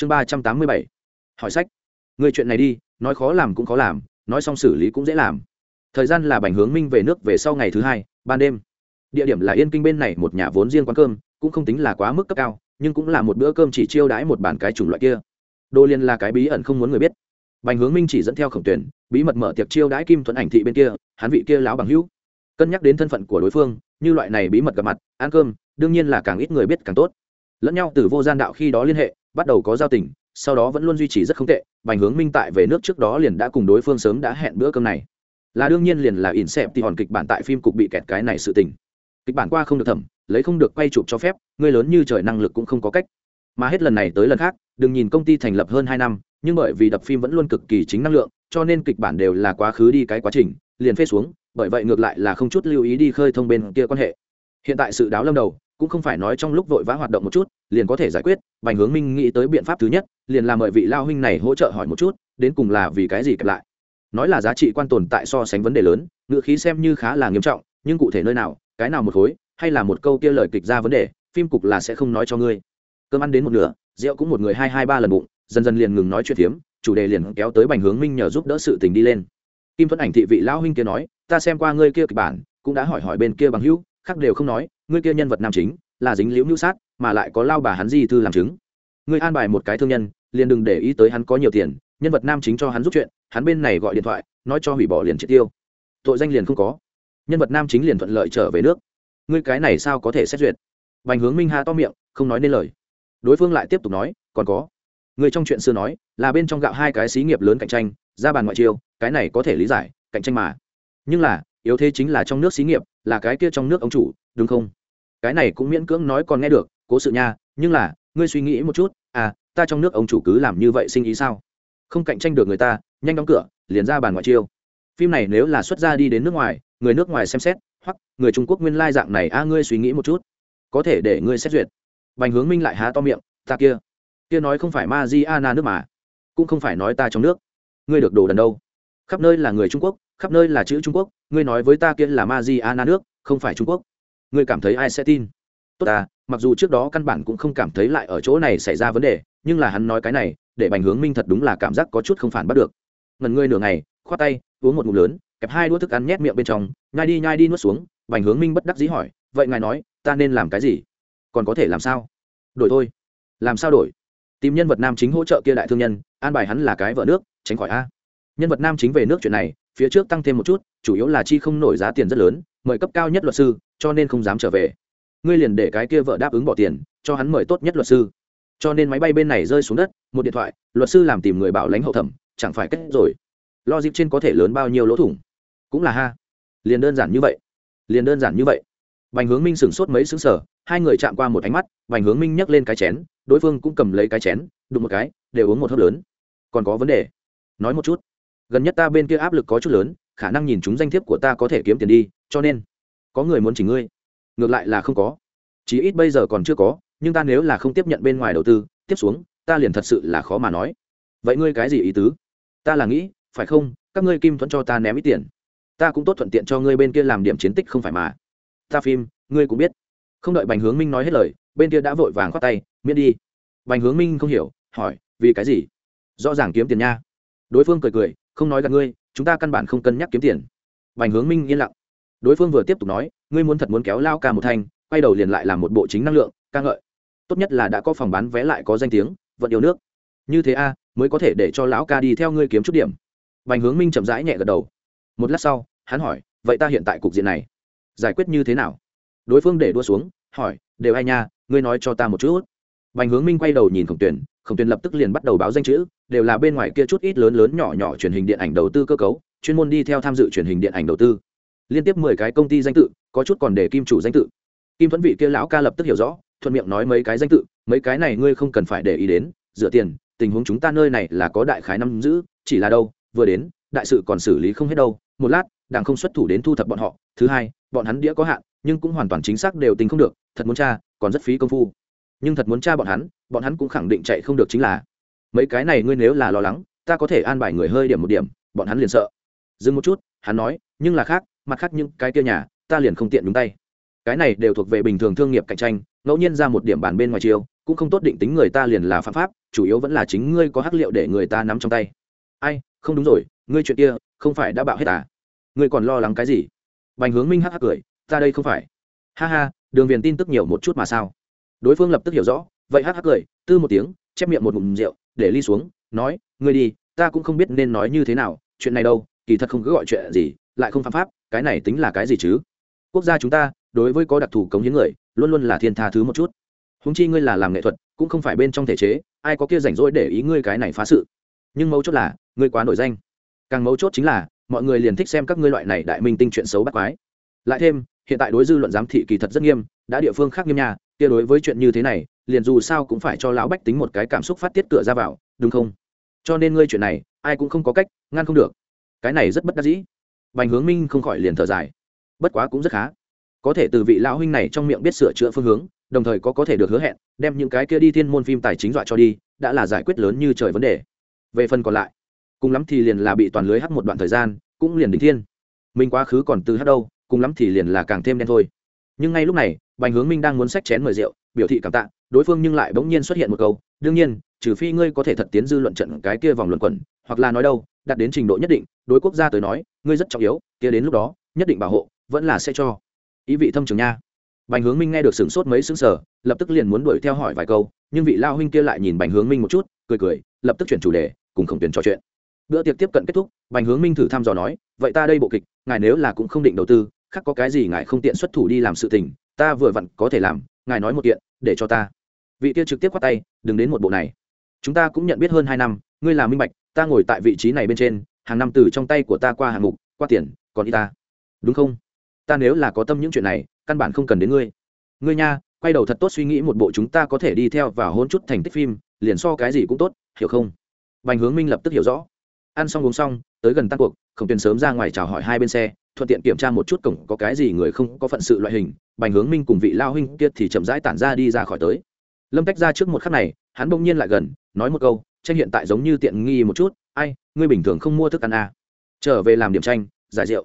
chương ba trăm tám mươi bảy. Hỏi sách. Người chuyện này đi, nói khó làm cũng khó làm, nói xong xử lý cũng dễ làm. Thời gian là bành hướng minh về nước về sau ngày thứ hai, ban đêm. Địa điểm là yên kinh bên này một nhà vốn riêng quán cơm, cũng không tính là quá mức cấp cao, nhưng cũng là một bữa cơm chỉ chiêu đãi một bản cái chủng loại kia. Đô liên là cái bí ẩn không muốn người biết. Bành hướng minh chỉ dẫn theo khổng tuyển, bí mật mở tiệc chiêu đãi kim thuận ảnh thị bên kia, hắn vị kia láo bằng hữu. Cân nhắc đến thân phận của đối phương, như loại này bí mật gặp mặt, ăn cơm, đương nhiên là càng ít người biết càng tốt. Lẫn nhau từ vô gian đạo khi đó liên hệ bắt đầu có giao tình, sau đó vẫn luôn duy trì rất không tệ, bành hướng minh tại về nước trước đó liền đã cùng đối phương sớm đã hẹn bữa cơm này. Là đương nhiên liền là ỉn xẹp thì hòn kịch bản tại phim cục bị kẹt cái này sự tình. Kịch bản qua không được thẩm, lấy không được quay chụp cho phép, người lớn như trời năng lực cũng không có cách. Mà hết lần này tới lần khác, đừng nhìn công ty thành lập hơn hai năm, nhưng bởi vì đập phim vẫn luôn cực kỳ chính năng lượng, cho nên kịch bản đều là quá khứ đi cái quá trình, liền phê xuống, bởi vậy ngược lại là không chút lưu ý đi khơi thông bên kia quan hệ. Hiện tại sự đáo lâm đầu, cũng không phải nói trong lúc vội vã hoạt động một chút liền có thể giải quyết, bành hướng minh nghĩ tới biện pháp thứ nhất, liền là mời vị lao huynh này hỗ trợ hỏi một chút, đến cùng là vì cái gì kẹp lại. Nói là giá trị quan tồn tại so sánh vấn đề lớn, ngựa khí xem như khá là nghiêm trọng, nhưng cụ thể nơi nào, cái nào một khối, hay là một câu kia lời kịch ra vấn đề, phim cục là sẽ không nói cho ngươi. Cơm ăn đến một nửa, rượu cũng một người hai hai, ba lần bụng, dần dần liền ngừng nói chuyện phiếm, chủ đề liền kéo tới bành hướng minh nhờ giúp đỡ sự tình đi lên. Kim thuẫn ảnh thị vị lão huynh kia nói, ta xem qua ngươi kia kịch bản, cũng đã hỏi hỏi bên kia bằng hữu, khác đều không nói, ngươi kia nhân vật nam chính, là dính liễu mưu sát mà lại có lao bà hắn di thư làm chứng. Ngươi an bài một cái thương nhân, liền đừng để ý tới hắn có nhiều tiền, nhân vật nam chính cho hắn giúp chuyện, hắn bên này gọi điện thoại, nói cho hủy bỏ liền triệt tiêu. Tội danh liền không có. Nhân vật nam chính liền thuận lợi trở về nước. Ngươi cái này sao có thể xét duyệt? Bành hướng minh hà to miệng, không nói nên lời. Đối phương lại tiếp tục nói, còn có. Người trong chuyện xưa nói, là bên trong gạo hai cái xí nghiệp lớn cạnh tranh, ra bàn ngoại chiêu, cái này có thể lý giải, cạnh tranh mà. Nhưng là, yếu thế chính là trong nước xí nghiệp, là cái kia trong nước ông chủ, đúng không? Cái này cũng miễn cưỡng nói còn nghe được cố sự nha, nhưng là, ngươi suy nghĩ một chút à ta trong nước ông chủ cứ làm như vậy sinh ý sao? Không cạnh tranh được người ta, nhanh đóng cửa, liền ra bàn ngoại chiêu. Phim này nếu là xuất ra đi đến nước ngoài, người nước ngoài xem xét, hoặc người trung quốc nguyên lai dạng này a ngươi suy nghĩ một chút. Có thể để ngươi xét duyệt. Bành hướng minh lại há to miệng, ta kia kia nói không phải ma di ana nước mà, cũng không phải nói ta trong nước. Ngươi được đồ đần đâu? Khắp nơi là người trung quốc, khắp nơi là chữ trung quốc, ngươi nói với ta kia là ma di ana nước, không phải trung quốc. Ngươi cảm thấy ai sẽ tin? Tốt ta mặc dù trước đó căn bản cũng không cảm thấy lại ở chỗ này xảy ra vấn đề, nhưng là hắn nói cái này, để bành hướng minh thật đúng là cảm giác có chút không phản bắt được. Ngần ngươi nửa ngày, khoát tay, uống một ngụm lớn, kẹp hai đũa thức ăn nhét miệng bên trong, nhai đi nhai đi nuốt xuống. Bành hướng minh bất đắc dĩ hỏi, vậy ngài nói, ta nên làm cái gì? Còn có thể làm sao? Đổi thôi. Làm sao đổi? Tìm nhân vật nam chính hỗ trợ kia đại thương nhân, an bài hắn là cái vợ nước, tránh khỏi a. Nhân vật nam chính về nước chuyện này, phía trước tăng thêm một chút, chủ yếu là chi không nổi giá tiền rất lớn, mời cấp cao nhất luật sư, cho nên không dám trở về ngươi liền để cái kia vợ đáp ứng bỏ tiền, cho hắn mời tốt nhất luật sư. Cho nên máy bay bên này rơi xuống đất, một điện thoại, luật sư làm tìm người bảo lãnh hậu thẩm, chẳng phải kết rồi. Lo dịp trên có thể lớn bao nhiêu lỗ thủng? Cũng là ha. Liền đơn giản như vậy. Liền đơn giản như vậy. Bành hướng minh sửng sốt mấy xứng sở hai người chạm qua một ánh mắt, bành hướng minh nhấc lên cái chén, đối phương cũng cầm lấy cái chén, đụng một cái, đều uống một hớp lớn. Còn có vấn đề. Nói một chút. Gần nhất ta bên kia áp lực có chút lớn, khả năng nhìn chúng danh thiếp của ta có thể kiếm tiền đi, cho nên, có người muốn chỉ ngươi ngược lại là không có. Chí ít bây giờ còn chưa có, nhưng ta nếu là không tiếp nhận bên ngoài đầu tư, tiếp xuống, ta liền thật sự là khó mà nói. Vậy ngươi cái gì ý tứ? Ta là nghĩ, phải không, các ngươi kim thuẫn cho ta ném ít tiền. Ta cũng tốt thuận tiện cho ngươi bên kia làm điểm chiến tích không phải mà. Ta phim, ngươi cũng biết. Không đợi bành hướng minh nói hết lời, bên kia đã vội vàng khoát tay, miễn đi. Bành hướng minh không hiểu, hỏi, vì cái gì? Rõ ràng kiếm tiền nha. Đối phương cười cười, không nói gặp ngươi, chúng ta căn bản không cân nhắc kiếm tiền. Bành hướng minh yên lặng. Đối phương vừa tiếp tục nói ngươi muốn thật muốn kéo lao ca một thanh, quay đầu liền lại làm một bộ chính năng lượng, ca ngợi. Tốt nhất là đã có phòng bán vé lại có danh tiếng, vẫn yêu nước. Như thế a, mới có thể để cho lão ca đi theo ngươi kiếm chút điểm. Bành hướng minh chậm rãi nhẹ gật đầu. Một lát sau, hắn hỏi, vậy ta hiện tại cục diện này, giải quyết như thế nào? Đối phương để đua xuống, hỏi, đều ai nha, ngươi nói cho ta một chút. Bành hướng minh quay đầu nhìn khổng tuyển khổng tuyển lập tức liền bắt đầu báo danh chữ, đều là bên ngoài kia chút ít lớn lớn nhỏ nhỏ truyền hình điện ảnh đầu tư cơ cấu, chuyên môn đi theo tham dự truyền hình điện ảnh đầu tư liên tiếp mười cái công ty danh tự, có chút còn để kim chủ danh tự. Kim thuẫn vị kia lão ca lập tức hiểu rõ, thuận miệng nói mấy cái danh tự, mấy cái này ngươi không cần phải để ý đến, dựa tiền, tình huống chúng ta nơi này là có đại khái năm giữ, chỉ là đâu, vừa đến, đại sự còn xử lý không hết đâu, một lát, đảng không xuất thủ đến thu thập bọn họ, thứ hai, bọn hắn đĩa có hạn, nhưng cũng hoàn toàn chính xác đều tình không được, thật muốn tra, còn rất phí công phu. Nhưng thật muốn tra bọn hắn bọn hắn cũng khẳng định chạy không được chính là, mấy cái này ngươi nếu là lo lắng, ta có thể an bài người hơi điểm một điểm, bọn hắn liền sợ. Dừng một chút, hắn nói, nhưng là khác mặt khác những cái kia nhà, ta liền không tiện nhúng tay. Cái này đều thuộc về bình thường thương nghiệp cạnh tranh, ngẫu nhiên ra một điểm bàn bên ngoài chiêu, cũng không tốt định tính người ta liền là phạm pháp, chủ yếu vẫn là chính ngươi có hắc liệu để người ta nắm trong tay. Ai, không đúng rồi, ngươi chuyện kia, không phải đã bạo hết à? Ngươi còn lo lắng cái gì? Bành hướng minh hắc hắc cười, ta đây không phải. Ha ha, đường viền tin tức nhiều một chút mà sao? Đối phương lập tức hiểu rõ, vậy hắc hắc cười, tư một tiếng, chép miệng một ngụm rượu, để ly xuống, nói, ngươi đi, ta cũng không biết nên nói như thế nào, chuyện này đâu, kỳ thật không cứ gọi chuyện gì, lại không phạm pháp cái này tính là cái gì chứ? Quốc gia chúng ta, đối với có đặc thù cống hiến người, luôn luôn là thiên tha thứ một chút. Húng chi ngươi là làm nghệ thuật, cũng không phải bên trong thể chế, ai có kia rảnh rỗi để ý ngươi cái này phá sự. Nhưng mấu chốt là, ngươi quá nổi danh. Càng mấu chốt chính là, mọi người liền thích xem các ngươi loại này đại minh tinh chuyện xấu bắt quái. Lại thêm, hiện tại đối dư luận giám thị kỳ thật rất nghiêm, đã địa phương khác nghiêm nhà, kia đối với chuyện như thế này, liền dù sao cũng phải cho lão bách tính một cái cảm xúc phát tiết cửa ra vào, đúng không? Cho nên ngươi chuyện này, ai cũng không có cách ngăn không được. Cái này rất bất đắc dĩ bành hướng minh không khỏi liền thở dài. Bất quá cũng rất khá. Có thể từ vị lão huynh này trong miệng biết sửa chữa phương hướng, đồng thời có có thể được hứa hẹn, đem những cái kia đi thiên môn phim tài chính dọa cho đi, đã là giải quyết lớn như trời vấn đề. Về phần còn lại, cùng lắm thì liền là bị toàn lưới hắt một đoạn thời gian, cũng liền đỉnh thiên. Mình quá khứ còn từ hắt đâu, cùng lắm thì liền là càng thêm đen thôi. Nhưng ngay lúc này, bành hướng minh đang muốn xách chén mời rượu, biểu thị cảm tạ, đối phương nhưng lại bỗng nhiên xuất hiện một câu, đương nhiên, trừ phi ngươi có thể thật tiến dư luận trận cái kia vòng luận quẩn, hoặc là nói đâu đạt đến trình độ nhất định, đối quốc gia tới nói, ngươi rất trọng yếu, kia đến lúc đó, nhất định bảo hộ, vẫn là sẽ cho. Ý vị thâm trường nha. Bành hướng minh nghe được sửng sốt mấy xứng sở lập tức liền muốn đuổi theo hỏi vài câu, nhưng vị lao huynh kia lại nhìn bành hướng minh một chút, cười cười, lập tức chuyển chủ đề, cùng khổng tuyển trò chuyện. Bữa tiệc tiếp cận kết thúc, bành hướng minh thử thăm dò nói, vậy ta đây bộ kịch, ngài nếu là cũng không định đầu tư, khác có cái gì ngài không tiện xuất thủ đi làm sự tình, ta vừa vặn có thể làm, ngài nói một kiện, để cho ta. Vị kia trực tiếp khoát tay, đừng đến một bộ này. Chúng ta cũng nhận biết hơn hai năm, ngươi là minh bạch ta ngồi tại vị trí này bên trên, hàng năm từ trong tay của ta qua hạng mục, qua tiền, còn y ta. Đúng không? Ta nếu là có tâm những chuyện này, căn bản không cần đến ngươi. Ngươi nha, quay đầu thật tốt suy nghĩ một bộ chúng ta có thể đi theo và hôn chút thành tích phim, liền so cái gì cũng tốt, hiểu không? Bành hướng minh lập tức hiểu rõ. Ăn xong uống xong, tới gần tăng cuộc, Khổng Tuyền sớm ra ngoài chào hỏi hai bên xe, thuận tiện kiểm tra một chút cổng có cái gì người không có phận sự loại hình. Bành hướng minh cùng vị lao huynh kia thì chậm rãi tản ra đi ra khỏi tới. Lâm tách ra trước một khắc này, hắn bỗng nhiên lại gần, nói một câu tranh hiện tại giống như tiện nghi một chút, ai, ngươi bình thường không mua thức ăn à. trở về làm điểm tranh, giải rượu.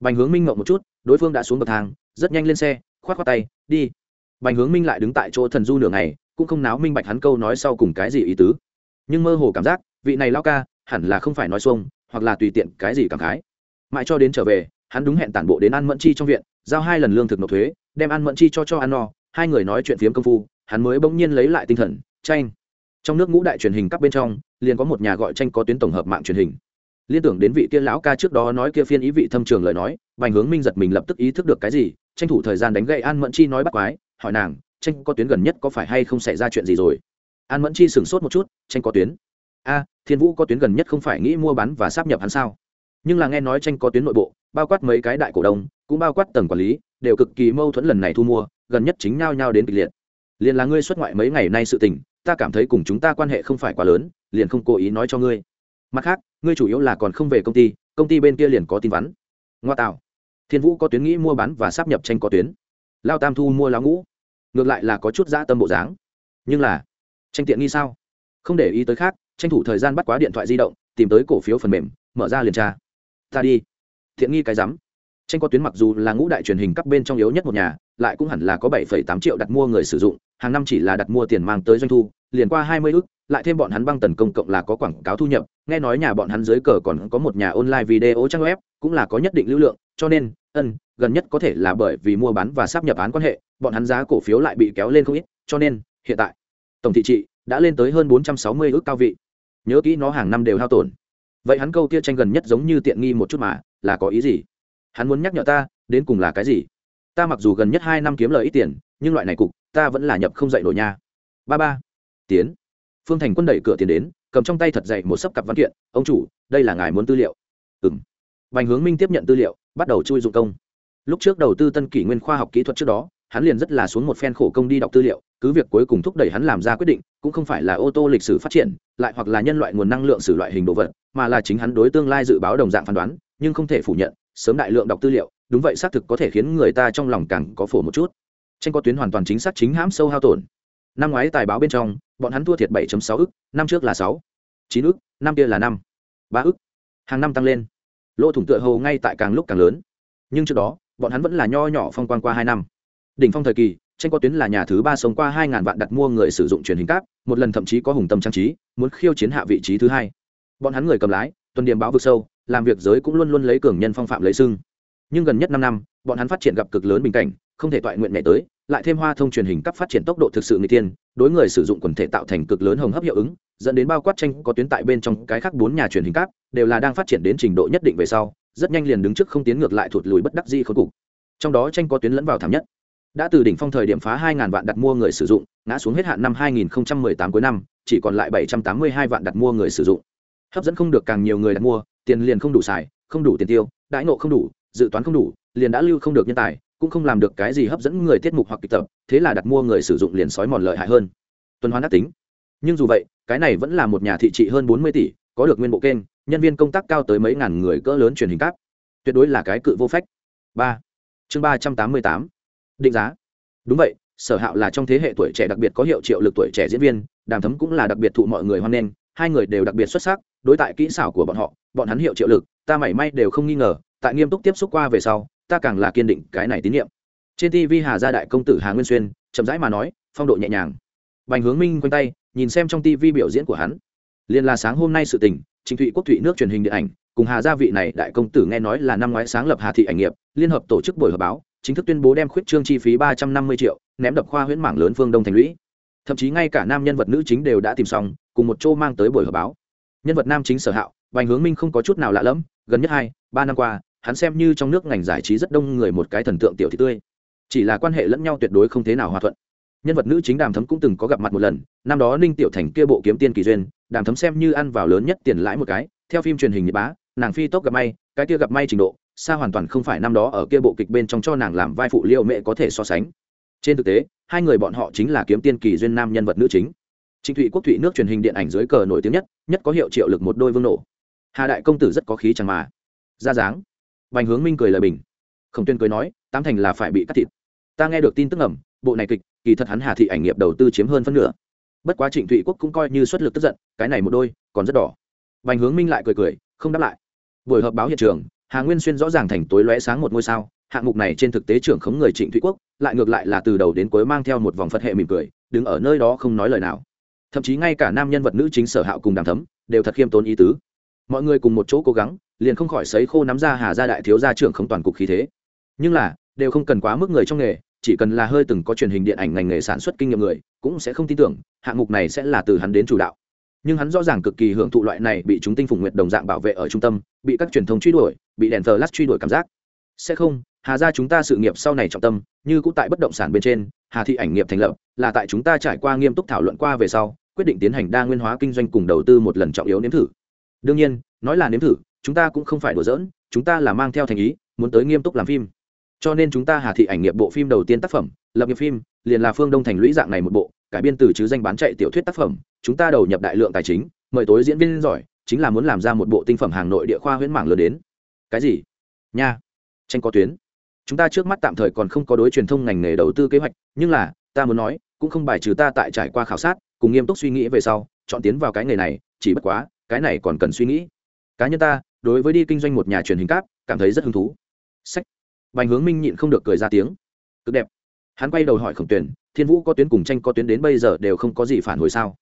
Bành hướng minh mộng một chút, đối phương đã xuống bậc thang, rất nhanh lên xe k h o á t khoác tay, đi. Bành hướng minh lại đứng tại chỗ thần du nửa ngày, cũng không náo minh bạch hắn câu nói sau cùng cái gì ý tứ. Nhưng mơ hồ cảm giác, vị này lao ca hẳn là không phải nói xuông, hoặc là tùy tiện cái gì cảm khái. Mãi cho đến trở về, hắn đúng hẹn tản bộ đến ăn mẫn chi trong viện, giao hai lần lương thực nộp thuế, đem ăn mẫn chi cho cho ăn no, hai người nói chuyện phiếm công phu, hắn mới bỗng nhiên lấy lại tinh thần, tranh trong nước ngũ đại truyền hình các bên trong, liền có một nhà gọi tranh có tuyến tổng hợp mạng truyền hình. Liên tưởng đến vị kia lão ca trước đó nói kia phiên ý vị thâm trường lời nói, bành hướng minh giật mình lập tức ý thức được cái gì, tranh thủ thời gian đánh gậy an mẫn chi nói bắt quái, hỏi nàng, tranh có tuyến gần nhất có phải hay không xảy ra chuyện gì rồi? An mẫn chi sửng sốt một chút, tranh có tuyến? A, thiên vũ có tuyến gần nhất không phải nghĩ mua bán và sắp nhập hắn sao? Nhưng là nghe nói tranh có tuyến nội bộ, bao quát mấy cái đại cổ đông, cũng bao quát tầng quản lý, đều cực kỳ mâu thuẫn lần này thu mua, gần nhất chính nhao nhao đến kịch liệt. Liền là ngươi xuất ngoại mấy ngày nay sự tình ta cảm thấy cùng chúng ta quan hệ không phải quá lớn, liền không cố ý nói cho ngươi. Mặt khác, ngươi chủ yếu là còn không về công ty công ty bên kia liền có tin vắn. Ngoa tạo. Thiên vũ có tuyến nghĩ mua bán và sắp nhập tranh có tuyến. Lao tam thu mua lao ngũ. Ngược lại là có chút dã tâm bộ dáng. Nhưng là, tranh tiện nghi sao? Không để ý tới khác, tranh thủ thời gian bắt quá điện thoại di động, tìm tới cổ phiếu phần mềm, mở ra liền tra. Ta đi. Thiện nghi cái rắm. Tranh có tuyến mặc dù là ngũ đại truyền hình các bên trong yếu nhất một nhà lại cũng hẳn là có 7,8 triệu đặt mua người sử dụng hàng năm chỉ là đặt mua tiền mang tới doanh thu liền qua 20 ức lại thêm bọn hắn băng tần công cộng là có quảng cáo thu nhập nghe nói nhà bọn hắn dưới cờ còn có một nhà online video trang web cũng là có nhất định lưu lượng cho nên ân gần nhất có thể là bởi vì mua bán và sắp nhập án quan hệ bọn hắn giá cổ phiếu lại bị kéo lên không ít cho nên hiện tại tổng thị trị đã lên tới hơn 460 ước cao vị. Nhớ kỹ nó hàng năm đều hao tổn. Vậy hắn câu kia tranh gần nhất giống như tiện nghi một chút mà là có ý gì? Hắn muốn nhắc nhở ta đến cùng là cái gì? Ta mặc dù gần nhất hai năm kiếm lời ít tiền, nhưng loại này cục, ta vẫn là nhập không dậy nổi nha. Ba ba. Tiến. Phương thành quân đẩy cửa tiền đến, cầm trong tay thật dậy một sấp cặp văn kiện. Ông chủ, đây là ngài muốn tư liệu. Ừng bành hướng minh tiếp nhận tư liệu, bắt đầu chui dụng công. Lúc trước đầu tư tân kỷ nguyên khoa học kỹ thuật trước đó, hắn liền rất là xuống một phen khổ công đi đọc tư liệu, cứ việc cuối cùng thúc đẩy hắn làm ra quyết định, cũng không phải là ô tô lịch sử phát triển, lại hoặc là nhân loại nguồn năng lượng sử loại hình đồ vật, mà là chính hắn đối tương lai dự báo đồng dạng phán đoán, nhưng không thể phủ nhận, sớm đại lượng đọc tư liệu đúng vậy, xác thực có thể khiến người ta trong lòng càng có phổ một chút. Tranh có tuyến hoàn toàn chính xác chính hãm sâu hao tổn. Năm ngoái tài báo bên trong, bọn hắn thua thiệt 7.6 ức, năm trước là 6. 9 ức, năm kia là năm, ba ức. Hàng năm tăng lên. Lỗ thủng tựa hồ ngay tại càng lúc càng lớn. Nhưng trước đó, bọn hắn vẫn là nho nhỏ phong quan qua hai năm. Đỉnh phong thời kỳ, tranh có tuyến là nhà thứ ba sống qua hai ngàn vạn đặt mua người sử dụng truyền hình cáp, một lần thậm chí có hùng tâm trang trí, muốn khiêu chiến hạ vị trí thứ hai. Bọn hắn người cầm lái, tuần điểm báo vực sâu, làm việc giới cũng luôn luôn lấy cường nhân phong phạm lấy sưng nhưng gần nhất năm năm, bọn hắn phát triển gặp cực lớn bình cảnh, không thể toại nguyện nhảy tới, lại thêm hoa thông truyền hình cấp phát triển tốc độ thực sự người tiên, đối người sử dụng quần thể tạo thành cực lớn hồng hấp hiệu ứng, dẫn đến bao quát tranh có tuyến tại bên trong cái khác bốn nhà truyền hình cáp, đều là đang phát triển đến trình độ nhất định về sau, rất nhanh liền đứng trước không tiến ngược lại thụt lùi bất đắc di khốn cục. Trong đó tranh có tuyến lẫn vào thảm nhất. Đã từ đỉnh phong thời điểm phá 2.000 vạn đặt mua người sử dụng, ngã xuống hết hạn năm 2018 cuối năm, chỉ còn lại 782 vạn đặt mua người sử dụng. Hấp dẫn không được càng nhiều người đặt mua, tiền liền không đủ xài, không đủ tiền tiêu, đãi nộ không đủ dự toán không đủ, liền đã lưu không được nhân tài, cũng không làm được cái gì hấp dẫn người tiết mục hoặc kịch tập, thế là đặt mua người sử dụng liền sói mòn lợi hại hơn. Tuần hoàn đắc tính. Nhưng dù vậy, cái này vẫn là một nhà thị trị hơn 40 tỷ, có được nguyên bộ kênh, nhân viên công tác cao tới mấy ngàn người cỡ lớn truyền hình cáp. Tuyệt đối là cái cự vô phách. Ba. Chương ba trăm tám mươi tám. Định giá. Đúng vậy, sở hạo là trong thế hệ tuổi trẻ đặc biệt có hiệu triệu lực tuổi trẻ diễn viên, đàm thấm cũng là đặc biệt thụ mọi người hoan nghênh, hai người đều đặc biệt xuất sắc, đối tại kỹ xảo của bọn họ, bọn hắn hiệu triệu lực, ta mảy may đều không nghi ngờ tại nghiêm túc tiếp xúc qua về sau ta càng là kiên định cái này tín nhiệm trên tv hà gia đại công tử hà nguyên xuyên chậm rãi mà nói phong độ nhẹ nhàng bành hướng minh quanh tay nhìn xem trong tv biểu diễn của hắn liên là sáng hôm nay sự tình Trình Thụy Quốc Thụy nước truyền hình điện ảnh, cùng Hà gia vị này đại công tử nghe nói là năm ngoái sáng lập Hà thị ảnh nghiệp, liên hợp tổ chức buổi họp báo, chính thức tuyên bố đem khuyết trương chi phí ba trăm năm mươi triệu, ném đập khoa huyễn mảng lớn phương Đông thành lũy. Thậm chí ngay cả nam nhân vật nữ chính đều đã tìm xong, cùng một chỗ mang tới buổi họp báo. Nhân vật nam chính Sở Hạo, Bành Hướng Minh không có chút nào lạ lẫm, gần nhất hai, ba năm qua, hắn xem như trong nước ngành giải trí rất đông người một cái thần tượng tiểu thị tươi. Chỉ là quan hệ lẫn nhau tuyệt đối không thế nào hòa thuận. Nhân vật nữ chính đàm thấm cũng từng có gặp mặt một lần, năm đó ninh tiểu thành kia bộ kiếm tiên kỳ duyên, đàm thấm xem như ăn vào lớn nhất tiền lãi một cái, theo phim truyền hình nhật bá, nàng phi tốc gặp may, cái kia gặp may trình độ, xa hoàn toàn không phải năm đó ở kia bộ kịch bên trong cho nàng làm vai phụ liệu mẹ có thể so sánh. Trên thực tế, hai người bọn họ chính là kiếm tiên kỳ duyên nam nhân vật nữ chính. Trịnh thụy quốc thụy nước truyền hình điện ảnh dưới cờ nổi tiếng nhất nhất có hiệu triệu lực một đôi vương nổ. Hà đại công tử rất có khí chẳng mà. Ra dáng bành hướng minh cười lời bình. Khổng tuyên cười nói, tám thành là phải bị cắt thịt. Ta nghe được tin tức ẩm bộ này kịch, kỳ thật hắn hà thị ảnh nghiệp đầu tư chiếm hơn phân nửa. Bất quá trịnh thụy quốc cũng coi như xuất lực tức giận, cái này một đôi, còn rất đỏ. Bành hướng minh lại cười cười, không đáp lại. Buổi họp báo hiện trường, hà nguyên xuyên rõ ràng thành tối lóe sáng một ngôi sao, hạng mục này trên thực tế trưởng khống người trịnh thụy quốc, lại ngược lại là từ đầu đến cuối mang theo một vòng phật hệ mỉm cười, đứng ở nơi đó không nói lời nào. Thậm chí ngay cả nam nhân vật nữ chính sở hạo cùng đàm thấm, đều thật khiêm tốn ý tứ mọi người cùng một chỗ cố gắng, liền không khỏi sấy khô nắm ra hà gia đại thiếu gia trưởng không toàn cục khí thế. Nhưng là, đều không cần quá mức người trong nghề, chỉ cần là hơi từng có truyền hình điện ảnh ngành nghề sản xuất kinh nghiệm người, cũng sẽ không tin tưởng, hạng mục này sẽ là từ hắn đến chủ đạo. Nhưng hắn rõ ràng cực kỳ hưởng thụ loại này bị chúng tinh phùng nguyệt đồng dạng bảo vệ ở trung tâm, bị các truyền thông truy đuổi, bị đèn thờ lát truy đuổi cảm giác. Sẽ không, hà ra chúng ta sự nghiệp sau này trọng tâm, như cũng tại bất động sản bên trên, hà thị ảnh nghiệp thành lập, là tại chúng ta trải qua nghiêm túc thảo luận qua về sau, quyết định tiến hành đa nguyên hóa kinh doanh cùng đầu tư một lần trọng yếu nếm thử đương nhiên, nói là nếm thử, chúng ta cũng không phải đùa giỡn, chúng ta là mang theo thành ý, muốn tới nghiêm túc làm phim. Cho nên chúng ta hà thị ảnh nghiệp bộ phim đầu tiên tác phẩm, lập nghiệp phim, liền là phương đông thành lũy dạng này một bộ, cải biên từ chứ danh bán chạy tiểu thuyết tác phẩm, chúng ta đầu nhập đại lượng tài chính, mời tối diễn viên giỏi, chính là muốn làm ra một bộ tinh phẩm hàng nội địa khoa huyễn mảng lớn đến. Cái gì? Nha, tranh có tuyến. Chúng ta trước mắt tạm thời còn không có đối truyền thông ngành nghề đầu tư kế hoạch, nhưng là, ta muốn nói, cũng không bài trừ ta tại trải qua khảo sát, cùng nghiêm túc suy nghĩ về sau, chọn tiến vào cái nghề này, chỉ bất quá cái này còn cần suy nghĩ cá nhân ta đối với đi kinh doanh một nhà truyền hình cáp cảm thấy rất hứng thú sách Bành Hướng Minh nhịn không được cười ra tiếng. Cực đẹp. Hắn quay đầu hỏi Khổng Tuyển, Thiên Vũ có tuyến cùng tranh có tuyến đến bây giờ đều không có gì phản hồi sao?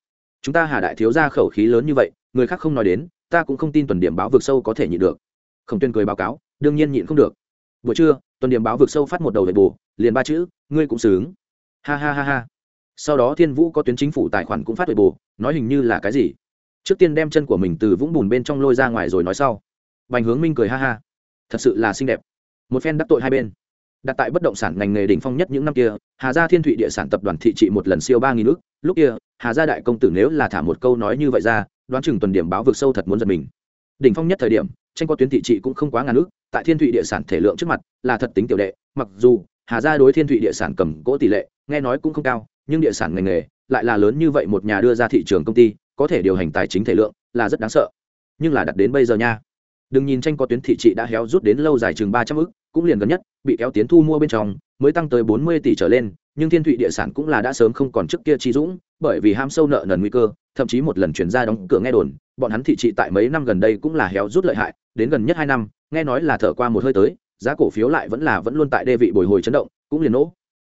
Chúng ta Hà đại thiếu gia khẩu khí lớn như vậy, người khác không nói đến, ta cũng không tin tuần điểm báo vực sâu có thể nhịn được. Khổng Tuyển cười báo cáo, đương nhiên nhịn không được. Buổi trưa, tuần điểm báo vực sâu phát một đầu về bù, liền ba chữ, ngươi cũng sướng. Ha ha ha ha. Sau đó Thiên Vũ có tuyến chính phủ tài khoản cũng phát về bù, nói hình như là cái gì? Trước tiên đem chân của mình từ vũng bùn bên trong lôi ra ngoài rồi nói sau. Bành Hướng Minh cười ha ha. Thật sự là xinh đẹp một phen đắc tội hai bên đặt tại bất động sản ngành nghề đỉnh phong nhất những năm kia, hà gia thiên thụy địa sản tập đoàn thị trị một lần siêu ba nghìn ước lúc kia, hà gia đại công tử nếu là thả một câu nói như vậy ra, đoán chừng tuần điểm báo vực sâu thật muốn giật mình đỉnh phong nhất thời điểm, tranh qua tuyến thị trị cũng không quá ngàn ước, tại thiên thụy địa sản thể lượng trước mặt là thật tính tiểu đệ, mặc dù hà gia đối thiên thụy địa sản cầm cỗ tỷ lệ nghe nói cũng không cao, nhưng địa sản ngành nghề lại là lớn như vậy một nhà đưa ra thị trường công ty có thể điều hành tài chính thể lượng là rất đáng sợ. Nhưng là đặt đến bây giờ nha. Đừng nhìn tranh có tuyến thị trị đã héo rút đến lâu dài chừng ba trăm ức, cũng liền gần nhất, bị kéo tiến thu mua bên trong, mới tăng tới bốn mươi tỷ trở lên, nhưng thiên thụy địa sản cũng là đã sớm không còn trước kia chi dũng, bởi vì ham sâu nợ nần nguy cơ, thậm chí một lần chuyển ra đóng cửa nghe đồn, bọn hắn thị trị tại mấy năm gần đây cũng là héo rút lợi hại, đến gần nhất hai năm, nghe nói là thở qua một hơi tới, giá cổ phiếu lại vẫn là vẫn luôn tại đê vị bồi hồi chấn động, cũng liền nỗ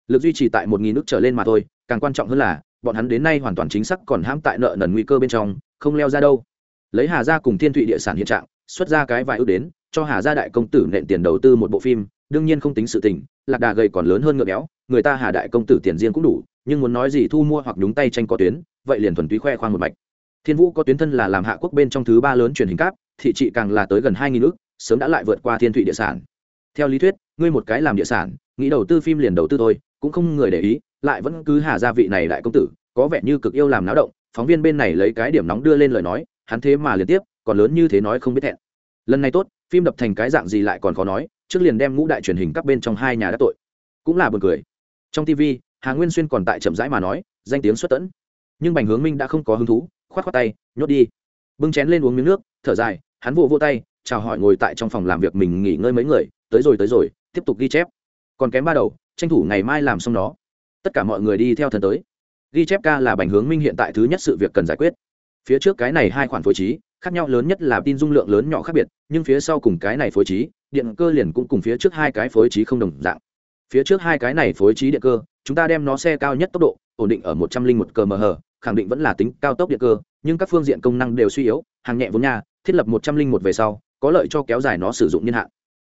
lực duy trì tại một nghìn nước trở lên mà thôi, càng quan trọng hơn là bọn hắn đến nay hoàn toàn chính xác còn hãm tại nợ nần nguy cơ bên trong, không leo ra đâu. Lấy hà gia cùng thiên thụy địa sản hiện trạng, xuất ra cái vài ước đến, cho hà gia đại công tử nện tiền đầu tư một bộ phim, đương nhiên không tính sự tình, lạc đà gầy còn lớn hơn ngựa béo, người ta hà đại công tử tiền riêng cũng đủ, nhưng muốn nói gì thu mua hoặc nhúng tay tranh có tuyến, vậy liền thuần túy khoe khoang một mạch. Thiên vũ có tuyến thân là làm hạ quốc bên trong thứ ba lớn truyền hình cáp, thị trị càng là tới gần hai nghìn ước, sớm đã lại vượt qua thiên thụy địa sản. Theo lý thuyết, ngươi một cái làm địa sản, nghĩ đầu tư phim liền đầu tư thôi, cũng không người để ý lại vẫn cứ hà gia vị này đại công tử, có vẻ như cực yêu làm náo động, phóng viên bên này lấy cái điểm nóng đưa lên lời nói, hắn thế mà liên tiếp, còn lớn như thế nói không biết thẹn. Lần này tốt, phim đập thành cái dạng gì lại còn khó nói, trước liền đem ngũ đại truyền hình các bên trong hai nhà đã tội. Cũng là buồn cười. Trong tv hà nguyên xuyên còn tại chậm rãi mà nói, danh tiếng xuất tẫn. Nhưng bành hướng minh đã không có hứng thú, khoát khoát tay, nhốt đi. Bưng chén lên uống miếng nước, thở dài, hắn vỗ vỗ tay, chào hỏi ngồi tại trong phòng làm việc mình nghỉ ngơi mấy người, tới rồi tới rồi, tiếp tục ghi chép. Còn kém ba đầu, tranh thủ ngày mai làm xong nó tất cả mọi người đi theo thần tới. Ghi chép ca là bành hướng minh hiện tại thứ nhất sự việc cần giải quyết. Phía trước cái này hai khoản phối trí, khác nhau lớn nhất là tin dung lượng lớn nhỏ khác biệt, nhưng phía sau cùng cái này phối trí, điện cơ liền cũng cùng phía trước hai cái phối trí không đồng dạng. Phía trước hai cái này phối trí điện cơ, chúng ta đem nó xe cao nhất tốc độ, ổn định ở một trăm linh một kmh, khẳng định vẫn là tính cao tốc điện cơ, nhưng các phương diện công năng đều suy yếu, hàng nhẹ vốn nhà, thiết lập một trăm linh một về sau, có lợi cho kéo dài nó sử dụng niên hạn.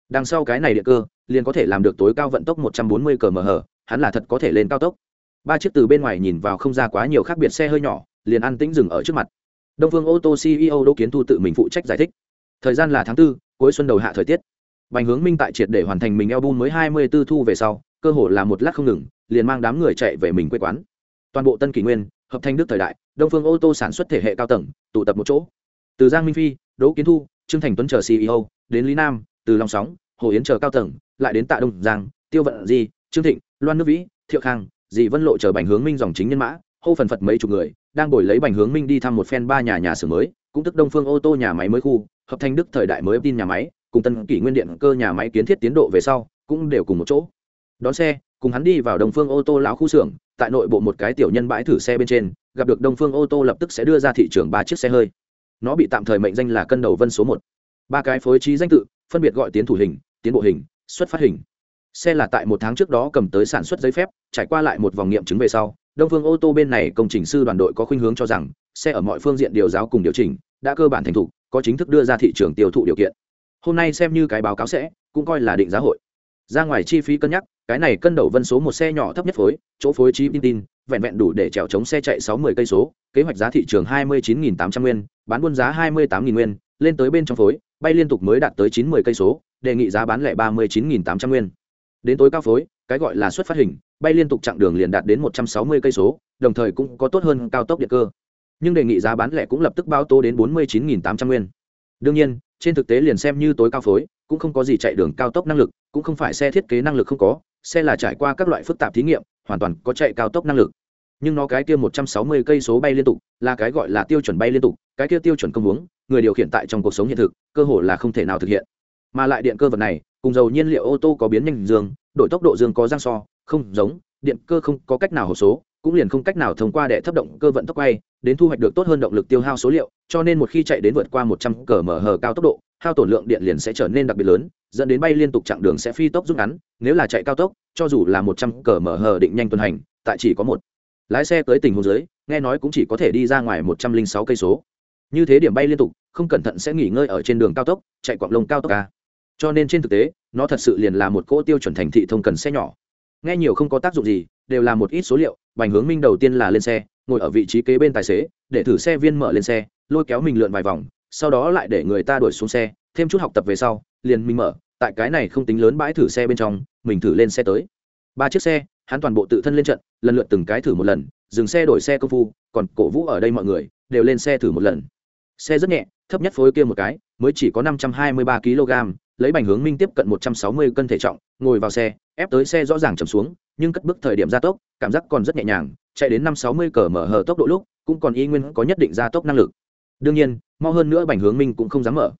Đằng sau cái này điện cơ, liền có thể làm được tối cao vận tốc một trăm bốn mươi kmh hắn là thật có thể lên cao tốc ba chiếc từ bên ngoài nhìn vào không ra quá nhiều khác biệt xe hơi nhỏ liền ăn tĩnh dừng ở trước mặt đông phương ô tô ceo đỗ kiến thu tự mình phụ trách giải thích thời gian là tháng 4, cuối xuân đầu hạ thời tiết Bành Hướng Minh tại triệt để hoàn thành mình album mới 24 thu về sau, cơ hội là một lát không ngừng, liền mang đám người chạy về mình quê quán. Toàn bộ Tân Kỷ Nguyên, hợp thanh đức thời đại, Đông Phương ô tô sản xuất thể hệ cao tầng, tụ tập một chỗ. Từ Giang Minh Phi, Đỗ Kiến Thu, Trương Thành Tuấn chờ CEO, đến Lý Nam, từ Long Sóng, Hồ Yến chờ cao tầng, lại đến Tạ Đông Giang, Tiêu Vận Di, Trương Thịnh, Loan Nước Vĩ, Thiệu Khang, Dì Vân Lộ chờ Bành Hướng Minh dòng chính nhân mã, hô phần phật mấy chục người, đang đổi lấy Bành Hướng Minh đi thăm một phen ba nhà nhà xưởng mới, cũng tức Đông Phương ô tô nhà máy mới khu, hợp thành đức thời đại mới tin nhà máy, cùng tân kỷ nguyên điện cơ nhà máy kiến thiết tiến độ về sau cũng đều cùng một chỗ. Đón xe cùng hắn đi vào đồng phương ô tô lão khu xưởng tại nội bộ một cái tiểu nhân bãi thử xe bên trên gặp được đông phương ô tô lập tức sẽ đưa ra thị trường ba chiếc xe hơi. Nó bị tạm thời mệnh danh là cân đầu vân số một. Ba cái phối trí danh tự phân biệt gọi tiến thủ hình tiến bộ hình xuất phát hình xe là tại một tháng trước đó cầm tới sản xuất giấy phép, trải qua lại một vòng nghiệm chứng về sau, đông phương ô tô bên này công trình sư đoàn đội có khuynh hướng cho rằng, xe ở mọi phương diện điều giáo cùng điều chỉnh, đã cơ bản thành thục, có chính thức đưa ra thị trường tiêu thụ điều kiện. Hôm nay xem như cái báo cáo sẽ, cũng coi là định giá hội. Ra ngoài chi phí cân nhắc, cái này cân đầu vân số một xe nhỏ thấp nhất phối, chỗ phối trí tin tin, vẹn vẹn đủ để chèo chống xe chạy sáu mươi cây số, kế hoạch giá thị trường hai mươi chín tám trăm nguyên, bán buôn giá hai mươi tám nguyên, lên tới bên trong phối, bay liên tục mới đạt tới chín mươi cây số, đề nghị giá bán lẻ ba mươi chín tám trăm nguyên đến tối cao phối, cái gọi là xuất phát hình, bay liên tục chặng đường liền đạt đến một trăm sáu mươi cây số, đồng thời cũng có tốt hơn cao tốc điện cơ. Nhưng đề nghị giá bán lẻ cũng lập tức bao tô đến bốn mươi chín tám trăm nguyên. Đương nhiên, trên thực tế liền xem như tối cao phối, cũng không có gì chạy đường cao tốc năng lực, cũng không phải xe thiết kế năng lực không có, xe là trải qua các loại phức tạp thí nghiệm, hoàn toàn có chạy cao tốc năng lực. Nhưng nó cái kia một trăm sáu mươi cây số bay liên tục, là cái gọi là tiêu chuẩn bay liên tục, cái kia tiêu chuẩn công huống, người điều khiển tại trong cuộc sống hiện thực, cơ hội là không thể nào thực hiện. Mà lại điện cơ vật này cùng dầu nhiên liệu ô tô có biến nhanh dương, đổi tốc độ dương có giang so, không giống, điện cơ không có cách nào hộp số, cũng liền không cách nào thông qua để thấp động cơ vận tốc quay đến thu hoạch được tốt hơn động lực tiêu hao số liệu, cho nên một khi chạy đến vượt qua một trăm cờ mở hờ cao tốc độ, hao tổn lượng điện liền sẽ trở nên đặc biệt lớn, dẫn đến bay liên tục chặng đường sẽ phi tốc rút ngắn, nếu là chạy cao tốc, cho dù là một trăm cờ mở hờ định nhanh tuần hành, tại chỉ có một. Lái xe tới tình hồ dưới, nghe nói cũng chỉ có thể đi ra ngoài một trăm linh sáu cây số. Như thế điểm bay liên tục, không cẩn thận sẽ nghỉ ngơi ở trên đường cao tốc, chạy quạng lông cao tốc ca cho nên trên thực tế, nó thật sự liền là một cỗ tiêu chuẩn thành thị thông cần xe nhỏ. Nghe nhiều không có tác dụng gì, đều là một ít số liệu, bành hướng minh đầu tiên là lên xe, ngồi ở vị trí kế bên tài xế, để thử xe viên mở lên xe, lôi kéo mình lượn vài vòng, sau đó lại để người ta đuổi xuống xe, thêm chút học tập về sau, liền mình mở. Tại cái này không tính lớn bãi thử xe bên trong, mình thử lên xe tới. Ba chiếc xe, hắn toàn bộ tự thân lên trận, lần lượt từng cái thử một lần, dừng xe đổi xe công phu, còn cổ vũ ở đây mọi người, đều lên xe thử một lần. Xe rất nhẹ, thấp nhất phối kia một cái, mới chỉ có năm trăm hai mươi ba kg lấy bành hướng minh tiếp cận một trăm sáu mươi cân thể trọng, ngồi vào xe, ép tới xe rõ ràng chầm xuống, nhưng cất bước thời điểm gia tốc, cảm giác còn rất nhẹ nhàng, chạy đến năm sáu mươi cờ mở hờ tốc độ lúc, cũng còn y nguyên có nhất định gia tốc năng lực. Đương nhiên, mau hơn nữa bành hướng minh cũng không dám mở.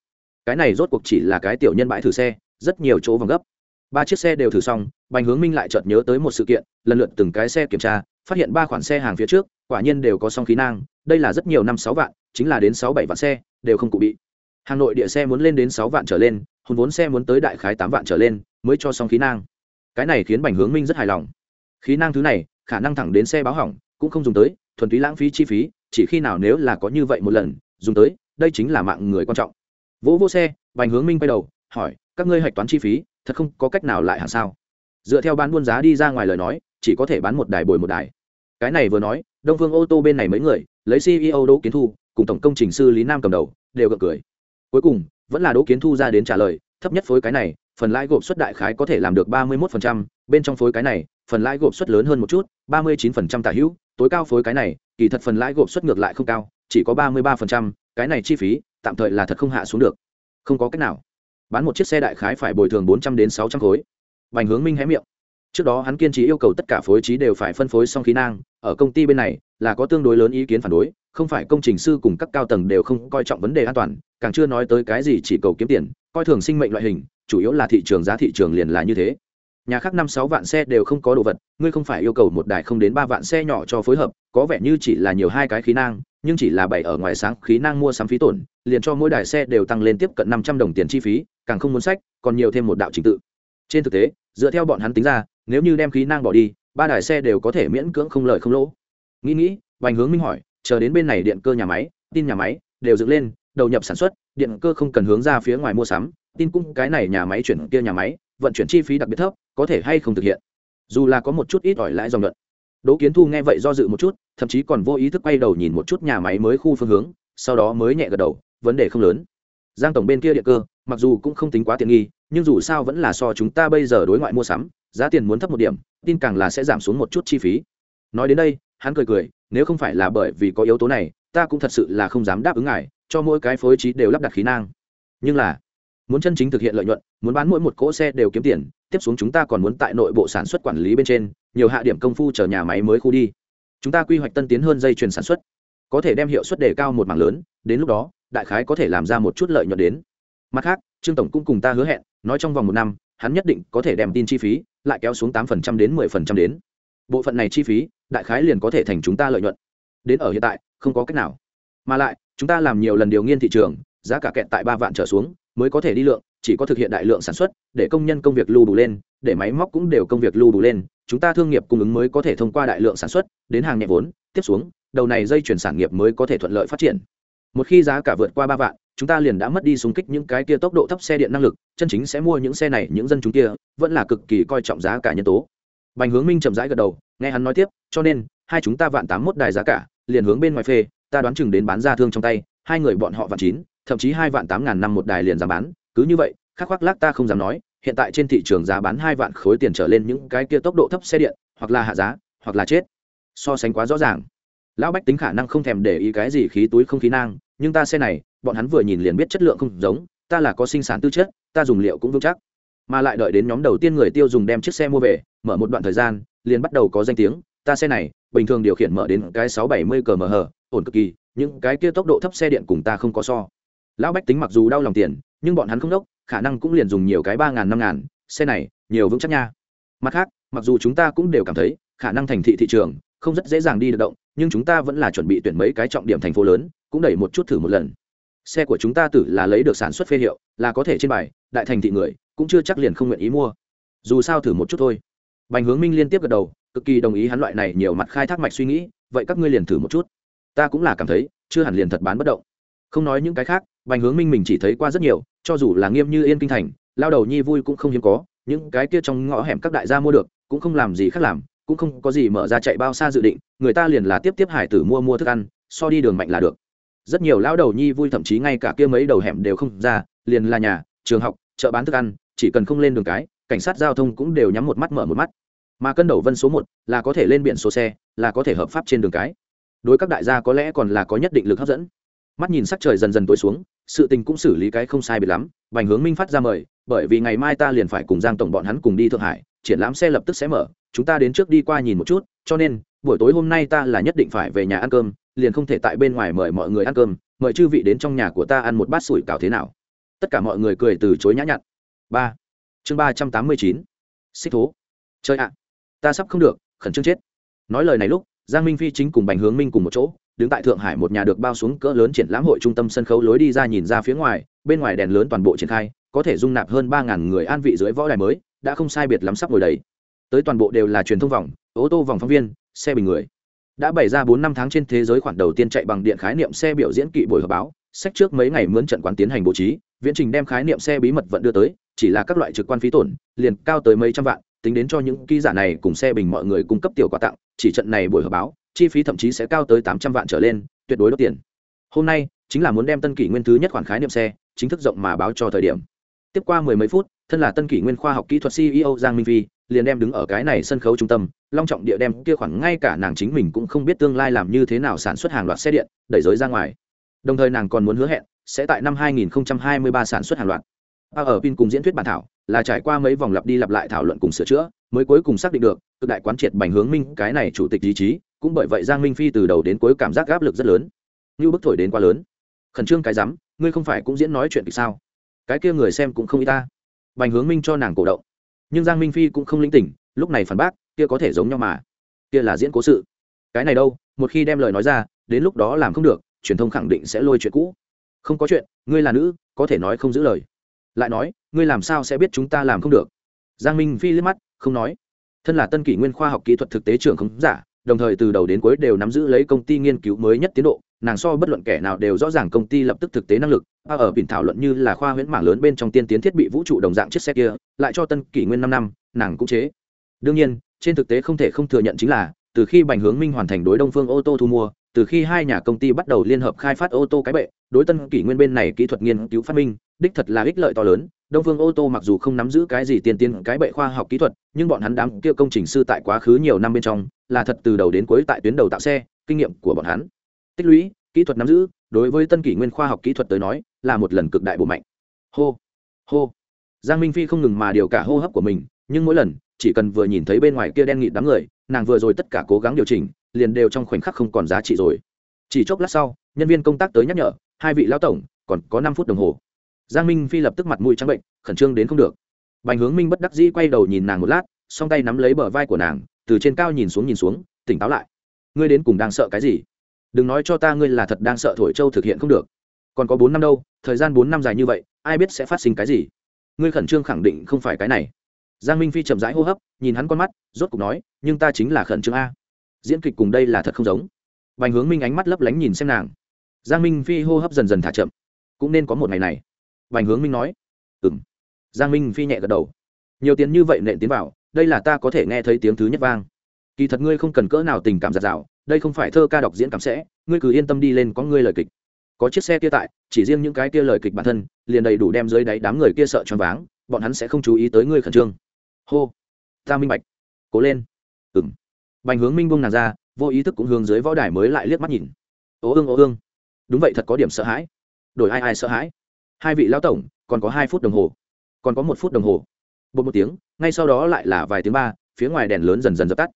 Cái này rốt cuộc chỉ là cái tiểu nhân bãi thử xe, rất nhiều chỗ vòng gấp. Ba chiếc xe đều thử xong, bành hướng minh lại chợt nhớ tới một sự kiện, lần lượt từng cái xe kiểm tra, phát hiện ba khoản xe hàng phía trước, quả nhiên đều có song khí nang, đây là rất nhiều năm sáu vạn, chính là đến sáu bảy vạn xe, đều không cụ bị hà nội địa xe muốn lên đến sáu vạn trở lên hồn vốn xe muốn tới đại khái tám vạn trở lên, mới cho xong khí nang. Cái này khiến bành hướng minh rất hài lòng. Khí năng thứ này, khả năng thẳng đến xe báo hỏng, cũng không dùng tới, thuần túy lãng phí chi phí, chỉ khi nào nếu là có như vậy một lần, dùng tới, đây chính là mạng người quan trọng. Vỗ vô xe, bành hướng minh quay đầu, hỏi, các ngươi hạch toán chi phí, thật không có cách nào lại hẳn sao? Dựa theo bán buôn giá đi ra ngoài lời nói, chỉ có thể bán một đài bồi một đài. Cái này vừa nói, đông phương ô tô bên này mấy người, lấy ceo đỗ kiến thu, cùng tổng công trình sư lý nam cầm đầu, đều gật cười cuối cùng vẫn là đỗ kiến thu ra đến trả lời thấp nhất phối cái này phần lãi gộp suất đại khái có thể làm được ba mươi 31%, bên trong phối cái này phần lãi gộp suất lớn hơn một chút ba mươi 39% tả hữu tối cao phối cái này kỳ thật phần lãi gộp suất ngược lại không cao chỉ có ba mươi 33%, cái này chi phí tạm thời là thật không hạ xuống được. Không có cách nào. Bán một chiếc xe đại khái phải bồi thường bốn trăm đến sáu trăm khối. Bành hướng minh hé miệng. Trước đó hắn kiên trì yêu cầu tất cả phối trí đều phải phân phối xong khí năng ở công ty bên này là có tương đối lớn ý kiến phản đối không phải công trình sư cùng các cao tầng đều không coi trọng vấn đề an toàn càng chưa nói tới cái gì chỉ cầu kiếm tiền, coi thường sinh mệnh loại hình, chủ yếu là thị trường giá thị trường liền là như thế. Nhà khác năm sáu vạn xe đều không có đồ vật, ngươi không phải yêu cầu một đài không đến ba vạn xe nhỏ cho phối hợp, có vẻ như chỉ là nhiều hai cái khí năng nhưng chỉ là bảy ở ngoài sáng khí năng mua sắm phí tổn, liền cho mỗi đài xe đều tăng lên tiếp cận năm trăm đồng tiền chi phí, càng không muốn sách, còn nhiều thêm một đạo trình tự. Trên thực tế, dựa theo bọn hắn tính ra, nếu như đem khí năng bỏ đi, ba đài xe đều có thể miễn cưỡng không lợi không lỗ. Nghĩ nghĩ vành hướng minh hỏi, chờ đến bên này điện cơ nhà máy, tin nhà máy, đều dựng lên đầu nhập sản xuất, điện cơ không cần hướng ra phía ngoài mua sắm, tin cũng cái này nhà máy chuyển kia nhà máy, vận chuyển chi phí đặc biệt thấp, có thể hay không thực hiện. Dù là có một chút ít ỏi lãi dòng luận đỗ kiến thu nghe vậy do dự một chút, thậm chí còn vô ý thức quay đầu nhìn một chút nhà máy mới khu phương hướng, sau đó mới nhẹ gật đầu, vấn đề không lớn. Giang tổng bên kia điện cơ, mặc dù cũng không tính quá tiện nghi, nhưng dù sao vẫn là so chúng ta bây giờ đối ngoại mua sắm, giá tiền muốn thấp một điểm, tin càng là sẽ giảm xuống một chút chi phí. Nói đến đây, hắn cười cười, nếu không phải là bởi vì có yếu tố này, ta cũng thật sự là không dám đáp ứng ngài cho mỗi cái phối trí đều lắp đặt khí năng nhưng là, muốn chân chính thực hiện lợi nhuận, muốn bán mỗi một cỗ xe đều kiếm tiền, tiếp xuống chúng ta còn muốn tại nội bộ sản xuất quản lý bên trên, nhiều hạ điểm công phu chờ nhà máy mới khu đi. Chúng ta quy hoạch tân tiến hơn dây chuyền sản xuất. Có thể đem hiệu suất đề cao một mảng lớn, đến lúc đó, đại khái có thể làm ra một chút lợi nhuận đến. Mặt khác, trương tổng cũng cùng ta hứa hẹn, nói trong vòng một năm, hắn nhất định có thể đem tin chi phí lại kéo xuống tám phần trăm đến mười phần trăm đến. Bộ phận này chi phí, đại khái liền có thể thành chúng ta lợi nhuận. Đến ở hiện tại, không có cách nào. Mà lại chúng ta làm nhiều lần điều nghiên thị trường, giá cả kẹt tại ba vạn trở xuống, mới có thể đi lượng, chỉ có thực hiện đại lượng sản xuất, để công nhân công việc lưu đủ lên, để máy móc cũng đều công việc lưu đủ lên, chúng ta thương nghiệp cung ứng mới có thể thông qua đại lượng sản xuất, đến hàng nhẹ vốn, tiếp xuống, đầu này dây chuyển sản nghiệp mới có thể thuận lợi phát triển. Một khi giá cả vượt qua ba vạn, chúng ta liền đã mất đi súng kích những cái kia tốc độ thấp xe điện năng lực, chân chính sẽ mua những xe này, những dân chúng kia, vẫn là cực kỳ coi trọng giá cả nhân tố. Bành hướng minh chậm rãi gật đầu, nghe hắn nói tiếp, cho nên, hai chúng ta vạn tám mốt đài giá cả, liền hướng bên ngoài phê ta đoán chừng đến bán ra thương trong tay, hai người bọn họ vạn chín, thậm chí hai vạn tám ngàn năm một đài liền giảm bán, cứ như vậy, khắc khoác lác ta không dám nói, hiện tại trên thị trường giá bán hai vạn khối tiền trở lên những cái kia tốc độ thấp xe điện, hoặc là hạ giá, hoặc là chết. So sánh quá rõ ràng. Lão bách tính khả năng không thèm để ý cái gì khí túi không khí nang, nhưng ta xe này, bọn hắn vừa nhìn liền biết chất lượng không giống, ta là có sinh sản tư chất, ta dùng liệu cũng vững chắc. Mà lại đợi đến nhóm đầu tiên người tiêu dùng đem chiếc xe mua về, mở một đoạn thời gian, liền bắt đầu có danh tiếng, ta xe này, bình thường điều khiển mở đến cái sáu bảy mươi cờ mờ hờ ổn cực kỳ, những cái kia tốc độ thấp xe điện cùng ta không có so. Lão bách tính mặc dù đau lòng tiền, nhưng bọn hắn không đốc, khả năng cũng liền dùng nhiều cái ba ngàn năm ngàn, xe này, nhiều vững chắc nha. Mặt khác, mặc dù chúng ta cũng đều cảm thấy, khả năng thành thị thị trường không rất dễ dàng đi được động, nhưng chúng ta vẫn là chuẩn bị tuyển mấy cái trọng điểm thành phố lớn, cũng đẩy một chút thử một lần. Xe của chúng ta tử là lấy được sản xuất phê hiệu, là có thể trên bài, đại thành thị người cũng chưa chắc liền không nguyện ý mua. Dù sao thử một chút thôi. Bành hướng minh liên tiếp gật đầu, cực kỳ đồng ý hắn loại này nhiều mặt khai thác mạch suy nghĩ, vậy các ngươi liền thử một chút ta cũng là cảm thấy, chưa hẳn liền thật bán bất động. Không nói những cái khác, bành hướng minh mình chỉ thấy qua rất nhiều, cho dù là nghiêm như yên kinh thành, lao đầu nhi vui cũng không hiếm có, những cái kia trong ngõ hẻm các đại gia mua được, cũng không làm gì khác làm, cũng không có gì mở ra chạy bao xa dự định, người ta liền là tiếp tiếp hải tử mua mua thức ăn, so đi đường mạnh là được. Rất nhiều lao đầu nhi vui thậm chí ngay cả kia mấy đầu hẻm đều không ra, liền là nhà, trường học, chợ bán thức ăn, chỉ cần không lên đường cái, cảnh sát giao thông cũng đều nhắm một mắt mở một mắt. Mà cân đầu vân số một là có thể lên biển số xe, là có thể hợp pháp trên đường cái đối các đại gia có lẽ còn là có nhất định lực hấp dẫn. Mắt nhìn sắc trời dần dần tối xuống, sự tình cũng xử lý cái không sai biệt lắm, bành hướng minh phát ra mời, bởi vì ngày mai ta liền phải cùng giang tổng bọn hắn cùng đi thượng hải, triển lãm xe lập tức sẽ mở, chúng ta đến trước đi qua nhìn một chút, cho nên, buổi tối hôm nay ta là nhất định phải về nhà ăn cơm, liền không thể tại bên ngoài mời mọi người ăn cơm, mời chư vị đến trong nhà của ta ăn một bát sủi cảo thế nào. Tất cả mọi người cười từ chối nhã nhặn. Ba. Chương ba trăm tám mươi chín. Xích thố. Chơi ạ. Ta sắp không được, khẩn trương chết. Nói lời này lúc giang minh phi chính cùng bành hướng minh cùng một chỗ, đứng tại thượng hải một nhà được bao xuống cỡ lớn triển lãm hội trung tâm sân khấu lối đi ra nhìn ra phía ngoài, bên ngoài đèn lớn toàn bộ triển khai, có thể dung nạp hơn ba ngàn người an vị dưới võ đài mới, đã không sai biệt lắm sắp ngồi đầy. Tới toàn bộ đều là truyền thông vòng, ô tô vòng phóng viên, xe bình người. Đã bày ra bốn năm tháng trên thế giới khoản đầu tiên chạy bằng điện khái niệm xe biểu diễn kỵ buổi họp báo, sách trước mấy ngày mướn trận quán tiến hành bố trí, viễn trình đem khái niệm xe bí mật vận đưa tới, chỉ là các loại trực quan phí tổn, liền cao tới mấy trăm vạn tính đến cho những ký giả này cùng xe bình mọi người cung cấp tiểu quà tặng, chỉ trận này buổi họp báo, chi phí thậm chí sẽ cao tới tám trăm vạn trở lên, tuyệt đối đốt tiền. Hôm nay, chính là muốn đem tân kỷ nguyên thứ nhất khoản khái niệm xe, chính thức rộng mà báo cho thời điểm. Tiếp qua mười mấy phút, thân là tân kỷ nguyên khoa học kỹ thuật ceo giang minh Vi liền đem đứng ở cái này sân khấu trung tâm, long trọng địa đem kia khoảng ngay cả nàng chính mình cũng không biết tương lai làm như thế nào sản xuất hàng loạt xe điện, đẩy giới ra ngoài. Đồng thời nàng còn muốn hứa hẹn, sẽ tại năm 2023 sản xuất hàng loạt a ở pin cùng diễn thuyết bản thảo là trải qua mấy vòng lặp đi lặp lại thảo luận cùng sửa chữa, mới cuối cùng xác định được, cực đại quán triệt bành hướng minh, cái này chủ tịch ý chí, cũng bởi vậy giang minh phi từ đầu đến cuối cảm giác áp lực rất lớn. Như bức thổi đến quá lớn. Khẩn trương cái rắm, ngươi không phải cũng diễn nói chuyện thì sao? Cái kia người xem cũng không y ta. Bành hướng minh cho nàng cổ động. Nhưng giang minh phi cũng không linh tỉnh, lúc này phản bác, kia có thể giống nhau mà. Kia là diễn cố sự. Cái này đâu, một khi đem lời nói ra, đến lúc đó làm không được, truyền thông khẳng định sẽ lôi chuyện cũ. Không có chuyện, ngươi là nữ, có thể nói không giữ lời lại nói, ngươi làm sao sẽ biết chúng ta làm không được? Giang minh phi liếc mắt, không nói. Thân là tân kỷ nguyên khoa học kỹ thuật thực tế trưởng không giả, đồng thời từ đầu đến cuối đều nắm giữ lấy công ty nghiên cứu mới nhất tiến độ, nàng so bất luận kẻ nào đều rõ ràng công ty lập tức thực tế năng lực, a ở biển thảo luận như là khoa huyễn mảng lớn bên trong tiên tiến thiết bị vũ trụ đồng dạng chiếc xe kia, lại cho tân kỷ nguyên năm năm, nàng cũng chế. Đương nhiên, trên thực tế không thể không thừa nhận chính là, từ khi bành hướng minh hoàn thành đối đông phương ô tô thu mua từ khi hai nhà công ty bắt đầu liên hợp khai phát ô tô cái bệ, đối tân kỷ nguyên bên này kỹ thuật nghiên cứu phát minh, đích thật là ích lợi to lớn. Đông phương ô tô mặc dù không nắm giữ cái gì tiên tiến, cái bệ khoa học kỹ thuật, nhưng bọn hắn đám kia công trình sư tại quá khứ nhiều năm bên trong, là thật từ đầu đến cuối tại tuyến đầu tạo xe, kinh nghiệm của bọn hắn. Tích lũy, kỹ thuật nắm giữ, đối với tân kỷ nguyên khoa học kỹ thuật tới nói, là một lần cực đại bộ mạnh. Hô hô. Giang minh phi không ngừng mà điều cả hô hấp của mình, nhưng mỗi lần, chỉ cần vừa nhìn thấy bên ngoài kia đen nghịt đám người, nàng vừa rồi tất cả cố gắng điều chỉnh liền đều trong khoảnh khắc không còn giá trị rồi. Chỉ chốc lát sau, nhân viên công tác tới nhắc nhở, hai vị lão tổng, còn có năm phút đồng hồ. Giang minh phi lập tức mặt mũi trắng bệnh, khẩn trương đến không được. Bành hướng minh bất đắc dĩ quay đầu nhìn nàng một lát, song tay nắm lấy bờ vai của nàng, từ trên cao nhìn xuống nhìn xuống, tỉnh táo lại. Ngươi đến cùng đang sợ cái gì? Đừng nói cho ta ngươi là thật đang sợ thổi châu thực hiện không được. Còn có bốn năm đâu, thời gian bốn năm dài như vậy, ai biết sẽ phát sinh cái gì? Ngươi khẩn trương khẳng định không phải cái này. Giang minh phi chậm rãi hô hấp, nhìn hắn con mắt, rốt cục nói, nhưng ta chính là khẩn trương a diễn kịch cùng đây là thật không giống. Bành hướng minh ánh mắt lấp lánh nhìn xem nàng. Giang minh phi hô hấp dần dần thả chậm. Cũng nên có một ngày này. Bành hướng minh nói. Ừ m giang minh phi nhẹ gật đầu. Nhiều tiền như vậy nện tiến vào, đây là ta có thể nghe thấy tiếng thứ nhất vang. Kỳ thật ngươi không cần cỡ nào tình cảm giạt rào, đây không phải thơ ca đọc diễn cảm sẽ, ngươi cứ yên tâm đi lên có ngươi lời kịch. Có chiếc xe kia tại, chỉ riêng những cái kia lời kịch bản thân, liền đầy đủ đem dưới đáy đám người kia sợ choáng váng, bọn hắn sẽ không chú ý tới ngươi khẩn trương. Hô. Ta minh bạch. Cố lên. Ừng bành hướng minh bung nàng ra, vô ý thức cũng hướng dưới võ đài mới lại liếc mắt nhìn. Ố ương ố ương. Đúng vậy, thật có điểm sợ hãi. Đổi ai ai sợ hãi. Hai vị lão tổng, còn có hai phút đồng hồ. Còn có một phút đồng hồ. Một một tiếng, ngay sau đó lại là vài tiếng ba, phía ngoài đèn lớn dần dần dập tắt.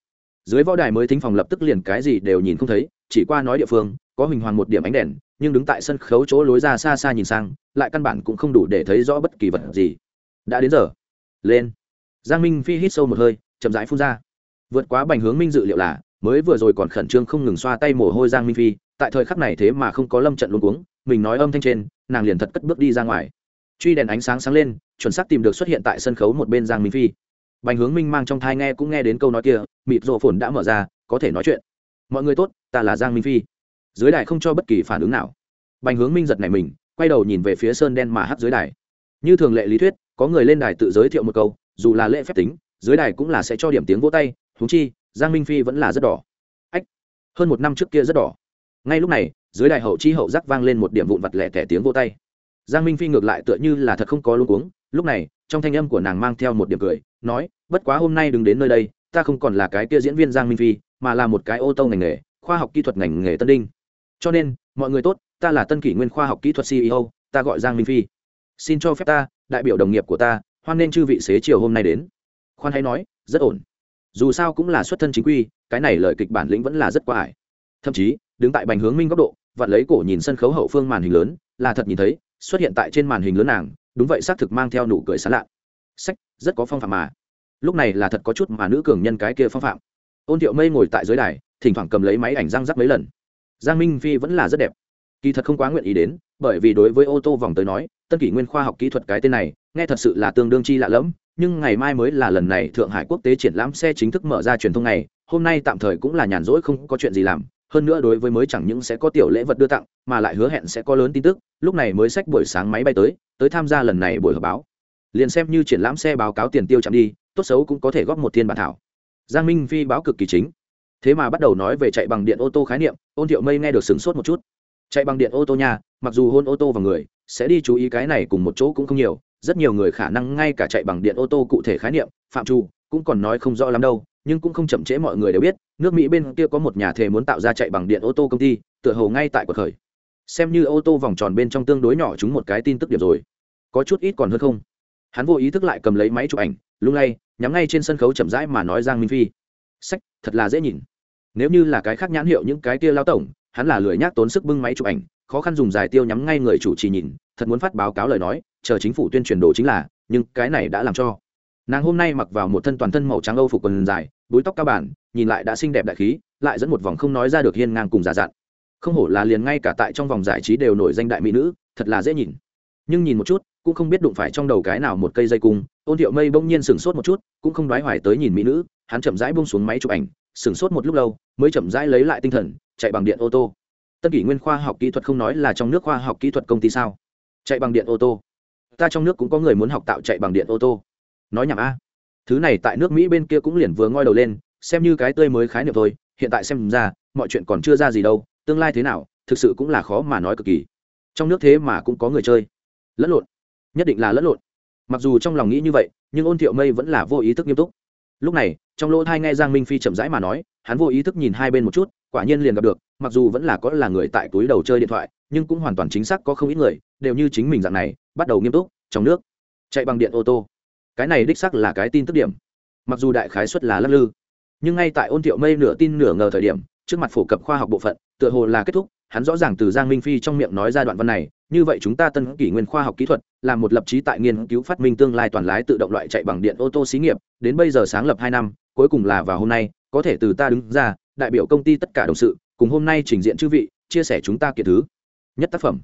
Dưới võ đài mới thính phòng lập tức liền cái gì đều nhìn không thấy, chỉ qua nói địa phương, có huỳnh hoàng một điểm ánh đèn, nhưng đứng tại sân khấu chỗ lối ra xa xa nhìn sang, lại căn bản cũng không đủ để thấy rõ bất kỳ vật gì. Đã đến giờ. Lên. Giang minh phi hít sâu một hơi, chậm rãi phun ra vượt quá bành hướng minh dự liệu là, mới vừa rồi còn khẩn trương không ngừng xoa tay mồ hôi giang minh phi, tại thời khắc này thế mà không có lâm trận luôn cuống, mình nói âm thanh trên, nàng liền thật cất bước đi ra ngoài. Truy đèn ánh sáng sáng lên, chuẩn xác tìm được xuất hiện tại sân khấu một bên giang minh phi. Bành hướng minh mang trong thai nghe cũng nghe đến câu nói kia, mịt rộ phồn đã mở ra, có thể nói chuyện. Mọi người tốt, ta là giang minh phi. Dưới đài không cho bất kỳ phản ứng nào. Bành hướng minh giật này mình, quay đầu nhìn về phía sơn đen mà hát dưới đài. Như thường lệ lý thuyết, có người lên đài tự giới thiệu một câu, dù là lễ phép tính, dưới đài cũng là sẽ cho điểm tiếng vỗ tay thú chi, giang minh phi vẫn là rất đỏ. Ách, hơn một năm trước kia rất đỏ. Ngay lúc này, dưới đài hậu chi hậu giác vang lên một điểm vụn vặt lẻ tẻ tiếng vô tay. Giang minh phi ngược lại tựa như là thật không có luôn cuống. Lúc này, trong thanh âm của nàng mang theo một điểm cười, nói, bất quá hôm nay đừng đến nơi đây, ta không còn là cái kia diễn viên giang minh phi, mà là một cái ô tô ngành nghề, khoa học kỹ thuật ngành nghề tân đinh. Cho nên, mọi người tốt, ta là tân kỷ nguyên khoa học kỹ thuật ceo ta gọi giang minh phi. Xin cho phép ta, đại biểu đồng nghiệp của ta, hoan nên chư vị xế chiều hôm nay đến. Khoan hãy nói, rất ổn dù sao cũng là xuất thân chính quy, cái này lời kịch bản lĩnh vẫn là rất quá ải. Thậm chí, đứng tại bành hướng minh góc độ, vặn lấy cổ nhìn sân khấu hậu phương màn hình lớn, là thật nhìn thấy, xuất hiện tại trên màn hình lớn nàng, đúng vậy xác thực mang theo nụ cười sán lạ. Sách, rất có phong phạm mà. Lúc này là thật có chút mà nữ cường nhân cái kia phong phạm. Ôn thiệu mây ngồi tại dưới đài, thỉnh thoảng cầm lấy máy ảnh răng rắc mấy lần. Giang minh phi vẫn là rất đẹp. Kỳ thật không quá nguyện ý đến, bởi vì đối với ô tô vòng tới nói, tân kỷ nguyên khoa học kỹ thuật cái tên này, nghe thật sự là tương đương chi lạ lẫm nhưng ngày mai mới là lần này thượng hải quốc tế triển lãm xe chính thức mở ra truyền thông này hôm nay tạm thời cũng là nhàn rỗi không có chuyện gì làm, hơn nữa đối với mới chẳng những sẽ có tiểu lễ vật đưa tặng, mà lại hứa hẹn sẽ có lớn tin tức, lúc này mới sách buổi sáng máy bay tới tới tham gia lần này buổi họp báo. Liền xem như triển lãm xe báo cáo tiền tiêu chạm đi, tốt xấu cũng có thể góp một thiên bản thảo. Giang minh phi báo cực kỳ chính. Thế mà bắt đầu nói về chạy bằng điện ô tô khái niệm, ôn thiệu mây nghe được sửng sốt một chút. Chạy bằng điện ô tô nha, mặc dù hôn ô tô và người, sẽ đi chú ý cái này cùng một chỗ cũng không nhiều rất nhiều người khả năng ngay cả chạy bằng điện ô tô cụ thể khái niệm, phạm trù cũng còn nói không rõ lắm đâu, nhưng cũng không chậm trễ mọi người đều biết, nước mỹ bên kia có một nhà thề muốn tạo ra chạy bằng điện ô tô công ty, tựa hồ ngay tại cuộc khởi. Xem như ô tô vòng tròn bên trong tương đối nhỏ chúng một cái tin tức điểm rồi. Có chút ít còn hơn không? Hắn vô ý thức lại cầm lấy máy chụp ảnh, lung lay, nhắm ngay trên sân khấu chậm rãi mà nói giang minh phi. Sách, thật là dễ nhìn. Nếu như là cái khác nhãn hiệu những cái kia lao tổng, hắn là lười nhác tốn sức bưng máy chụp ảnh, khó khăn dùng dài tiêu nhắm ngay người chủ trì nhìn thật muốn phát báo cáo lời nói, chờ chính phủ tuyên truyền đồ chính là, nhưng cái này đã làm cho. Nàng hôm nay mặc vào một thân toàn thân màu trắng âu phục quần dài, búi tóc cao bản, nhìn lại đã xinh đẹp đại khí, lại dẫn một vòng không nói ra được hiên ngang cùng giả dặn. Không hổ là liền ngay cả tại trong vòng giải trí đều nổi danh đại mỹ nữ, thật là dễ nhìn. Nhưng nhìn một chút, cũng không biết đụng phải trong đầu cái nào một cây dây cung, ôn thiệu mây bỗng nhiên sửng sốt một chút, cũng không đoái hoài tới nhìn mỹ nữ, hắn chậm rãi bông xuống máy chụp ảnh, sửng sốt một lúc lâu, mới chậm rãi lấy lại tinh thần, chạy bằng điện ô tô. Tân kỷ nguyên khoa học kỹ thuật không nói là trong nước khoa học kỹ thuật công ty sao? Chạy bằng điện ô tô. Ta trong nước cũng có người muốn học tạo chạy bằng điện ô tô. Nói nhảm a. Thứ này tại nước mỹ bên kia cũng liền vừa ngoi đầu lên, xem như cái tươi mới khái niệm thôi, hiện tại xem ra, mọi chuyện còn chưa ra gì đâu, tương lai thế nào, thực sự cũng là khó mà nói cực kỳ. Trong nước thế mà cũng có người chơi. Lẫn lộn. Nhất định là lẫn lộn. Mặc dù trong lòng nghĩ như vậy, nhưng ôn thiệu mây vẫn là vô ý thức nghiêm túc. Lúc này, trong lỗ thai nghe giang minh phi chậm rãi mà nói, hắn vô ý thức nhìn hai bên một chút quả nhiên liền gặp được, mặc dù vẫn là có là người tại túi đầu chơi điện thoại, nhưng cũng hoàn toàn chính xác có không ít người, đều như chính mình dạng này, bắt đầu nghiêm túc, trong nước, chạy bằng điện ô tô. Cái này đích sắc là cái tin tức điểm. Mặc dù đại khái xuất là lắc lư, nhưng ngay tại ôn thiệu mây nửa tin nửa ngờ thời điểm, trước mặt phổ cập khoa học bộ phận, tựa hồ là kết thúc, hắn rõ ràng từ giang minh phi trong miệng nói ra đoạn văn này, như vậy chúng ta tân kỷ nguyên khoa học kỹ thuật, là một lập trí tại nghiên cứu phát minh tương lai toàn lái tự động loại chạy bằng điện ô tô xí nghiệp, đến bây giờ sáng lập hai năm, cuối cùng là vào hôm nay, có thể từ ta đứng ra đại biểu công ty tất cả đồng sự, cùng hôm nay trình diện chư vị, chia sẻ chúng ta kiệt thứ. Nhất tác phẩm.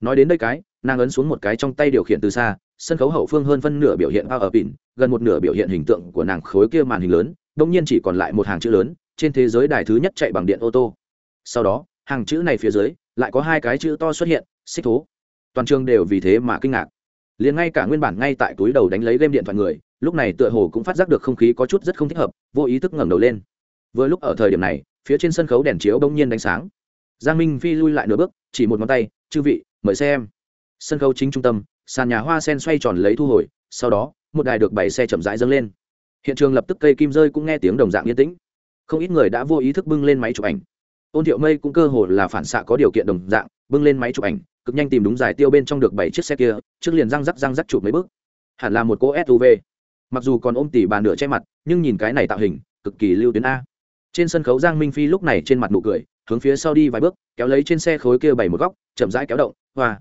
Nói đến đây cái, nàng ấn xuống một cái trong tay điều khiển từ xa, sân khấu hậu phương hơn phân nửa biểu hiện ao ở pin, gần một nửa biểu hiện hình tượng của nàng khối kia màn hình lớn, đông nhiên chỉ còn lại một hàng chữ lớn, trên thế giới đài thứ nhất chạy bằng điện ô tô. Sau đó, hàng chữ này phía dưới, lại có hai cái chữ to xuất hiện, xích thố. Toàn trường đều vì thế mà kinh ngạc. Liền ngay cả nguyên bản ngay tại túi đầu đánh lấy game điện thoại người, lúc này tựa hồ cũng phát giác được không khí có chút rất không thích hợp, vô ý thức ngẩng đầu lên vừa lúc ở thời điểm này, phía trên sân khấu đèn chiếu bỗng nhiên đánh sáng. Giang minh phi lui lại nửa bước, chỉ một ngón tay, chư vị, mời xem. Sân khấu chính trung tâm, sàn nhà hoa sen xoay tròn lấy thu hồi, sau đó, một đài được bảy xe chậm rãi dâng lên. Hiện trường lập tức cây kim rơi cũng nghe tiếng đồng dạng yên tĩnh. Không ít người đã vô ý thức bưng lên máy chụp ảnh. Ôn thiệu mây cũng cơ hồ là phản xạ có điều kiện đồng dạng, bưng lên máy chụp ảnh, cực nhanh tìm đúng giải tiêu bên trong được bảy chiếc xe kia, trước liền răng rắc răng rắc chụp mấy bước. Hẳn là một cô suv mặc dù còn ôm tỉ bà nửa che mặt, nhưng nhìn cái này tạo hình, cực kỳ lưu tuyến a trên sân khấu giang minh phi lúc này trên mặt nụ cười, hướng phía sau đi vài bước, kéo lấy trên xe khối kia bảy một góc, chậm rãi kéo động, hoa.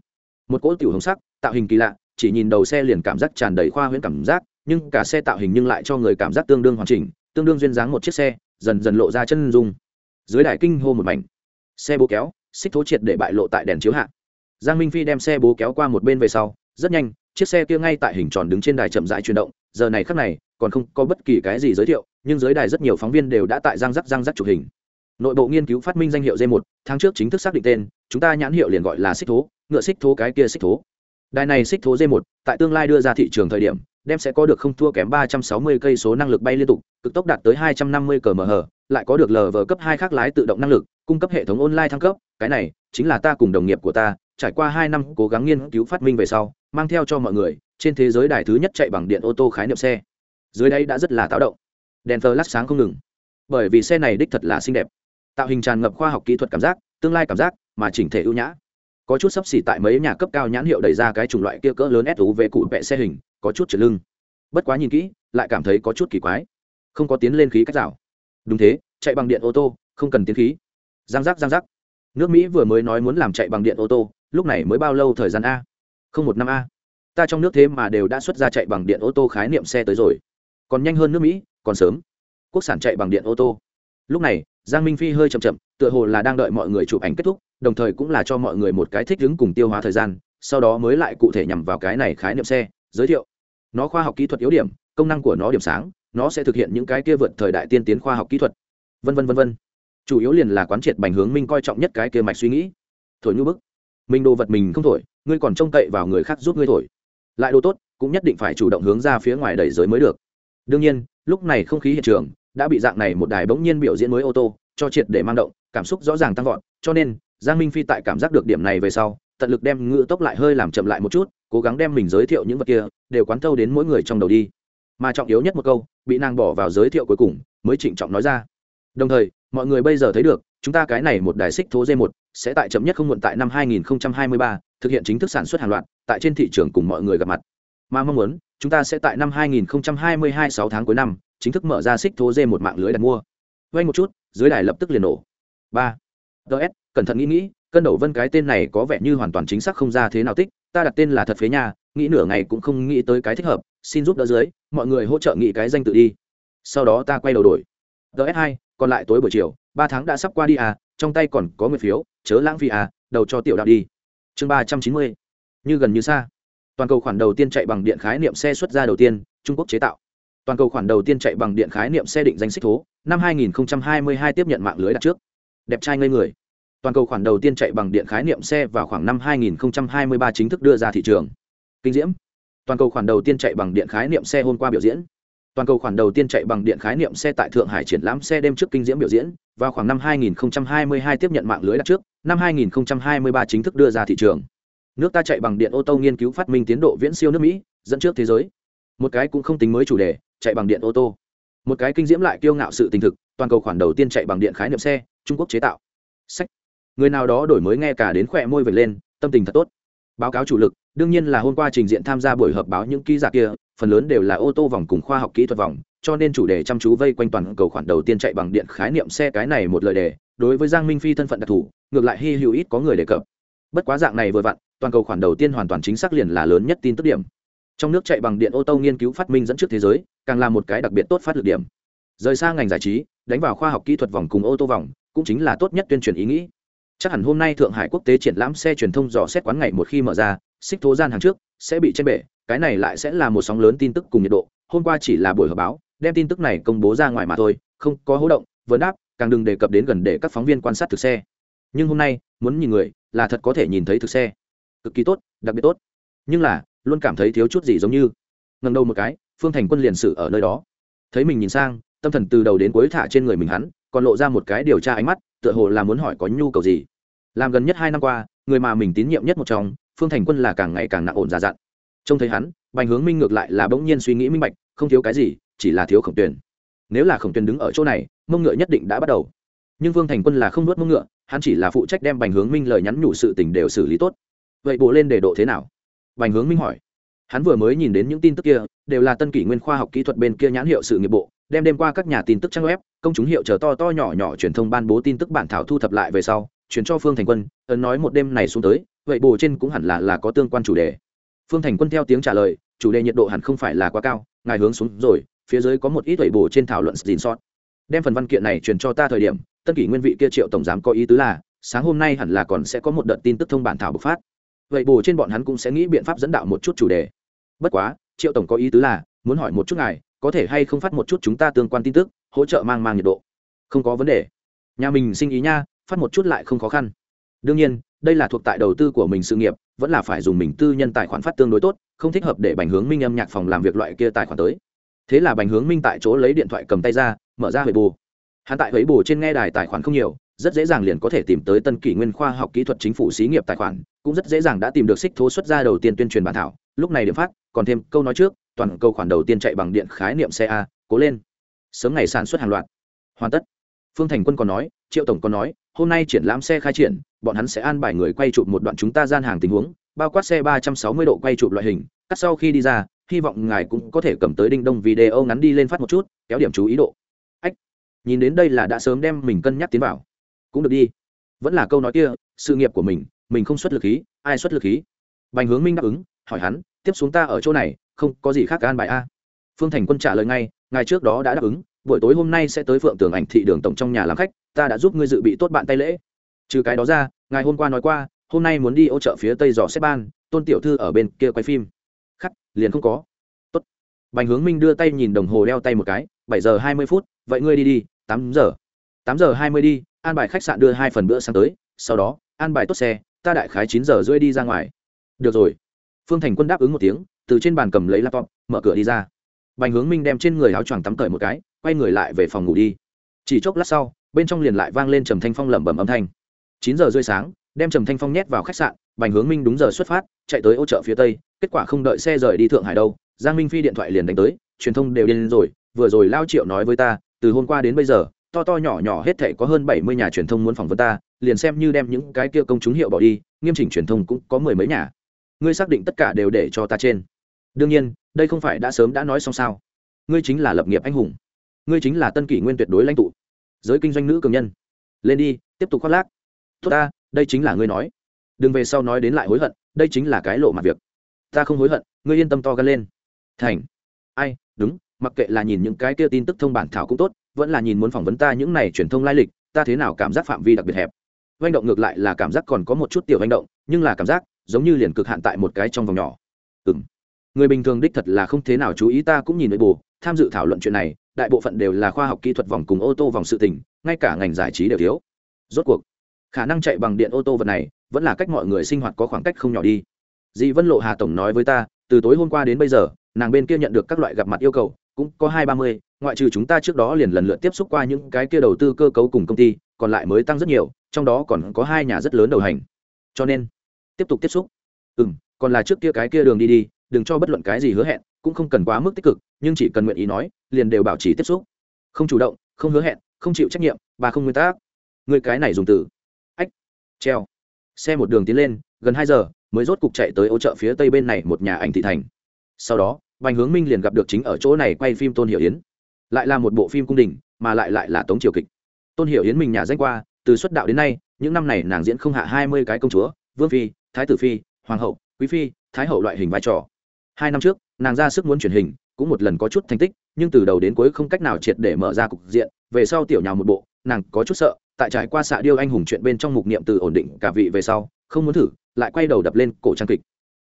Một cỗ tiểu hồng sắc, tạo hình kỳ lạ, chỉ nhìn đầu xe liền cảm giác tràn đầy khoa huyễn cảm giác, nhưng cả xe tạo hình nhưng lại cho người cảm giác tương đương hoàn chỉnh, tương đương duyên dáng một chiếc xe, dần dần lộ ra chân dung. Dưới đại kinh hô một mảnh. Xe bố kéo, xích thố triệt để bại lộ tại đèn chiếu hạ. Giang minh phi đem xe bố kéo qua một bên về sau, rất nhanh, chiếc xe kia ngay tại hình tròn đứng trên đài chậm rãi chuyển động, giờ này khắc này, còn không có bất kỳ cái gì giới thiệu nhưng dưới đài rất nhiều phóng viên đều đã tại giang rắc giang rắc chụp hình. Nội bộ nghiên cứu phát minh danh hiệu d 1 tháng trước chính thức xác định tên, chúng ta nhãn hiệu liền gọi là xích thố, ngựa xích thố cái kia xích thố. Đài này xích thố d 1 tại tương lai đưa ra thị trường thời điểm, đem sẽ có được không thua kém 360 cây số năng lực bay liên tục, cực tốc đạt tới 250 km/h lại có được lv cấp hai khác lái tự động năng lực, cung cấp hệ thống online thăng cấp, cái này chính là ta cùng đồng nghiệp của ta, trải qua hai năm cố gắng nghiên cứu phát minh về sau, mang theo cho mọi người, trên thế giới đài thứ nhất chạy bằng điện ô tô khái niệm xe. Dưới đây đã rất là táo động đèn flash sáng không ngừng. Bởi vì xe này đích thật là xinh đẹp. Tạo hình tràn ngập khoa học kỹ thuật cảm giác, tương lai cảm giác, mà chỉnh thể ưu nhã. Có chút sấp xỉ tại mấy nhà cấp cao nhãn hiệu đẩy ra cái chủng loại kia cỡ lớn suv cụ vẽ xe hình, có chút trượt lưng. Bất quá nhìn kỹ, lại cảm thấy có chút kỳ quái. Không có tiến lên khí cách rào. Đúng thế, chạy bằng điện ô tô, không cần tiến khí. Giang giác giang giác. Nước mỹ vừa mới nói muốn làm chạy bằng điện ô tô, lúc này mới bao lâu thời gian a? Không một năm a. Ta trong nước thế mà đều đã xuất ra chạy bằng điện ô tô khái niệm xe tới rồi. Còn nhanh hơn nước mỹ còn sớm. Quốc sản chạy bằng điện ô tô. Lúc này, giang minh phi hơi chậm chậm, tựa hồ là đang đợi mọi người chụp ảnh kết thúc, đồng thời cũng là cho mọi người một cái thích ứng cùng tiêu hóa thời gian, sau đó mới lại cụ thể nhằm vào cái này khái niệm xe, giới thiệu. Nó khoa học kỹ thuật yếu điểm, công năng của nó điểm sáng, nó sẽ thực hiện những cái kia vượt thời đại tiên tiến khoa học kỹ thuật. Vân vân vân vân. Chủ yếu liền là quán triệt bành hướng minh coi trọng nhất cái kia mạch suy nghĩ. Thổi như bức. Mình đồ vật mình không thổi, ngươi còn trông cậy vào người khác giúp ngươi thổi. Lại đồ tốt, cũng nhất định phải chủ động hướng ra phía ngoài đẩy giới mới được. Đương nhiên lúc này không khí hiện trường đã bị dạng này một đài bỗng nhiên biểu diễn mới ô tô cho triệt để mang động cảm xúc rõ ràng tăng vọt cho nên giang minh phi tại cảm giác được điểm này về sau tận lực đem ngựa tốc lại hơi làm chậm lại một chút cố gắng đem mình giới thiệu những vật kia đều quán thâu đến mỗi người trong đầu đi. Mà trọng yếu nhất một câu bị nàng bỏ vào giới thiệu cuối cùng mới trịnh trọng nói ra. Đồng thời mọi người bây giờ thấy được chúng ta cái này một đài xích thố d 1 sẽ tại chậm nhất không muộn tại năm 2023, thực hiện chính thức sản xuất hàng loạt tại trên thị trường cùng mọi người gặp mặt. Mà mong muốn chúng ta sẽ tại năm 2022 6 tháng cuối năm, chính thức mở ra xích thố dê một mạng lưới đặt mua. Vay một chút, dưới đài lập tức liền nổ. Ba. Ts cẩn thận nghĩ nghĩ, cân đầu vân cái tên này có vẻ như hoàn toàn chính xác không ra thế nào tích, ta đặt tên là thật phế nha, nghĩ nửa ngày cũng không nghĩ tới cái thích hợp, xin giúp đỡ dưới, mọi người hỗ trợ nghĩ cái danh tự đi. Sau đó ta quay đầu đổi. Ts hai, còn lại tối buổi chiều, ba tháng đã sắp qua đi à trong tay còn có người phiếu, chớ lãng phí à đầu cho tiểu đạo đi. Chương ba trăm chín mươi. Như gần như xa toàn cầu khoản đầu tiên chạy bằng điện khái niệm xe xuất ra đầu tiên, trung quốc chế tạo. Toàn cầu khoản đầu tiên chạy bằng điện khái niệm xe định danh xích thố, năm 2022 tiếp nhận mạng lưới đặt trước. Đẹp trai ngây người. Toàn cầu khoản đầu tiên chạy bằng điện khái niệm xe vào khoảng năm 2023 chính thức đưa ra thị trường. Kinh diễm. Toàn cầu khoản đầu tiên chạy bằng điện khái niệm xe hôm qua biểu diễn. Toàn cầu khoản đầu tiên chạy bằng điện khái niệm xe tại thượng hải triển lãm xe đêm trước kinh diễm biểu diễn, vào khoảng năm 2022 tiếp nhận mạng lưới đặt trước, năm 2023 chính thức đưa ra thị trường nước ta chạy bằng điện ô tô nghiên cứu phát minh tiến độ viễn siêu nước mỹ, dẫn trước thế giới. Một cái cũng không tính mới chủ đề, chạy bằng điện ô tô. Một cái kinh diễm lại kiêu ngạo sự tình thực, toàn cầu khoản đầu tiên chạy bằng điện khái niệm xe, trung quốc chế tạo. Sách. Người nào đó đổi mới nghe cả đến khỏe môi vệt lên, tâm tình thật tốt. Báo cáo chủ lực, đương nhiên là hôm qua trình diện tham gia buổi họp báo những ký giả kia, phần lớn đều là ô tô vòng cùng khoa học kỹ thuật vòng, cho nên chủ đề chăm chú vây quanh toàn cầu khoản đầu tiên chạy bằng điện khái niệm xe cái này một lời đề, đối với giang minh phi thân phận đặc thù, ngược lại hy hữu ít có người đề cập. Bất quá dạng này vừa vặn toàn cầu khoản đầu tiên hoàn toàn chính xác liền là lớn nhất tin tức điểm. Trong nước chạy bằng điện ô tô nghiên cứu phát minh dẫn trước thế giới, càng là một cái đặc biệt tốt phát lực điểm. Rời xa ngành giải trí, đánh vào khoa học kỹ thuật vòng cùng ô tô vòng, cũng chính là tốt nhất tuyên truyền ý nghĩ. Chắc hẳn hôm nay thượng hải quốc tế triển lãm xe truyền thông dò xét quán ngày một khi mở ra, xích thố gian hàng trước, sẽ bị trên bể, cái này lại sẽ là một sóng lớn tin tức cùng nhiệt độ, hôm qua chỉ là buổi họp báo, đem tin tức này công bố ra ngoài mà thôi, không có hỗ động, vấn đáp, càng đừng đề cập đến gần để các phóng viên quan sát thực xe. Nhưng hôm nay, muốn nhìn người, là thật có thể nhìn thấy thực xe cực kỳ tốt, đặc biệt tốt. Nhưng là, luôn cảm thấy thiếu chút gì giống như. Ngần đầu một cái, phương thành quân liền xử ở nơi đó. Thấy mình nhìn sang, tâm thần từ đầu đến cuối thả trên người mình hắn, còn lộ ra một cái điều tra ánh mắt, tựa hồ là muốn hỏi có nhu cầu gì. Làm gần nhất hai năm qua, người mà mình tín nhiệm nhất một trong, phương thành quân là càng ngày càng nặng ổn giả dặn. Trông thấy hắn, bành hướng minh ngược lại là bỗng nhiên suy nghĩ minh bạch, không thiếu cái gì, chỉ là thiếu khổng tuyển nếu là khổng tuyển đứng ở chỗ này, mông ngựa nhất định đã bắt đầu. Nhưng phương thành quân là không nuốt mông ngựa, hắn chỉ là phụ trách đem bành hướng minh lời nhắn nhủ sự tình đều xử lý tốt vậy bộ lên để độ thế nào? Bành hướng minh hỏi. Hắn vừa mới nhìn đến những tin tức kia, đều là tân kỷ nguyên khoa học kỹ thuật bên kia nhãn hiệu sự nghiệp bộ, đem đêm qua các nhà tin tức trang web, công chúng hiệu chờ to to nhỏ nhỏ truyền thông ban bố tin tức bản thảo thu thập lại về sau, chuyển cho phương thành quân, ấn nói một đêm này xuống tới, vậy bồ trên cũng hẳn là là có tương quan chủ đề. Phương thành quân theo tiếng trả lời, chủ đề nhiệt độ hẳn không phải là quá cao, ngài hướng xuống rồi, phía dưới có một ít vậy bồ trên thảo luận xin sót. Đem phần văn kiện này truyền cho ta thời điểm, tân kỷ nguyên vị kia triệu tổng giám có ý tứ là, sáng hôm nay hẳn là còn sẽ có một đợt tin tức thông bản thảo bộc phát vậy bù trên bọn hắn cũng sẽ nghĩ biện pháp dẫn đạo một chút chủ đề. Bất quá, triệu tổng có ý tứ là, muốn hỏi một chút ngài, có thể hay không phát một chút chúng ta tương quan tin tức, hỗ trợ mang mang nhiệt độ? Không có vấn đề. Nhà mình sinh ý nha, phát một chút lại không khó khăn. Đương nhiên, đây là thuộc tại đầu tư của mình sự nghiệp, vẫn là phải dùng mình tư nhân tài khoản phát tương đối tốt, không thích hợp để bành hướng minh âm nhạc phòng làm việc loại kia tài khoản tới. Thế là bành hướng minh tại chỗ lấy điện thoại cầm tay ra, mở ra huệ bù hắn tại huệ bù trên nghe đài tài khoản không nhiều rất dễ dàng liền có thể tìm tới tân kỷ nguyên khoa học kỹ thuật chính phủ xí nghiệp tài khoản, cũng rất dễ dàng đã tìm được xích thố xuất ra đầu tiên tuyên truyền bản thảo. Lúc này điểm phát, còn thêm câu nói trước, toàn câu khoản đầu tiên chạy bằng điện khái niệm xe a, cố lên. Sớm ngày sản xuất hàng loạt. Hoàn tất. Phương thành quân còn nói, triệu tổng còn nói, hôm nay triển lãm xe khai triển, bọn hắn sẽ an bài người quay chụp một đoạn chúng ta gian hàng tình huống, bao quát xe ba trăm sáu mươi độ quay chụp loại hình, cắt sau khi đi ra, hy vọng ngài cũng có thể cầm tới đinh đông video ngắn đi lên phát một chút, kéo điểm chú ý độ. Ách, nhìn đến đây là đã sớm đem mình cân nhắc tiến vào cũng được đi. Vẫn là câu nói kia, sự nghiệp của mình mình không xuất lực khí, ai xuất lực khí? Bành hướng minh đáp ứng, hỏi hắn, tiếp xuống ta ở chỗ này, không có gì khác an bài a. Phương thành quân trả lời ngay, ngài trước đó đã đáp ứng, buổi tối hôm nay sẽ tới phượng tường ảnh thị đường tổng trong nhà làm khách, ta đã giúp ngươi dự bị tốt bạn tay lễ. Trừ cái đó ra, ngài hôm qua nói qua, hôm nay muốn đi ô chợ phía tây dò xếp ban, tôn tiểu thư ở bên kia quay phim. Khắc, liền không có. Tốt. Bành hướng minh đưa tay nhìn đồng hồ đeo tay một cái, bảy giờ hai mươi phút, vậy ngươi đi đi, tám giờ. Tám giờ hai mươi đi an bài khách sạn đưa hai phần bữa sáng tới, sau đó, an bài tốt xe, ta đại khái chín giờ rưỡi đi ra ngoài. Được rồi. Phương thành quân đáp ứng một tiếng, từ trên bàn cầm lấy laptop, mở cửa đi ra. Bành hướng minh đem trên người áo choàng tắm cởi một cái, quay người lại về phòng ngủ đi. Chỉ chốc lát sau, bên trong liền lại vang lên trầm thanh phong lẩm bẩm âm thanh. Chín giờ rưỡi sáng, đem trầm thanh phong nhét vào khách sạn, bành hướng minh đúng giờ xuất phát, chạy tới ô chợ phía tây, kết quả không đợi xe rời đi thượng hải đâu, giang minh phi điện thoại liền đánh tới, truyền thông đều điên rồi, vừa rồi lao triệu nói với ta, từ hôm qua đến bây giờ to to nhỏ nhỏ hết thể có hơn bảy mươi nhà truyền thông muốn phỏng vấn ta, liền xem như đem những cái kia công chúng hiệu bỏ đi, nghiêm chỉnh truyền thông cũng có mười mấy nhà. Ngươi xác định tất cả đều để cho ta trên. Đương nhiên, đây không phải đã sớm đã nói xong sao. Ngươi chính là lập nghiệp anh hùng. Ngươi chính là tân kỷ nguyên tuyệt đối lãnh tụ. Giới kinh doanh nữ cường nhân. Lên đi, tiếp tục khoác lác. Tốt ta, đây chính là ngươi nói. Đừng về sau nói đến lại hối hận, đây chính là cái lộ mặt việc. Ta không hối hận, ngươi yên tâm to gan lên. Thành. Ai, đúng, mặc kệ là nhìn những cái kia tin tức thông bản thảo cũng tốt vẫn là nhìn muốn phỏng vấn ta những này truyền thông lai lịch, ta thế nào cảm giác phạm vi đặc biệt hẹp. Doanh động ngược lại là cảm giác còn có một chút tiểu manh động, nhưng là cảm giác giống như liền cực hạn tại một cái trong vòng nhỏ. Ừ m người bình thường đích thật là không thế nào chú ý ta cũng nhìn nội bù tham dự thảo luận chuyện này, đại bộ phận đều là khoa học kỹ thuật vòng cùng ô tô vòng sự tình, ngay cả ngành giải trí đều thiếu. Rốt cuộc, khả năng chạy bằng điện ô tô vật này vẫn là cách mọi người sinh hoạt có khoảng cách không nhỏ đi. Dị vân lộ hà tổng nói với ta, từ tối hôm qua đến bây giờ, nàng bên kia nhận được các loại gặp mặt yêu cầu cũng có hai ba mươi, ngoại trừ chúng ta trước đó liền lần lượt tiếp xúc qua những cái kia đầu tư cơ cấu cùng công ty, còn lại mới tăng rất nhiều, trong đó còn có hai nhà rất lớn đầu hành. Cho nên, tiếp tục tiếp xúc. Ừ m còn là trước kia cái kia đường đi đi, đừng cho bất luận cái gì hứa hẹn, cũng không cần quá mức tích cực, nhưng chỉ cần nguyện ý nói, liền đều bảo trì tiếp xúc. Không chủ động, không hứa hẹn, không chịu trách nhiệm và không nguyên tắc. Người cái này dùng từ. Ách, treo. Xe một đường tiến lên, gần hai giờ, mới rốt cục chạy tới ô chợ phía tây bên này một nhà ảnh thị thành. Sau đó bành hướng minh liền gặp được chính ở chỗ này quay phim tôn hiểu yến. Lại là một bộ phim cung đình, mà lại lại là tống triều kịch. Tôn hiểu yến mình nhà danh qua, từ xuất đạo đến nay, những năm này nàng diễn không hạ hai mươi cái công chúa, vương phi, thái tử phi, hoàng hậu, quý phi, thái hậu loại hình vai trò. Hai năm trước, nàng ra sức muốn truyền hình, cũng một lần có chút thành tích, nhưng từ đầu đến cuối không cách nào triệt để mở ra cục diện, về sau tiểu nhào một bộ, nàng có chút sợ, tại trải qua xạ điêu anh hùng chuyện bên trong mục niệm từ ổn định cả vị về sau, không muốn thử, lại quay đầu đập lên cổ trang kịch.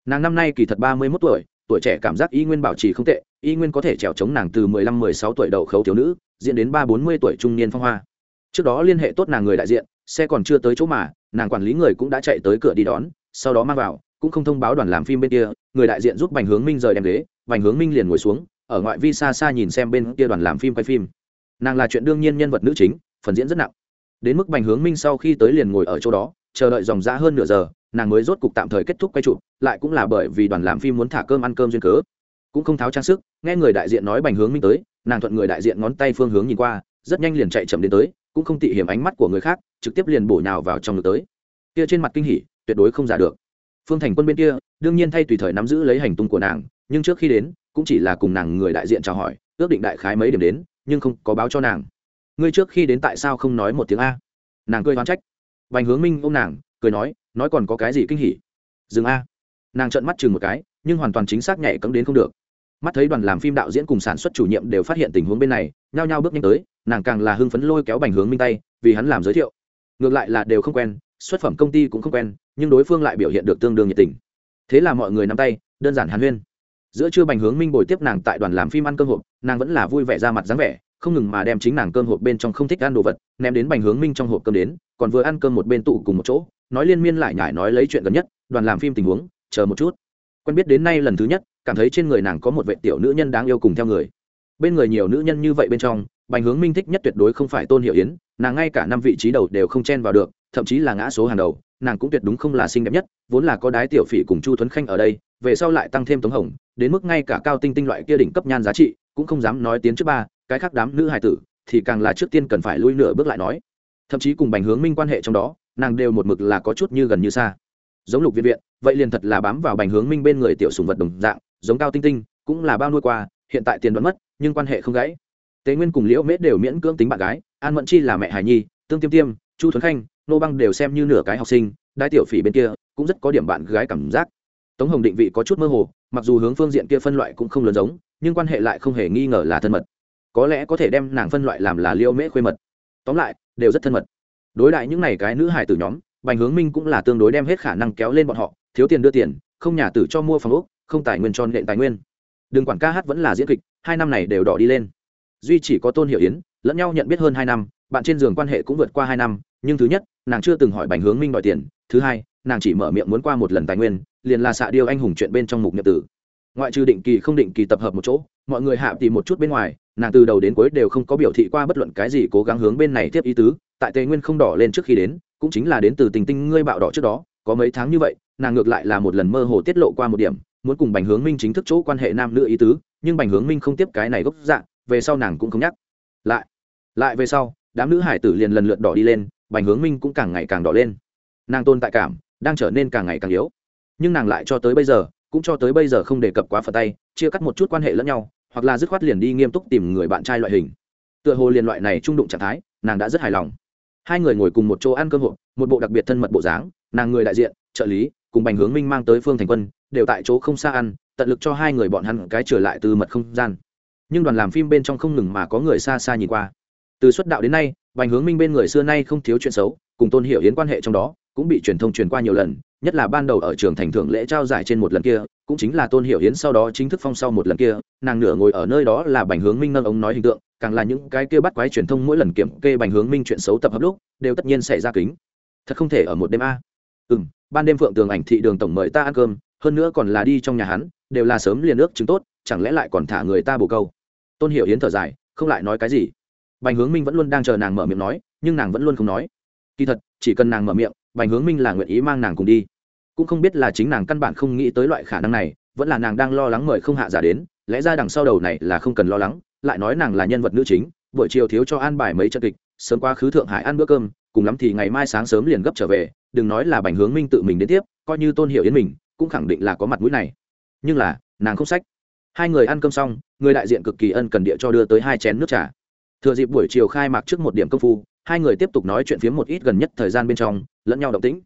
Nàng năm nay kỳ thật ba mươi mốt tuổi tuổi trẻ cảm giác y nguyên bảo trì không tệ, y nguyên có thể trèo chống nàng từ mười lăm, mười sáu tuổi đầu khấu thiếu nữ, diễn đến ba, bốn mươi tuổi trung niên phong hoa. Trước đó liên hệ tốt nàng người đại diện, xe còn chưa tới chỗ mà, nàng quản lý người cũng đã chạy tới cửa đi đón, sau đó mang vào, cũng không thông báo đoàn làm phim bên kia, người đại diện giúp bành hướng minh rời đem ghế, bành hướng minh liền ngồi xuống, ở ngoại vi xa xa nhìn xem bên kia đoàn làm phim quay phim. Nàng là chuyện đương nhiên nhân vật nữ chính, phần diễn rất nặng. Đến mức bành hướng minh sau khi tới liền ngồi ở chỗ đó, chờ đợi dòng dã hơn nửa giờ nàng mới rốt cục tạm thời kết thúc quay chụp lại cũng là bởi vì đoàn làm phim muốn thả cơm ăn cơm duyên cớ. Cũng không tháo trang sức, nghe người đại diện nói bành hướng minh tới, nàng thuận người đại diện ngón tay phương hướng nhìn qua, rất nhanh liền chạy chậm đến tới, cũng không tị hiểm ánh mắt của người khác, trực tiếp liền bổ nhào vào trong ngực tới. Kia trên mặt kinh hỉ, tuyệt đối không giả được. Phương thành quân bên kia, đương nhiên thay tùy thời nắm giữ lấy hành tung của nàng, nhưng trước khi đến, cũng chỉ là cùng nàng người đại diện chào hỏi, ước định đại khái mấy điểm đến, nhưng không có báo cho nàng. Ngươi trước khi đến tại sao không nói một tiếng a? Nàng cười hoán trách. Bành hướng minh ô m nàng cười nói nói còn có cái gì kinh hỉ? Dừng a. Nàng trợn mắt chừng một cái, nhưng hoàn toàn chính xác nhảy cấm đến không được. Mắt thấy đoàn làm phim đạo diễn cùng sản xuất chủ nhiệm đều phát hiện tình huống bên này, nhao nhao bước nhanh tới, nàng càng là hưng phấn lôi kéo bành hướng minh tay, vì hắn làm giới thiệu. Ngược lại là đều không quen, xuất phẩm công ty cũng không quen, nhưng đối phương lại biểu hiện được tương đương nhiệt tình. Thế là mọi người nắm tay, đơn giản hàn huyên. Giữa trưa bành hướng minh bồi tiếp nàng tại đoàn làm phim ăn cơm hộp, nàng vẫn là vui vẻ ra mặt dáng vẻ, không ngừng mà đem chính nàng cơm hộp bên trong không thích ăn đồ vật, ném đến bành hướng minh trong hộp cơm đến, còn vừa ăn cơm một bên tụ cùng một chỗ nói liên miên lại nhải nói lấy chuyện gần nhất, đoàn làm phim tình huống, chờ một chút. Quen biết đến nay lần thứ nhất, cảm thấy trên người nàng có một vệ tiểu nữ nhân đáng yêu cùng theo người. Bên người nhiều nữ nhân như vậy bên trong, bành hướng minh thích nhất tuyệt đối không phải tôn hiệu yến, nàng ngay cả năm vị trí đầu đều không chen vào được, thậm chí là ngã số hàng đầu, nàng cũng tuyệt đúng không là xinh đẹp nhất, vốn là có đái tiểu phỉ cùng chu tuấn khanh ở đây, về sau lại tăng thêm tống hồng, đến mức ngay cả cao tinh tinh loại kia đỉnh cấp nhan giá trị, cũng không dám nói tiến trước ba, cái khác đám nữ hài tử, thì càng là trước tiên cần phải lui nửa bước lại nói. Thậm chí cùng bành hướng minh quan hệ trong đó nàng đều một mực là có chút như gần như xa. Giống lục viện viện, vậy liền thật là bám vào bành hướng minh bên người tiểu sùng vật đồng dạng, giống cao tinh tinh, cũng là bao nuôi qua, hiện tại tiền đoán mất, nhưng quan hệ không gãy. Tế nguyên cùng liễu mễ đều miễn cưỡng tính bạn gái, an mẫn chi là mẹ hải nhi, tương tiêm tiêm, chu thuấn khanh, nô băng đều xem như nửa cái học sinh đai tiểu phỉ bên kia, cũng rất có điểm bạn gái cảm giác. Tống hồng định vị có chút mơ hồ, mặc dù hướng phương diện kia phân loại cũng không lớn giống, nhưng quan hệ lại không hề nghi ngờ là thân mật. Có lẽ có thể đem nàng phân loại làm là liễu mễ khuê mật. Tóm lại, đều rất thân mật đối đại những n à y cái nữ hải tử nhóm, bành hướng minh cũng là tương đối đem hết khả năng kéo lên bọn họ, thiếu tiền đưa tiền, không nhà tử cho mua phòng úc không tài nguyên cho nện tài nguyên. Đừng quản ca hát vẫn là diễn kịch, hai năm này đều đỏ đi lên. Duy chỉ có tôn hiểu yến, lẫn nhau nhận biết hơn hai năm, bạn trên giường quan hệ cũng vượt qua hai năm, nhưng thứ nhất, nàng chưa từng hỏi bành hướng minh đòi tiền, thứ hai, nàng chỉ mở miệng muốn qua một lần tài nguyên, liền là xạ điêu anh hùng chuyện bên trong mục nhật tử. Ngoại trừ định kỳ không định kỳ tập hợp một chỗ, mọi người hạ tìm một chút bên ngoài nàng từ đầu đến cuối đều không có biểu thị qua bất luận cái gì cố gắng hướng bên này tiếp ý tứ, tại tây nguyên không đỏ lên trước khi đến, cũng chính là đến từ tình tinh ngươi bạo đỏ trước đó, có mấy tháng như vậy, nàng ngược lại là một lần mơ hồ tiết lộ qua một điểm, muốn cùng bành hướng minh chính thức chỗ quan hệ nam nữ ý tứ, nhưng bành hướng minh không tiếp cái này gốc dạng về sau nàng cũng không nhắc. Lại lại về sau, đám nữ hải tử liền lần lượt đỏ đi lên, bành hướng minh cũng càng ngày càng đỏ lên. Nàng tồn tại cảm đang trở nên càng ngày càng yếu. Nhưng nàng lại cho tới bây giờ, cũng cho tới bây giờ không đề cập quá phật tay, chia cắt một chút quan hệ lẫn nhau hoặc là dứt khoát liền đi nghiêm túc tìm người bạn trai loại hình. Tựa hồ liền loại này trung đụng trạng thái, nàng đã rất hài lòng. Hai người ngồi cùng một chỗ ăn cơm hộp, một bộ đặc biệt thân mật bộ dáng, nàng người đại diện, trợ lý, cùng bành hướng minh mang tới phương thành quân, đều tại chỗ không xa ăn, tận lực cho hai người bọn hắn cái trở lại từ mật không gian. Nhưng đoàn làm phim bên trong không ngừng mà có người xa xa nhìn qua. Từ xuất đạo đến nay, bành hướng minh bên người xưa nay không thiếu chuyện xấu, cùng tôn hiểu hiến quan hệ trong đó cũng bị truyền thông truyền qua nhiều lần, nhất là ban đầu ở trường thành thưởng lễ trao giải trên một lần kia, cũng chính là tôn hiểu hiến sau đó chính thức phong sau một lần kia, nàng nửa ngồi ở nơi đó là bành hướng minh nâng ống nói hình tượng, càng là những cái kia bắt quái truyền thông mỗi lần kiểm kê bành hướng minh chuyện xấu tập hợp lúc, đều tất nhiên xảy ra kính. Thật không thể ở một đêm a. Ừ m ban đêm phượng tường ảnh thị đường tổng mời ta ăn cơm, hơn nữa còn là đi trong nhà hắn, đều là sớm liền ước chứng tốt, chẳng lẽ lại còn thả người ta bồ câu? Tôn hiểu hiến thở dài, không lại nói cái gì. Bành hướng minh vẫn luôn đang chờ nàng mở miệng nói, nhưng nàng vẫn luôn không nói. Kỳ thật, chỉ cần nàng mở miệng bành hướng minh là nguyện ý mang nàng cùng đi. Cũng không biết là chính nàng căn bản không nghĩ tới loại khả năng này, vẫn là nàng đang lo lắng mời không hạ giả đến, lẽ ra đằng sau đầu này là không cần lo lắng, lại nói nàng là nhân vật nữ chính, buổi chiều thiếu cho an bài mấy trận kịch, sớm qua khứ thượng hải ăn bữa cơm, cùng lắm thì ngày mai sáng sớm liền gấp trở về, đừng nói là bành hướng minh tự mình đến tiếp, coi như tôn hiệu yến mình, cũng khẳng định là có mặt mũi này. Nhưng là, nàng không sách. Hai người ăn cơm xong, người đại diện cực kỳ ân cần địa cho đưa tới hai chén nước trà. Thừa dịp buổi chiều khai mạc trước một điểm công phu hai người tiếp tục nói chuyện phiếm một ít gần nhất thời gian bên trong, lẫn nhau động tĩnh.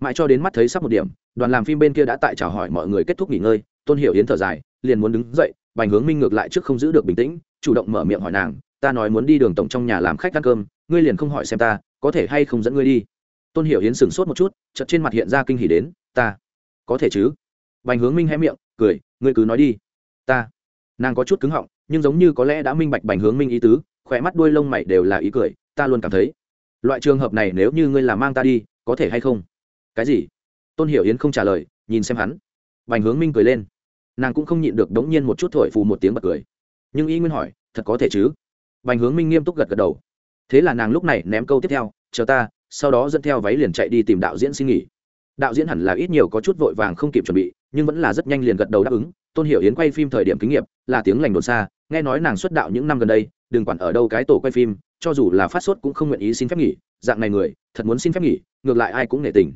Mãi cho đến mắt thấy sắp một điểm, đoàn làm phim bên kia đã tại chào hỏi mọi người kết thúc nghỉ ngơi, tôn hiểu yến thở dài, liền muốn đứng dậy, bành hướng minh ngược lại trước không giữ được bình tĩnh, chủ động mở miệng hỏi nàng, ta nói muốn đi đường tổng trong nhà làm khách ăn cơm, ngươi liền không hỏi xem ta, có thể hay không dẫn ngươi đi? Tôn hiểu yến sửng sốt một chút, chợt trên mặt hiện ra kinh hỉ đến, ta, có thể chứ? Bành hướng minh hé miệng, cười, ngươi cứ nói đi. Ta. Nàng có chút cứng họng, nhưng giống như có lẽ đã minh bạch bành hướng minh ý tứ, khỏe mắt đuôi lông mày đều là ý cười ta luôn cảm thấy. Loại trường hợp này nếu như ngươi làm mang ta đi, có thể hay không? Cái gì? Tôn hiểu yến không trả lời, nhìn xem hắn. Bành hướng minh cười lên. Nàng cũng không nhịn được đống nhiên một chút thổi phù một tiếng bật cười. Nhưng y nguyên hỏi, thật có thể chứ? Bành hướng minh nghiêm túc gật gật đầu. Thế là nàng lúc này ném câu tiếp theo, chờ ta, sau đó dẫn theo váy liền chạy đi tìm đạo diễn xin nghỉ. Đạo diễn hẳn là ít nhiều có chút vội vàng không kịp chuẩn bị, nhưng vẫn là rất nhanh liền gật đầu đáp ứng. Tôn hiểu yến quay phim thời điểm kinh nghiệm là tiếng lành đồn xa, nghe nói nàng xuất đạo những năm gần đây, đừng quản ở đâu cái tổ quay phim cho dù là phát sốt cũng không nguyện ý xin phép nghỉ, dạng này người, thật muốn xin phép nghỉ, ngược lại ai cũng nể tình.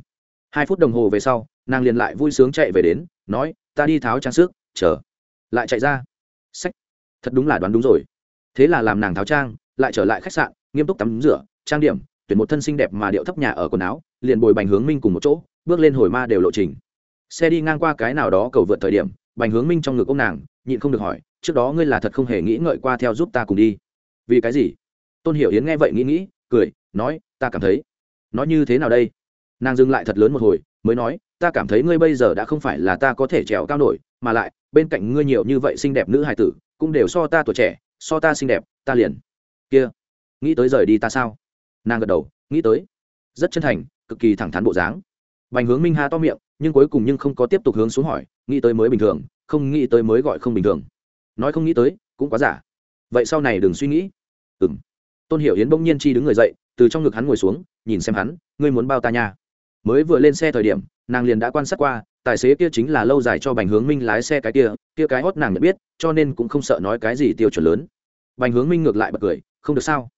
Hai phút đồng hồ về sau, nàng liền lại vui sướng chạy về đến, nói, ta đi tháo trang sức, chờ. Lại chạy ra. Sách. Thật đúng là đoán đúng rồi. Thế là làm nàng tháo trang, lại trở lại khách sạn, nghiêm túc tắm rửa, trang điểm, tuyển một thân xinh đẹp mà điệu thấp nhà ở quần áo, liền bồi bành hướng minh cùng một chỗ, bước lên hồi ma đều lộ trình. Xe đi ngang qua cái nào đó cầu vượt thời điểm, bành hướng minh trong ngực ông nàng, nhịn không được hỏi, trước đó ngươi là thật không hề nghĩ ngợi qua theo giúp ta cùng đi. Vì cái gì? Tôn hiểu yến nghe vậy nghĩ nghĩ, cười, nói, ta cảm thấy nói như thế nào đây? Nàng dừng lại thật lớn một hồi, mới nói, ta cảm thấy ngươi bây giờ đã không phải là ta có thể trèo cao nổi, mà lại, bên cạnh ngươi nhiều như vậy xinh đẹp nữ hài tử, cũng đều so ta tuổi trẻ, so ta xinh đẹp, ta liền kia, nghĩ tới rời đi ta sao? Nàng gật đầu, nghĩ tới. Rất chân thành, cực kỳ thẳng thắn bộ dáng. Bành hướng minh ha to miệng, nhưng cuối cùng nhưng không có tiếp tục hướng xuống hỏi, nghĩ tới mới bình thường, không nghĩ tới mới gọi không bình thường. Nói không nghĩ tới, cũng quá giả. Vậy sau này đừng suy nghĩ. Ừng tôn hiểu yến bỗng nhiên chi đứng người dậy, từ trong ngực hắn ngồi xuống, nhìn xem hắn, ngươi muốn bao ta nha? Mới vừa lên xe thời điểm, nàng liền đã quan sát qua, tài xế kia chính là lâu dài cho bành hướng minh lái xe cái kia kia cái hót nàng nhận biết, cho nên cũng không sợ nói cái gì tiêu chuẩn lớn. Bành hướng minh ngược lại bật cười, không được sao?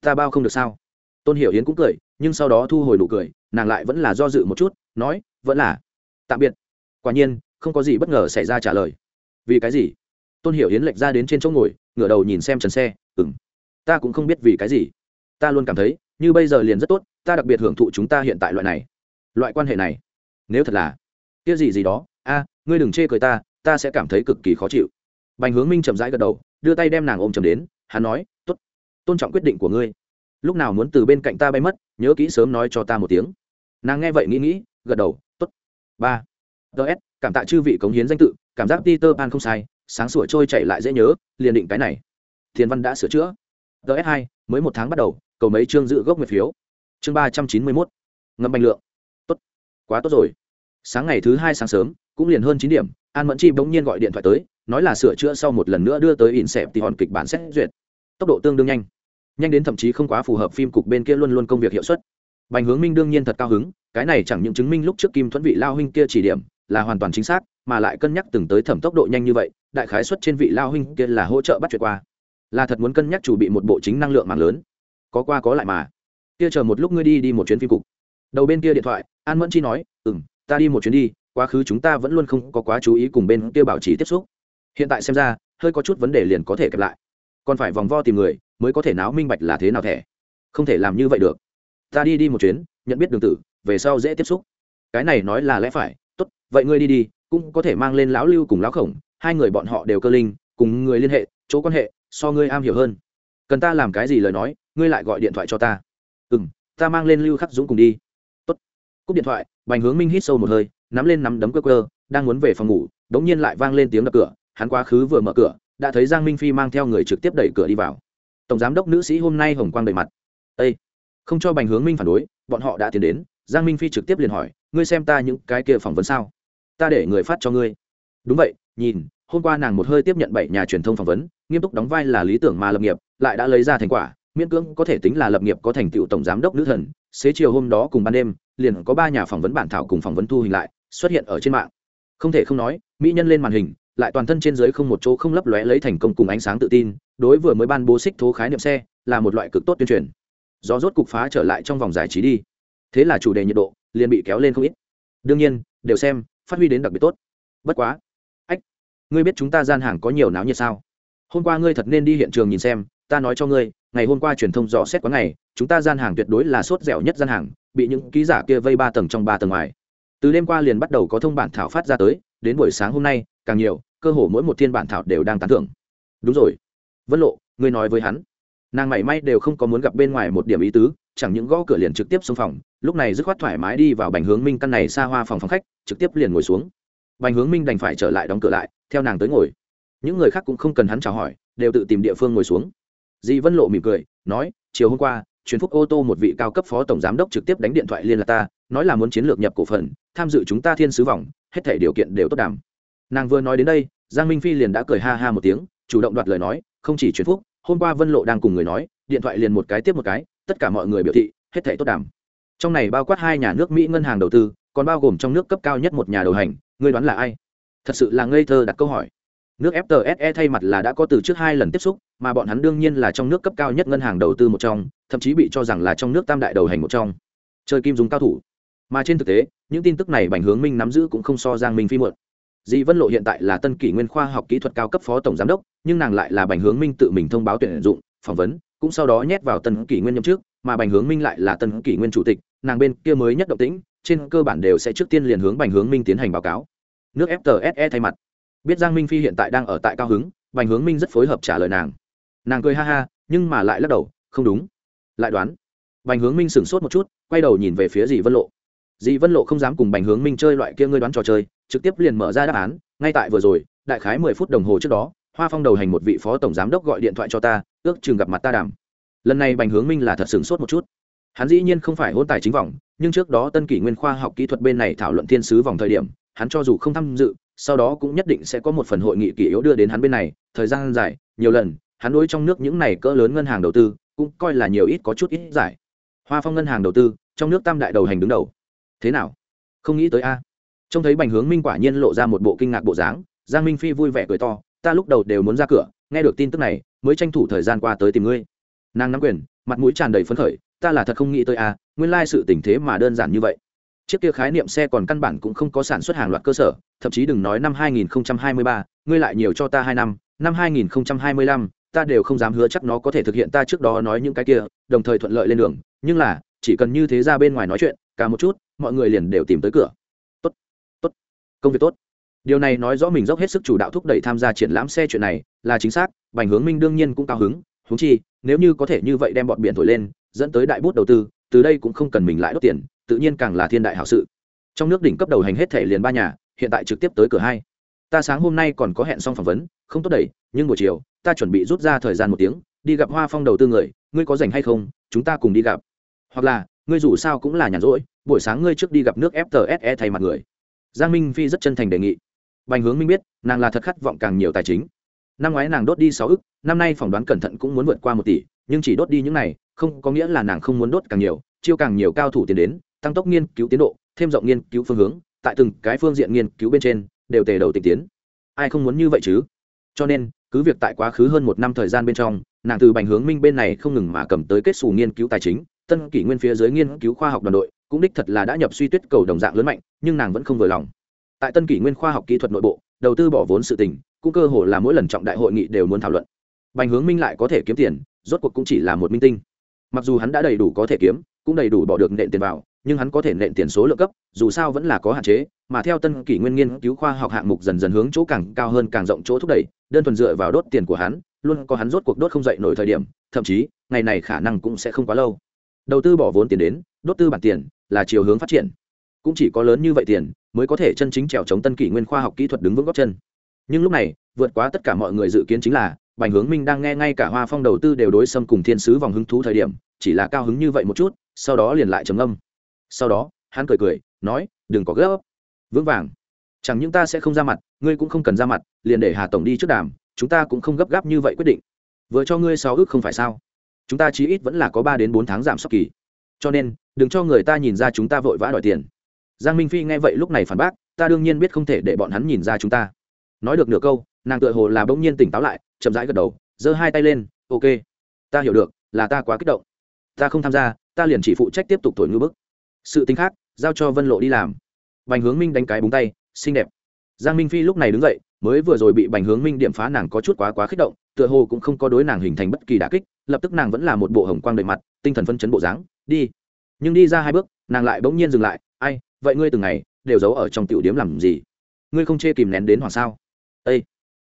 Ta bao không được sao? Tôn hiểu yến cũng cười, nhưng sau đó thu hồi nụ cười, nàng lại vẫn là do dự một chút, nói, vẫn là. Tạm biệt. Quả nhiên, không có gì bất ngờ xảy ra trả lời. Vì cái gì? Tôn hiểu yến lệch ra đến trên chỗ ngồi, ngửa đầu nhìn xem trần xe ừng ta cũng không biết vì cái gì. Ta luôn cảm thấy, như bây giờ liền rất tốt, ta đặc biệt hưởng thụ chúng ta hiện tại loại này, loại quan hệ này. Nếu thật là, kia gì gì đó, a, ngươi đừng chê cười ta ta sẽ cảm thấy cực kỳ khó chịu. Bành hướng minh chậm rãi gật đầu, đưa tay đem nàng ôm chầm đến, hắn nói t ố t tôn trọng quyết định của ngươi. Lúc nào muốn từ bên cạnh ta bay mất, nhớ kỹ sớm nói cho ta một tiếng. Nàng nghe vậy nghĩ nghĩ, gật đầu t ố t ba ts cảm tạ chư vị cống hiến danh tự, cảm giác peter pan không sai, sáng sủa trôi chạy lại dễ nhớ, liền định cái này. Thiền văn đã sửa chữa ts hai, mới một tháng bắt đầu, cầu mấy chương giữ gốc nguyệt phiếu. Chương ba trăm chín mươi mốt ngâm banh lượng. Tốt, quá tốt rồi. Sáng ngày thứ hai sáng sớm, cũng liền hơn chín điểm, an mẫn chi bỗng nhiên gọi điện thoại tới, nói là sửa chữa sau một lần nữa đưa tới in xẹp thì hòn kịch bản xét duyệt. Tốc độ tương đương nhanh. Nhanh đến thậm chí không quá phù hợp phim cục bên kia luôn luôn công việc hiệu suất. Bành hướng minh đương nhiên thật cao hứng, cái này chẳng những chứng minh lúc trước kim thuẫn vị lao huynh kia chỉ điểm là hoàn toàn chính xác, mà lại cân nhắc từng tới thẩm tốc độ nhanh như vậy, đại khái xuất trên vị lao huynh kia là hỗ trợ bắt chuyện qua là thật muốn cân nhắc chủ bị một bộ chính năng lượng mạng lớn. Có qua có lại mà. Kia chờ một lúc ngươi đi đi một chuyến phim cục. Đầu bên kia điện thoại, an mẫn chi nói ừ m ta đi một chuyến đi, quá khứ chúng ta vẫn luôn không có quá chú ý cùng bên kia bảo trì tiếp xúc. Hiện tại xem ra, hơi có chút vấn đề liền có thể kẹp lại. Còn phải vòng vo tìm người, mới có thể náo minh bạch là thế nào thẻ. Không thể làm như vậy được. Ta đi đi một chuyến, nhận biết đường tử, về sau dễ tiếp xúc. Cái này nói là lẽ phải. Tốt, vậy ngươi đi đi, cũng có thể mang lên lão lưu cùng lão khổng, hai người bọn họ đều cơ linh, cùng người liên hệ, chỗ quan hệ so ngươi am hiểu hơn. Cần ta làm cái gì lời nói, ngươi lại gọi điện thoại cho ta. Ừ m ta mang lên lưu khắc dũng cùng đi. Tốt. cúp điện thoại, bành hướng minh hít sâu một hơi, nắm lên nắm đấm cơ cơ đang muốn về phòng ngủ đ ố n g nhiên lại vang lên tiếng đập cửa, hắn quá khứ vừa mở cửa, đã thấy giang minh phi mang theo người trực tiếp đẩy cửa đi vào. Tổng giám đốc nữ sĩ hôm nay hồng quang đầy mặt. Â không cho bành hướng minh phản đối, bọn họ đã tiến đến. Giang minh phi trực tiếp liền hỏi, ngươi xem ta những cái kia phỏng vấn sao? Ta để người phát cho ngươi. Đúng vậy, nhìn hôm qua nàng một hơi tiếp nhận bảy nhà truyền thông phỏng vấn, nghiêm túc đóng vai là lý tưởng mà lập nghiệp, lại đã lấy ra thành quả, miễn cưỡng có thể tính là lập nghiệp có thành tựu tổng giám đốc nữ thần. Xế chiều hôm đó cùng ban đêm, liền có ba nhà phỏng vấn bản thảo cùng phỏng vấn thu hình lại, xuất hiện ở trên mạng. Không thể không nói, mỹ nhân lên màn hình, lại toàn thân trên dưới không một chỗ không lấp lóe lấy thành công cùng ánh sáng tự tin, đối vừa mới ban bố xích thố khái niệm xe, là một loại cực tốt tuyên truyền. Do rốt cục phá trở lại trong vòng giải trí đi. Thế là chủ đề nhiệt độ liền bị kéo lên không ít. Đương nhiên, đều xem, phát huy đến đặc biệt tốt. Bất quá ngươi biết chúng ta gian hàng có nhiều náo nhiệt sao? Hôm qua ngươi thật nên đi hiện trường nhìn xem, ta nói cho ngươi, ngày hôm qua truyền thông dò xét quá ngày chúng ta gian hàng tuyệt đối là sốt dẻo nhất gian hàng, bị những ký giả kia vây ba tầng trong ba tầng ngoài. Từ đêm qua liền bắt đầu có thông bản thảo phát ra tới, đến buổi sáng hôm nay, càng nhiều, cơ hồ mỗi một thiên bản thảo đều đang tán thưởng. Đúng rồi. Vân lộ, ngươi nói với hắn. Nàng mảy may đều không có muốn gặp bên ngoài một điểm ý tứ, chẳng những gõ cửa liền trực tiếp xuống phòng, lúc này dứt khoát thoải mái đi vào bành hướng minh căn này xa hoa phòng phòng khách, trực tiếp liền ngồi xuống bành hướng minh đành phải trở lại đóng cửa lại, theo nàng tới ngồi. Những người khác cũng không cần hắn chào hỏi, đều tự tìm địa phương ngồi xuống. Di vân lộ mỉm cười, nói, chiều hôm qua chuyến phúc ô tô một vị cao cấp phó tổng giám đốc trực tiếp đánh điện thoại liên lạc ta, nói là muốn chiến lược nhập cổ phần, tham dự chúng ta thiên sứ vòng, hết thể điều kiện đều tốt đàm. Nàng vừa nói đến đây, giang minh phi liền đã cười ha ha một tiếng, chủ động đoạt lời nói, không chỉ chuyến phúc, hôm qua vân lộ đang cùng người nói, điện thoại liền một cái tiếp một cái, tất cả mọi người biểu thị, hết thể tốt đàm. Trong này bao quát hai nhà nước mỹ ngân hàng đầu tư, còn bao gồm trong nước cấp cao nhất một nhà đầu hành ngươi đoán là ai? Thật sự là ngây thơ đặt câu hỏi. Nước ftse thay mặt là đã có từ trước hai lần tiếp xúc, mà bọn hắn đương nhiên là trong nước cấp cao nhất ngân hàng đầu tư một trong, thậm chí bị cho rằng là trong nước tam đại đầu hành một trong. Chơi kim dùng cao thủ. Mà trên thực tế, những tin tức này bành hướng minh nắm giữ cũng không so giang minh phi muộn. Dị vân lộ hiện tại là tân kỷ nguyên khoa học kỹ thuật cao cấp phó tổng giám đốc, nhưng nàng lại là bành hướng minh tự mình thông báo tuyển dụng, phỏng vấn, cũng sau đó nhét vào tân kỷ nguyên nhậm trước mà bành hướng minh lại là tân kỷ nguyên chủ tịch, nàng bên kia mới nhất động tĩnh, trên cơ bản đều sẽ trước tiên liền hướng bành hướng minh tiến hành báo cáo nước ftse thay mặt. Biết giang minh phi hiện tại đang ở tại cao hứng, bành hướng minh rất phối hợp trả lời nàng. Nàng cười ha ha, nhưng mà lại lắc đầu, không đúng. Lại đoán. Bành hướng minh sửng sốt một chút, quay đầu nhìn về phía dì vân lộ. Dì vân lộ không dám cùng bành hướng minh chơi loại kia ngươi đoán trò chơi, trực tiếp liền mở ra đáp án, ngay tại vừa rồi, đại khái mười phút đồng hồ trước đó, hoa phong đầu hành một vị phó tổng giám đốc gọi điện thoại cho ta, ước chừng gặp mặt ta đàm. Lần này bành hướng minh là thật sửng sốt một chút. Hắn dĩ nhiên không phải hôn tài chính vòng nhưng trước đó tân kỷ nguyên khoa học kỹ thuật bên này thảo luận thiên sứ vòng thời điểm hắn cho dù không tham dự, sau đó cũng nhất định sẽ có một phần hội nghị kỷ yếu đưa đến hắn bên này. Thời gian dài, nhiều lần, hắn đối trong nước những này cỡ lớn ngân hàng đầu tư, cũng coi là nhiều ít có chút ít giải. Hoa phong ngân hàng đầu tư, trong nước tam đại đầu hành đứng đầu. Thế nào? Không nghĩ tới a. Trông thấy bành hướng minh quả nhiên lộ ra một bộ kinh ngạc bộ dáng, giang minh phi vui vẻ cười to, ta lúc đầu đều muốn ra cửa, nghe được tin tức này, mới tranh thủ thời gian qua tới tìm ngươi. Nàng nắm quyền, mặt mũi tràn đầy phấn khởi, ta là thật không nghĩ tới a, nguyên lai sự tình thế mà đơn giản như vậy chiếc kia khái niệm xe còn căn bản cũng không có sản xuất hàng loạt cơ sở thậm chí đừng nói năm 2023, ngươi lại nhiều cho ta hai năm năm 2025, ta đều không dám hứa chắc nó có thể thực hiện ta trước đó nói những cái kia đồng thời thuận lợi lên đường. Nhưng là chỉ cần như thế ra bên ngoài nói chuyện cả một chút mọi người liền đều tìm tới cửa. Tốt tốt công việc tốt. Điều này nói rõ mình dốc hết sức chủ đạo thúc đẩy tham gia triển lãm xe chuyện này là chính xác bành hướng minh đương nhiên cũng cao hứng. Húng chi nếu như có thể như vậy đem bọn biển thổi lên dẫn tới đại bút đầu tư từ đây cũng không cần mình lại đốt tiền tự nhiên càng là thiên đại hảo sự. Trong nước đỉnh cấp đầu hành hết thể liền ba nhà hiện tại trực tiếp tới cửa hai. Ta sáng hôm nay còn có hẹn xong phỏng vấn không tốt đẩy, nhưng buổi chiều ta chuẩn bị rút ra thời gian một tiếng đi gặp hoa phong đầu tư người ngươi có rảnh hay không chúng ta cùng đi gặp. Hoặc là ngươi dù sao cũng là nhàn rỗi buổi sáng ngươi trước đi gặp nước ftse thay mặt người. Giang minh phi rất chân thành đề nghị. Bành hướng minh biết nàng là thật khát vọng càng nhiều tài chính. Năm ngoái nàng đốt đi sáu ức năm nay phỏng đoán cẩn thận cũng muốn vượt qua một tỷ nhưng chỉ đốt đi những này không có nghĩa là nàng không muốn đốt càng nhiều chiêu càng nhiều cao thủ tiền đến tăng tốc nghiên cứu tiến độ, thêm rộng nghiên cứu phương hướng, tại từng cái phương diện nghiên cứu bên trên, đều tề đầu tịch tiến. Ai không muốn như vậy chứ? Cho nên, cứ việc tại quá khứ hơn một năm thời gian bên trong, nàng từ bành hướng minh bên này không ngừng mà cầm tới kết xù nghiên cứu tài chính, tân kỷ nguyên phía dưới nghiên cứu khoa học đoàn đội, cũng đích thật là đã nhập suy tuyết cầu đồng dạng lớn mạnh, nhưng nàng vẫn không vừa lòng. Tại tân kỷ nguyên khoa học kỹ thuật nội bộ, đầu tư bỏ vốn sự tình, cũng cơ hồ là mỗi lần trọng đại hội nghị đều muốn thảo luận. Bành hướng minh lại có thể kiếm tiền, rốt cuộc cũng chỉ là một minh tinh. Mặc dù hắn đã đầy đủ có thể kiếm, cũng đầy đủ bỏ được nện tiền vào nhưng hắn có thể nện tiền số lượng cấp, dù sao vẫn là có hạn chế, mà theo tân kỷ nguyên nghiên cứu khoa học hạng mục dần dần hướng chỗ càng cao hơn càng rộng chỗ thúc đẩy, đơn thuần dựa vào đốt tiền của hắn, luôn có hắn rốt cuộc đốt không dậy nổi thời điểm, thậm chí, ngày này khả năng cũng sẽ không quá lâu. Đầu tư bỏ vốn tiền đến, đốt tư bản tiền là chiều hướng phát triển. Cũng chỉ có lớn như vậy tiền mới có thể chân chính trèo chống tân kỷ nguyên khoa học kỹ thuật đứng vững góc chân. Nhưng lúc này, vượt quá tất cả mọi người dự kiến chính là, bành hướng minh đang nghe ngay cả hoa phong đầu tư đều đối xâm cùng thiên sứ vòng hứng thú thời điểm, chỉ là cao hứng như vậy một chút, sau đó liền lại trầm ngâm sau đó, hắn cười cười, nói, đừng có gấp. Vững vàng. Chẳng những ta sẽ không ra mặt, ngươi cũng không cần ra mặt, liền để hà tổng đi trước đàm, chúng ta cũng không gấp gáp như vậy quyết định. Vừa cho ngươi sáu ước không phải sao? Chúng ta chí ít vẫn là có ba đến bốn tháng giảm sốc kỳ. Cho nên, đừng cho người ta nhìn ra chúng ta vội vã đòi tiền. Giang minh phi nghe vậy lúc này phản bác, ta đương nhiên biết không thể để bọn hắn nhìn ra chúng ta. Nói được nửa câu, nàng tựa hồ là bỗng nhiên tỉnh táo lại, chậm rãi gật đầu, giơ hai tay lên, ok. Ta hiểu được, là ta quá kích động. Ta không tham gia, ta liền chỉ phụ trách tiếp tục thổi ngư bức sự tính khác, giao cho vân lộ đi làm. Bành hướng minh đánh cái búng tay, xinh đẹp. Giang minh phi lúc này đứng dậy, mới vừa rồi bị bành hướng minh điểm phá nàng có chút quá quá kích động, tựa hồ cũng không có đối nàng hình thành bất kỳ đà kích, lập tức nàng vẫn là một bộ hồng quang đầy mặt, tinh thần phân chấn bộ dáng, đi. Nhưng đi ra hai bước, nàng lại bỗng nhiên dừng lại, ai, vậy ngươi từng ngày đều giấu ở trong tiểu điếm làm gì? Ngươi không chê kìm nén đến hoàng sao? Ây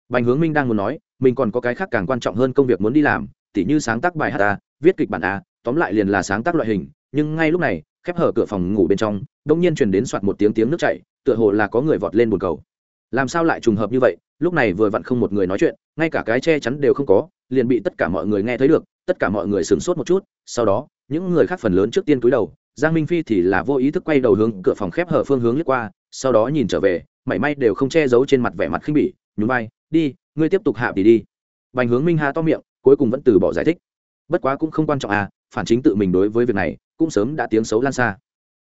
bành hướng minh đang muốn nói, mình còn có cái khác càng quan trọng hơn công việc muốn đi làm, tỉ như sáng tác bài hát a, viết kịch bản a, tóm lại liền là sáng tác loại hình, nhưng ngay lúc này khép hở cửa phòng ngủ bên trong đông nhiên truyền đến soạt một tiếng tiếng nước chảy, tựa hồ là có người vọt lên bồn cầu. Làm sao lại trùng hợp như vậy? Lúc này vừa vặn không một người nói chuyện, ngay cả cái che chắn đều không có, liền bị tất cả mọi người nghe thấy được, tất cả mọi người sửng sốt một chút, sau đó, những người khác phần lớn trước tiên cúi đầu, giang minh phi thì là vô ý thức quay đầu hướng cửa phòng khép hở phương hướng lướt qua, sau đó nhìn trở về, mảy may đều không che giấu trên mặt vẻ mặt khinh bỉ, nhún vai, đi, ngươi tiếp tục hạ thì đi. Bành hướng minh hà to miệng, cuối cùng vẫn từ bỏ giải thích. Bất quá cũng không quan trọng à phản chính tự mình đối với việc này cũng sớm đã tiếng xấu lan xa.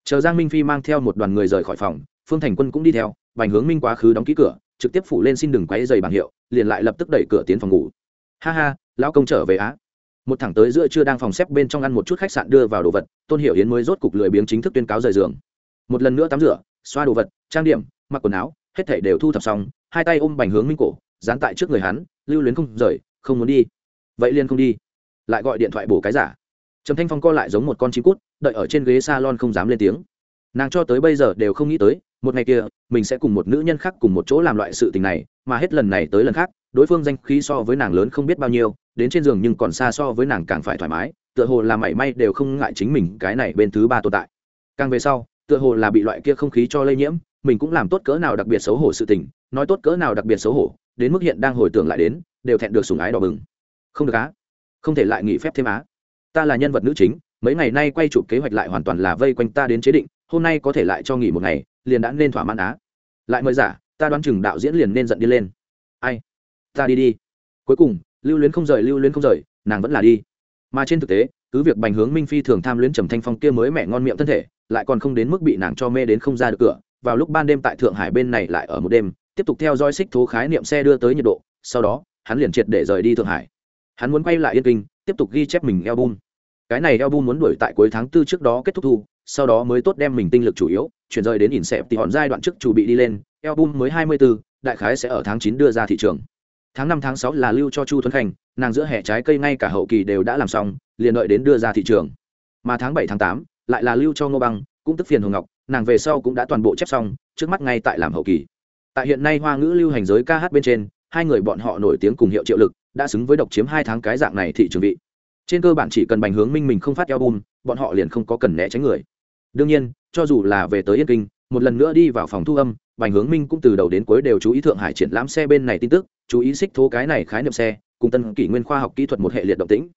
Chờ giang minh phi mang theo một đoàn người rời khỏi phòng, phương thành quân cũng đi theo, bành hướng minh quá khứ đóng ký cửa, trực tiếp phủ lên xin đừng quay dày bảng hiệu, liền lại lập tức đẩy cửa tiến phòng ngủ. Ha ha, lão công trở về á. Một thẳng tới giữa trưa đang phòng xếp bên trong ăn một chút khách sạn đưa vào đồ vật, tôn hiểu hiến mới rốt cục lười biếng chính thức tuyên cáo rời giường. Một lần nữa tắm rửa, xoa đồ vật, trang điểm, mặc quần áo, hết thể đều thu thập xong, hai tay ôm bành hướng minh cổ, dán tại trước người hắn, lưu luyến không rời, không muốn đi. Vậy liền không đi. Lại gọi điện thoại bổ cái giả trầm thanh phong co lại giống một con chim cút, đợi ở trên ghế s a lon không dám lên tiếng. Nàng cho tới bây giờ đều không nghĩ tới, một ngày kia, mình sẽ cùng một nữ nhân khác cùng một chỗ làm loại sự tình này, mà hết lần này tới lần khác, đối phương danh khí so với nàng lớn không biết bao nhiêu, đến trên giường nhưng còn xa so với nàng càng phải thoải mái, tựa hồ là mảy may đều không ngại chính mình cái này bên thứ ba tồn tại. Càng về sau, tựa hồ là bị loại kia không khí cho lây nhiễm, mình cũng làm tốt cỡ nào đặc biệt xấu hổ sự tình, nói tốt cỡ nào đặc biệt xấu hổ, đến mức hiện đang hồi tưởng lại đến, đều thẹn được sùng ái đỏ bừng. Không được á. Không thể lại nghỉ phép thêm á ta là nhân vật nữ chính, mấy ngày nay quay chụp kế hoạch lại hoàn toàn là vây quanh ta đến chế định, hôm nay có thể lại cho nghỉ một ngày, liền đã nên thỏa mãn á. Lại mời giả, ta đoán chừng đạo diễn liền nên giận đi lên. Ai? Ta đi đi. Cuối cùng, lưu luyến không rời, lưu luyến không rời, nàng vẫn là đi. Mà trên thực tế, cứ việc bành hướng minh phi thường tham luyến trầm thanh phong kia mới mẹ ngon miệng thân thể, lại còn không đến mức bị nàng cho mê đến không ra được cửa, vào lúc ban đêm tại thượng hải bên này lại ở một đêm, tiếp tục theo dõi xích thố khái niệm xe đưa tới nhiệt độ, sau đó, hắn liền triệt để rời đi thượng hải. Hắn muốn quay lại yên kinh, tiếp tục ghi chép mình album cái này album muốn đuổi tại cuối tháng tư trước đó kết thúc thu sau đó mới tốt đem mình tinh lực chủ yếu chuyển rời đến ỉn xẹp thì hòn giai đoạn trước chủ bị đi lên album mới 24, đại khái sẽ ở tháng 9 đưa ra thị trường. Tháng 5 tháng 6 là lưu cho chu tuấn khanh nàng giữa hệ trái cây ngay cả hậu kỳ đều đã làm xong liền đợi đến đưa ra thị trường. Mà tháng 7 tháng 8 lại là lưu cho ngô băng cũng tức phiền hồng ngọc nàng về sau cũng đã toàn bộ chép xong trước mắt ngay tại làm hậu kỳ. Tại hiện nay hoa ngữ lưu hành giới ca hát bên trên hai người bọn họ nổi tiếng cùng hiệu triệu lực đã xứng với độc chiếm hai tháng cái dạng này thị trường vị trên cơ bản chỉ cần bành hướng minh mình không phát album, bọn họ liền không có cần né tránh người. Đương nhiên, cho dù là về tới yên kinh, một lần nữa đi vào phòng thu âm, bành hướng minh cũng từ đầu đến cuối đều chú ý thượng hải triển lãm xe bên này tin tức, chú ý xích thố cái này khái niệm xe, cùng tân kỷ nguyên khoa học kỹ thuật một hệ liệt động tĩnh.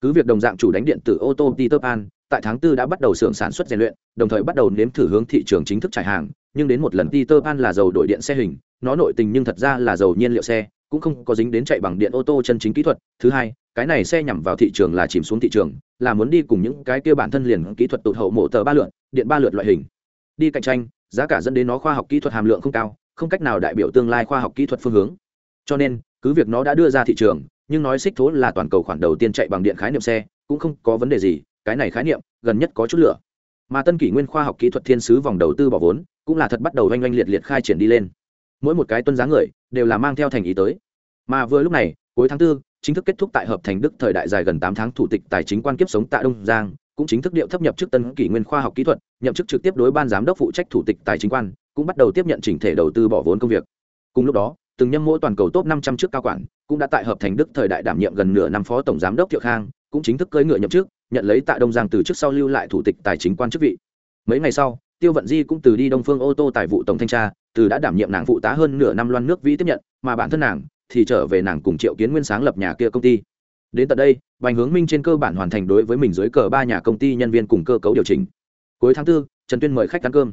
Cứ việc đồng dạng chủ đánh điện tử ô tô Peter Pan, tại tháng 4 đã bắt đầu xưởng sản xuất rèn luyện, đồng thời bắt đầu nếm thử hướng thị trường chính thức trải hàng, nhưng đến một lần Peter Pan là dầu đổi điện xe hình, nó nội tình nhưng thật ra là dầu nhiên liệu xe cũng không có dính đến chạy bằng điện ô tô chân chính kỹ thuật. Thứ hai, cái này xe nhằm vào thị trường là chìm xuống thị trường, là muốn đi cùng những cái kia bản thân liền kỹ thuật tụt hậu mổ tờ ba lượn, điện ba lượt loại hình. Đi cạnh tranh, giá cả dẫn đến nó khoa học kỹ thuật hàm lượng không cao, không cách nào đại biểu tương lai khoa học kỹ thuật phương hướng. Cho nên, cứ việc nó đã đưa ra thị trường, nhưng nói xích thố là toàn cầu khoản đầu tiên chạy bằng điện khái niệm xe, cũng không có vấn đề gì, cái này khái niệm gần nhất có chút lửa. Mà tân kỷ nguyên khoa học kỹ thuật thiên sứ vòng đầu tư bỏ vốn, cũng là thật bắt đầu oanh oanh liệt liệt khai triển đi lên mỗi một cái tuân giá người đều là mang theo thành ý tới. Mà vừa lúc này cuối tháng 4, chính thức kết thúc tại hợp thành đức thời đại dài gần tám tháng thủ tịch tài chính quan kiếp sống tại đông giang cũng chính thức điệu thấp nhập chức tân kỷ nguyên khoa học kỹ thuật nhậm chức trực tiếp đối ban giám đốc phụ trách thủ tịch tài chính quan cũng bắt đầu tiếp nhận chỉnh thể đầu tư bỏ vốn công việc. Cùng lúc đó từng nhâm mỗi toàn cầu top 500 trước cao quản cũng đã tại hợp thành đức thời đại đảm nhiệm gần nửa năm phó tổng giám đốc thiệu khang cũng chính thức cưỡi ngựa nhậm chức nhận lấy tại đông giang từ trước sau lưu lại thủ tịch tài chính quan chức vị. Mấy ngày sau tiêu vận di cũng từ đi đông phương ô tô tài vụ tổng thanh tra từ đã đảm nhiệm nàng phụ tá hơn nửa năm loan nước vĩ tiếp nhận mà bản thân nàng thì trở về nàng cùng triệu kiến nguyên sáng lập nhà kia công ty. Đến tận đây bành hướng minh trên cơ bản hoàn thành đối với mình dưới cờ ba nhà công ty nhân viên cùng cơ cấu điều chỉnh. Cuối tháng 4, trần tuyên mời khách ăn cơm.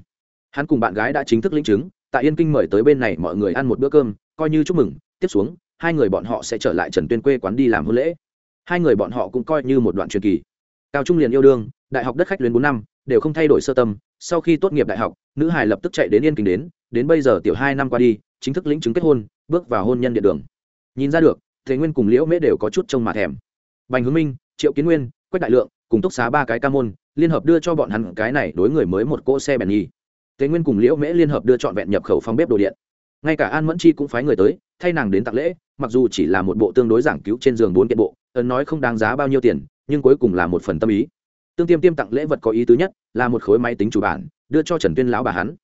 Hắn cùng bạn gái đã chính thức lĩnh chứng tại yên kinh mời tới bên này mọi người ăn một bữa cơm coi như chúc mừng. Tiếp xuống hai người bọn họ sẽ trở lại trần tuyên quê quán đi làm hôn lễ. Hai người bọn họ cũng coi như một đoạn truyền kỳ. Cao trung liền yêu đương đại học đất khách luyến bốn năm đều không thay đổi sơ tâm sau khi tốt nghiệp đại học, nữ hải lập tức chạy đến yên kinh đến đến bây giờ tiểu hai năm qua đi, chính thức lĩnh chứng kết hôn, bước vào hôn nhân điện đường. Nhìn ra được, thế nguyên cùng liễu mễ đều có chút trông mà thèm. Bành hướng minh, triệu kiến nguyên, quách đại lượng cùng túc xá ba cái ca môn liên hợp đưa cho bọn hắn cái này đối người mới một cỗ xe bèn nhi thế nguyên cùng liễu mễ liên hợp đưa trọn vẹn nhập khẩu phong bếp đồ điện. Ngay cả an mẫn chi cũng phái người tới, thay nàng đến tặng lễ, mặc dù chỉ là một bộ tương đối giảng cứu trên giường bốn kiện bộ, ấn nói không đáng giá bao nhiêu tiền, nhưng cuối cùng là một phần tâm ý. Tương tiêm tiêm tặng lễ vật có ý tứ nhất là một khối máy tính chủ bản, đưa cho trần tuyên lão bà hắn.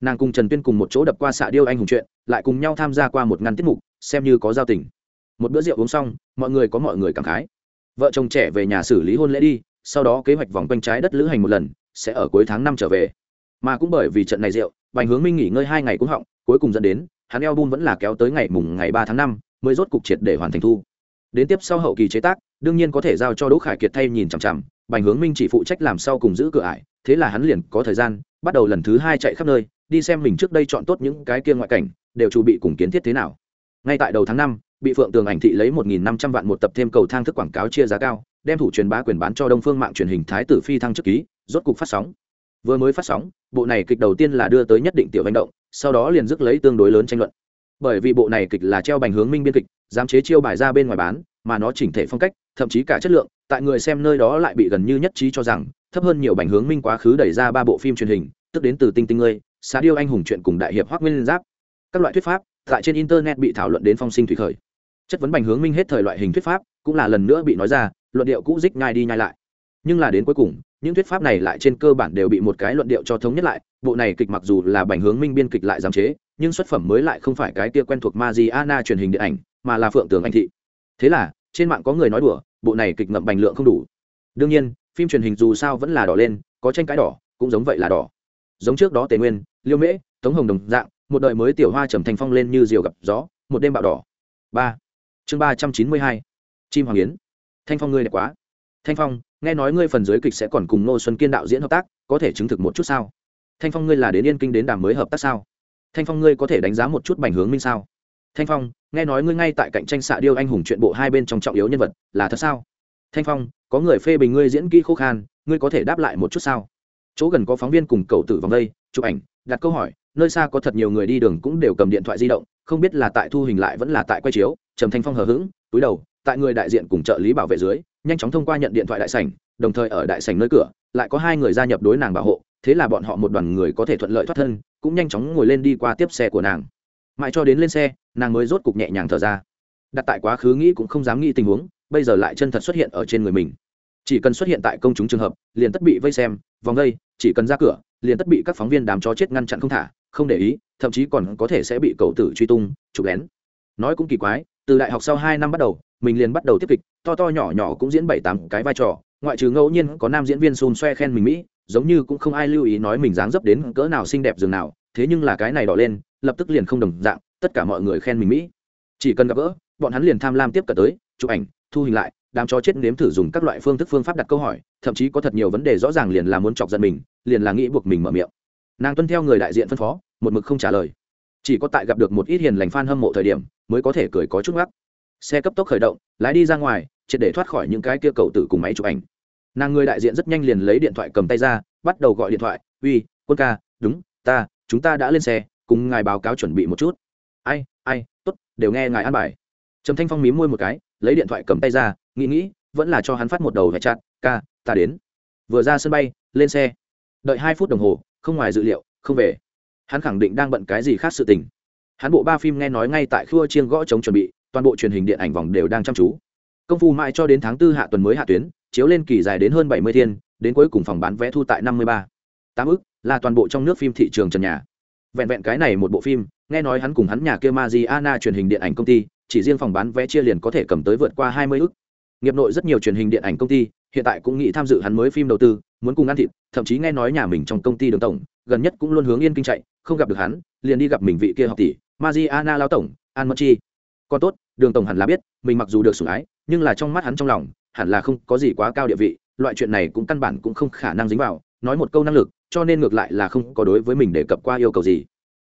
Nàng cùng trần tuyên cùng một chỗ đập qua xạ điêu anh hùng chuyện, lại cùng nhau tham gia qua một ngăn tiết mục, xem như có giao tình. Một bữa rượu uống xong, mọi người có mọi người cảm khái. Vợ chồng trẻ về nhà xử lý hôn lễ đi, sau đó kế hoạch vòng quanh trái đất lữ hành một lần, sẽ ở cuối tháng năm trở về. Mà cũng bởi vì trận này rượu, bành hướng minh nghỉ ngơi hai ngày cũng họng, cuối cùng dẫn đến, hắn eo bun vẫn là kéo tới ngày mùng ngày ba tháng năm, mới rốt cục triệt để hoàn thành thu. Đến tiếp sau hậu kỳ chế tác, đương nhiên có thể giao cho đỗ khải kiệt thay nhìn chằm chằm, bành hướng minh chỉ phụ trách làm sau cùng giữ cửa ải thế là hắn liền có thời gian, bắt đầu lần thứ hai chạy khắp nơi, đi xem mình trước đây chọn tốt những cái kia ngoại cảnh, đều chuẩn bị cùng kiến thiết thế nào. Ngay tại đầu tháng năm, bị phượng tường ảnh thị lấy một nghìn năm trăm vạn một tập thêm cầu thang thức quảng cáo chia giá cao, đem thủ truyền bá quyền bán cho đông phương mạng truyền hình thái tử phi thăng chức ký, rốt cục phát sóng. Vừa mới phát sóng, bộ này kịch đầu tiên là đưa tới nhất định tiểu hành động, sau đó liền dứt lấy tương đối lớn tranh luận. Bởi vì bộ này kịch là treo bành hướng minh biên kịch dám chế chiêu bài ra bên ngoài bán, mà nó chỉnh thể phong cách, thậm chí cả chất lượng, tại người xem nơi đó lại bị gần như nhất trí cho rằng thấp hơn nhiều bành hướng minh quá khứ đẩy ra ba bộ phim truyền hình, tức đến từ tinh tinh ngươi, xá điêu anh hùng chuyện cùng đại hiệp hoác nguyên giáp. Các loại thuyết pháp tại trên internet bị thảo luận đến phong sinh thủy khởi. Chất vấn bành hướng minh hết thời loại hình thuyết pháp cũng là lần nữa bị nói ra, luận điệu cũ dích nhai đi nhai lại. Nhưng là đến cuối cùng, những thuyết pháp này lại trên cơ bản đều bị một cái luận điệu cho thống nhất lại, bộ này kịch mặc dù là bành hướng minh biên kịch lại giám chế, nhưng xuất phẩm mới lại không phải cái kia quen thuộc Mariana truyền hình điện ảnh, mà là phượng tường anh thị. Thế là, trên mạng có người nói đùa, bộ này kịch ngậm bành lượng không đủ. Đương nhiên phim truyền hình dù sao vẫn là đỏ lên, có tranh cãi đỏ, cũng giống vậy là đỏ. Giống trước đó tề nguyên, liêu mễ, tống hồng đồng dạng, một đời mới tiểu hoa trầm thành phong lên như diều gặp gió, một đêm bạo đỏ. Ba. Chương ba trăm chín mươi hai. Chim hoàng yến. Thanh phong ngươi đẹp quá. Thanh phong, nghe nói ngươi phần dưới kịch sẽ còn cùng ngô xuân kiên đạo diễn hợp tác, có thể chứng thực một chút sao? Thanh phong ngươi là đến yên kinh đến đàm mới hợp tác sao? Thanh phong ngươi có thể đánh giá một chút bành hướng minh sao? Thanh phong, nghe nói ngươi ngay tại cạnh tranh xạ điêu anh hùng chuyện bộ hai bên trong trọng yếu nhân vật, là thật sao? Thanh phong, có người phê bình ngươi diễn kỹ khô khan, ngươi có thể đáp lại một chút sao? Chỗ gần có phóng viên cùng cậu tử vòng đây, chụp ảnh, đặt câu hỏi, nơi xa có thật nhiều người đi đường cũng đều cầm điện thoại di động, không biết là tại thu hình lại vẫn là tại quay chiếu, trầm thanh phong hờ hững, túi đầu, tại người đại diện cùng trợ lý bảo vệ dưới, nhanh chóng thông qua nhận điện thoại đại sảnh, đồng thời ở đại sảnh nơi cửa, lại có hai người gia nhập đối nàng bảo hộ, thế là bọn họ một đoàn người có thể thuận lợi thoát thân, cũng nhanh chóng ngồi lên đi qua tiếp xe của nàng. Mãi cho đến lên xe, nàng mới rốt cục nhẹ nhàng thở ra đặt tại quá khứ nghĩ cũng không dám nghĩ tình huống, bây giờ lại chân thật xuất hiện ở trên người mình. Chỉ cần xuất hiện tại công chúng trường hợp, liền tất bị vây xem, vòng vây chỉ cần ra cửa, liền tất bị các phóng viên đám chó chết ngăn chặn không thả, không để ý, thậm chí còn có thể sẽ bị cầu tử truy tung, chụp lén. Nói cũng kỳ quái, từ đại học sau hai năm bắt đầu, mình liền bắt đầu tiếp kịch, to to nhỏ nhỏ cũng diễn bảy tám cái vai trò, ngoại trừ ngẫu nhiên có nam diễn viên xôn xoe khen mình mỹ, giống như cũng không ai lưu ý nói mình dáng dấp đến cỡ nào xinh đẹp dường nào, thế nhưng là cái này đỏ lên, lập tức liền không đồng dạng, tất cả mọi người khen mình mỹ. Chỉ cần gặp gỡ bọn hắn liền tham lam tiếp cận tới, chụp ảnh, thu hình lại, đám chó chết nếm thử dùng các loại phương thức phương pháp đặt câu hỏi, thậm chí có thật nhiều vấn đề rõ ràng liền là muốn chọc giận mình, liền là nghĩ buộc mình mở miệng. Nàng tuân theo người đại diện phân phó, một mực không trả lời. Chỉ có tại gặp được một ít hiền lành f hâm mộ thời điểm, mới có thể cười có chút ngắc xe cấp tốc khởi động, lái đi ra ngoài, triệt để thoát khỏi những cái kia cầu tử cùng máy chụp ảnh. Nàng người đại diện rất nhanh liền lấy điện thoại cầm tay ra, bắt đầu gọi điện thoại, uy, quân ca, đúng, ta, chúng ta đã lên xe, cùng ngài báo cáo chuẩn bị một chút. Ai ai t ố t đều nghe ngài an bài trầm thanh phong mím môi một cái, lấy điện thoại cầm tay ra, nghĩ nghĩ, vẫn là cho hắn phát một đầu hẹ chặt ca, ta đến. Vừa ra sân bay, lên xe. Đợi hai phút đồng hồ, không ngoài dự liệu, không về. Hắn khẳng định đang bận cái gì khác sự tình. Hắn bộ ba phim nghe nói ngay tại khua chiên gõ chống chuẩn bị, toàn bộ truyền hình điện ảnh vòng đều đang chăm chú. Công phu mãi cho đến tháng tư hạ tuần mới hạ tuyến, chiếu lên kỳ dài đến hơn bảy mươi thiên, đến cuối cùng phòng bán vé thu tại năm mươi ba. Tám ức, là toàn bộ trong nước phim thị trường trần nhà. Vẹn vẹn cái này một bộ phim, nghe nói hắn cùng hắn nhà kia Mariana truyền hình điện ảnh công ty chỉ riêng phòng bán vé chia liền có thể cầm tới vượt qua hai mươi ức. Nghiệp nội rất nhiều truyền hình điện ảnh công ty, hiện tại cũng nghĩ tham dự hắn mới phim đầu tư, muốn cùng ăn thịt, thậm chí nghe nói nhà mình trong công ty đường tổng, gần nhất cũng luôn hướng yên kinh chạy, không gặp được hắn, liền đi gặp mình vị kia học tỷ, Mariana lão tổng, an mất chi. Còn tốt, đường tổng hẳn là biết, mình mặc dù được sủng ái, nhưng là trong mắt hắn trong lòng, hẳn là không có gì quá cao địa vị, loại chuyện này cũng căn bản cũng không khả năng dính vào, nói một câu năng lực, cho nên ngược lại là không có đối với mình đề cập qua yêu cầu gì.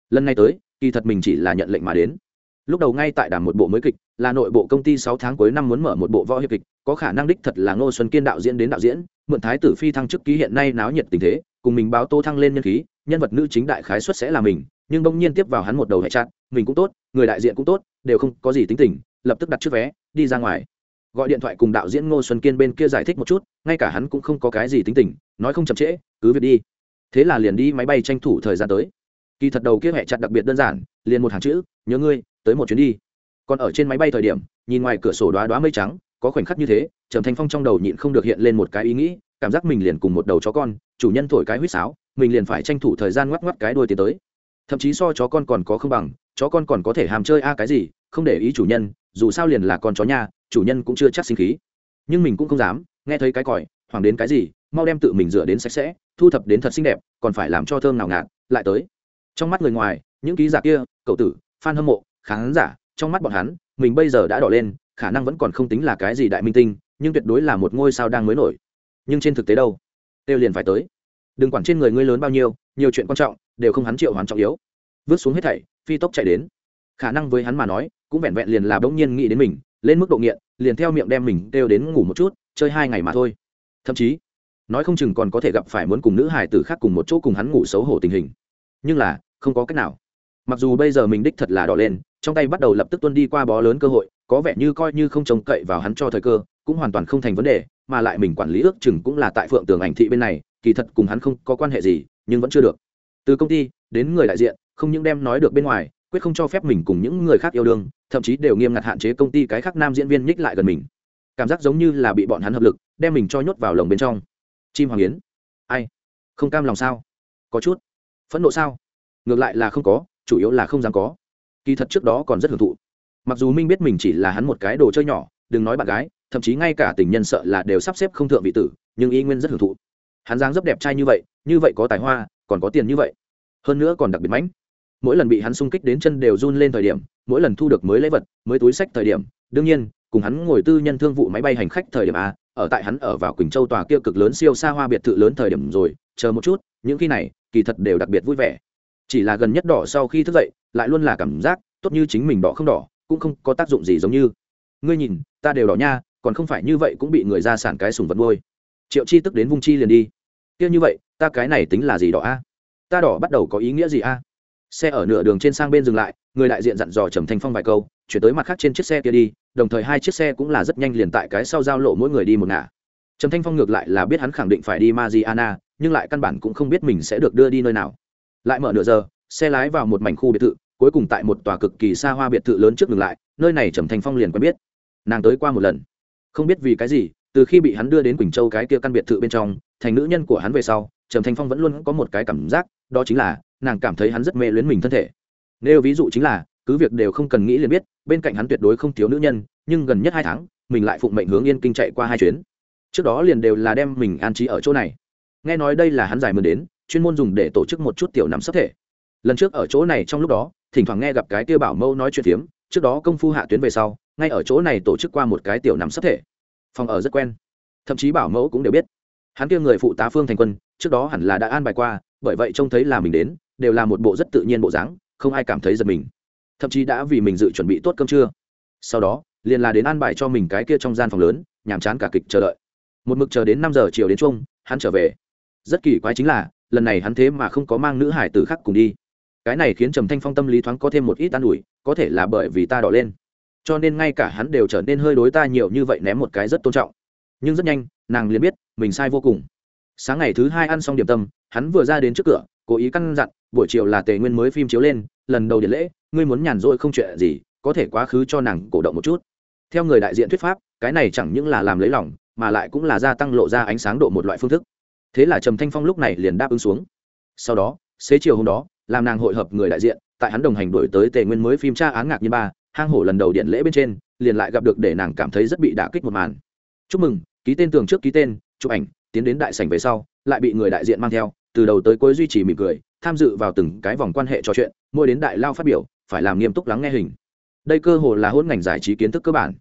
Lần này tới, kỳ thật mình chỉ là nhận lệnh mà đến lúc đầu ngay tại đàm một bộ mới kịch, là nội bộ công ty sáu tháng cuối năm muốn mở một bộ võ hiệp kịch, có khả năng đích thật là ngô xuân kiên đạo diễn đến đạo diễn, mượn thái tử phi thăng chức ký hiện nay náo nhiệt tình thế, cùng mình báo tô thăng lên nhân khí, nhân vật nữ chính đại khái xuất sẽ là mình, nhưng bỗng nhiên tiếp vào hắn một đầu hệ chặn mình cũng tốt, người đại diện cũng tốt, đều không có gì tính tình, lập tức đặt trước vé, đi ra ngoài. Gọi điện thoại cùng đạo diễn ngô xuân kiên bên kia giải thích một chút, ngay cả hắn cũng không có cái gì tính tình, nói không chậm trễ, cứ việc đi. Thế là liền đi máy bay tranh thủ thời gian tới. Kỳ thật đầu kia hệ chặt đặc biệt đơn giản, liền một hàng chữ, nhớ ngươi tới một chuyến đi. Còn ở trên máy bay thời điểm, nhìn ngoài cửa sổ đoá đoá mây trắng, có khoảnh khắc như thế, trầm thanh phong trong đầu nhịn không được hiện lên một cái ý nghĩ, cảm giác mình liền cùng một đầu chó con, chủ nhân thổi cái huýt sáo, mình liền phải tranh thủ thời gian ngoắc ngoắc cái đuôi tiến tới. Thậm chí so chó con còn có không bằng, chó con còn có thể hàm chơi a cái gì, không để ý chủ nhân, dù sao liền là con chó nha, chủ nhân cũng chưa chắc sinh khí. Nhưng mình cũng không dám, nghe thấy cái còi hoàng đến cái gì, mau đem tự mình rửa đến sạch sẽ, thu thập đến thật xinh đẹp, còn phải làm cho thơm nào ngạt, lại tới. Trong mắt người ngoài, những ký giả kia, cậu tử, fan hâm mộ khán giả, trong mắt bọn hắn, mình bây giờ đã đỏ lên, khả năng vẫn còn không tính là cái gì đại minh tinh, nhưng tuyệt đối là một ngôi sao đang mới nổi. Nhưng trên thực tế đâu? Têu liền phải tới. Đừng quản trên người ngươi lớn bao nhiêu, nhiều chuyện quan trọng, đều không hắn triệu hoàn trọng yếu. Vứt xuống hết thảy, phi tốc chạy đến. Khả năng với hắn mà nói, cũng vẹn vẹn liền là bỗng nhiên nghĩ đến mình, lên mức độ nghiện, liền theo miệng đem mình kêu đến ngủ một chút, chơi hai ngày mà thôi. Thậm chí, nói không chừng còn có thể gặp phải muốn cùng nữ hải tử khác cùng một chỗ cùng hắn ngủ xấu hổ tình hình. Nhưng là, không có cách nào. Mặc dù bây giờ mình đích thật là đỏ lên trong tay bắt đầu lập tức tuân đi qua bó lớn cơ hội, có vẻ như coi như không trông cậy vào hắn cho thời cơ, cũng hoàn toàn không thành vấn đề, mà lại mình quản lý ước chừng cũng là tại phượng tường ảnh thị bên này, kỳ thật cùng hắn không có quan hệ gì, nhưng vẫn chưa được. Từ công ty, đến người đại diện, không những đem nói được bên ngoài, quyết không cho phép mình cùng những người khác yêu đương, thậm chí đều nghiêm ngặt hạn chế công ty cái khác nam diễn viên nhích lại gần mình. Cảm giác giống như là bị bọn hắn hợp lực, đem mình cho nhốt vào lồng bên trong. Chim hoàng yến. Ai? Không cam lòng sao? Có chút. Phẫn nộ sao? Ngược lại là không có, chủ yếu là không dám có kỳ thật trước đó còn rất hưởng thụ. Mặc dù minh biết mình chỉ là hắn một cái đồ chơi nhỏ, đừng nói bạn gái, thậm chí ngay cả tình nhân sợ là đều sắp xếp không thượng vị tử, nhưng y nguyên rất hưởng thụ. Hắn dáng rất đẹp trai như vậy như vậy có tài hoa, còn có tiền như vậy. Hơn nữa còn đặc biệt mãnh. Mỗi lần bị hắn xung kích đến chân đều run lên thời điểm, mỗi lần thu được mới lễ vật, mới túi sách thời điểm, đương nhiên, cùng hắn ngồi tư nhân thương vụ máy bay hành khách thời điểm a, ở tại hắn ở vào quỳnh châu tòa kia cực lớn siêu xa hoa biệt thự lớn thời điểm rồi, chờ một chút, những khi này, kỳ thật đều đặc biệt vui vẻ chỉ là gần nhất đỏ sau khi thức dậy, lại luôn là cảm giác tốt như chính mình đỏ không đỏ, cũng không có tác dụng gì giống như. Ngươi nhìn, ta đều đỏ nha, còn không phải như vậy cũng bị người ra sản cái sùng vật môi triệu chi tức đến vung chi liền đi. Kia như vậy, ta cái này tính là gì đỏ a? Ta đỏ bắt đầu có ý nghĩa gì a? Xe ở nửa đường trên sang bên dừng lại, người đại diện dặn dò trầm thanh phong vài câu, chuyển tới mặt khác trên chiếc xe kia đi, đồng thời hai chiếc xe cũng là rất nhanh liền tại cái sau giao lộ mỗi người đi một ngả. Trầm thanh phong ngược lại là biết hắn khẳng định phải đi mariana, nhưng lại căn bản cũng không biết mình sẽ được đưa đi nơi nào lại mở nửa giờ, xe lái vào một mảnh khu biệt thự, cuối cùng tại một tòa cực kỳ xa hoa biệt thự lớn trước ngừng lại, nơi này trầm thanh phong liền quen biết. Nàng tới qua một lần. Không biết vì cái gì, từ khi bị hắn đưa đến quỳnh châu cái kia căn biệt thự bên trong, thành nữ nhân của hắn về sau, trầm thanh phong vẫn luôn có một cái cảm giác, đó chính là, nàng cảm thấy hắn rất mê luyến mình thân thể. Nếu ví dụ chính là, cứ việc đều không cần nghĩ liền biết, bên cạnh hắn tuyệt đối không thiếu nữ nhân, nhưng gần nhất hai tháng, mình lại phụng mệnh hướng yên kinh chạy qua hai chuyến. Trước đó liền đều là đem mình an trí ở chỗ này. Nghe nói đây là hắn giải mượn đến chuyên môn dùng để tổ chức một chút tiểu nắm sắp thể. Lần trước ở chỗ này trong lúc đó, thỉnh thoảng nghe gặp cái kia bảo mâu nói chuyện phiếm, trước đó công phu hạ tuyến về sau, ngay ở chỗ này tổ chức qua một cái tiểu nằm sắp thể. Phòng ở rất quen. Thậm chí bảo mẫu cũng đều biết. Hắn kia người phụ tá phương thành quân, trước đó hẳn là đã an bài qua, bởi vậy trông thấy là mình đến, đều là một bộ rất tự nhiên bộ dáng, không ai cảm thấy giật mình. Thậm chí đã vì mình dự chuẩn bị tốt cơm trưa. Sau đó, liền là đến an bài cho mình cái kia trong gian phòng lớn, nhàm chán cả kịch chờ đợi. Một mực chờ đến năm giờ chiều đến chung, hắn trở về. Rất kỳ quái chính là lần này hắn thế mà không có mang nữ hải tử khác cùng đi. Cái này khiến trầm thanh phong tâm lý thoáng có thêm một ít an ủi, có thể là bởi vì ta đỏ lên. Cho nên ngay cả hắn đều trở nên hơi đối ta nhiều như vậy ném một cái rất tôn trọng. Nhưng rất nhanh, nàng liền biết, mình sai vô cùng. Sáng ngày thứ hai ăn xong điểm tâm, hắn vừa ra đến trước cửa, cố ý căn dặn, buổi chiều là tề nguyên mới phim chiếu lên, lần đầu điện lễ, ngươi muốn nhàn rỗi không chuyện gì, có thể quá khứ cho nàng cổ động một chút. Theo người đại diện thuyết pháp, cái này chẳng những là làm lấy lòng, mà lại cũng là gia tăng lộ ra ánh sáng độ một loại phương thức thế là trầm thanh phong lúc này liền đáp ứng xuống. Sau đó, xế chiều hôm đó, làm nàng hội hợp người đại diện, tại hắn đồng hành đổi tới tề nguyên mới phim tra án ngạc như ba, hang hổ lần đầu điện lễ bên trên, liền lại gặp được để nàng cảm thấy rất bị đả kích một màn. Chúc mừng, ký tên tường trước ký tên, chụp ảnh, tiến đến đại sảnh về sau, lại bị người đại diện mang theo, từ đầu tới cuối duy trì mỉm cười, tham dự vào từng cái vòng quan hệ trò chuyện, mỗi đến đại lao phát biểu, phải làm nghiêm túc lắng nghe hình. Đây cơ hồ là hôn ngành giải trí kiến thức cơ bản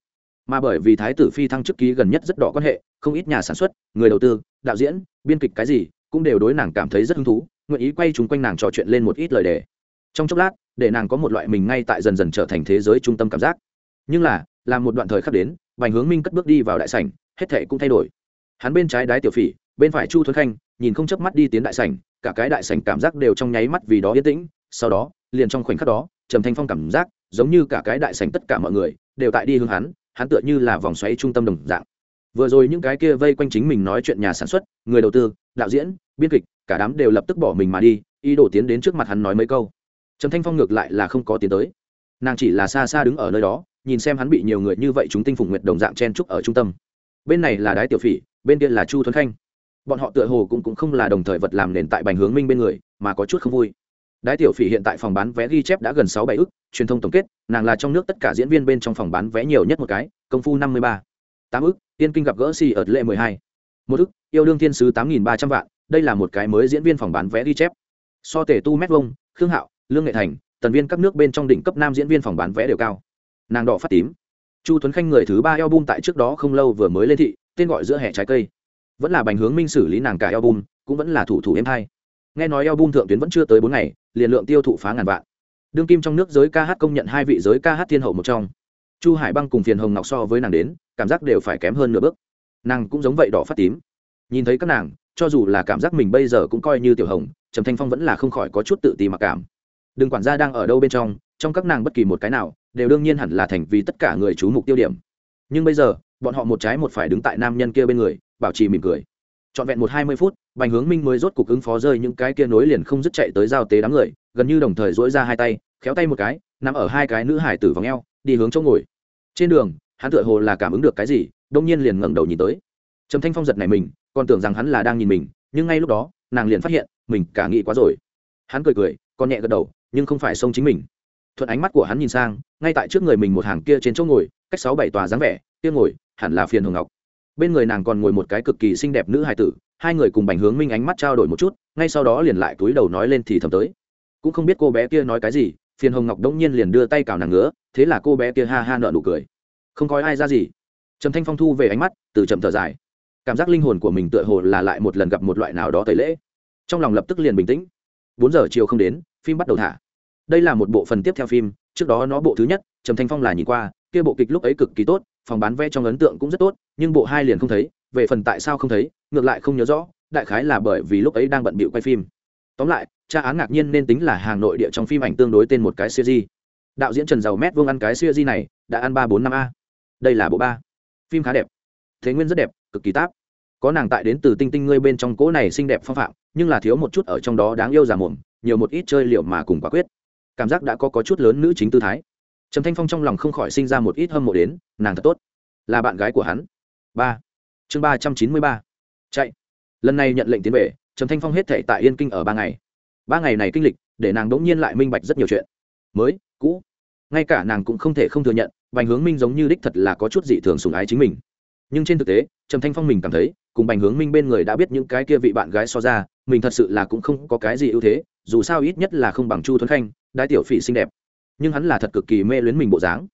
mà bởi vì thái tử phi thăng chức ký gần nhất rất đỏ quan hệ, không ít nhà sản xuất, người đầu tư, đạo diễn, biên kịch cái gì, cũng đều đối nàng cảm thấy rất hứng thú, nguyện ý quay chúng quanh nàng trò chuyện lên một ít lời đề. Trong chốc lát, để nàng có một loại mình ngay tại dần dần trở thành thế giới trung tâm cảm giác. Nhưng là, làm một đoạn thời khắc đến vành hướng minh cất bước đi vào đại sảnh, hết thệ cũng thay đổi. Hắn bên trái đái tiểu phỉ, bên phải chu thuấn khanh, nhìn không chớp mắt đi tiến đại sảnh, cả cái đại sảnh cảm giác đều trong nháy mắt vì đó yên tĩnh, sau đó, liền trong khoảnh khắc đó, trầm thanh phong cảm giác, giống như cả cái đại sảnh tất cả mọi người, đều tại đi hướng hắn hắn tựa như là vòng xoáy trung tâm đồng dạng. Vừa rồi những cái kia vây quanh chính mình nói chuyện nhà sản xuất người đầu tư đạo diễn biên kịch cả đám đều lập tức bỏ mình mà đi ý đồ tiến đến trước mặt hắn nói mấy câu. Trầm thanh phong ngược lại là không có tiến tới. Nàng chỉ là xa xa đứng ở nơi đó nhìn xem hắn bị nhiều người như vậy chúng tinh phùng nguyệt đồng dạng chen trúc ở trung tâm. Bên này là đái tiểu phỉ bên kia là chu thuấn khanh. Bọn họ tựa hồ cũng, cũng không là đồng thời vật làm nền tại bành hướng minh bên người mà có chút không vui đái tiểu phỉ hiện tại phòng bán vé ghi chép đã gần sáu bảy ức truyền thông tổng kết nàng là trong nước tất cả diễn viên bên trong phòng bán vé nhiều nhất một cái công phu năm mươi ba. Tám ức tiên kinh gặp gỡ si ở lệ mười hai. Một ức yêu đương thiên sứ tám nghìn ba trăm vạn đây là một cái mới diễn viên phòng bán vé ghi chép. So tể tu mét vông khương hạo lương nghệ thành tần viên các nước bên trong đỉnh cấp nam diễn viên phòng bán vé đều cao. Nàng đỏ phát tím. Chu tuấn khanh người thứ ba album tại trước đó không lâu vừa mới lên thị tên gọi giữa hệ trái cây. Vẫn là bành hướng minh xử lý nàng cả album, cũng vẫn là thủ thủ em hai nghe nói eo bum thượng tuyến vẫn chưa tới bốn ngày, liền lượng tiêu thụ phá ngàn vạn. Đương kim trong nước giới ca hát công nhận hai vị giới ca hát thiên hậu một trong. Chu hải băng cùng phiền hồng ngọc so với nàng đến, cảm giác đều phải kém hơn nửa bước. Nàng cũng giống vậy đỏ phát tím. Nhìn thấy các nàng, cho dù là cảm giác mình bây giờ cũng coi như tiểu hồng, trầm thanh phong vẫn là không khỏi có chút tự ti mặc cảm. Đừng quản gia đang ở đâu bên trong trong các nàng bất kỳ một cái nào, đều đương nhiên hẳn là thành vì tất cả người chú mục tiêu điểm. Nhưng bây giờ, bọn họ một trái một phải đứng tại nam nhân kia bên người, bảo trì mỉm cười trọn vẹn một hai mươi phút, bành hướng minh mới rốt cục ứng phó rơi những cái kia nối liền không dứt chạy tới giao tế đám người, gần như đồng thời dỗi ra hai tay, khéo tay một cái, nằm ở hai cái nữ hải tử vòng eo, đi hướng chỗ ngồi. Trên đường, hắn tựa hồ là cảm ứng được cái gì, đông nhiên liền ngẩng đầu nhìn tới. Trầm thanh phong giật này mình, còn tưởng rằng hắn là đang nhìn mình, nhưng ngay lúc đó, nàng liền phát hiện, mình cả nghĩ quá rồi. Hắn cười cười, còn nhẹ gật đầu, nhưng không phải xông chính mình. Thuận ánh mắt của hắn nhìn sang, ngay tại trước người mình một hàng kia trên chỗ ngồi, cách sáu bảy tòa dáng vẻ, kia ngồi, hẳn là phiền hồng ngọc bên người nàng còn ngồi một cái cực kỳ xinh đẹp nữ hài tử, hai người cùng bành hướng minh ánh mắt trao đổi một chút, ngay sau đó liền lại túi đầu nói lên thì thầm tới. Cũng không biết cô bé kia nói cái gì, phiền hồng ngọc đông nhiên liền đưa tay cào nàng ngứa, thế là cô bé kia ha ha nợ nụ cười. Không coi ai ra gì. Trầm thanh phong thu về ánh mắt, từ chậm thở dài. Cảm giác linh hồn của mình tựa hồ là lại một lần gặp một loại nào đó tẩy lễ. Trong lòng lập tức liền bình tĩnh. Bốn giờ chiều không đến, phim bắt đầu thả. Đây là một bộ phần tiếp theo phim, trước đó nó bộ thứ nhất, trầm thanh phong là nhìn qua, kia bộ kịch lúc ấy cực kỳ tốt phòng bán vé trong ấn tượng cũng rất tốt nhưng bộ hai liền không thấy về phần tại sao không thấy ngược lại không nhớ rõ đại khái là bởi vì lúc ấy đang bận bịu quay phim. Tóm lại tra án ngạc nhiên nên tính là hàng nội địa trong phim ảnh tương đối tên một cái siêu di đạo diễn trần giàu mét vương ăn cái siêu di này đã ăn ba bốn năm a. Đây là bộ ba. Phim khá đẹp. Thế nguyên rất đẹp cực kỳ táp. Có nàng tại đến từ tinh tinh ngươi bên trong cỗ này xinh đẹp phong phạm nhưng là thiếu một chút ở trong đó đáng yêu giả mồm nhiều một ít chơi liệu mà cùng quả quyết. Cảm giác đã có, có chút lớn nữ chính tư thái trầm thanh phong trong lòng không khỏi sinh ra một ít hâm mộ đến, nàng thật tốt. Là bạn gái của hắn. Ba. Chương ba trăm chín mươi ba. Chạy. Lần này nhận lệnh tiến về, trầm thanh phong hết thể tại yên kinh ở ba ngày. Ba ngày này kinh lịch, để nàng đ ỗ n g nhiên lại minh bạch rất nhiều chuyện. Mới, cũ. Ngay cả nàng cũng không thể không thừa nhận, Bành hướng minh giống như đích thật là có chút dị thường sùng ái chính mình. Nhưng trên thực tế, trầm thanh phong mình cảm thấy, cùng bành hướng minh bên người đã biết những cái kia vị bạn gái so ra, mình thật sự là cũng không có cái gì ưu thế, dù sao ít nhất là không bằng chu thuấn khanh, đái tiểu phỉ xinh đẹp nhưng hắn là thật cực kỳ mê luyến mình bộ dáng.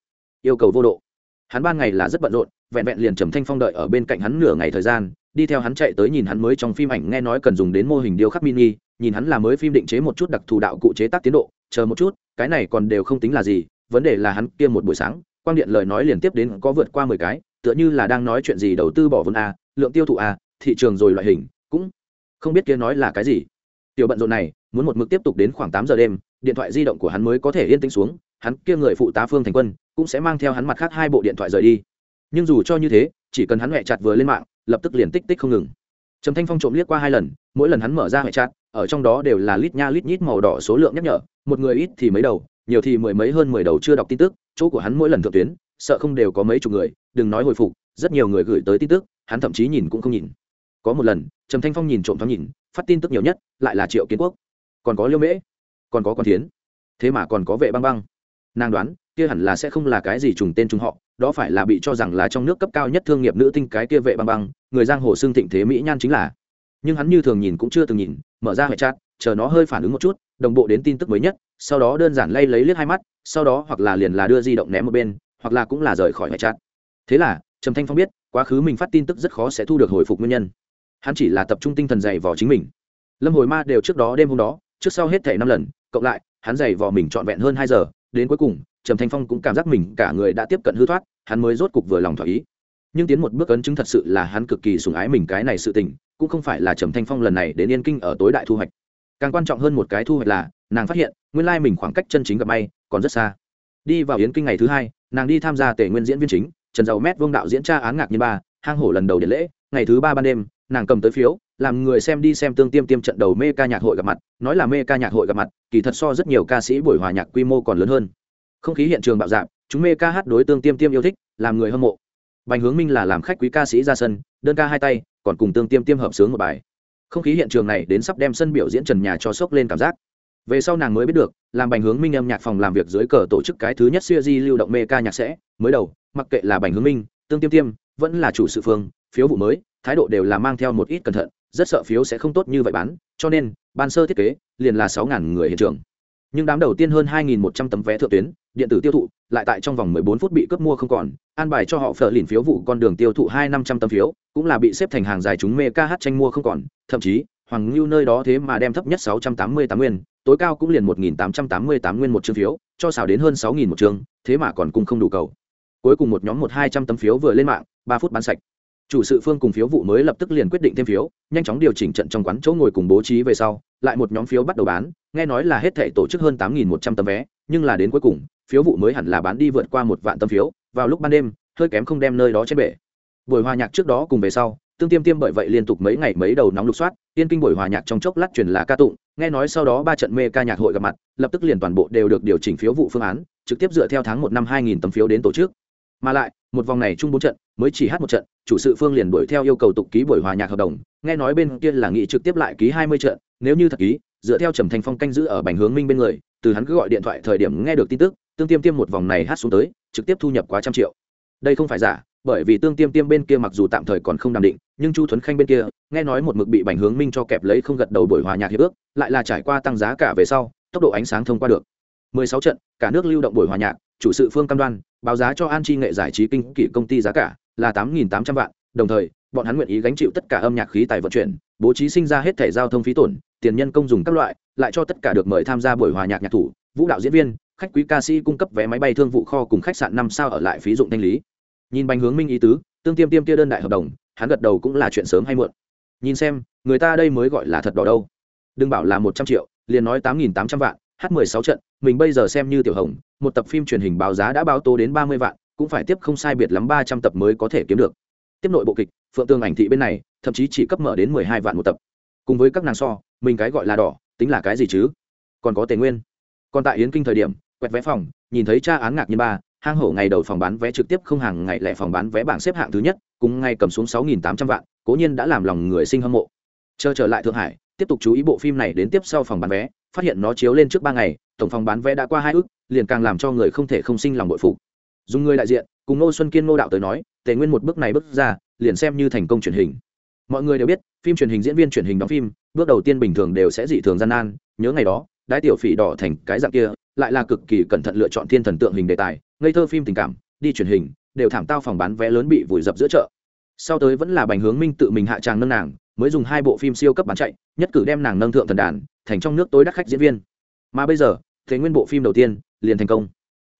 Yêu cầu vô độ. Hắn ban ngày là rất bận rộn, vẹn vẹn liền trầm thanh phong đợi ở bên cạnh hắn nửa ngày thời gian, đi theo hắn chạy tới nhìn hắn mới trong phim ảnh nghe nói cần dùng đến mô hình điêu khắc mini, nhìn hắn là mới phim định chế một chút đặc thù đạo cụ chế tác tiến độ, chờ một chút, cái này còn đều không tính là gì, vấn đề là hắn kia một buổi sáng, quang điện lời nói liền tiếp đến có vượt qua mười cái, tựa như là đang nói chuyện gì đầu tư bỏ vốn a, lượng tiêu thụ a, thị trường rồi loại hình, cũng không biết kia nói là cái gì. Tiểu bận rộn này, muốn một mực tiếp tục đến khoảng tám giờ đêm điện thoại di động của hắn mới có thể yên tĩnh xuống, hắn kia người phụ tá phương thành quân cũng sẽ mang theo hắn mặt khác hai bộ điện thoại rời đi. Nhưng dù cho như thế, chỉ cần hắn huệ chặt vừa lên mạng, lập tức liền tích tích không ngừng. Trầm thanh phong trộm liếc qua hai lần, mỗi lần hắn mở ra huệ chặt, ở trong đó đều là lít nha lít nhít màu đỏ số lượng nhắc nhở, một người ít thì mấy đầu, nhiều thì mười mấy hơn mười đầu chưa đọc tin tức, chỗ của hắn mỗi lần thượng tuyến, sợ không đều có mấy chục người, đừng nói hồi phục, rất nhiều người gửi tới tin tức, hắn thậm chí nhìn cũng không nhìn. Có một lần, trầm thanh phong nhìn trộm thoáng nhìn, phát tin tức nhiều nhất, lại là triệu kiến quốc. Còn có liêu mễ còn có con thiến. Thế mà còn có vệ băng băng. Nàng đoán, kia hẳn là sẽ không là cái gì trùng tên trùng họ, đó phải là bị cho rằng là trong nước cấp cao nhất thương nghiệp nữ tinh cái kia vệ băng băng, người giang hồ xương thịnh thế mỹ nhan chính là. Nhưng hắn như thường nhìn cũng chưa từng nhìn, mở ra hệ chat, chờ nó hơi phản ứng một chút, đồng bộ đến tin tức mới nhất, sau đó đơn giản lay lấy liếc hai mắt, sau đó hoặc là liền là đưa di động ném một bên, hoặc là cũng là rời khỏi hệ chat. Thế là, trầm thanh phong biết, quá khứ mình phát tin tức rất khó sẽ thu được hồi phục nguyên nhân. Hắn chỉ là tập trung tinh thần dày vào chính mình. Lâm hồi ma đều trước đó đêm hôm đó, trước sau hết thảy năm lần cộng lại, hắn dày vò mình trọn vẹn hơn hai giờ, đến cuối cùng, trầm thanh phong cũng cảm giác mình cả người đã tiếp cận hư thoát, hắn mới rốt cục vừa lòng thỏa ý. Nhưng tiến một bước ấn chứng thật sự là hắn cực kỳ sủng ái mình cái này sự tình, cũng không phải là trầm thanh phong lần này đến yên kinh ở tối đại thu hoạch. Càng quan trọng hơn một cái thu hoạch là, nàng phát hiện, nguyên lai mình khoảng cách chân chính gặp may, còn rất xa. Đi vào yến kinh ngày thứ hai, nàng đi tham gia tể nguyên diễn viên chính, trần dầu mét vương đạo diễn tra án ngạc nhiên ba, hang hổ lần đầu điện lễ, ngày thứ ba ban đêm nàng cầm tới phiếu, làm người xem đi xem tương tiêm tiêm trận đầu mê ca nhạc hội gặp mặt. Nói là mê ca nhạc hội gặp mặt, kỳ thật so rất nhiều ca sĩ buổi hòa nhạc quy mô còn lớn hơn. Không khí hiện trường bạo dạp chúng mê ca hát đối tương tiêm tiêm yêu thích, làm người hâm mộ. Bành hướng minh là làm khách quý ca sĩ ra sân, đơn ca hai tay, còn cùng tương tiêm tiêm hợp sướng một bài. Không khí hiện trường này đến sắp đem sân biểu diễn trần nhà cho sốc lên cảm giác. Về sau nàng mới biết được, làm bành hướng minh âm nhạc phòng làm việc dưới cờ tổ chức cái thứ nhất siêu di lưu động mê ca nhạc sẽ. Mới đầu, mặc kệ là bành hướng minh, tương tiêm tiêm, vẫn là chủ sự phương, phiếu vụ mới thái độ đều là mang theo một ít cẩn thận, rất sợ phiếu sẽ không tốt như vậy bán, cho nên, ban sơ thiết kế, liền là sáu người hiện trường. Nhưng đám đầu tiên hơn 2.100 tấm vé thượng tuyến, điện tử tiêu thụ, lại tại trong vòng 14 phút bị cướp mua không còn, an bài cho họ phở lìn phiếu vụ con đường tiêu thụ hai năm trăm tấm phiếu, cũng là bị xếp thành hàng dài chúng mê ca hát tranh mua không còn, thậm chí, hoàng lưu nơi đó thế mà đem thấp nhất 688 nguyên, tối cao cũng liền 1.888 nguyên một chương phiếu, cho xào đến hơn 6.000 một chương, thế mà còn cung không đủ cầu. Cuối cùng một nhóm một hai trăm tấm phiếu vừa lên mạng, ba phút bán sạch chủ sự phương cùng phiếu vụ mới lập tức liền quyết định thêm phiếu, nhanh chóng điều chỉnh trận trong quán chỗ ngồi cùng bố trí về sau, lại một nhóm phiếu bắt đầu bán, nghe nói là hết thể tổ chức hơn tám nghìn một trăm tấm vé, nhưng là đến cuối cùng, phiếu vụ mới hẳn là bán đi vượt qua một vạn tấm phiếu, vào lúc ban đêm, hơi kém không đem nơi đó trên bể. Buổi hòa nhạc trước đó cùng về sau, tương tiêm tiêm bởi vậy liên tục mấy ngày mấy đầu nóng lục soát, yên kinh buổi hòa nhạc trong chốc lát truyền là ca tụng, nghe nói sau đó ba trận mê ca nhạc hội gặp mặt, lập tức liền toàn bộ đều được điều chỉnh phiếu vụ phương án, trực tiếp dựa theo tháng một năm hai nghìn tấm phiếu đến tổ chức mà lại, một vòng này chung bốn trận, mới chỉ hát một trận, chủ sự phương liền đuổi theo yêu cầu tục ký buổi hòa nhạc hợp đồng, nghe nói bên kia là nghị trực tiếp lại ký hai mươi trận, nếu như thật ký, dựa theo trầm thành phong canh giữ ở bành hướng minh bên người, từ hắn cứ gọi điện thoại thời điểm nghe được tin tức, tương tiêm tiêm một vòng này hát xuống tới, trực tiếp thu nhập quá trăm triệu. Đây không phải giả, bởi vì tương tiêm tiêm bên kia mặc dù tạm thời còn không đàm định, nhưng chu thuấn khanh bên kia, nghe nói một mực bị bành hướng minh cho kẹp lấy không gật đầu buổi hòa nhạc hiệp ước, lại là trải qua tăng giá cả về sau, tốc độ ánh sáng thông qua được. 16 trận, cả nước lưu động buổi hòa nhạc chủ sự phương cam đoan, báo giá cho an chi nghệ giải trí kinh kỷ công ty giá cả là tám nghìn tám trăm vạn, đồng thời, bọn hắn nguyện ý gánh chịu tất cả âm nhạc khí tài vận chuyển, bố trí sinh ra hết thẻ giao thông phí tổn, tiền nhân công dùng các loại, lại cho tất cả được mời tham gia buổi hòa nhạc nhạc thủ, vũ đạo diễn viên, khách quý ca sĩ cung cấp vé máy bay thương vụ kho cùng khách sạn năm sao ở lại phí dụng thanh lý. Nhìn bánh hướng minh ý tứ, tương tiêm tiêm kia đơn đại hợp đồng, hắn gật đầu cũng là chuyện sớm hay muộn. Nhìn xem, người ta đây mới gọi là thật đỏ đâu. Đừng bảo là một trăm triệu, liền nói tám nghìn tám trăm vạn h mười sáu trận, mình bây giờ xem như tiểu hồng, một tập phim truyền hình báo giá đã báo tố đến ba mươi vạn, cũng phải tiếp không sai biệt lắm ba trăm tập mới có thể kiếm được. Tiếp nội bộ kịch, phượng tương ảnh thị bên này, thậm chí chỉ cấp mở đến mười hai vạn một tập. Cùng với các nàng so, mình cái gọi là đỏ, tính là cái gì chứ? Còn có tề nguyên. Còn tại yến kinh thời điểm, quẹt vé phòng, nhìn thấy cha án ngạc nhiên ba, hang hổ ngày đầu phòng bán vé trực tiếp không hàng ngày lẻ phòng bán vé bảng xếp hạng thứ nhất, cùng ngay cầm xuống sáu nghìn tám trăm vạn, cố nhiên đã làm lòng người sinh hâm mộ. Chờ trở lại thượng hải tiếp tục chú ý bộ phim này đến tiếp sau phòng bán vé, phát hiện nó chiếu lên trước ba ngày, tổng phòng bán vé đã qua hai ước, liền càng làm cho người không thể không sinh lòng bội phục. Dùng người đại diện, cùng ngô xuân kiên, ngô đạo tới nói, tề nguyên một bước này bước ra, liền xem như thành công truyền hình. Mọi người đều biết, phim truyền hình, diễn viên truyền hình đóng phim, bước đầu tiên bình thường đều sẽ dị thường gian nan, nhớ ngày đó, đái tiểu phỉ đỏ thành cái dạng kia, lại là cực kỳ cẩn thận lựa chọn thiên thần tượng hình đề tài, ngây thơ phim tình cảm, đi truyền hình, đều thảm tao phòng bán vé lớn bị vùi dập giữa chợ. Sau tới vẫn là bành hướng minh tự mình hạ tràng nâng nàng mới dùng hai bộ phim siêu cấp bán chạy, nhất cử đem nàng nâng thượng thần đàn, thành trong nước tối đắt khách diễn viên. Mà bây giờ thế nguyên bộ phim đầu tiên liền thành công.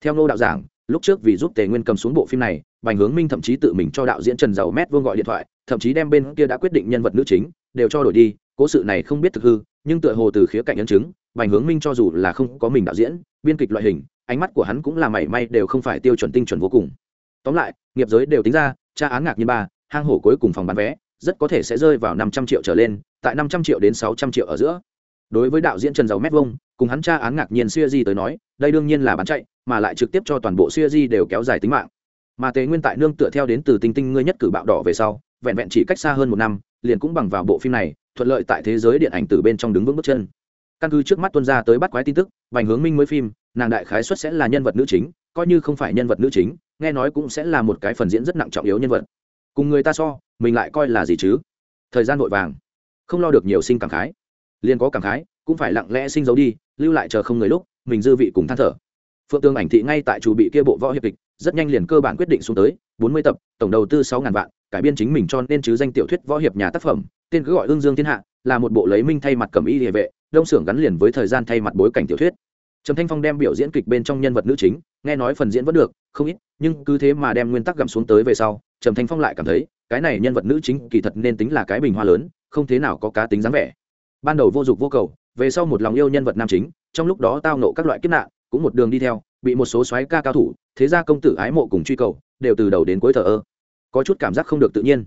Theo ngô đạo giảng, lúc trước vì giúp tề nguyên cầm xuống bộ phim này, bành hướng minh thậm chí tự mình cho đạo diễn trần giàu mét vương gọi điện thoại, thậm chí đem bên kia đã quyết định nhân vật nữ chính đều cho đổi đi, cố sự này không biết thực hư, nhưng tựa hồ từ khía cạnh nhân chứng, bành hướng minh cho dù là không có mình đạo diễn, biên kịch loại hình, ánh mắt của hắn cũng là mảy may đều không phải tiêu chuẩn tinh chuẩn vô cùng. Tóm lại, nghiệp giới đều tính ra, tra án ngạc nhiên ba, hang hổ cuối cùng phòng bán vé rất có thể sẽ rơi vào năm trăm triệu trở lên, tại năm trăm triệu đến sáu trăm triệu ở giữa. Đối với đạo diễn trần giàu mét vông cùng hắn tra án ngạc nhiên siêu di tới nói, đây đương nhiên là bán chạy, mà lại trực tiếp cho toàn bộ siêu di đều kéo dài tính mạng. Mà tế nguyên tại nương tựa theo đến từ tinh tinh ngươi nhất cử bạo đỏ về sau, vẹn vẹn chỉ cách xa hơn một năm, liền cũng bằng vào bộ phim này, thuận lợi tại thế giới điện ảnh từ bên trong đứng vững bước chân. Căn cứ trước mắt tuân ra tới bắt quái tin tức, bành hướng minh mới phim, nàng đại khái xuất sẽ là nhân vật nữ chính, coi như không phải nhân vật nữ chính, nghe nói cũng sẽ là một cái phần diễn rất nặng trọng yếu nhân vật cùng người ta so, mình lại coi là gì chứ? Thời gian vội vàng, không lo được nhiều sinh cảm khái. Liền có cảm khái, cũng phải lặng lẽ sinh dấu đi, lưu lại chờ không người lúc, mình dư vị cùng than thở. Phượng tương ảnh thị ngay tại chủ bị kia bộ võ hiệp kịch, rất nhanh liền cơ bản quyết định xuống tới, bốn mươi tập, tổng đầu tư sáu ngàn vạn, cải biên chính mình cho nên chứ danh tiểu thuyết võ hiệp nhà tác phẩm, tên cứ gọi ương dương thiên hạ, là một bộ lấy minh thay mặt cầm y địa vệ, đông xưởng gắn liền với thời gian thay mặt bối cảnh tiểu thuyết. Trầm thanh phong đem biểu diễn kịch bên trong nhân vật nữ chính, nghe nói phần diễn vẫn được, không ít, nhưng cứ thế mà đem nguyên tắc gặm xuống tới về sau trầm thanh phong lại cảm thấy, cái này nhân vật nữ chính kỳ thật nên tính là cái bình hoa lớn, không thế nào có cá tính dáng vẻ. Ban đầu vô dụng vô cầu, về sau một lòng yêu nhân vật nam chính, trong lúc đó tao nộ các loại kiếp nạn, cũng một đường đi theo, bị một số xoáy ca cao thủ, thế gia công tử ái mộ cùng truy cầu, đều từ đầu đến cuối thờ ơ. Có chút cảm giác không được tự nhiên,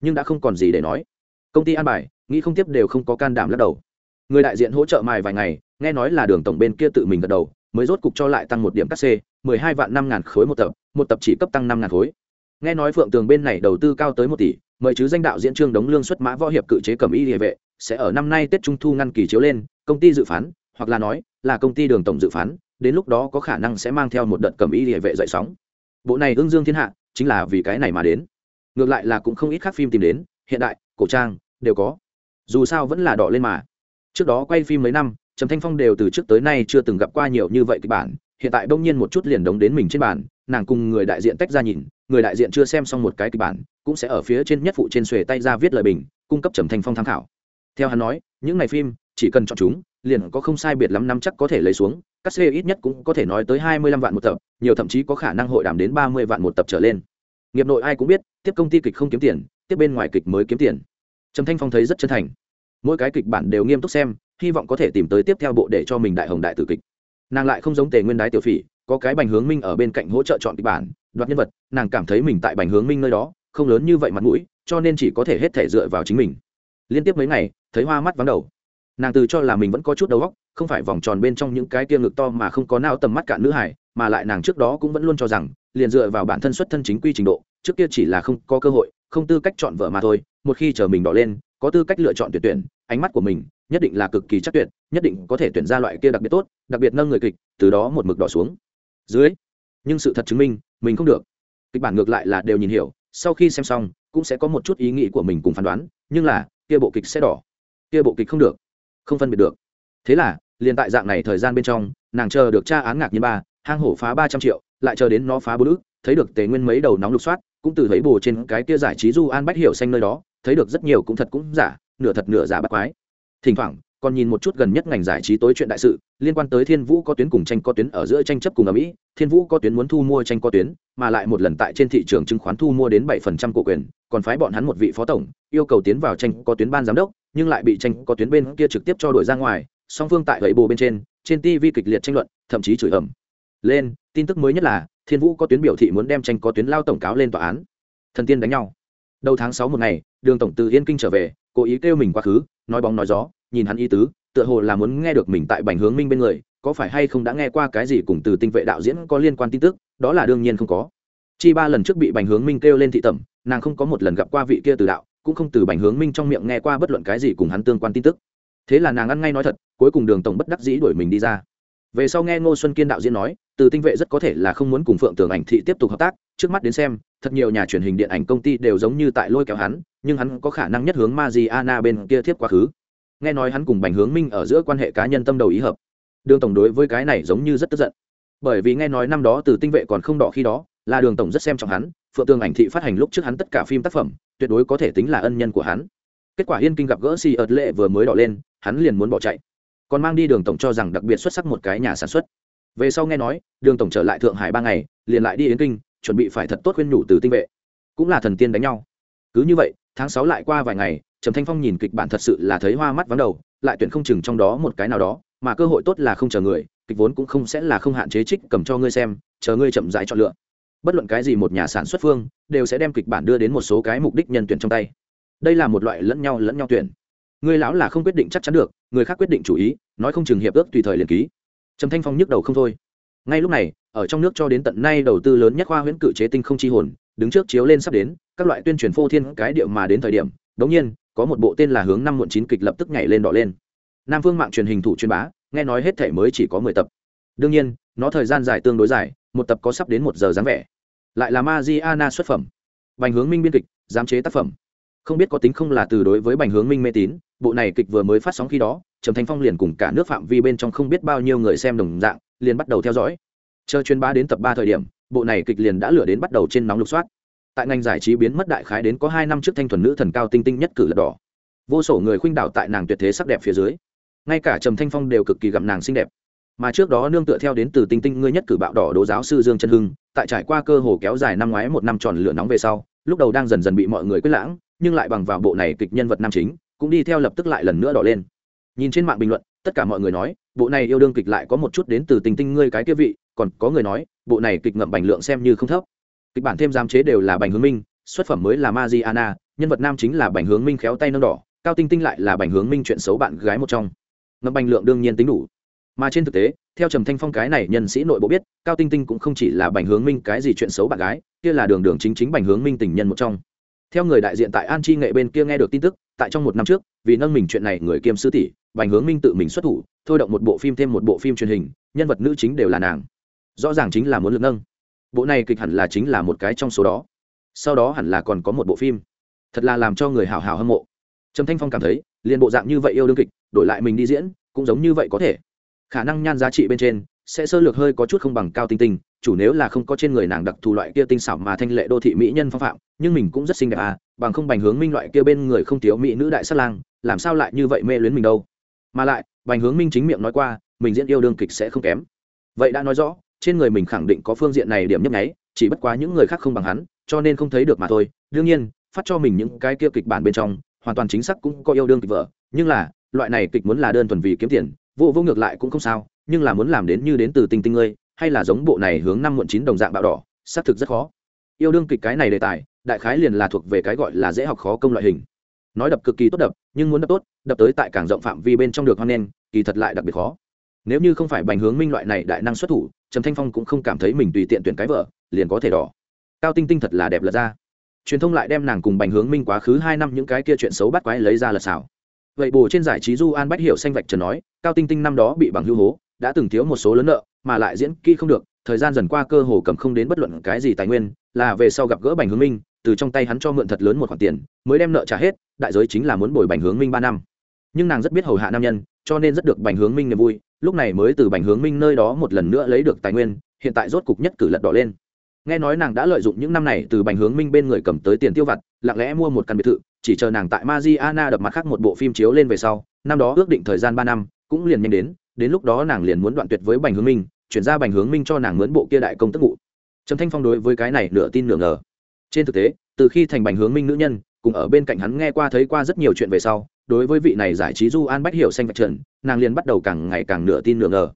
nhưng đã không còn gì để nói. Công ty an bài, nghĩ không tiếp đều không có can đảm lắc đầu. Người đại diện hỗ trợ mài vài ngày, nghe nói là đường tổng bên kia tự mình gật đầu, mới rốt cục cho lại tăng một điểm cắt c mười hai vạn năm ngàn khối một tập một tập chỉ cấp tăng năm ngàn khối nghe nói phượng tường bên này đầu tư cao tới một tỷ, mời chứ danh đạo diễn trương đống lương xuất mã võ hiệp cự chế cầm y địa vệ, sẽ ở năm nay tết trung thu ngăn kỳ chiếu lên, công ty dự phán, hoặc là nói, là công ty đường tổng dự phán, đến lúc đó có khả năng sẽ mang theo một đợt cầm y địa vệ dậy sóng. Bộ này ương dương thiên hạ, chính là vì cái này mà đến. Ngược lại là cũng không ít khác phim tìm đến, hiện đại, cổ trang, đều có. Dù sao vẫn là đỏ lên mà. Trước đó quay phim mấy năm, trầm thanh phong đều từ trước tới nay chưa từng gặp qua nhiều như vậy kịch bản, hiện tại đông nhiên một chút liền đống đến mình trên bản nàng cùng người đại diện tách ra nhìn người đại diện chưa xem xong một cái kịch bản, cũng sẽ ở phía trên nhất phụ trên xuề tay ra viết lời bình, cung cấp trầm thanh phong tham khảo. Theo hắn nói, những ngày phim, chỉ cần chọn chúng, liền có không sai biệt lắm năm chắc có thể lấy xuống, các xe ít nhất cũng có thể nói tới hai mươi lăm vạn một tập, nhiều thậm chí có khả năng hội đàm đến ba mươi vạn một tập trở lên. Nghiệp nội ai cũng biết, tiếp công ty kịch không kiếm tiền, tiếp bên ngoài kịch mới kiếm tiền. Trầm thanh phong thấy rất chân thành. Mỗi cái kịch bản đều nghiêm túc xem, hy vọng có thể tìm tới tiếp theo bộ để cho mình đại hồng đại tử kịch. Nàng lại không giống tề nguyên đái tiểu phỉ, có cái bành hướng minh ở bên cạnh hỗ trợ chọn kịch bản đoạt nhân vật, nàng cảm thấy mình tại bành hướng minh nơi đó, không lớn như vậy mặt mũi, cho nên chỉ có thể hết thể dựa vào chính mình. Liên tiếp mấy ngày, thấy hoa mắt vắng đầu. Nàng từ cho là mình vẫn có chút đầu óc, không phải vòng tròn bên trong những cái kia ngực to mà không có nào tầm mắt cả nữ hải mà lại nàng trước đó cũng vẫn luôn cho rằng, liền dựa vào bản thân xuất thân chính quy trình độ, trước kia chỉ là không có cơ hội, không tư cách chọn vợ mà thôi, một khi chờ mình đỏ lên, có tư cách lựa chọn tuyển tuyển, ánh mắt của mình nhất định là cực kỳ chắc tuyệt, nhất định có thể tuyển ra loại kia đặc biệt tốt, đặc biệt nâng người kịch, từ đó một mực đỏ xuống. Dưới, nhưng sự thật chứng minh mình không được. Kịch bản ngược lại là đều nhìn hiểu, sau khi xem xong, cũng sẽ có một chút ý nghĩ của mình cùng phán đoán, nhưng là, kia bộ kịch sẽ đỏ. Kia bộ kịch không được. Không phân biệt được. Thế là, liền tại dạng này thời gian bên trong, nàng chờ được tra án ngạc nhiên ba, hang hổ phá ba trăm triệu, lại chờ đến nó phá bốn ức, thấy được tề nguyên mấy đầu nóng lục soát, cũng từ thấy bồ trên cái kia giải trí du an bách hiểu xanh nơi đó, thấy được rất nhiều cũng thật cũng giả, nửa thật nửa giả bắt quái. Thỉnh thoảng còn nhìn một chút gần nhất ngành giải trí tối chuyện đại sự, liên quan tới thiên vũ có tuyến cùng tranh có tuyến ở giữa tranh chấp cùng ở mỹ thiên vũ có tuyến muốn thu mua tranh có tuyến, mà lại một lần tại trên thị trường chứng khoán thu mua đến bảy phần trăm cổ quyền, còn phái bọn hắn một vị phó tổng, yêu cầu tiến vào tranh có tuyến ban giám đốc, nhưng lại bị tranh có tuyến bên kia trực tiếp cho đổi ra ngoài, song phương tại gậy bồ bên trên trên tv kịch liệt tranh luận, thậm chí chửi ẩm lên, tin tức mới nhất là, thiên vũ có tuyến biểu thị muốn đem tranh có tuyến lao tổng cáo lên tòa án. Thần tiên đánh nhau. Đầu tháng sáu một ngày, đường tổng từ yên kinh trở về, cố ý kêu mình quá khứ, nói bóng nói gió nhìn hắn ý tứ, tựa hồ là muốn nghe được mình tại bành hướng minh bên người, có phải hay không đã nghe qua cái gì cùng từ tinh vệ đạo diễn có liên quan tin tức, đó là đương nhiên không có. Chi ba lần trước bị bành hướng minh kêu lên thị tẩm, nàng không có một lần gặp qua vị kia từ đạo, cũng không từ bành hướng minh trong miệng nghe qua bất luận cái gì cùng hắn tương quan tin tức. Thế là nàng ăn ngay nói thật, cuối cùng đường tổng bất đắc dĩ đuổi mình đi ra. Về sau nghe ngô xuân kiên đạo diễn nói, từ tinh vệ rất có thể là không muốn cùng phượng tường ảnh thị tiếp tục hợp tác, trước mắt đến xem, thật nhiều nhà truyền hình điện ảnh công ty đều giống như tại lôi kéo hắn, nhưng hắn có khả năng nhất hướng Mariana bên kia tiếp quá khứ nghe nói hắn cùng bành hướng minh ở giữa quan hệ cá nhân tâm đầu ý hợp. Đường tổng đối với cái này giống như rất tức giận. Bởi vì nghe nói năm đó từ tinh vệ còn không đỏ khi đó, là đường tổng rất xem trọng hắn, phượng tường ảnh thị phát hành lúc trước hắn tất cả phim tác phẩm, tuyệt đối có thể tính là ân nhân của hắn. Kết quả yên kinh gặp gỡ si ợt lệ vừa mới đỏ lên, hắn liền muốn bỏ chạy. Còn mang đi đường tổng cho rằng đặc biệt xuất sắc một cái nhà sản xuất. Về sau nghe nói, đường tổng trở lại thượng hải ba ngày, liền lại đi yến kinh, chuẩn bị phải thật tốt khuyên nhủ từ tinh vệ. Cũng là thần tiên đánh nhau. Cứ như vậy, tháng sáu lại qua vài ngày trầm thanh phong nhìn kịch bản thật sự là thấy hoa mắt vắng đầu, lại tuyển không chừng trong đó một cái nào đó, mà cơ hội tốt là không chờ người, kịch vốn cũng không sẽ là không hạn chế trích cầm cho ngươi xem, chờ ngươi chậm rãi chọn lựa. Bất luận cái gì một nhà sản xuất phương, đều sẽ đem kịch bản đưa đến một số cái mục đích nhân tuyển trong tay. Đây là một loại lẫn nhau lẫn nhau tuyển. Người lão là không quyết định chắc chắn được, người khác quyết định chủ ý, nói không chừng hiệp ước tùy thời liền ký. Trầm thanh phong nhức đầu không thôi. Ngay lúc này, ở trong nước cho đến tận nay đầu tư lớn nhất khoa huyễn cự chế tinh không chi hồn, đứng trước chiếu lên sắp đến, các loại tuyên truyền phô thiên cái điệu mà đến thời điểm, đống nhiên có một bộ tên là hướng năm muộn chín kịch lập tức nhảy lên đỏ lên. Nam phương mạng truyền hình thủ truyền bá, nghe nói hết thể mới chỉ có mười tập. Đương nhiên, nó thời gian dài tương đối dài, một tập có sắp đến một giờ dáng vẻ. Lại là Mariana xuất phẩm. Bành hướng minh biên kịch, giám chế tác phẩm. Không biết có tính không là từ đối với bành hướng minh mê tín, bộ này kịch vừa mới phát sóng khi đó, trầm thanh phong liền cùng cả nước phạm vi bên trong không biết bao nhiêu người xem đồng dạng, liền bắt đầu theo dõi. Chờ chuyên bá đến tập ba thời điểm, bộ này kịch liền đã lửa đến bắt đầu trên nóng lục soát tại ngành giải trí biến mất đại khái đến có hai năm trước thanh thuần nữ thần cao tinh tinh nhất cử lật đỏ. Vô số người khuynh đảo tại nàng tuyệt thế sắc đẹp phía dưới. Ngay cả trầm thanh phong đều cực kỳ gặm nàng xinh đẹp. Mà trước đó nương tựa theo đến từ tinh tinh ngươi nhất cử bạo đỏ đố giáo sư dương chân hưng, tại trải qua cơ hồ kéo dài năm ngoái một năm tròn lửa nóng về sau, lúc đầu đang dần dần bị mọi người quyết lãng, nhưng lại bằng vào bộ này kịch nhân vật nam chính, cũng đi theo lập tức lại lần nữa đỏ lên. Nhìn trên mạng bình luận, tất cả mọi người nói, bộ này yêu đương kịch lại có một chút đến từ tinh tinh ngươi cái kia vị, còn có người nói, bộ này kịch ngậm bành lượng xem như không thấp kịch bản thêm giám chế đều là bành hướng minh xuất phẩm mới là Mariana, nhân vật nam chính là bành hướng minh khéo tay nâng đỏ cao tinh tinh lại là bành hướng minh chuyện xấu bạn gái một trong. Ngâm bành lượng đương nhiên tính đủ. Mà trên thực tế theo trầm thanh phong cái này nhân sĩ nội bộ biết cao tinh tinh cũng không chỉ là bành hướng minh cái gì chuyện xấu bạn gái kia là đường đường chính chính bành hướng minh tình nhân một trong. Theo người đại diện tại an chi nghệ bên kia nghe được tin tức tại trong một năm trước vì nâng mình chuyện này người kiêm sư tỷ bành hướng minh tự mình xuất thủ thôi động một bộ phim thêm một bộ phim truyền hình nhân vật nữ chính đều là nàng. Rõ ràng chính là muốn lực nâng bộ này kịch hẳn là chính là một cái trong số đó. Sau đó hẳn là còn có một bộ phim. Thật là làm cho người hào hào hâm mộ. Trầm thanh phong cảm thấy, liền bộ dạng như vậy yêu đương kịch, đổi lại mình đi diễn, cũng giống như vậy có thể. Khả năng nhan giá trị bên trên, sẽ sơ lược hơi có chút không bằng cao tinh tinh, chủ nếu là không có trên người nàng đặc thù loại kia tinh xảo mà thanh lệ đô thị mỹ nhân phong phạm, nhưng mình cũng rất xinh đẹp à bằng không bành hướng minh loại kia bên người không thiếu mỹ nữ đại sát lang, làm sao lại như vậy mê luyến mình đâu? Mà lại, bành hướng minh chính miệng nói qua, mình diễn yêu đương kịch sẽ không kém. Vậy đã nói rõ trên người mình khẳng định có phương diện này điểm nhấp nháy, chỉ bất quá những người khác không bằng hắn, cho nên không thấy được mà thôi. Đương nhiên, phát cho mình những cái kia kịch bản bên trong, hoàn toàn chính xác cũng có yêu đương kịch vợ. Nhưng là, loại này kịch muốn là đơn thuần vì kiếm tiền, vô vô ngược lại cũng không sao, nhưng là muốn làm đến như đến từ tinh tinh ngươi, hay là giống bộ này hướng năm muộn chín đồng dạng bạo đỏ, xác thực rất khó. Yêu đương kịch cái này đề tài, đại khái liền là thuộc về cái gọi là dễ học khó công loại hình. Nói đập cực kỳ tốt đập, nhưng muốn đập tốt, đập tới tại càng rộng phạm vi bên trong được hoan nen kỳ thật lại đặc biệt khó. Nếu như không phải bành hướng minh loại này đại năng xuất thủ trầm thanh phong cũng không cảm thấy mình tùy tiện tuyển cái vợ, liền có thể đỏ. Cao tinh tinh thật là đẹp lật ra. Truyền thông lại đem nàng cùng bành hướng minh quá khứ hai năm những cái kia chuyện xấu bắt quái lấy ra lật xảo. Vậy bù trên giải trí du an bách hiểu xanh vạch trần nói, cao tinh tinh năm đó bị bằng hưu hố, đã từng thiếu một số lớn nợ, mà lại diễn kỹ không được, thời gian dần qua cơ hồ cầm không đến bất luận cái gì tài nguyên, là về sau gặp gỡ bành hướng minh, từ trong tay hắn cho mượn thật lớn một khoản tiền, mới đem nợ trả hết, đại giới chính là muốn bồi bành hướng minh ba năm. Nhưng nàng rất biết hầu hạ nam nhân, cho nên rất được bành hướng minh niềm vui lúc này mới từ bành hướng minh nơi đó một lần nữa lấy được tài nguyên, hiện tại rốt cục nhất cử lật đỏ lên. Nghe nói nàng đã lợi dụng những năm này từ bành hướng minh bên người cầm tới tiền tiêu vặt, lặng lẽ mua một căn biệt thự, chỉ chờ nàng tại Mariana đập mặt khác một bộ phim chiếu lên về sau, năm đó ước định thời gian ba năm, cũng liền nhanh đến đến lúc đó nàng liền muốn đoạn tuyệt với bành hướng minh, chuyển ra bành hướng minh cho nàng mướn bộ kia đại công tức ngụ. Trầm thanh phong đối với cái này nửa tin nửa ngờ. Trên thực tế, từ khi thành bành hướng minh nữ nhân, cùng ở bên cạnh hắn nghe qua thấy qua rất nhiều chuyện về sau đối với vị này giải trí du an bách hiểu xanh vạch trần, nàng liền bắt đầu càng ngày càng nửa tin nửa ngờ.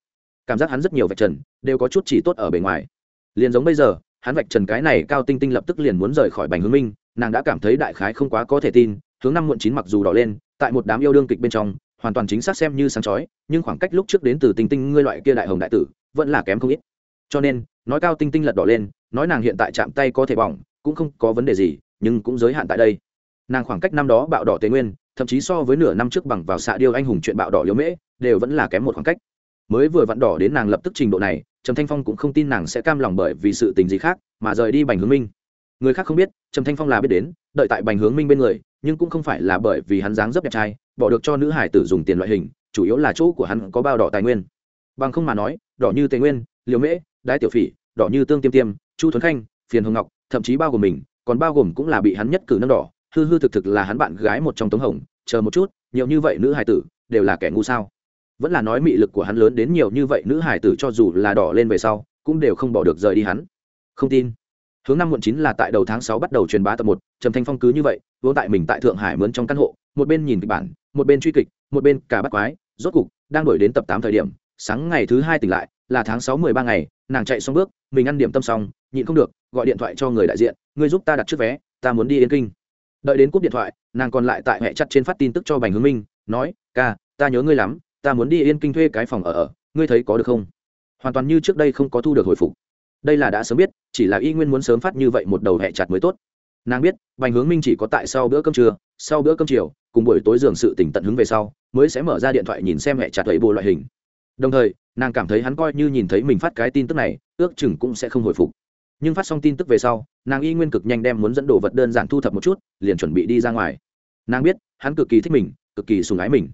Cảm giác hắn rất nhiều vạch trần, đều có chút chỉ tốt ở bề ngoài. Liền giống bây giờ, hắn vạch trần cái này cao tinh tinh lập tức liền muốn rời khỏi bành hướng minh, nàng đã cảm thấy đại khái không quá có thể tin, hướng năm muộn chín mặc dù đỏ lên, tại một đám yêu đương kịch bên trong, hoàn toàn chính xác xem như sáng chói, nhưng khoảng cách lúc trước đến từ tinh tinh ngươi loại kia đại hồng đại tử, vẫn là kém không ít. Cho nên, nói cao tinh tinh lật đỏ lên, nói nàng hiện tại chạm tay có thể bỏng, cũng không có vấn đề gì, nhưng cũng giới hạn tại đây. Nàng khoảng cách năm đó bạo đỏ tây nguyên thậm chí so với nửa năm trước bằng vào xạ điêu anh hùng chuyện bạo đỏ liễu mễ, đều vẫn là kém một khoảng cách. Mới vừa vặn đỏ đến nàng lập tức trình độ này, trầm thanh phong cũng không tin nàng sẽ cam lòng bởi vì sự tình gì khác, mà rời đi bành hướng minh. Người khác không biết, trầm thanh phong là biết đến, đợi tại bành hướng minh bên người, nhưng cũng không phải là bởi vì hắn dáng dấp đẹp trai, bỏ được cho nữ hải tử dùng tiền loại hình, chủ yếu là chỗ của hắn có bao đỏ tài nguyên. Bằng không mà nói, đỏ như tây nguyên liều mễ, đái tiểu phỉ, đỏ như tương tiêm tiêm, chu thuấn khanh, phiền hồng ngọc, thậm chí bao gồm mình, còn bao gồm cũng là bị hắn nhất cử nâng đỏ hư hư thực thực là hắn bạn gái một trong tống hồng, chờ một chút, nhiều như vậy nữ hải tử, đều là kẻ ngu sao? Vẫn là nói mị lực của hắn lớn đến nhiều như vậy nữ hải tử cho dù là đỏ lên về sau, cũng đều không bỏ được rời đi hắn. Không tin. Hướng năm muộn chín là tại đầu tháng sáu bắt đầu truyền bá tập một, trầm thanh phong cứ như vậy, vốn tại mình tại thượng hải mướn trong căn hộ, một bên nhìn kịch bản, một bên truy kịch, một bên cả bắt quái, rốt cục, đang đổi đến tập tám thời điểm, sáng ngày thứ hai tỉnh lại, là tháng sáu mười ba ngày, nàng chạy xong bước, mình ăn điểm tâm xong, nhịn không được, gọi điện thoại cho người đại diện, ngươi giúp ta đặt trước vé, ta muốn đi yên kinh đợi đến cúp điện thoại, nàng còn lại tại hệ chặt trên phát tin tức cho bành hướng minh, nói, ca, ta nhớ ngươi lắm, ta muốn đi yên kinh thuê cái phòng ở ở, ngươi thấy có được không? Hoàn toàn như trước đây không có thu được hồi phục. Đây là đã sớm biết, chỉ là y nguyên muốn sớm phát như vậy một đầu hệ chặt mới tốt. Nàng biết, bành hướng minh chỉ có tại sau bữa cơm trưa, sau bữa cơm chiều, cùng buổi tối giường sự tỉnh tận hứng về sau, mới sẽ mở ra điện thoại nhìn xem hệ chặt ấy bộ loại hình. Đồng thời, nàng cảm thấy hắn coi như nhìn thấy mình phát cái tin tức này, ước chừng cũng sẽ không hồi phục nhưng phát xong tin tức về sau, nàng y nguyên cực nhanh đem muốn dẫn đồ vật đơn giản thu thập một chút, liền chuẩn bị đi ra ngoài. Nàng biết, hắn cực kỳ thích mình, cực kỳ sùng ái mình.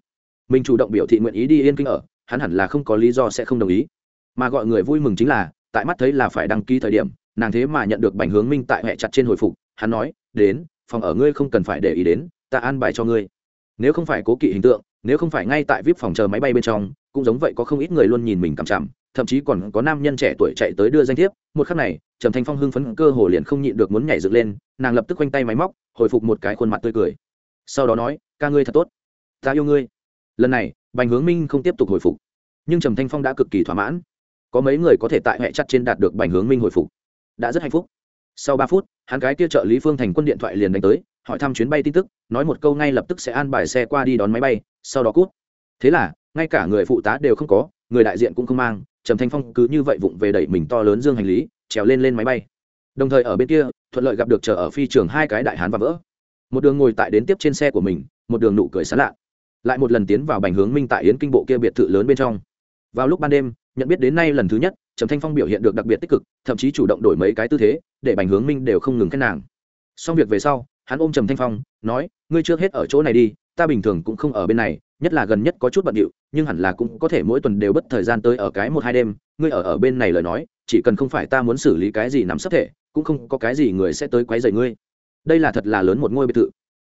Mình chủ động biểu thị nguyện ý đi yên kinh ở, hắn hẳn là không có lý do sẽ không đồng ý. Mà gọi người vui mừng chính là, tại mắt thấy là phải đăng ký thời điểm, nàng thế mà nhận được bành hướng minh tại hệ chặt trên hồi phục, hắn nói, đến, phòng ở ngươi không cần phải để ý đến, ta an bài cho ngươi. Nếu không phải cố kỵ hình tượng, nếu không phải ngay tại vip phòng chờ máy bay bên trong, cũng giống vậy có không ít người luôn nhìn mình cằm chằm, thậm chí còn có nam nhân trẻ tuổi chạy tới đưa danh thiếp một khắc này, trầm thanh phong hưng phấn cơ hồ liền không nhịn được muốn nhảy dựng lên, nàng lập tức quanh tay máy móc, hồi phục một cái khuôn mặt tươi cười. Sau đó nói, ca ngươi thật tốt. Ta yêu ngươi. Lần này, bành hướng minh không tiếp tục hồi phục. Nhưng trầm thanh phong đã cực kỳ thỏa mãn. Có mấy người có thể tại hệ chặt trên đạt được bành hướng minh hồi phục. Đã rất hạnh phúc. Sau ba phút, hắn cái kia trợ lý phương thành quân điện thoại liền đánh tới, hỏi thăm chuyến bay tin tức, nói một câu ngay lập tức sẽ an bài xe qua đi đón máy bay, sau đó cút. Thế là, ngay cả người phụ tá đều không có, người đại diện cũng không mang trầm thanh phong cứ như vậy vụng về đẩy mình to lớn dương hành lý, trèo lên lên máy bay. Đồng thời ở bên kia, thuận lợi gặp được chờ ở phi trường hai cái đại hán và vỡ. Một đường ngồi tại đến tiếp trên xe của mình, một đường nụ cười sán lạ. Lại một lần tiến vào bành hướng minh tại yến kinh bộ kia biệt thự lớn bên trong. Vào lúc ban đêm, nhận biết đến nay lần thứ nhất, trầm thanh phong biểu hiện được đặc biệt tích cực, thậm chí chủ động đổi mấy cái tư thế, để bành hướng minh đều không ngừng khen nàng. Xong việc về sau, hắn ôm trầm thanh phong, nói, ngươi trước hết ở chỗ này đi ta bình thường cũng không ở bên này, nhất là gần nhất có chút bận điệu, nhưng hẳn là cũng có thể mỗi tuần đều bất thời gian tới ở cái một hai đêm. Ngươi ở ở bên này lời nói, chỉ cần không phải ta muốn xử lý cái gì nắm sắp thể, cũng không có cái gì người sẽ tới quấy rầy ngươi. Đây là thật là lớn một ngôi biệt thự.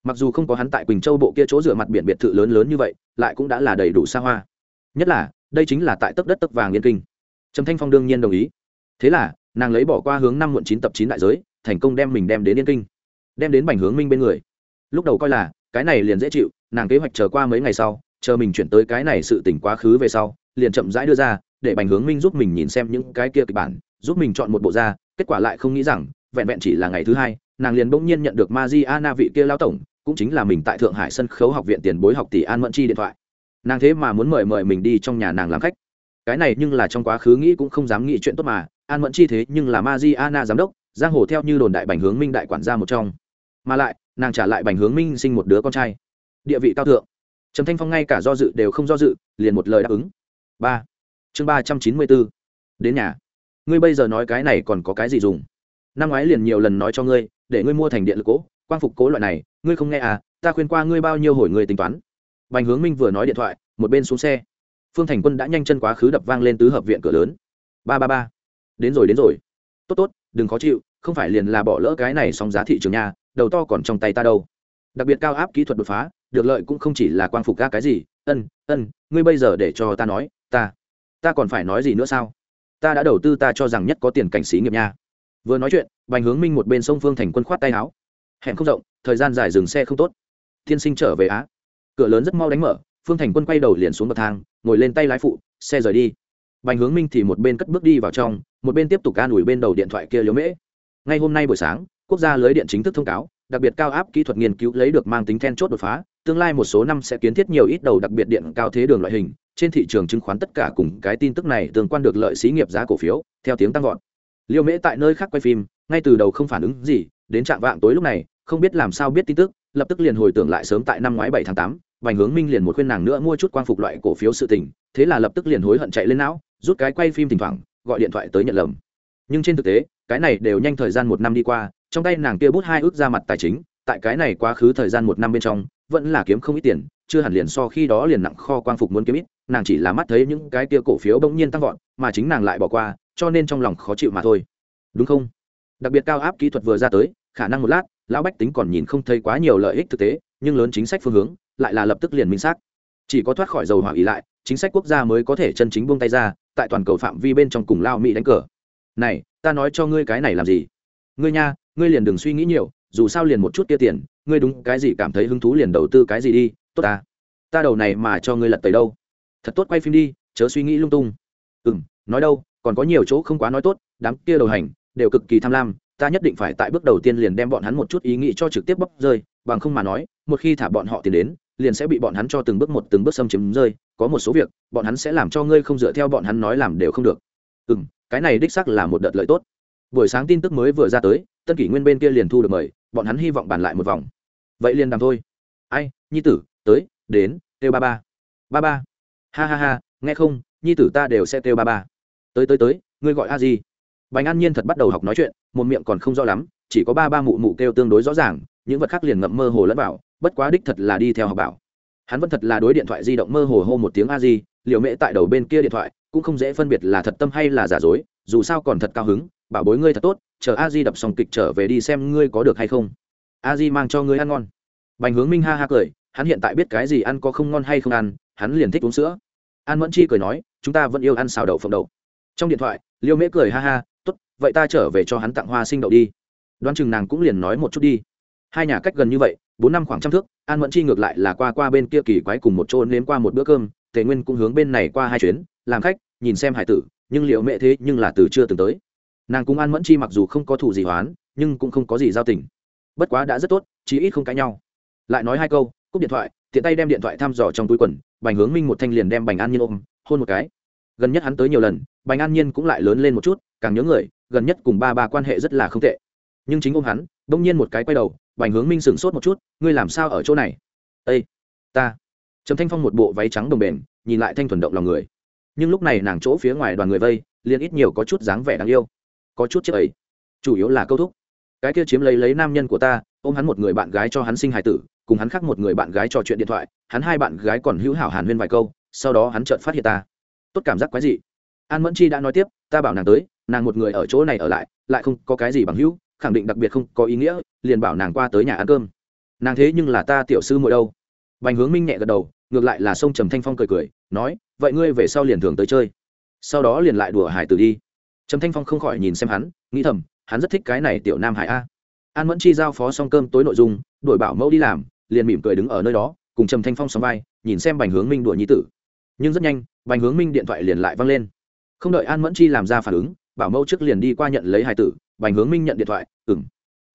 Mặc dù không có hắn tại quỳnh châu bộ kia chỗ rửa mặt biển biệt thự lớn lớn như vậy, lại cũng đã là đầy đủ xa hoa. Nhất là, đây chính là tại tấc đất tấc vàng yên kinh. Trầm thanh phong đương nhiên đồng ý. Thế là, nàng lấy bỏ qua hướng năm muộn chín tập chín đại giới, thành công đem mình đem đến yên kinh, đem đến bành hướng minh bên người. Lúc đầu coi là cái này liền dễ chịu, nàng kế hoạch chờ qua mấy ngày sau, chờ mình chuyển tới cái này sự tỉnh quá khứ về sau, liền chậm rãi đưa ra, để bành hướng minh giúp mình nhìn xem những cái kia kịch bản, giúp mình chọn một bộ ra, kết quả lại không nghĩ rằng, vẹn vẹn chỉ là ngày thứ hai, nàng liền bỗng nhiên nhận được ma di ana vị kia lao tổng, cũng chính là mình tại thượng hải sân khấu học viện tiền bối học tỷ an mẫn chi điện thoại. Nàng thế mà muốn mời mời mình đi trong nhà nàng làm khách. Cái này nhưng là trong quá khứ nghĩ cũng không dám nghĩ chuyện tốt mà, an mẫn chi thế nhưng là ma di ana giám đốc, giang hồ theo như đồn đại bành hướng minh đại quản gia một trong. Mà lại nàng trả lại bành hướng minh sinh một đứa con trai. Địa vị cao thượng. Trầm thanh phong ngay cả do dự đều không do dự, liền một lời đáp ứng. Ba. Chương ba trăm chín mươi bốn. Đến nhà. Ngươi bây giờ nói cái này còn có cái gì dùng? Năm ngoái liền nhiều lần nói cho ngươi, để ngươi mua thành điện lực cố, quang phục cố loại này, ngươi không nghe à ta khuyên qua ngươi bao nhiêu hồi ngươi tính toán. Bành hướng minh vừa nói điện thoại, một bên xuống xe. Phương thành quân đã nhanh chân quá khứ đập vang lên tứ hợp viện cửa lớn. Ba ba ba. Đến rồi đến rồi. Tốt tốt, đừng khó chịu, không phải liền là bỏ lỡ cái này song giá thị trường nhà đầu to còn trong tay ta đâu. Đặc biệt cao áp kỹ thuật đột phá, được lợi cũng không chỉ là quang phục ca cái gì. Ân ân, ngươi bây giờ để cho ta nói, ta ta còn phải nói gì nữa sao? Ta đã đầu tư ta cho rằng nhất có tiền cảnh sĩ nghiệp nha. Vừa nói chuyện, bành hướng minh một bên sông phương thành quân khoát tay áo. Hẹn không rộng, thời gian dài dừng xe không tốt. Tiên sinh trở về á. Cửa lớn rất mau đánh mở, phương thành quân quay đầu liền xuống bậc thang, ngồi lên tay lái phụ, xe rời đi. Bành hướng minh thì một bên cất bước đi vào trong, một bên tiếp tục ca ủi bên đầu điện thoại kia liếu mễ. Ngay hôm nay buổi sáng quốc gia lưới điện chính thức thông cáo, đặc biệt cao áp kỹ thuật nghiên cứu lấy được mang tính then chốt đột phá, tương lai một số năm sẽ kiến thiết nhiều ít đầu đặc biệt điện cao thế đường loại hình, trên thị trường chứng khoán tất cả cùng cái tin tức này tương quan được lợi xí nghiệp giá cổ phiếu, theo tiếng tăng vọt. Liêu mễ tại nơi khác quay phim, ngay từ đầu không phản ứng gì, đến trạng vạng tối lúc này, không biết làm sao biết tin tức, lập tức liền hồi tưởng lại sớm tại năm ngoái bảy tháng tám, vành hướng minh liền một khuyên nàng nữa mua chút quang phục loại cổ phiếu sự tình, thế là lập tức liền hối hận chạy lên não, rút cái quay phim thỉnh thoảng, gọi điện thoại tới nhận lầm. Nhưng trên thực tế, cái này đều nhanh thời gian một năm đi qua trong tay nàng kia bút hai ước ra mặt tài chính, tại cái này quá khứ thời gian một năm bên trong, vẫn là kiếm không ít tiền, chưa hẳn liền so khi đó liền nặng kho quang phục muốn kiếm ít, nàng chỉ là mắt thấy những cái kia cổ phiếu bỗng nhiên tăng vọt, mà chính nàng lại bỏ qua, cho nên trong lòng khó chịu mà thôi. Đúng không? Đặc biệt cao áp kỹ thuật vừa ra tới, khả năng một lát, lão bách tính còn nhìn không thấy quá nhiều lợi ích thực tế, nhưng lớn chính sách phương hướng, lại là lập tức liền minh xác. Chỉ có thoát khỏi dầu hỏa ý lại, chính sách quốc gia mới có thể chân chính buông tay ra, tại toàn cầu phạm vi bên trong cùng lao mỹ đánh cờ. Này, ta nói cho ngươi cái này làm gì? Ngươi nha, ngươi liền đừng suy nghĩ nhiều, dù sao liền một chút kia tiền, ngươi đúng cái gì cảm thấy hứng thú liền đầu tư cái gì đi, tốt ta. Ta đầu này mà cho ngươi lật tẩy đâu. Thật tốt quay phim đi, chớ suy nghĩ lung tung. Ừ m nói đâu, còn có nhiều chỗ không quá nói tốt, đám kia đầu hành, đều cực kỳ tham lam, ta nhất định phải tại bước đầu tiên liền đem bọn hắn một chút ý nghĩ cho trực tiếp bóc rơi, bằng không mà nói, một khi thả bọn họ tiền đến, liền sẽ bị bọn hắn cho từng bước một từng bước xâm chiếm rơi, có một số việc, bọn hắn sẽ làm cho ngươi không dựa theo bọn hắn nói làm đều không được. Ừ m cái này đích sắc là một đợt lợi tốt buổi sáng tin tức mới vừa ra tới, tân kỷ nguyên bên kia liền thu được mời, bọn hắn hy vọng bàn lại một vòng. Vậy liền đàm thôi. Ai, nhi tử, tới, đến têu ba ba. Ba ba. Ha ha ha, nghe không, nhi tử ta đều sẽ têu ba ba. Tới tới tới, ngươi gọi a gì bánh an nhiên thật bắt đầu học nói chuyện, một miệng còn không rõ lắm, chỉ có ba ba mụ mụ kêu tương đối rõ ràng, những vật khác liền ngậm mơ hồ lẫn vào, bất quá đích thật là đi theo học bảo. Hắn vẫn thật là đối điện thoại di động mơ hồ hô một tiếng a di liệu mẹ tại đầu bên kia điện thoại, cũng không dễ phân biệt là thật tâm hay là giả dối, dù sao còn thật cao hứng bảo bối ngươi thật tốt, chờ a di đập xong kịch trở về đi xem ngươi có được hay không. A di mang cho ngươi ăn ngon. Bành hướng minh ha ha cười, hắn hiện tại biết cái gì ăn có không ngon hay không ăn, hắn liền thích uống sữa. An mẫn chi cười nói, chúng ta vẫn yêu ăn xào đậu phộng đậu. Trong điện thoại, liêu mễ cười ha ha t ố t vậy ta trở về cho hắn tặng hoa sinh đậu đi. Đoán chừng nàng cũng liền nói một chút đi. Hai nhà cách gần như vậy, bốn năm khoảng trăm thước, an mẫn chi ngược lại là qua qua bên kia kỳ quái cùng một chỗ nếm qua một bữa cơm, tề nguyên cũng hướng bên này qua hai chuyến, làm khách, nhìn xem hải tử, nhưng liệu mẹ thế nhưng là từ chưa từng tới nàng cùng an mẫn chi mặc dù không có thủ gì hoán nhưng cũng không có gì giao tình. Bất quá đã rất tốt, chí ít không cãi nhau. Lại nói hai câu, cúp điện thoại, tiện tay đem điện thoại thăm dò trong túi quần, bành hướng minh một thanh liền đem bành an nhiên ôm, hôn một cái. Gần nhất hắn tới nhiều lần, bành an nhiên cũng lại lớn lên một chút, càng nhớ người, gần nhất cùng ba ba quan hệ rất là không tệ. Nhưng chính ôm hắn bỗng nhiên một cái quay đầu, bành hướng minh sửng sốt một chút, ngươi làm sao ở chỗ này? Ây ta. Trầm thanh phong một bộ váy trắng đồng bền, nhìn lại thanh thuần động lòng người. Nhưng lúc này nàng chỗ phía ngoài đoàn người vây, liền ít nhiều có chút dáng vẻ đáng yêu có chút chiếc ấy. Chủ yếu là câu thúc. Cái kia chiếm lấy lấy nam nhân của ta, ôm hắn một người bạn gái cho hắn sinh hài tử, cùng hắn khác một người bạn gái trò chuyện điện thoại, hắn hai bạn gái còn hữu hảo hàn huyên vài câu, sau đó hắn chợt phát hiện ta. Tốt cảm giác quái dị. An mẫn chi đã nói tiếp, ta bảo nàng tới, nàng một người ở chỗ này ở lại lại không có cái gì bằng hữu, khẳng định đặc biệt không có ý nghĩa, liền bảo nàng qua tới nhà ăn cơm. Nàng thế nhưng là ta tiểu sư muội đâu. Bành hướng minh nhẹ gật đầu, ngược lại là sông trầm thanh phong cười cười, nói, vậy ngươi về sau liền thường tới chơi. Sau đó liền lại đùa hải tử đi trầm thanh phong không khỏi nhìn xem hắn, nghĩ thầm, hắn rất thích cái này tiểu nam hải a. An mẫn chi giao phó xong cơm tối nội dung đổi bảo mẫu đi làm, liền mỉm cười đứng ở nơi đó, cùng trầm thanh phong xóm vai, nhìn xem bành hướng minh đùa nhi tử. Nhưng rất nhanh, bành hướng minh điện thoại liền lại văng lên. Không đợi an mẫn chi làm ra phản ứng, bảo mẫu trước liền đi qua nhận lấy hải tử, bành hướng minh nhận điện thoại ừng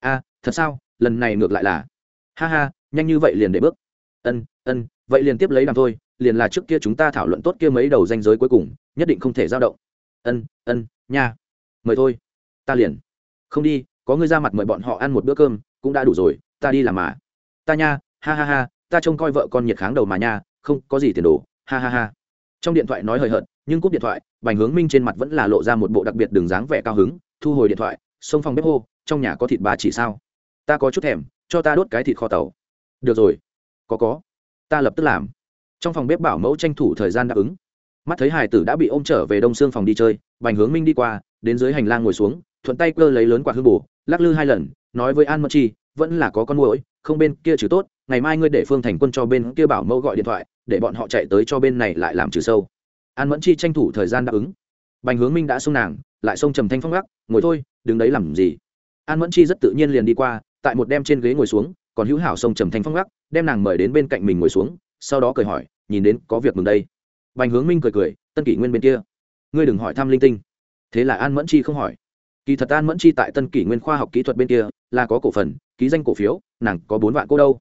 a, thật sao? Lần này ngược lại là ha ha, nhanh như vậy liền để bước. Ân ân, vậy liền tiếp lấy làm thôi, liền là trước kia chúng ta thảo luận tốt kia mấy đầu danh giới cuối cùng, nhất định không thể dao động. Ân ân nha, mời thôi, ta liền. Không đi, có ngươi ra mặt mời bọn họ ăn một bữa cơm, cũng đã đủ rồi, ta đi làm mà. Ta nha, ha ha ha, ta trông coi vợ con nhiệt kháng đầu mà nha, không có gì tiền đồ, ha ha ha. Trong điện thoại nói hời hợt, nhưng cúp điện thoại, bành hướng minh trên mặt vẫn là lộ ra một bộ đặc biệt đường dáng vẻ cao hứng, thu hồi điện thoại, xông phòng bếp hô, trong nhà có thịt bà chỉ sao? Ta có chút thèm, cho ta đốt cái thịt kho tàu. Được rồi, có có, ta lập tức làm. Trong phòng bếp bảo mẫu tranh thủ thời gian đáp ứng mắt thấy hải tử đã bị ôm trở về đông xương phòng đi chơi, bành hướng minh đi qua, đến dưới hành lang ngồi xuống, thuận tay cơ lấy lớn quả hư bù lắc lư hai lần, nói với an mẫn chi, vẫn là có con mũi không bên kia trừ tốt, ngày mai ngươi để phương thành quân cho bên kia bảo mẫu gọi điện thoại, để bọn họ chạy tới cho bên này lại làm trừ sâu. An mẫn chi tranh thủ thời gian đáp ứng. Bành hướng minh đã xông nàng, lại xông trầm thanh phong gác, ngồi thôi, đứng đấy làm gì? An mẫn chi rất tự nhiên liền đi qua, tại một đem trên ghế ngồi xuống, còn hữu hảo xông trầm thanh phong gác, đem nàng mời đến bên cạnh mình ngồi xuống, sau đó cười hỏi, nhìn đến có việc mừng đây? Bành hướng minh cười cười, tân kỷ nguyên bên kia. Ngươi đừng hỏi thăm linh tinh. Thế là an mẫn chi không hỏi. Kỳ thật an mẫn chi tại tân kỷ nguyên khoa học kỹ thuật bên kia là có cổ phần, ký danh cổ phiếu, nàng có bốn vạn cô đâu.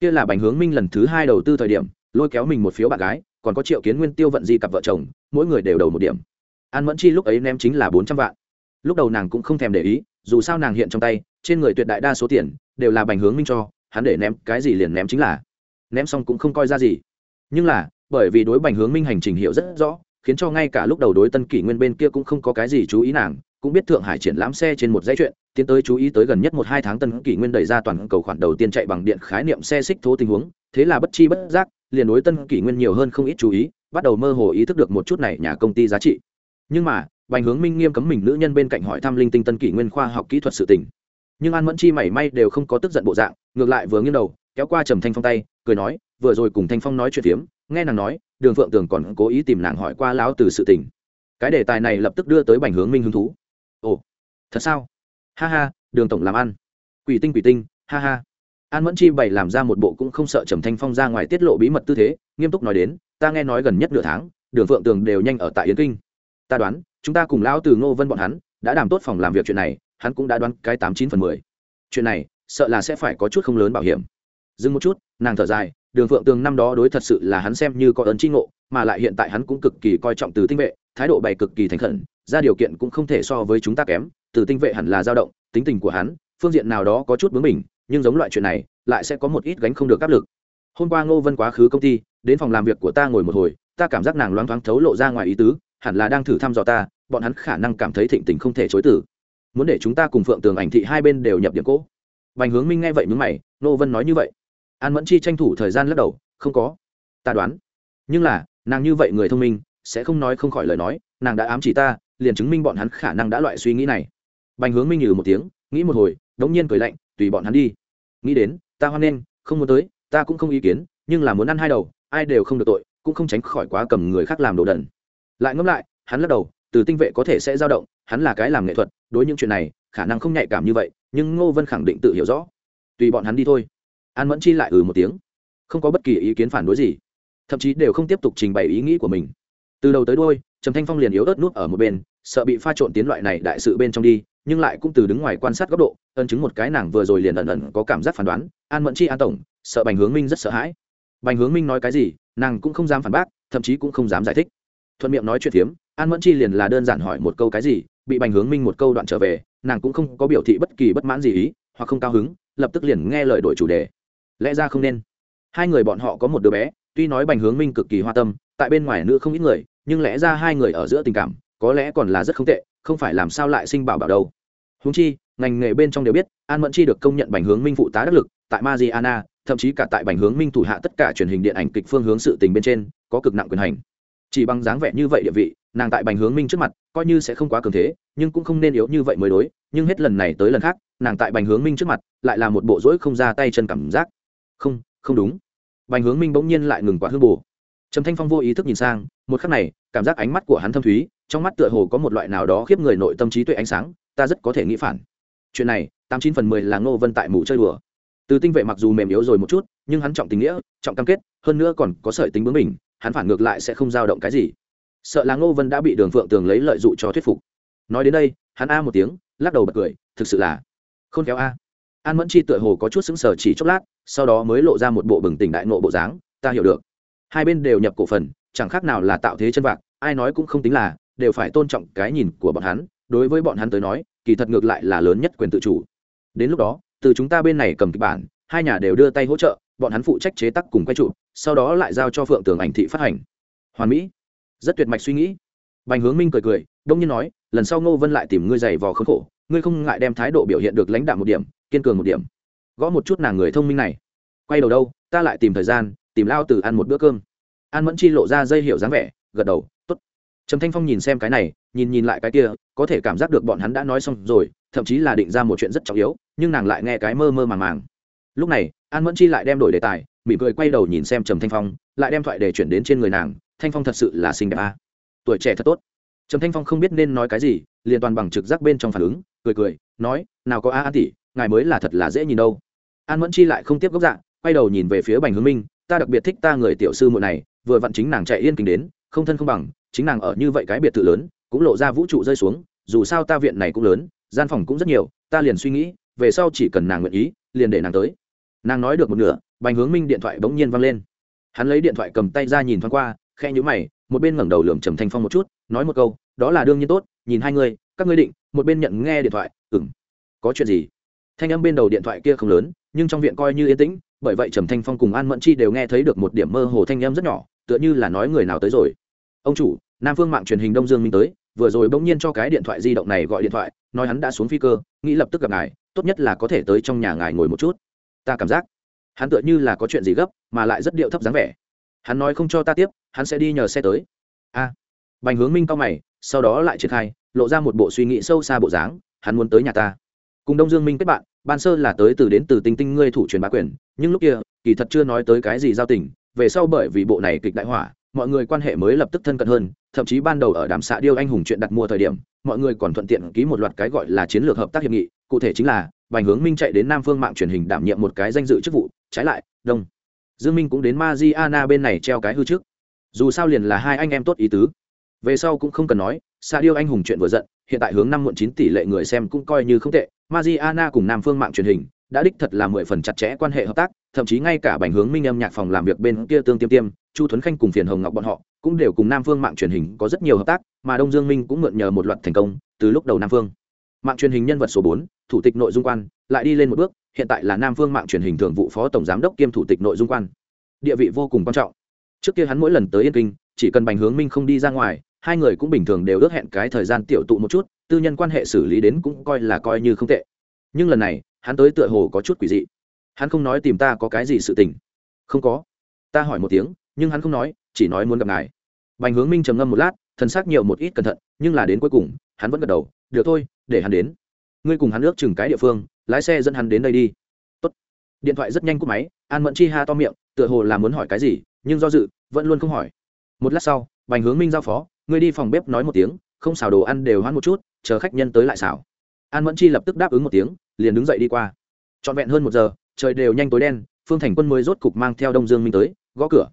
Kia là bành hướng minh lần thứ hai đầu tư thời điểm, lôi kéo mình một phiếu bạn gái, còn có triệu kiến nguyên tiêu vận di cặp vợ chồng, mỗi người đều đầu một điểm. An mẫn chi lúc ấy ném chính là bốn trăm vạn. Lúc đầu nàng cũng không thèm để ý, dù sao nàng hiện trong tay, trên người tuyệt đại đa số tiền đều là bành hướng minh cho, hắn để ném cái gì liền ném chính là. Ném xong cũng không coi ra gì. Nhưng là bởi vì đối bành hướng minh hành trình hiệu rất rõ, khiến cho ngay cả lúc đầu đối tân kỷ nguyên bên kia cũng không có cái gì chú ý nàng, cũng biết thượng hải triển lãm xe trên một dãy chuyện, tiến tới chú ý tới gần nhất một hai tháng tân kỷ nguyên đẩy ra toàn cầu khoản đầu tiên chạy bằng điện khái niệm xe xích thố tình huống, thế là bất chi bất giác, liền đối tân kỷ nguyên nhiều hơn không ít chú ý, bắt đầu mơ hồ ý thức được một chút này nhà công ty giá trị. Nhưng mà, bành hướng minh nghiêm cấm mình nữ nhân bên cạnh hỏi thăm linh tinh tân kỷ nguyên khoa học kỹ thuật sự tình. Nhưng an mẫn chi mảy may đều không có tức giận bộ dạng, ngược lại vừa nghiêng đầu, kéo qua trầm thanh phong tay, cười nói, vừa rồi cùng thanh phong nói chuyện phiếm nghe nàng nói, đường phượng tường còn cố ý tìm nàng hỏi qua lão từ sự tình. Cái đề tài này lập tức đưa tới bành hướng minh hứng thú. Ồ, thật sao? Ha ha, đường tổng làm ăn. Quỷ tinh quỷ tinh, ha ha. An mẫn chi bày làm ra một bộ cũng không sợ trầm thanh phong ra ngoài tiết lộ bí mật tư thế, nghiêm túc nói đến, ta nghe nói gần nhất nửa tháng, đường phượng tường đều nhanh ở tại yến kinh. Ta đoán, chúng ta cùng lão từ ngô vân bọn hắn, đã đảm tốt phòng làm việc chuyện này, hắn cũng đã đoán cái tám chín phần mười. Chuyện này, sợ là sẽ phải có chút không lớn bảo hiểm. Dừng một chút, nàng thở dài đường phượng tường năm đó đối thật sự là hắn xem như có ấn tri ngộ, mà lại hiện tại hắn cũng cực kỳ coi trọng từ tinh vệ, thái độ bày cực kỳ thành khẩn, ra điều kiện cũng không thể so với chúng ta kém. Từ tinh vệ hẳn là dao động, tính tình của hắn, phương diện nào đó có chút bướng mình nhưng giống loại chuyện này, lại sẽ có một ít gánh không được áp lực. Hôm qua ngô vân quá khứ công ty, đến phòng làm việc của ta ngồi một hồi, ta cảm giác nàng loáng thoáng thấu lộ ra ngoài ý tứ, hẳn là đang thử thăm dò ta, bọn hắn khả năng cảm thấy thịnh tình không thể chối từ. Muốn để chúng ta cùng phượng tường ảnh thị hai bên đều nhập điểm cỗ. Bành hướng minh nghe vậy mướn mày, ngô vân nói như vậy an mẫn chi tranh thủ thời gian lắc đầu, không có, ta đoán. Nhưng là, nàng như vậy người thông minh, sẽ không nói không khỏi lời nói, nàng đã ám chỉ ta, liền chứng minh bọn hắn khả năng đã loại suy nghĩ này. Bành hướng minh nhừ một tiếng, nghĩ một hồi, đống nhiên cười lạnh, tùy bọn hắn đi. Nghĩ đến, ta hoan nghênh, không muốn tới, ta cũng không ý kiến, nhưng là muốn ăn hai đầu, ai đều không được tội, cũng không tránh khỏi quá cầm người khác làm đồ đần. Lại ngẫm lại, hắn lắc đầu, từ tinh vệ có thể sẽ dao động, hắn là cái làm nghệ thuật, đối những chuyện này, khả năng không nhạy cảm như vậy, nhưng ngô vân khẳng định tự hiểu rõ. Tùy bọn hắn đi thôi an mẫn chi lại ừ một tiếng. Không có bất kỳ ý kiến phản đối gì. Thậm chí đều không tiếp tục trình bày ý nghĩ của mình. Từ đầu tới đôi trầm thanh phong liền yếu ớt nuốt ở một bên, sợ bị pha trộn tiến loại này đại sự bên trong đi, nhưng lại cũng từ đứng ngoài quan sát góc độ ân chứng một cái nàng vừa rồi liền ẩn ẩn có cảm giác phán đoán, an mẫn chi an tổng, sợ bành hướng minh rất sợ hãi. Bành hướng minh nói cái gì, nàng cũng không dám phản bác, thậm chí cũng không dám giải thích. Thuận miệng nói chuyện phiếm, an mẫn chi liền là đơn giản hỏi một câu cái gì, bị bành hướng minh một câu đoạn trở về, nàng cũng không có biểu thị bất kỳ bất mãn gì ý, hoặc không cao hứng, lập tức liền nghe lời đổi chủ đề lẽ ra không nên. Hai người bọn họ có một đứa bé, tuy nói bành hướng minh cực kỳ hoa tâm, tại bên ngoài nữ không ít người, nhưng lẽ ra hai người ở giữa tình cảm, có lẽ còn là rất không tệ, không phải làm sao lại sinh bảo bảo đâu. Húng chi, ngành nghề bên trong đều biết, an mẫn chi được công nhận bành hướng minh phụ tá đắc lực, tại mariana, thậm chí cả tại bành hướng minh thủ hạ tất cả truyền hình điện ảnh kịch phương hướng sự tình bên trên, có cực nặng quyền hành. Chỉ bằng dáng vẻ như vậy địa vị, nàng tại bành hướng minh trước mặt, coi như sẽ không quá cường thế, nhưng cũng không nên yếu như vậy mới đối, nhưng hết lần này tới lần khác, nàng tại bành hướng minh trước mặt, lại là một bộ rỗi không ra tay chân cảm giác không không đúng. Bành hướng minh bỗng nhiên lại ngừng quả hư bồ trầm thanh phong vô ý thức nhìn sang, một khắc này, cảm giác ánh mắt của hắn thâm thúy, trong mắt tựa hồ có một loại nào đó khiếp người nội tâm trí tuệ ánh sáng, ta rất có thể nghĩ phản. Chuyện này, tám chín phần mười là ngô vân tại mù chơi đùa. Từ tinh vệ mặc dù mềm yếu rồi một chút, nhưng hắn trọng tình nghĩa, trọng cam kết, hơn nữa còn có sợi tính bướng mình hắn phản ngược lại sẽ không dao động cái gì. Sợ là ngô vân đã bị đường phượng tường lấy lợi dụng cho thuyết phục. Nói đến đây, hắn a một tiếng, lắc đầu bật cười, thực sự là khôn khéo a an mẫn chi tựa hồ có chút xứng sở chỉ chốc lát, sau đó mới lộ ra một bộ bừng tỉnh đại nộ bộ dáng, ta hiểu được. Hai bên đều nhập cổ phần, chẳng khác nào là tạo thế chân vạc, ai nói cũng không tính là, đều phải tôn trọng cái nhìn của bọn hắn, đối với bọn hắn tới nói, kỳ thật ngược lại là lớn nhất quyền tự chủ. Đến lúc đó, từ chúng ta bên này cầm kịch bản, hai nhà đều đưa tay hỗ trợ, bọn hắn phụ trách chế tác cùng quay trụ, sau đó lại giao cho phượng tường ảnh thị phát hành. Hoàn mỹ. Rất tuyệt mạch suy nghĩ. Bành hướng minh cười cười, đông nhiên nói, lần sau ngô vân lại tìm ngươi giày vò khốn khổ ngươi không ngại đem thái độ biểu hiện được lãnh đạo một điểm, kiên cường một điểm. Gõ một chút nàng người thông minh này. Quay đầu đâu, ta lại tìm thời gian, tìm lao từ ăn một bữa cơm. An mẫn chi lộ ra dây hiệu dáng vẻ, gật đầu t ố t trầm thanh phong nhìn xem cái này, nhìn nhìn lại cái kia, có thể cảm giác được bọn hắn đã nói xong rồi, thậm chí là định ra một chuyện rất trọng yếu, nhưng nàng lại nghe cái mơ mơ màng màng. Lúc này, an mẫn chi lại đem đổi đề tài, mỉm cười quay đầu nhìn xem trầm thanh phong, lại đem thoại để chuyển đến trên người nàng, thanh phong thật sự là xinh đẹp à. tuổi trẻ thật tốt. Trầm thanh phong không biết nên nói cái gì, liền toàn bằng trực giác bên trong phản ứng cười cười, nói, nào có a an tỷ, ngài mới là thật là dễ nhìn đâu. An mẫn chi lại không tiếp gốc dạ quay đầu nhìn về phía bành hướng minh, ta đặc biệt thích ta người tiểu sư muội này, vừa vặn chính nàng chạy yên kinh đến, không thân không bằng, chính nàng ở như vậy cái biệt thự lớn, cũng lộ ra vũ trụ rơi xuống, dù sao ta viện này cũng lớn, gian phòng cũng rất nhiều, ta liền suy nghĩ, về sau chỉ cần nàng nguyện ý, liền để nàng tới. Nàng nói được một nửa, bành hướng minh điện thoại bỗng nhiên văng lên. Hắn lấy điện thoại cầm tay ra nhìn thoáng qua khe nhũ mày, một bên ngẩng đầu lườm trầm thanh phong một chút, nói một câu, đó là đương nhiên tốt, nhìn hai người các ngươi định một bên nhận nghe điện thoại ừng có chuyện gì? Thanh âm bên đầu điện thoại kia không lớn nhưng trong viện coi như yên tĩnh bởi vậy trầm thanh phong cùng an mẫn chi đều nghe thấy được một điểm mơ hồ thanh âm rất nhỏ tựa như là nói người nào tới rồi. Ông chủ nam phương mạng truyền hình đông dương minh tới vừa rồi bỗng nhiên cho cái điện thoại di động này gọi điện thoại nói hắn đã xuống phi cơ nghĩ lập tức gặp ngài tốt nhất là có thể tới trong nhà ngài ngồi một chút. Ta cảm giác hắn tựa như là có chuyện gì gấp mà lại rất điệu thấp dáng vẻ. Hắn nói không cho ta tiếp hắn sẽ đi nhờ xe tới. A à, bành hướng minh cao mày sau đó lại triển khai, lộ ra một bộ suy nghĩ sâu xa bộ dáng, hắn muốn tới nhà ta. Cùng đông dương minh kết bạn, ban sơ là tới từ đến từ tinh tinh ngươi thủ truyền bá quyền, nhưng lúc kia, kỳ thật chưa nói tới cái gì giao tình, về sau bởi vì bộ này kịch đại hỏa, mọi người quan hệ mới lập tức thân cận hơn, thậm chí ban đầu ở đàm xạ điêu anh hùng chuyện đặt mua thời điểm, mọi người còn thuận tiện ký một loạt cái gọi là chiến lược hợp tác hiệp nghị, cụ thể chính là bành hướng minh chạy đến nam phương mạng truyền hình đảm nhiệm một cái danh dự chức vụ, trái lại, đông dương minh cũng đến Mariana bên này treo cái hư trước. Dù sao liền là hai anh em tốt ý tứ về sau cũng không cần nói xa điêu anh hùng chuyện vừa giận, hiện tại hướng năm muộn chín tỷ lệ người xem cũng coi như không tệ. Mariana cùng nam phương mạng truyền hình, đã đích thật là mười phần chặt chẽ quan hệ hợp tác, thậm chí ngay cả bành hướng minh âm nhạc phòng làm việc bên kia tương tiêm tiêm, chu thuấn khanh cùng phiền hồng ngọc bọn họ, cũng đều cùng nam phương mạng truyền hình có rất nhiều hợp tác, mà đông dương minh cũng mượn nhờ một loạt thành công, từ lúc đầu nam phương. Mạng truyền hình nhân vật số bốn, thủ tịch nội dung quan, lại đi lên một bước, hiện tại là nam phương mạng truyền hình thường vụ phó tổng giám đốc kiêm thủ tịch nội dung quan. Địa vị vô cùng quan trọng. Trước kia hắn mỗi lần tới yên kinh, chỉ cần bành hướng minh không đi ra ngoài hai người cũng bình thường đều ước hẹn cái thời gian tiểu tụ một chút, tư nhân quan hệ xử lý đến cũng coi là coi như không tệ. Nhưng lần này, hắn tới tựa hồ có chút quỷ dị. Hắn không nói tìm ta có cái gì sự tình. Không có. Ta hỏi một tiếng, nhưng hắn không nói, chỉ nói muốn gặp ngài. Bành hướng minh trầm ngâm một lát thân xác nhiều một ít cẩn thận, nhưng là đến cuối cùng, hắn vẫn gật đầu, được thôi, để hắn đến. Ngươi cùng hắn ước chừng cái địa phương, lái xe dẫn hắn đến đây đi. Tốt. điện thoại rất nhanh cúp máy, an mẫn chi ha to miệng, tựa hồ là muốn hỏi cái gì, nhưng do dự, vẫn luôn không hỏi. Một lát sau, bành hướng minh giao phó ngươi đi phòng bếp nói một tiếng, không xào đồ ăn đều hoãn một chút, chờ khách nhân tới lại xào. An mẫn chi lập tức đáp ứng một tiếng, liền đứng dậy đi qua. Trọn vẹn hơn một giờ, trời đều nhanh tối đen, phương thành quân mới rốt cục mang theo đông dương minh tới, gõ cửa.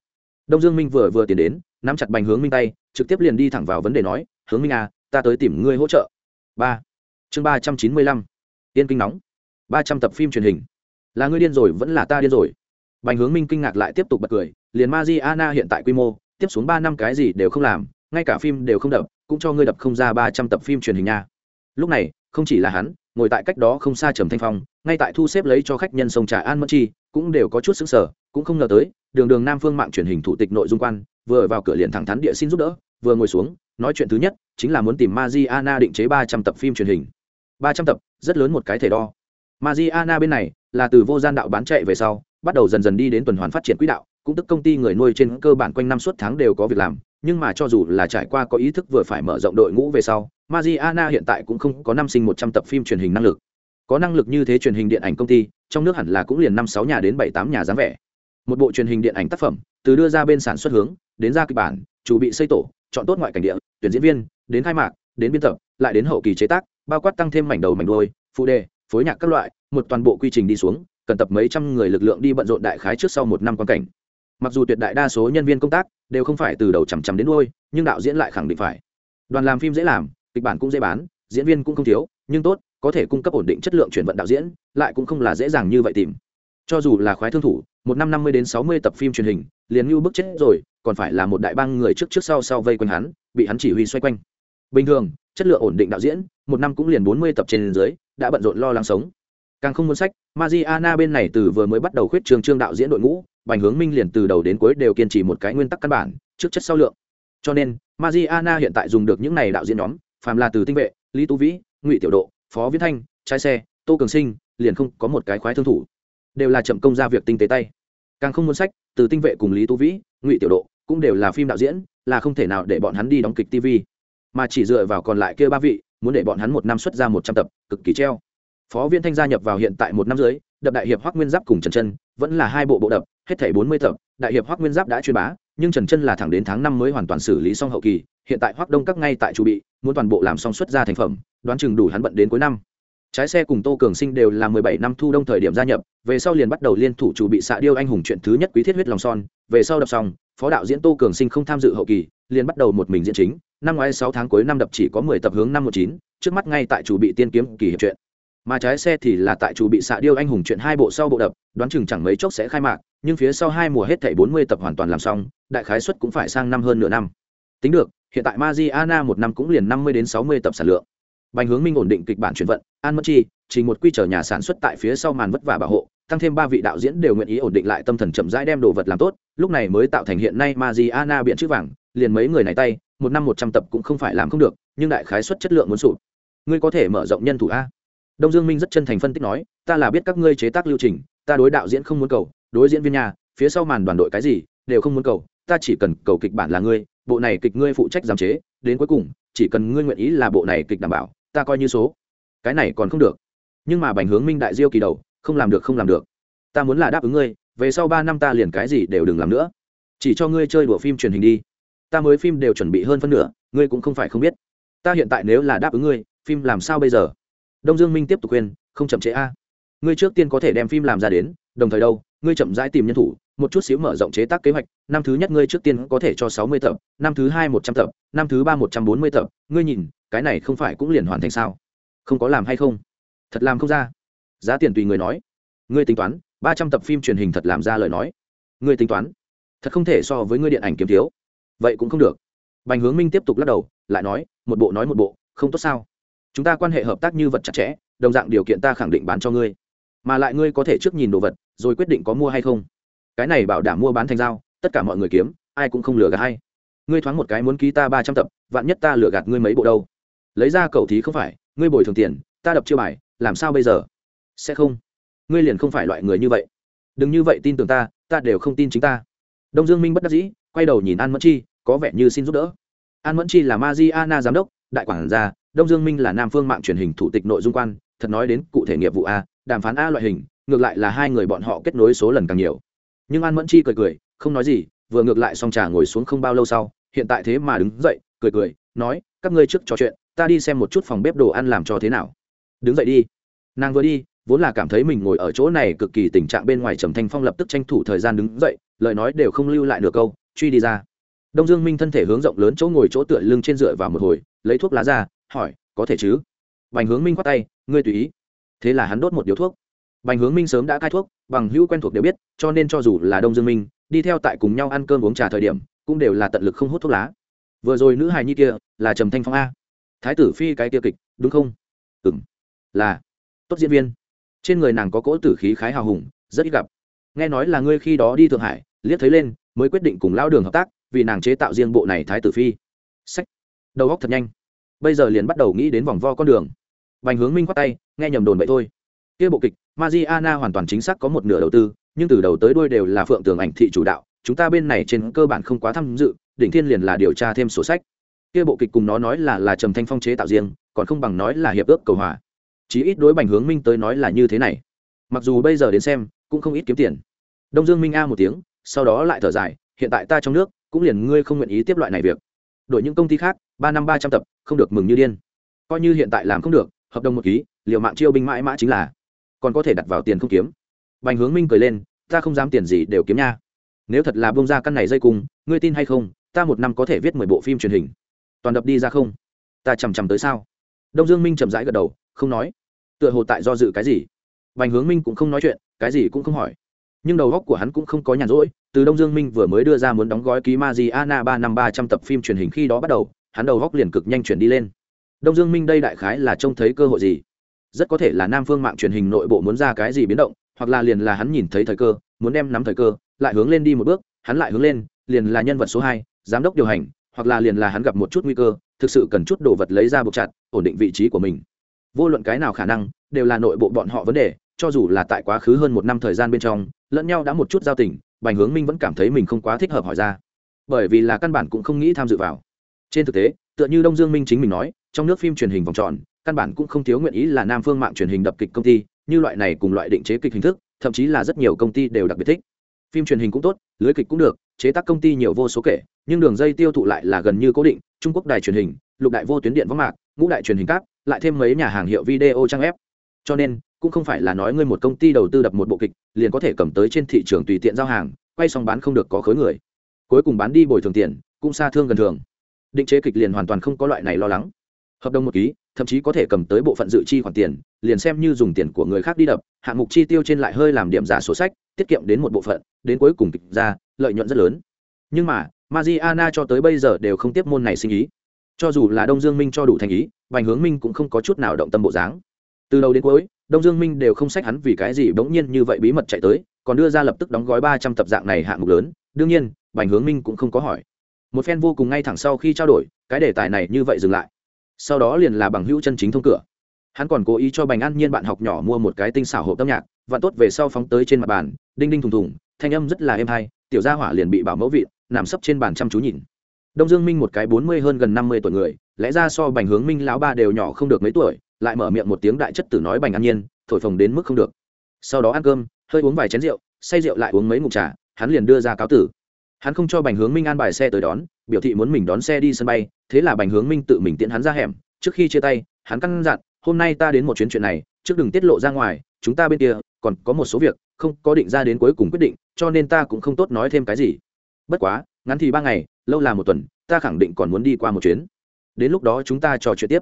Đông dương minh vừa vừa tiến đến, nắm chặt bành hướng minh tay, trực tiếp liền đi thẳng vào vấn đề nói, hướng minh à ta tới tìm ngươi hỗ trợ. Ba. Chương ba trăm chín mươi lăm. Tiên kinh nóng. Ba trăm tập phim truyền hình. Là ngươi điên rồi, vẫn là ta điên rồi. Bành hướng minh kinh ngạc lại tiếp tục bật cười, liền ma di ana hiện tại quy mô, tiếp xuống ba năm cái gì đều không làm ngay cả phim đều không đập, cũng cho ngươi đập không ra ba trăm tập phim truyền hình nha. Lúc này, không chỉ là hắn, ngồi tại cách đó không xa trầm thanh phong, ngay tại thu xếp lấy cho khách nhân sông trà an mất chi, cũng đều có chút xứng sở cũng không ngờ tới, đường đường nam phương mạng truyền hình thủ tịch nội dung quan, vừa vào cửa liền thẳng thắn địa xin giúp đỡ, vừa ngồi xuống, nói chuyện thứ nhất, chính là muốn tìm Mariana định chế ba trăm tập phim truyền hình. Ba trăm tập, rất lớn một cái thể đo. Mariana bên này, là từ vô gian đạo bán chạy về sau, bắt đầu dần dần đi đến tuần hoàn phát triển quỹ đạo, cũng tức công ty người nuôi trên cơ bản quanh năm suốt tháng đều có việc làm nhưng mà cho dù là trải qua có ý thức vừa phải mở rộng đội ngũ về sau Mariana hiện tại cũng không có năm sinh một trăm tập phim truyền hình năng lực. Có năng lực như thế truyền hình điện ảnh công ty trong nước hẳn là cũng liền năm sáu nhà đến bảy tám nhà dáng vẻ. Một bộ truyền hình điện ảnh tác phẩm từ đưa ra bên sản xuất hướng đến ra kịch bản chủ bị xây tổ chọn tốt ngoại cảnh địa tuyển diễn viên đến khai mạc đến biên tập lại đến hậu kỳ chế tác bao quát tăng thêm mảnh đầu mảnh đuôi, phụ đề phối nhạc các loại một toàn bộ quy trình đi xuống cần tập mấy trăm người lực lượng đi bận rộn đại khái trước sau một năm quan cảnh mặc dù tuyệt đại đa số nhân viên công tác đều không phải từ đầu chằm chằm đến đôi nhưng đạo diễn lại khẳng định phải. Đoàn làm phim dễ làm, kịch bản cũng dễ bán, diễn viên cũng không thiếu, nhưng tốt, có thể cung cấp ổn định chất lượng chuyển vận đạo diễn, lại cũng không là dễ dàng như vậy tìm. Cho dù là khoái thương thủ, một năm năm mươi đến sáu mươi tập phim truyền hình, liền như bức chết rồi, còn phải là một đại bang người trước trước sau sau vây quanh hắn, bị hắn chỉ huy xoay quanh. Bình thường, chất lượng ổn định đạo diễn, một năm cũng liền bốn mươi tập trên dưới, đã bận rộn lo lắng sống. Càng không muốn sách, Mariana bên này từ vừa mới bắt đầu khuyết trường trương đạo diễn đội ngũ bành hướng minh liền từ đầu đến cuối đều kiên trì một cái nguyên tắc căn bản, trước chất sau lượng. Cho nên, Mariana hiện tại dùng được những này đạo diễn nhóm, phàm là từ tinh vệ, lý tu vĩ, ngụy tiểu độ, phó viễn thanh trái xe, tô cường sinh, liền không có một cái khoái thương thủ. Đều là chậm công ra việc tinh tế tay. Càng không muốn sách, từ tinh vệ cùng lý tu vĩ, ngụy tiểu độ cũng đều là phim đạo diễn, là không thể nào để bọn hắn đi đóng kịch tv mà chỉ dựa vào còn lại kia ba vị, muốn để bọn hắn một năm xuất ra một trăm tập, cực kỳ treo. Phó viên thanh gia nhập vào hiện tại một năm dưới, đập đại hiệp hoắc nguyên giáp cùng trần chân, vẫn là hai bộ bộ đập hết thảy bốn mươi tập, đại hiệp hoắc nguyên giáp đã truyền bá, nhưng trần chân là thẳng đến tháng năm mới hoàn toàn xử lý xong hậu kỳ, hiện tại hoắc đông các ngay tại chu bị, muốn toàn bộ làm xong xuất ra thành phẩm, đoán chừng đủ hắn bận đến cuối năm trái xe cùng tô cường sinh đều là mười bảy năm thu đông thời điểm gia nhập, về sau liền bắt đầu liên thủ chủ bị xạ điêu anh hùng chuyện thứ nhất quý thiết huyết lòng son, về sau đập xong, phó đạo diễn tô cường sinh không tham dự hậu kỳ, liền bắt đầu một mình diễn chính, năm ngoái sáu tháng cuối năm đập chỉ có mười tập hướng năm một chín, trước mắt ngay tại chủ bị tiên kiếm kỳ hiệp truyện mà trái xe thì là tại chủ bị xạ điêu anh hùng chuyện hai bộ sau bộ đập, đoán chừng chẳng mấy chốc sẽ khai mạc, nhưng phía sau hai mùa hết thảy bốn mươi tập hoàn toàn làm xong, đại khái suất cũng phải sang năm hơn nửa năm. Tính được, hiện tại Mariana một năm cũng liền năm mươi đến sáu mươi tập sản lượng. Bành hướng minh ổn định kịch bản chuyển vận, an mất chi chỉ một quy trở nhà sản xuất tại phía sau màn vất vả bảo hộ, tăng thêm ba vị đạo diễn đều nguyện ý ổn định lại tâm thần chậm rãi đem đồ vật làm tốt, lúc này mới tạo thành hiện nay Mariana biện chữ vàng, liền mấy người này tay, một năm một trăm tập cũng không phải làm không được, nhưng đại khái suất chất lượng muốn sụp ngươi có thể mở rộng nhân thủ a? Đông dương minh rất chân thành phân tích nói, ta là biết các ngươi chế tác lưu trình, ta đối đạo diễn không muốn cầu, đối diễn viên nhà, phía sau màn đoàn đội cái gì đều không muốn cầu, ta chỉ cần cầu kịch bản là ngươi, bộ này kịch ngươi phụ trách giám chế, đến cuối cùng, chỉ cần ngươi nguyện ý là bộ này kịch đảm bảo, ta coi như số. Cái này còn không được. Nhưng mà bành hướng minh đại diêu kỳ đầu, không làm được, không làm được. Ta muốn là đáp ứng ngươi, về sau ba năm ta liền cái gì đều đừng làm nữa. Chỉ cho ngươi chơi đùa phim truyền hình đi. Ta mới phim đều chuẩn bị hơn phân nửa, ngươi cũng không phải không biết. Ta hiện tại nếu là đáp ứng ngươi, phim làm sao bây giờ? Đông dương minh tiếp tục khuyên, không chậm trễ a. Ngươi trước tiên có thể đem phim làm ra đến, đồng thời đâu, ngươi chậm rãi tìm nhân thủ, một chút xíu mở rộng chế tác kế hoạch, năm thứ nhất ngươi trước tiên có thể cho sáu mươi tập, năm thứ hai một trăm tập, năm thứ ba một trăm bốn mươi tập, ngươi nhìn, cái này không phải cũng liền hoàn thành sao? Không có làm hay không? Thật làm không ra. Giá tiền tùy người nói. Ngươi tính toán, ba trăm tập phim truyền hình thật làm ra lời nói. Ngươi tính toán. Thật không thể so với ngươi điện ảnh kiếm thiếu. Vậy cũng không được. Bành hướng minh tiếp tục lắc đầu, lại nói, một bộ nói một bộ, không tốt sao? Chúng ta quan hệ hợp tác như vật chặt chẽ, đồng dạng điều kiện ta khẳng định bán cho ngươi. Mà lại ngươi có thể trước nhìn đồ vật, rồi quyết định có mua hay không. Cái này bảo đảm mua bán thành giao, tất cả mọi người kiếm, ai cũng không lừa gạt hay ngươi thoáng một cái muốn ký ta ba trăm tập, vạn nhất ta lừa gạt ngươi mấy bộ đâu. Lấy ra cầu thí không phải, ngươi bồi thường tiền, ta đập chiêu bài, làm sao bây giờ? Sẽ không. Ngươi liền không phải loại người như vậy. Đừng như vậy tin tưởng ta ta đều không tin chính ta. Đông dương minh bất đắc dĩ, quay đầu nhìn an mẫn chi, có vẻ như xin giúp đỡ. An mẫn chi là ma di ana giám đốc, đại quản gia đông dương minh là nam phương mạng truyền hình thủ tịch nội dung quan, thật nói đến cụ thể nghiệp vụ a, đàm phán a loại hình, ngược lại là hai người bọn họ kết nối số lần càng nhiều. Nhưng an mẫn chi cười cười, không nói gì, vừa ngược lại xong trà ngồi xuống không bao lâu sau, hiện tại thế mà đứng dậy, cười cười, nói, các ngươi trước trò chuyện, ta đi xem một chút phòng bếp đồ ăn làm cho thế nào. Đứng dậy đi. Nàng vừa đi, vốn là cảm thấy mình ngồi ở chỗ này cực kỳ tình trạng bên ngoài trầm thanh phong lập tức tranh thủ thời gian đứng dậy, lời nói đều không lưu lại được câu, truy đi ra. Đông dương minh thân thể hướng rộng lớn chỗ ngồi chỗ tựa lưng trên dựa vào một hồi, lấy thuốc lá ra hỏi, có thể chứ? Bành hướng minh khoát tay, ngươi tùy ý. Thế là hắn đốt một điếu thuốc. Bành hướng minh sớm đã cai thuốc, bằng hữu quen thuộc đều biết, cho nên cho dù là đông dương minh, đi theo tại cùng nhau ăn cơm uống trà thời điểm, cũng đều là tận lực không hút thuốc lá. Vừa rồi nữ hài nhi kia, là trầm thanh phong a. Thái tử phi cái kia kịch, đúng không? Ừ m là. Tốt diễn viên. Trên người nàng có cỗ tử khí khái hào hùng, rất ít gặp. Nghe nói là ngươi khi đó đi thượng hải, liếc thấy lên, mới quyết định cùng lao đường hợp tác, vì nàng chế tạo riêng bộ này thái tử phi. Sách. Đầu góc thật nhanh bây giờ liền bắt đầu nghĩ đến vòng vo con đường. Bành hướng minh khoát tay, nghe nhầm đồn vậy thôi. Kia bộ kịch, Mariana hoàn toàn chính xác có một nửa đầu tư, nhưng từ đầu tới đuôi đều là phượng tường ảnh thị chủ đạo, chúng ta bên này trên cơ bản không quá tham dự, đỉnh thiên liền là điều tra thêm sổ sách. Kia bộ kịch cùng nó nói là là trầm thanh phong chế tạo riêng, còn không bằng nói là hiệp ước cầu hòa. Chí ít đối bành hướng minh tới nói là như thế này. Mặc dù bây giờ đến xem, cũng không ít kiếm tiền. Đông dương minh a một tiếng, sau đó lại thở dài, hiện tại ta trong nước, cũng liền ngươi không nguyện ý tiếp loại này việc. Đổi những công ty khác, ba năm ba trăm tập không được mừng như điên. Coi như hiện tại làm không được, hợp đồng một ký liệu mạng chiêu binh mãi mã chính là. Còn có thể đặt vào tiền không kiếm. Bành hướng minh cười lên, ta không dám tiền gì đều kiếm nha. Nếu thật là bông ra căn này dây cung, ngươi tin hay không, ta một năm có thể viết mười bộ phim truyền hình. Toàn đập đi ra không? Ta chằm chằm tới sao? Đông dương minh chậm rãi gật đầu, không nói. Tựa hồ tại do dự cái gì. Bành hướng minh cũng không nói chuyện, cái gì cũng không hỏi. Nhưng đầu góc của hắn cũng không có nhàn rỗi, từ đông dương minh vừa mới đưa ra muốn đóng gói ký ma di ana ba năm ba trăm tập phim truyền hình khi đó bắt đầu hắn đầu góc liền cực nhanh chuyển đi lên. Đông dương minh đây đại khái là trông thấy cơ hội gì? Rất có thể là nam phương mạng truyền hình nội bộ muốn ra cái gì biến động, hoặc là liền là hắn nhìn thấy thời cơ, muốn đem nắm thời cơ, lại hướng lên đi một bước, hắn lại hướng lên, liền là nhân vật số hai, giám đốc điều hành, hoặc là liền là hắn gặp một chút nguy cơ, thực sự cần chút đồ vật lấy ra buộc chặt, ổn định vị trí của mình. Vô luận cái nào khả năng, đều là nội bộ bọn họ vấn đề, cho dù là tại quá khứ hơn một năm thời gian bên trong, lẫn nhau đã một chút giao tình, bành hướng minh vẫn cảm thấy mình không quá thích hợp hỏi ra. Bởi vì là căn bản cũng không nghĩ tham dự vào trên thực tế, tựa như đông dương minh chính mình nói, trong nước phim truyền hình vòng tròn, căn bản cũng không thiếu nguyện ý là nam phương mạng truyền hình đập kịch công ty, như loại này cùng loại định chế kịch hình thức, thậm chí là rất nhiều công ty đều đặc biệt thích. Phim truyền hình cũng tốt, lưới kịch cũng được, chế tác công ty nhiều vô số kể, nhưng đường dây tiêu thụ lại là gần như cố định, trung quốc đài truyền hình, lục đại vô tuyến điện võng mạc, ngũ đại truyền hình cáp, lại thêm mấy nhà hàng hiệu video trang web. Cho nên, cũng không phải là nói ngươi một công ty đầu tư đập một bộ kịch, liền có thể cầm tới trên thị trường tùy tiện giao hàng, quay xong bán không được có khối người. Cuối cùng bán đi bồi thường tiền, cũng xa thương gần thường định chế kịch liền hoàn toàn không có loại này lo lắng. Hợp đồng một ký, thậm chí có thể cầm tới bộ phận dự chi khoản tiền, liền xem như dùng tiền của người khác đi đập, hạng mục chi tiêu trên lại hơi làm điểm giả sổ sách, tiết kiệm đến một bộ phận, đến cuối cùng kịch ra, lợi nhuận rất lớn. Nhưng mà, Mariana cho tới bây giờ đều không tiếp môn này sinh ý. Cho dù là đông dương minh cho đủ thành ý, bành hướng minh cũng không có chút nào động tâm bộ dáng. Từ đầu đến cuối, đông dương minh đều không sách hắn vì cái gì bỗng nhiên như vậy bí mật chạy tới, còn đưa ra lập tức đóng gói ba trăm tập dạng này hạng mục lớn. Đương nhiên, bành hướng minh cũng không có hỏi một phen vô cùng ngay thẳng sau khi trao đổi, cái đề tài này như vậy dừng lại. Sau đó liền là bằng hữu chân chính thông cửa. Hắn còn cố ý cho bành an nhiên bạn học nhỏ mua một cái tinh xảo hộp âm nhạc và tốt về sau phóng tới trên mặt bàn, đinh đinh thùng thùng, thanh âm rất là êm hay, tiểu gia hỏa liền bị bảo mẫu vịt nằm sấp trên bàn chăm chú nhìn. Đông dương minh một cái bốn mươi hơn gần năm mươi tuổi người, lẽ ra so bành hướng minh lão ba đều nhỏ không được mấy tuổi, lại mở miệng một tiếng đại chất tử nói bành an nhiên, thổi phồng đến mức không được. Sau đó ăn cơm, hơi uống vài chén rượu, say rượu lại uống mấy ngụm trà, hắn liền đưa ra cáo tử hắn không cho bành hướng minh an bài xe tới đón, biểu thị muốn mình đón xe đi sân bay, thế là bành hướng minh tự mình tiễn hắn ra hẻm. Trước khi chia tay, hắn căn dặn, hôm nay ta đến một chuyến chuyện này, trước đừng tiết lộ ra ngoài, chúng ta bên kia còn có một số việc không có định ra đến cuối cùng quyết định, cho nên ta cũng không tốt nói thêm cái gì. Bất quá, ngắn thì ba ngày, lâu là một tuần, ta khẳng định còn muốn đi qua một chuyến. Đến lúc đó chúng ta trò chuyện tiếp.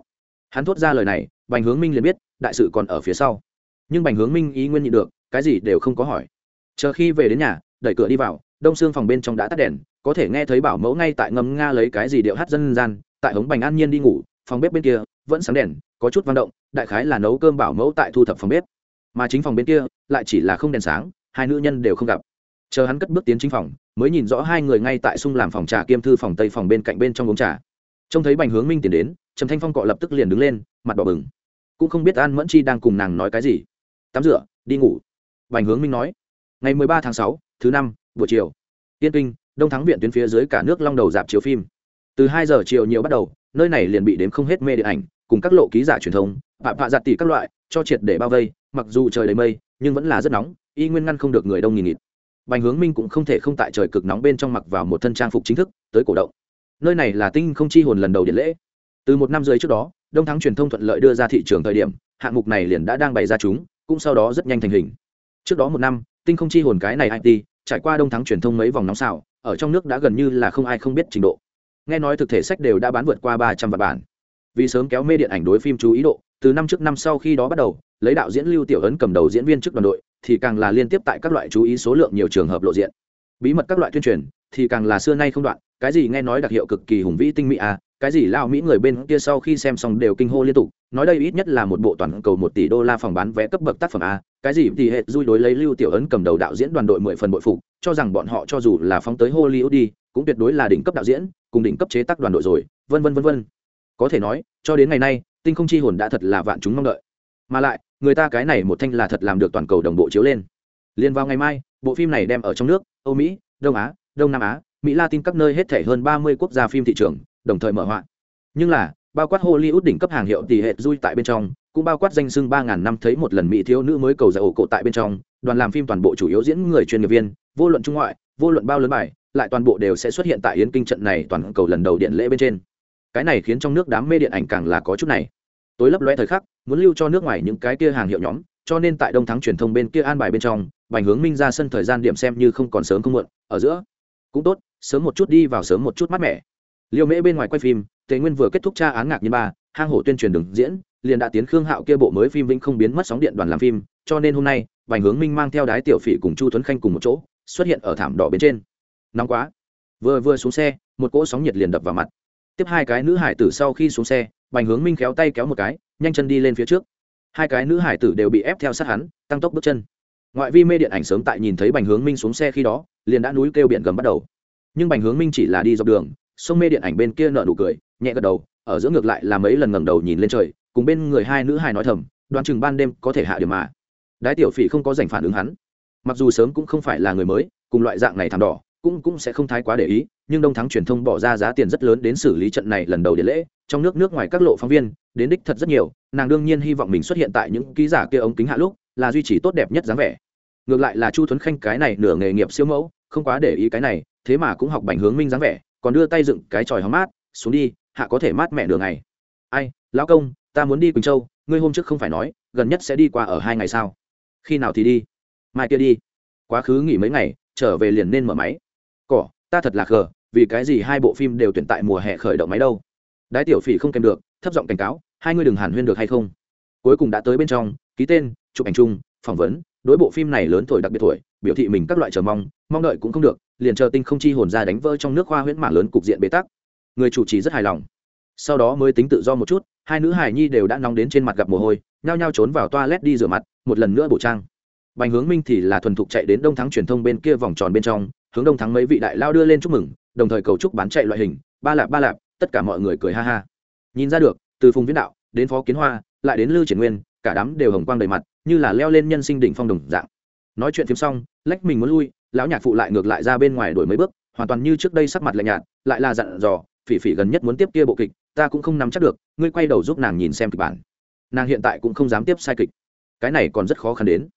Hắn thốt ra lời này, bành hướng minh liền biết, đại sự còn ở phía sau. Nhưng bành hướng minh ý nguyên nhịn được, cái gì đều không có hỏi. Chờ khi về đến nhà, đẩy cửa đi vào đông xương phòng bên trong đã tắt đèn, có thể nghe thấy bảo mẫu ngay tại ngâm nga lấy cái gì điệu hát dân gian, tại hống bành an nhiên đi ngủ, phòng bếp bên kia vẫn sáng đèn, có chút vang động, đại khái là nấu cơm bảo mẫu tại thu thập phòng bếp. Mà chính phòng bên kia lại chỉ là không đèn sáng, hai nữ nhân đều không gặp. Chờ hắn cất bước tiến chính phòng, mới nhìn rõ hai người ngay tại sung làm phòng trà kiêm thư phòng tây phòng bên cạnh bên trong uống trà. Trông thấy bành hướng minh tiến đến, trầm thanh phong cọ lập tức liền đứng lên, mặt đỏ bừng. Cũng không biết an mẫn chi đang cùng nàng nói cái gì. Tắm rửa, đi ngủ. Bành hướng minh nói. Ngày mười ba tháng sáu, thứ năm buổi chiều. Tiên kinh, đông thắng viện tuyến phía dưới cả nước long đầu dạp chiếu phim. Từ hai giờ chiều nhiều bắt đầu, nơi này liền bị đếm không hết mê điện ảnh, cùng các lộ ký giả truyền thông phạm phạ giặt tỷ các loại, cho triệt để bao vây, mặc dù trời đầy mây, nhưng vẫn là rất nóng, y nguyên ngăn không được người đông nghìn nghịt. Bành hướng minh cũng không thể không tại trời cực nóng bên trong mặc vào một thân trang phục chính thức, tới cổ động. Nơi này là tinh không chi hồn lần đầu điện lễ. Từ một năm rưỡi trước đó, đông thắng truyền thông thuận lợi đưa ra thị trường thời điểm, hạng mục này liền đã đang bày ra chúng, cũng sau đó rất nhanh thành hình. Trước đó một năm, tinh không chi hồn cái này it trải qua đông thắng truyền thông mấy vòng nóng xào, ở trong nước đã gần như là không ai không biết trình độ. Nghe nói thực thể sách đều đã bán vượt qua ba trăm vạn bản. Vì sớm kéo mê điện ảnh đối phim chú ý độ, từ năm trước năm sau khi đó bắt đầu, lấy đạo diễn lưu tiểu ấn cầm đầu diễn viên trước đoàn đội, thì càng là liên tiếp tại các loại chú ý số lượng nhiều trường hợp lộ diện. Bí mật các loại tuyên truyền, thì càng là xưa nay không đoạn, cái gì nghe nói đặc hiệu cực kỳ hùng vĩ tinh mỹ à cái gì lao mỹ người bên kia sau khi xem xong đều kinh hô liên tục, nói đây ít nhất là một bộ toàn cầu một tỷ đô la phòng bán vé cấp bậc tác phẩm a, cái gì thì hệ dui đối lấy lưu tiểu ấn cầm đầu đạo diễn đoàn đội mười phần bội phục, cho rằng bọn họ cho dù là phóng tới hollywood đi, cũng tuyệt đối là đỉnh cấp đạo diễn, cùng đỉnh cấp chế tác đoàn đội rồi, vân vân vân vân. Có thể nói, cho đến ngày nay, tinh không chi hồn đã thật là vạn chúng mong đợi. Mà lại, người ta cái này một thanh là thật làm được toàn cầu đồng bộ chiếu lên. Liền vào ngày mai, bộ phim này đem ở trong nước, âu mỹ, đông á, đông nam á, mỹ latin các nơi hết thể hơn ba mươi quốc gia phim thị trường đồng thời mở họa. Nhưng là, bao quát hollywood đỉnh cấp hàng hiệu tỷ hệ dui tại bên trong, cũng bao quát danh sưng ba ngàn năm thấy một lần mỹ thiếu nữ mới cầu giải ổ cộ tại bên trong, đoàn làm phim toàn bộ chủ yếu diễn người chuyên nghiệp viên, vô luận trung ngoại, vô luận bao lớn bài, lại toàn bộ đều sẽ xuất hiện tại yến kinh trận này toàn cầu lần đầu điện lễ bên trên. Cái này khiến trong nước đám mê điện ảnh càng là có chút này. Tối lấp loe thời khắc, muốn lưu cho nước ngoài những cái kia hàng hiệu nhóm, cho nên tại đông thắng truyền thông bên kia an bài bên trong, bành hướng minh ra sân thời gian điểm xem như không còn sớm không muộn, ở giữa cũng tốt, sớm một chút đi vào sớm một chút mát mẻ liêu mễ bên ngoài quay phim, tề nguyên vừa kết thúc tra án ngạc nhiên ba, hang hổ tuyên truyền đường diễn, liền đã tiến khương hạo kia bộ mới phim vĩnh không biến mất sóng điện đoàn làm phim, cho nên hôm nay, bành hướng minh mang theo đái tiểu phỉ cùng chu tuấn khanh cùng một chỗ, xuất hiện ở thảm đỏ bên trên. Nóng quá. Vừa vừa xuống xe, một cỗ sóng nhiệt liền đập vào mặt. Tiếp hai cái nữ hải tử sau khi xuống xe, bành hướng minh khéo tay kéo một cái, nhanh chân đi lên phía trước. Hai cái nữ hải tử đều bị ép theo sát hắn, tăng tốc bước chân. Ngoại vi mê điện ảnh sớm tại nhìn thấy bành hướng minh xuống xe khi đó, liền đã núi kêu biển gầm bắt đầu. Nhưng bành hướng minh chỉ là đi dọc đường sông mê điện ảnh bên kia nợ nụ cười, nhẹ gật đầu, ở giữa ngược lại là mấy lần ngẩng đầu nhìn lên trời, cùng bên người hai nữ hài nói thầm, đoán chừng ban đêm có thể hạ điểm mà. Đái tiểu phỉ không có dành phản ứng hắn. Mặc dù sớm cũng không phải là người mới, cùng loại dạng này thảm đỏ, cũng cũng sẽ không thái quá để ý, nhưng đông thắng truyền thông bỏ ra giá tiền rất lớn đến xử lý trận này lần đầu điện lễ, trong nước nước ngoài các lộ phóng viên, đến đích thật rất nhiều, nàng đương nhiên hy vọng mình xuất hiện tại những ký giả kia ống kính hạ lúc, là duy trì tốt đẹp nhất dáng vẻ. Ngược lại là chu thuấn khanh cái này nửa nghề nghiệp siêu mẫu, không quá để ý cái này, thế mà cũng học bành hướng minh dáng vẻ còn đưa tay dựng cái tròi hóng mát, xuống đi, hạ có thể mát mẹ đường này ai, lão công, ta muốn đi quỳnh châu, ngươi hôm trước không phải nói, gần nhất sẽ đi qua ở hai ngày sao? Khi nào thì đi? Mai kia đi. Quá khứ nghỉ mấy ngày, trở về liền nên mở máy. Cỏ, ta thật là khờ, vì cái gì hai bộ phim đều tuyển tại mùa hè khởi động máy đâu? Đái tiểu phỉ không kèm được, thấp giọng cảnh cáo, hai ngươi đừng hàn huyên được hay không? Cuối cùng đã tới bên trong, ký tên, chụp ảnh chung, phỏng vấn, đối bộ phim này lớn tuổi đặc biệt tuổi, biểu thị mình các loại chờ mong mong đợi cũng không được liền chờ tinh không chi hồn ra đánh vỡ trong nước hoa huyễn mảng lớn cục diện bế tắc. Người chủ trì rất hài lòng. Sau đó mới tính tự do một chút, hai nữ hài nhi đều đã nóng đến trên mặt gặp mồ hôi, nhao nhao trốn vào toa toilet đi rửa mặt, một lần nữa bổ trang. Bành hướng minh thì là thuần thục chạy đến đông thắng truyền thông bên kia vòng tròn bên trong, hướng đông thắng mấy vị đại lao đưa lên chúc mừng, đồng thời cầu chúc bán chạy loại hình, ba lạp ba lạp, tất cả mọi người cười ha ha. Nhìn ra được, từ phùng viễn đạo đến phó kiến hoa, lại đến lư triển nguyên, cả đám đều hồng quang đầy mặt, như là leo lên nhân sinh đỉnh phong đồng dạng. Nói chuyện phim xong lách mình muốn lui lão nhạc phụ lại ngược lại ra bên ngoài đổi mấy bước, hoàn toàn như trước đây sắc mặt lạnh nhạt, lại là dặn dò, phỉ phỉ gần nhất muốn tiếp kia bộ kịch, ta cũng không nắm chắc được, ngươi quay đầu giúp nàng nhìn xem kịch bản. Nàng hiện tại cũng không dám tiếp sai kịch. Cái này còn rất khó khăn đến.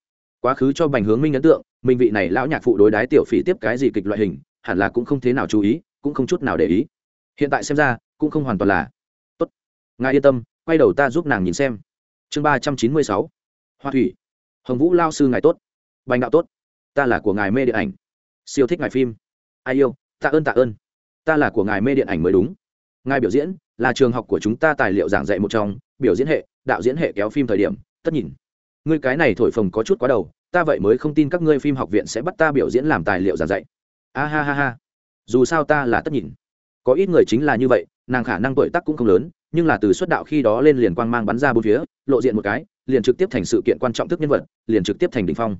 Quá khứ cho bành hướng minh ấn tượng minh vị này lão nhạc phụ đối đái tiểu phỉ tiếp cái gì kịch loại hình, hẳn là cũng không thế nào chú ý, cũng không chút nào để ý. Hiện tại xem ra, cũng không hoàn toàn là. Tốt. Ngài yên tâm, quay đầu ta giúp nàng nhìn xem. Chương ba trăm chín mươi sáu. Hoa thủy. Hồng vũ lao sư ngài tốt. Bành đạo tốt ta là của ngài mê điện ảnh. Siêu thích ngài phim. Ai yêu, tạ ơn tạ ơn. Ta là của ngài mê điện ảnh mới đúng. Ngài biểu diễn là trường học của chúng ta tài liệu giảng dạy một trong, biểu diễn hệ, đạo diễn hệ kéo phim thời điểm, tất nhìn. Ngươi cái này thổi phồng có chút quá đầu, ta vậy mới không tin các ngươi phim học viện sẽ bắt ta biểu diễn làm tài liệu giảng dạy. A ha ha ha. Dù sao ta là tất nhìn. Có ít người chính là như vậy, nàng khả năng tuổi tác cũng không lớn, nhưng là từ xuất đạo khi đó lên liền quang mang bắn ra bốn phía, lộ diện một cái, liền trực tiếp thành sự kiện quan trọng thức nhân vật, liền trực tiếp thành đ ỉ n h phong.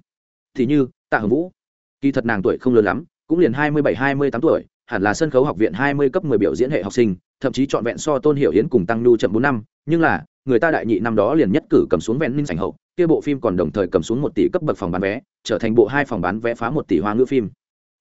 Thì như tạ hồng vũ. Kỳ thật nàng tuổi không lớn lắm, cũng liền hai mươi bảy, hai mươi tám tuổi, hẳn là sân khấu học viện hai mươi cấp mười biểu diễn hệ học sinh, thậm chí trọn vẹn so tôn hiểu hiến cùng tăng nhu chậm bốn năm, nhưng là, người ta đại nhị năm đó liền nhất cử cầm xuống vẹn ninh sảnh hậu, kia bộ phim còn đồng thời cầm xuống một tỷ cấp bậc phòng bán vé, trở thành bộ hai phòng bán vé phá một tỷ hoa ngữ phim.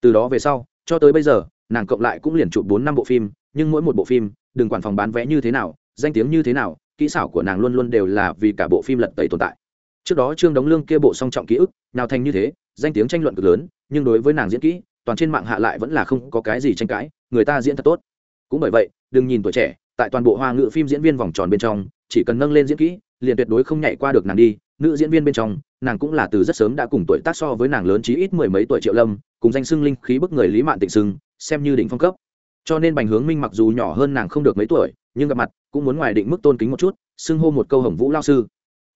Từ đó về sau, cho tới bây giờ, nàng cộng lại cũng liền chụp bốn năm bộ phim, nhưng mỗi một bộ phim, đừng quản phòng bán vé như thế nào, danh tiếng như thế nào, kỹ xảo của nàng luôn luôn đều là vì cả bộ phim lật tẩy tồn tại. Trước đó trương đóng lương kia bộ song trọng ký ức, nào thành như thế danh tiếng tranh luận cực lớn, nhưng đối với nàng diễn kỹ, toàn trên mạng hạ lại vẫn là không có cái gì tranh cãi, người ta diễn thật tốt. Cũng bởi vậy, đừng nhìn tuổi trẻ, tại toàn bộ hoa ngữ phim diễn viên vòng tròn bên trong, chỉ cần nâng lên diễn kỹ, liền tuyệt đối không nhảy qua được nàng đi. Nữ diễn viên bên trong, nàng cũng là từ rất sớm đã cùng tuổi tác so với nàng lớn chí ít mười mấy tuổi triệu lâm, cùng danh xưng linh khí bức người lý mạn tịnh xưng xem như đỉnh phong cấp. Cho nên bành hướng minh mặc dù nhỏ hơn nàng không được mấy tuổi, nhưng gặp mặt cũng muốn ngoài định mức tôn kính một chút, xưng hô một câu hồng vũ lao sư.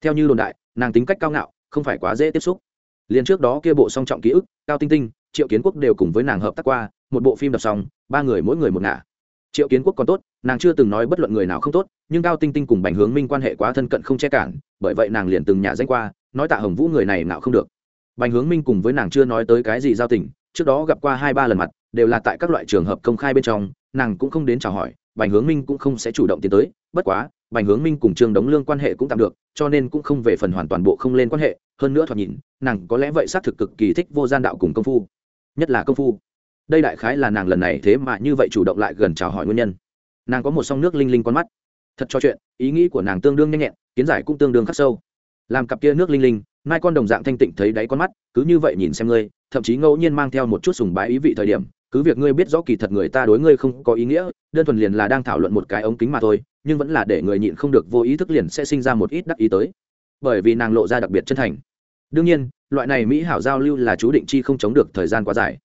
Theo như đồn đại, nàng tính cách cao ngạo, không phải quá dễ tiếp xúc liền trước đó kia bộ song trọng ký ức, cao tinh tinh, triệu kiến quốc đều cùng với nàng hợp tác qua, một bộ phim đọc xong, ba người mỗi người một ngả. Triệu kiến quốc còn tốt, nàng chưa từng nói bất luận người nào không tốt, nhưng cao tinh tinh cùng bành hướng minh quan hệ quá thân cận không che cản, bởi vậy nàng liền từng nhà danh qua, nói tạ hồng vũ người này nào không được. Bành hướng minh cùng với nàng chưa nói tới cái gì giao tình, trước đó gặp qua hai ba lần mặt, đều là tại các loại trường hợp công khai bên trong, nàng cũng không đến chào hỏi, bành hướng minh cũng không sẽ chủ động tiến tới, bất quá bành hướng minh cùng trương đống lương quan hệ cũng tạm được, cho nên cũng không về phần hoàn toàn bộ không lên quan hệ, hơn nữa thoạt nhìn, nàng có lẽ vậy xác thực cực kỳ thích vô gian đạo cùng công phu. Nhất là công phu. Đây đại khái là nàng lần này thế mà như vậy chủ động lại gần chào hỏi nguyên nhân. Nàng có một song nước linh linh con mắt. Thật cho chuyện, ý nghĩ của nàng tương đương nhanh nhẹn, kiến giải cũng tương đương khắc sâu. Làm cặp kia nước linh linh, mai con đồng dạng thanh tịnh thấy đáy con mắt, cứ như vậy nhìn xem ngươi, thậm chí ngẫu nhiên mang theo một chút sùng bái ý vị thời điểm cứ việc ngươi biết rõ kỳ thật người ta đối ngươi không có ý nghĩa, đơn thuần liền là đang thảo luận một cái ống kính mà thôi, nhưng vẫn là để người nhịn không được vô ý thức liền sẽ sinh ra một ít đắc ý tới. Bởi vì nàng lộ ra đặc biệt chân thành. Đương nhiên, loại này mỹ hảo giao lưu là chú định chi không chống được thời gian quá dài.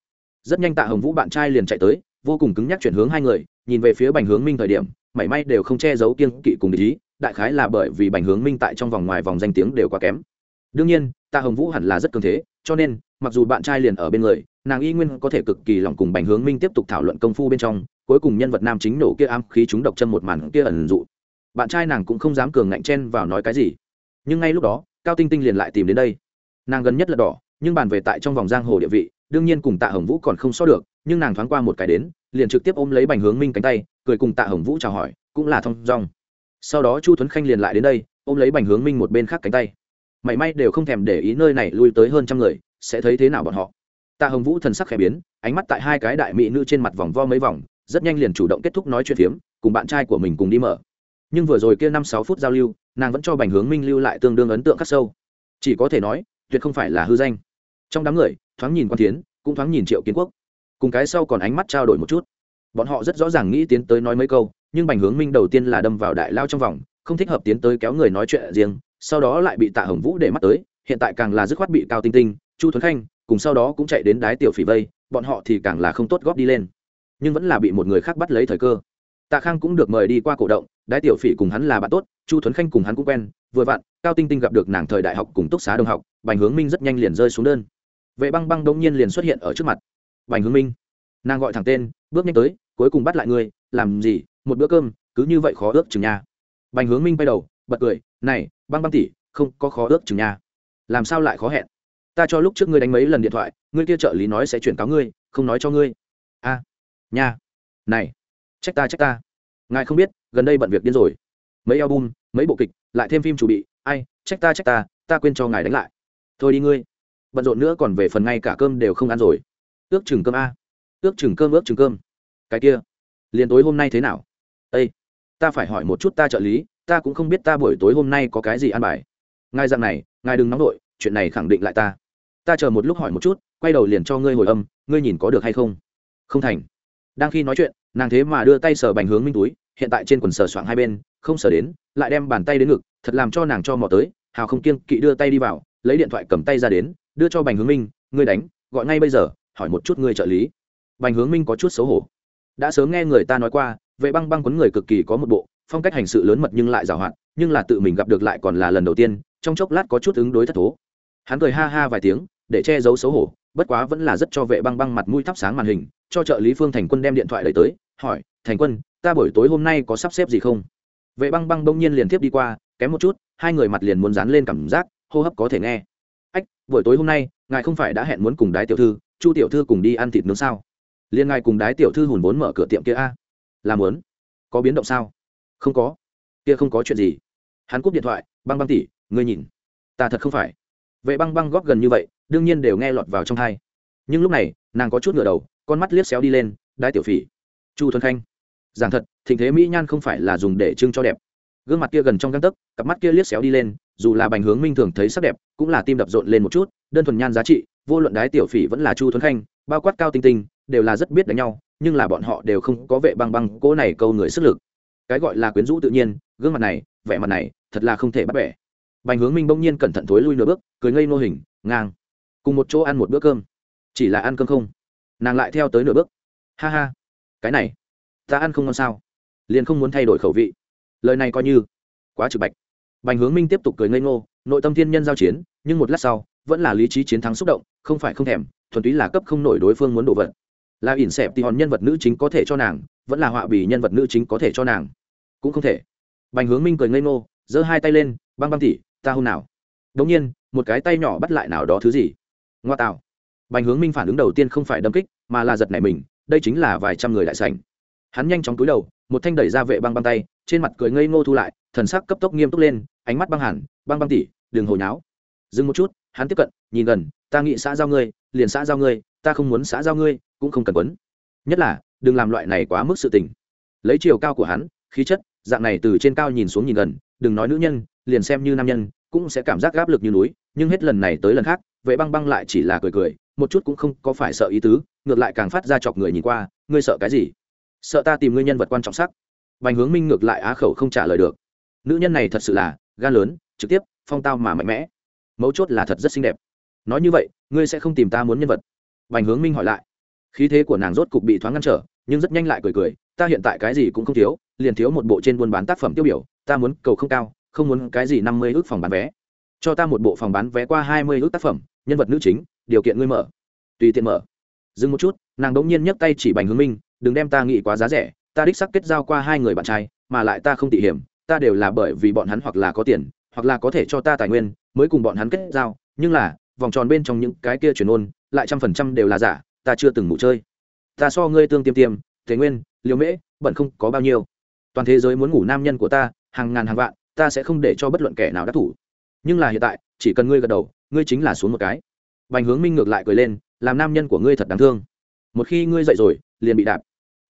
Rất nhanh tạ hồng vũ bạn trai liền chạy tới, vô cùng cứng nhắc chuyển hướng hai người, nhìn về phía bành hướng minh thời điểm, mảy may đều không che giấu kiên kỵ cùng ý, đại khái là bởi vì bành hướng minh tại trong vòng ngoài vòng danh tiếng đều quá kém. Đương nhiên, tạ hồng vũ hẳn là rất cường thế cho nên, mặc dù bạn trai liền ở bên người, nàng y nguyên có thể cực kỳ lòng cùng bành hướng minh tiếp tục thảo luận công phu bên trong, cuối cùng nhân vật nam chính nổ kia am khí chúng độc chân một màn kia ẩn dụ. Bạn trai nàng cũng không dám cường ngạnh chen vào nói cái gì. Nhưng ngay lúc đó, cao tinh tinh liền lại tìm đến đây. Nàng gần nhất là đỏ, nhưng bàn về tại trong vòng giang hồ địa vị, đương nhiên cùng tạ hồng vũ còn không so được, nhưng nàng thoáng qua một cái đến, liền trực tiếp ôm lấy bành hướng minh cánh tay, cười cùng tạ hồng vũ chào hỏi, cũng là thong dong. Sau đó chu tuấn khanh liền lại đến đây, ôm lấy bành hướng minh một bên khác cánh tay mảy may đều không thèm để ý nơi này lui tới hơn trăm người, sẽ thấy thế nào bọn họ. Tạ hồng vũ thần sắc khẽ biến, ánh mắt tại hai cái đại mỹ nữ trên mặt vòng vo mấy vòng, rất nhanh liền chủ động kết thúc nói chuyện phiếm, cùng bạn trai của mình cùng đi mở. Nhưng vừa rồi kia năm sáu phút giao lưu, nàng vẫn cho bành hướng minh lưu lại tương đương ấn tượng khắc sâu. Chỉ có thể nói, tuyệt không phải là hư danh. Trong đám người, thoáng nhìn quan tiến cũng thoáng nhìn triệu kiến quốc. Cùng cái sau còn ánh mắt trao đổi một chút. Bọn họ rất rõ ràng nghĩ tiến tới nói mấy câu, nhưng bành hướng minh đầu tiên là đâm vào đại lao trong vòng, không thích hợp tiến tới kéo người nói chuyện riêng sau đó lại bị tạ hồng vũ để mắt tới, hiện tại càng là dứt khoát bị cao tinh tinh, chu thuấn khanh, cùng sau đó cũng chạy đến đái tiểu phỉ vây, bọn họ thì càng là không tốt góp đi lên. Nhưng vẫn là bị một người khác bắt lấy thời cơ. Tạ khang cũng được mời đi qua cổ động, đái tiểu phỉ cùng hắn là bạn tốt, chu thuấn khanh cùng hắn cũng quen, vừa vặn, cao tinh tinh gặp được nàng thời đại học cùng túc xá đồng học, bành hướng minh rất nhanh liền rơi xuống đơn. Vệ băng băng đông nhiên liền xuất hiện ở trước mặt. Bành hướng minh. Nàng gọi thẳng tên, bước nhanh tới, cuối cùng bắt lại ngươi, làm gì, một bữa cơm, cứ như vậy khó ước chừng nha. Bành hướng minh bay đầu, bật cười, này băng băng tỉ, không, có khó ước chừng nha. Làm sao lại khó hẹn? Ta cho lúc trước ngươi đánh mấy lần điện thoại, ngươi kia trợ lý nói sẽ chuyển cáo ngươi, không nói cho ngươi. A, nha. Này, trách ta trách ta. Ngài không biết, gần đây bận việc điên rồi. Mấy album, mấy bộ kịch, lại thêm phim chủ bị. Ai, trách ta trách ta ta quên cho ngài đánh lại. Thôi đi ngươi. Bận rộn nữa còn về phần ngay cả cơm đều không ăn rồi. Ước chừng cơm a. Ước chừng cơm, ước chừng cơm. Cái kia, liền tối hôm nay thế nào? Ây ta phải hỏi một chút ta trợ lý ta cũng không biết ta buổi tối hôm nay có cái gì ăn bài. Ngài dặn này, ngài đừng nóng đội chuyện này khẳng định lại ta. Ta chờ một lúc hỏi một chút, quay đầu liền cho ngươi hồi âm, ngươi nhìn có được hay không? Không thành. Đang khi nói chuyện, nàng thế mà đưa tay sờ bành hướng minh túi, hiện tại trên quần sờ soạng hai bên, không sờ đến, lại đem bàn tay đến ngực, thật làm cho nàng cho mò tới, hào không kiên kỵ đưa tay đi vào, lấy điện thoại cầm tay ra đến, đưa cho bành hướng minh, ngươi đánh, gọi ngay bây giờ, hỏi một chút ngươi trợ lý. Bành hướng minh có chút xấu hổ. Đã sớm nghe người ta nói qua, vệ băng băng quấn người cực kỳ có một bộ phong cách hành sự lớn mật nhưng lại giàu hoạt, nhưng là tự mình gặp được lại còn là lần đầu tiên, trong chốc lát có chút ứng đối thất thố. Hắn cười ha ha vài tiếng, để che giấu xấu hổ, bất quá vẫn là rất cho vệ băng băng mặt mũi thắp sáng màn hình, cho trợ lý phương thành quân đem điện thoại đẩy tới, hỏi, thành quân, ta buổi tối hôm nay có sắp xếp gì không? Vệ băng băng bỗng nhiên liền tiếp đi qua, kém một chút, hai người mặt liền muốn dán lên cảm giác, hô hấp có thể nghe. Ách, buổi tối hôm nay, ngài không phải đã hẹn muốn cùng đái tiểu thư, chu tiểu thư cùng đi ăn thịt nướng sao? Liên ngài cùng đái tiểu thư hùn vốn mở cửa tiệm kia a. Là muốn. Có biến động sao? Không có. Kia không có chuyện gì. Hắn cúp điện thoại, băng băng tỉ, ngươi nhìn. Ta thật không phải. Vệ băng băng góp gần như vậy, đương nhiên đều nghe lọt vào trong thai nhưng lúc này, nàng có chút ngửa đầu, con mắt liếc xéo đi lên đái tiểu phỉ. Chu thuần khanh. Giảng thật, thịnh thế mỹ nhan không phải là dùng để trưng cho đẹp. Gương mặt kia gần trong găng tấc, cặp mắt kia liếc xéo đi lên, dù là bành hướng minh thường thấy sắc đẹp, cũng là tim đập rộn lên một chút, đơn thuần nhan giá trị, vô luận đái tiểu phỉ vẫn là chu thuấn khanh, bao quát cao tinh tinh, đều là rất biết đánh nhau, nhưng là bọn họ đều không có vệ băng băng cỗ này câu người sức lực cái gọi là quyến rũ tự nhiên, gương mặt này, vẻ mặt này, thật là không thể bắt bẻ. Bành hướng minh bỗng nhiên cẩn thận thối lui nửa bước, cười ngây nô hình, ngang. Cùng một chỗ ăn một bữa cơm. Chỉ là ăn cơm không. Nàng lại theo tới nửa bước. Ha ha. Cái này, ta ăn không ngon sao? Liền không muốn thay đổi khẩu vị. Lời này coi như quá trực bạch. Bành hướng minh tiếp tục cười ngây ngô, nội tâm thiên nhân giao chiến, nhưng một lát sau, vẫn là lý trí chiến thắng xúc động, không phải không thèm, thuần túy là cấp không nổi đối phương muốn đổ vật. Là ỉn xẹp thì hòn nhân vật nữ chính có thể cho nàng, vẫn là họa bì nhân vật nữ chính có thể cho nàng cũng không thể. Bành hướng minh cười ngây ngô, giơ hai tay lên, băng băng tỉ ta hôm nào? Đống nhiên, một cái tay nhỏ bắt lại nào đó thứ gì. Ngoa tạo. Bành hướng minh phản ứng đầu tiên không phải đâm kích, mà là giật nảy mình, đây chính là vài trăm người đại sảnh. Hắn nhanh chóng túi đầu, một thanh đẩy ra vệ băng băng tay, trên mặt cười ngây ngô thu lại, thần sắc cấp tốc nghiêm túc lên, ánh mắt băng hẳn, băng băng tỉ đừng hồi nháo. Dừng một chút, hắn tiếp cận, nhìn gần, ta nghĩ xã giao ngươi, liền xã giao ngươi, ta không muốn xã giao ngươi, cũng không cần quấn. Nhất là, đừng làm loại này quá mức sự tình. Lấy chiều cao của hắn, khí chất dạng này từ trên cao nhìn xuống nhìn gần, đừng nói nữ nhân, liền xem như nam nhân, cũng sẽ cảm giác gáp lực như núi, nhưng hết lần này tới lần khác, vệ băng băng lại chỉ là cười cười, một chút cũng không có phải sợ ý tứ, ngược lại càng phát ra chọc người nhìn qua, ngươi sợ cái gì? Sợ ta tìm ngươi nhân vật quan trọng sắc. Bành hướng minh ngược lại á khẩu không trả lời được. Nữ nhân này thật sự là gan lớn, trực tiếp, phong tao mà mạnh mẽ. Mấu chốt là thật rất xinh đẹp. Nói như vậy, ngươi sẽ không tìm ta muốn nhân vật. Bành hướng minh hỏi lại. Khí thế của nàng rốt cục bị thoáng ngăn trở, nhưng rất nhanh lại cười cười ta hiện tại cái gì cũng không thiếu, liền thiếu một bộ trên buôn bán tác phẩm tiêu biểu, ta muốn cầu không cao, không muốn cái gì năm mươi ước phòng bán vé. Cho ta một bộ phòng bán vé qua hai mươi ước tác phẩm, nhân vật nữ chính, điều kiện ngươi mở. Tùy tiện mở. Dừng một chút, nàng đ ỗ n g nhiên nhấc tay chỉ bành hướng minh, đừng đem ta nghĩ quá giá rẻ, ta đích sắc kết giao qua hai người bạn trai, mà lại ta không tỉ hiểm, ta đều là bởi vì bọn hắn hoặc là có tiền, hoặc là có thể cho ta tài nguyên, mới cùng bọn hắn kết giao, nhưng là, vòng tròn bên trong những cái kia chuyển ôn, lại trăm phần trăm đều là giả, ta chưa từng mụ chơi. Ta so ngươi tương tiêm tiêm, thế nguyên liều mễ, bận không có bao nhiêu. Toàn thế giới muốn ngủ nam nhân của ta, hàng ngàn hàng vạn, ta sẽ không để cho bất luận kẻ nào đắc thủ. Nhưng là hiện tại, chỉ cần ngươi gật đầu, ngươi chính là xuống một cái. Bành hướng minh ngược lại cười lên, làm nam nhân của ngươi thật đáng thương. Một khi ngươi dậy rồi, liền bị đạp.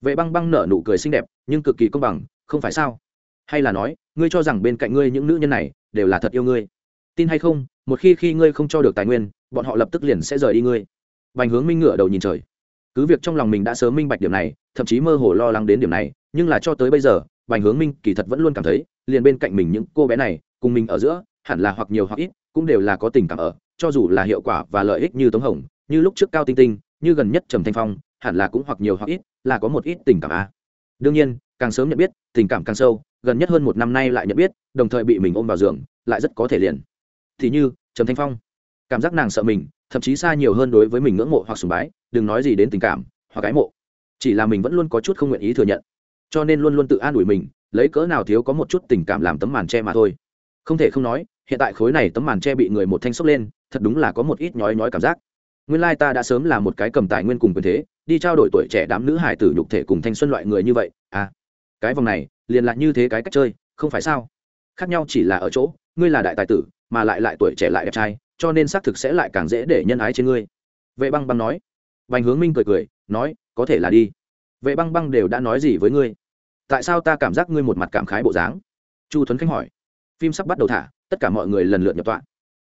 Vệ băng băng nở nụ cười xinh đẹp, nhưng cực kỳ công bằng, không phải sao? Hay là nói, ngươi cho rằng bên cạnh ngươi những nữ nhân này, đều là thật yêu ngươi? Tin hay không, một khi khi ngươi không cho được tài nguyên, bọn họ lập tức liền sẽ rời đi ngươi. Bành hướng minh ngửa đầu nhìn trời cứ việc trong lòng mình đã sớm minh bạch điểm này, thậm chí mơ hồ lo lắng đến điểm này, nhưng là cho tới bây giờ bành hướng minh kỳ thật vẫn luôn cảm thấy, liền bên cạnh mình những cô bé này, cùng mình ở giữa, hẳn là hoặc nhiều hoặc ít, cũng đều là có tình cảm ở, cho dù là hiệu quả và lợi ích như tống hồng, như lúc trước cao tinh tinh, như gần nhất trầm thanh phong, hẳn là cũng hoặc nhiều hoặc ít, là có một ít tình cảm a đương nhiên, càng sớm nhận biết, tình cảm càng sâu, gần nhất hơn một năm nay lại nhận biết, đồng thời bị mình ôm vào giường, lại rất có thể liền. Thì như, trầm thanh phong, cảm giác nàng sợ mình, thậm chí xa nhiều hơn đối với mình ngưỡng mộ hoặc sùng bái đừng nói gì đến tình cảm hoặc cái mộ. Chỉ là mình vẫn luôn có chút không nguyện ý thừa nhận. Cho nên luôn luôn tự an ủi mình, lấy cỡ nào thiếu có một chút tình cảm làm tấm màn che mà thôi. Không thể không nói, hiện tại khối này tấm màn che bị người một thanh sốc lên, thật đúng là có một ít nhói nhói cảm giác. Nguyên lai ta đã sớm là một cái cầm tài nguyên cùng quyền thế, đi trao đổi tuổi trẻ đám nữ hải tử nhục thể cùng thanh xuân loại người như vậy à cái vòng này, liền lại như thế cái cách chơi, không phải sao? Khác nhau chỉ là ở chỗ, ngươi là đại tài tử, mà lại lại tuổi trẻ lại đẹp trai, cho nên xác thực sẽ lại càng dễ để nhân ái trên ngươi. Vệ băng băng nói. Bành hướng minh cười cười, nói, có thể là đi. Vệ băng băng đều đã nói gì với ngươi? Tại sao ta cảm giác ngươi một mặt cảm khái bộ dáng? Chu Thuấn khánh hỏi. Phim sắp bắt đầu thả, tất cả mọi người lần lượt nhập tọa.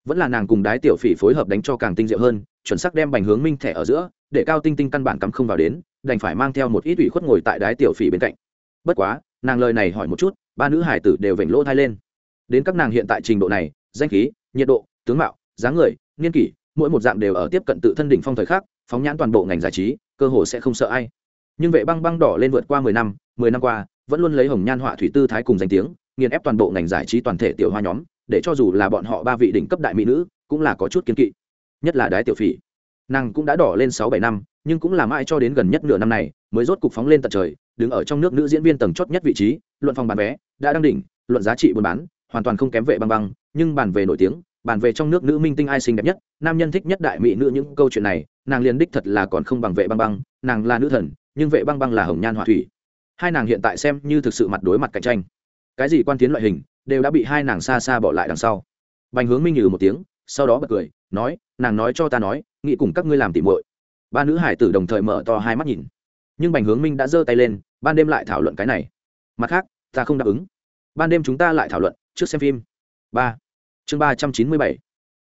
Vẫn là nàng cùng đái tiểu phỉ phối hợp đánh cho càng tinh diệu hơn, chuẩn xác đem bành hướng minh thẻ ở giữa, để cao tinh tinh căn bản cắm không vào đến, đành phải mang theo một ít ủy khuất ngồi tại đái tiểu phỉ bên cạnh. Bất quá, nàng lời này hỏi một chút, ba nữ hải tử đều vểnh lỗ thai lên. Đến các nàng hiện tại trình độ này, danh khí, nhiệt độ, tướng mạo, dáng người, niên kỷ, mỗi một dạng đều ở tiếp cận tự thân đỉnh phong thời khắc phóng nhãn toàn bộ ngành giải trí, cơ hồ sẽ không sợ ai. Nhưng vệ băng băng đỏ lên vượt qua mười năm mười năm qua, vẫn luôn lấy hồng nhan họa thủy tư thái cùng danh tiếng, nghiền ép toàn bộ ngành giải trí toàn thể tiểu hoa nhóm, để cho dù là bọn họ ba vị đỉnh cấp đại mỹ nữ, cũng là có chút kiên kỵ. Nhất là đái tiểu phỉ. Nàng cũng đã đỏ lên sáu bảy năm, nhưng cũng là mãi cho đến gần nhất nửa năm này, mới rốt cục phóng lên tận trời, đứng ở trong nước nữ diễn viên tầng chót nhất vị trí, luận phòng bán vé, đã đăng đỉnh, luận giá trị buôn bán, hoàn toàn không kém vệ băng băng, nhưng bàn về nổi tiếng bàn về trong nước nữ minh tinh ai xinh đẹp nhất, nam nhân thích nhất đại mỹ nữ những câu chuyện này, nàng liền đích thật là còn không bằng vệ băng băng, nàng là nữ thần, nhưng vệ băng băng là hồng nhan họa thủy. Hai nàng hiện tại xem như thực sự mặt đối mặt cạnh tranh. Cái gì quan tiến loại hình, đều đã bị hai nàng xa xa bỏ lại đằng sau. Bành hướng minh nhừ một tiếng, sau đó bật cười, nói, nàng nói cho ta nói, nghĩ cùng các ngươi làm tỉ muội. Ba nữ hải tử đồng thời mở to hai mắt nhìn. Nhưng bành hướng minh đã giơ tay lên, ban đêm lại thảo luận cái này. Mặt khác, ta không đáp ứng. Ban đêm chúng ta lại thảo luận, trước xem phim. Ba chương ba trăm chín mươi bảy.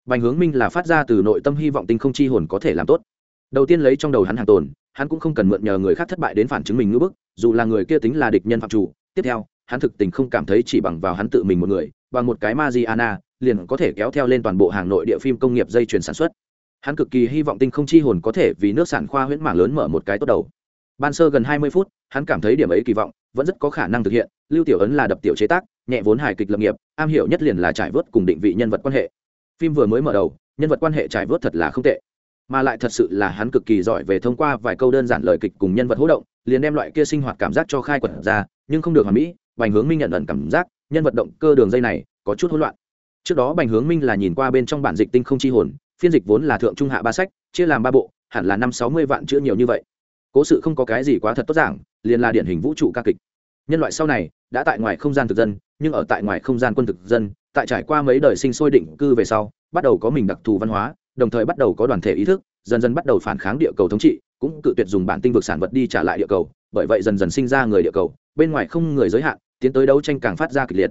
Bành hướng minh là phát ra từ nội tâm hy vọng tinh không chi hồn có thể làm tốt. Đầu tiên lấy trong đầu hắn hàng tồn, hắn cũng không cần mượn nhờ người khác thất bại đến phản chứng mình ngữ bức, dù là người kia tính là địch nhân phạm chủ. Tiếp theo, hắn thực tình không cảm thấy chỉ bằng vào hắn tự mình một người, bằng một cái Mariana, liền có thể kéo theo lên toàn bộ hàng nội địa phim công nghiệp dây chuyền sản xuất. Hắn cực kỳ hy vọng tinh không chi hồn có thể vì nước sản khoa huyễn mảng lớn mở một cái tốt đầu. Ban sơ gần hai mươi phút hắn cảm thấy điểm ấy kỳ vọng, vẫn rất có khả năng thực hiện. Lưu tiểu ấn là đập tiểu chế tác, nhẹ vốn hài kịch lập nghiệp, am hiểu nhất liền là trải vớt cùng định vị nhân vật quan hệ. Phim vừa mới mở đầu, nhân vật quan hệ trải vớt thật là không tệ. Mà lại thật sự là hắn cực kỳ giỏi về thông qua vài câu đơn giản lời kịch cùng nhân vật hỗ động, liền đem loại kia sinh hoạt cảm giác cho khai quật ra, nhưng không được hoàn mỹ, bành hướng minh nhận ẩn cảm giác, nhân vật động cơ đường dây này có chút hỗn loạn. Trước đó bành hướng minh là nhìn qua bên trong bản dịch tinh không chi hồn, phiên dịch vốn là thượng trung hạ ba sách, chia làm ba bộ, hẳn là năm sáu mươi vạn chữ nhiều như vậy. Cố sự không có cái gì quá thật tốt giảng liền là điển hình vũ trụ ca kịch. Nhân loại sau này đã tại ngoài không gian thực dân, nhưng ở tại ngoài không gian quân thực dân, tại trải qua mấy đời sinh sôi định cư về sau, bắt đầu có mình đặc thù văn hóa, đồng thời bắt đầu có đoàn thể ý thức, dần dần bắt đầu phản kháng địa cầu thống trị, cũng cự tuyệt dùng bản tinh vực sản vật đi trả lại địa cầu, bởi vậy dần dần sinh ra người địa cầu, bên ngoài không người giới hạn, tiến tới đấu tranh càng phát ra kịch liệt.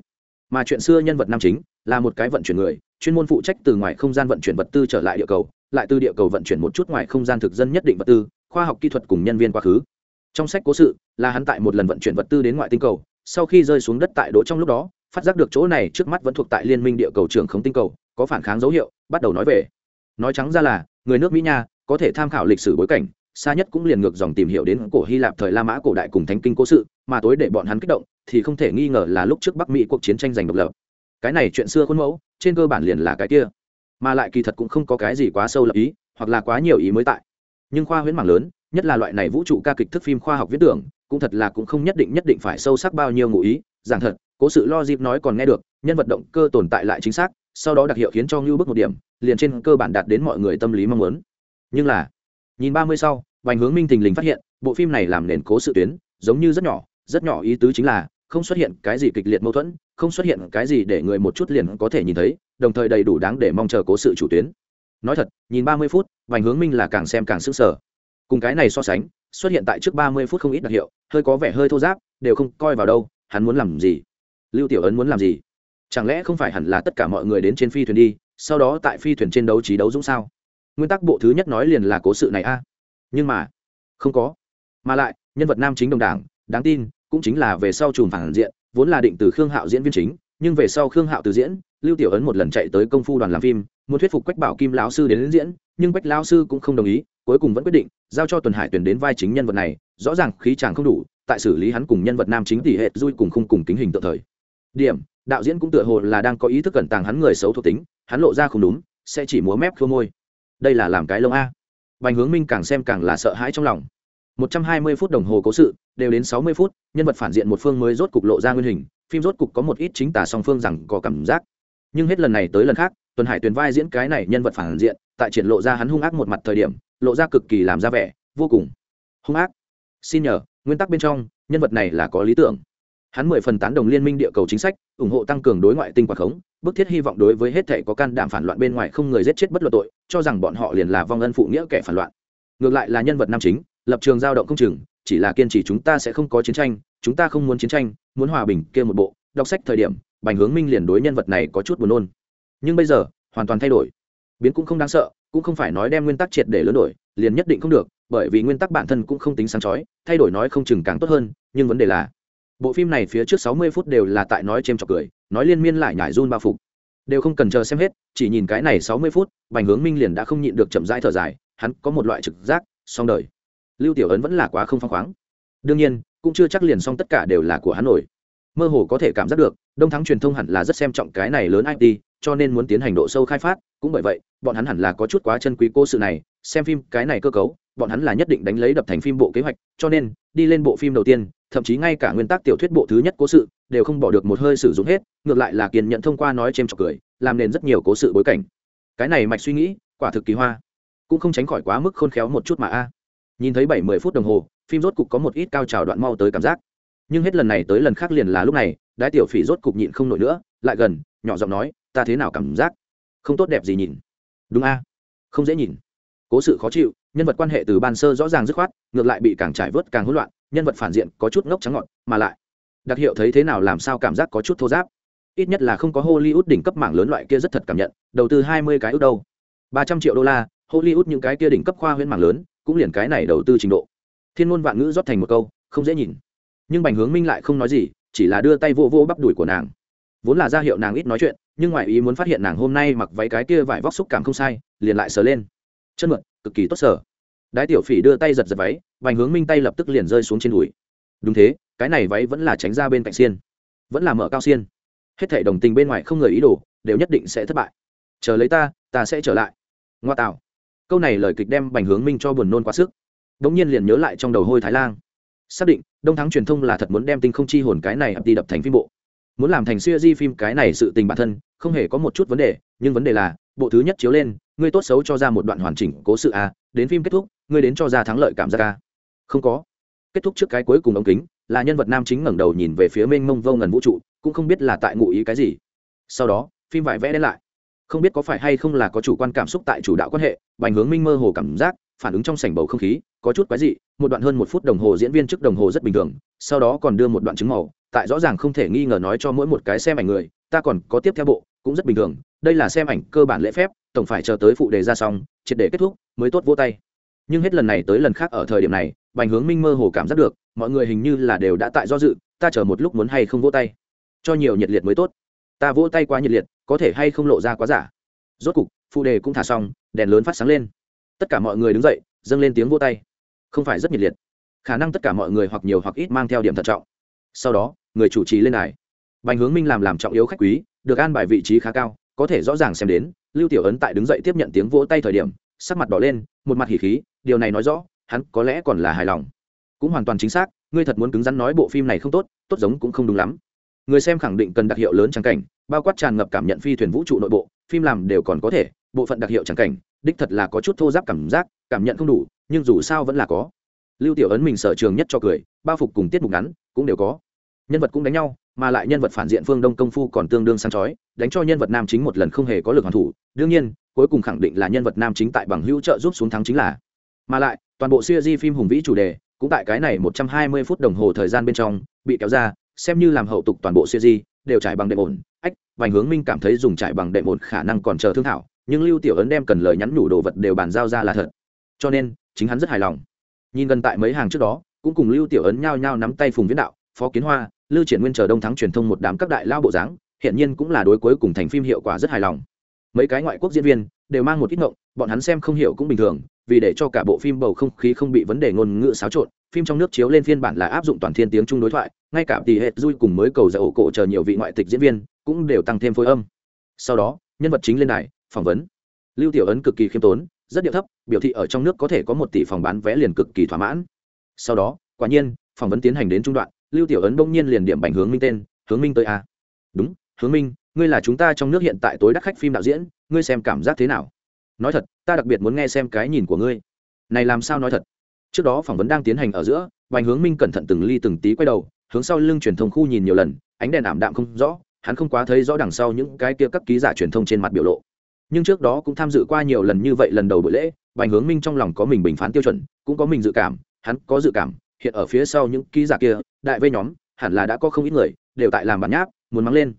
Mà chuyện xưa nhân vật nam chính là một cái vận chuyển người, chuyên môn phụ trách từ ngoài không gian vận chuyển vật tư trở lại địa cầu, lại từ địa cầu vận chuyển một chút ngoài không gian thực dân nhất định vật tư, khoa học kỹ thuật cùng nhân viên quá khứ trong sách cố sự, là hắn tại một lần vận chuyển vật tư đến ngoại tinh cầu, sau khi rơi xuống đất tại đỗ trong lúc đó, phát giác được chỗ này trước mắt vẫn thuộc tại liên minh địa cầu trường không tinh cầu, có phản kháng dấu hiệu, bắt đầu nói về. Nói trắng ra là, người nước mỹ nha, có thể tham khảo lịch sử bối cảnh, xa nhất cũng liền ngược dòng tìm hiểu đến cổ hy lạp thời la mã cổ đại cùng thánh kinh cố sự, mà tối để bọn hắn kích động, thì không thể nghi ngờ là lúc trước bắc mỹ cuộc chiến tranh giành độc lập. Cái này chuyện xưa khuôn mẫu, trên cơ bản liền là cái kia. Mà lại kỳ thật cũng không có cái gì quá sâu lập ý, hoặc là quá nhiều ý mới tại. Nhưng khoa huyễn mảng lớn nhất là loại này vũ trụ ca kịch thức phim khoa học viễn tưởng cũng thật là cũng không nhất định nhất định phải sâu sắc bao nhiêu ngụ ý giảng thật cố sự lo dịp nói còn nghe được nhân vật động cơ tồn tại lại chính xác sau đó đặc hiệu khiến cho ngưu bước một điểm liền trên cơ bản đạt đến mọi người tâm lý mong muốn nhưng là nhìn ba mươi sau Bành Hướng Minh thình lình phát hiện, bộ phim này làm nền cố sự tuyến, giống như rất nhỏ, rất nhỏ ý tứ chính là không xuất hiện cái gì kịch liệt mâu thuẫn, không xuất hiện cái gì để người một chút liền có thể nhìn thấy, đồng thời đầy đủ đáng để mong chờ cố sự chủ tuyến. Nói thật, nhìn ba mươi phút, Bành Hướng Minh là càng xem càng sững sở. Cùng cái này so sánh, xuất hiện tại trước ba mươi phút không ít đặc hiệu, hơi có vẻ hơi thô giáp, đều không coi vào đâu, hắn muốn làm gì? Lưu Tiểu Ấn muốn làm gì? Chẳng lẽ không phải hẳn là tất cả mọi người đến trên phi thuyền đi, sau đó tại phi thuyền trên đấu trí đấu dũng sao? Nguyên tắc bộ thứ nhất nói liền là cố sự này a nhưng mà không có mà lại nhân vật nam chính đồng đảng đáng tin cũng chính là về sau chùm phản diện vốn là định từ khương hạo diễn viên chính nhưng về sau khương hạo từ diễn lưu tiểu ấn một lần chạy tới công phu đoàn làm phim muốn thuyết phục quách bảo kim lão sư đến, đến diễn nhưng bách lão sư cũng không đồng ý cuối cùng vẫn quyết định giao cho tuần hải tuyển đến vai chính nhân vật này rõ ràng khí chàng không đủ tại xử lý hắn cùng nhân vật nam chính tỷ hệ dui cùng khung cùng kính hình tự thời điểm đạo diễn cũng tựa hồ là đang có ý thức cẩn tàng hắn người xấu thuộc tính hắn lộ ra không đúng sẽ chỉ múa mép khô môi đây là làm cái lông a Bành Hướng Minh càng xem càng là sợ hãi trong lòng. 120 phút đồng hồ cố sự, đều đến 60 phút, nhân vật phản diện một phương mới rốt cục lộ ra nguyên hình, phim rốt cục có một ít chính tả song phương rằng có cảm giác. Nhưng hết lần này tới lần khác, Tuần Hải Tuyền vai diễn cái này nhân vật phản diện, tại triển lộ ra hắn hung ác một mặt thời điểm, lộ ra cực kỳ làm ra vẻ, vô cùng hung ác. Xin nhờ, nguyên tắc bên trong, nhân vật này là có lý tưởng. hắn mười phần tán đồng liên minh địa cầu chính sách ủng hộ tăng cường đối ngoại tinh quạt khống bức thiết hy vọng đối với hết thể có can đảm phản loạn bên ngoài không người giết chết bất luận tội cho rằng bọn họ liền là vong ân phụ nghĩa kẻ phản loạn ngược lại là nhân vật nam chính lập trường giao động không chừng chỉ là kiên trì chúng ta sẽ không có chiến tranh chúng ta không muốn chiến tranh muốn hòa bình kia một bộ đọc sách thời điểm bành hướng minh liền đối nhân vật này có chút buồn nôn nhưng bây giờ hoàn toàn thay đổi biến cũng không đáng sợ, cũng không phải nói đem nguyên tắc triệt để lớn đổi, liền nhất định không được, bởi vì nguyên tắc bản thân cũng không tính sáng chói, thay đổi nói không chừng càng tốt hơn, nhưng vấn đề là, bộ phim này phía trước sáu mươi phút đều là tại nói chêm chọc cười, nói liên miên lại nhải run bao phục. Đều không cần chờ xem hết, chỉ nhìn cái này sáu mươi phút, bành hướng minh liền đã không nhịn được chậm rãi thở dài, hắn có một loại trực giác song đời. Lưu tiểu ấn vẫn là quá không phăng khoáng. Đương nhiên, cũng chưa chắc liền xong tất cả đều là của hắn nổi. Mơ hồ có thể cảm giác được, đông thắng truyền thông hẳn là rất xem trọng cái này lớn it cho nên muốn tiến hành độ sâu khai phát, cũng bởi vậy bọn hắn hẳn là có chút quá chân quý cô sự này, xem phim cái này cơ cấu, bọn hắn là nhất định đánh lấy đập thành phim bộ kế hoạch, cho nên, đi lên bộ phim đầu tiên, thậm chí ngay cả nguyên tắc tiểu thuyết bộ thứ nhất cố sự, đều không bỏ được một hơi sử dụng hết, ngược lại là kiên nhận thông qua nói c h trọc cười, làm nên rất nhiều cố sự bối cảnh. Cái này mạch suy nghĩ, quả thực kỳ hoa. Cũng không tránh khỏi quá mức khôn khéo một chút mà a. Nhìn thấy bảy mươi phút đồng hồ, phim rốt cục có một ít cao trào đoạn mau tới cảm giác. Nhưng hết lần này tới lần khác liền là lúc này, đái tiểu phỉ rốt cục nhịn không nổi nữa, lại gần, nhỏ giọng nói, ta thế nào cảm giác? Không tốt đẹp gì nhìn đúng a. Không dễ nhìn. Cố sự khó chịu, nhân vật quan hệ từ ban sơ rõ ràng dứt khoát, ngược lại bị càng trải vớt càng hỗn loạn, nhân vật phản diện có chút ngốc trắng ngọt mà lại, đặc hiệu thấy thế nào làm sao cảm giác có chút thô giáp. Ít nhất là không có hollywood đỉnh cấp mảng lớn loại kia rất thật cảm nhận, đầu tư hai mươi cái ước đâu. ba trăm triệu đô la, hollywood những cái kia đỉnh cấp khoa huyễn mảng lớn, cũng liền cái này đầu tư trình độ. Thiên ngôn vạn ngữ rót thành một câu, không dễ nhìn. Nhưng bành hướng minh lại không nói gì, chỉ là đưa tay vô vô bắp đùi của nàng. Vốn là ra hiệu nàng ít nói chuyện nhưng ngoại ý muốn phát hiện nàng hôm nay mặc váy cái kia vải vóc xúc cảm không sai, liền lại sờ lên. Chân mượn, cực kỳ tốt sở đái tiểu phỉ đưa tay giật giật váy bành hướng minh tay lập tức liền rơi xuống trên đùi. Đúng thế, cái này váy vẫn là tránh ra bên cạnh xiên. Vẫn là mở cao xiên. Hết thể đồng tình bên ngoài không người ý đồ, đều nhất định sẽ thất bại. Chờ lấy ta ta sẽ trở lại. Ngoa tạo. Câu này lời kịch đem bành hướng minh cho buồn nôn quá sức. Đ ỗ n g nhiên liền nhớ lại trong đầu hôi thái lan xác định, đông thắng truyền thông là thật muốn đem tinh không chi hồn cái này ập đi đập thành phim bộ muốn làm thành siêu di phim cái này sự tình bản thân, không hề có một chút vấn đề, nhưng vấn đề là, bộ thứ nhất chiếu lên, ngươi tốt xấu cho ra một đoạn hoàn chỉnh cố sự a, đến phim kết thúc, ngươi đến cho ra thắng lợi cảm giác a. Không có. Kết thúc trước cái cuối cùng ống kính, là nhân vật nam chính ngẩng đầu nhìn về phía mênh mông vô ngần vũ trụ, cũng không biết là tại ngụ ý cái gì. Sau đó, phim vải vẽ đen lại. Không biết có phải hay không là có chủ quan cảm xúc tại chủ đạo quan hệ, bành hướng minh mơ hồ cảm giác, phản ứng trong sảnh bầu không khí, có chút quái dị, một đoạn hơn một phút đồng hồ diễn viên trước đồng hồ rất bình thường, sau đó còn đưa một đoạn chứng màu tại rõ ràng không thể nghi ngờ nói cho mỗi một cái xem ảnh người, ta còn có tiếp theo bộ, cũng rất bình thường, đây là xem ảnh cơ bản lễ phép, tổng phải chờ tới phụ đề ra xong, triệt để kết thúc, mới tốt vô tay. Nhưng hết lần này tới lần khác ở thời điểm này, bành hướng minh mơ hồ cảm giác được, mọi người hình như là đều đã tại do dự, ta chờ một lúc muốn hay không vỗ tay. Cho nhiều nhiệt liệt mới tốt. Ta vỗ tay quá nhiệt liệt, có thể hay không lộ ra quá giả. Rốt cục, phụ đề cũng thả xong, đèn lớn phát sáng lên. Tất cả mọi người đứng dậy, dâng lên tiếng vỗ tay. Không phải rất nhiệt liệt. Khả năng tất cả mọi người hoặc nhiều hoặc ít mang theo điểm thận trọng sau đó, người chủ trì lên đài. Bành hướng minh làm làm trọng yếu khách quý, được an bài vị trí khá cao, có thể rõ ràng xem đến, lưu tiểu ấn tại đứng dậy tiếp nhận tiếng vỗ tay thời điểm, sắc mặt đỏ lên, một mặt hỉ khí, điều này nói rõ, hắn có lẽ còn là hài lòng. Cũng hoàn toàn chính xác, ngươi thật muốn cứng rắn nói bộ phim này không tốt tốt giống cũng không đúng lắm. Người xem khẳng định cần đặc hiệu lớn trắng cảnh, bao quát tràn ngập cảm nhận phi thuyền vũ trụ nội bộ, phim làm đều còn có thể, bộ phận đặc hiệu trắng cảnh, đích thật là có chút thô giáp cảm giác, cảm nhận không đủ, nhưng dù sao vẫn là có. Lưu tiểu ấn mình sở trường nhất cho cười bao phục cùng tiết mục ngắn cũng đều có. Nhân vật cũng đánh nhau, mà lại nhân vật phản diện phương đông công phu còn tương đương săn chói, đánh cho nhân vật nam chính một lần không hề có lực hoàn thủ. Đương nhiên, cuối cùng khẳng định là nhân vật nam chính tại bằng hữu trợ giúp xuống thắng chính là. Mà lại, toàn bộ siêu di phim hùng vĩ chủ đề cũng tại cái này một trăm hai mươi phút đồng hồ thời gian bên trong bị kéo ra, xem như làm hậu tục toàn bộ siêu di đều trải bằng đệm ổn. Ách, vành hướng minh cảm thấy dùng trải bằng đệm ổn khả năng còn chờ thương thảo, nhưng lưu tiểu ấn đem cần lời nhắn nhủ đồ vật đều bàn giao ra là thật. Cho nên, chính hắn rất hài lòng. Nhìn gần tại mấy hàng trước đó cũng cùng lưu tiểu ấn nhao nhao nắm tay phùng viễn đạo, phó kiến hoa, lưu triển nguyên chờ đông thắng truyền thông một đám các đại lao bộ dáng hiện nhiên cũng là đối cuối cùng thành phim hiệu quả rất hài lòng. Mấy cái ngoại quốc diễn viên đều mang một ít ngộng, bọn hắn xem không hiểu cũng bình thường, vì để cho cả bộ phim bầu không khí không bị vấn đề ngôn ngữ xáo trộn, phim trong nước chiếu lên phiên bản là áp dụng toàn thiên tiếng chung đối thoại, ngay cả tỷ hệ dui cùng mới cầu dạy cổ chờ nhiều vị ngoại tịch diễn viên cũng đều tăng thêm phối âm. Sau đó, nhân vật chính lên đài, phỏng vấn. Lưu tiểu ấn cực kỳ khiêm tốn, rất điệu thấp, biểu thị ở trong nước có thể có một tỷ phòng bán vé liền cực kỳ thỏa mãn sau đó, quả nhiên, phỏng vấn tiến hành đến trung đoạn, lưu tiểu ấn bỗng nhiên liền điểm bành hướng minh tên, hướng minh tới a đúng, hướng minh, ngươi là chúng ta trong nước hiện tại tối đắt khách phim đạo diễn, ngươi xem cảm giác thế nào? Nói thật, ta đặc biệt muốn nghe xem cái nhìn của ngươi. Này làm sao nói thật? Trước đó phỏng vấn đang tiến hành ở giữa, bành hướng minh cẩn thận từng ly từng tí quay đầu, hướng sau lưng truyền thông khu nhìn nhiều lần, ánh đèn ảm đạm không rõ, hắn không quá thấy rõ đằng sau những cái kia các ký giả truyền thông trên mặt biểu lộ. Nhưng trước đó cũng tham dự qua nhiều lần như vậy lần đầu buổi lễ, bành hướng minh trong lòng có mình bình phán tiêu chuẩn, cũng có mình dự cảm hắn có dự cảm, hiện ở phía sau những ký giả kia, đại vây nhóm, hẳn là đã có không ít người, đều tại làm bản nháp, muốn mắng lên.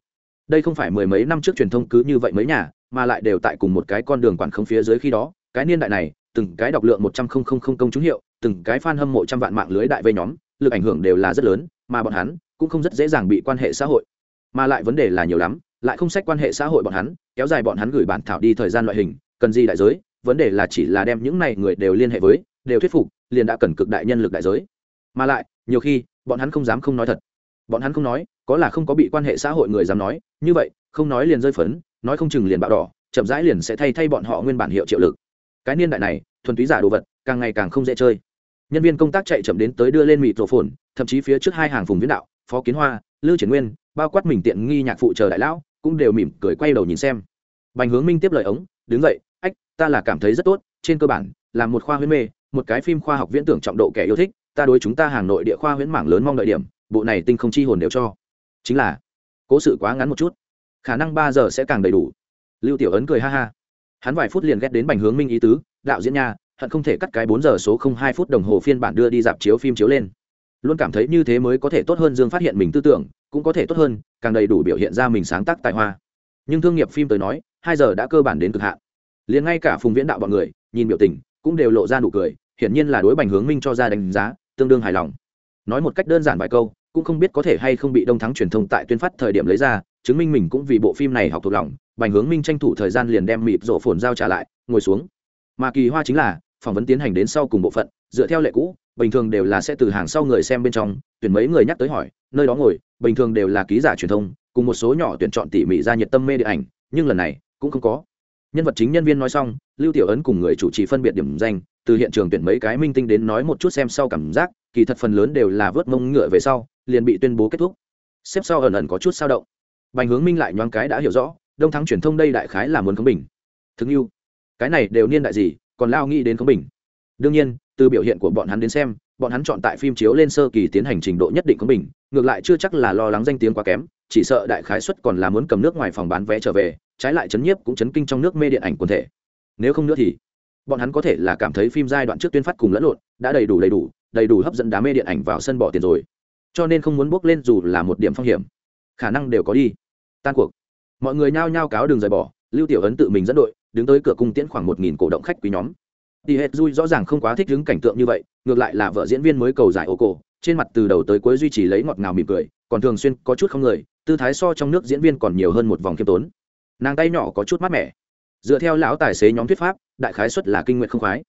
Đây không phải mười mấy năm trước truyền thông cứ như vậy mấy nhà, mà lại đều tại cùng một cái con đường quản không phía dưới khi đó. Cái niên đại này, từng cái đọc lượng một trăm không không không công chúng hiệu, từng cái fan hâm mộ trăm vạn mạng lưới đại vây nhóm, lực ảnh hưởng đều là rất lớn, mà bọn hắn cũng không rất dễ dàng bị quan hệ xã hội. Mà lại vấn đề là nhiều lắm, lại không sách quan hệ xã hội bọn hắn, kéo dài bọn hắn gửi bản thảo đi thời gian loại hình, cần gì đại giới, vấn đề là chỉ là đem những này người đều liên hệ với, đều thuyết phục liền đã cần cực đại nhân lực đại giới. Mà lại, nhiều khi, bọn hắn không dám không nói thật. Bọn hắn không nói, có là không có bị quan hệ xã hội người dám nói, như vậy, không nói liền rơi phấn, nói không chừng liền bạo đỏ, chậm rãi liền sẽ thay thay bọn họ nguyên bản hiệu triệu lực. Cái niên đại này, thuần túy giả đồ vật, càng ngày càng không dễ chơi. Nhân viên công tác chạy chậm đến tới đưa lên mịt rổ phồn, thậm chí phía trước hai hàng phùng viễn đạo, phó kiến hoa, lưu triển nguyên, bao quát mình tiện nghi nhạc phụ chờ đại lão, cũng đều mỉm cười quay đầu nhìn xem. Bành hướng minh tiếp lời ống, đứng dậy, ách, ta là cảm thấy rất tốt, trên cơ bản, là một khoa huyết mê một cái phim khoa học viễn tưởng trọng độ kẻ yêu thích, ta đối chúng ta hàng nội địa khoa huyễn mảng lớn mong đợi điểm, bộ này tinh không chi hồn đều cho. Chính là, cố sự quá ngắn một chút, khả năng ba giờ sẽ càng đầy đủ. Lưu tiểu ấn cười ha ha. Hắn vài phút liền ghét đến bành hướng minh ý tứ, đạo diễn nha, hận không thể cắt cái bốn giờ số không hai phút đồng hồ phiên bản đưa đi dạp chiếu phim chiếu lên. Luôn cảm thấy như thế mới có thể tốt hơn dương phát hiện mình tư tưởng, cũng có thể tốt hơn, càng đầy đủ biểu hiện ra mình sáng tác tài hoa. Nhưng thương nghiệp phim tới nói, hai giờ đã cơ bản đến cực hạn. Liền ngay cả phùng viễn đạo bọn người, nhìn biểu tình cũng đều lộ ra nụ cười, hiển nhiên là đối bành hướng minh cho ra đánh giá, tương đương hài lòng. Nói một cách đơn giản vài câu, cũng không biết có thể hay không bị đông thắng truyền thông tại tuyên phát thời điểm lấy ra, chứng minh mình cũng vì bộ phim này học thuộc lòng. Bành hướng minh tranh thủ thời gian liền đem mịp rổ phồn giao trả lại, ngồi xuống. Mà kỳ hoa chính là, phỏng vấn tiến hành đến sau cùng bộ phận, dựa theo lệ cũ, bình thường đều là sẽ từ hàng sau người xem bên trong, tuyển mấy người nhắc tới hỏi, nơi đó ngồi, bình thường đều là ký giả truyền thông, cùng một số nhỏ tuyển chọn tỉ mỉ ra nhiệt tâm mê điện ảnh, nhưng lần này cũng không có nhân vật chính nhân viên nói xong, lưu tiểu ấn cùng người chủ trì phân biệt điểm danh, từ hiện trường tuyển mấy cái minh tinh đến nói một chút xem sau cảm giác, kỳ thật phần lớn đều là vớt mông ngựa về sau, liền bị tuyên bố kết thúc. Xếp sau ẩn ẩn có chút sao động. Bành hướng minh lại nhoáng cái đã hiểu rõ, đông thắng truyền thông đây đại khái là muốn khống bình. Thương yêu cái này đều niên đại gì, còn lao nghĩ đến khống bình. Đương nhiên, từ biểu hiện của bọn hắn đến xem, bọn hắn chọn tại phim chiếu lên sơ kỳ tiến hành trình độ nhất định khống bình, ngược lại chưa chắc là lo lắng danh tiếng quá kém, chỉ sợ đại khái xuất còn là muốn cầm nước ngoài phòng bán vé trở về trái lại chấn nhiếp cũng chấn kinh trong nước mê điện ảnh quần thể. Nếu không nữa thì, bọn hắn có thể là cảm thấy phim giai đoạn trước tuyên phát cùng lẫn lộn, đã đầy đủ đầy đủ đầy đủ hấp dẫn đám mê điện ảnh vào sân bỏ tiền rồi. Cho nên không muốn bước lên dù là một điểm phong hiểm. Khả năng đều có đi. Tan cuộc. Mọi người nhao nhao cáo đường rời bỏ, lưu tiểu ấn tự mình dẫn đội, đứng tới cửa cung tiễn khoảng một nghìn cổ động khách quý nhóm. Tỷ hệt dui rõ ràng không quá thích đứng cảnh tượng như vậy, ngược lại là vợ diễn viên mới cầu giải ô cổ trên mặt từ đầu tới cuối duy trì lấy ngọt ngào mỉm cười, còn thường xuyên có chút không người tư thái so trong nước diễn viên còn nhiều hơn một vòng khiêm tốn nàng tay nhỏ có chút mát mẻ. Dựa theo lão tài xế nhóm thuyết pháp, đại khái xuất là kinh nguyện không khoái.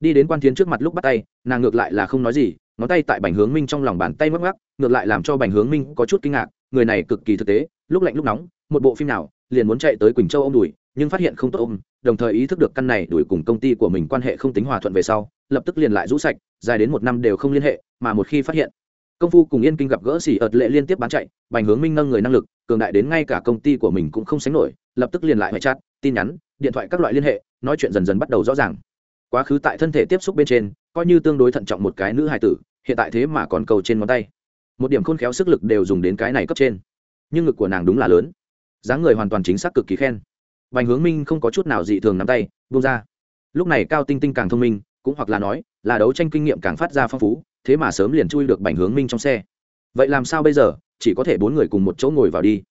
Đi đến quan tiến trước mặt lúc bắt tay, nàng ngược lại là không nói gì, ngón tay tại bành hướng minh trong lòng bàn tay mắc mắc ngược lại làm cho bành hướng minh có chút kinh ngạc, người này cực kỳ thực tế, lúc lạnh lúc nóng, một bộ phim nào, liền muốn chạy tới quỳnh châu ô m đùi, nhưng phát hiện không tốt ôm, đồng thời ý thức được căn này đuổi cùng công ty của mình quan hệ không tính hòa thuận về sau, lập tức liền lại rũ sạch, dài đến một năm đều không liên hệ, mà một khi phát hiện, công phu cùng yên kinh gặp gỡ xỉ ợt lệ liên tiếp bán chạy, bành hướng minh nâng người năng lực, cường đại đến ngay cả công ty của mình cũng không sánh nổi lập tức liền lại hệ chat tin nhắn điện thoại các loại liên hệ nói chuyện dần dần bắt đầu rõ ràng quá khứ tại thân thể tiếp xúc bên trên coi như tương đối thận trọng một cái nữ hài tử hiện tại thế mà còn cầu trên ngón tay một điểm khôn khéo sức lực đều dùng đến cái này cấp trên nhưng ngực của nàng đúng là lớn dáng người hoàn toàn chính xác cực kỳ khen Bành Hướng Minh không có chút nào dị thường nắm tay, buông ra. Lúc này Cao Tinh Tinh càng thông minh, cũng hoặc là nói, là đấu tranh kinh nghiệm càng phát ra phong phú, thế mà sớm liền chui được Bành Hướng Minh trong xe. Vậy làm sao bây giờ, chỉ có thể bốn người cùng một chỗ ngồi vào đi.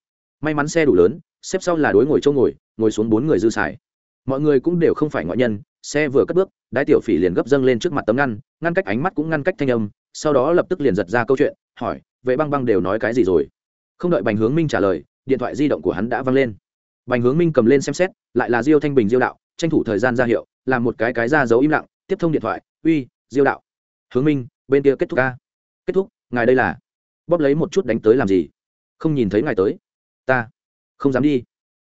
May mắn xe đủ lớn, xếp sau là đối ngồi chỗ ngồi, ngồi xuống bốn người dư xài. Mọi người cũng đều không phải ngoại nhân, xe vừa cất bước, Đái Tiểu Phỉ liền gấp dâng lên trước mặt tấm ngăn, ngăn cách ánh mắt cũng ngăn cách thanh âm, sau đó lập tức liền giật ra câu chuyện, hỏi, "Vệ Băng Băng đều nói cái gì rồi?" Không đợi Bành Hướng Minh trả lời, điện thoại di động của hắn đã vang lên. Bành hướng minh cầm lên xem xét lại là diêu thanh bình diêu đạo tranh thủ thời gian ra hiệu làm một cái cái ra dấu im lặng tiếp thông điện thoại uy diêu đạo. Hướng minh bên kia kết thúc ca. Kết thúc ngài đây là. Bóp lấy một chút đánh tới làm gì? Không nhìn thấy ngài tới. Ta không dám đi.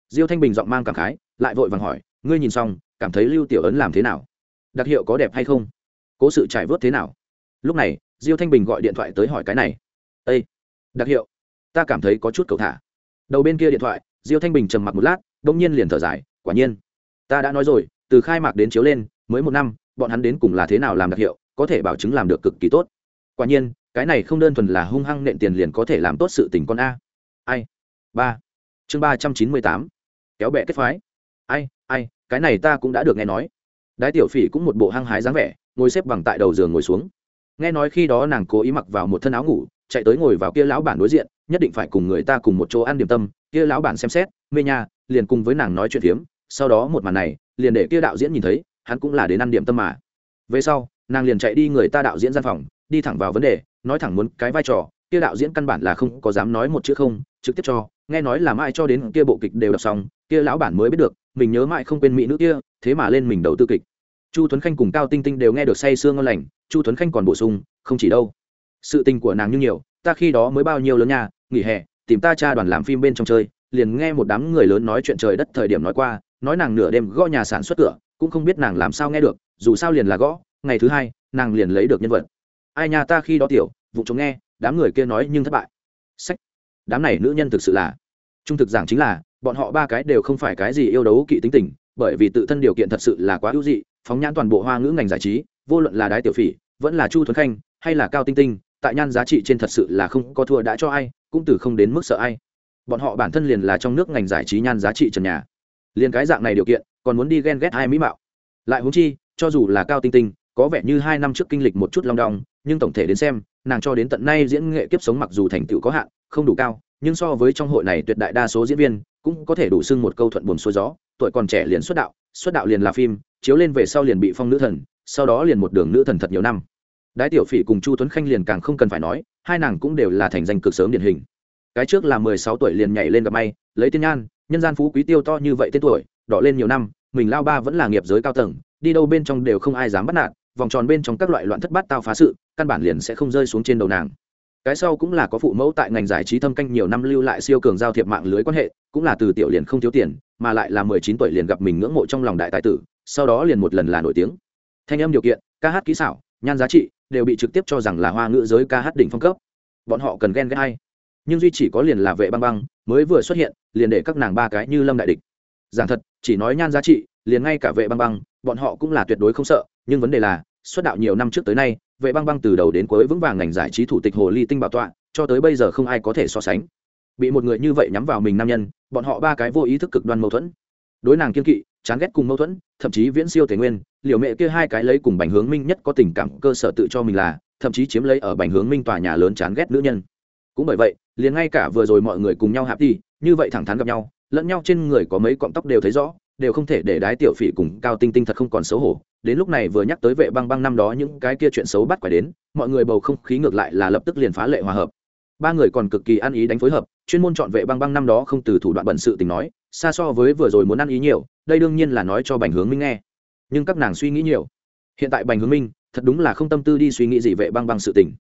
Diêu thanh bình giọng mang cảm khái, lại vội vàng hỏi, ngươi nhìn xong, cảm thấy lưu tiểu ấn làm thế nào? Đặc hiệu có đẹp hay không? Cố sự trải vớt thế nào? Lúc này, diêu thanh bình gọi điện thoại tới hỏi cái này. Ây đặc hiệu, ta cảm thấy có chút cầu thả. Đầu bên kia điện thoại, diêu thanh bình trầm mặc một lát đông nhiên liền thở dài, quả nhiên, ta đã nói rồi, từ khai mạc đến chiếu lên, mới một năm, bọn hắn đến cùng là thế nào làm đặc hiệu, có thể bảo chứng làm được cực kỳ tốt. Quả nhiên, cái này không đơn thuần là hung hăng nện tiền liền có thể làm tốt sự tình con a. Ai? Ba chương ba trăm chín mươi tám, kéo bẹ kết phái. Ai ai, cái này ta cũng đã được nghe nói. Đái tiểu phỉ cũng một bộ hăng hái dáng vẻ, ngồi xếp bằng tại đầu giường ngồi xuống. Nghe nói khi đó nàng cố ý mặc vào một thân áo ngủ, chạy tới ngồi vào kia lão bản đối diện, nhất định phải cùng người ta cùng một chỗ ăn điểm tâm. Kia lão bản xem xét, mê nha, liền cùng với nàng nói chuyện phiếm. Sau đó một màn này, liền để kia đạo diễn nhìn thấy, hắn cũng là đến ăn điểm tâm mà. Về sau, nàng liền chạy đi người ta đạo diễn gian phòng, đi thẳng vào vấn đề, nói thẳng muốn cái vai trò kia đạo diễn căn bản là không có dám nói một chữ không, trực tiếp cho, nghe nói là mãi cho đến kia bộ kịch đều đọc xong, kia lão bản mới biết được, mình nhớ mãi không quên mỹ nữ kia, thế mà lên mình đầu tư kịch. Chu tuấn khanh cùng cao tinh tinh đều nghe được say sương ngon lành, chu tuấn khanh còn bổ sung, không chỉ đâu. Sự tình của nàng như nhiều, ta khi đó mới bao nhiêu lớn nha, nghỉ hè, tìm ta cha đoàn làm phim bên trong chơi, liền nghe một đám người lớn nói chuyện trời đất thời điểm nói qua, nói nàng nửa đêm gõ nhà sản xuất cửa, cũng không biết nàng làm sao nghe được, dù sao liền là gõ, ngày thứ hai, nàng liền lấy được nhân vật. Ai nhà ta khi đó tiểu, vụ chống nghe đám người kia nói nhưng thất bại. Sách. Đám này nữ nhân thực sự là. Trung thực giảng chính là, bọn họ ba cái đều không phải cái gì yêu đấu kỵ tính tình, bởi vì tự thân điều kiện thật sự là quá hữu dị, phóng nhãn toàn bộ hoa ngữ ngành giải trí, vô luận là đái tiểu phỉ, vẫn là chu thuấn khanh, hay là cao tinh tinh, tại nhan giá trị trên thật sự là không có thua đã cho ai, cũng từ không đến mức sợ ai. Bọn họ bản thân liền là trong nước ngành giải trí nhan giá trị trần nhà. Liền cái dạng này điều kiện, còn muốn đi ghen ghét hai mỹ mạo. Lại húng chi, cho dù là cao tinh tinh, có vẻ như hai năm trước kinh lịch một chút long đong, nhưng tổng thể đến xem nàng cho đến tận nay diễn nghệ kiếp sống mặc dù thành tựu có hạn, không đủ cao, nhưng so với trong hội này tuyệt đại đa số diễn viên, cũng có thể đủ xưng một câu thuận buồn xuôi gió. Tuổi còn trẻ liền xuất đạo xuất đạo liền là phim, chiếu lên về sau liền bị phong nữ thần, sau đó liền một đường nữ thần thật nhiều năm. Đái tiểu phỉ cùng chu tuấn khanh liền càng không cần phải nói, hai nàng cũng đều là thành danh cực sớm điển hình. Cái trước là mười sáu tuổi liền nhảy lên gặp may, lấy tiên nhan, nhân gian phú quý tiêu to như vậy tên tuổi, đỏ lên nhiều năm, mình lao ba vẫn là nghiệp giới cao tầng, đi đâu bên trong đều không ai dám bắt nạt, vòng tròn bên trong các loại loạn thất bát tao phá sự căn bản liền sẽ không rơi xuống trên đầu nàng. Cái sau cũng là có phụ mẫu tại ngành giải trí thâm canh nhiều năm lưu lại siêu cường giao thiệp mạng lưới quan hệ, cũng là từ tiểu liền không thiếu tiền, mà lại là mười chín tuổi liền gặp mình ngưỡng mộ trong lòng đại tài tử, sau đó liền một lần là nổi tiếng. Thanh âm điều kiện, ca hát kỹ xảo, nhan giá trị, đều bị trực tiếp cho rằng là hoa ngữ giới ca hát đỉnh phong cấp. Bọn họ cần ghen ghét hay nhưng duy chỉ có liền là vệ băng băng, mới vừa xuất hiện, liền để các nàng ba cái như lâm đại địch. Giảng thật, chỉ nói nhan giá trị, liền ngay cả vệ băng băng, bọn họ cũng là tuyệt đối không sợ, nhưng vấn đề là xuất đạo nhiều năm trước tới nay vệ băng băng từ đầu đến cuối vững vàng ngành giải trí thủ tịch hồ ly tinh bảo tọa, cho tới bây giờ không ai có thể so sánh. Bị một người như vậy nhắm vào mình nam nhân, bọn họ ba cái vô ý thức cực đoan mâu thuẫn. Đối nàng kiên kỵ, chán ghét cùng mâu thuẫn, thậm chí viễn siêu thể nguyên liệu mẹ kia hai cái lấy cùng bành hướng minh nhất có tình cảm cơ sở tự cho mình là, thậm chí chiếm lấy ở bành hướng minh tòa nhà lớn chán ghét nữ nhân. Cũng bởi vậy, liền ngay cả vừa rồi mọi người cùng nhau hạp đi, như vậy thẳng thắn gặp nhau, lẫn nhau trên người có mấy cọng tóc đều thấy rõ đều không thể để đái tiểu phỉ cùng cao tinh tinh thật không còn xấu hổ. Đến lúc này vừa nhắc tới vệ băng băng năm đó những cái kia chuyện xấu bắt quải đến, mọi người bầu không khí ngược lại là lập tức liền phá lệ hòa hợp. Ba người còn cực kỳ ăn ý đánh phối hợp, chuyên môn chọn vệ băng băng năm đó không từ thủ đoạn bẩn sự tình nói, xa so với vừa rồi muốn ăn ý nhiều, đây đương nhiên là nói cho bành hướng minh nghe. Nhưng các nàng suy nghĩ nhiều. Hiện tại bành hướng minh, thật đúng là không tâm tư đi suy nghĩ gì vệ băng băng sự tình.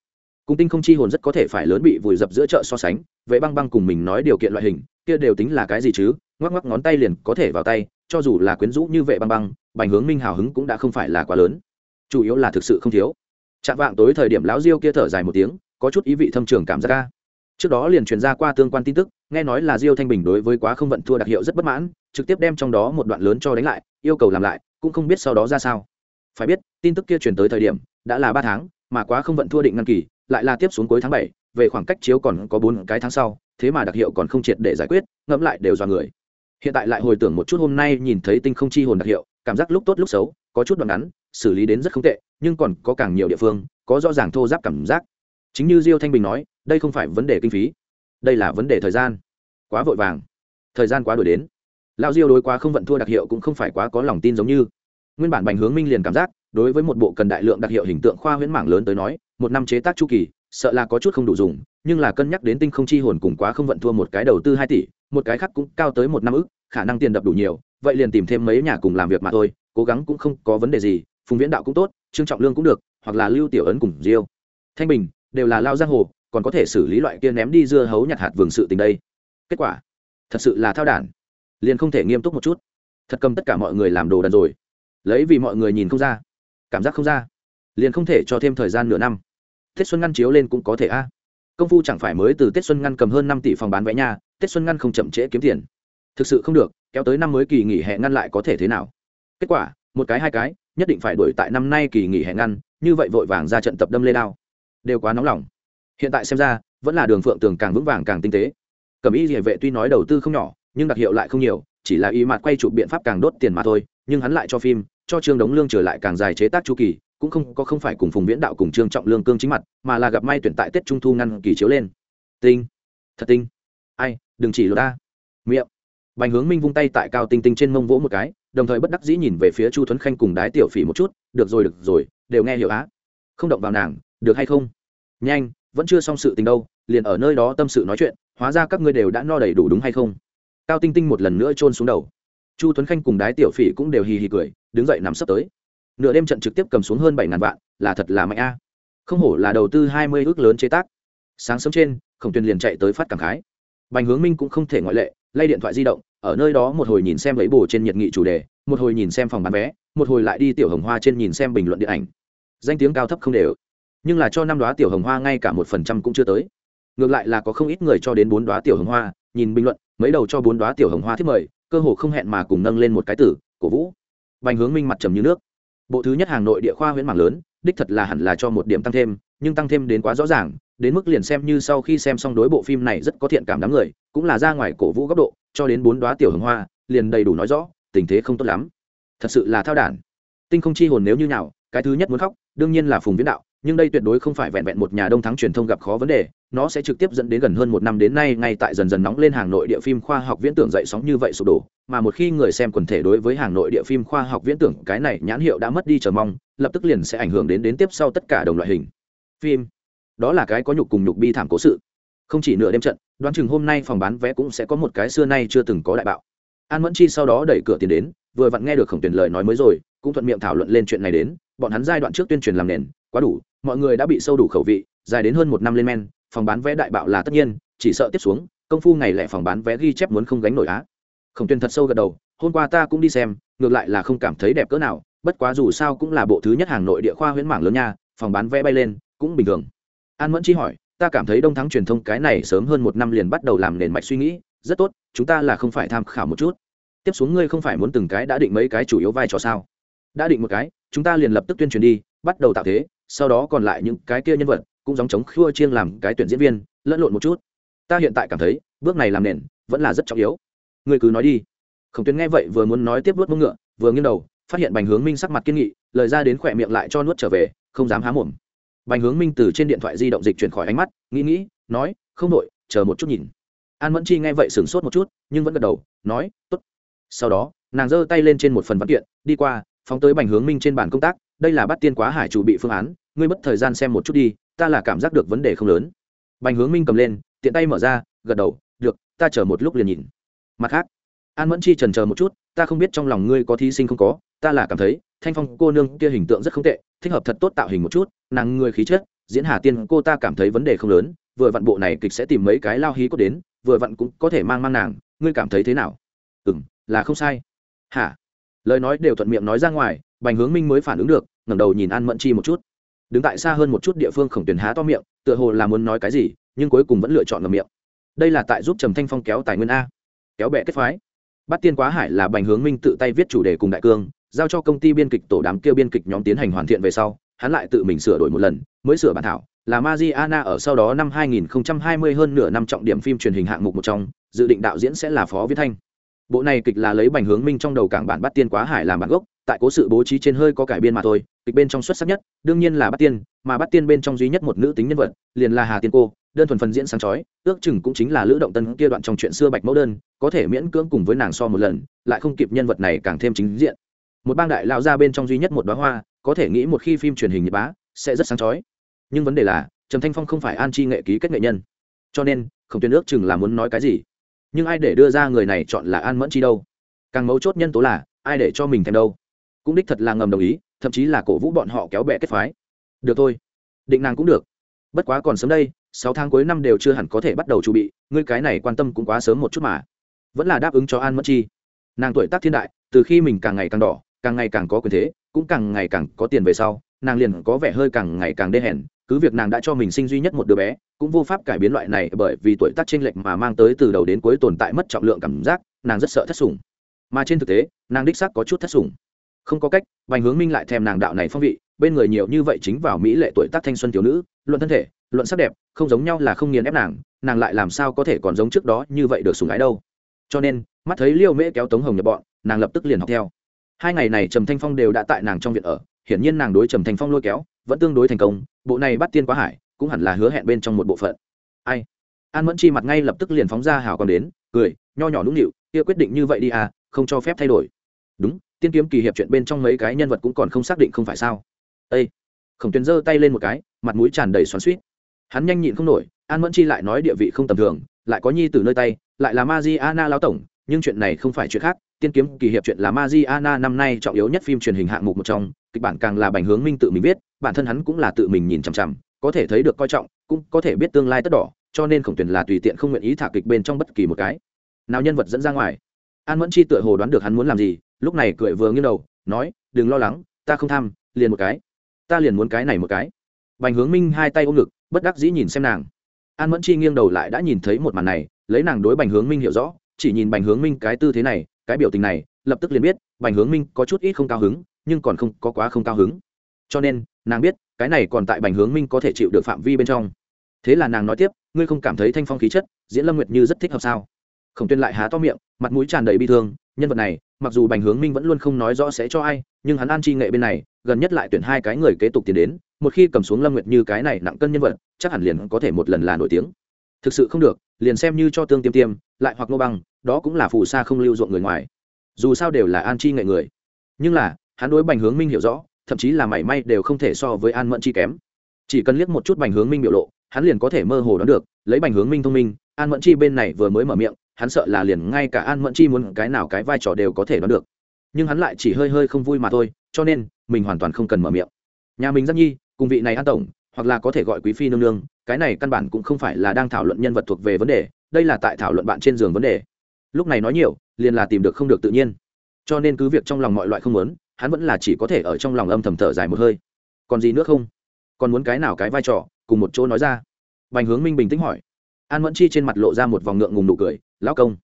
Cung tinh không chi hồn rất có thể phải lớn bị vùi dập giữa chợ so sánh, vệ băng băng cùng mình nói điều kiện loại hình, kia đều tính là cái gì chứ? Ngoắc ngoắc ngón tay liền có thể vào tay cho dù là quyến rũ như vệ băng băng, bành hướng minh hào hứng cũng đã không phải là quá lớn. Chủ yếu là thực sự không thiếu. Chạm vạng tối thời điểm lão diêu kia thở dài một tiếng, có chút ý vị thâm trường cảm giác ca trước đó liền truyền ra qua tương quan tin tức, nghe nói là diêu thanh bình đối với quá không vận thua đặc hiệu rất bất mãn, trực tiếp đem trong đó một đoạn lớn cho đánh lại, yêu cầu làm lại, cũng không biết sau đó ra sao. Phải biết, tin tức kia truyền tới thời điểm, đã là ba tháng, mà quá không vận thua định ngăn kỳ, lại là tiếp xuống cuối tháng bảy, về khoảng cách chiếu còn có bốn cái tháng sau, thế mà đặc hiệu còn không triệt để giải quyết, ngẫm lại đều do người hiện tại lại hồi tưởng một chút hôm nay nhìn thấy tinh không chi hồn đặc hiệu, cảm giác lúc tốt lúc xấu, có chút đoạn ngắn, xử lý đến rất không tệ, nhưng còn có càng nhiều địa phương, có rõ ràng thô giáp cảm giác. Chính như diêu thanh bình nói, đây không phải vấn đề kinh phí, đây là vấn đề thời gian. Quá vội vàng. Thời gian quá đổi đến. Lao diêu đối quá không vận thua đặc hiệu cũng không phải quá có lòng tin giống như. Nguyên bản bành hướng minh liền cảm giác, đối với một bộ cần đại lượng đặc hiệu hình tượng khoa huyễn mảng lớn tới nói, một năm chế tác chu kỳ, sợ là có chút không đủ dùng, nhưng là cân nhắc đến tinh không chi hồn cùng quá không vận thua một cái đầu tư hai tỷ một cái khác cũng cao tới một năm ức, khả năng tiền đập đủ nhiều, vậy liền tìm thêm mấy nhà cùng làm việc mà thôi, cố gắng cũng không có vấn đề gì, phùng viễn đạo cũng tốt, trương trọng lương cũng được, hoặc là lưu tiểu ấn cùng diêu. Thanh bình, đều là lao giang hồ, còn có thể xử lý loại kia ném đi dưa hấu nhặt hạt vườn sự tình đây. Kết quả, thật sự là thao đản. Liền không thể nghiêm túc một chút. Thật cầm tất cả mọi người làm đồ đần rồi. Lấy vì mọi người nhìn không ra, cảm giác không ra. Liền không thể cho thêm thời gian nửa năm. Tết xuân ngăn chiếu lên cũng có thể a công phu chẳng phải mới từ tết xuân ngăn cầm hơn năm tỷ phòng bán vé nha, tết xuân ngăn không chậm trễ kiếm tiền. Thực sự không được, kéo tới năm mới kỳ nghỉ hè ngăn lại có thể thế nào? Kết quả, một cái hai cái, nhất định phải đuổi tại năm nay kỳ nghỉ hè ngăn, như vậy vội vàng ra trận tập đâm lê đao. Đều quá nóng lòng. Hiện tại xem ra, vẫn là đường phượng tường càng vững vàng càng tinh tế. Cẩm y địa vệ tuy nói đầu tư không nhỏ, nhưng đặc hiệu lại không nhiều, chỉ là y mặt quay chụp biện pháp càng đốt tiền mà thôi, nhưng hắn lại cho phim, cho trương đống lương trở lại càng dài chế tác chu kỳ cũng không có không phải cùng phùng viễn đạo cùng trương trọng lương cương chính mặt, mà là gặp may tuyển tại tết trung thu ngăn kỳ chiếu lên. Tinh, thật tinh. Ai, đừng chỉ lột ta miệng. Bành hướng minh vung tay tại cao tinh tinh trên mông vỗ một cái, đồng thời bất đắc dĩ nhìn về phía chu thuấn khanh cùng đái tiểu phỉ một chút, được rồi được rồi, đều nghe hiểu á. Không động vào nàng, được hay không? Nhanh, vẫn chưa xong sự tình đâu, liền ở nơi đó tâm sự nói chuyện, hóa ra các ngươi đều đã no đầy đủ đúng hay không? Cao tinh tinh một lần nữa trôn xuống đầu. Chu Thuấn khanh cùng đái tiểu phỉ cũng đều hì hì cười, đứng dậy nằm sấp tới nửa đêm trận trực tiếp cầm xuống hơn bảy ngàn vạn, là thật là mạnh a. Không hổ là đầu tư hai mươi ước lớn chế tác. Sáng sớm trên, khổng tuyền liền chạy tới phát cảm khái. Bành hướng minh cũng không thể ngoại lệ, lay điện thoại di động, ở nơi đó một hồi nhìn xem lấy bồ trên nhiệt nghị chủ đề, một hồi nhìn xem phòng bán vé, một hồi lại đi tiểu hồng hoa trên nhìn xem bình luận điện ảnh. Danh tiếng cao thấp không đều. Nhưng là cho năm đoá tiểu hồng hoa ngay cả một phần trăm cũng chưa tới. Ngược lại là có không ít người cho đến bốn đoá tiểu hồng hoa, nhìn bình luận, mấy đầu cho bốn đoá tiểu hồng hoa thiết mời, cơ hồ không hẹn mà cùng nâng lên một cái tử, cổ vũ. Bành hướng minh mặt trầm như nước bộ thứ nhất hàng nội địa khoa huyễn mảng lớn, đích thật là hẳn là cho một điểm tăng thêm, nhưng tăng thêm đến quá rõ ràng, đến mức liền xem như sau khi xem xong đối bộ phim này rất có thiện cảm đám người, cũng là ra ngoài cổ vũ góc độ, cho đến bốn đoá tiểu hồng hoa, liền đầy đủ nói rõ, tình thế không tốt lắm. Thật sự là thao đản. Tinh không chi hồn nếu như nào cái thứ nhất muốn khóc, đương nhiên là phùng viễn đạo, nhưng đây tuyệt đối không phải vẹn vẹn một nhà đông thắng truyền thông gặp khó vấn đề, nó sẽ trực tiếp dẫn đến gần hơn một năm đến nay, ngay tại dần dần nóng lên hàng nội địa phim khoa học viễn tưởng dậy sóng như vậy sụp đổ mà một khi người xem quần thể đối với hàng nội địa phim khoa học viễn tưởng, cái này nhãn hiệu đã mất đi chờ mong, lập tức liền sẽ ảnh hưởng đến đến tiếp sau tất cả đồng loại hình. Phim. Đó là cái có nhục cùng nhục bi thảm cố sự. Không chỉ nửa đêm trận, đoán chừng hôm nay phòng bán vé cũng sẽ có một cái xưa nay chưa từng có đại bạo. An mẫn chi sau đó đẩy cửa tiền đến, vừa vặn nghe được khổng tuyển lời nói mới rồi, cũng thuận miệng thảo luận lên chuyện này đến, bọn hắn giai đoạn trước tuyên truyền làm nền, quá đủ, mọi người đã bị sâu đủ khẩu vị, dài đến hơn một năm lên men, phòng bán vé đại bạo là tất nhiên, chỉ sợ tiếp xuống, công phu ngày lẻ phòng bán vé ghi chép muốn không gánh nổi á khổng tuyên thật sâu gật đầu, hôm qua ta cũng đi xem, ngược lại là không cảm thấy đẹp cỡ nào, bất quá dù sao cũng là bộ thứ nhất hàng nội địa khoa huyễn mảng lớn nha, phòng bán vé bay lên, cũng bình thường. An mẫn chi hỏi, ta cảm thấy đông thắng truyền thông cái này sớm hơn một năm liền bắt đầu làm nền mạch suy nghĩ, rất tốt, chúng ta là không phải tham khảo một chút. Tiếp xuống ngươi không phải muốn từng cái đã định mấy cái chủ yếu vai trò sao? Đã định một cái, chúng ta liền lập tức tuyên truyền đi, bắt đầu tạo thế, sau đó còn lại những cái kia nhân vật, cũng giống chống khua chiêng làm cái tuyển diễn viên, lẫn lộn một chút. Ta hiện tại cảm thấy, bước này làm nền, vẫn là rất trọng yếu. Ngươi cứ nói đi. Khổng tuyến nghe vậy vừa muốn nói tiếp vớt mông ngựa, vừa nghiêng đầu, phát hiện bành hướng minh sắc mặt kiên nghị, lời ra đến khỏe miệng lại cho nuốt trở về, không dám há mồm. Bành hướng minh từ trên điện thoại di động dịch chuyển khỏi ánh mắt, nghĩ nghĩ, nói, không đội chờ một chút nhìn. An mẫn chi nghe vậy sửng sốt một chút, nhưng vẫn gật đầu, nói t ố t sau đó, nàng giơ tay lên trên một phần văn kiện, đi qua, phóng tới bành hướng minh trên bàn công tác, đây là bắt tiên quá hải chủ bị phương án, ngươi mất thời gian xem một chút đi, ta là cảm giác được vấn đề không lớn. Bành hướng minh cầm lên, tiện tay mở ra, gật đầu, được, ta chờ một lúc liền nhìn mặt khác, an mẫn chi trần chờ một chút, ta không biết trong lòng ngươi có thí sinh không có, ta là cảm thấy, thanh phong cô nương kia hình tượng rất không tệ, thích hợp thật tốt tạo hình một chút, nàng người khí chất, diễn hà tiên cô ta cảm thấy vấn đề không lớn, vừa vặn bộ này kịch sẽ tìm mấy cái lao hí cốt đến, vừa vặn cũng có thể mang mang nàng, ngươi cảm thấy thế nào? Ừ m là không sai. Hả? Lời nói đều thuận miệng nói ra ngoài, bành hướng minh mới phản ứng được, ngẩng đầu nhìn an mẫn chi một chút. Đứng tại xa hơn một chút địa phương khổng tuyển há to miệng, tựa hồ là muốn nói cái gì, nhưng cuối cùng vẫn lựa chọn ngầm miệng. Đây là tại giúp trầm thanh phong kéo tài nguyên a kéo bẹ kết phái. Bắt tiên quá hải là bành hướng minh tự tay viết chủ đề cùng đại cương giao cho công ty biên kịch tổ đám kêu biên kịch nhóm tiến hành hoàn thiện về sau hắn lại tự mình sửa đổi một lần mới sửa bản thảo. Là Mariana ở sau đó năm 2020 hơn nửa năm trọng điểm phim truyền hình hạng mục một trong, dự định đạo diễn sẽ là Phó Viết Thanh. Bộ này kịch là lấy bành hướng minh trong đầu cảng bản Bát tiên quá hải làm bản gốc tại cố sự bố trí trên hơi có cải biên mà thôi kịch bên trong xuất sắc nhất đương nhiên là Bát tiên mà Bát tiên bên trong duy nhất một nữ tính nhân vật liền là hà tiên cô đơn thuần phần diễn sáng chói, ước chừng cũng chính là lữ động tân kia đoạn trong chuyện xưa bạch mẫu đơn, có thể miễn cưỡng cùng với nàng so một lần, lại không kịp nhân vật này càng thêm chính diện. Một bang đại lao ra bên trong duy nhất một đoá hoa, có thể nghĩ một khi phim truyền hình nhật bá, sẽ rất sáng chói. Nhưng vấn đề là, trầm thanh phong không phải an chi nghệ ký kết nghệ nhân. Cho nên không tuyên ước chừng là muốn nói cái gì? Nhưng ai để đưa ra người này chọn là an mẫn chi đâu? Càng mấu chốt nhân tố là, ai để cho mình thèm đâu? Cũng đích thật là ngầm đồng ý, thậm chí là cổ vũ bọn họ kéo bẹ kết phái. Được thôi. Định nàng cũng được. Bất quá còn sớm đây sáu tháng cuối năm đều chưa hẳn có thể bắt đầu chuẩn bị, ngươi cái này quan tâm cũng quá sớm một chút mà. Vẫn là đáp ứng cho an mẫn chi. Nàng tuổi tác thiên đại, từ khi mình càng ngày càng đỏ, càng ngày càng có quyền thế, cũng càng ngày càng có tiền về sau, nàng liền có vẻ hơi càng ngày càng đê hèn, cứ việc nàng đã cho mình sinh duy nhất một đứa bé, cũng vô pháp cải biến loại này bởi vì tuổi tác chênh lệch mà mang tới từ đầu đến cuối tồn tại mất trọng lượng cảm giác, nàng rất sợ thất sủng. Mà trên thực tế, nàng đích xác có chút thất sủng. Không có cách, Bành hướng minh lại thèm nàng đạo này phong vị, bên người nhiều như vậy chính vào mỹ lệ tuổi tác thanh xuân thiếu nữ, luận thân thể luận sắc đẹp, không giống nhau là không nghiền ép nàng nàng lại làm sao có thể còn giống trước đó như vậy được sùng ái đâu. Cho nên, mắt thấy liêu mễ kéo tống hồng nhập bọn, nàng lập tức liền học theo. Hai ngày này trầm thanh phong đều đã tại nàng trong viện ở, hiển nhiên nàng đối trầm thanh phong lôi kéo vẫn tương đối thành công, bộ này bắt tiên quá hải, cũng hẳn là hứa hẹn bên trong một bộ phận. Ai? An mẫn chi mặt ngay lập tức liền phóng ra hào còn đến, cười, nho nhỏ nũng nịu, kia quyết định như vậy đi à không cho phép thay đổi. Đúng, tiên kiếm kỳ hiệp chuyện bên trong mấy cái nhân vật cũng còn không xác định không phải sao. Ây khổng tuyền giơ tay lên một cái, mặt mũi tràn đầy xoắn suýt hắn nhanh nhịn không nổi, an mẫn chi lại nói địa vị không tầm thường, lại có nhi từ nơi tay, lại là ma di ana lao tổng, nhưng chuyện này không phải chuyện khác, tiên kiếm kỳ hiệp chuyện là ma di ana năm nay trọng yếu nhất phim truyền hình hạng mục một trong, kịch bản càng là bành hướng minh tự mình viết, bản thân hắn cũng là tự mình nhìn chằm chằm, có thể thấy được coi trọng, cũng có thể biết tương lai tất đỏ, cho nên khổng tuyển là tùy tiện không nguyện ý thả kịch bên trong bất kỳ một cái. Nào nhân vật dẫn ra ngoài. An mẫn chi tựa hồ đoán được hắn muốn làm gì, lúc này cười vừa nghiêng đầu, nói, đừng lo lắng, ta không tham, liền một cái. Ta liền muốn cái này một cái. Bành hướng minh hai tay ôm ngực bất đắc dĩ nhìn xem nàng. An mẫn chi nghiêng đầu lại đã nhìn thấy một màn này, lấy nàng đối bành hướng minh hiểu rõ, chỉ nhìn bành hướng minh cái tư thế này, cái biểu tình này, lập tức liền biết, bành hướng minh có chút ít không cao hứng, nhưng còn không có quá không cao hứng. Cho nên, nàng biết, cái này còn tại bành hướng minh có thể chịu được phạm vi bên trong. Thế là nàng nói tiếp, ngươi không cảm thấy thanh phong khí chất, diễn lâm nguyệt như rất thích hợp sao? Khổng tuyên lại há to miệng, mặt mũi tràn đầy bi thương, nhân vật này, mặc dù bành hướng minh vẫn luôn không nói rõ sẽ cho ai, nhưng hắn an chi nghệ bên này, gần nhất lại tuyển hai cái người kế tục tiến đến một khi cầm xuống lâm nguyệt như cái này nặng cân nhân vật, chắc hẳn liền có thể một lần là nổi tiếng. Thực sự không được, liền xem như cho tương tiêm tiêm, lại hoặc nô băng, đó cũng là phù sa không lưu ruộng người ngoài. Dù sao đều là an chi nghệ người. Nhưng là, hắn đối bành hướng minh hiểu rõ, thậm chí là mảy may đều không thể so với an mẫn chi kém. Chỉ cần liếc một chút bành hướng minh biểu lộ, hắn liền có thể mơ hồ đoán được, lấy bành hướng minh thông minh, an mẫn chi bên này vừa mới mở miệng, hắn sợ là liền ngay cả an mẫn chi muốn cái nào cái vai trò đều có thể đoán được. Nhưng hắn lại chỉ hơi hơi không vui mà thôi, cho nên, mình hoàn toàn không cần mở miệng. Nhà mình giác nhi cùng vị này an tổng, hoặc là có thể gọi quý phi nương nương, cái này căn bản cũng không phải là đang thảo luận nhân vật thuộc về vấn đề, đây là tại thảo luận bạn trên giường vấn đề. Lúc này nói nhiều, liền là tìm được không được tự nhiên. Cho nên cứ việc trong lòng mọi loại không muốn, hắn vẫn là chỉ có thể ở trong lòng âm thầm thở dài một hơi. Còn gì nữa không? Còn muốn cái nào cái vai trò, cùng một chỗ nói ra. Bành hướng minh bình tĩnh hỏi. An mẫn chi trên mặt lộ ra một vòng ngượng ngùng nụ cười, lão công,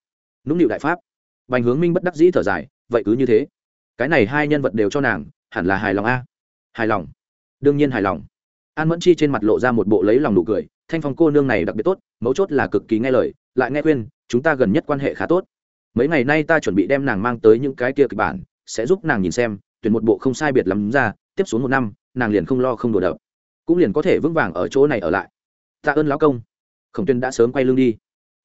nũng nịu đại pháp. Bành hướng minh bất đắc dĩ thở dài, vậy cứ như thế. Cái này hai nhân vật đều cho nàng, hẳn là hài lòng a. Hài lòng đương nhiên hài lòng. An mẫn chi trên mặt lộ ra một bộ lấy lòng nụ cười, thanh phong cô nương này đặc biệt tốt, mấu chốt là cực kỳ nghe lời, lại nghe khuyên, chúng ta gần nhất quan hệ khá tốt. Mấy ngày nay ta chuẩn bị đem nàng mang tới những cái kia kịch bản, sẽ giúp nàng nhìn xem, tuyển một bộ không sai biệt lắm ra, tiếp xuống một năm, nàng liền không lo không đổ đập, cũng liền có thể vững vàng ở chỗ này ở lại. Tạ ơn lão công. Khổng tuyên đã sớm quay lưng đi.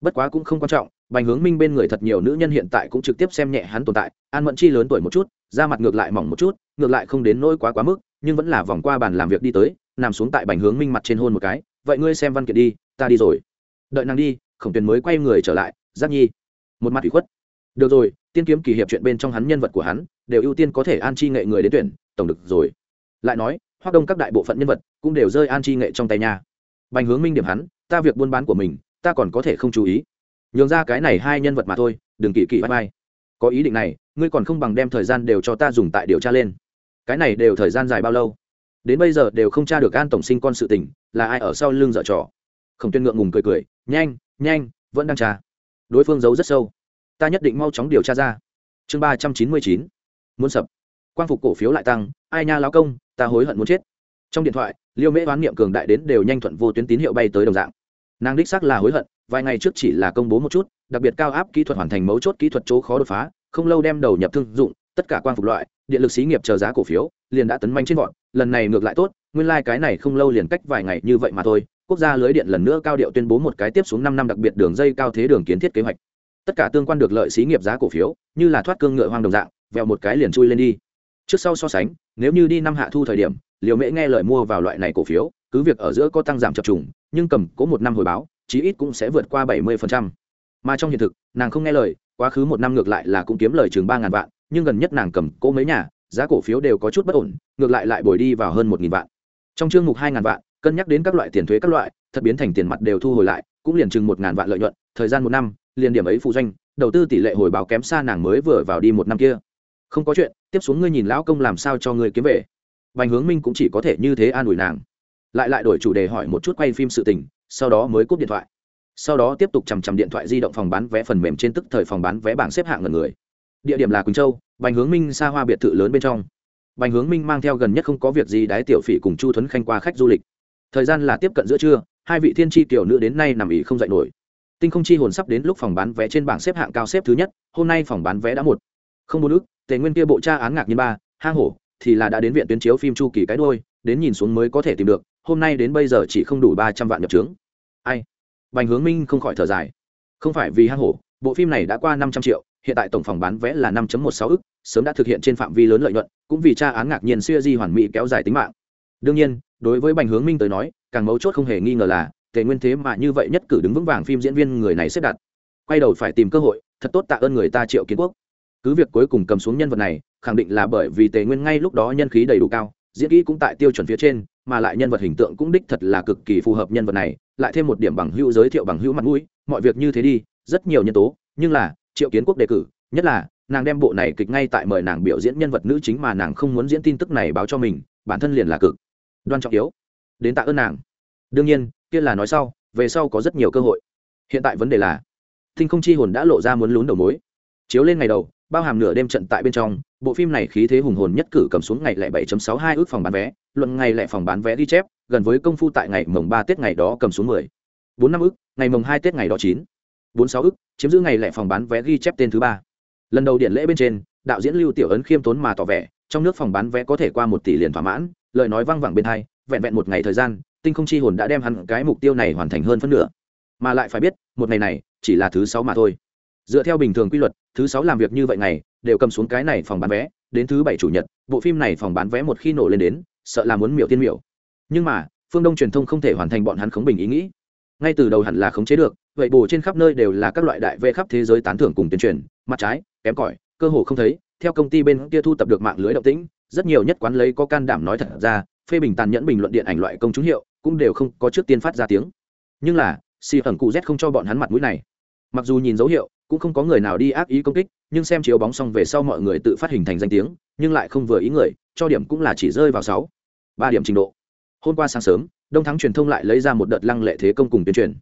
Bất quá cũng không quan trọng, bành hướng minh bên người thật nhiều nữ nhân hiện tại cũng trực tiếp xem nhẹ hắn tồn tại. An mẫn chi lớn tuổi một chút, da mặt ngược lại mỏng một chút, ngược lại không đến nỗi quá quá mức nhưng vẫn là vòng qua bàn làm việc đi tới, nằm xuống tại bành hướng minh mặt trên hôn một cái, vậy ngươi xem văn kiện đi, ta đi rồi. Đợi nàng đi, khổng tuyền mới quay người trở lại, giác nhi. Một mặt ủy khuất. Được rồi, tiên kiếm kỳ hiệp chuyện bên trong hắn nhân vật của hắn, đều ưu tiên có thể an chi nghệ người đến tuyển, tổng được rồi. Lại nói hoa đông các đại bộ phận nhân vật cũng đều rơi an chi nghệ trong tay nhà bành hướng minh điểm hắn, ta việc buôn bán của mình, ta còn có thể không chú ý. Nhường ra cái này hai nhân vật mà thôi, đừng kỳ kỳ vai vai. Có ý định này, ngươi còn không bằng đem thời gian đều cho ta dùng tại điều tra lên cái này đều thời gian dài bao lâu? Đến bây giờ đều không tra được an tổng sinh con sự tình, là ai ở sau lưng dở trò? Khổng tuyên ngượng ngùng cười cười, nhanh nhanh, vẫn đang tra. Đối phương giấu rất sâu. Ta nhất định mau chóng điều tra ra. Chương ba trăm chín mươi chín. Muốn sập. Quang phục cổ phiếu lại tăng, ai nha lão công, ta hối hận muốn chết. Trong điện thoại, liêu mễ oán niệm cường đại đến đều nhanh thuận vô tuyến tín hiệu bay tới đồng dạng. Nàng đích xác là hối hận, vài ngày trước chỉ là công bố một chút, đặc biệt cao áp kỹ thuật hoàn thành mấu chốt kỹ thuật chỗ khó đột phá, không lâu đem đầu nhập thương dụng, tất cả quang phục loại điện lực xí nghiệp chờ giá cổ phiếu, liền đã tấn manh trên vọt, lần này ngược lại tốt, nguyên lai、like、cái này không lâu liền cách vài ngày như vậy mà thôi, quốc gia lưới điện lần nữa cao điệu tuyên bố một cái tiếp xuống năm năm đặc biệt đường dây cao thế đường kiến thiết kế hoạch. Tất cả tương quan được lợi xí nghiệp giá cổ phiếu, như là thoát cương ngựa hoang đồng dạng vẹo một cái liền chui lên đi. Trước sau so sánh, nếu như đi năm hạ thu thời điểm liều mễ nghe lời mua vào loại này cổ phiếu, cứ việc ở giữa có tăng giảm chập trùng, nhưng cầm cố một năm hồi báo, chí ít cũng sẽ vượt qua bảy mươi mà trong hiện thực, nàng không nghe lời quá khứ một năm ngược lại là cũng kiếm lời chừng ba ngàn vạn, nhưng gần nhất nàng cầm cố mấy nhà, giá cổ phiếu đều có chút bất ổn, ngược lại lại bồi đi vào hơn một nghìn vạn. Trong chương mục hai ngàn vạn, cân nhắc đến các loại tiền thuế các loại, thật biến thành tiền mặt đều thu hồi lại, cũng liền chừng một ngàn vạn lợi nhuận, thời gian một năm, liền điểm ấy phụ doanh, đầu tư tỷ lệ hồi báo kém xa nàng mới vừa vào đi một năm kia. Không có chuyện, tiếp xuống ngươi nhìn lão công làm sao cho ngươi kiếm về. Bành hướng minh cũng chỉ có thể như thế an ủi nàng. Lại lại đổi chủ đề hỏi một chút quay phim sự tình, sau đó mới cúp điện thoại sau đó tiếp tục chằm chằm điện thoại di động phòng bán vé phần mềm trên tức thời phòng bán vé bảng xếp hạng ngần người. Địa điểm là quỳnh châu, bành hướng minh xa hoa biệt thự lớn bên trong. Bành hướng minh mang theo gần nhất không có việc gì đái tiểu phỉ cùng chu thuấn khanh qua khách du lịch. Thời gian là tiếp cận giữa trưa, hai vị thiên tri tiểu nữ đến nay nằm ỉ không dạy nổi. Tinh không chi hồn sắp đến lúc phòng bán vé trên bảng xếp hạng cao xếp thứ nhất, hôm nay phòng bán vé đã một. Không bốn ước, tề nguyên kia bộ tra án ngạc nhiên ba hang hổ, thì là đã đến viện tuyến chiếu phim chu kỳ cái đôi đến nhìn xuống mới có thể tìm được, hôm nay đến bây giờ chỉ không đủ ba trăm vạn nhập trướng ai? Bành hướng minh không khỏi thở dài. Không phải vì hang hổ, bộ phim này đã qua năm trăm triệu, hiện tại tổng phòng bán vé là năm một sáu ức, sớm đã thực hiện trên phạm vi lớn lợi nhuận, cũng vì tra án ngạc nhiên siêu di hoàn mỹ kéo dài tính mạng. Đương nhiên, đối với bành hướng minh tới nói, càng mấu chốt không hề nghi ngờ là, tề nguyên thế mà như vậy nhất cử đứng vững vàng phim diễn viên người này xếp đặt. Quay đầu phải tìm cơ hội, thật tốt tạ ơn người ta triệu kiến quốc. Cứ việc cuối cùng cầm xuống nhân vật này, khẳng định là bởi vì tề nguyên ngay lúc đó nhân khí đầy đủ cao, diễn kỹ cũng tại tiêu chuẩn phía trên, mà lại nhân vật hình tượng cũng đích thật là cực kỳ phù hợp nhân vật này lại thêm một điểm bằng hữu giới thiệu bằng hữu mặt mũi, mọi việc như thế đi, rất nhiều nhân tố, nhưng là, triệu kiến quốc đề cử, nhất là, nàng đem bộ này kịch ngay tại mời nàng biểu diễn nhân vật nữ chính mà nàng không muốn diễn tin tức này báo cho mình, bản thân liền là cực. Đoan trọng yếu, đến tạ ơn nàng. Đương nhiên, kia là nói sau, về sau có rất nhiều cơ hội. Hiện tại vấn đề là, thinh không chi hồn đã lộ ra muốn lún đầu mối. Chiếu lên ngày đầu, bao hàm nửa đêm trận tại bên trong, bộ phim này khí thế hùng hồn nhất cử cầm xuống ngày lẻ 7.62 ước phòng bán vé, luận ngày lẻ phòng bán vé ghi chép gần với công phu tại ngày mồng ba tết ngày đó cầm xuống 10. 4 năm ước ngày mồng hai tết ngày đó 9. 46 ước chiếm giữ ngày lẻ phòng bán vé ghi chép tên thứ ba lần đầu điện lễ bên trên, đạo diễn lưu tiểu ấn khiêm tốn mà tỏ vẻ, trong nước phòng bán vé có thể qua một tỷ liền thỏa mãn, lời nói văng vẳng bên hai, vẹn vẹn một ngày thời gian, tinh không chi hồn đã đem hẳn cái mục tiêu này hoàn thành hơn phân nửa mà lại phải biết, một ngày này, chỉ là thứ sáu mà thôi dựa theo bình thường quy luật, thứ sáu làm việc như vậy ngày, đều cầm xuống cái này phòng bán vé, đến thứ bảy chủ nhật, bộ phim này phòng bán vé một khi nổ lên đến, sợ là muốn miểu tiên miểu nhưng mà, phương đông truyền thông không thể hoàn thành bọn hắn khống bình ý nghĩ. Ngay từ đầu hẳn là khống chế được, vậy bù trên khắp nơi đều là các loại đại vệ khắp thế giới tán thưởng cùng tuyên truyền, mặt trái, kém cỏi, cơ hồ không thấy. Theo công ty bên kia thu tập được mạng lưới động tĩnh, rất nhiều nhất quán lấy có can đảm nói thật ra, phê bình tàn nhẫn bình luận điện ảnh loại công chúng hiệu, cũng đều không có trước tiên phát ra tiếng. Nhưng là si ẩn cụ z không cho bọn hắn mặt mũi này. Mặc dù nhìn dấu hiệu, cũng không có người nào đi ác ý công kích, nhưng xem chiếu bóng xong về sau mọi người tự phát hình thành danh tiếng, nhưng lại không vừa ý người, cho điểm cũng là chỉ rơi vào sáu. Ba điểm trình độ hôm qua sáng sớm, đông thắng truyền thông lại lấy ra một đợt lăng lệ thế công cùng tuyên truyền.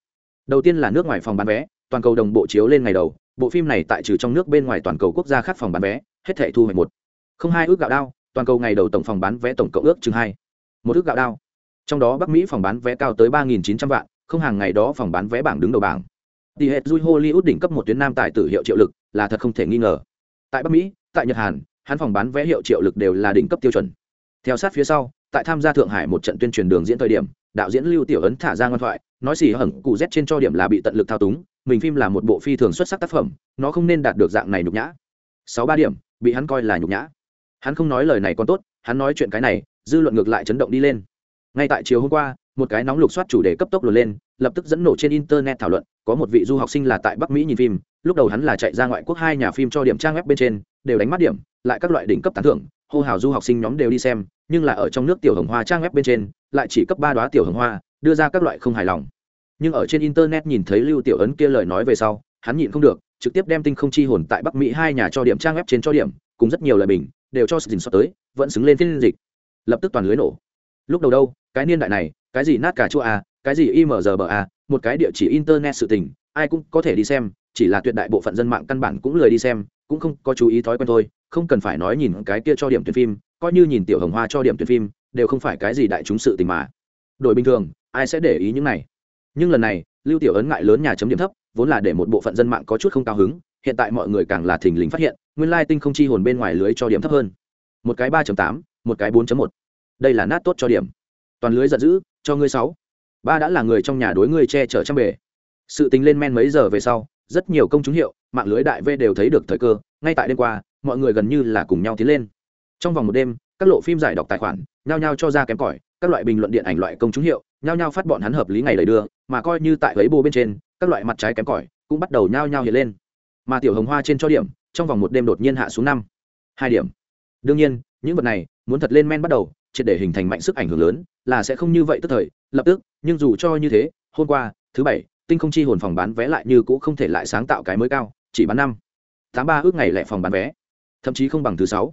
Đầu tiên là nước ngoài phòng bán vé, toàn cầu đồng bộ chiếu lên ngày đầu, bộ phim này tại trừ trong nước bên ngoài toàn cầu quốc gia khác phòng bán vé, hết thể thu hoạch một. Không hai ước gạo đao, toàn cầu ngày đầu tổng phòng bán vé tổng cộng ước chừng hai. Một ước gạo đao. Trong đó bắc mỹ phòng bán vé cao tới ba nghìn chín trăm vạn, không hàng ngày đó phòng bán vé bảng đứng đầu bảng. Tỷ hệ dui hollywood đỉnh cấp một tuyến nam tài tử hiệu triệu lực, là thật không thể nghi ngờ. Tại bắc mỹ, tại nhật hàn, hắn phòng bán vé hiệu triệu lực đều là đỉnh cấp tiêu chuẩn. Theo sát phía sau tại tham gia thượng hải một trận tuyên truyền đường diễn thời điểm, đạo diễn lưu tiểu ấn thả ra ngoan thoại, nói xì hẩn cụ z trên cho điểm là bị tận lực thao túng, mình phim là một bộ phi thường xuất sắc tác phẩm, nó không nên đạt được dạng này nhục nhã. Sáu ba điểm, bị hắn coi là nhục nhã. Hắn không nói lời này còn tốt, hắn nói chuyện cái này, dư luận ngược lại chấn động đi lên. Ngay tại chiều hôm qua, một cái nóng lục soát chủ đề cấp tốc lùi lên, lập tức dẫn nổ trên internet thảo luận, có một vị du học sinh là tại bắc mỹ nhìn phim, lúc đầu hắn là chạy ra ngoại quốc hai nhà phim cho điểm trang web bên trên, đều đánh mắt điểm, lại các loại đỉnh cấp tán thưởng hô hào du học sinh nhóm đều đi xem, nhưng là ở trong nước tiểu hồng hoa trang web bên trên, lại chỉ cấp ba đoá tiểu hồng hoa, đưa ra các loại không hài lòng. Nhưng ở trên internet nhìn thấy lưu tiểu ấn kia lời nói về sau, hắn nhịn không được, trực tiếp đem tinh không chi hồn tại bắc mỹ hai nhà cho điểm trang web trên cho điểm, cùng rất nhiều lời bình, đều cho sự dình xót tới, vẫn xứng lên phiên dịch. Lập tức toàn lưới nổ. Lúc đầu đâu, cái niên đại này, cái gì nát cả chua a, cái gì imgb a, một cái địa chỉ internet sự tình, ai cũng có thể đi xem, chỉ là tuyệt đại bộ phận dân mạng căn bản cũng lười đi xem, cũng không có chú ý thói quen thôi không cần phải nói nhìn cái kia cho điểm tuyển phim, coi như nhìn tiểu hồng hoa cho điểm tuyển phim, đều không phải cái gì đại chúng sự tình mà. Đổi bình thường, ai sẽ để ý những này? Nhưng lần này, lưu tiểu ấn ngại lớn nhà chấm điểm thấp, vốn là để một bộ phận dân mạng có chút không cao hứng, hiện tại mọi người càng là thình lình phát hiện, nguyên lai tinh không chi hồn bên ngoài lưới cho điểm thấp hơn. Một cái ba tám, một cái bốn một. Đây là nát tốt cho điểm. Toàn lưới giận dữ, cho ngươi sáu. Ba đã là người trong nhà đối ngươi che chở trăm bề. Sự tính lên men mấy giờ về sau, rất nhiều công chúng hiệu, mạng lưới đại v đều thấy được thời cơ, ngay tại đêm qua mọi người gần như là cùng nhau tiến lên. Trong vòng một đêm, các lộ phim giải đọc tài khoản, nhao nhao cho ra kém cỏi, các loại bình luận điện ảnh loại công chúng hiệu, nhao nhao phát bọn hắn hợp lý ngày đầy đưa, mà coi như tại ấy bô bên trên, các loại mặt trái kém cỏi cũng bắt đầu nhao nhao hiện lên. Mà tiểu hồng hoa trên cho điểm, trong vòng một đêm đột nhiên hạ xuống năm, hai điểm. Đương nhiên, những vật này muốn thật lên men bắt đầu, triệt để hình thành mạnh sức ảnh hưởng lớn, là sẽ không như vậy tức thời, lập tức, nhưng dù cho như thế, hôm qua, thứ bảy, tinh không chi hồn phòng bán vé lại như cũ không thể lại sáng tạo cái mới cao, chỉ bán năm. Tám ba ước ngày lẻ phòng bán vé thậm chí không bằng thứ sáu.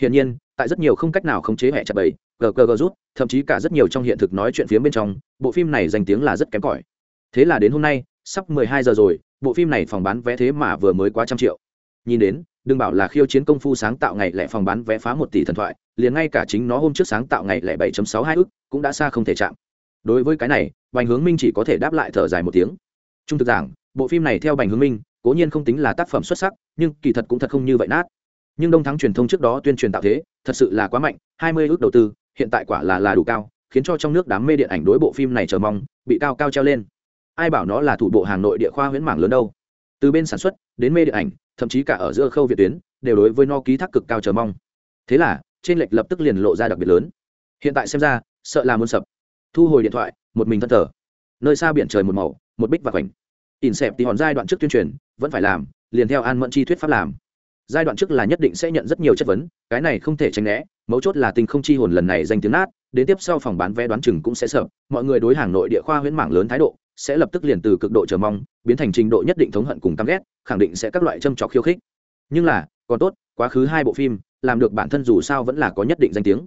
Hiển nhiên, tại rất nhiều không cách nào khống chế hệ chặt bầy, gờ gờ gờ rút, thậm chí cả rất nhiều trong hiện thực nói chuyện phía bên trong, bộ phim này danh tiếng là rất kém cỏi. Thế là đến hôm nay, sắp mười hai giờ rồi, bộ phim này phòng bán vé thế mà vừa mới quá trăm triệu. Nhìn đến, đừng bảo là khiêu chiến công phu sáng tạo ngày lẻ phòng bán vé phá một tỷ thần thoại, liền ngay cả chính nó hôm trước sáng tạo ngày lẻ bảy sáu hai ức, cũng đã xa không thể chạm. Đối với cái này, bành hướng minh chỉ có thể đáp lại thở dài một tiếng. Trung thực giảng, bộ phim này theo bành hướng minh, cố nhiên không tính là tác phẩm xuất sắc, nhưng kỳ thật cũng thật không như vậy nát nhưng đông thắng truyền thông trước đó tuyên truyền tạo thế, thật sự là quá mạnh, hai mươi ước đầu tư, hiện tại quả là là đủ cao, khiến cho trong nước đám mê điện ảnh đối bộ phim này chờ mong, bị cao cao treo lên. Ai bảo nó là thủ bộ Hà nội địa khoa huyễn mảng lớn đâu. Từ bên sản xuất, đến mê điện ảnh, thậm chí cả ở giữa khâu việt tuyến, đều đối với no ký thác cực cao chờ mong. Thế là, trên lệch lập tức liền lộ ra đặc biệt lớn. Hiện tại xem ra, sợ là muốn sập. Thu hồi điện thoại, một mình thân thờ. Nơi xa biển trời một màu, một bích và khoảnh. Ỉn xẹp thì hòn giai đoạn trước tuyên truyền, vẫn phải làm, liền theo an mẫn chi thuyết pháp làm giai đoạn trước là nhất định sẽ nhận rất nhiều chất vấn, cái này không thể tránh né, mấu chốt là tình không chi hồn lần này danh tiếng nát, đến tiếp sau phòng bán vé đoán chừng cũng sẽ sợ, mọi người đối hàng nội địa khoa huyễn mảng lớn thái độ, sẽ lập tức liền từ cực độ chờ mong, biến thành trình độ nhất định thống hận cùng căm ghét, khẳng định sẽ các loại châm trọc khiêu khích. Nhưng là, còn tốt, quá khứ hai bộ phim, làm được bản thân dù sao vẫn là có nhất định danh tiếng,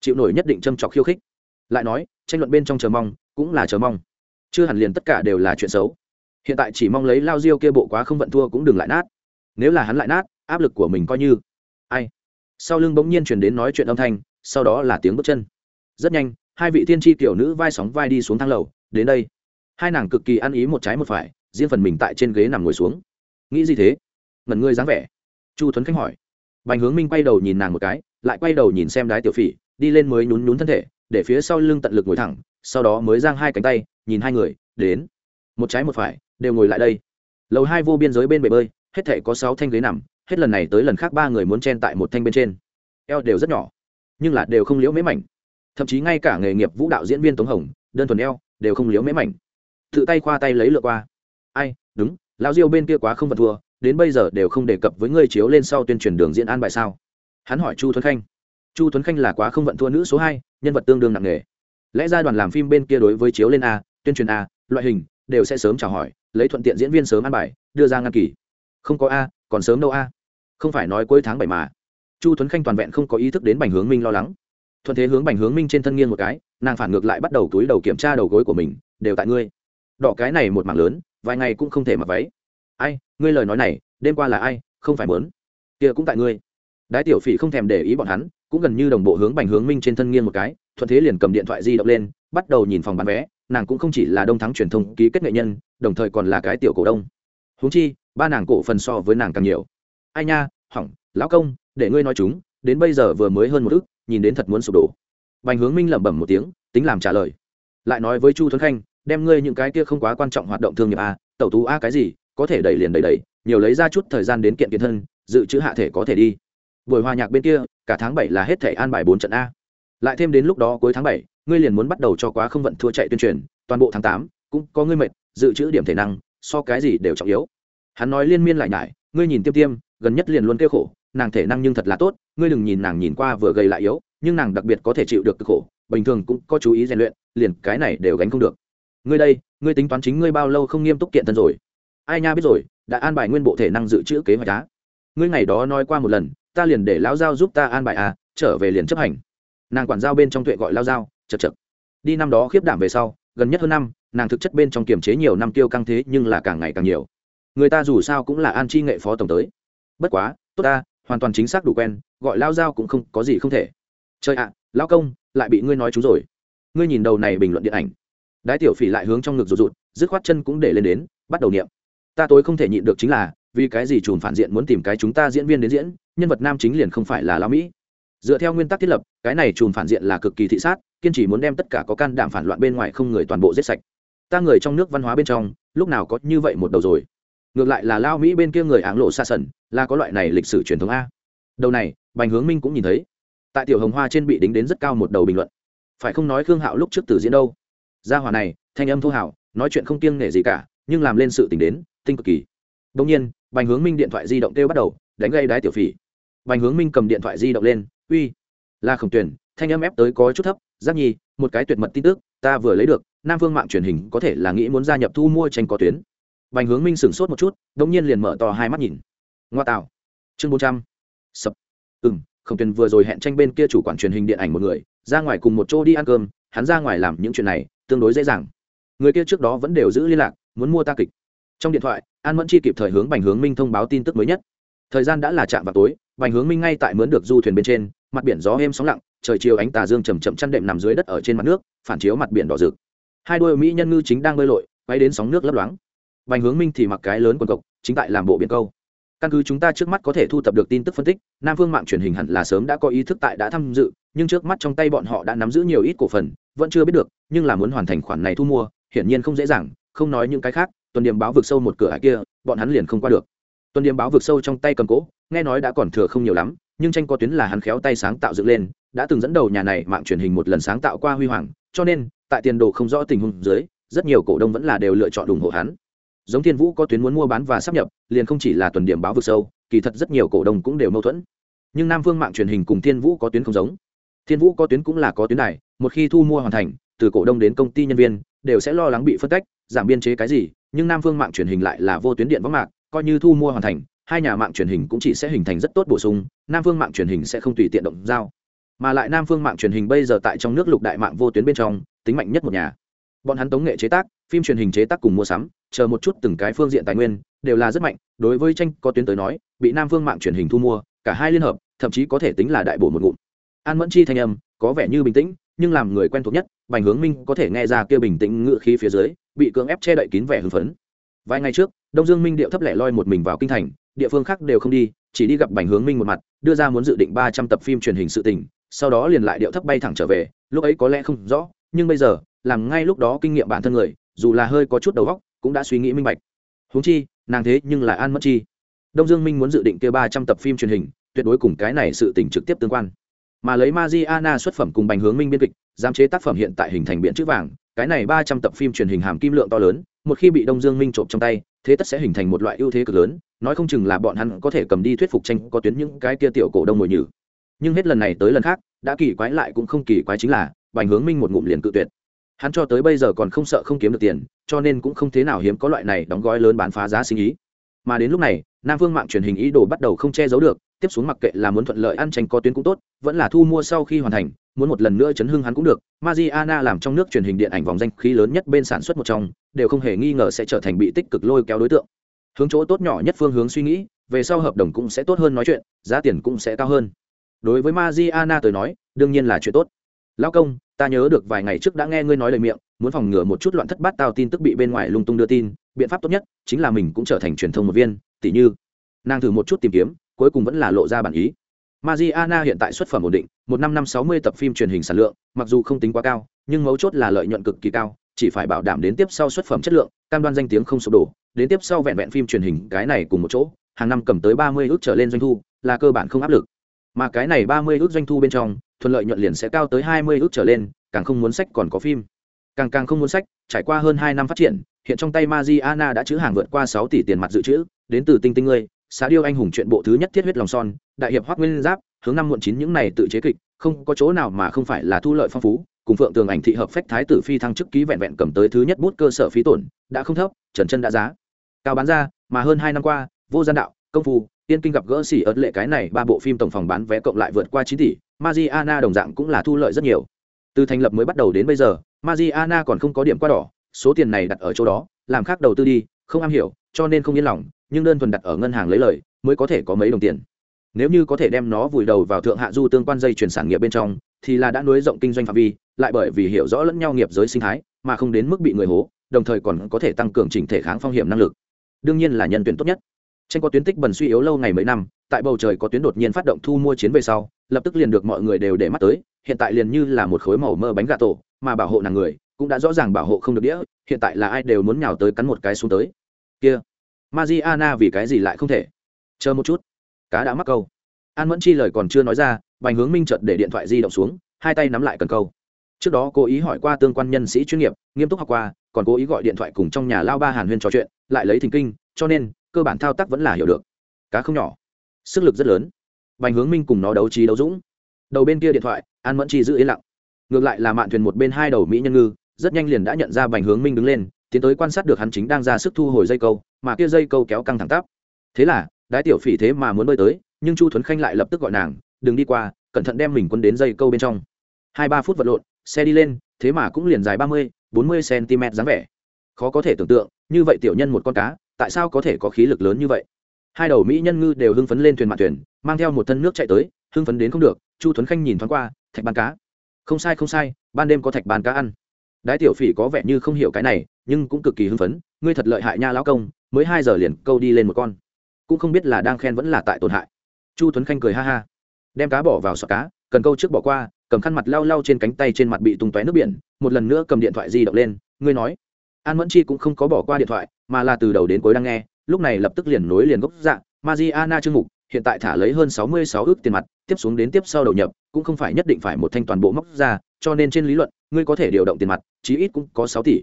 chịu nổi nhất định châm trọc khiêu khích. Lại nói, tranh luận bên trong chờ mong, cũng là chờ mong. Chưa hẳn liền tất cả đều là chuyện xấu. Hiện tại chỉ mong lấy lao diêu kia bộ quá không vận thua cũng đừng lại nát. Nếu là hắn lại nát áp lực của mình coi như. Ai? Sau lưng bỗng nhiên chuyển đến nói chuyện âm thanh, sau đó là tiếng bước chân. Rất nhanh, hai vị tiên tri tiểu nữ vai sóng vai đi xuống thang lầu, đến đây. Hai nàng cực kỳ ăn ý một trái một phải, riêng phần mình tại trên ghế nằm ngồi xuống. Nghĩ gì thế? Ngẩn ngươi dáng vẻ. Chu thuấn khánh hỏi. Bành hướng minh quay đầu nhìn nàng một cái, lại quay đầu nhìn xem đái tiểu phỉ, đi lên mới nhún nhún thân thể, để phía sau lưng tận lực ngồi thẳng, sau đó mới giang hai cánh tay, nhìn hai người, đến. Một trái một phải, đều ngồi lại đây. Lầu hai vô biên giới bên bể bơi, hết thể có sáu thanh ghế nằm hết lần này tới lần khác ba người muốn chen tại một thanh bên trên. Eo đều rất nhỏ, nhưng là đều không liễu mễ mảnh. Thậm chí ngay cả nghề nghiệp vũ đạo diễn viên tống hồng, đơn thuần eo, đều không liễu mễ mảnh. Tự tay khoa tay lấy lượt qua. Ai, đúng, lão diêu bên kia quá không vật thua đến bây giờ đều không đề cập với ngươi chiếu lên sau tuyên truyền đường diễn an bài sao. Hắn hỏi chu thuấn khanh. Chu thuấn khanh là quá không vận thua nữ số hai, nhân vật tương đương nặng nề. Lẽ ra đoàn làm phim bên kia đối với chiếu lên a, tuyên truyền a, loại hình, đều sẽ sớm chào hỏi, lấy thuận tiện diễn viên sớm ăn bài, đưa ra ngăn kỳ. Không có a, còn sớm đâu a không phải nói cuối tháng bảy mà. Chu tuấn khanh toàn vẹn không có ý thức đến bành hướng minh lo lắng. Thuận thế hướng bành hướng minh trên thân nghiêng một cái, nàng phản ngược lại bắt đầu túi đầu kiểm tra đầu gối của mình, đều tại ngươi. Đỏ cái này một mảng lớn, vài ngày cũng không thể mặc váy. Ai, ngươi lời nói này, đêm qua là ai, không phải mớn kia cũng tại ngươi. Đái tiểu phỉ không thèm để ý bọn hắn, cũng gần như đồng bộ hướng bành hướng minh trên thân nghiêng một cái, thuận thế liền cầm điện thoại di động lên, bắt đầu nhìn phòng bán vé, nàng cũng không chỉ là đông thắng truyền thông ký kết nghệ nhân, đồng thời còn là cái tiểu cổ đông. Húng chi, ba nàng cổ phần so với nàng càng nhiều ai nha, hỏng, lão công, để ngươi nói chúng, đến bây giờ vừa mới hơn một ức, nhìn đến thật muốn sụp đổ. Bành hướng minh lẩm bẩm một tiếng, tính làm trả lời. Lại nói với chu thuấn khanh, đem ngươi những cái kia không quá quan trọng hoạt động thương nghiệp a, tẩu tú a cái gì, có thể đẩy liền đẩy đẩy, nhiều lấy ra chút thời gian đến kiện kiện thân, dự trữ hạ thể có thể đi. Buổi hòa nhạc bên kia, cả tháng bảy là hết thể an bài bốn trận a. Lại thêm đến lúc đó cuối tháng bảy, ngươi liền muốn bắt đầu cho quá không vận thua chạy tuyên truyền, toàn bộ tháng tám, cũng có ngươi mệt, dự trữ điểm thể năng, so cái gì đều trọng yếu. Hắn nói liên miên lại nhải ngươi nhìn tiêm tiêm, gần nhất liền luôn kêu khổ, nàng thể năng nhưng thật là tốt, ngươi đừng nhìn nàng nhìn qua vừa gầy lại yếu, nhưng nàng đặc biệt có thể chịu được cực khổ, bình thường cũng có chú ý rèn luyện, liền cái này đều gánh không được. Ngươi đây, ngươi tính toán chính ngươi bao lâu không nghiêm túc kiện thân rồi? Ai nha biết rồi, đã an bài nguyên bộ thể năng dự trữ kế hoạch đá ngươi ngày đó nói qua một lần, ta liền để lão giao giúp ta an bài à trở về liền chấp hành. Nàng quản giao bên trong tuệ gọi lao giao, chật chật. Đi năm đó khiếp đảm về sau, gần nhất hơn năm, nàng thực chất bên trong kiềm chế nhiều năm tiêu căng thế nhưng là càng ngày càng nhiều người ta dù sao cũng là an chi nghệ phó tổng tới. Bất quá tốt ta hoàn toàn chính xác đủ quen gọi lao giao cũng không có gì không thể. Trời ạ à, lao công lại bị ngươi nói chú rồi. Ngươi nhìn đầu này bình luận điện ảnh. Đái tiểu phỉ lại hướng trong ngực rụt rụt dứt khoát chân cũng để lên đến bắt đầu niệm. Ta tối không thể nhịn được chính là vì cái gì chùm phản diện muốn tìm cái chúng ta diễn viên đến diễn nhân vật nam chính liền không phải là lao mỹ. Dựa theo nguyên tắc thiết lập cái này chùm phản diện là cực kỳ thị sát kiên trì muốn đem tất cả có can đảm phản loạn bên ngoài không người toàn bộ giết sạch. Ta người trong nước văn hóa bên trong lúc nào có như vậy một đầu rồi? Ngược lại là lao mỹ bên kia người áng lộ xa sần, là có loại này lịch sử truyền thống a. Đầu này, bành hướng minh cũng nhìn thấy. Tại tiểu hồng hoa trên bị đính đến rất cao một đầu bình luận. Phải không nói khương hạo lúc trước tử diễn đâu? Gia hòa này, thanh âm thu hảo, nói chuyện không kiêng nể gì cả, nhưng làm lên sự t đến, tinh cực kỳ. Đông nhiên, bành hướng minh điện thoại di động kêu bắt đầu, đánh gây đái tiểu phỉ. Bành hướng minh cầm điện thoại di động lên, uy, là khổng tuyển thanh âm ép tới có chút thấp, giác nhi, một cái tuyệt mật tin tức, ta vừa lấy được, nam phương mạng truyền hình có thể là nghĩ muốn gia nhập thu mua tranh có tuyến bành hướng minh sửng sốt một chút đột nhiên liền mở to hai mắt nhìn. Ngoa tạo. Chương bốn trăm. Sập. Ừm, khổng Tuyền vừa rồi hẹn tranh bên kia chủ quản truyền hình điện ảnh một người ra ngoài cùng một chỗ đi ăn cơm hắn ra ngoài làm những chuyện này tương đối dễ dàng. Người kia trước đó vẫn đều giữ liên lạc muốn mua ta kịch. Trong điện thoại an mẫn chi kịp thời hướng bành hướng minh thông báo tin tức mới nhất. Thời gian đã là chạm vào tối bành hướng minh ngay tại mướn được du thuyền bên trên mặt biển gió êm sóng lặng trời chiều ánh tà dương chậm chậm chăn đệm nằm dưới đất ở trên mặt nước phản chiếu mặt biển đỏ rực. Hai đôi mỹ nhân ngư chính đang bơi lội quay đến sóng nước lấp loáng bành hướng minh thì mặc cái lớn quần cộc, chính tại làm bộ biển câu. Căn cứ chúng ta trước mắt có thể thu thập được tin tức phân tích, nam phương mạng truyền hình hẳn là sớm đã có ý thức tại đã tham dự, nhưng trước mắt trong tay bọn họ đã nắm giữ nhiều ít cổ phần, vẫn chưa biết được, nhưng là muốn hoàn thành khoản này thu mua, hiển nhiên không dễ dàng, không nói những cái khác, tuần điểm báo vực sâu một cửa hải kia, bọn hắn liền không qua được. Tuần điểm báo vực sâu trong tay cầm cố, nghe nói đã còn thừa không nhiều lắm, nhưng tranh có tuyến là hắn khéo tay sáng tạo dựng lên, đã từng dẫn đầu nhà này mạng truyền hình một lần sáng tạo qua huy hoàng, cho nên, tại tiền đồ không rõ tình huống dưới, rất nhiều cổ đông vẫn là đều lựa chọn ủng hộ hắn giống thiên vũ có tuyến muốn mua bán và sắp nhập, liền không chỉ là tuần điểm báo vực sâu, kỳ thật rất nhiều cổ đông cũng đều mâu thuẫn. Nhưng nam phương mạng truyền hình cùng thiên vũ có tuyến không giống. Thiên vũ có tuyến cũng là có tuyến này, một khi thu mua hoàn thành, từ cổ đông đến công ty nhân viên, đều sẽ lo lắng bị phân cách giảm biên chế cái gì, nhưng nam phương mạng truyền hình lại là vô tuyến điện võng mạc, coi như thu mua hoàn thành, hai nhà mạng truyền hình cũng chỉ sẽ hình thành rất tốt bổ sung, nam phương mạng truyền hình sẽ không tùy tiện động giao. Mà lại nam phương mạng truyền hình bây giờ tại trong nước lục đại mạng vô tuyến bên trong, tính mạnh nhất một nhà bọn hắn tống nghệ chế tác, phim truyền hình chế tác cùng mua sắm, chờ một chút từng cái phương diện tài nguyên, đều là rất mạnh. Đối với tranh có tuyến tới nói, bị nam phương mạng truyền hình thu mua, cả hai liên hợp, thậm chí có thể tính là đại bổ một ngụm. An mẫn chi thanh âm, có vẻ như bình tĩnh, nhưng làm người quen thuộc nhất, bành hướng minh có thể nghe ra kia bình tĩnh ngự khí phía dưới, bị cưỡng ép che đậy kín vẻ hưng phấn. Vài ngày trước, đông dương minh điệu thấp lẻ loi một mình vào kinh thành, địa phương khác đều không đi, chỉ đi gặp bành hướng minh một mặt, đưa ra muốn dự định ba trăm tập phim truyền hình sự tình, sau đó liền lại điệu thấp bay thẳng trở về, lúc ấy có lẽ không rõ, nhưng bây giờ làm ngay lúc đó kinh nghiệm bản thân người, dù là hơi có chút đầu óc, cũng đã suy nghĩ minh bạch. Huống chi, nàng thế nhưng là an mất chi. Đông dương minh muốn dự định kia ba trăm tập phim truyền hình, tuyệt đối cùng cái này sự tình trực tiếp tương quan. Mà lấy Mariana xuất phẩm cùng bành hướng minh biên kịch, giám chế tác phẩm hiện tại hình thành biện chữ vàng, cái này ba trăm tập phim truyền hình hàm kim lượng to lớn, một khi bị đông dương minh trộm trong tay, thế tất sẽ hình thành một loại ưu thế cực lớn, nói không chừng là bọn hắn có thể cầm đi thuyết phục tranh có tuyến những cái kia tiểu cổ đông ngồi nhử. Nhưng hết lần này tới lần khác, đã kỳ quái lại cũng không kỳ quái chính là, bành hướng minh một ngụm liền cự tuyệt hắn cho tới bây giờ còn không sợ không kiếm được tiền, cho nên cũng không thế nào hiếm có loại này đóng gói lớn bán phá giá sinh ý. Mà đến lúc này, nam vương mạng truyền hình ý đồ bắt đầu không che giấu được, tiếp xuống mặc kệ là muốn thuận lợi ăn tranh có tuyến cũng tốt, vẫn là thu mua sau khi hoàn thành, muốn một lần nữa chấn hưng hắn cũng được. Mariana làm trong nước truyền hình điện ảnh vòng danh khí lớn nhất bên sản xuất một trong, đều không hề nghi ngờ sẽ trở thành bị tích cực lôi kéo đối tượng. Hướng chỗ tốt nhỏ nhất phương hướng suy nghĩ, về sau hợp đồng cũng sẽ tốt hơn nói chuyện, giá tiền cũng sẽ cao hơn. Đối với Mariana tới nói, đương nhiên là chuyện tốt. Lão công ta nhớ được vài ngày trước đã nghe ngươi nói lời miệng muốn phòng ngừa một chút loạn thất bát tao tin tức bị bên ngoài lung tung đưa tin biện pháp tốt nhất chính là mình cũng trở thành truyền thông một viên tỷ như nàng thử một chút tìm kiếm cuối cùng vẫn là lộ ra bản ý Mariana hiện tại xuất phẩm ổn định, một năm năm sáu mươi tập phim truyền hình sản lượng, mặc dù không tính quá cao, nhưng mấu chốt là lợi nhuận cực kỳ cao, chỉ phải bảo đảm đến tiếp sau xuất phẩm chất lượng, cam đoan danh tiếng không sụp đổ, đến tiếp sau vẹn vẹn phim truyền hình cái này cùng một chỗ, hàng năm cầm tới ba mươi ước trở lên doanh thu, là cơ bản không áp lực. Mà cái này ba mươi ước doanh thu bên trong, thuận lợi nhuận liền sẽ cao tới hai mươi ước trở lên, càng không muốn sách còn có phim. Càng càng không muốn sách, trải qua hơn hai năm phát triển, hiện trong tay Mariana đã chữ hàng vượt qua sáu tỷ tiền mặt dự trữ, đến từ Tinh Tinh ngươi, xã điêu anh hùng chuyện bộ thứ nhất thiết huyết lòng son đại hiệp hoác nguyên giáp hướng năm muộn chín những này tự chế kịch không có chỗ nào mà không phải là thu lợi phong phú cùng phượng tường ảnh thị hợp phách thái tử phi thăng chức ký vẹn vẹn cầm tới thứ nhất bút cơ sở phí tổn đã không thấp trần chân đã giá cao bán ra mà hơn hai năm qua vô gian đạo công phu tiên kinh gặp gỡ xỉ ớt lệ cái này, ba bộ phim tổng phòng bán vé cộng lại vượt qua chín tỷ, Mariana đồng dạng cũng là thu lợi rất nhiều. Từ thành lập mới bắt đầu đến bây giờ, Mariana còn không có điểm qua đỏ, số tiền này đặt ở chỗ đó, làm khác đầu tư đi, không am hiểu, cho nên không yên lòng, nhưng đơn thuần đặt ở ngân hàng lấy lời, mới có thể có mấy đồng tiền. Nếu như có thể đem nó vùi đầu vào thượng hạ du tương quan dây chuyển sản nghiệp bên trong, thì là đã nối rộng kinh doanh phạm vi, lại bởi vì hiểu rõ lẫn nhau nghiệp giới sinh thái, mà không đến mức bị người hố, đồng thời còn có thể tăng cường chỉnh thể kháng phong hiểm năng lực. Đương nhiên là nhân tuyển tốt nhất tranh có tuyến tích bần suy yếu lâu ngày mấy năm tại bầu trời có tuyến đột nhiên phát động thu mua chiến về sau lập tức liền được mọi người đều để mắt tới hiện tại liền như là một khối màu mơ bánh gà tổ mà bảo hộ nàng người cũng đã rõ ràng bảo hộ không được đĩa hiện tại là ai đều muốn nhào tới cắn một cái xuống tới kia Mariana vì cái gì lại không thể? Chờ một chút, cá đã mắc câu. An Mẫn Chi lời còn chưa nói ra, Bành Hướng Minh chợt để điện thoại di động xuống, hai tay nắm lại cần câu. Trước đó cố ý hỏi qua tương quan nhân sĩ chuyên nghiệp, nghiêm túc học qua, còn cố ý gọi điện thoại cùng trong nhà lao ba Hàn Huyên trò chuyện, lại lấy thỉnh kinh, cho nên cơ bản thao tác vẫn là hiểu được. Cá không nhỏ, sức lực rất lớn. Bành Hướng Minh cùng nó đấu trí đấu dũng. Đầu bên kia điện thoại, An Mẫn Chi giữ yên lặng. Ngược lại là mạn thuyền một bên hai đầu mỹ nhân ngư, rất nhanh liền đã nhận ra Bành Hướng Minh đứng lên, tiến tới quan sát được hắn chính đang ra sức thu hồi dây câu mà kia dây câu kéo căng thẳng tắp thế là đái tiểu phỉ thế mà muốn bơi tới nhưng chu thuấn khanh lại lập tức gọi nàng đừng đi qua cẩn thận đem mình quân đến dây câu bên trong hai ba phút vật lộn xe đi lên thế mà cũng liền dài ba mươi bốn mươi cm dáng vẻ khó có thể tưởng tượng như vậy tiểu nhân một con cá tại sao có thể có khí lực lớn như vậy? Hai đầu mỹ nhân ngư đều hưng phấn lên thuyền mạn thuyền, mang theo một thân nước chạy tới, hưng phấn đến không được, chu thuấn khanh nhìn thoáng qua, thạch ban cá. Không sai không sai, ban đêm có thạch ban cá ăn. Đái tiểu phỉ có vẻ như không hiểu cái này, nhưng cũng cực kỳ hưng phấn, ngươi thật lợi hại nha lão công, mới hai giờ liền câu đi lên một con. Cũng không biết là đang khen vẫn là tại tổn hại. Chu tuấn khanh cười ha ha. Đem cá bỏ vào sọt cá, cần câu trước bỏ qua, cầm khăn mặt lau lau trên cánh tay trên mặt bị tung tóe nước biển, một lần nữa cầm điện thoại di động lên, ngươi nói an mẫn chi cũng không có bỏ qua điện thoại, mà là từ đầu đến cuối đang nghe, lúc này lập tức liền nối liền gốc dạng Mariana chương mục, hiện tại thả lấy hơn sáu mươi sáu ước tiền mặt, tiếp xuống đến tiếp sau đầu nhập, cũng không phải nhất định phải một thanh toàn bộ móc ra, cho nên trên lý luận, ngươi có thể điều động tiền mặt, chí ít cũng có sáu tỷ.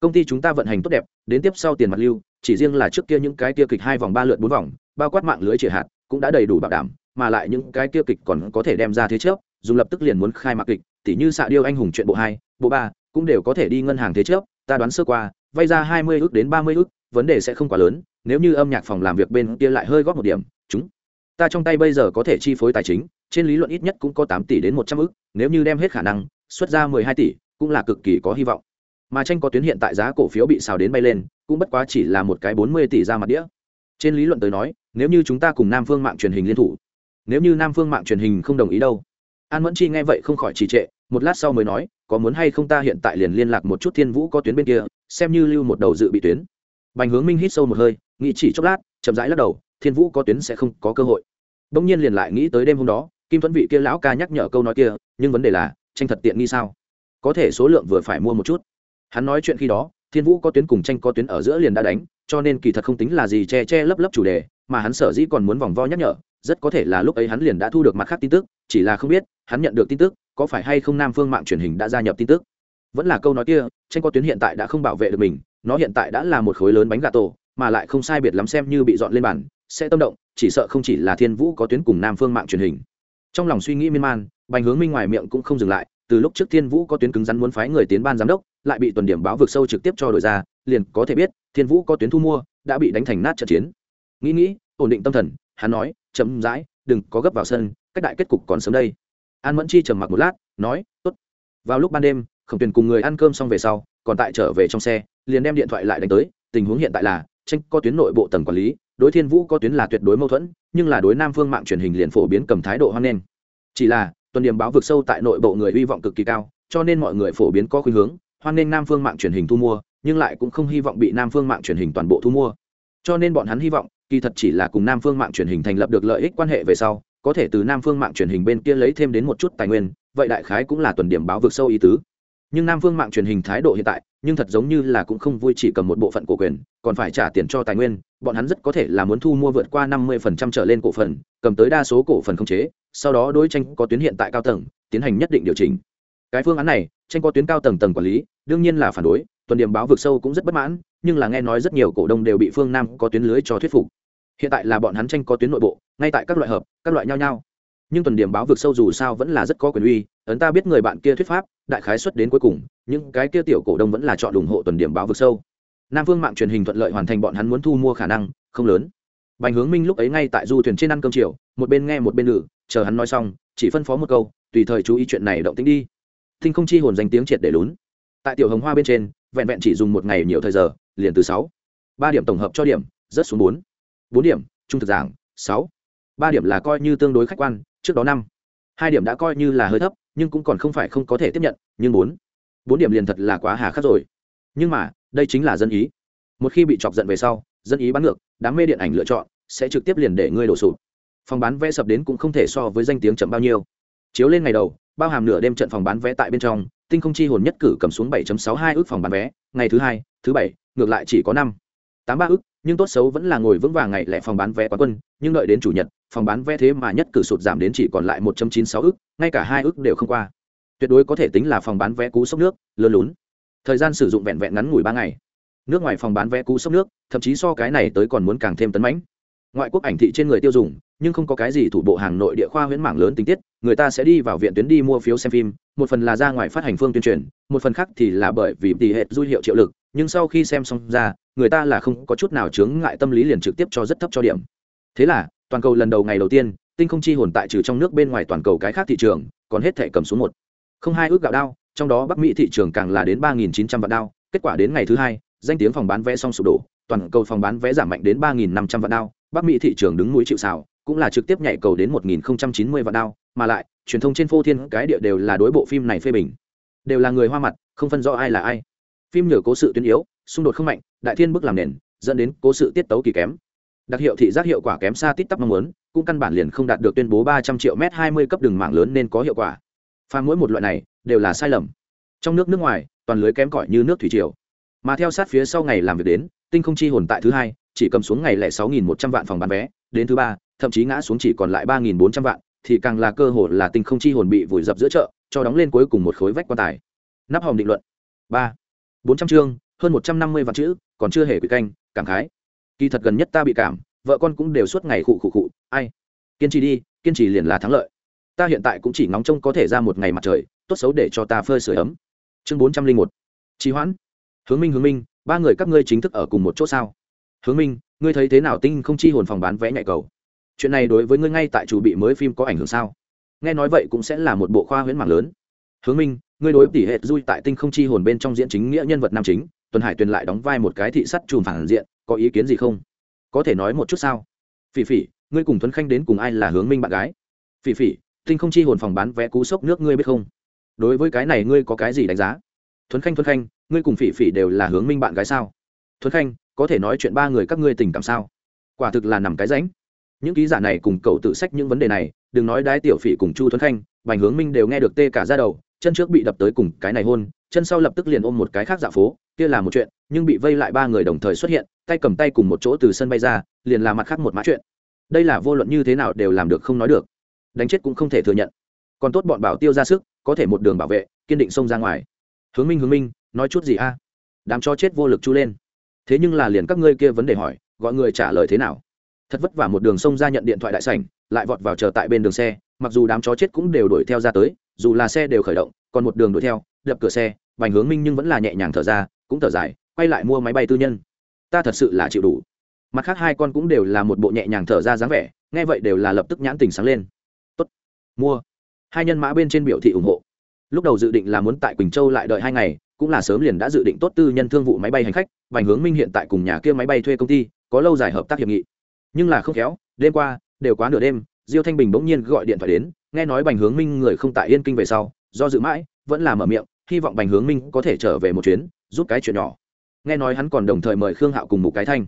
Công ty chúng ta vận hành tốt đẹp, đến tiếp sau tiền mặt lưu, chỉ riêng là trước kia những cái kia kịch hai vòng ba lượt bốn vòng, bao quát mạng lưới chỉ hạt, cũng đã đầy đủ bảo đảm, mà lại những cái kia kịch còn có thể đem ra thế trước dùng lập tức liền muốn khai mạc kịch, tỉ như xạ điêu anh hùng chuyện bộ hai, bộ ba, cũng đều có thể đi ngân hàng thế trước ta đoán sơ qua, vay ra hai mươi ước đến ba mươi ước vấn đề sẽ không quá lớn, nếu như âm nhạc phòng làm việc bên kia lại hơi góp một điểm, chúng ta trong tay bây giờ có thể chi phối tài chính, trên lý luận ít nhất cũng có tám tỷ đến một trăm ước nếu như đem hết khả năng, xuất ra mười hai tỷ, cũng là cực kỳ có hy vọng. Mà tranh có tuyến hiện tại giá cổ phiếu bị xào đến bay lên, cũng bất quá chỉ là một cái bốn mươi tỷ ra mặt đĩa. Trên lý luận tới nói, nếu như chúng ta cùng nam phương mạng truyền hình liên thủ, nếu như nam phương mạng truyền hình không đồng ý đâu an mẫn chi nghe vậy không khỏi trì trệ, một lát sau mới nói, có muốn hay không ta hiện tại liền liên lạc một chút thiên vũ có tuyến bên kia, xem như lưu một đầu dự bị tuyến. Bành hướng minh hít sâu một hơi, nghĩ chỉ chốc lát, chậm rãi lắc đầu, thiên vũ có tuyến sẽ không có cơ hội. Bỗng nhiên liền lại nghĩ tới đêm hôm đó, kim tuấn vị kia lão ca nhắc nhở câu nói kia, nhưng vấn đề là, tranh thật tiện nghi sao? Có thể số lượng vừa phải mua một chút. Hắn nói chuyện khi đó, thiên vũ có tuyến cùng tranh có tuyến ở giữa liền đã đánh, cho nên kỳ thật không tính là gì che che lấp lấp chủ đề, mà hắn sở dĩ còn muốn vòng vo nhắc nhở rất có thể là lúc ấy hắn liền đã thu được mặt khác tin tức, chỉ là không biết, hắn nhận được tin tức, có phải hay không nam phương mạng truyền hình đã gia nhập tin tức. Vẫn là câu nói kia, tranh có tuyến hiện tại đã không bảo vệ được mình, nó hiện tại đã là một khối lớn bánh gà tổ, mà lại không sai biệt lắm xem như bị dọn lên bàn, sẽ tâm động, chỉ sợ không chỉ là thiên vũ có tuyến cùng nam phương mạng truyền hình. Trong lòng suy nghĩ miên man, bành hướng minh ngoài miệng cũng không dừng lại, từ lúc trước thiên vũ có tuyến cứng rắn muốn phái người tiến ban giám đốc, lại bị tuần điểm báo vực sâu trực tiếp cho đổi ra, liền có thể biết, thiên vũ có tuyến thu mua, đã bị đánh thành nát trận chiến. Nghĩ nghĩ, ổn định tâm thần hắn nói, chậm rãi, đừng có gấp vào sân, cách đại kết cục còn sớm đây. An mẫn chi trầm mặc một lát, nói, tốt. Vào lúc ban đêm, khổng tuyền cùng người ăn cơm xong về sau, còn tại trở về trong xe, liền đem điện thoại lại đánh tới, tình huống hiện tại là, tranh có tuyến nội bộ tầng quản lý, đối thiên vũ có tuyến là tuyệt đối mâu thuẫn, nhưng là đối nam phương mạng truyền hình liền phổ biến cầm thái độ hoan nghênh. Chỉ là, tuần điểm báo vực sâu tại nội bộ người hy vọng cực kỳ cao, cho nên mọi người phổ biến có khuynh hướng, hoan nghênh nam phương mạng truyền hình thu mua, nhưng lại cũng không hy vọng bị nam phương mạng truyền hình toàn bộ thu mua. Cho nên bọn hắn hy vọng kỳ thật chỉ là cùng nam phương mạng truyền hình thành lập được lợi ích quan hệ về sau, có thể từ nam phương mạng truyền hình bên kia lấy thêm đến một chút tài nguyên, vậy đại khái cũng là tuần điểm báo vực sâu ý tứ. Nhưng nam phương mạng truyền hình thái độ hiện tại, nhưng thật giống như là cũng không vui chỉ cầm một bộ phận cổ quyền, còn phải trả tiền cho tài nguyên, bọn hắn rất có thể là muốn thu mua vượt qua năm mươi phần trăm trở lên cổ phần, cầm tới đa số cổ phần không chế, sau đó đối tranh có tuyến hiện tại cao tầng, tiến hành nhất định điều chỉnh. Cái phương án này tranh có tuyến cao tầng tầng quản lý, đương nhiên là phản đối, tuần điểm báo vực sâu cũng rất bất mãn, nhưng là nghe nói rất nhiều cổ đông đều bị phương nam có tuyến lưới cho thuyết phục. Hiện tại là bọn hắn tranh có tuyến nội bộ, ngay tại các loại hợp, các loại nhau nhau. Nhưng tuần điểm báo vực sâu dù sao vẫn là rất có quyền uy, ấn ta biết người bạn kia thuyết pháp, đại khái xuất đến cuối cùng, những cái kia tiểu cổ đông vẫn là chọn ủng hộ tuần điểm báo vực sâu. Nam phương mạng truyền hình thuận lợi hoàn thành bọn hắn muốn thu mua khả năng, không lớn. Bành hướng minh lúc ấy ngay tại du thuyền trên ăn cơm chiều, một bên nghe một bên lử chờ hắn nói xong, chỉ phân phó một câu, tùy thời chú ý chuyện này động tính đi. Tinh không chi hồn danh tiếng triệt để lún. Tại tiểu hồng hoa bên trên, vẹn vẹn chỉ dùng một ngày nhiều thời giờ, liền từ sáu. Ba điểm tổng hợp cho điểm rất xuống bốn. Bốn điểm, trung thực giảng, sáu. Ba điểm là coi như tương đối khách quan, trước đó năm. Hai điểm đã coi như là hơi thấp, nhưng cũng còn không phải không có thể tiếp nhận, nhưng bốn. Bốn điểm liền thật là quá hà khắc rồi. Nhưng mà, đây chính là dân ý. Một khi bị chọc giận về sau, dân ý bắn ngược, đám mê điện ảnh lựa chọn, sẽ trực tiếp liền để ngươi đổ sụp. Phòng bán vé sập đến cũng không thể so với danh tiếng chậm bao nhiêu. Chiếu lên ngày đầu bao hàm nửa đêm trận phòng bán vé tại bên trong, tinh không chi hồn nhất cử cầm xuống 7.62 ước phòng bán vé, ngày thứ hai, thứ bảy, ngược lại chỉ có năm. Tám ba ước, nhưng tốt xấu vẫn là ngồi vững vàng ngày lẻ phòng bán vé quán quân, nhưng đợi đến chủ nhật, phòng bán vé thế mà nhất cử sụt giảm đến chỉ còn lại 1.96 ước, ngay cả hai ước đều không qua. Tuyệt đối có thể tính là phòng bán vé cú sốc nước lớn lún. Thời gian sử dụng vẹn vẹn ngắn ngủi ba ngày. Nước ngoài phòng bán vé cú sốc nước, thậm chí so cái này tới còn muốn càng thêm tấn mãnh. Ngoại quốc ảnh thị trên người tiêu dùng nhưng không có cái gì thủ bộ hàng nội địa khoa huyễn mảng lớn tình tiết, người ta sẽ đi vào viện tuyến đi mua phiếu xem phim, một phần là ra ngoài phát hành phương tuyên truyền, một phần khác thì là bởi vì tỷ hệ du hiệu triệu lực, nhưng sau khi xem xong ra, người ta là không có chút nào chướng ngại tâm lý liền trực tiếp cho rất thấp cho điểm. Thế là, toàn cầu lần đầu ngày đầu tiên, tinh không chi hồn tại trừ trong nước bên ngoài toàn cầu cái khác thị trường, còn hết thể cầm số một. Không hai ước gạo đao, trong đó bắc mỹ thị trường càng là đến ba nghìn chín trăm vạn đao, kết quả đến ngày thứ hai, danh tiếng phòng bán vé xong sụp đổ, toàn cầu phòng bán vé giảm mạnh đến ba nghìn năm trăm vạn đao, bắc mỹ thị trường đứng núi chịu xào cũng là trực tiếp nhảy cầu đến một nghìn chín mươi vạn đao, mà lại, truyền thông trên phô thiên cái địa đều là đối bộ phim này phê bình. Đều là người hoa mặt, không phân rõ ai là ai. Phim nhờ cố sự tuyến yếu, xung đột không mạnh, đại thiên bức làm nền, dẫn đến cố sự tiết tấu kỳ kém. Đặc hiệu thị giác hiệu quả kém xa tít tắp mong muốn, cũng căn bản liền không đạt được tuyên bố ba trăm triệu mét hai mươi cấp đường mạng lớn nên có hiệu quả. Pha mỗi một loại này, đều là sai lầm. Trong nước nước ngoài, toàn lưới kém cỏi như nước thủy triều. Mà theo sát phía sau ngày làm việc đến, tinh không chi hồn tại thứ hai, chỉ cầm xuống ngày lẻ sáu nghìn một trăm vạn phòng bán vé, đến thứ ba thậm chí ngã xuống chỉ còn lại ba nghìn bốn trăm vạn, thì càng là cơ hội là tinh không chi hồn bị vùi dập giữa chợ, cho đóng lên cuối cùng một khối vách quan tài. Nắp hòm định luận. Ba. bốn trăm chương, hơn một trăm năm mươi vạn chữ, còn chưa hề quỷ canh, cảm khái. Kỳ thật gần nhất ta bị cảm, vợ con cũng đều suốt ngày khụ khụ khụ, ai? Kiên trì đi, kiên trì liền là thắng lợi. Ta hiện tại cũng chỉ ngóng trông có thể ra một ngày mặt trời, tốt xấu để cho ta phơi sửa ấm. Chương bốn trăm linh một. Trí hoãn. Hướng minh hướng minh, ba người các ngươi chính thức ở cùng một chỗ sao? Hướng minh, ngươi thấy thế nào tinh không chi hồn phòng bán vé nhạy cầu? Chuyện này đối với ngươi ngay tại chủ bị mới phim có ảnh hưởng sao? Nghe nói vậy cũng sẽ là một bộ khoa huyễn mạng lớn. Hướng minh, ngươi đối tỷ hệ dui tại tinh không chi hồn bên trong diễn chính nghĩa nhân vật nam chính, tuần hải tuyền lại đóng vai một cái thị sắt chùm phản diện, có ý kiến gì không? Có thể nói một chút sao? Phỉ phỉ, ngươi cùng tuấn khanh đến cùng ai là hướng minh bạn gái? Phỉ phỉ, tinh không chi hồn phòng bán vé cú sốc nước ngươi biết không? Đối với cái này ngươi có cái gì đánh giá? Thuấn khanh thuấn khanh, ngươi cùng phỉ phỉ đều là hướng minh bạn gái sao? Thuấn khanh, có thể nói chuyện ba người các ngươi tình cảm sao? Quả thực là nằm cái ránh những ký giả này cùng cậu tự sách những vấn đề này, đừng nói đái tiểu phỉ cùng chu thuấn khanh, bành hướng minh đều nghe được tê cả ra đầu, chân trước bị đập tới cùng cái này hôn, chân sau lập tức liền ôm một cái khác dạ phố, kia là một chuyện, nhưng bị vây lại ba người đồng thời xuất hiện, tay cầm tay cùng một chỗ từ sân bay ra, liền là mặt khác một mã chuyện. Đây là vô luận như thế nào đều làm được không nói được. Đánh chết cũng không thể thừa nhận. Còn tốt bọn bảo tiêu ra sức, có thể một đường bảo vệ, kiên định xông ra ngoài. Hướng minh hướng minh, nói chút gì a? À? đám cho chết vô lực chu lên. Thế nhưng là liền các ngươi kia vấn đề hỏi, gọi người trả lời thế nào? Thật vất vả một đường xông ra nhận điện thoại đại sảnh, lại vọt vào chờ tại bên đường xe, mặc dù đám chó chết cũng đều đuổi theo ra tới, dù là xe đều khởi động, còn một đường đuổi theo, đập cửa xe bành hướng minh nhưng vẫn là nhẹ nhàng thở ra, cũng thở dài, quay lại mua máy bay tư nhân. Ta thật sự là chịu đủ. Mặt khác hai con cũng đều là một bộ nhẹ nhàng thở ra dáng vẻ, nghe vậy đều là lập tức nhãn tình sáng lên. Tốt, mua. Hai nhân mã bên trên biểu thị ủng hộ. Lúc đầu dự định là muốn tại quỳnh châu lại đợi hai ngày, cũng là sớm liền đã dự định tốt tư nhân thương vụ máy bay hành khách, vành hướng minh hiện tại cùng nhà kia máy bay thuê công ty, có lâu dài hợp tác hiệp nghị nhưng là không khéo, đêm qua, đều quá nửa đêm, diêu thanh bình bỗng nhiên gọi điện thoại đến, nghe nói bành hướng minh người không tại yên kinh về sau, do dự mãi, vẫn là mở miệng, hy vọng bành hướng minh có thể trở về một chuyến, giúp cái chuyện nhỏ. Nghe nói hắn còn đồng thời mời khương hạo cùng một cái thanh.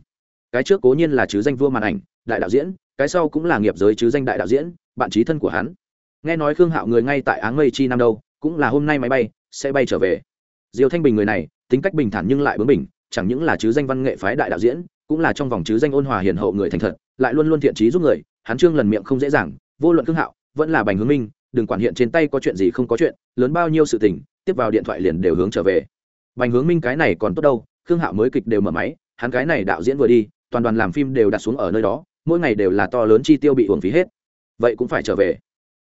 Cái trước cố nhiên là chứ danh vua màn ảnh, đại đạo diễn, cái sau cũng là nghiệp giới chứ danh đại đạo diễn, bạn trí thân của hắn. Nghe nói khương hạo người ngay tại áng mây chi năm đâu, cũng là hôm nay máy bay, sẽ bay trở về. Diêu thanh bình người này, tính cách bình thản nhưng lại bướng bình chẳng những là chứ danh văn nghệ phái đại đạo diễn, cũng là trong vòng chứ danh ôn hòa hiền hậu người thành thật, lại luôn luôn thiện trí giúp người, hắn trương lần miệng không dễ dàng, vô luận khương hạo, vẫn là bành hướng minh, đừng quản hiện trên tay có chuyện gì không có chuyện, lớn bao nhiêu sự tình, tiếp vào điện thoại liền đều hướng trở về. Bành hướng minh cái này còn tốt đâu, khương hạo mới kịch đều mở máy, hắn cái này đạo diễn vừa đi, toàn đoàn làm phim đều đặt xuống ở nơi đó, mỗi ngày đều là to lớn chi tiêu bị uổng phí hết. Vậy cũng phải trở về.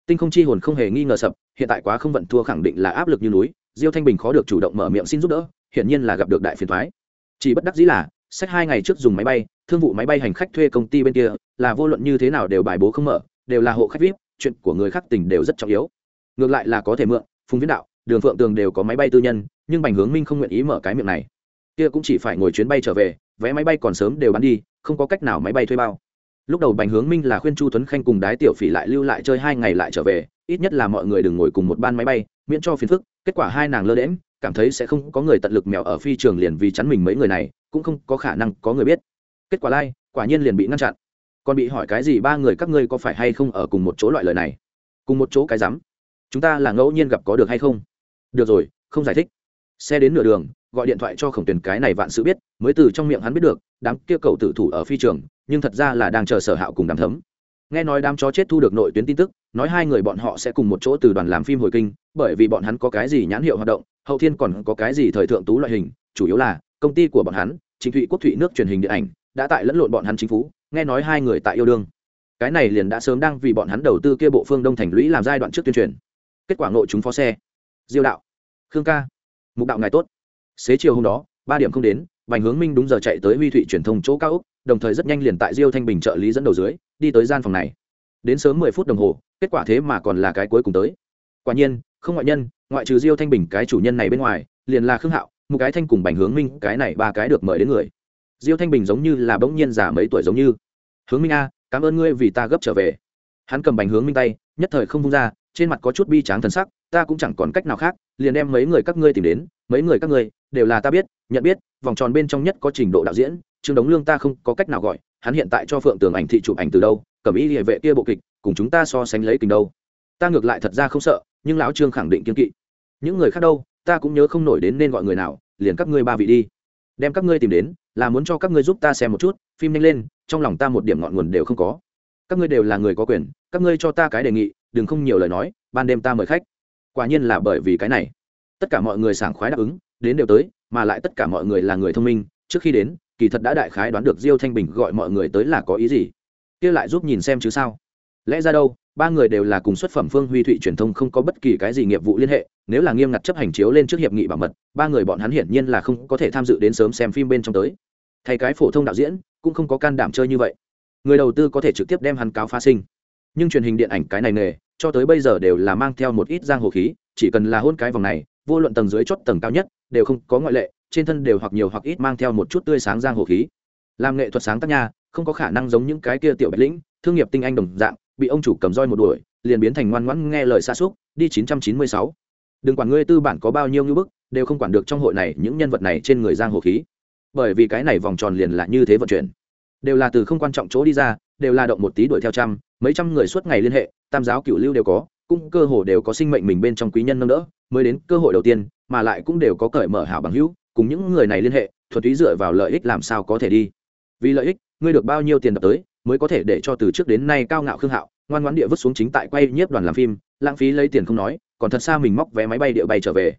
Tinh không chi hồn không hề nghi ngờ sập, hiện tại quá không vận thua khẳng định là áp lực như núi, diêu thanh bình khó được chủ động mở miệng xin giúp đỡ, hiển nhiên là gặp được đại phiền thoái chỉ bất đắc dĩ là, sách hai ngày trước dùng máy bay, thương vụ máy bay hành khách thuê công ty bên kia, là vô luận như thế nào đều bài bố không mở, đều là hộ khách vip, chuyện của người khác tình đều rất trọng yếu. Ngược lại là có thể mượn, phùng viễn đạo, đường phượng tường đều có máy bay tư nhân, nhưng bành hướng minh không nguyện ý mở cái miệng này. Kia cũng chỉ phải ngồi chuyến bay trở về, vé máy bay còn sớm đều bán đi, không có cách nào máy bay thuê bao. Lúc đầu bành hướng minh là khuyên chu tuấn khanh cùng đái tiểu phỉ lại lưu lại chơi hai ngày lại trở về, ít nhất là mọi người đừng ngồi cùng một ban máy bay, miễn cho phiền phức, kết quả hai nàng lơ đễm cảm thấy sẽ không có người tận lực mèo ở phi trường liền vì chắn mình mấy người này, cũng không có khả năng có người biết. Kết quả lai, quả nhiên liền bị ngăn chặn. Còn bị hỏi cái gì ba người các ngươi có phải hay không ở cùng một chỗ loại lời này? Cùng một chỗ cái rắm. Chúng ta là ngẫu nhiên gặp có được hay không? Được rồi, không giải thích. Xe đến nửa đường, gọi điện thoại cho khổng tuyển cái này vạn sự biết, mới từ trong miệng hắn biết được, đám kia cầu tử thủ ở phi trường, nhưng thật ra là đang chờ sở hạo cùng đám thấm. Nghe nói đám chó chết thu được nội tuyến tin tức, nói hai người bọn họ sẽ cùng một chỗ từ đoàn làm phim hồi kinh, bởi vì bọn hắn có cái gì nhãn hiệu hoạt động hậu thiên còn có cái gì thời thượng tú loại hình, chủ yếu là, công ty của bọn hắn, chính thụy quốc thụy nước truyền hình điện ảnh, đã tại lẫn lộn bọn hắn chính phủ, nghe nói hai người tại yêu đương. Cái này liền đã sớm đang vì bọn hắn đầu tư kia bộ phương đông thành lũy làm giai đoạn trước tuyên truyền. Kết quả nội chúng phó xe. Diêu đạo. Khương ca. Mục đạo ngài tốt. Xế chiều hôm đó, ba điểm không đến vành hướng minh đúng giờ chạy tới huy thụy truyền thông chỗ cao úc, đồng thời rất nhanh liền tại diêu thanh bình trợ lý dẫn đầu dưới, đi tới gian phòng này. Đến sớm mười phút đồng hồ, kết quả thế mà còn là cái cuối cùng tới. Quả nhiên, không ngoại nhân ngoại trừ diêu thanh bình cái chủ nhân này bên ngoài, liền là khương hạo một cái thanh cùng bành hướng minh, cái này ba cái được mời đến người. Diêu thanh bình giống như là bỗng nhiên già mấy tuổi giống như. Hướng minh a, cảm ơn ngươi vì ta gấp trở về. Hắn cầm bành hướng minh tay, nhất thời không vung ra, trên mặt có chút bi tráng thần sắc, ta cũng chẳng còn cách nào khác, liền đem mấy người các ngươi tìm đến, mấy người các ngươi đều là ta biết, nhận biết, vòng tròn bên trong nhất có trình độ đạo diễn, trương đống lương ta không có cách nào gọi, hắn hiện tại cho phượng tường ảnh thị chụp ảnh từ đâu, cầm ý địa vệ kia bộ kịch, cùng chúng ta so sánh lấy kình đâu ta ngược lại thật ra không sợ, nhưng lão trương khẳng định kiên kỵ. Những người khác đâu, ta cũng nhớ không nổi đến nên gọi người nào, liền các ngươi ba vị đi. Đem các ngươi tìm đến, là muốn cho các ngươi giúp ta xem một chút, phim nhanh lên, trong lòng ta một điểm ngọn nguồn đều không có. Các ngươi đều là người có quyền, các ngươi cho ta cái đề nghị, đừng không nhiều lời nói, ban đêm ta mời khách. Quả nhiên là bởi vì cái này. Tất cả mọi người sảng khoái đáp ứng, đến đều tới, mà lại tất cả mọi người là người thông minh, trước khi đến, kỳ thật đã đại khái đoán được diêu thanh bình gọi mọi người tới là có ý gì. Kia lại giúp nhìn xem chứ sao. Lẽ ra đâu? Ba người đều là cùng xuất phẩm phương huy thụy truyền thông không có bất kỳ cái gì nghiệp vụ liên hệ, nếu là nghiêm ngặt chấp hành chiếu lên trước hiệp nghị bảo mật, ba người bọn hắn hiển nhiên là không có thể tham dự đến sớm xem phim bên trong tới. Thay cái phổ thông đạo diễn, cũng không có can đảm chơi như vậy. Người đầu tư có thể trực tiếp đem hắn cáo phá sinh. Nhưng truyền hình điện ảnh cái này nghề, cho tới bây giờ đều là mang theo một ít giang hồ khí, chỉ cần là hôn cái vòng này, vô luận tầng dưới chót tầng cao nhất, đều không có ngoại lệ, trên thân đều hoặc nhiều hoặc ít mang theo một chút tươi sáng giang hồ khí. Làm nghệ thuật sáng tác nha, không có khả năng giống những cái kia tiểu bạch lĩnh, thương nghiệp tinh anh đồng dạng bị ông chủ cầm roi một đuổi, liền biến thành ngoan ngoãn nghe lời xa xúc, đi 996. đừng quản ngươi tư bản có bao nhiêu như bức, đều không quản được trong hội này những nhân vật này trên người giang hồ khí. Bởi vì cái này vòng tròn liền là như thế vận chuyển. Đều là từ không quan trọng chỗ đi ra, đều là động một tí đuổi theo trăm, mấy trăm người suốt ngày liên hệ, tam giáo cửu lưu đều có, cũng cơ hồ đều có sinh mệnh mình bên trong quý nhân nâng đỡ, mới đến cơ hội đầu tiên, mà lại cũng đều có cởi mở hảo bằng hữu, cùng những người này liên hệ thuật túy dựa vào lợi ích làm sao có thể đi. Vì lợi ích, ngươi được bao nhiêu tiền đập tới mới có thể để cho từ trước đến nay cao ngạo khương hạo, ngoan ngoãn địa vứt xuống chính tại quay nhiếp đoàn làm phim, lãng phí lấy tiền không nói, còn thật xa mình móc vé máy bay địa bay trở về.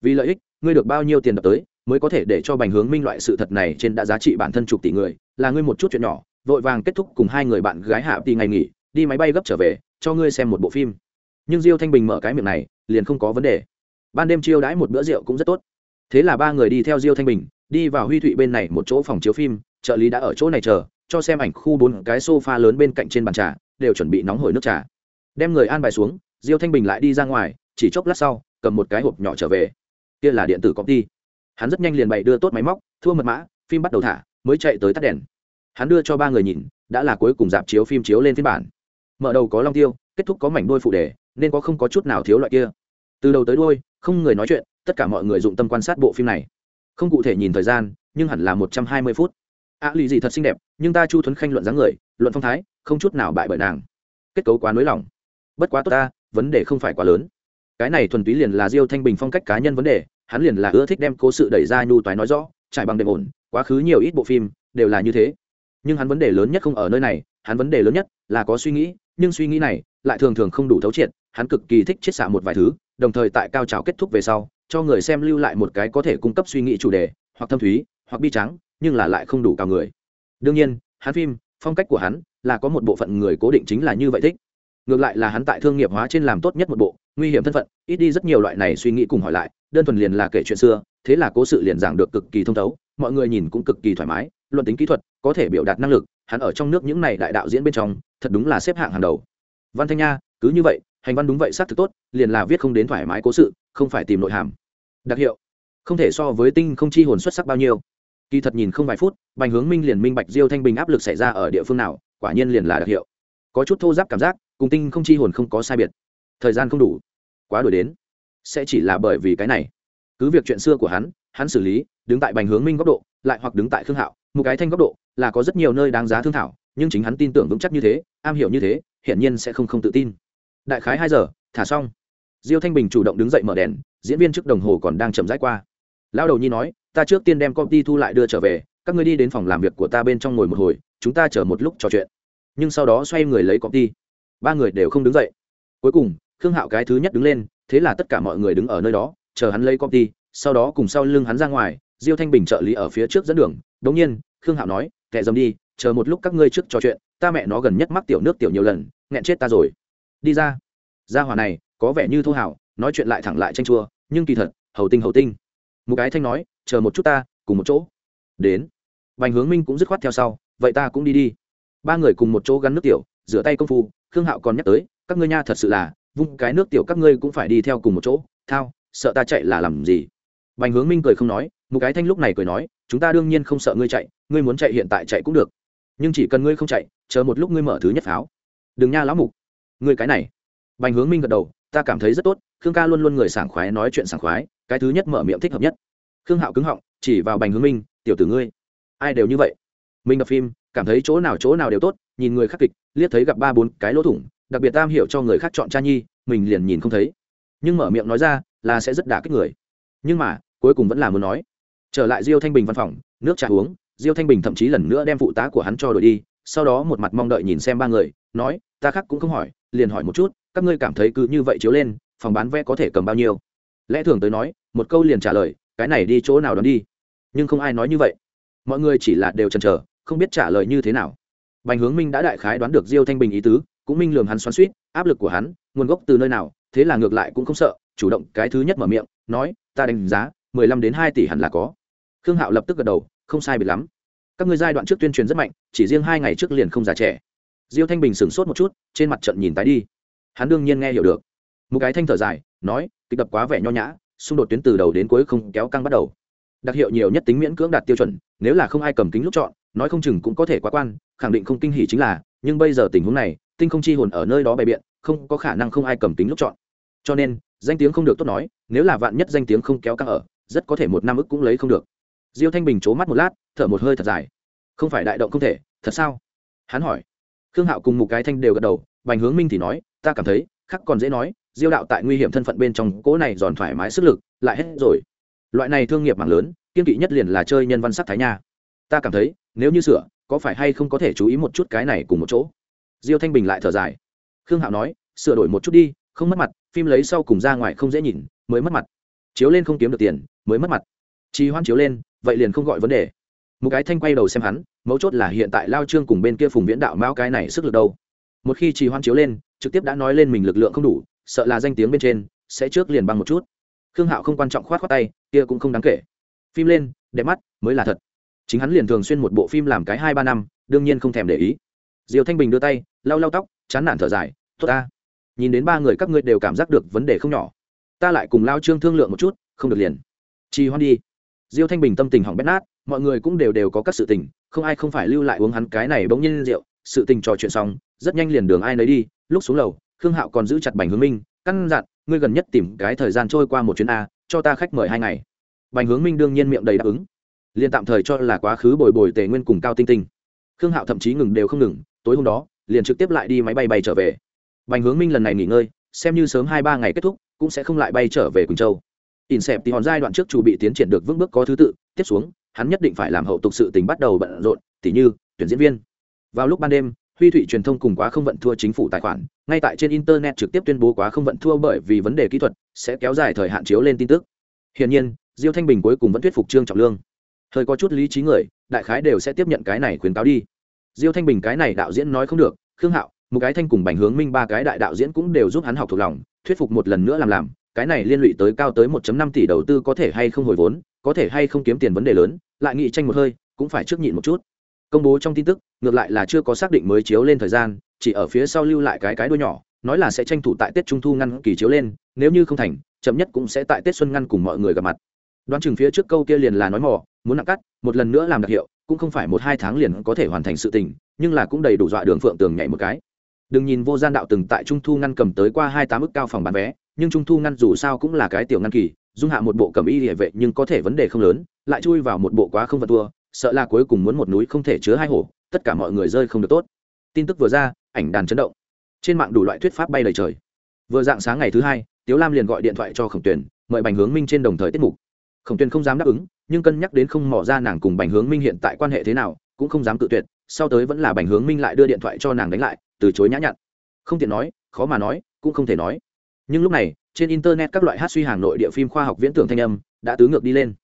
Vì lợi ích, ngươi được bao nhiêu tiền đập tới, mới có thể để cho bành hướng minh loại sự thật này trên đã giá trị bản thân chục tỷ người, là ngươi một chút chuyện nhỏ, vội vàng kết thúc cùng hai người bạn gái hạ đi ngày nghỉ, đi máy bay gấp trở về, cho ngươi xem một bộ phim. Nhưng diêu thanh bình mở cái miệng này, liền không có vấn đề. Ban đêm chiêu đãi một bữa rượu cũng rất tốt. Thế là ba người đi theo diêu thanh bình, đi vào huy thụy bên này một chỗ phòng chiếu phim, trợ lý đã ở chỗ này chờ cho xem ảnh khu bốn cái sofa lớn bên cạnh trên bàn trà, đều chuẩn bị nóng hổi nước trà. Đem người an bài xuống, diêu thanh bình lại đi ra ngoài, chỉ chốc lát sau, cầm một cái hộp nhỏ trở về. Kia là điện tử công ty. Hắn rất nhanh liền bày đưa tốt máy móc, thua mật mã, phim bắt đầu thả, mới chạy tới tắt đèn. Hắn đưa cho ba người nhìn, đã là cuối cùng dạp chiếu phim chiếu lên phiên bản. Mở đầu có long tiêu, kết thúc có mảnh đôi phụ đề, nên có không có chút nào thiếu loại kia. Từ đầu tới đôi không người nói chuyện, tất cả mọi người dụng tâm quan sát bộ phim này. Không cụ thể nhìn thời gian, nhưng hẳn là một trăm hai mươi phút ạ à, lì gì thật xinh đẹp nhưng ta chu thuấn khanh luận dáng người luận phong thái không chút nào bại bởi nàng. Kết cấu quá nới lỏng. Bất quá tốt ta vấn đề không phải quá lớn. Cái này thuần túy liền là diêu thanh bình phong cách cá nhân vấn đề hắn liền là ưa thích đem cố sự đẩy ra nhu toái nói rõ trải bằng đệm ổn quá khứ nhiều ít bộ phim đều là như thế. Nhưng hắn vấn đề lớn nhất không ở nơi này hắn vấn đề lớn nhất là có suy nghĩ nhưng suy nghĩ này lại thường thường không đủ thấu triệt hắn cực kỳ thích chiết xạ một vài thứ đồng thời tại cao trào kết thúc về sau cho người xem lưu lại một cái có thể cung cấp suy nghĩ chủ đề hoặc thâm thúy hoặc bi trắng nhưng là lại không đủ cao người. Đương nhiên, hắn phim, phong cách của hắn là có một bộ phận người cố định chính là như vậy thích. Ngược lại là hắn tại thương nghiệp hóa trên làm tốt nhất một bộ, nguy hiểm thân phận, ít đi rất nhiều loại này suy nghĩ cùng hỏi lại, đơn thuần liền là kể chuyện xưa, thế là cố sự liền giảng được cực kỳ thông thấu, mọi người nhìn cũng cực kỳ thoải mái, luận tính kỹ thuật, có thể biểu đạt năng lực, hắn ở trong nước những này đại đạo diễn bên trong, thật đúng là xếp hạng hàng đầu. Văn thanh nha, cứ như vậy, hành văn đúng vậy xác thực tốt, liền là viết không đến thoải mái cố sự, không phải tìm nội hàm. Đặc hiệu, không thể so với tinh không chi hồn xuất sắc bao nhiêu kỳ thật nhìn không vài phút, bành hướng minh liền minh bạch diêu thanh bình áp lực xảy ra ở địa phương nào, quả nhiên liền là đặc hiệu. Có chút thô giáp cảm giác, cùng tinh không chi hồn không có sai biệt. Thời gian không đủ. Quá đuổi đến. Sẽ chỉ là bởi vì cái này. Cứ việc chuyện xưa của hắn hắn xử lý, đứng tại bành hướng minh góc độ, lại hoặc đứng tại khương hạo, một cái thanh góc độ, là có rất nhiều nơi đáng giá thương thảo, nhưng chính hắn tin tưởng vững chắc như thế, am hiểu như thế, hiển nhiên sẽ không không tự tin. Đại khái hai giờ, thả xong. Diêu thanh bình chủ động đứng dậy mở đèn, diễn viên trước đồng hồ còn đang chậm rãi qua lão đầu nhi nói, ta trước tiên đem công ty thu lại đưa trở về, các ngươi đi đến phòng làm việc của ta bên trong ngồi một hồi, chúng ta chờ một lúc trò chuyện. Nhưng sau đó xoay người lấy công ty. Ba người đều không đứng dậy. Cuối cùng, khương hạo cái thứ nhất đứng lên, thế là tất cả mọi người đứng ở nơi đó, chờ hắn lấy công ty, sau đó cùng sau lưng hắn ra ngoài, diêu thanh bình trợ lý ở phía trước dẫn đường. Đống nhiên, khương hạo nói, kệ dầm đi, chờ một lúc các ngươi trước trò chuyện, ta mẹ nó gần nhất mắc tiểu nước tiểu nhiều lần, nghẹn chết ta rồi. Đi ra. Ra hỏa này, có vẻ như thô hảo, nói chuyện lại thẳng lại tranh chua, nhưng kỳ thật, hầu tinh hầu tinh một cái thanh nói, chờ một chút ta, cùng một chỗ. Đến. Bành hướng minh cũng dứt khoát theo sau, vậy ta cũng đi đi. Ba người cùng một chỗ gắn nước tiểu, rửa tay công phu, khương hạo còn nhắc tới, các ngươi nha thật sự là, vung cái nước tiểu các ngươi cũng phải đi theo cùng một chỗ, thao, sợ ta chạy là làm gì? Bành hướng minh cười không nói một cái thanh lúc này cười nói, chúng ta đương nhiên không sợ ngươi chạy, ngươi muốn chạy hiện tại chạy cũng được. Nhưng chỉ cần ngươi không chạy, chờ một lúc ngươi mở thứ nhất pháo. Đừng nha lão mục, ngươi cái này. Bành hướng minh gật đầu, ta cảm thấy rất tốt, khương ca luôn luôn người sảng khoái nói chuyện sảng khoái cái thứ nhất mở miệng thích hợp nhất. Khương hạo cứng họng, chỉ vào bành hướng minh, tiểu tử ngươi, ai đều như vậy? Mình đập phim, cảm thấy chỗ nào chỗ nào đều tốt, nhìn người khác kịch, liếc thấy gặp ba bốn cái lỗ thủng, đặc biệt tam hiểu cho người khác chọn cha nhi, mình liền nhìn không thấy. Nhưng mở miệng nói ra là sẽ rất đả kích người. Nhưng mà, cuối cùng vẫn là muốn nói, trở lại diêu thanh bình văn phòng, nước trà uống. Diêu thanh bình thậm chí lần nữa đem phụ tá của hắn cho đội đi, sau đó một mặt mong đợi nhìn xem ba người, nói, ta khác cũng không hỏi, liền hỏi một chút, các ngươi cảm thấy cứ như vậy chiếu lên, phòng bán vé có thể cầm bao nhiêu? Lẽ thường tới nói một câu liền trả lời, cái này đi chỗ nào đón đi? Nhưng không ai nói như vậy. Mọi người chỉ là đều chần chờ, không biết trả lời như thế nào. Bành hướng minh đã đại khái đoán được diêu thanh bình ý tứ, cũng minh lường hắn xoắn suýt áp lực của hắn, nguồn gốc từ nơi nào, thế là ngược lại cũng không sợ, chủ động cái thứ nhất mở miệng, nói, ta đánh giá, mười lăm đến hai tỷ hẳn là có. Khương hạo lập tức gật đầu, không sai biệt lắm. Các ngươi giai đoạn trước tuyên truyền rất mạnh, chỉ riêng hai ngày trước liền không già trẻ. Diêu thanh bình sửng sốt một chút, trên mặt trận nhìn tái đi. Hắn đương nhiên nghe hiểu được. Một cái thanh thở dài, nói, kịch đập quá vẻ nho nhã xung đột tuyến từ đầu đến cuối không kéo căng bắt đầu. Đặc hiệu nhiều nhất tính miễn cưỡng đạt tiêu chuẩn, nếu là không ai cầm kính lúc chọn, nói không chừng cũng có thể quá quan, khẳng định không kinh hỉ chính là, nhưng bây giờ tình huống này, tinh không chi hồn ở nơi đó bày biện, không có khả năng không ai cầm kính lúc chọn. Cho nên, danh tiếng không được tốt nói, nếu là vạn nhất danh tiếng không kéo căng ở, rất có thể một năm ức cũng lấy không được. Diêu thanh bình c h ố mắt một lát, thở một hơi thật dài. Không phải đại động không thể, thật sao? Hắn hỏi. Khương hạo cùng một cái thanh đều gật đầu, bành hướng minh thì nói, ta cảm thấy, khắc còn dễ nói diêu đạo tại nguy hiểm thân phận bên trong cỗ này giòn thoải mái sức lực, lại hết rồi. Loại này thương nghiệp mạng lớn, kiên kỵ nhất liền là chơi nhân văn sắc thái nha. Ta cảm thấy, nếu như sửa, có phải hay không có thể chú ý một chút cái này cùng một chỗ? Diêu thanh bình lại thở dài. Khương hạo nói, sửa đổi một chút đi, không mất mặt, phim lấy sau cùng ra ngoài không dễ nhìn, mới mất mặt. Chiếu lên không kiếm được tiền, mới mất mặt. Trì hoãn chiếu lên, vậy liền không gọi vấn đề. Một cái thanh quay đầu xem hắn, mấu chốt là hiện tại lao trương cùng bên kia phùng viễn đạo mao cái này sức lực đâu. Một khi trì hoãn chiếu lên, trực tiếp đã nói lên mình lực lượng không đủ sợ là danh tiếng bên trên sẽ trước liền băng một chút. Khương hạo không quan trọng khoát khoát tay, kia cũng không đáng kể. Phim lên, đẹp mắt, mới là thật. Chính hắn liền thường xuyên một bộ phim làm cái hai ba năm, đương nhiên không thèm để ý. Diều thanh bình đưa tay, lau lau tóc, chán nản thở dài, tốt ta. Nhìn đến ba người các ngươi đều cảm giác được vấn đề không nhỏ. Ta lại cùng lao trương thương lượng một chút, không được liền. Chi hoan đi. Diêu thanh bình tâm tình hỏng bét nát, mọi người cũng đều đều có các sự tình, không ai không phải lưu lại uống hắn cái này bỗng nhiên rượu. Sự tình trò chuyện xong, rất nhanh liền đường ai nấy đi, lúc xuống lầu khương hạo còn giữ chặt bành hướng minh, căn dặn, ngươi gần nhất tìm cái thời gian trôi qua một chuyến a, cho ta khách mời hai ngày. Bành hướng minh đương nhiên miệng đầy đáp ứng. Liền tạm thời cho là quá khứ bồi bồi tề nguyên cùng cao tinh tinh. Khương hạo thậm chí ngừng đều không ngừng, tối hôm đó, liền trực tiếp lại đi máy bay bay trở về. Bành hướng minh lần này nghỉ ngơi, xem như sớm hai ba ngày kết thúc, cũng sẽ không lại bay trở về quỳnh châu. In xẹp thì hòn giai đoạn trước chủ bị tiến triển được vững bước có thứ tự, tiếp xuống, hắn nhất định phải làm hậu tục sự tình bắt đầu bận rộn, tỉ như, tuyển diễn viên. Vào lúc ban đêm huy thụy truyền thông cùng quá không vận thua chính phủ tài khoản, ngay tại trên internet trực tiếp tuyên bố quá không vận thua bởi vì vấn đề kỹ thuật sẽ kéo dài thời hạn chiếu lên tin tức. Hiển nhiên, diêu thanh bình cuối cùng vẫn thuyết phục trương trọng lương. Thời có chút lý trí người, đại khái đều sẽ tiếp nhận cái này khuyến cáo đi. Diêu thanh bình cái này đạo diễn nói không được, khương hạo một cái thanh cùng bành hướng minh ba cái đại đạo diễn cũng đều giúp hắn học thuộc lòng, thuyết phục một lần nữa làm làm, cái này liên lụy tới cao tới 1.5 tỷ đầu tư có thể hay không hồi vốn, có thể hay không kiếm tiền vấn đề lớn, lại nghị tranh một hơi, cũng phải trước nhịn một chút công bố trong tin tức, ngược lại là chưa có xác định mới chiếu lên thời gian, chỉ ở phía sau lưu lại cái cái đuôi nhỏ, nói là sẽ tranh thủ tại tết trung thu ngăn kỳ chiếu lên, nếu như không thành, chậm nhất cũng sẽ tại tết xuân ngăn cùng mọi người gặp mặt đoán chừng phía trước câu kia liền là nói mỏ muốn nặng cắt, một lần nữa làm đặc hiệu, cũng không phải một hai tháng liền có thể hoàn thành sự tình, nhưng là cũng đầy đủ dọa đường phượng tường nhảy một cái đừng nhìn vô gian đạo từng tại trung thu ngăn cầm tới qua hai tám ức cao phòng bán vé, nhưng trung thu ngăn dù sao cũng là cái tiểu ngăn kỳ, dung hạ một bộ cầm y địa vệ nhưng có thể vấn đề không lớn, lại chui vào một bộ quá không vật tua sợ là cuối cùng muốn một núi không thể chứa hai hổ tất cả mọi người rơi không được tốt. Tin tức vừa ra ảnh đàn chấn động. Trên mạng đủ loại thuyết pháp bay lời trời. Vừa dạng sáng ngày thứ hai tiếu lam liền gọi điện thoại cho khổng Tuyền, mời bành hướng minh trên đồng thời tiết mục. Khổng Tuyền không dám đáp ứng nhưng cân nhắc đến không mỏ ra nàng cùng bành hướng minh hiện tại quan hệ thế nào cũng không dám cự tuyệt sau tới vẫn là bành hướng minh lại đưa điện thoại cho nàng đánh lại từ chối nhã nhặn. Không tiện nói khó mà nói cũng không thể nói. Nhưng lúc này trên internet các loại hát suy hàng nội địa phim khoa học viễn tưởng thanh âm đã tứ ngược đi lên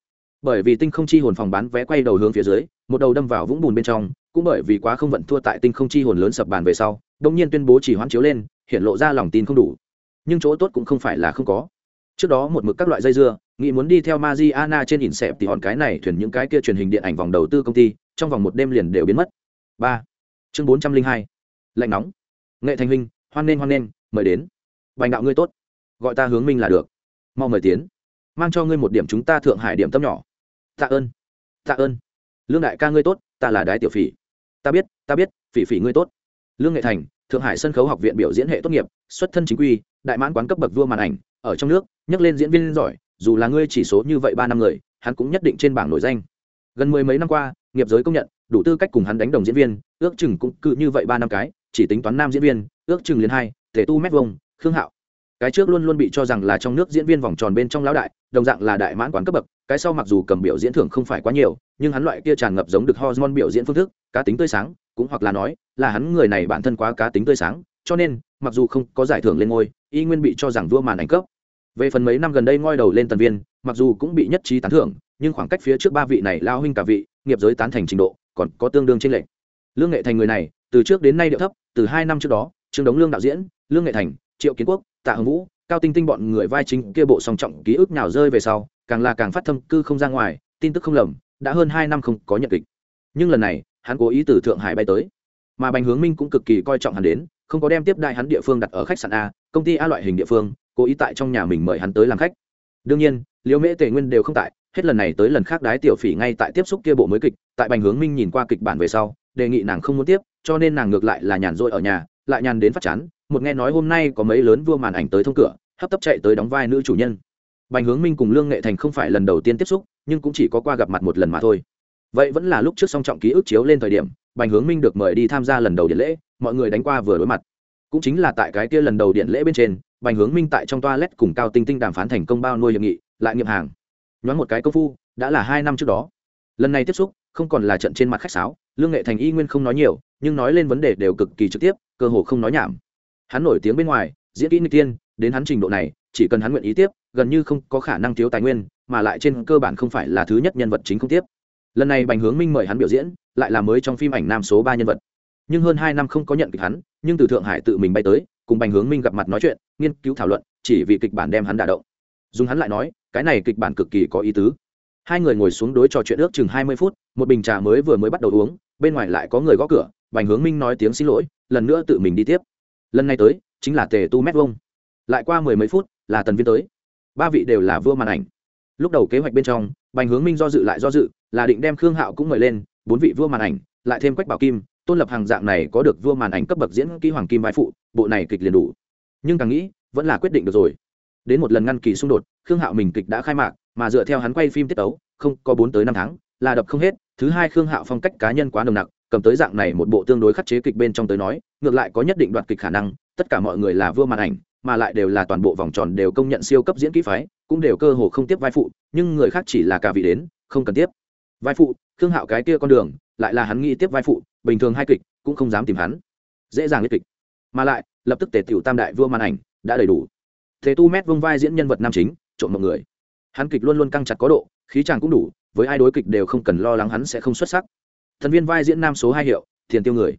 bởi vì tinh không chi hồn phòng bán vé quay đầu hướng phía dưới, một đầu đâm vào vũng bùn bên trong, cũng bởi vì quá không vận thua tại tinh không chi hồn lớn sập bàn về sau đông nhiên tuyên bố chỉ hoãn chiếu lên, hiện lộ ra lòng tin không đủ. Nhưng chỗ tốt cũng không phải là không có. Trước đó một mực các loại dây dưa nghị muốn đi theo Mariana trên ỉn xẹp thì hòn cái này thuyền những cái kia truyền hình điện ảnh vòng đầu tư công ty, trong vòng một đêm liền đều biến mất. Ba. Chương bốn trăm linh hai. Lạnh nóng. Nghệ thành huynh, hoan nên hoan nên mời đến. Bành đạo ngươi tốt. Gọi ta hướng minh là được. Mau mời tiến. Mang cho ngươi một điểm chúng ta thượng hải điểm tâm nhỏ tạ ơn. Tạ ơn. Lương đại ca ngươi tốt, ta là đái tiểu phỉ. Ta biết ta biết, phỉ phỉ ngươi tốt. Lương nghệ thành, thượng hải sân khấu học viện biểu diễn hệ tốt nghiệp, xuất thân chính quy, đại mãn quán cấp bậc vua màn ảnh, ở trong nước, nhắc lên diễn viên giỏi, dù là ngươi chỉ số như vậy ba năm người, hắn cũng nhất định trên bảng nổi danh. Gần mười mấy năm qua, nghiệp giới công nhận, đủ tư cách cùng hắn đánh đồng diễn viên, ước chừng cũng cứ như vậy ba năm cái, chỉ tính toán nam diễn viên, ước chừng liền hai thể tu mét vông khương hạo. Cái trước luôn luôn bị cho rằng là trong nước diễn viên vòng tròn bên trong lão đại, đồng dạng là đại mãn quán cấp bậc cái sau mặc dù cầm biểu diễn thưởng không phải quá nhiều, nhưng hắn loại kia tràn ngập giống được hormone biểu diễn phương thức, cá tính tươi sáng, cũng hoặc là nói là hắn người này bản thân quá cá tính tươi sáng, cho nên, mặc dù không có giải thưởng lên ngôi, y nguyên bị cho rằng vua màn ảnh cấp. Về phần mấy năm gần đây ngoi đầu lên tần viên, mặc dù cũng bị nhất trí tán thưởng, nhưng khoảng cách phía trước ba vị này lao huynh cả vị, nghiệp giới tán thành trình độ, còn có tương đương trên lệnh lương nghệ thành người này, từ trước đến nay điệu thấp, từ hai năm trước đó, trương đống lương đạo diễn, lương nghệ thành, triệu kiến quốc, tạ hồng vũ, cao tinh tinh bọn người vai chính kia bộ song trọng ký ức nào rơi về sau càng là càng phát thâm cư không ra ngoài, tin tức không lầm, đã hơn hai năm không có nhận kịch. Nhưng lần này, hắn cố ý từ thượng hải bay tới. Mà bành hướng minh cũng cực kỳ coi trọng hắn đến, không có đem tiếp đại hắn địa phương đặt ở khách sạn a, công ty a loại hình địa phương, cố ý tại trong nhà mình mời hắn tới làm khách. Đương nhiên, liễu mễ, tề nguyên đều không tại, hết lần này tới lần khác đái tiểu phỉ ngay tại tiếp xúc kia bộ mới kịch, tại bành hướng minh nhìn qua kịch bản về sau, đề nghị nàng không muốn tiếp, cho nên nàng ngược lại là nhàn rỗi ở nhà, lại nhàn đến phát chán, một nghe nói hôm nay có mấy lớn vua màn ảnh tới thông cửa, hấp tấp chạy tới đóng vai nữ chủ nhân bành hướng minh cùng lương nghệ thành không phải lần đầu tiên tiếp xúc, nhưng cũng chỉ có qua gặp mặt một lần mà thôi. Vậy vẫn là lúc trước song trọng ký ức chiếu lên thời điểm, bành hướng minh được mời đi tham gia lần đầu điện lễ, mọi người đánh qua vừa đối mặt. Cũng chính là tại cái kia lần đầu điện lễ bên trên, bành hướng minh tại trong toilet cùng cao tinh tinh đàm phán thành công bao nuôi hiệp nghị, lại nghiệp hàng. Nhoáng một cái công phu, đã là hai năm trước đó. Lần này tiếp xúc, không còn là trận trên mặt khách sáo, lương nghệ thành y nguyên không nói nhiều, nhưng nói lên vấn đề đều cực kỳ trực tiếp, cơ hồ không nói nhảm. Hắn nổi tiếng bên ngoài, diễn kỹ nghịch tiên, đến hắn trình độ này, chỉ cần hắn nguyện ý tiếp gần như không có khả năng thiếu tài nguyên, mà lại trên cơ bản không phải là thứ nhất nhân vật chính không tiếp. Lần này bành hướng minh mời hắn biểu diễn, lại là mới trong phim ảnh nam số ba nhân vật. Nhưng hơn hai năm không có nhận kịch hắn, nhưng từ thượng hải tự mình bay tới, cùng bành hướng minh gặp mặt nói chuyện, nghiên cứu thảo luận, chỉ vì kịch bản đem hắn đả động. Dùng hắn lại nói, cái này kịch bản cực kỳ có ý tứ. Hai người ngồi xuống đối trò chuyện ước chừng hai mươi phút, một bình trà mới vừa mới bắt đầu uống, bên ngoài lại có người gõ cửa, bành hướng minh nói tiếng xin lỗi, lần nữa tự mình đi tiếp. Lần này tới, chính là tề tu mét vông lại qua mười mấy phút, là tần viên tới ba vị đều là vua màn ảnh. Lúc đầu kế hoạch bên trong, bành hướng minh do dự lại do dự, là định đem khương hạo cũng mời lên, bốn vị vua màn ảnh, lại thêm quách bảo kim, tôn lập hàng dạng này có được vua màn ảnh cấp bậc diễn kỹ hoàng kim vai phụ, bộ này kịch liền đủ. Nhưng càng nghĩ, vẫn là quyết định được rồi. Đến một lần ngăn kỳ xung đột, khương hạo mình kịch đã khai mạc, mà dựa theo hắn quay phim tiết tấu, không có bốn tới năm tháng, là đập không hết, thứ hai khương hạo phong cách cá nhân quá nồng nặc, cầm tới dạng này một bộ tương đối khắc chế kịch bên trong tới nói, ngược lại có nhất định đoạt kịch khả năng, tất cả mọi người là vua màn ảnh mà lại đều là toàn bộ vòng tròn đều công nhận siêu cấp diễn kỹ phái, cũng đều cơ hồ không tiếp vai phụ, nhưng người khác chỉ là cả vị đến, không cần tiếp. Vai phụ, khương hạo cái kia con đường, lại là hắn nghĩ tiếp vai phụ, bình thường hai kịch, cũng không dám tìm hắn. Dễ dàng liên kịch. Mà lại, lập tức tề tiểu tam đại vua màn ảnh đã đầy đủ. Thế tu mét vương vai diễn nhân vật nam chính, trộm mọi người. Hắn kịch luôn luôn căng chặt có độ, khí chàng cũng đủ, với ai đối kịch đều không cần lo lắng hắn sẽ không xuất sắc. Thần viên vai diễn nam số hai hiệu, thiền tiêu người.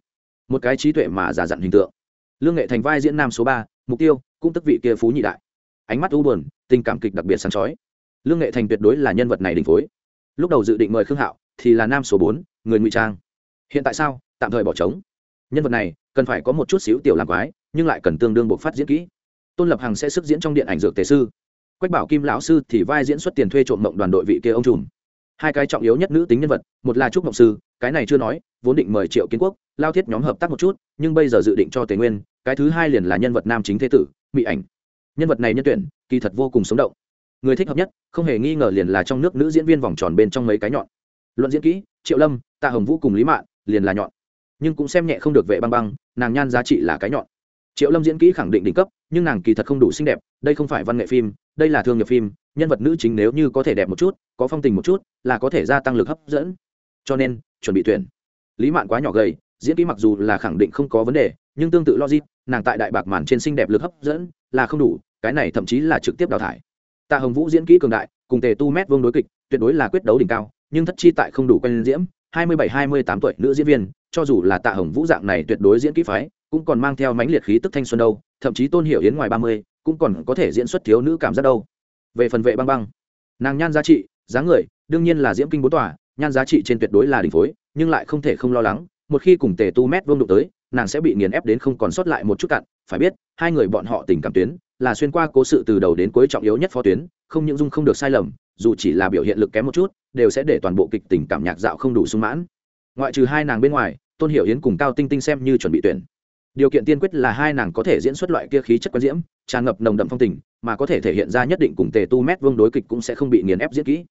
Một cái trí tuệ mà giả dặn hình tượng. Lương nghệ thành vai diễn nam số ba, mục tiêu cũng tức vị kia phú nhị đại. Ánh mắt u buồn, tình cảm kịch đặc biệt sáng chói. Lương nghệ thành tuyệt đối là nhân vật này đình phối. Lúc đầu dự định mời khương hạo, thì là nam số bốn, người ngụy trang. Hiện tại sao, tạm thời bỏ trống. Nhân vật này, cần phải có một chút xíu tiểu làm quái, nhưng lại cần tương đương buộc phát diễn kỹ. Tôn lập hằng sẽ sức diễn trong điện ảnh dược tề sư. Quách bảo kim lão sư thì vai diễn xuất tiền thuê trộm mộng đoàn đội vị kia ông trùm. Hai cái trọng yếu nhất nữ tính nhân vật, một là trúc mộng sư, cái này chưa nói, vốn định mời triệu kiến quốc, lao thiết nhóm hợp tác một chút, nhưng bây giờ dự định cho tề nguyên, cái thứ hai liền là nhân vật nam chính thế tử mỹ ảnh. Nhân vật này nhân tuyển, kỳ thật vô cùng sống động. Người thích hợp nhất, không hề nghi ngờ liền là trong nước nữ diễn viên vòng tròn bên trong mấy cái nhọn. Luận diễn kỹ, triệu lâm, tạ hồng vũ cùng lý mạn, liền là nhọn. Nhưng cũng xem nhẹ không được vệ băng băng, nàng nhan giá trị là cái nhọn. Triệu lâm diễn kỹ khẳng định đỉnh cấp, nhưng nàng kỳ thật không đủ xinh đẹp, đây không phải văn nghệ phim, đây là thương nghiệp phim, nhân vật nữ chính nếu như có thể đẹp một chút, có phong tình một chút, là có thể gia tăng lực hấp dẫn. Cho nên, chuẩn bị tuyển. Lý mạn quá nhỏ gầy, diễn kỹ mặc dù là khẳng định không có vấn đề, nhưng tương tự logic nàng tại đại bạc màn trên xinh đẹp lực hấp dẫn là không đủ, cái này thậm chí là trực tiếp đào thải. Tạ hồng vũ diễn kỹ cường đại, cùng tề tu mét vương đối kịch, tuyệt đối là quyết đấu đỉnh cao, nhưng thất chi tại không đủ quen diễm, hai mươi bảy, hai mươi tám tuổi nữ diễn viên, cho dù là tạ hồng vũ dạng này tuyệt đối diễn kỹ phái, cũng còn mang theo mãnh liệt khí tức thanh xuân đâu, thậm chí tôn hiểu yến ngoài ba mươi, cũng còn có thể diễn xuất thiếu nữ cảm giác đâu. Về phần vệ băng băng, nàng nhan giá trị, dáng người, đương nhiên là diễm kinh bốn tòa, nhan giá trị trên tuyệt đối là đỉnh phối, nhưng lại không thể không lo lắng, một khi cùng tề tu mét vương đụng tới nàng sẽ bị nghiền ép đến không còn sót lại một chút cặn, phải biết, hai người bọn họ tình cảm tuyến là xuyên qua cố sự từ đầu đến cuối trọng yếu nhất phó tuyến, không những dung không được sai lầm, dù chỉ là biểu hiện lực kém một chút, đều sẽ để toàn bộ kịch tình cảm nhạc dạo không đủ sung mãn. Ngoại trừ hai nàng bên ngoài, tôn hiểu yến cùng cao tinh tinh xem như chuẩn bị tuyển. Điều kiện tiên quyết là hai nàng có thể diễn xuất loại kia khí chất quan diễm, tràn ngập nồng đậm phong tình, mà có thể thể hiện ra nhất định cùng tề tu mét vương đối kịch cũng sẽ không bị nghiền ép diễn kỹ.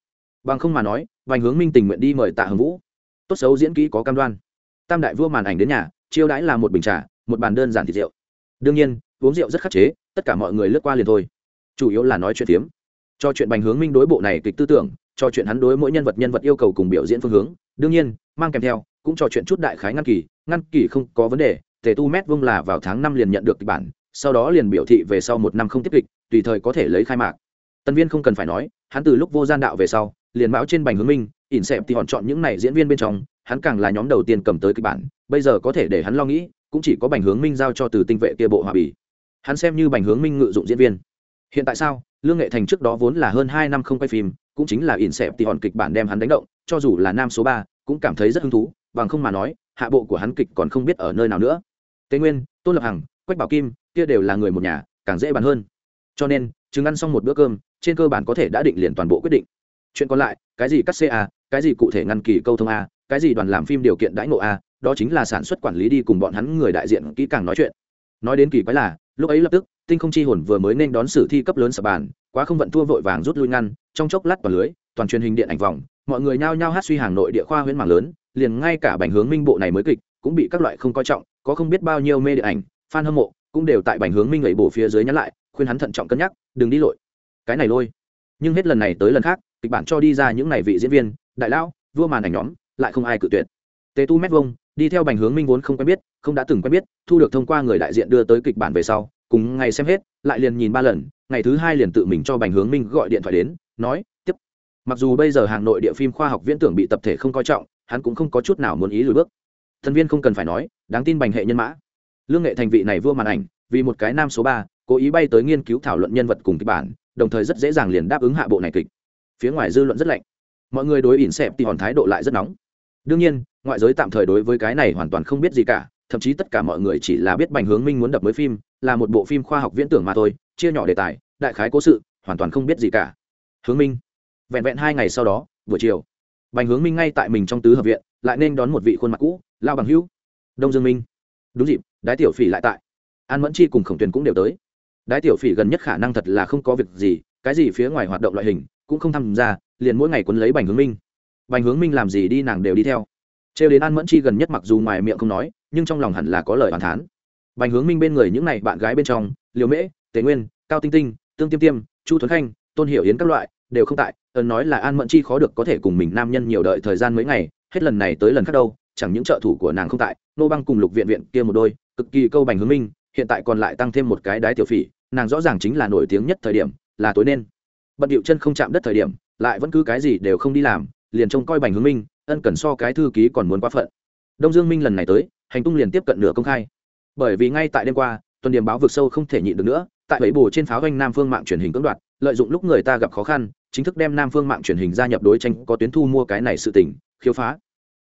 Bằng không mà nói, vành hướng minh tình nguyện đi mời tạ hưng vũ. Tốt xấu diễn kỹ có cam đoan. Tam đại vua màn ảnh đến nhà chiêu đãi là một bình trà, một bàn đơn giản thịt rượu. Đương nhiên, uống rượu rất khắc chế, tất cả mọi người lướt qua liền thôi. Chủ yếu là nói chuyện tiếm. cho chuyện bành hướng minh đối bộ này kịch tư tưởng, cho chuyện hắn đối mỗi nhân vật nhân vật yêu cầu cùng biểu diễn phương hướng. Đương nhiên, mang kèm theo, cũng trò chuyện chút đại khái ngăn kỳ ngăn kỳ không có vấn đề, tề tu mét vung là vào tháng năm liền nhận được kịch bản, sau đó liền biểu thị về sau một năm không tiếp kịch, tùy thời có thể lấy khai mạc. Tân viên không cần phải nói, hắn từ lúc vô gian đạo về sau, liền báo trên bành hướng minh, ỉn xẹp thì hòn chọn những này diễn viên bên trong hắn càng là nhóm đầu tiên cầm tới kịch bản, bây giờ có thể để hắn lo nghĩ, cũng chỉ có bành hướng minh giao cho từ tinh vệ kia bộ hòa bì. Hắn xem như bành hướng minh ngự dụng diễn viên. Hiện tại sao, lương nghệ thành trước đó vốn là hơn hai năm không quay phim, cũng chính là ỉn xẹp thì hòn kịch bản đem hắn đánh động, cho dù là nam số ba, cũng cảm thấy rất hứng thú, bằng không mà nói, hạ bộ của hắn kịch còn không biết ở nơi nào nữa. Tây nguyên, tôn lập hằng, quách bảo kim, kia đều là người một nhà, càng dễ bàn hơn. Cho nên chứng ăn xong một bữa cơm, trên cơ bản có thể đã định liền toàn bộ quyết định. Chuyện còn lại, cái gì cắt ca cái gì cụ thể ngăn kỳ câu thông a cái gì đoàn làm phim điều kiện đãi ngộ a đó chính là sản xuất quản lý đi cùng bọn hắn người đại diện kỹ càng nói chuyện. Nói đến kỳ quái là, lúc ấy lập tức, tinh không chi hồn vừa mới nên đón sử thi cấp lớn sập bàn, quá không vận thua vội vàng rút lui ngăn, trong chốc lát toàn lưới, toàn truyền hình điện ảnh vòng, mọi người nhao nhao hát suy hàng nội địa khoa huyễn mảng lớn, liền ngay cả bành hướng minh bộ này mới kịch, cũng bị các loại không coi trọng, có không biết bao nhiêu mê điện ảnh, fan hâm mộ, cũng đều tại bành hướng minh lẩy bổ phía dưới nhắn lại, khuyên hắn thận trọng cân nhắc, đừng đi lội. Cái này lôi. Nhưng hết lần này tới lần khác, kịch bản cho đi ra những này vị diễn viên, đại lão, vua màn ảnh nhóm lại không ai cự tuyệt. Tề tu mét vông đi theo bành hướng minh vốn không quen biết, không đã từng quen biết, thu được thông qua người đại diện đưa tới kịch bản về sau, cùng ngày xem hết, lại liền nhìn ba lần, ngày thứ hai liền tự mình cho bành hướng minh gọi điện thoại đến, nói, tiếp. Mặc dù bây giờ hàng nội địa phim khoa học viễn tưởng bị tập thể không coi trọng, hắn cũng không có chút nào muốn ý lùi bước. Thân viên không cần phải nói, đáng tin bành hệ nhân mã. Lương nghệ thành vị này vua màn ảnh, vì một cái nam số ba, cố ý bay tới nghiên cứu thảo luận nhân vật cùng kịch bản, đồng thời rất dễ dàng liền đáp ứng hạ bộ này kịch. Phía ngoài dư luận rất lạnh. Mọi người đối ỉn xẹp thì hòn thái độ lại rất nóng đương nhiên, ngoại giới tạm thời đối với cái này hoàn toàn không biết gì cả, thậm chí tất cả mọi người chỉ là biết bành hướng minh muốn đập mới phim, là một bộ phim khoa học viễn tưởng mà thôi, chia nhỏ đề tài, đại khái cố sự, hoàn toàn không biết gì cả. Hướng minh, vẹn vẹn hai ngày sau đó, buổi chiều, bành hướng minh ngay tại mình trong tứ hợp viện, lại nên đón một vị khuôn mặt cũ, lao bằng hữu. Đông dương minh. Đúng dịp, đái tiểu phỉ lại tại. An mẫn chi cùng khổng tuyền cũng đều tới. Đái tiểu phỉ gần nhất khả năng thật là không có việc gì, cái gì phía ngoài hoạt động loại hình, cũng không tham gia, liền mỗi ngày quấn lấy bành hướng minh bành hướng minh làm gì đi nàng đều đi theo. Trêu đến an mẫn chi gần nhất mặc dù ngoài miệng không nói, nhưng trong lòng hẳn là có lời bàn thán. Bành hướng minh bên người những n à y bạn gái bên trong liều mễ, tề nguyên, cao tinh tinh, tương tiêm tiêm, chu thuấn khanh, tôn hiểu yến các loại, đều không tại. Ấn nói là an mẫn chi khó được có thể cùng mình nam nhân nhiều đợi thời gian mấy ngày, hết lần này tới lần khác đâu, chẳng những trợ thủ của nàng không tại, nô băng cùng lục viện viện kia một đôi, cực kỳ câu bành hướng minh, hiện tại còn lại tăng thêm một cái đái tiểu phỉ, nàng rõ ràng chính là nổi tiếng nhất thời điểm, là tối nên. Bận điệu chân không chạm đất thời điểm, lại vẫn cứ cái gì đều không đi làm liền trông coi bành hướng minh, ân cần so cái thư ký còn muốn quá phận. Đông dương minh lần này tới, hành tung liền tiếp cận nửa công khai. Bởi vì ngay tại đêm qua, tuần điểm báo vực sâu không thể nhịn được nữa, tại bảy bồ trên pháo doanh nam phương mạng truyền hình cưỡng đoạt, lợi dụng lúc người ta gặp khó khăn, chính thức đem nam phương mạng truyền hình gia nhập đối tranh, có tuyến thu mua cái này sự tỉnh khiếu phá.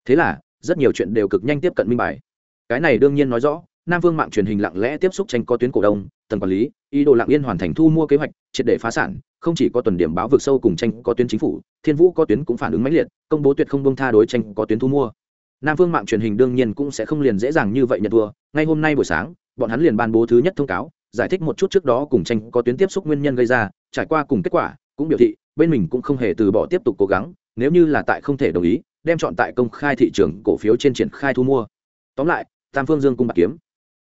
Thế là, rất nhiều chuyện đều cực nhanh tiếp cận minh bài. Cái này đương nhiên nói rõ, nam phương mạng truyền hình lặng lẽ tiếp xúc tranh có tuyến cổ đông, tầng quản lý, ý đồ lặng yên hoàn thành thu mua kế hoạch, triệt để phá sản không chỉ có tuần điểm báo vực sâu cùng tranh có tuyến chính phủ, thiên vũ có tuyến cũng phản ứng mãnh liệt, công bố tuyệt không bông tha đối tranh có tuyến thu mua. Nam phương mạng truyền hình đương nhiên cũng sẽ không liền dễ dàng như vậy nhận thua. Ngay hôm nay buổi sáng, bọn hắn liền ban bố thứ nhất thông cáo, giải thích một chút trước đó cùng tranh có tuyến tiếp xúc nguyên nhân gây ra, trải qua cùng kết quả, cũng biểu thị bên mình cũng không hề từ bỏ tiếp tục cố gắng, nếu như là tại không thể đồng ý, đem chọn tại công khai thị trường cổ phiếu trên triển khai thu mua. Tóm lại, tam phương dương cung bạc kiếm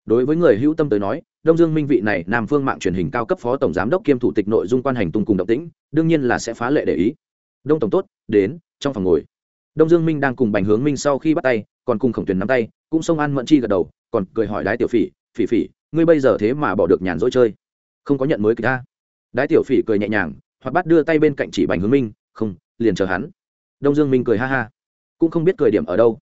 đối với người hữu tâm tới nói, đông dương minh vị này nam phương mạng truyền hình cao cấp phó tổng giám đốc kiêm thủ tịch nội dung quan hành tung cùng động tĩnh, đương nhiên là sẽ phá lệ để ý. Đông tổng tốt, đến, trong phòng ngồi. Đông dương minh đang cùng bành hướng minh sau khi bắt tay, còn cùng khổng tuyền nắm tay, cũng xông an mẫn chi gật đầu, còn cười hỏi đái tiểu phỉ phỉ phỉ, ngươi bây giờ thế mà bỏ được nhàn rỗi chơi? Không có nhận mới kịch ta. Đái tiểu phỉ cười nhẹ nhàng, hoặc bắt đưa tay bên cạnh chỉ bành hướng minh, không, liền chờ hắn. Đông dương minh cười ha ha, cũng không biết cười điểm ở đâu.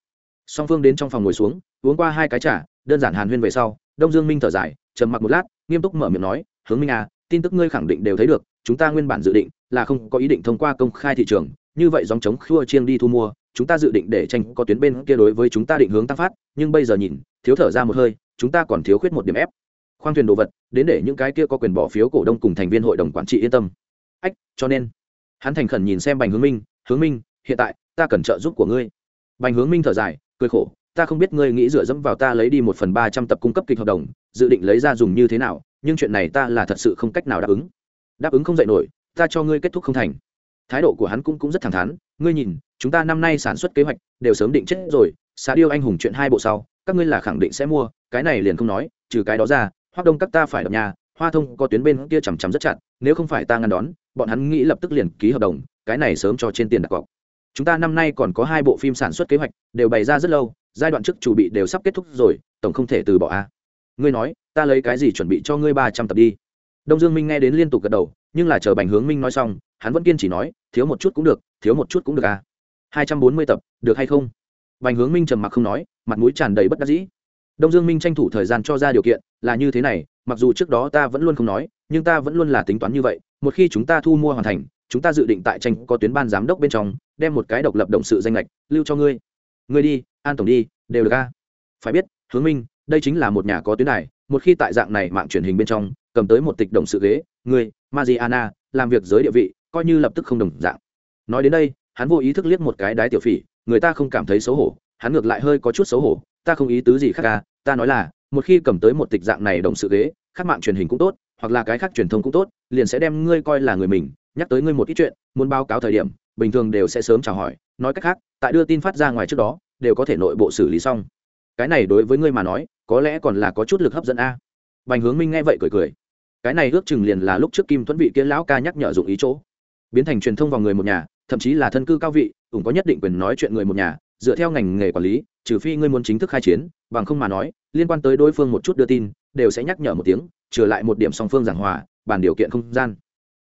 Song phương đến trong phòng ngồi xuống, uống qua hai cái trả đơn giản hàn huyên về sau, đông dương minh thở dài, trầm mặc một lát, nghiêm túc mở miệng nói, hướng minh à tin tức ngươi khẳng định đều thấy được, chúng ta nguyên bản dự định là không có ý định thông qua công khai thị trường, như vậy dòng chống khua chiêng đi thu mua, chúng ta dự định để tranh có tuyến bên kia đối với chúng ta định hướng tăng phát, nhưng bây giờ nhìn, thiếu thở ra một hơi, chúng ta còn thiếu khuyết một điểm ép. Khoang thuyền đồ vật, đến để những cái kia có quyền bỏ phiếu cổ đông cùng thành viên hội đồng quản trị yên tâm. Ách, cho nên, hắn thành khẩn nhìn xem bành hướng minh hướng minh, hiện tại ta cần trợ giúp của ngươi. Bành hướng minh thở dài, cười khổ ta không biết ngươi nghĩ dựa dẫm vào ta lấy đi một phần ba trăm tập cung cấp kịch hợp đồng, dự định lấy ra dùng như thế nào, nhưng chuyện này ta là thật sự không cách nào đáp ứng. Đáp ứng không dạy nổi, ta cho ngươi kết thúc không thành. Thái độ của hắn cũng cũng rất thẳng thắn, ngươi nhìn, chúng ta năm nay sản xuất kế hoạch đều sớm định chết rồi, xá điêu anh hùng chuyện hai bộ sau, các ngươi là khẳng định sẽ mua, cái này liền không nói, trừ cái đó ra hoa đông các ta phải đập nhà, hoa thông có tuyến bên kia chằm chằm rất chặt, nếu không phải ta ngăn đón, bọn hắn nghĩ lập tức liền ký hợp đồng, cái này sớm cho trên tiền đặt cọc. Chúng ta năm nay còn có hai bộ phim sản xuất kế hoạch, đều bày ra rất lâu giai đoạn trước chủ bị đều sắp kết thúc rồi, tổng không thể từ bỏ a. Ngươi nói, ta lấy cái gì chuẩn bị cho ngươi ba trăm tập đi? Đông dương minh nghe đến liên tục gật đầu, nhưng là chờ bành hướng minh nói xong, hắn vẫn kiên chỉ nói, thiếu một chút cũng được, thiếu một chút cũng được a. hai trăm bốn mươi tập, được hay không? Bành hướng minh trầm mặc không nói, mặt mũi tràn đầy bất đắc dĩ. Đông dương minh tranh thủ thời gian cho ra điều kiện, là như thế này, mặc dù trước đó ta vẫn luôn không nói, nhưng ta vẫn luôn là tính toán như vậy, một khi chúng ta thu mua hoàn thành, chúng ta dự định tại tranh có tuyến ban giám đốc bên trong, đem một cái độc lập động sự danh lệch lưu cho ngươi. Ngươi đi an tổng đi, đều được ca phải biết, hướng minh, đây chính là một nhà có tuyến này một khi tại dạng này mạng truyền hình bên trong, cầm tới một tịch động sự ghế ngươi mariana, làm việc giới địa vị, coi như lập tức không đồng dạng. Nói đến đây, hắn vô ý thức liếc một cái đái tiểu phỉ, người ta không cảm thấy xấu hổ, hắn ngược lại hơi có chút xấu hổ, ta không ý tứ gì khác ca ta nói là, một khi cầm tới một tịch dạng này động sự ghế, khác mạng truyền hình cũng tốt, hoặc là cái khác truyền thông cũng tốt, liền sẽ đem ngươi coi là người mình, nhắc tới ngươi một ít chuyện, muốn báo cáo thời điểm, bình thường đều sẽ sớm chào hỏi, nói cách khác, tại đưa tin phát ra ngoài trước đó đều có thể nội bộ xử lý xong. Cái này đối với ngươi mà nói, có lẽ còn là có chút lực hấp dẫn a. Bành hướng minh nghe vậy cười cười. Cái này ước chừng liền là lúc trước kim thuẫn vị kia lão ca nhắc nhở dụng ý chỗ. Biến thành truyền thông vào người một nhà, thậm chí là thân cư cao vị, cũng có nhất định quyền nói chuyện người một nhà, dựa theo ngành nghề quản lý, trừ phi ngươi muốn chính thức khai chiến, bằng không mà nói, liên quan tới đối phương một chút đưa tin, đều sẽ nhắc nhở một tiếng, trừ lại một điểm song phương giảng hòa, bàn điều kiện không gian.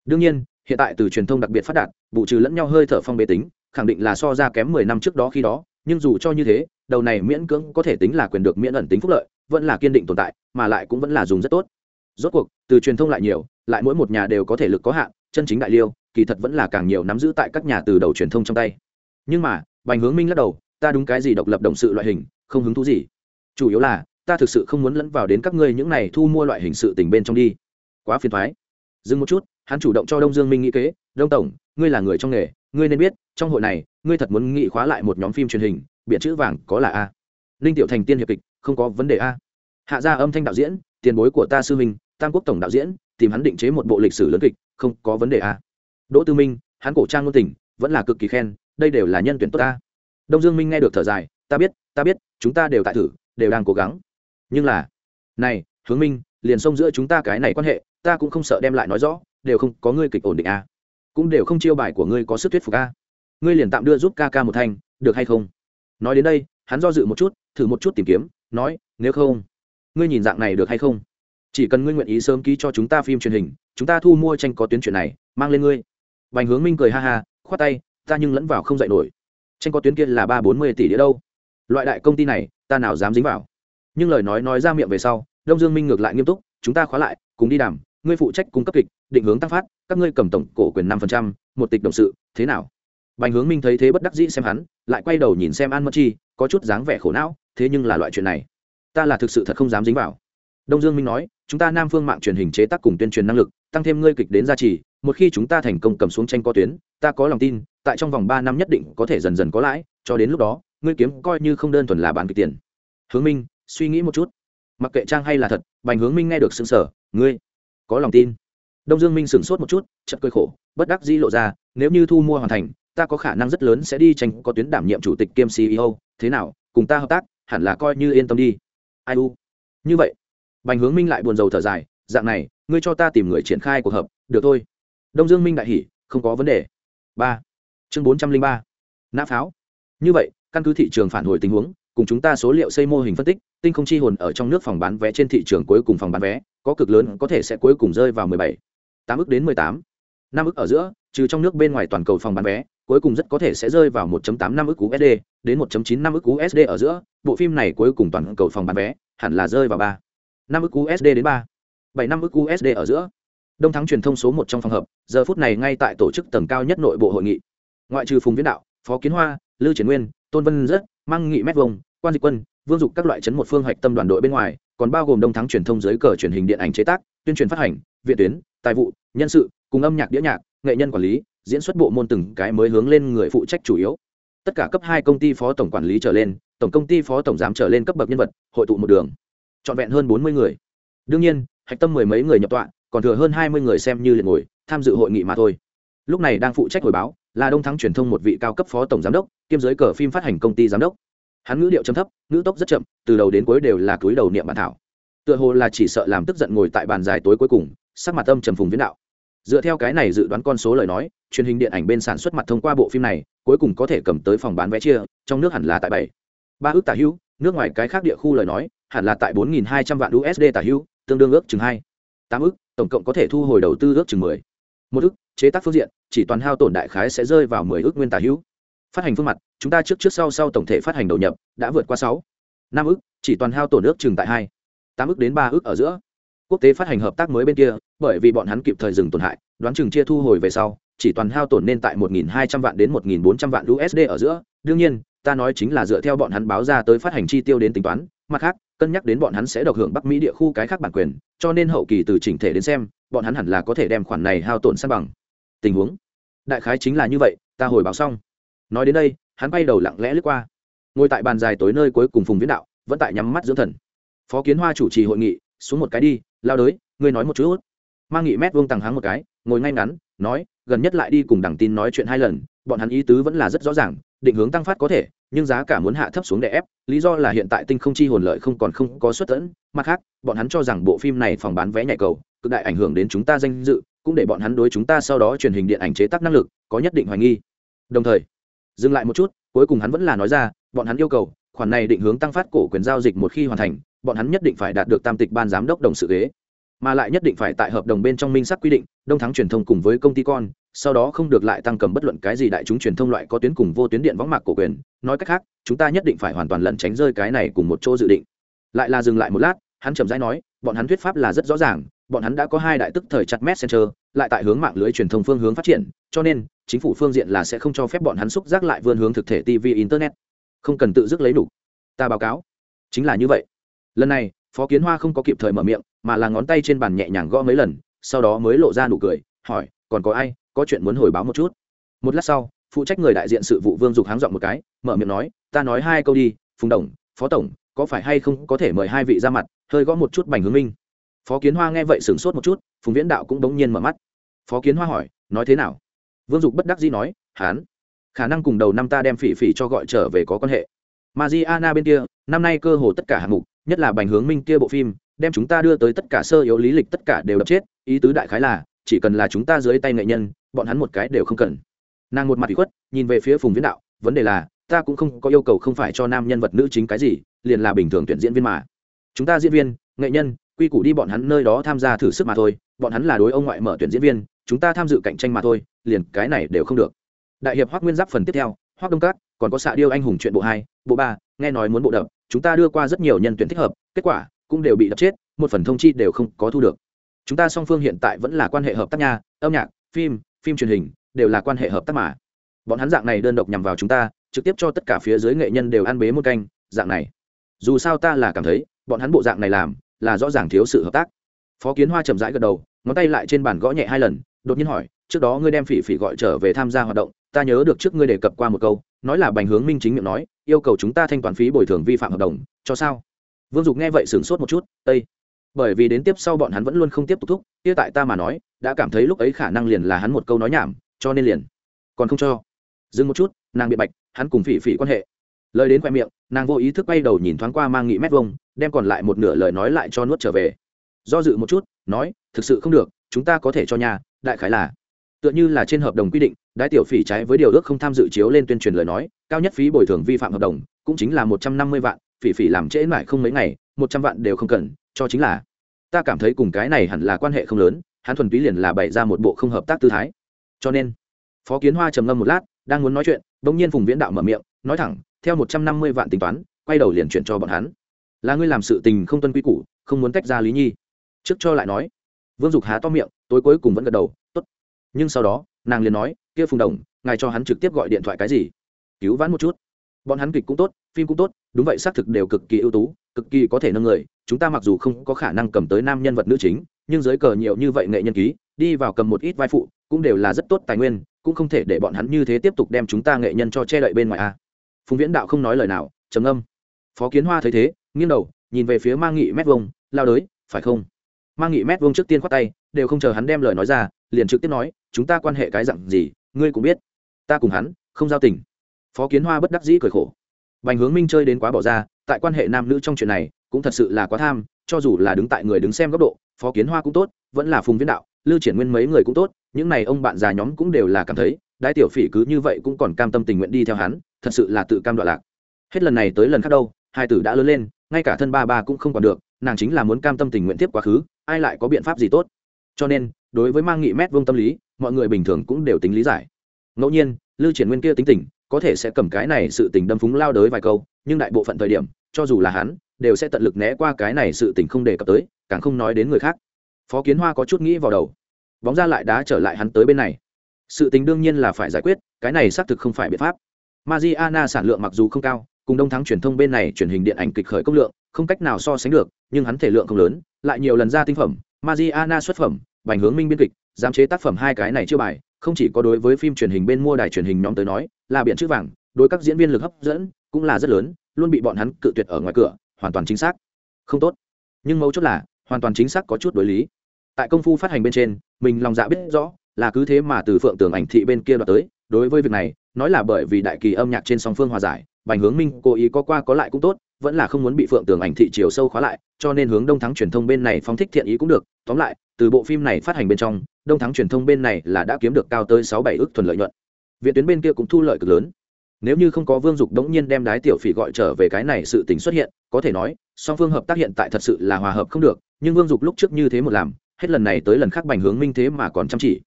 Đương nhiên, hiện tại từ truyền thông đặc biệt phát đạt bù trừ lẫn nhau hơi thở phong bế tính, khẳng định là so ra kém mười năm trước đó khi đó nhưng dù cho như thế, đầu này miễn cưỡng có thể tính là quyền được miễn ẩn tính phúc lợi, vẫn là kiên định tồn tại, mà lại cũng vẫn là dùng rất tốt. Rốt cuộc, từ truyền thông lại nhiều, lại mỗi một nhà đều có thể lực có hạn, chân chính đại liêu, kỳ thật vẫn là càng nhiều nắm giữ tại các nhà từ đầu truyền thông trong tay. Nhưng mà, bành hướng minh lắc đầu, ta đúng cái gì độc lập động sự loại hình, không hứng thú gì. Chủ yếu là, ta thực sự không muốn lẫn vào đến các ngươi những này thu mua loại hình sự tình bên trong đi. Quá phiền thoái dừng một chút, hắn chủ động cho đông dương minh nghĩ kế, đông tổng, ngươi là người trong nghề, ngươi nên biết, trong hội này ngươi thật muốn nghị khóa lại một nhóm phim truyền hình, biện chữ vàng có là a. Linh tiểu thành tiên hiệp kịch, không có vấn đề a. Hạ gia âm thanh đạo diễn, tiền bối của ta sư minh tam quốc tổng đạo diễn, tìm hắn định chế một bộ lịch sử lớn kịch, không có vấn đề a. Đỗ tư minh, hắn cổ trang ngôn tình, vẫn là cực kỳ khen, đây đều là nhân tuyển tốt ta đông dương minh nghe được thở dài, ta biết ta biết, chúng ta đều tại thử, đều đang cố gắng. Nhưng là, này, hướng minh, liền xông giữa chúng ta cái này quan hệ, ta cũng không sợ đem lại nói rõ, đều không có ngươi kịch ổn định a. Cũng đều không chiêu bài của ngươi có sức thuyết phục a ngươi liền tạm đưa giúp ca ca một thanh, được hay không? Nói đến đây, hắn do dự một chút, thử một chút tìm kiếm, nói, nếu không, ngươi nhìn dạng này được hay không? Chỉ cần ngươi nguyện ý sớm ký cho chúng ta phim truyền hình, chúng ta thu mua tranh có tuyến chuyện này, mang lên ngươi. Bành hướng minh cười ha ha, khoát tay, ta nhưng lẫn vào không dạy nổi. Tranh có tuyến kia là ba bốn mươi tỷ đĩa đâu. Loại đại công ty này, ta nào dám dính vào. Nhưng lời nói nói ra miệng về sau, đông dương minh ngược lại nghiêm túc, chúng ta khóa lại, cùng đi đàm, ngươi phụ trách cung cấp kịch, định hướng tăng phát, các ngươi cầm tổng cổ quyền năm phần trăm, một tịch đồng sự, thế nào? Bành hướng minh thấy thế bất đắc dĩ xem hắn, lại quay đầu nhìn xem an mất chi, có chút dáng vẻ khổ não, thế nhưng là loại chuyện này, ta là thực sự thật không dám dính vào. Đông dương minh nói, chúng ta nam phương mạng truyền hình chế tác cùng tuyên truyền năng lực, tăng thêm ngươi kịch đến gia trì, một khi chúng ta thành công cầm xuống tranh có tuyến, ta có lòng tin, tại trong vòng ba năm nhất định có thể dần dần có lãi, cho đến lúc đó, ngươi kiếm coi như không đơn thuần là bán kịch tiền. Hướng minh, suy nghĩ một chút. Mặc kệ trang hay là thật, bành hướng minh nghe được xứng sở ngươi có lòng tin. Đông dương minh sửng sốt một chút chật cơi khổ, bất đắc dĩ lộ ra, nếu như thu mua hoàn thành ta có khả năng rất lớn sẽ đi tranh có tuyến đảm nhiệm chủ tịch kiêm ceo thế nào, cùng ta hợp tác, hẳn là coi như yên tâm đi. Ai u? Như vậy, bành hướng minh lại buồn rầu thở dài, dạng này, ngươi cho ta tìm người triển khai cuộc hợp, được thôi. Đông dương minh đại hỉ, không có vấn đề. Ba. Chương bốn trăm linh ba. Nã pháo. Như vậy, căn cứ thị trường phản hồi tình huống, cùng chúng ta số liệu xây mô hình phân tích, tinh không chi hồn ở trong nước phòng bán vé trên thị trường cuối cùng phòng bán vé, có cực lớn, có thể sẽ cuối cùng rơi vào mười bảy. Tám ức đến mười tám. Năm ức ở giữa, trừ trong nước bên ngoài toàn cầu phòng bán vé cuối cùng rất có thể sẽ rơi vào 1.85 ức USD đến 1.95 ức USD ở giữa, bộ phim này cuối cùng toàn cầu phòng bán vé hẳn là rơi vào 3 năm ức USD đến 3 7 năm ức USD ở giữa. Đông thắng truyền thông số 1 trong phòng hợp, giờ phút này ngay tại tổ chức tầng cao nhất nội bộ hội nghị. Ngoại trừ Phùng Viễn Đạo, Phó Kiến Hoa, Lưu Triển Nguyên, Tôn Vân Rất, Mang Nghị Mét Vông, Quan Dịch Quân, Vương Dục các loại chấn một phương hoạch tâm đoàn đội bên ngoài, còn bao gồm Đông thắng truyền thông dưới cờ truyền hình điện ảnh chế tác, tuyên truyền phát hành, viện tuyến, tài vụ, nhân sự, cùng âm nhạc đĩa nhạc, nghệ nhân quản lý, diễn xuất bộ môn từng cái mới hướng lên người phụ trách chủ yếu. Tất cả cấp hai công ty phó tổng quản lý trở lên, tổng công ty phó tổng giám trở lên cấp bậc nhân vật, hội tụ một đường. Trọn vẹn hơn bốn mươi người. Đương nhiên, hạch tâm mười mấy người nhập tọa, còn thừa hơn hai mươi người xem như liệt ngồi, tham dự hội nghị mà thôi. Lúc này đang phụ trách hồi báo là đông thắng truyền thông một vị cao cấp phó tổng giám đốc, kiêm giới cờ phim phát hành công ty giám đốc. Hắn ngữ điệu chấm thấp, ngữ tốc rất chậm, từ đầu đến cuối đều là túi đầu niệm bản thảo. Tựa hồ là chỉ sợ làm tức giận ngồi tại bàn dài tối cuối cùng, sắc mặt âm trầm phùng viễn đạo dựa theo cái này dự đoán con số lời nói, truyền hình điện ảnh bên sản xuất mặt thông qua bộ phim này, cuối cùng có thể cầm tới phòng bán vé chia, trong nước hẳn là tại bảy. Ba ước tả hữu, nước ngoài cái khác địa khu lời nói, hẳn là tại bốn nghìn hai trăm vạn usd tả hữu, tương đương ước chừng hai. Tám ước, tổng cộng có thể thu hồi đầu tư ước chừng mười. Một ước, chế tác phương diện, chỉ toàn hao tổn đại khái sẽ rơi vào mười ước nguyên tả hữu. Phát hành phương mặt, chúng ta trước trước sau sau tổng thể phát hành đầu nhập, đã vượt qua sáu. Năm ước, chỉ toàn hao tổn ước chừng tại hai. Tám ước đến ba ước ở giữa quốc tế phát hành hợp tác mới bên kia, bởi vì bọn hắn kịp thời dừng tổn hại, đoán chừng chia thu hồi về sau, chỉ toàn hao tổn nên tại 1.200 vạn đến 1.400 vạn USD ở giữa. Đương nhiên, ta nói chính là dựa theo bọn hắn báo ra tới phát hành chi tiêu đến tính toán, mặt khác, cân nhắc đến bọn hắn sẽ độc hưởng bắc mỹ địa khu cái khác bản quyền, cho nên hậu kỳ từ chỉnh thể đến xem, bọn hắn hẳn là có thể đem khoản này hao tổn san bằng. Tình huống. Đại khái chính là như vậy, ta hồi báo xong. Nói đến đây, hắn bay đầu lặng lẽ lướt qua. Ngồi tại bàn dài tối nơi cuối cùng phùng viễn đạo, vẫn tại nhắm mắt dưỡng thần. Phó kiến hoa chủ trì hội nghị, xuống một cái đi lao đới, ngươi nói một chút. Mang nghị mét vuông tàng háng một cái, ngồi ngay ngắn, nói, gần nhất lại đi cùng đảng tin nói chuyện hai lần, bọn hắn ý tứ vẫn là rất rõ ràng, định hướng tăng phát có thể, nhưng giá cả muốn hạ thấp xuống để ép, lý do là hiện tại tinh không chi hồn lợi không còn không có xuất tẫn mặt khác, bọn hắn cho rằng bộ phim này phòng bán vé nhạy cầu, cực đại ảnh hưởng đến chúng ta danh dự, cũng để bọn hắn đối chúng ta sau đó truyền hình điện ảnh chế tác năng lực có nhất định hoài nghi. Đồng thời, dừng lại một chút, cuối cùng hắn vẫn là nói ra, bọn hắn yêu cầu khoản này định hướng tăng phát cổ quyền giao dịch một khi hoàn thành, bọn hắn nhất định phải đạt được tam tịch ban giám đốc đồng sự ghế. Mà lại nhất định phải tại hợp đồng bên trong minh sắc quy định, đông thắng truyền thông cùng với công ty con, sau đó không được lại tăng cầm bất luận cái gì đại chúng truyền thông loại có tuyến cùng vô tuyến điện võng mạc cổ quyền. Nói cách khác, chúng ta nhất định phải hoàn toàn lẩn tránh rơi cái này cùng một chỗ dự định. Lại là dừng lại một lát, hắn chậm rãi nói, bọn hắn thuyết pháp là rất rõ ràng, bọn hắn đã có hai đại tức thời chặt messenger lại tại hướng mạng lưới truyền thông phương hướng phát triển, cho nên, chính phủ phương diện là sẽ không cho phép bọn hắn xúc giác lại vươn hướng thực thể tv internet không cần tự dứt lấy đủ. Ta báo cáo. Chính là như vậy. Lần này, phó kiến hoa không có kịp thời mở miệng, mà là ngón tay trên bàn nhẹ nhàng gõ mấy lần, sau đó mới lộ ra nụ cười, hỏi, còn có ai, có chuyện muốn hồi báo một chút? Một lát sau, phụ trách người đại diện sự vụ vương dục háng dọn một cái, mở miệng nói, ta nói hai câu đi, phùng đồng, phó tổng, có phải hay không có thể mời hai vị ra mặt, hơi gõ một chút bành hướng minh? Phó kiến hoa nghe vậy sửng sốt một chút, phùng viễn đạo cũng bỗng nhiên mở mắt. Phó kiến hoa hỏi, nói thế nào? Vương dục bất đắc dĩ nói, hán khả năng cùng đầu năm ta đem phỉ phỉ cho gọi trở về có quan hệ Mariana bên kia, năm nay cơ hồ tất cả hạng mục, nhất là Bành Hướng Minh kia bộ phim, đem chúng ta đưa tới tất cả sơ yếu lý lịch tất cả đều đập chết, ý tứ đại khái là, chỉ cần là chúng ta dưới tay nghệ nhân, bọn hắn một cái đều không cần. Nàng một mặt ủy khuất, nhìn về phía Phùng Viễn Đạo, vấn đề là, ta cũng không có yêu cầu không phải cho nam nhân vật nữ chính cái gì, liền là bình thường tuyển diễn viên mà. Chúng ta diễn viên, nghệ nhân, quy củ đi bọn hắn nơi đó tham gia thử sức mà thôi, bọn hắn là đối ông ngoại mở tuyển diễn viên, chúng ta tham dự cạnh tranh mà thôi, liền cái này đều không được. Đại hiệp Hoắc Nguyên Giáp phần tiếp theo, Hoắc Đông Cát, còn có xạ điêu anh hùng chuyện bộ hai bộ ba nghe nói muốn bộ đập chúng ta đưa qua rất nhiều nhân tuyển thích hợp kết quả cũng đều bị đập chết một phần thông chi đều không có thu được. Chúng ta song phương hiện tại vẫn là quan hệ hợp tác nha âm nhạc phim phim truyền hình đều là quan hệ hợp tác mà. Bọn hắn dạng này đơn độc nhằm vào chúng ta trực tiếp cho tất cả phía dưới nghệ nhân đều ăn bế một canh dạng này. Dù sao ta là cảm thấy bọn hắn bộ dạng này làm là rõ ràng thiếu sự hợp tác. Phó kiến hoa chậm rãi gật đầu ngón tay lại trên bàn gõ nhẹ hai lần đột nhiên hỏi trước đó ngươi đem phỉ phỉ gọi trở về tham gia hoạt động ta nhớ được trước ngươi đề cập qua một câu, nói là bành hướng minh chính miệng nói, yêu cầu chúng ta thanh toán phí bồi thường vi phạm hợp đồng, cho sao? Vương dục nghe vậy sửng sốt một chút ây bởi vì đến tiếp sau bọn hắn vẫn luôn không tiếp tục thúc, kia tại ta mà nói, đã cảm thấy lúc ấy khả năng liền là hắn một câu nói nhảm, cho nên liền còn không cho. Dừng một chút, nàng bị bạch, hắn cùng phỉ phỉ quan hệ. Lời đến khoe miệng, nàng vô ý thức bay đầu nhìn thoáng qua mang nghị mét vông đem còn lại một nửa lời nói lại cho nuốt trở về. Do dự một chút, nói, thực sự không được, chúng ta có thể cho nhà, đại khái là tựa như là trên hợp đồng quy định, đái tiểu phỉ trái với điều ước không tham dự chiếu lên tuyên truyền lời nói, cao nhất phí bồi thường vi phạm hợp đồng, cũng chính là một trăm năm mươi vạn, phỉ phỉ làm trễ mãi không mấy ngày, một trăm vạn đều không cần, cho chính là. Ta cảm thấy cùng cái này hẳn là quan hệ không lớn, hắn thuần túy liền là bày ra một bộ không hợp tác tư thái. Cho nên, phó kiến hoa trầm ngâm một lát, đang muốn nói chuyện đ ỗ n g nhiên phùng viễn đạo mở miệng, nói thẳng, theo một trăm năm mươi vạn tính toán, quay đầu liền chuyển cho bọn hắn. Là ngươi làm sự tình không tuân quy củ, không muốn tách ra lý nhi. Trước cho lại nói. Vương dục há to miệng, tối cuối cùng vẫn gật đầu nhưng sau đó, nàng liền nói, kia phùng đồng, ngài cho hắn trực tiếp gọi điện thoại cái gì? Cứu vãn một chút. Bọn hắn kịch cũng tốt, phim cũng tốt, đúng vậy, xác thực đều cực kỳ ưu tú, cực kỳ có thể nâng người. Chúng ta mặc dù không có khả năng cầm tới nam nhân vật nữ chính, nhưng giới cờ nhiều như vậy nghệ nhân ký, đi vào cầm một ít vai phụ, cũng đều là rất tốt tài nguyên, cũng không thể để bọn hắn như thế tiếp tục đem chúng ta nghệ nhân cho che đậy bên ngoài a. Phùng viễn đạo không nói lời nào, trầm âm phó kiến hoa thấy thế, nghiêng đầu, nhìn về phía mang nghị mét vông lao đới, phải không? Mang nghị mét vông trước tiên khoát tay, đều không chờ hắn đem lời nói ra liền trực tiếp nói, chúng ta quan hệ cái dặn gì, ngươi cũng biết. Ta cùng hắn, không giao tình. Phó kiến hoa bất đắc dĩ cười khổ. Bành hướng minh chơi đến quá bỏ ra, tại quan hệ nam nữ trong chuyện này, cũng thật sự là quá tham, cho dù là đứng tại người đứng xem góc độ, phó kiến hoa cũng tốt, vẫn là phùng viễn đạo, lưu triển nguyên mấy người cũng tốt, những này ông bạn già nhóm cũng đều là cảm thấy đại tiểu phỉ cứ như vậy cũng còn cam tâm tình nguyện đi theo hắn, thật sự là tự cam đoạn lạc. Hết lần này tới lần khác đâu, hai tử đã lớn lên, ngay cả thân ba ba cũng không còn được, nàng chính là muốn cam tâm tình nguyện tiếp quá khứ, ai lại có biện pháp gì tốt? Cho nên đối với mang nghị mét vuông tâm lý, mọi người bình thường cũng đều tính lý giải. Ngẫu nhiên, lưu triển nguyên kia tính tình, có thể sẽ cầm cái này sự tình đâm phúng lao đới vài câu, nhưng đại bộ phận thời điểm, cho dù là hắn, đều sẽ tận lực né qua cái này sự tình không đề cập tới, càng không nói đến người khác. Phó kiến hoa có chút nghĩ vào đầu. Bóng ra lại đá trở lại hắn tới bên này. Sự tình đương nhiên là phải giải quyết, cái này xác thực không phải biện pháp. Mariana sản lượng mặc dù không cao, cùng đông thắng truyền thông bên này truyền hình điện ảnh kịch khởi công lượng, không cách nào so sánh được, nhưng hắn thể lượng không lớn, lại nhiều lần ra tinh phẩm. Mariana xuất phẩm bành hướng minh biên kịch, giám chế tác phẩm hai cái này chưa bài, không chỉ có đối với phim truyền hình bên mua đài truyền hình nhóm tới nói, là biện chữ vàng, đối các diễn viên lực hấp dẫn cũng là rất lớn, luôn bị bọn hắn cự tuyệt ở ngoài cửa, hoàn toàn chính xác. Không tốt. Nhưng mấu chốt là, hoàn toàn chính xác có chút đối lý. Tại công phu phát hành bên trên, mình lòng dạ biết rõ, là cứ thế mà từ phượng tường ảnh thị bên kia đoạt tới, đối với việc này, nói là bởi vì đại kỳ âm nhạc trên song phương hòa giải bành hướng minh cố ý có qua có lại cũng tốt, vẫn là không muốn bị phượng tường ảnh thị chiều sâu khóa lại, cho nên hướng đông thắng truyền thông bên này phóng thích thiện ý cũng được, tóm lại từ bộ phim này phát hành bên trong, đông thắng truyền thông bên này là đã kiếm được cao tới sáu bảy ước thuần lợi nhuận. Viện tuyến bên kia cũng thu lợi cực lớn. Nếu như không có vương dục đống nhiên đem đái tiểu phỉ gọi trở về cái này sự tình xuất hiện, có thể nói, song phương hợp tác hiện tại thật sự là hòa hợp không được, nhưng vương dục lúc trước như thế một làm, hết lần này tới lần khác bành hướng minh thế mà còn chăm chỉ.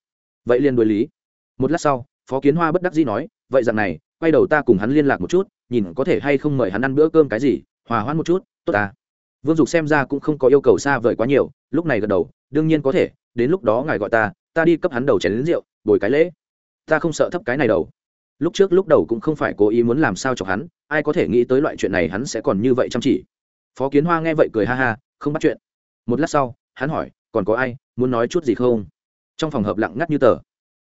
Vậy liên đối lý. Một lát sau, phó kiến hoa bất đắc dĩ nói, vậy rằng này, quay đầu ta cùng hắn liên lạc một chút, nhìn có thể hay không mời hắn ăn bữa cơm cái gì, hòa hoãn một chút, tốt ta vương dục xem ra cũng không có yêu cầu xa vời quá nhiều, lúc này gật đầu đương nhiên có thể, đến lúc đó ngài gọi ta ta đi cấp hắn đầu chén lính rượu, bồi cái lễ. Ta không sợ thấp cái này đầu lúc trước lúc đầu cũng không phải cố ý muốn làm sao chọc hắn, ai có thể nghĩ tới loại chuyện này hắn sẽ còn như vậy chăm chỉ. Phó kiến hoa nghe vậy cười ha ha, không bắt chuyện. Một lát sau, hắn hỏi, còn có ai, muốn nói chút gì không? Trong phòng hợp lặng ngắt như tờ.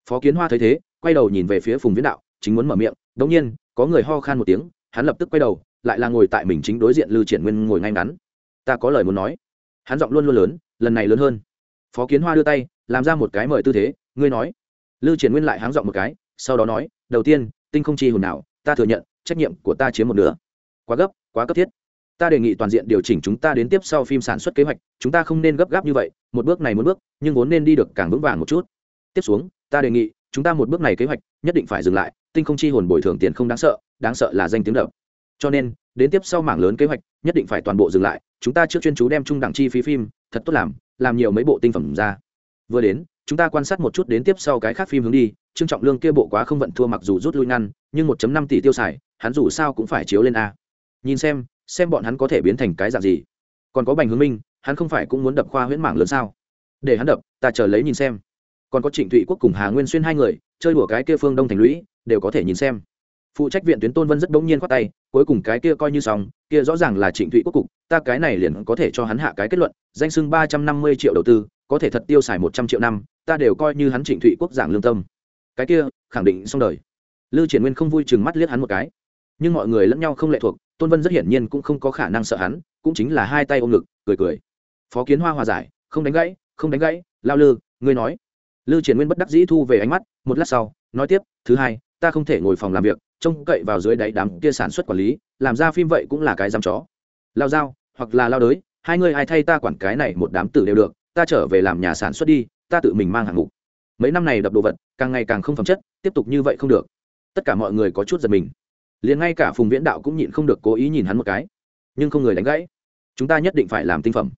Phó kiến hoa thấy thế, quay đầu nhìn về phía phùng viễn đạo, chính muốn mở miệng, đống nhiên, có người ho khan một tiếng, hắn lập tức quay đầu, lại là ngồi tại mình chính đối diện lưu triển nguyên ngồi ngay ngắn. Ta có lời muốn nói. Hắn giọng luôn luôn lớn, lần này lớn hơn phó kiến hoa đưa tay, làm ra một cái mời tư thế, ngươi nói. Lưu triển nguyên lại háng dọn một cái, sau đó nói, đầu tiên, tinh không chi hồn nào, ta thừa nhận, trách nhiệm của ta chiếm một nửa. Quá gấp, quá cấp thiết. Ta đề nghị toàn diện điều chỉnh chúng ta đến tiếp sau phim sản xuất kế hoạch, chúng ta không nên gấp gáp như vậy, một bước này một bước, nhưng vốn nên đi được càng vững vàng một chút. Tiếp xuống, ta đề nghị, chúng ta một bước này kế hoạch, nhất định phải dừng lại, tinh không chi hồn bồi thường tiền không đáng sợ đáng sợ là danh tiếng đậm. Cho nên, đến tiếp sau mảng lớn kế hoạch, nhất định phải toàn bộ dừng lại, chúng ta trước chuyên chú đem trung đẳng chi phí phim, thật tốt làm làm nhiều mấy bộ tinh phẩm ra. Vừa đến, chúng ta quan sát một chút đến tiếp sau cái khác phim hướng đi, trương trọng lương kia bộ quá không vận thua mặc dù rút lui ngăn, nhưng 1 năm tỷ tiêu xài, hắn dù sao cũng phải chiếu lên a. Nhìn xem xem bọn hắn có thể biến thành cái dạng gì. Còn có bành hướng minh, hắn không phải cũng muốn đập khoa huyễn mảng lớn sao? Để hắn đập, ta chờ lấy nhìn xem. Còn có trịnh thụy quốc cùng hà nguyên xuyên hai người, chơi đùa cái kia phương đông thành lũy, đều có thể nhìn xem. Phụ trách viện tuyến tôn vân rất bỗng nhiên quát tay cuối cùng cái kia coi như xong, kia rõ ràng là trịnh thụy quốc cục, ta cái này liền có thể cho hắn hạ cái kết luận, danh sưng ba trăm năm mươi triệu đầu tư, có thể thật tiêu xài một trăm triệu năm, ta đều coi như hắn trịnh thụy quốc giảng lương tâm. Cái kia, khẳng định xong đời. Lưu triển nguyên không vui chừng mắt liếc hắn một cái. Nhưng mọi người lẫn nhau không lệ thuộc, tôn vân rất hiển nhiên cũng không có khả năng sợ hắn, cũng chính là hai tay ôm ngực, cười cười. Phó kiến hoa hòa giải, không đánh gãy, không đánh gãy, lao lư, ngươi nói. Lưu triển nguyên bất đắc dĩ thu về ánh mắt, một lát sau, nói tiếp, thứ hai ta không thể ngồi phòng làm việc, trông cậy vào dưới đáy đám kia sản xuất quản lý, làm ra phim vậy cũng là cái dám chó. Lao dao, hoặc là lao đới, hai người ai thay ta quản cái này một đám tử đều được, ta trở về làm nhà sản xuất đi, ta tự mình mang hàng ngục mấy năm này đập đồ vật, càng ngày càng không phẩm chất, tiếp tục như vậy không được. Tất cả mọi người có chút giật mình. Liền ngay cả phùng viễn đạo cũng nhịn không được cố ý nhìn hắn một cái. Nhưng không người đánh gãy. Chúng ta nhất định phải làm tinh phẩm.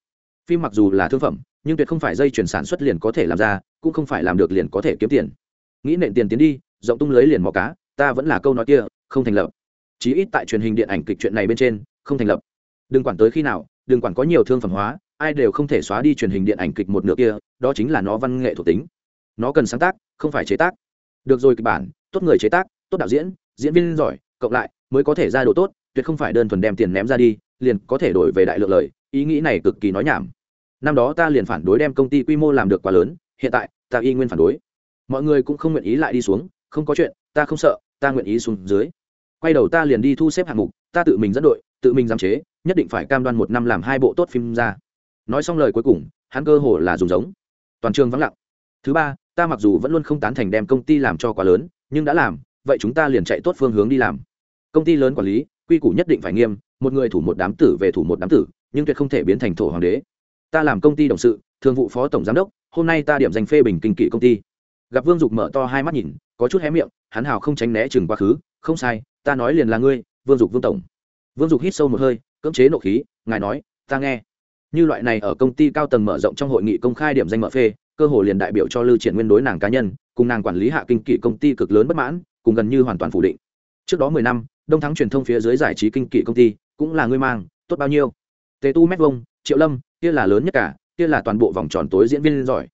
Phim mặc dù là thương phẩm, nhưng tuyệt không phải dây chuyển sản xuất liền có thể làm ra, cũng không phải làm được liền có thể kiếm tiền. Nghĩ nện tiền tiến đi rộng tung lưới liền mò cá, ta vẫn là câu nói kia, không thành lập. Chí ít tại truyền hình điện ảnh kịch chuyện này bên trên, không thành lập. Đừng quản tới khi nào, đừng quản có nhiều thương phẩm hóa, ai đều không thể xóa đi truyền hình điện ảnh kịch một nửa kia, đó chính là nó văn nghệ thuộc tính. Nó cần sáng tác, không phải chế tác. Được rồi, kịch bản, tốt người chế tác, tốt đạo diễn diễn viên giỏi, cộng lại, mới có thể ra đồ tốt, tuyệt không phải đơn thuần đem tiền ném ra đi, liền có thể đổi về đại lượng lời, ý nghĩ này cực kỳ nói nhảm. Năm đó ta liền phản đối đem công ty quy mô làm được quá lớn, hiện tại, ta y nguyên phản đối. Mọi người cũng không nguyện ý lại đi xuống không có chuyện, ta không sợ, ta nguyện ý xuống dưới. Quay đầu ta liền đi thu xếp hạng mục, ta tự mình dẫn đội, tự mình giám chế, nhất định phải cam đoan một năm làm hai bộ tốt phim ra. Nói xong lời cuối cùng, hắn cơ hồ là dùng giống. Toàn trường vắng lặng. Thứ ba, ta mặc dù vẫn luôn không tán thành đem công ty làm cho quá lớn, nhưng đã làm, vậy chúng ta liền chạy tốt phương hướng đi làm. Công ty lớn quản lý, quy củ nhất định phải nghiêm, một người thủ một đám tử về thủ một đám tử, nhưng tuyệt không thể biến thành thổ hoàng đế. Ta làm công ty đồng sự, thường vụ phó tổng giám đốc, hôm nay ta điểm danh phê bình kinh kỵ công ty. Gặp vương dục mở to hai mắt nhìn có chút hé miệng, hắn hào không tránh né chừng quá khứ, không sai, ta nói liền là ngươi, vương dục vương tổng. Vương dục hít sâu một hơi, cưỡng chế nộ khí, ngài nói, ta nghe. Như loại này ở công ty cao tầng mở rộng trong hội nghị công khai điểm danh mở phê, cơ hồ liền đại biểu cho lưu triển nguyên đối nàng cá nhân, cùng nàng quản lý hạ kinh kỵ công ty cực lớn bất mãn, cùng gần như hoàn toàn phủ định. Trước đó mười năm, đông thắng truyền thông phía dưới giải trí kinh kỵ công ty, cũng là ngươi mang, tốt bao nhiêu? Tề tu mét vông, triệu lâm, kia là lớn nhất cả, kia là toàn bộ vòng tròn tối diễn viên giỏi.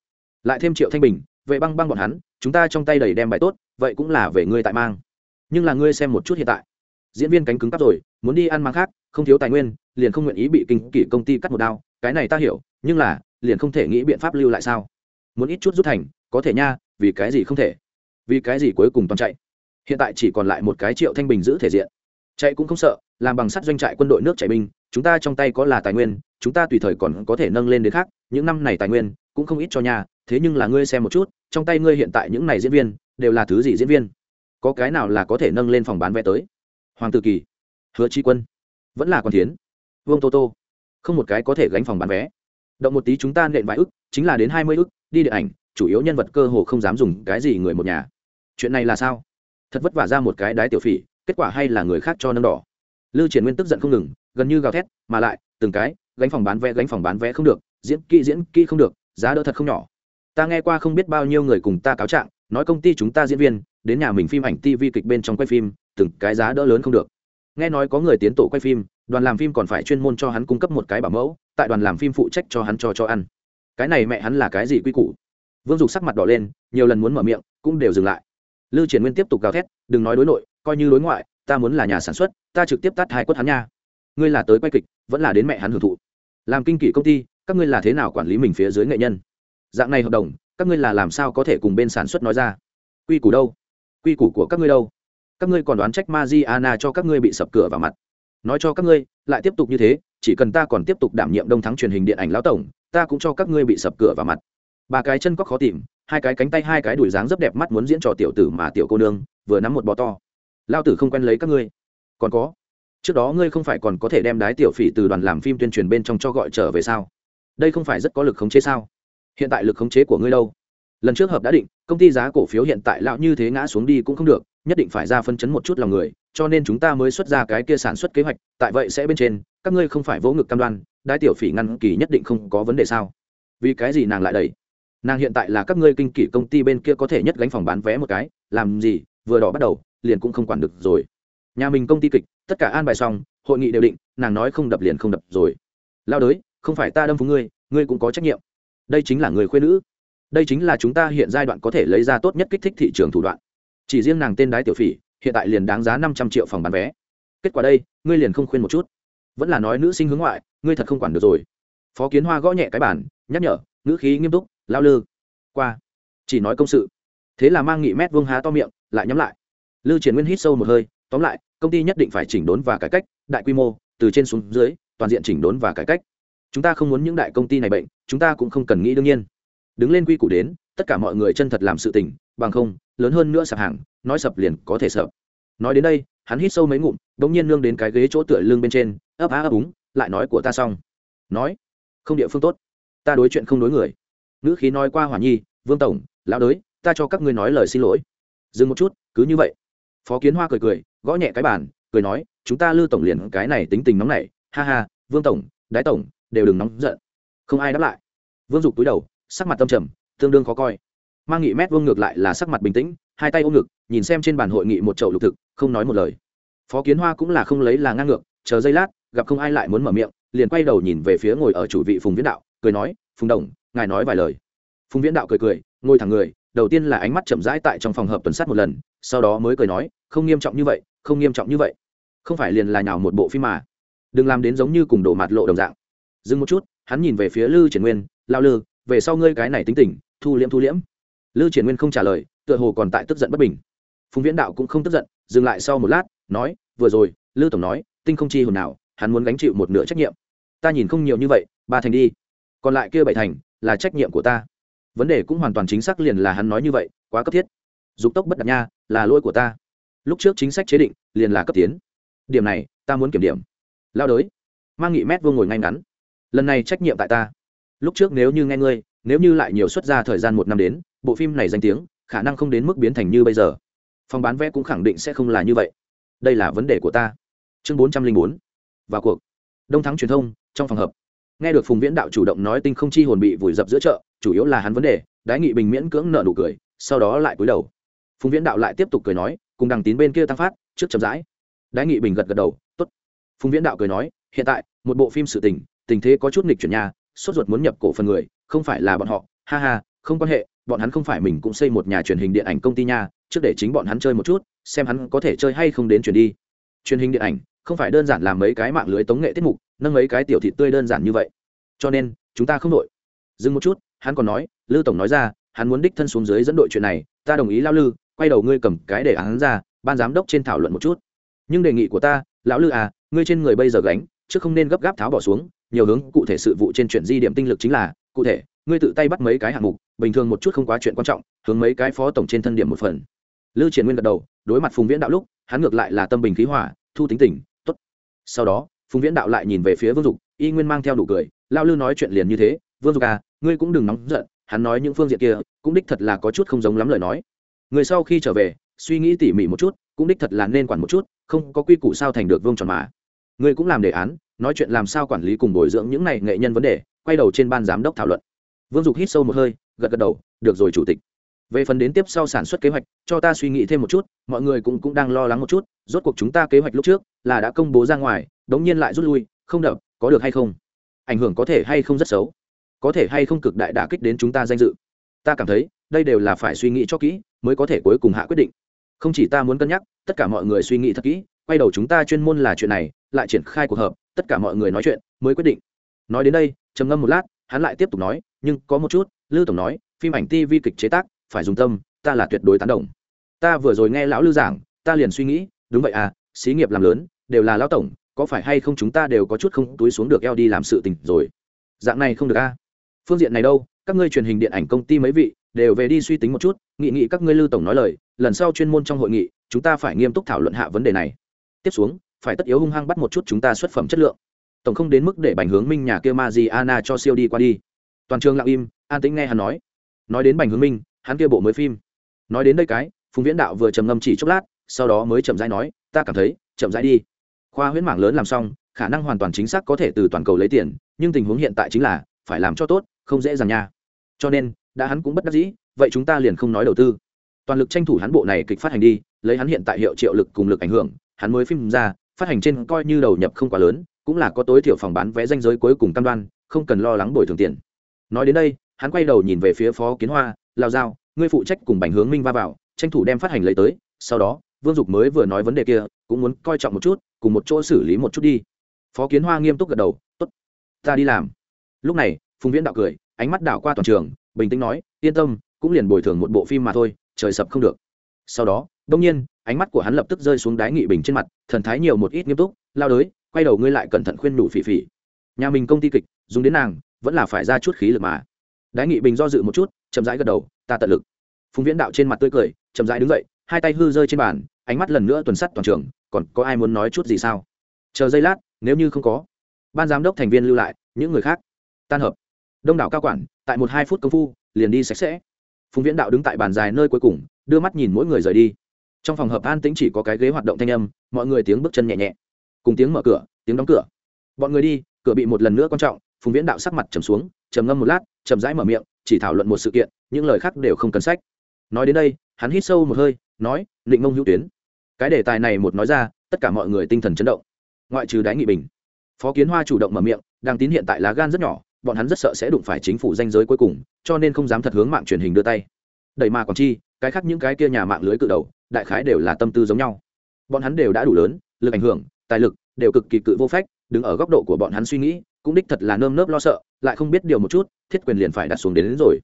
Lại thêm triệu thanh bình vậy băng băng bọn hắn chúng ta trong tay đầy đem bài tốt, vậy cũng là về ngươi tại mang. Nhưng là ngươi xem một chút hiện tại. Diễn viên cánh cứng cắp rồi, muốn đi ăn mang khác, không thiếu tài nguyên, liền không nguyện ý bị kinh kỷ công ty cắt một đao, cái này ta hiểu, nhưng là, liền không thể nghĩ biện pháp lưu lại sao? Muốn ít chút rút thành, có thể nha, vì cái gì không thể? Vì cái gì cuối cùng toàn chạy? Hiện tại chỉ còn lại một cái triệu thanh bình giữ thể diện. Chạy cũng không sợ, làm bằng sắt doanh trại quân đội nước chạy binh, chúng ta trong tay có là tài nguyên, chúng ta tùy thời còn có thể nâng lên đến khác, những năm này tài nguyên, cũng không ít cho nhà thế nhưng là ngươi xem một chút, trong tay ngươi hiện tại những này diễn viên, đều là thứ gì diễn viên? Có cái nào là có thể nâng lên phòng bán vé tới? Hoàng tử kỳ, hứa tri quân, vẫn là còn tiến vương tô tô, không một cái có thể gánh phòng bán vé. Động một tí chúng ta nện vài ức, chính là đến hai mươi ức, đi điện ảnh, chủ yếu nhân vật cơ hồ không dám dùng cái gì người một nhà. Chuyện này là sao? Thật vất vả ra một cái đái tiểu phỉ, kết quả hay là người khác cho nâng đỏ. Lưu triển nguyên tức giận không ngừng, gần như gào thét, mà lại, từng cái, gánh phòng bán vé, gánh phòng bán vé không được, diễn kỹ diễn kỹ không được, giá đỡ thật không nhỏ ta nghe qua không biết bao nhiêu người cùng ta cáo trạng, nói công ty chúng ta diễn viên, đến nhà mình phim ảnh tv kịch bên trong quay phim, từng cái giá đỡ lớn không được. Nghe nói có người tiến tổ quay phim, đoàn làm phim còn phải chuyên môn cho hắn cung cấp một cái bảo mẫu, tại đoàn làm phim phụ trách cho hắn cho cho ăn. Cái này mẹ hắn là cái gì quy củ? Vương dục sắc mặt đỏ lên, nhiều lần muốn mở miệng, cũng đều dừng lại. Lưu triển nguyên tiếp tục gào thét, đừng nói đối nội, coi như đối ngoại, ta muốn là nhà sản xuất, ta trực tiếp tắt hai quất hắn nha. Ngươi là tới quay kịch, vẫn là đến mẹ hắn hưởng thụ. Làm kinh kỷ công ty, các ngươi là thế nào quản lý mình phía dưới nghệ nhân? Dạng này hợp đồng, các ngươi là làm sao có thể cùng bên sản xuất nói ra? Quy củ đâu? Quy củ của các ngươi đâu? Các ngươi còn đoán trách ma di ana cho các ngươi bị sập cửa vào mặt. Nói cho các ngươi, lại tiếp tục như thế, chỉ cần ta còn tiếp tục đảm nhiệm đông thắng truyền hình điện ảnh lão tổng, ta cũng cho các ngươi bị sập cửa vào mặt. Ba cái chân có khó tìm, hai cái cánh tay, hai cái đùi dáng rất đẹp mắt muốn diễn trò tiểu tử mà tiểu cô nương, vừa nắm một bò to. Lao tử không quen lấy các ngươi. Còn có, trước đó ngươi không phải còn có thể đem đái tiểu phỉ từ đoàn làm phim tuyên truyền bên trong cho gọi trở về sao? Đây không phải rất có lực khống chế sao? Hiện tại lực khống chế của ngươi đâu? Lần trước hợp đã định, công ty giá cổ phiếu hiện tại lão như thế ngã xuống đi cũng không được, nhất định phải ra phân chấn một chút lòng người, cho nên chúng ta mới xuất ra cái kia sản xuất kế hoạch, tại vậy sẽ bên trên, các ngươi không phải vỗ ngực cam đoan, đái tiểu phỉ ngăn kỳ nhất định không có vấn đề sao? Vì cái gì nàng lại đẩy? Nàng hiện tại là các ngươi kinh kỷ công ty bên kia có thể nhất gánh phòng bán vé một cái, làm gì, vừa đỏ bắt đầu, liền cũng không quản được rồi. Nhà mình công ty kịch, tất cả an bài xong, hội nghị đều định, nàng nói không đập liền không đập rồi. Lao đới, không phải ta đâm phú ngươi ngươi cũng có trách nhiệm đây chính là người khuyên nữ. Đây chính là chúng ta hiện giai đoạn có thể lấy ra tốt nhất kích thích thị trường thủ đoạn. Chỉ riêng nàng tên đái tiểu phỉ, hiện tại liền đáng giá năm trăm triệu phòng bán vé. Kết quả đây, ngươi liền không khuyên một chút. Vẫn là nói nữ sinh hướng ngoại, ngươi thật không quản được rồi. Phó kiến hoa gõ nhẹ cái bản nhắc nhở, ngữ khí nghiêm túc, lao lư. Qua. Chỉ nói công sự. Thế là mang nghị mét vương há to miệng, lại nhắm lại. Lưu triển nguyên hít sâu một hơi, tóm lại, công ty nhất định phải chỉnh đốn và cải cách, đại quy mô, từ trên xuống dưới, toàn diện chỉnh đốn và cải cách chúng ta không muốn những đại công ty này bệnh, chúng ta cũng không cần nghĩ đương nhiên. Đứng lên quy củ đến, tất cả mọi người chân thật làm sự tình, bằng không, lớn hơn nữa sạp hàng, nói sập liền có thể sập. Nói đến đây, hắn hít sâu mấy ngụm đ ỗ n g nhiên nương đến cái ghế chỗ tựa lưng bên trên, ấp á ấp úng, lại nói của ta xong. Nói, không địa phương tốt, ta đối chuyện không đối người. Nữ khí nói qua hỏa nhi, vương tổng, lão đới, ta cho các ngươi nói lời xin lỗi. Dừng một chút, cứ như vậy. Phó kiến hoa cười cười, gõ nhẹ cái bàn, cười nói, chúng ta lư tổng liền cái này tính tình nóng này ha ha, vương tổng, đái tổng đều đừng nóng giận. Không ai đáp lại. Vương dục túi đầu, sắc mặt tâm trầm, tương đương khó coi. Mang nghị mét vương ngược lại là sắc mặt bình tĩnh, hai tay ôm ngực, nhìn xem trên bàn hội nghị một chậu lục thực, không nói một lời. Phó kiến hoa cũng là không lấy là ngang ngược, chờ giây lát, gặp không ai lại muốn mở miệng, liền quay đầu nhìn về phía ngồi ở chủ vị phùng viễn đạo, cười nói, phùng đồng, ngài nói vài lời. Phùng viễn đạo cười cười, ngồi thẳng người, đầu tiên là ánh mắt chậm rãi tại trong phòng hợp tuần sát một lần, sau đó mới cười nói, không nghiêm trọng như vậy, không nghiêm trọng như vậy. Không phải liền là nhào một bộ phim mà. Đừng làm đến giống như cùng đổ mặt lộ đồng dạng dừng một chút, hắn nhìn về phía lư triển nguyên lao lư, về sau ngươi cái này tính tình, thu liễm thu liễm. Lư triển nguyên không trả lời, tựa hồ còn tại tức giận bất bình. Phùng viễn đạo cũng không tức giận, dừng lại sau một lát, nói, vừa rồi, lư tổng nói, tinh không chi hồn nào, hắn muốn gánh chịu một nửa trách nhiệm. Ta nhìn không nhiều như vậy, ba thành đi. Còn lại kia bảy thành, là trách nhiệm của ta. Vấn đề cũng hoàn toàn chính xác liền là hắn nói như vậy, quá cấp thiết. Dục tốc bất đạt nha, là lỗi của ta. Lúc trước chính sách chế định, liền là cấp tiến. Điểm này, ta muốn kiểm điểm. Lao đới. Mang nghị mét vô ngồi ngay ngắn lần này trách nhiệm tại ta. Lúc trước nếu như nghe ngươi, nếu như lại nhiều xuất ra thời gian một năm đến, bộ phim này danh tiếng, khả năng không đến mức biến thành như bây giờ. Phòng bán vé cũng khẳng định sẽ không là như vậy. Đây là vấn đề của ta. Chương bốn trăm linh bốn. Vào cuộc. Đông thắng truyền thông, trong phòng hợp nghe được phùng viễn đạo chủ động nói tinh không chi hồn bị vùi dập giữa chợ, chủ yếu là hắn vấn đề, đái nghị bình miễn cưỡng nợ nụ cười, sau đó lại cúi đầu. Phùng viễn đạo lại tiếp tục cười nói, cùng đằng tín bên kia tăng phát, trước chậm rãi. Đái nghị bình gật gật đầu t ố t phùng viễn đạo cười nói, hiện tại, một bộ phim sự tình tình thế có chút nghịch chuyển nhà sốt ruột muốn nhập cổ phần người, không phải là bọn họ. Ha ha, không quan hệ, bọn hắn không phải mình cũng xây một nhà truyền hình điện ảnh công ty nha, trước để chính bọn hắn chơi một chút, xem hắn có thể chơi hay không đến chuyển đi. Truyền hình điện ảnh, không phải đơn giản làm mấy cái mạng lưới tống nghệ tiết mục, nâng mấy cái tiểu thị tươi đơn giản như vậy. Cho nên, chúng ta không đội dừng một chút, hắn còn nói, lư tổng nói ra, hắn muốn đích thân xuống dưới dẫn đội chuyện này, ta đồng ý lao lư, quay đầu ngươi cầm cái để án ra, ban giám đốc trên thảo luận một chút. Nhưng đề nghị của ta, lão lư à ngươi trên người bây giờ gánh, chứ không nên gấp gáp tháo bỏ xuống nhiều hướng, cụ thể sự vụ trên chuyện di điểm tinh lực chính là, cụ thể, ngươi tự tay bắt mấy cái hạng mục, bình thường một chút không quá chuyện quan trọng, hướng mấy cái phó tổng trên thân điểm một phần. Lư triển nguyên gật đầu, đối mặt phùng viễn đạo lúc, hắn ngược lại là tâm bình khí hỏa thu tính tình t ố t sau đó, phùng viễn đạo lại nhìn về phía vương dục, y nguyên mang theo đủ cười, lao lư nói chuyện liền như thế, vương dục à ngươi cũng đừng nóng giận, hắn nói những phương diện kia, cũng đích thật là có chút không giống lắm lời nói. Người sau khi trở về, suy nghĩ tỉ mỉ một chút, cũng đích thật là nên quản một chút, không có quy củ sao thành được vương tròn mà. Ngươi cũng làm đề án nói chuyện làm sao quản lý cùng bồi dưỡng những này nghệ nhân vấn đề, quay đầu trên ban giám đốc thảo luận. Vương dục hít sâu một hơi, gật gật đầu, được rồi, chủ tịch. Về phần đến tiếp sau sản xuất kế hoạch, cho ta suy nghĩ thêm một chút, mọi người cũng cũng đang lo lắng một chút, rốt cuộc chúng ta kế hoạch lúc trước là đã công bố ra ngoài, đống nhiên lại rút lui, không đập, có được hay không? Ảnh hưởng có thể hay không rất xấu. Có thể hay không cực đại đả kích đến chúng ta danh dự. Ta cảm thấy, đây đều là phải suy nghĩ cho kỹ, mới có thể cuối cùng hạ quyết định. Không chỉ ta muốn cân nhắc, tất cả mọi người suy nghĩ thật kỹ, quay đầu chúng ta chuyên môn là chuyện này, lại triển khai cuộc họp tất cả mọi người nói chuyện, mới quyết định. Nói đến đây, trầm ngâm một lát, hắn lại tiếp tục nói, nhưng có một chút, lư tổng nói, phim ảnh tv kịch chế tác, phải dùng tâm, ta là tuyệt đối tán đồng. Ta vừa rồi nghe lão lư giảng, ta liền suy nghĩ, đúng vậy à xí nghiệp làm lớn, đều là lão tổng, có phải hay không chúng ta đều có chút không túi xuống được eo đi làm sự tình rồi? Dạng này không được a. Phương diện này đâu, các ngươi truyền hình điện ảnh công ty mấy vị, đều về đi suy tính một chút, nghị nghị các ngươi lưu tổng nói lời, lần sau chuyên môn trong hội nghị, chúng ta phải nghiêm túc thảo luận hạ vấn đề này. Tiếp xuống phải tất yếu hung hăng bắt một chút chúng ta xuất phẩm chất lượng. Tổng không đến mức để bành hướng minh nhà kia ma di ana cho siêu đi qua đi. Toàn trường lặng im, an tĩnh nghe hắn nói. Nói đến bành hướng minh, hắn kia bộ mới phim. Nói đến đây cái, phùng viễn đạo vừa trầm ngâm chỉ chốc lát, sau đó mới chậm rãi nói, ta cảm thấy, chậm rãi đi. Khoa huyễn mảng lớn làm xong, khả năng hoàn toàn chính xác có thể từ toàn cầu lấy tiền, nhưng tình huống hiện tại chính là, phải làm cho tốt, không dễ dàng nha. Cho nên, đã hắn cũng bất đắc dĩ, vậy chúng ta liền không nói đầu tư. Toàn lực tranh thủ hắn bộ này kịch phát hành đi, lấy hắn hiện tại hiệu triệu lực cùng lực ảnh hưởng, hắn mới phim ra phát hành trên coi như đầu nhập không quá lớn, cũng là có tối thiểu phòng bán vé danh giới cuối cùng cam đoan, không cần lo lắng bồi thường tiền. Nói đến đây, hắn quay đầu nhìn về phía phó kiến hoa lao giao, ngươi phụ trách cùng bành hướng minh va vào, tranh thủ đem phát hành lấy tới, sau đó, vương dục mới vừa nói vấn đề kia, cũng muốn coi trọng một chút, cùng một chỗ xử lý một chút đi. Phó kiến hoa nghiêm túc gật đầu t ố t ta đi làm. Lúc này, phùng viễn đạo cười, ánh mắt đảo qua toàn trường, bình tĩnh nói, yên tâm, cũng liền bồi thường một bộ phim mà thôi, trời sập không được. Sau đó, đông nhiên ánh mắt của hắn lập tức rơi xuống đáy nghị bình trên mặt, thần thái nhiều một ít nghiêm túc, lao đới, quay đầu ngươi lại cẩn thận khuyên nhủ phỉ phỉ. Nhà mình công ty kịch, dùng đến nàng, vẫn là phải ra chút khí lực mà. Đái nghị bình do dự một chút, chậm rãi gật đầu, ta tận lực. Phùng viễn đạo trên mặt tươi cười, chậm rãi đứng dậy, hai tay hư rơi trên bàn, ánh mắt lần nữa tuần sắt toàn trường, còn có ai muốn nói chút gì sao? Chờ giây lát, nếu như không có. Ban giám đốc thành viên lưu lại, những người khác. Tan hợp. Đông đảo cao quản, tại một hai phút công phu, liền đi sạch sẽ. Phùng viễn đạo đứng tại bàn dài nơi cuối cùng, đưa mắt nhìn mỗi người rời đi trong phòng hợp an tĩnh chỉ có cái ghế hoạt động thanh âm, mọi người tiếng bước chân nhẹ nhẹ, cùng tiếng mở cửa, tiếng đóng cửa. Bọn người đi, cửa bị một lần nữa quan trọng, phùng viễn đạo sắc mặt trầm xuống, trầm ngâm một lát trầm rãi mở miệng, chỉ thảo luận một sự kiện, những lời khác đều không cần sách. Nói đến đây, hắn hít sâu một hơi, nói định mông hữu tuyến. Cái đề tài này một nói ra, tất cả mọi người tinh thần chấn động. Ngoại trừ đái nghị bình, phó kiến hoa chủ động mở miệng, đang tín hiện tại lá gan rất nhỏ, bọn hắn rất sợ sẽ đụng phải chính phủ danh giới cuối cùng, cho nên không dám thật hướng mạng truyền hình đưa tay. Đẩy mà còn chi cái khác những cái kia nhà mạng lưới cự đầu đại khái đều là tâm tư giống nhau. Bọn hắn đều đã đủ lớn lực ảnh hưởng tài lực đều cực kỳ cự vô phách đứng ở góc độ của bọn hắn suy nghĩ cũng đích thật là nơm nớp lo sợ lại không biết điều một chút thiết quyền liền phải đặt xuống đến, đến rồi.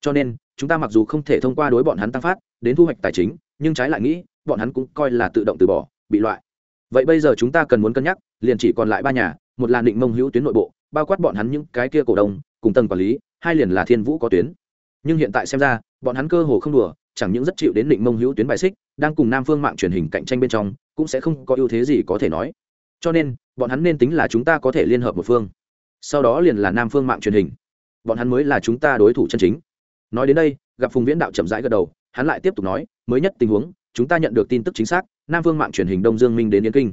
Cho nên chúng ta mặc dù không thể thông qua đối bọn hắn tăng phát đến thu hoạch tài chính nhưng trái lại nghĩ bọn hắn cũng coi là tự động từ bỏ bị loại. Vậy bây giờ chúng ta cần muốn cân nhắc liền chỉ còn lại ba nhà một là định mông hữu tuyến nội bộ bao quát bọn hắn những cái kia cổ đông cùng tầng quản lý hai liền là thiên vũ có tuyến. Nhưng hiện tại xem ra bọn hắn cơ hồ không đùa chẳng những rất chịu đến định mông hữu tuyến bài xích, đang cùng nam phương mạng truyền hình cạnh tranh bên trong, cũng sẽ không có ưu thế gì có thể nói. Cho nên, bọn hắn nên tính là chúng ta có thể liên hợp một phương. Sau đó liền là nam phương mạng truyền hình. Bọn hắn mới là chúng ta đối thủ chân chính. Nói đến đây, gặp phùng viễn đạo chậm rãi gật đầu, hắn lại tiếp tục nói, mới nhất tình huống, chúng ta nhận được tin tức chính xác, nam phương mạng truyền hình đông dương minh đến yên kinh.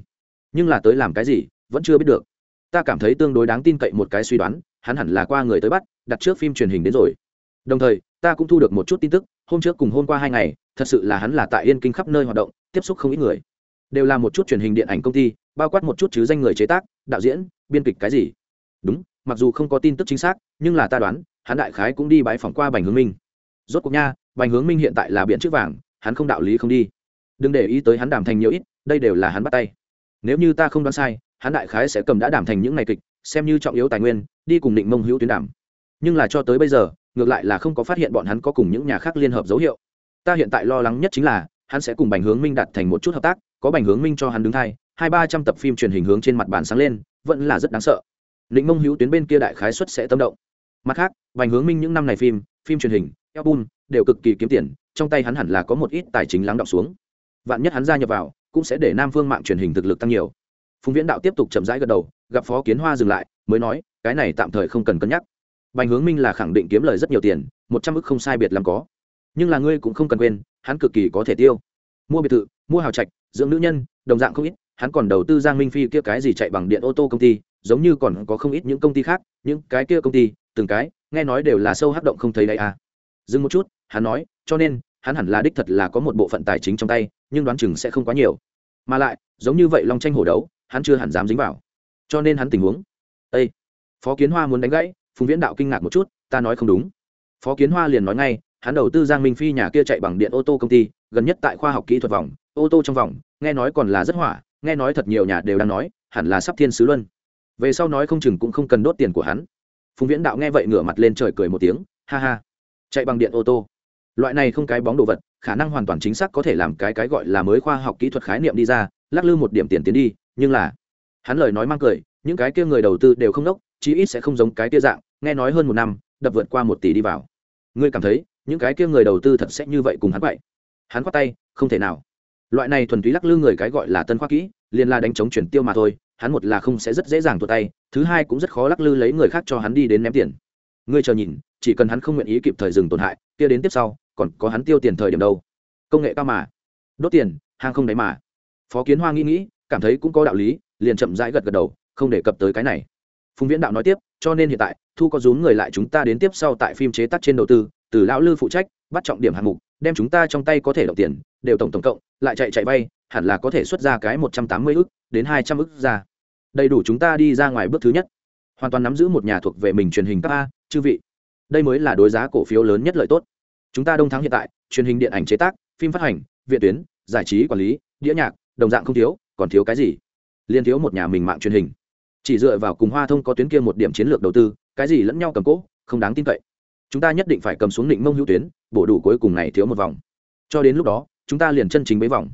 Nhưng là tới làm cái gì, vẫn chưa biết được. Ta cảm thấy tương đối đáng tin cậy một cái suy đoán, hắn hẳn là qua người tới bắt, đặt trước phim truyền hình đến rồi. Đồng thời, ta cũng thu được một chút tin tức hôm trước cùng hôm qua hai ngày, thật sự là hắn là tại yên kinh khắp nơi hoạt động, tiếp xúc không ít người. Đều là một chút truyền hình điện ảnh công ty, bao quát một chút chứ danh người chế tác, đạo diễn, biên kịch cái gì. Đúng, mặc dù không có tin tức chính xác, nhưng là ta đoán, hắn đại khái cũng đi bãi phỏng qua bành hướng minh. Rốt cuộc nha, bành hướng minh hiện tại là biện trước vàng, hắn không đạo lý không đi. Đừng để ý tới hắn đàm thành nhiều ít, đây đều là hắn bắt tay. Nếu như ta không đoán sai, hắn đại khái sẽ cầm đã đàm thành những ngày kịch, xem như trọng yếu tài nguyên, đi cùng định mông hữu tuyến đàm. Nhưng là cho tới bây giờ ngược lại là không có phát hiện bọn hắn có cùng những nhà khác liên hợp dấu hiệu. Ta hiện tại lo lắng nhất chính là, hắn sẽ cùng bành hướng minh đạt thành một chút hợp tác, có bành hướng minh cho hắn đứng thay hai ba trăm tập phim truyền hình hướng trên mặt bàn sáng lên, vẫn là rất đáng sợ. Định mông hữu tuyến bên kia đại khái xuất sẽ tâm động. Mặt khác, bành hướng minh những năm này phim phim truyền hình, album, đều cực kỳ kiếm tiền, trong tay hắn hẳn là có một ít tài chính lắng đọng xuống. Vạn nhất hắn gia nhập vào, cũng sẽ để nam phương mạng truyền hình thực lực tăng nhiều. Phùng viễn đạo tiếp tục chậm rãi gật đầu, gặp phó kiến hoa dừng lại, mới nói, cái này tạm thời không cần cân nhắc bành hướng minh là khẳng định kiếm lời rất nhiều tiền một trăm ức không sai biệt làm có. Nhưng là ngươi cũng không cần quên hắn cực kỳ có thể tiêu. Mua biệt thự mua hào trạch dưỡng nữ nhân đồng dạng không ít hắn còn đầu tư giang minh phi kia cái gì chạy bằng điện ô tô công ty giống như còn có không ít những công ty khác những cái kia công ty từng cái nghe nói đều là sâu hắc động không thấy đấy à. Dừng một chút hắn nói cho nên hắn hẳn là đích thật là có một bộ phận tài chính trong tay nhưng đoán chừng sẽ không quá nhiều. Mà lại giống như vậy long tranh hổ đấu hắn chưa hẳn dám dính vào. Cho nên hắn tình huống ê, phó kiến hoa muốn đánh gãy phùng viễn đạo kinh ngạc một chút, ta nói không đúng. Phó kiến hoa liền nói ngay, hắn đầu tư giang minh phi nhà kia chạy bằng điện ô tô công ty, gần nhất tại khoa học kỹ thuật vòng, ô tô trong vòng, nghe nói còn là rất hỏa, nghe nói thật nhiều nhà đều đang nói, hẳn là sắp thiên sứ luân. Về sau nói không chừng cũng không cần đốt tiền của hắn. Phùng viễn đạo nghe vậy ngửa mặt lên trời cười một tiếng, ha ha, chạy bằng điện ô tô. Loại này không cái bóng đồ vật, khả năng hoàn toàn chính xác có thể làm cái cái gọi là mới khoa học kỹ thuật khái niệm đi ra, lắc lư một điểm tiền tiến đi, nhưng là hắn lời nói mang cười, những cái kia người đầu tư đều không đốc chí ít sẽ không giống cái kia dạng, nghe nói hơn một năm, đập vượt qua một tỷ đi vào. Ngươi cảm thấy, những cái kia người đầu tư thật sẽ như vậy cùng hắn vậy? Hắn khoát tay, không thể nào. Loại này thuần túy lắc lư người cái gọi là tân khoa kỹ, liền là đánh chống chuyển tiêu mà thôi, hắn một là không sẽ rất dễ dàng tuột tay, thứ hai cũng rất khó lắc lư lấy người khác cho hắn đi đến ném tiền. Ngươi chờ nhìn, chỉ cần hắn không nguyện ý kịp thời dừng tổn hại, kia đến tiếp sau, còn có hắn tiêu tiền thời điểm đâu. Công nghệ cao mà. Đốt tiền, hàng không đấy mà. Phó kiến hoa nghĩ nghĩ, cảm thấy cũng có đạo lý, liền chậm rãi gật gật đầu, không đề cập tới cái này phùng viễn đạo nói tiếp, cho nên hiện tại, thu có rún người lại chúng ta đến tiếp sau tại phim chế tác trên đầu tư, từ lão lư phụ trách, bắt trọng điểm hạng mục, đem chúng ta trong tay có thể động tiền, đều tổng tổng cộng, lại chạy chạy bay, hẳn là có thể xuất ra cái một trăm tám mươi ức đến hai trăm ức ra. Đầy đủ chúng ta đi ra ngoài bước thứ nhất. Hoàn toàn nắm giữ một nhà thuộc về mình truyền hình cấp a, chư vị. Đây mới là đối giá cổ phiếu lớn nhất lợi tốt. Chúng ta đông thắng hiện tại, truyền hình điện ảnh chế tác, phim phát hành, viện tuyến, giải trí quản lý, đĩa nhạc, đồng dạng không thiếu, còn thiếu cái gì? Liên thiếu một nhà mình mạng truyền hình chỉ dựa vào cùng hoa thông có tuyến kia một điểm chiến lược đầu tư, cái gì lẫn nhau cầm cố, không đáng tin cậy. Chúng ta nhất định phải cầm xuống định mông hữu tuyến, bổ đủ cuối cùng này thiếu một vòng. Cho đến lúc đó, chúng ta liền chân chính bấy vòng.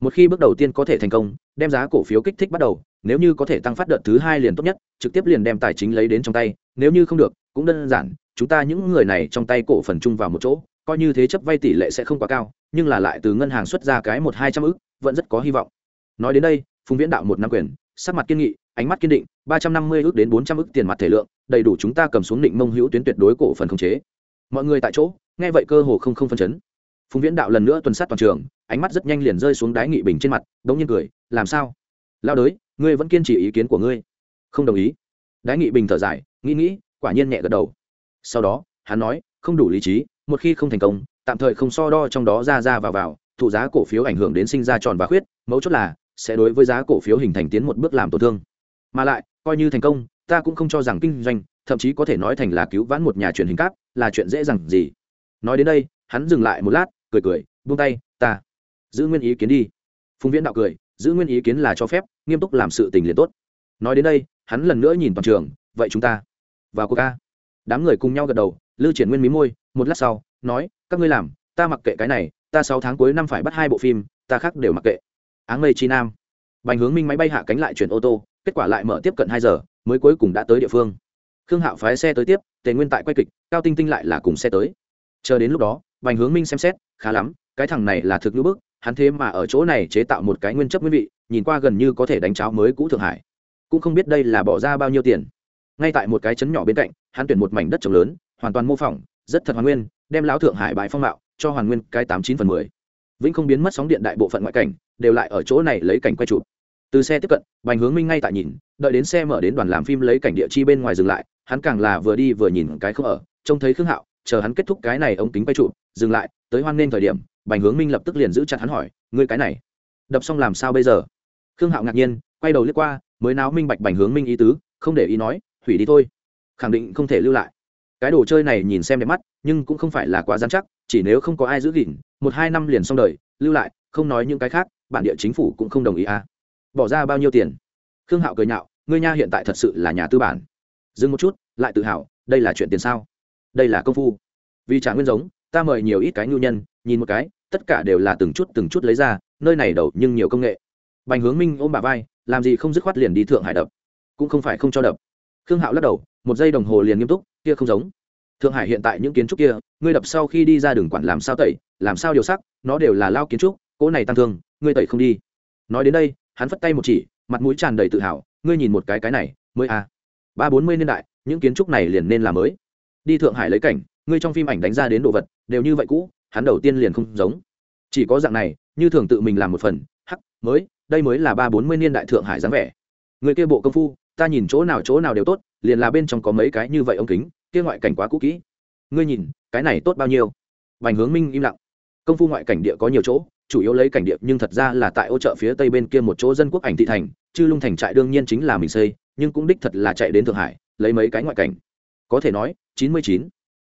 Một khi bước đầu tiên có thể thành công, đem giá cổ phiếu kích thích bắt đầu, nếu như có thể tăng phát đợt thứ hai liền tốt nhất, trực tiếp liền đem tài chính lấy đến trong tay, nếu như không được, cũng đơn giản, chúng ta những người này trong tay cổ phần chung vào một chỗ, coi như thế chấp vay tỷ lệ sẽ không quá cao, nhưng là lại từ ngân hàng xuất ra cái một hai trăm ức, vẫn rất có hy vọng. Nói đến đây, phùng viễn đạo một năm quyền, sắc mặt kiên nghị ánh mắt kiên định, ba trăm năm mươi ước đến bốn trăm ước tiền mặt thể lượng, đầy đủ chúng ta cầm xuống định mông hữu tuyến tuyệt đối cổ phần khống chế. Mọi người tại chỗ, nghe vậy cơ hồ không không phân chấn. Phùng viễn đạo lần nữa tuần sát toàn trường, ánh mắt rất nhanh liền rơi xuống đáy nghị bình trên mặt đống nhiên cười, làm sao? Lao đới, ngươi vẫn kiên trì ý kiến của ngươi? Không đồng ý. Đái nghị bình thở dài, nghĩ nghĩ, quả nhiên nhẹ gật đầu. Sau đó, hắn nói, không đủ lý trí, một khi không thành công, tạm thời không so đo trong đó ra ra vào vào, thụ giá cổ phiếu ảnh hưởng đến sinh ra tròn và khuyết, mấu chốt là sẽ đối với giá cổ phiếu hình thành tiến một bước làm tổn thương mà lại, coi như thành công, ta cũng không cho rằng kinh doanh, thậm chí có thể nói thành là cứu vãn một nhà truyền hình cáp, là chuyện dễ dàng gì. Nói đến đây, hắn dừng lại một lát, cười cười, buông tay, ta, giữ nguyên ý kiến đi. Phùng viễn đạo cười, giữ nguyên ý kiến là cho phép, nghiêm túc làm sự tình liền tốt. Nói đến đây, hắn lần nữa nhìn toàn trường, vậy chúng ta, vào cuộc ca đám người cùng nhau gật đầu lưu triển nguyên mí môi, một lát sau, nói, các ngươi làm, ta mặc kệ cái này, ta sáu tháng cuối năm phải bắt hai bộ phim, ta khác đều mặc kệ. Áng mây chi nam. Bành hướng minh máy bay hạ cánh lại chuyển ô tô kết quả lại mở tiếp cận hai giờ, mới cuối cùng đã tới địa phương. Khương hạo phái xe tới tiếp, tề nguyên tại quay kịch, cao tinh tinh lại là cùng xe tới. Chờ đến lúc đó, bành hướng minh xem xét, khá lắm, cái thằng này là thực ngữ bức, hắn thế mà ở chỗ này chế tạo một cái nguyên chấp nguyên vị, nhìn qua gần như có thể đánh cháo mới cũ thượng hải. Cũng không biết đây là bỏ ra bao nhiêu tiền. Ngay tại một cái chấn nhỏ bên cạnh, hắn tuyển một mảnh đất trồng lớn, hoàn toàn mô phỏng, rất thật hoàn nguyên, đem lão thượng hải bãi phong mạo, cho hoàn nguyên cái tám chín phần mười. Vĩnh không biến mất sóng điện đại bộ phận ngoại cảnh, đều lại ở chỗ này lấy cảnh quay chụp từ xe tiếp cận bành hướng minh ngay tại nhìn đợi đến xe mở đến đoàn làm phim lấy cảnh địa chi bên ngoài dừng lại hắn càng là vừa đi vừa nhìn cái không ở trông thấy khương hạo chờ hắn kết thúc cái này ống kính quay trụ, dừng lại tới hoan nên thời điểm bành hướng minh lập tức liền giữ chặt hắn hỏi ngươi cái này đập xong làm sao bây giờ? Khương hạo ngạc nhiên quay đầu liếc qua mới náo minh bạch bành hướng minh ý tứ không để ý nói hủy đi thôi khẳng định không thể lưu lại. Cái đồ chơi này nhìn xem đẹp mắt nhưng cũng không phải là quá dám chắc chỉ nếu không có ai giữ gìn một hai năm liền xong đời lưu lại không nói những cái khác bản địa chính phủ cũng không đồng ý à bỏ ra bao nhiêu tiền? Khương hạo cười nhạo, ngươi nha hiện tại thật sự là nhà tư bản. Dừng một chút, lại tự hào, đây là chuyện tiền sao? Đây là công phu. Vì trả nguyên giống, ta mời nhiều ít cái nhu nhân, nhìn một cái, tất cả đều là từng chút từng chút lấy ra, nơi này đầu nhưng nhiều công nghệ. Bành hướng minh ôm bà vai, làm gì không dứt khoát liền đi thượng hải đập. Cũng không phải không cho đập. Khương hạo lắc đầu, một giây đồng hồ liền nghiêm túc, kia không giống. Thượng hải hiện tại những kiến trúc kia, ngươi đập sau khi đi ra đường quản làm sao tẩy, làm sao điều sắc, nó đều là lao kiến trúc, cỗ này tăng thương, ngươi tẩy không đi. Nói đến đây hắn phất tay một chỉ mặt mũi tràn đầy tự hào ngươi nhìn một cái cái này mới a, ba bốn mươi niên đại những kiến trúc này liền nên là mới. Đi thượng hải lấy cảnh ngươi trong phim ảnh đánh ra đến đồ vật đều như vậy cũ hắn đầu tiên liền không giống. Chỉ có dạng này như thường tự mình làm một phần hắc mới đây mới là ba bốn mươi niên đại thượng hải dáng vẻ. Người kia bộ công phu ta nhìn chỗ nào chỗ nào đều tốt liền là bên trong có mấy cái như vậy ống kính kia ngoại cảnh quá cũ kỹ. Ngươi nhìn cái này tốt bao nhiêu? Bành hướng minh im lặng. Công phu ngoại cảnh địa có nhiều chỗ chủ yếu lấy cảnh địa, nhưng thật ra là tại ô chợ phía tây bên kia một chỗ dân quốc ảnh thị thành, chư lung thành trại đương nhiên chính là mình xây, nhưng cũng đích thật là chạy đến thượng hải, lấy mấy cái ngoại cảnh. Có thể nói, chín mươi chín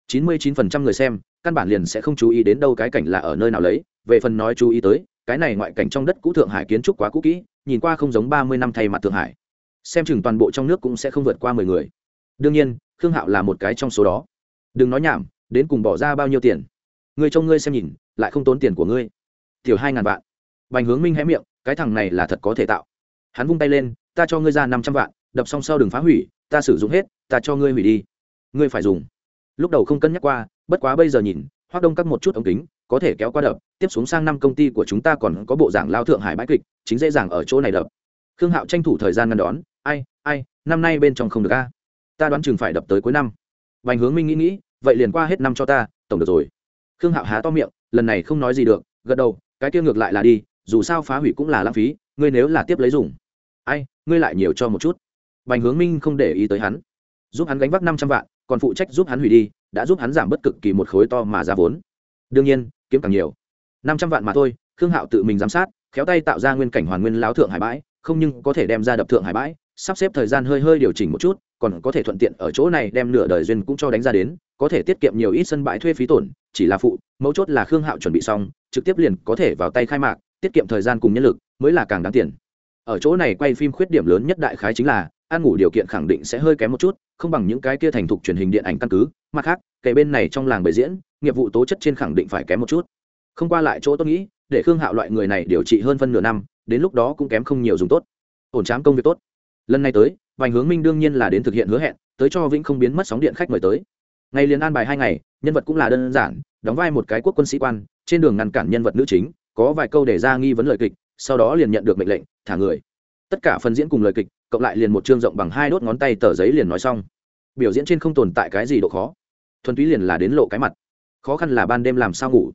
chín mươi chín phần trăm người xem, căn bản liền sẽ không chú ý đến đâu cái cảnh là ở nơi nào lấy. Về phần nói chú ý tới, cái này ngoại cảnh trong đất cũ thượng hải kiến trúc quá cũ kỹ, nhìn qua không giống ba mươi năm thay mặt thượng hải. Xem chừng toàn bộ trong nước cũng sẽ không vượt qua mười người. Đương nhiên, khương hạo là một cái trong số đó. Đừng nói nhảm, đến cùng bỏ ra bao nhiêu tiền. Người trông ngươi xem nhìn, lại không tốn tiền của ngươi tiểu hai ngàn vạn. Bành hướng minh hé miệng, cái thằng này là thật có thể tạo. Hắn vung tay lên, ta cho ngươi ra năm trăm vạn, đập xong sau đừng phá hủy, ta sử dụng hết, ta cho ngươi hủy đi. Ngươi phải dùng. Lúc đầu không cân nhắc qua, bất quá bây giờ nhìn, hoác đông cắt một chút ống kính, có thể kéo qua đập, tiếp xuống sang năm công ty của chúng ta còn có bộ giảng lao thượng hải bãi kịch, chính dễ dàng ở chỗ này đập. Khương hạo tranh thủ thời gian ngăn đón, ai ai, năm nay bên trong không được a. Ta đoán chừng phải đập tới cuối năm. Vành hướng minh nghĩ nghĩ, vậy liền qua hết năm cho ta, tổng được rồi. Khương hạo há to miệng, lần này không nói gì được, gật đầu cái kia ngược lại là đi, dù sao phá hủy cũng là lãng phí, ngươi nếu là tiếp lấy dùng. Ai, ngươi lại nhiều cho một chút. Bành hướng minh không để ý tới hắn. Giúp hắn gánh vác năm trăm vạn, còn phụ trách giúp hắn hủy đi, đã giúp hắn giảm bất cực kỳ một khối to mà ra vốn. Đương nhiên, kiếm càng nhiều. Năm trăm vạn mà thôi, khương hạo tự mình giám sát, khéo tay tạo ra nguyên cảnh hoàn nguyên láo thượng hải bãi, không nhưng có thể đem ra đập thượng hải bãi, sắp xếp thời gian hơi hơi điều chỉnh một chút, còn có thể thuận tiện ở chỗ này đem nửa đời duyên cũng cho đánh ra đến, có thể tiết kiệm nhiều ít sân bãi thuê phí tổn, chỉ là phụ, mấu chốt là khương hạo chuẩn bị xong trực tiếp liền có thể vào tay khai mạc, tiết kiệm thời gian cùng nhân lực mới là càng đáng tiền. Ở chỗ này quay phim khuyết điểm lớn nhất đại khái chính là, ăn ngủ điều kiện khẳng định sẽ hơi kém một chút, không bằng những cái kia thành thục truyền hình điện ảnh căn cứ. Mặt khác kể bên này trong làng bày diễn, nghiệp vụ tố chất trên khẳng định phải kém một chút. Không qua lại chỗ tôi nghĩ, để khương hạo loại người này điều trị hơn phân nửa năm, đến lúc đó cũng kém không nhiều dùng tốt. Ổn trám công việc tốt. Lần này tới, vành hướng minh đương nhiên là đến thực hiện hứa hẹn, tới cho vĩnh không biến mất sóng điện khách mời tới. Ngày liền an bài hai ngày, nhân vật cũng là đơn giản, đóng vai một cái quốc quân sĩ quan trên đường ngăn cản nhân vật nữ chính, có vài câu để ra nghi vấn lời kịch, sau đó liền nhận được mệnh lệnh, thả người. Tất cả phần diễn cùng lời kịch, cộng lại liền một chương rộng bằng hai đốt ngón tay tờ giấy liền nói xong. Biểu diễn trên không tồn tại cái gì độ khó? Thuần túy liền là đến lộ cái mặt. Khó khăn là ban đêm làm sao ngủ?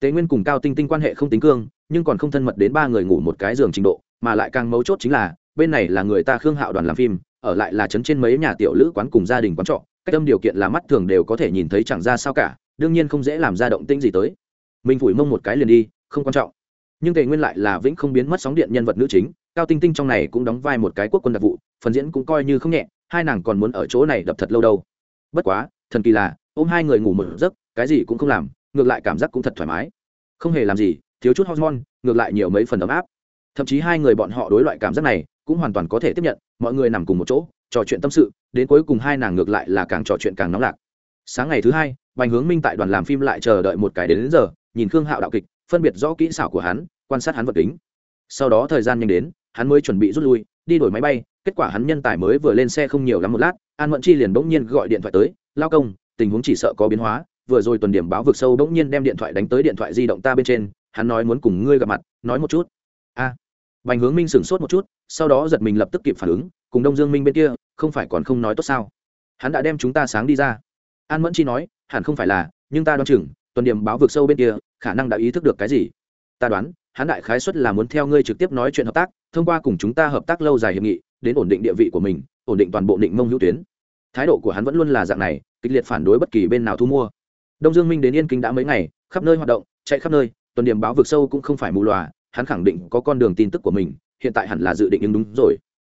Tế nguyên cùng cao tinh tinh quan hệ không tính cương, nhưng còn không thân mật đến ba người ngủ một cái giường trình độ, mà lại càng mấu chốt chính là, bên này là người ta khương hạo đoàn làm phim, ở lại là trấn trên mấy nhà tiểu lữ quán cùng gia đình quán trọ, cách tâm điều kiện là mắt thường đều có thể nhìn thấy chẳng ra sao cả, đương nhiên không dễ làm ra động tĩnh gì tới mình phủi mông một cái liền đi không quan trọng. Nhưng tề nguyên lại là vĩnh không biến mất sóng điện nhân vật nữ chính cao tinh tinh trong này cũng đóng vai một cái quốc quân đặc vụ phần diễn cũng coi như không nhẹ hai nàng còn muốn ở chỗ này đập thật lâu đâu. Bất quá thần kỳ là ôm hai người ngủ một giấc cái gì cũng không làm ngược lại cảm giác cũng thật thoải mái. Không hề làm gì thiếu chút hormone ngược lại nhiều mấy phần ấm áp. Thậm chí hai người bọn họ đối loại cảm giác này cũng hoàn toàn có thể tiếp nhận mọi người nằm cùng một chỗ trò chuyện tâm sự đến cuối cùng hai nàng ngược lại là càng trò chuyện càng nóng lạc. Sáng ngày thứ hai bành hướng minh tại đoàn làm phim lại chờ đợi một cái đến, đến giờ nhìn khương hạo đạo kịch phân biệt rõ kỹ xảo của hắn quan sát hắn vật kính. Sau đó thời gian nhanh đến hắn mới chuẩn bị rút lui đi đổi máy bay kết quả hắn nhân tài mới vừa lên xe không nhiều lắm một lát an mẫn chi liền bỗng nhiên gọi điện thoại tới lao công tình huống chỉ sợ có biến hóa vừa rồi tuần điểm báo vực sâu bỗng nhiên đem điện thoại đánh tới điện thoại di động ta bên trên hắn nói muốn cùng ngươi gặp mặt nói một chút. A. À, bành hướng minh sửng sốt một chút sau đó giật mình lập tức kịp phản ứng cùng đông dương minh bên kia không phải còn không nói tốt sao? Hắn đã đem chúng ta sáng đi ra. An mẫn chi nói hẳn không phải là nhưng ta đoán chừng tuần điểm báo vực sâu bên kia khả năng đã ý thức được cái gì? Ta đoán hắn đại khái xuất là muốn theo ngươi trực tiếp nói chuyện hợp tác thông qua cùng chúng ta hợp tác lâu dài hiệp nghị đến ổn định địa vị của mình ổn định toàn bộ định mông hữu tuyến. Thái độ của hắn vẫn luôn là dạng này kịch liệt phản đối bất kỳ bên nào thu mua. Đông dương minh đến yên kinh đã mấy ngày khắp nơi hoạt động chạy khắp nơi tuần điểm báo vực sâu cũng không phải mù loà hắn khẳng định có con đường tin tức của mình hiện tại hẳn là dự định ứng đúng rồi.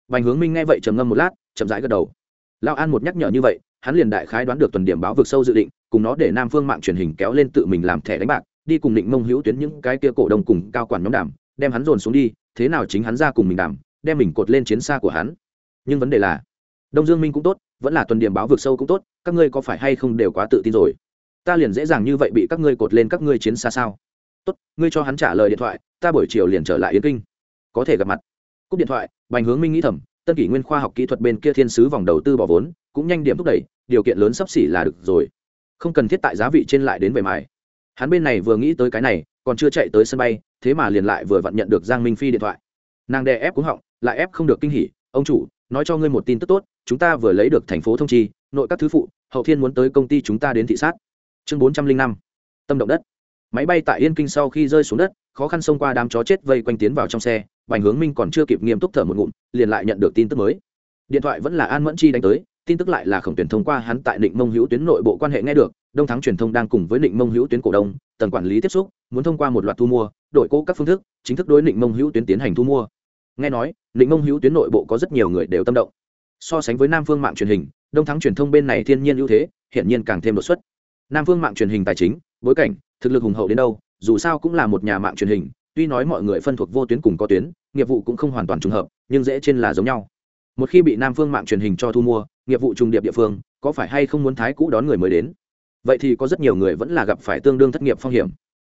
Bành Hướng Minh nghe vậy trầm ngâm một lát, chậm rãi gật đầu. Lão An một nhắc nhở như vậy, hắn liền đại khái đoán được tuần điểm báo vực sâu dự định, cùng nó để Nam Phương mạng truyền hình kéo lên tự mình làm thẻ đánh bạc, đi cùng định mông hữu tuyến những cái kia cổ đông cùng cao quản nhóm đảm đem hắn dồn xuống đi, thế nào chính hắn ra cùng mình đảm đem mình cột lên chiến xa của hắn. Nhưng vấn đề là, Đông Dương Minh cũng tốt, vẫn là tuần điểm báo vực sâu cũng tốt, các ngươi có phải hay không đều quá tự tin rồi? Ta liền dễ dàng như vậy bị các ngươi cột lên các ngươi chiến xa sao? Tốt, ngươi cho hắn trả lời điện thoại, ta buổi chiều liền trở lại Yến Kinh. Có thể gặp mặt cúp điện thoại bành hướng minh nghĩ thầm tân kỷ nguyên khoa học kỹ thuật bên kia thiên sứ vòng đầu tư bỏ vốn cũng nhanh điểm thúc đẩy, điều kiện lớn sắp xỉ là được rồi. Không cần thiết tại giá vị trên lại đến về mài. Hắn bên này vừa nghĩ tới cái này, còn chưa chạy tới sân bay, thế mà liền lại vừa vặn nhận được giang minh phi điện thoại. Nàng đè ép cúng họng, lại ép không được kinh hỉ, ông chủ, nói cho ngươi một tin tức tốt, chúng ta vừa lấy được thành phố thông chi, nội các thứ phụ, hậu thiên muốn tới công ty chúng ta đến thị sát. Chương bốn trăm linh năm, tâm động đất. Máy bay tại yên kinh sau khi rơi xuống đất, khó khăn xông qua đám chó chết vây quanh tiến vào trong xe, bành hướng minh còn chưa kịp nghiêm túc thở một ngụm, liền lại nhận được tin tức mới. Điện thoại vẫn là an mẫn chi đánh tới tin tức lại là khổng tuyển thông qua hắn tại định mông hữu tuyến nội bộ quan hệ nghe được, đông thắng truyền thông đang cùng với định mông hữu tuyến cổ đông, tầng quản lý tiếp xúc, muốn thông qua một loạt thu mua, đổi cố các phương thức, chính thức đối định mông hữu tuyến tiến hành thu mua. Nghe nói định mông hữu tuyến nội bộ có rất nhiều người đều tâm động. So sánh với nam phương mạng truyền hình, đông thắng truyền thông bên này thiên nhiên ưu thế hiện nhiên càng thêm đột xuất. Nam phương mạng truyền hình tài chính, bối cảnh, thực lực hùng hậu đến đâu, dù sao cũng là một nhà mạng truyền hình, tuy nói mọi người phân thuộc vô tuyến cùng có tuyến, nghiệp vụ cũng không hoàn toàn trùng hợp, nhưng dễ trên là giống nhau. Một khi bị nam phương mạng truyền hình cho thu mua nghiệp vụ trùng điệp địa phương, có phải hay không muốn thái cũ đón người mới đến? Vậy thì có rất nhiều người vẫn là gặp phải tương đương thất nghiệp phong hiểm.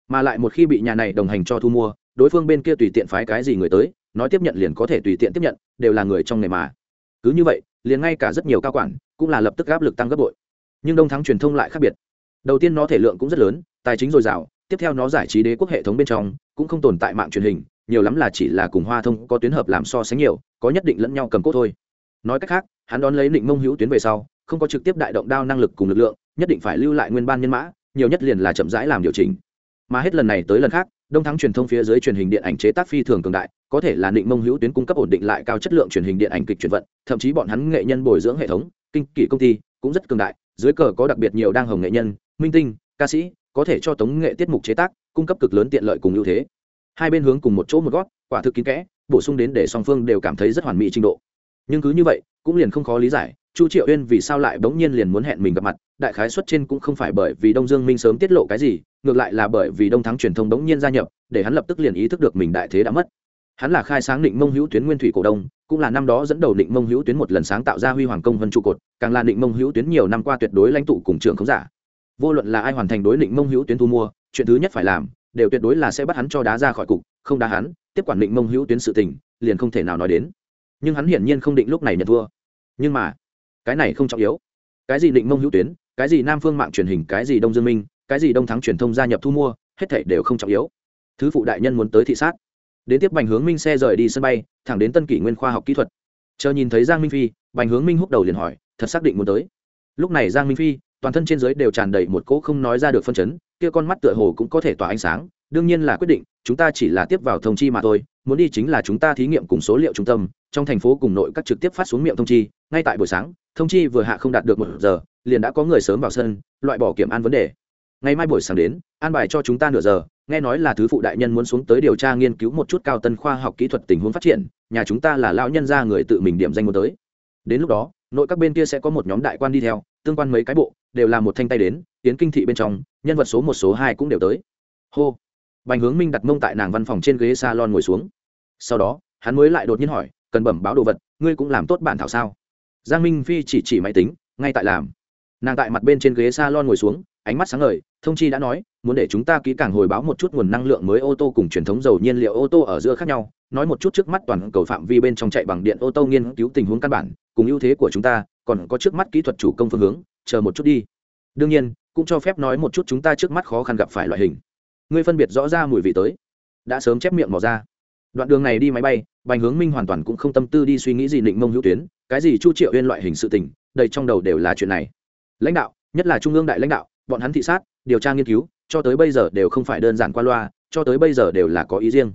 Mà lại một khi bị nhà này đồng hành cho thu mua, đối phương bên kia tùy tiện phái cái gì người tới, nói tiếp nhận liền có thể tùy tiện tiếp nhận, đều là người trong nghề mà. Cứ như vậy, liền ngay cả rất nhiều cao quản cũng là lập tức áp lực tăng gấp bội. Nhưng đông thắng truyền thông lại khác biệt. Đầu tiên nó thể lượng cũng rất lớn, tài chính dồi dào, tiếp theo nó giải trí đế quốc hệ thống bên trong cũng không tồn tại mạng truyền hình, nhiều lắm là chỉ là cùng hoa thông có tuyến hợp làm so sánh nhiều, có nhất định lẫn nhau cầm cốt thôi. Nói cách khác hắn đón lấy định mông hữu tuyến về sau, không có trực tiếp đại động đao năng lực cùng lực lượng, nhất định phải lưu lại nguyên ban nhân mã, nhiều nhất liền là chậm rãi làm điều chỉnh. Mà hết lần này tới lần khác, đông thắng truyền thông phía dưới truyền hình điện ảnh chế tác phi thường cường đại, có thể là định mông hữu tuyến cung cấp ổn định lại cao chất lượng truyền hình điện ảnh kịch truyền vận, thậm chí bọn hắn nghệ nhân bồi dưỡng hệ thống, kinh kỷ công ty cũng rất cường đại, dưới cờ có đặc biệt nhiều đang hồng nghệ nhân, minh tinh, ca sĩ, có thể cho tống nghệ tiết mục chế tác, cung cấp cực lớn tiện lợi cùng ưu thế. Hai bên hướng cùng một chỗ một gót, quả thực kín kẽ, bổ sung đến để song phương đều cảm thấy rất hoàn mỹ trình độ. Nhưng cứ như vậy cũng liền không khó lý giải, chu triệu uyên vì sao lại bỗng nhiên liền muốn hẹn mình gặp mặt, đại khái xuất trên cũng không phải bởi vì đông dương minh sớm tiết lộ cái gì, ngược lại là bởi vì đông thắng truyền thông bỗng nhiên gia nhập, để hắn lập tức liền ý thức được mình đại thế đã mất. Hắn là khai sáng định mông hữu tuyến nguyên thủy cổ đông, cũng là năm đó dẫn đầu định mông hữu tuyến một lần sáng tạo ra huy hoàng công vân trụ cột, càng là định mông hữu tuyến nhiều năm qua tuyệt đối lãnh tụ cùng trường khống giả. Vô luận là ai hoàn thành đối định mông hữu tuyến thu mua, chuyện thứ nhất phải làm, đều tuyệt đối là sẽ bắt hắn cho đá ra khỏi cục, không đá hắn, tiếp quản định mông hữu tuyến sự tình, liền không thể nào nói đến. Nhưng hắn hiển nhiên không định lúc này nhận thua nhưng mà, cái này không trọng yếu. Cái gì định mông hữu tuyến, cái gì nam phương mạng truyền hình, cái gì đông dương minh, cái gì đông thắng truyền thông gia nhập thu mua, hết thể đều không trọng yếu. Thứ phụ đại nhân muốn tới thị sát. Đến tiếp bành hướng minh xe rời đi sân bay, thẳng đến tân kỷ nguyên khoa học kỹ thuật. Chờ nhìn thấy giang minh phi, bành hướng minh húc đầu liền hỏi, thật xác định muốn tới. Lúc này giang minh phi, toàn thân trên giới đều tràn đầy một cỗ không nói ra được phân chấn, kia con mắt tựa hồ cũng có thể tỏa ánh sáng, đương nhiên là quyết định, chúng ta chỉ là tiếp vào thông chi mà thôi, muốn đi chính là chúng ta thí nghiệm cùng số liệu trung tâm, trong thành phố cùng nội các trực tiếp phát xuống miệng thông chi ngay tại buổi sáng, thông chi vừa hạ không đạt được một giờ, liền đã có người sớm vào sân, loại bỏ kiểm an vấn đề. Ngày mai buổi sáng đến, an bài cho chúng ta nửa giờ, nghe nói là thứ phụ đại nhân muốn xuống tới điều tra nghiên cứu một chút cao tân khoa học kỹ thuật tình huống phát triển, nhà chúng ta là lão nhân gia người tự mình điểm danh muốn tới. Đến lúc đó, nội các bên kia sẽ có một nhóm đại quan đi theo, tương quan mấy cái bộ, đều là một thanh tay đến, tiến kinh thị bên trong, nhân vật số một, số hai cũng đều tới. Hô. Bành hướng minh đặt mông tại nàng văn phòng trên ghế s a lon ngồi xuống. Sau đó, hắn mới lại đột nhiên hỏi, cần bẩm báo đồ vật, ngươi cũng làm tốt bản thảo sao? Giang minh phi chỉ chỉ máy tính, ngay tại làm. Nàng tại mặt bên trên ghế s a lon ngồi xuống, ánh mắt sáng ngời, thông chi đã nói, muốn để chúng ta kỹ càng hồi báo một chút nguồn năng lượng mới ô tô cùng truyền thống dầu nhiên liệu ô tô ở giữa khác nhau, nói một chút trước mắt toàn cầu phạm vi bên trong chạy bằng điện ô tô nghiên cứu tình huống căn bản, cùng ưu thế của chúng ta, còn có trước mắt kỹ thuật chủ công phương hướng, chờ một chút đi. Đương nhiên, cũng cho phép nói một chút chúng ta trước mắt khó khăn gặp phải loại hình. Ngươi phân biệt rõ ra mùi vị tới. Đã sớm chép miệng mò ra. Đoạn đường này đi máy bay, bành hướng minh hoàn toàn cũng không tâm tư đi suy nghĩ gì định mông hữu tuyến cái gì chu triệu uyên loại hình sự tình đầy trong đầu đều là chuyện này. Lãnh đạo, nhất là trung ương đại lãnh đạo, bọn hắn thị sát, điều tra nghiên cứu, cho tới bây giờ đều không phải đơn giản qua loa, cho tới bây giờ đều là có ý riêng.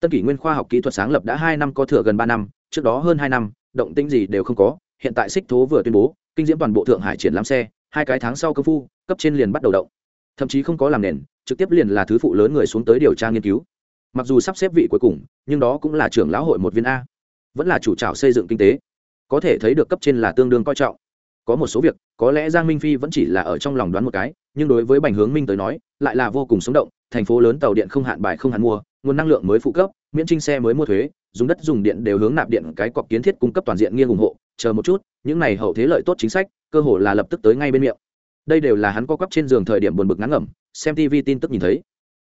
Tân kỷ nguyên khoa học kỹ thuật sáng lập đã hai năm có thừa gần ba năm, trước đó hơn hai năm, động tĩnh gì đều không có, hiện tại xích thố vừa tuyên bố, kinh diễm toàn bộ thượng hải triển lãm xe, hai cái tháng sau công phu, cấp trên liền bắt đầu động. Thậm chí không có làm nền, trực tiếp liền là thứ phụ lớn người xuống tới điều tra nghiên cứu. Mặc dù sắp xếp vị cuối cùng, nhưng đó cũng là trưởng lão hội một viên a. Vẫn là chủ trào xây dựng kinh tế có thể thấy được cấp trên là tương đương coi trọng. Có một số việc, có lẽ giang minh phi vẫn chỉ là ở trong lòng đoán một cái, nhưng đối với bành hướng minh tới nói, lại là vô cùng sống động, thành phố lớn tàu điện không hạn bài không hạn mua, nguồn năng lượng mới phụ cấp, miễn trinh xe mới mua thuế, dùng đất dùng điện đều hướng nạp điện cái cọc kiến thiết cung cấp toàn diện nghiêng ủng hộ, chờ một chút, những này hậu thế lợi tốt chính sách, cơ hội là lập tức tới ngay bên miệng. Đây đều là hắn co quắp trên giường thời điểm buồn bực ngắn ngẩm, xem tv tin tức nhìn thấy.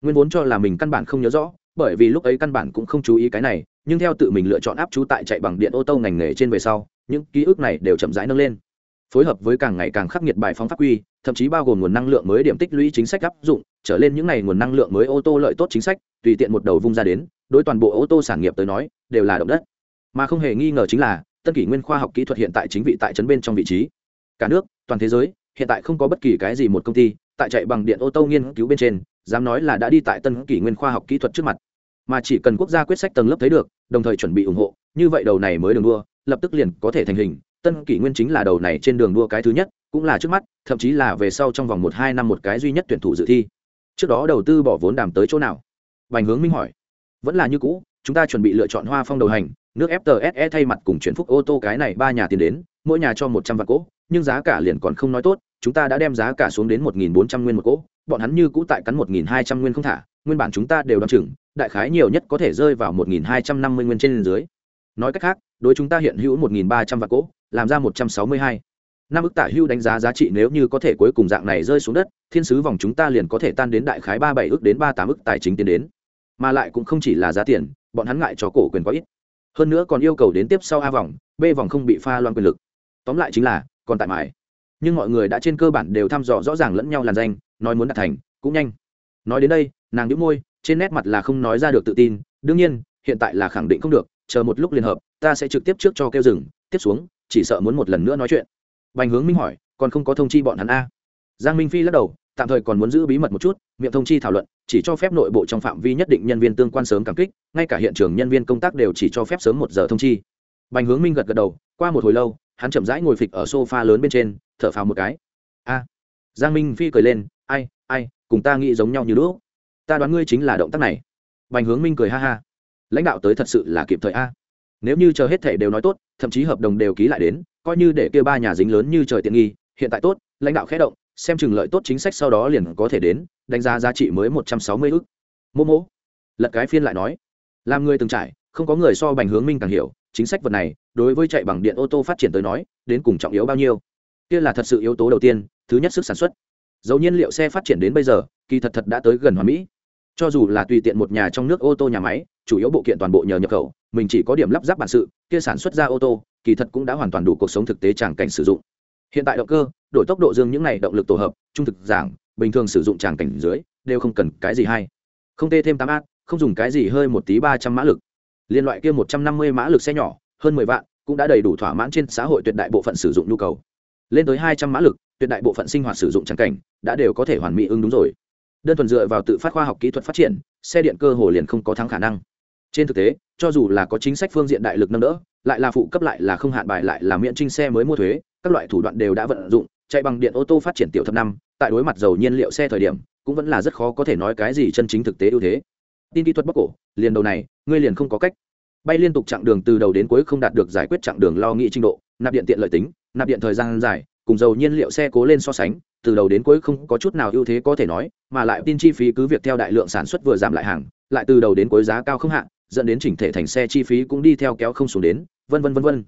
Nguyên vốn cho là mình căn bản không nhớ rõ bởi vì lúc ấy căn bản cũng không chú ý cái này, nhưng theo tự mình lựa chọn áp chú tại chạy bằng điện ô tô ngành nghề trên về sau, những ký ức này đều chậm rãi nâng lên. Phối hợp với càng ngày càng khắc nghiệt bài phóng pháp quy, thậm chí bao gồm nguồn năng lượng mới điểm tích lũy chính sách áp dụng, trở lên những n à y nguồn năng lượng mới ô tô lợi tốt chính sách, tùy tiện một đầu vung ra đến, đối toàn bộ ô tô sản nghiệp tới nói, đều là động đất. Mà không hề nghi ngờ chính là tân kỷ nguyên khoa học kỹ thuật hiện tại chính vị tại trấn bên trong vị trí. Cả nước, toàn thế giới, hiện tại không có bất kỳ cái gì một công ty, tại chạy bằng điện ô tô nghiên cứu bên trên, dám nói là đã đi tại tân kỷ nguyên khoa học kỹ thuật trước mặt mà chỉ cần quốc gia quyết sách tầng lớp thấy được, đồng thời chuẩn bị ủng hộ, như vậy đầu này mới đường đua, lập tức liền có thể thành hình. Tân kỷ nguyên chính là đầu này trên đường đua cái thứ nhất, cũng là trước mắt, thậm chí là về sau trong vòng một, hai năm một cái duy nhất tuyển thủ dự thi. Trước đó đầu tư bỏ vốn đàm tới chỗ nào? Bành hướng minh hỏi. Vẫn là như cũ, chúng ta chuẩn bị lựa chọn hoa phong đầu hành, nước ftse thay mặt cùng chuyển phúc ô tô cái này ba nhà tiền đến, mỗi nhà cho một trăm vạn cỗ, nhưng giá cả liền còn không nói tốt, chúng ta đã đem giá cả xuống đến một nghìn bốn trăm nguyên một cỗ, bọn hắn như cũ tại cắn một nghìn hai trăm nguyên không thả nguyên bản chúng ta đều đo chừng, đại khái nhiều nhất có thể rơi vào một nghìn hai trăm năm mươi nguyên trên dưới. Nói cách khác, đối chúng ta hiện hữu một nghìn ba trăm vạn cỗ, làm ra một trăm sáu mươi hai. Năm ức tả hưu đánh giá giá trị nếu như có thể cuối cùng dạng này rơi xuống đất, thiên sứ vòng chúng ta liền có thể tan đến đại khái ba bảy ức đến ba tám ức tài chính tiến đến. Mà lại cũng không chỉ là giá tiền, bọn hắn ngại cho cổ quyền có ít. Hơn nữa còn yêu cầu đến tiếp sau a vòng, b vòng không bị pha loan quyền lực. Tóm lại chính là, còn tại mãi. Nhưng mọi người đã trên cơ bản đều thăm dò rõ ràng lẫn nhau làn danh, nói muốn đạt thành, cũng nhanh. Nói đến đây nàng nhíu môi trên nét mặt là không nói ra được tự tin đương nhiên hiện tại là khẳng định không được chờ một lúc liên hợp ta sẽ trực tiếp trước cho kêu dừng, tiếp xuống chỉ sợ muốn một lần nữa nói chuyện. Bành hướng minh hỏi còn không có thông chi bọn hắn a? Giang minh phi lắc đầu tạm thời còn muốn giữ bí mật một chút miệng thông chi thảo luận chỉ cho phép nội bộ trong phạm vi nhất định nhân viên tương quan sớm cảm kích ngay cả hiện trường nhân viên công tác đều chỉ cho phép sớm một giờ thông chi. Bành hướng minh gật gật đầu qua một hồi lâu hắn chậm rãi ngồi phịch ở sofa lớn bên trên thở phào một cái. A. Giang minh phi cười lên ai ai cùng ta nghĩ giống nhau như lúc ta đoán ngươi chính là động tác này. Bành hướng minh cười ha ha. Lãnh đạo tới thật sự là kịp thời a. Nếu như chờ hết thể đều nói tốt, thậm chí hợp đồng đều ký lại đến, coi như để kêu ba nhà dính lớn như trời tiện nghi, hiện tại tốt, lãnh đạo khé động, xem chừng lợi tốt chính sách sau đó liền có thể đến, đánh giá giá trị mới một trăm sáu mươi ức. mô mô. Lật cái phiên lại nói. Làm người từng trải, không có người so bành hướng minh càng hiểu, chính sách vật này, đối với chạy bằng điện ô tô phát triển tới nói, đến cùng trọng yếu bao nhiêu. Kia là thật sự yếu tố đầu tiên, thứ nhất sức sản xuất. Dầu nhiên liệu xe phát triển đến bây giờ, kỳ thật thật đã tới gần hoàn mỹ cho dù là tùy tiện một nhà trong nước ô tô nhà máy, chủ yếu bộ kiện toàn bộ nhờ nhập khẩu, mình chỉ có điểm lắp ráp bản sự, kia sản xuất ra ô tô, kỳ thật cũng đã hoàn toàn đủ cuộc sống thực tế tràng cảnh sử dụng. Hiện tại động cơ, đổi tốc độ dương những này động lực tổ hợp, trung thực giảng, bình thường sử dụng tràng cảnh dưới, đều không cần cái gì hay. Không tê thêm tám át, không dùng cái gì hơi một tí ba trăm mã lực. Liên loại kia một trăm năm mươi mã lực xe nhỏ, hơn mười vạn, cũng đã đầy đủ thỏa mãn trên xã hội tuyệt đại bộ phận sử dụng nhu cầu. Lên tới hai trăm mã lực, tuyệt đại bộ phận sinh hoạt sử dụng tràng cảnh, đã đều có thể hoàn mỹ ứng đúng rồi đơn thuần dựa vào tự phát khoa học kỹ thuật phát triển, xe điện cơ hồ liền không có thắng khả năng. Trên thực tế, cho dù là có chính sách phương diện đại lực nâng đỡ, lại là phụ cấp lại là không hạn bài lại là miễn trinh xe mới mua thuế, các loại thủ đoạn đều đã vận dụng, chạy bằng điện ô tô phát triển tiểu thập năm, tại đối mặt dầu nhiên liệu xe thời điểm, cũng vẫn là rất khó có thể nói cái gì chân chính thực tế ưu thế. Tin kỹ thuật bắc cổ, liền đầu này, ngươi liền không có cách. Bay liên tục chặng đường từ đầu đến cuối không đạt được giải quyết chặng đường lo nghĩ trình độ, nạp điện tiện lợi tính, nạp điện thời gian dài, cùng dầu nhiên liệu xe cố lên so sánh từ đầu đến cuối không có chút nào ưu thế có thể nói, mà lại tin chi phí cứ việc theo đại lượng sản xuất vừa giảm lại hàng, lại từ đầu đến cuối giá cao không hạn dẫn đến chỉnh thể thành xe chi phí cũng đi theo kéo không xuống đến, vân vân vân vân.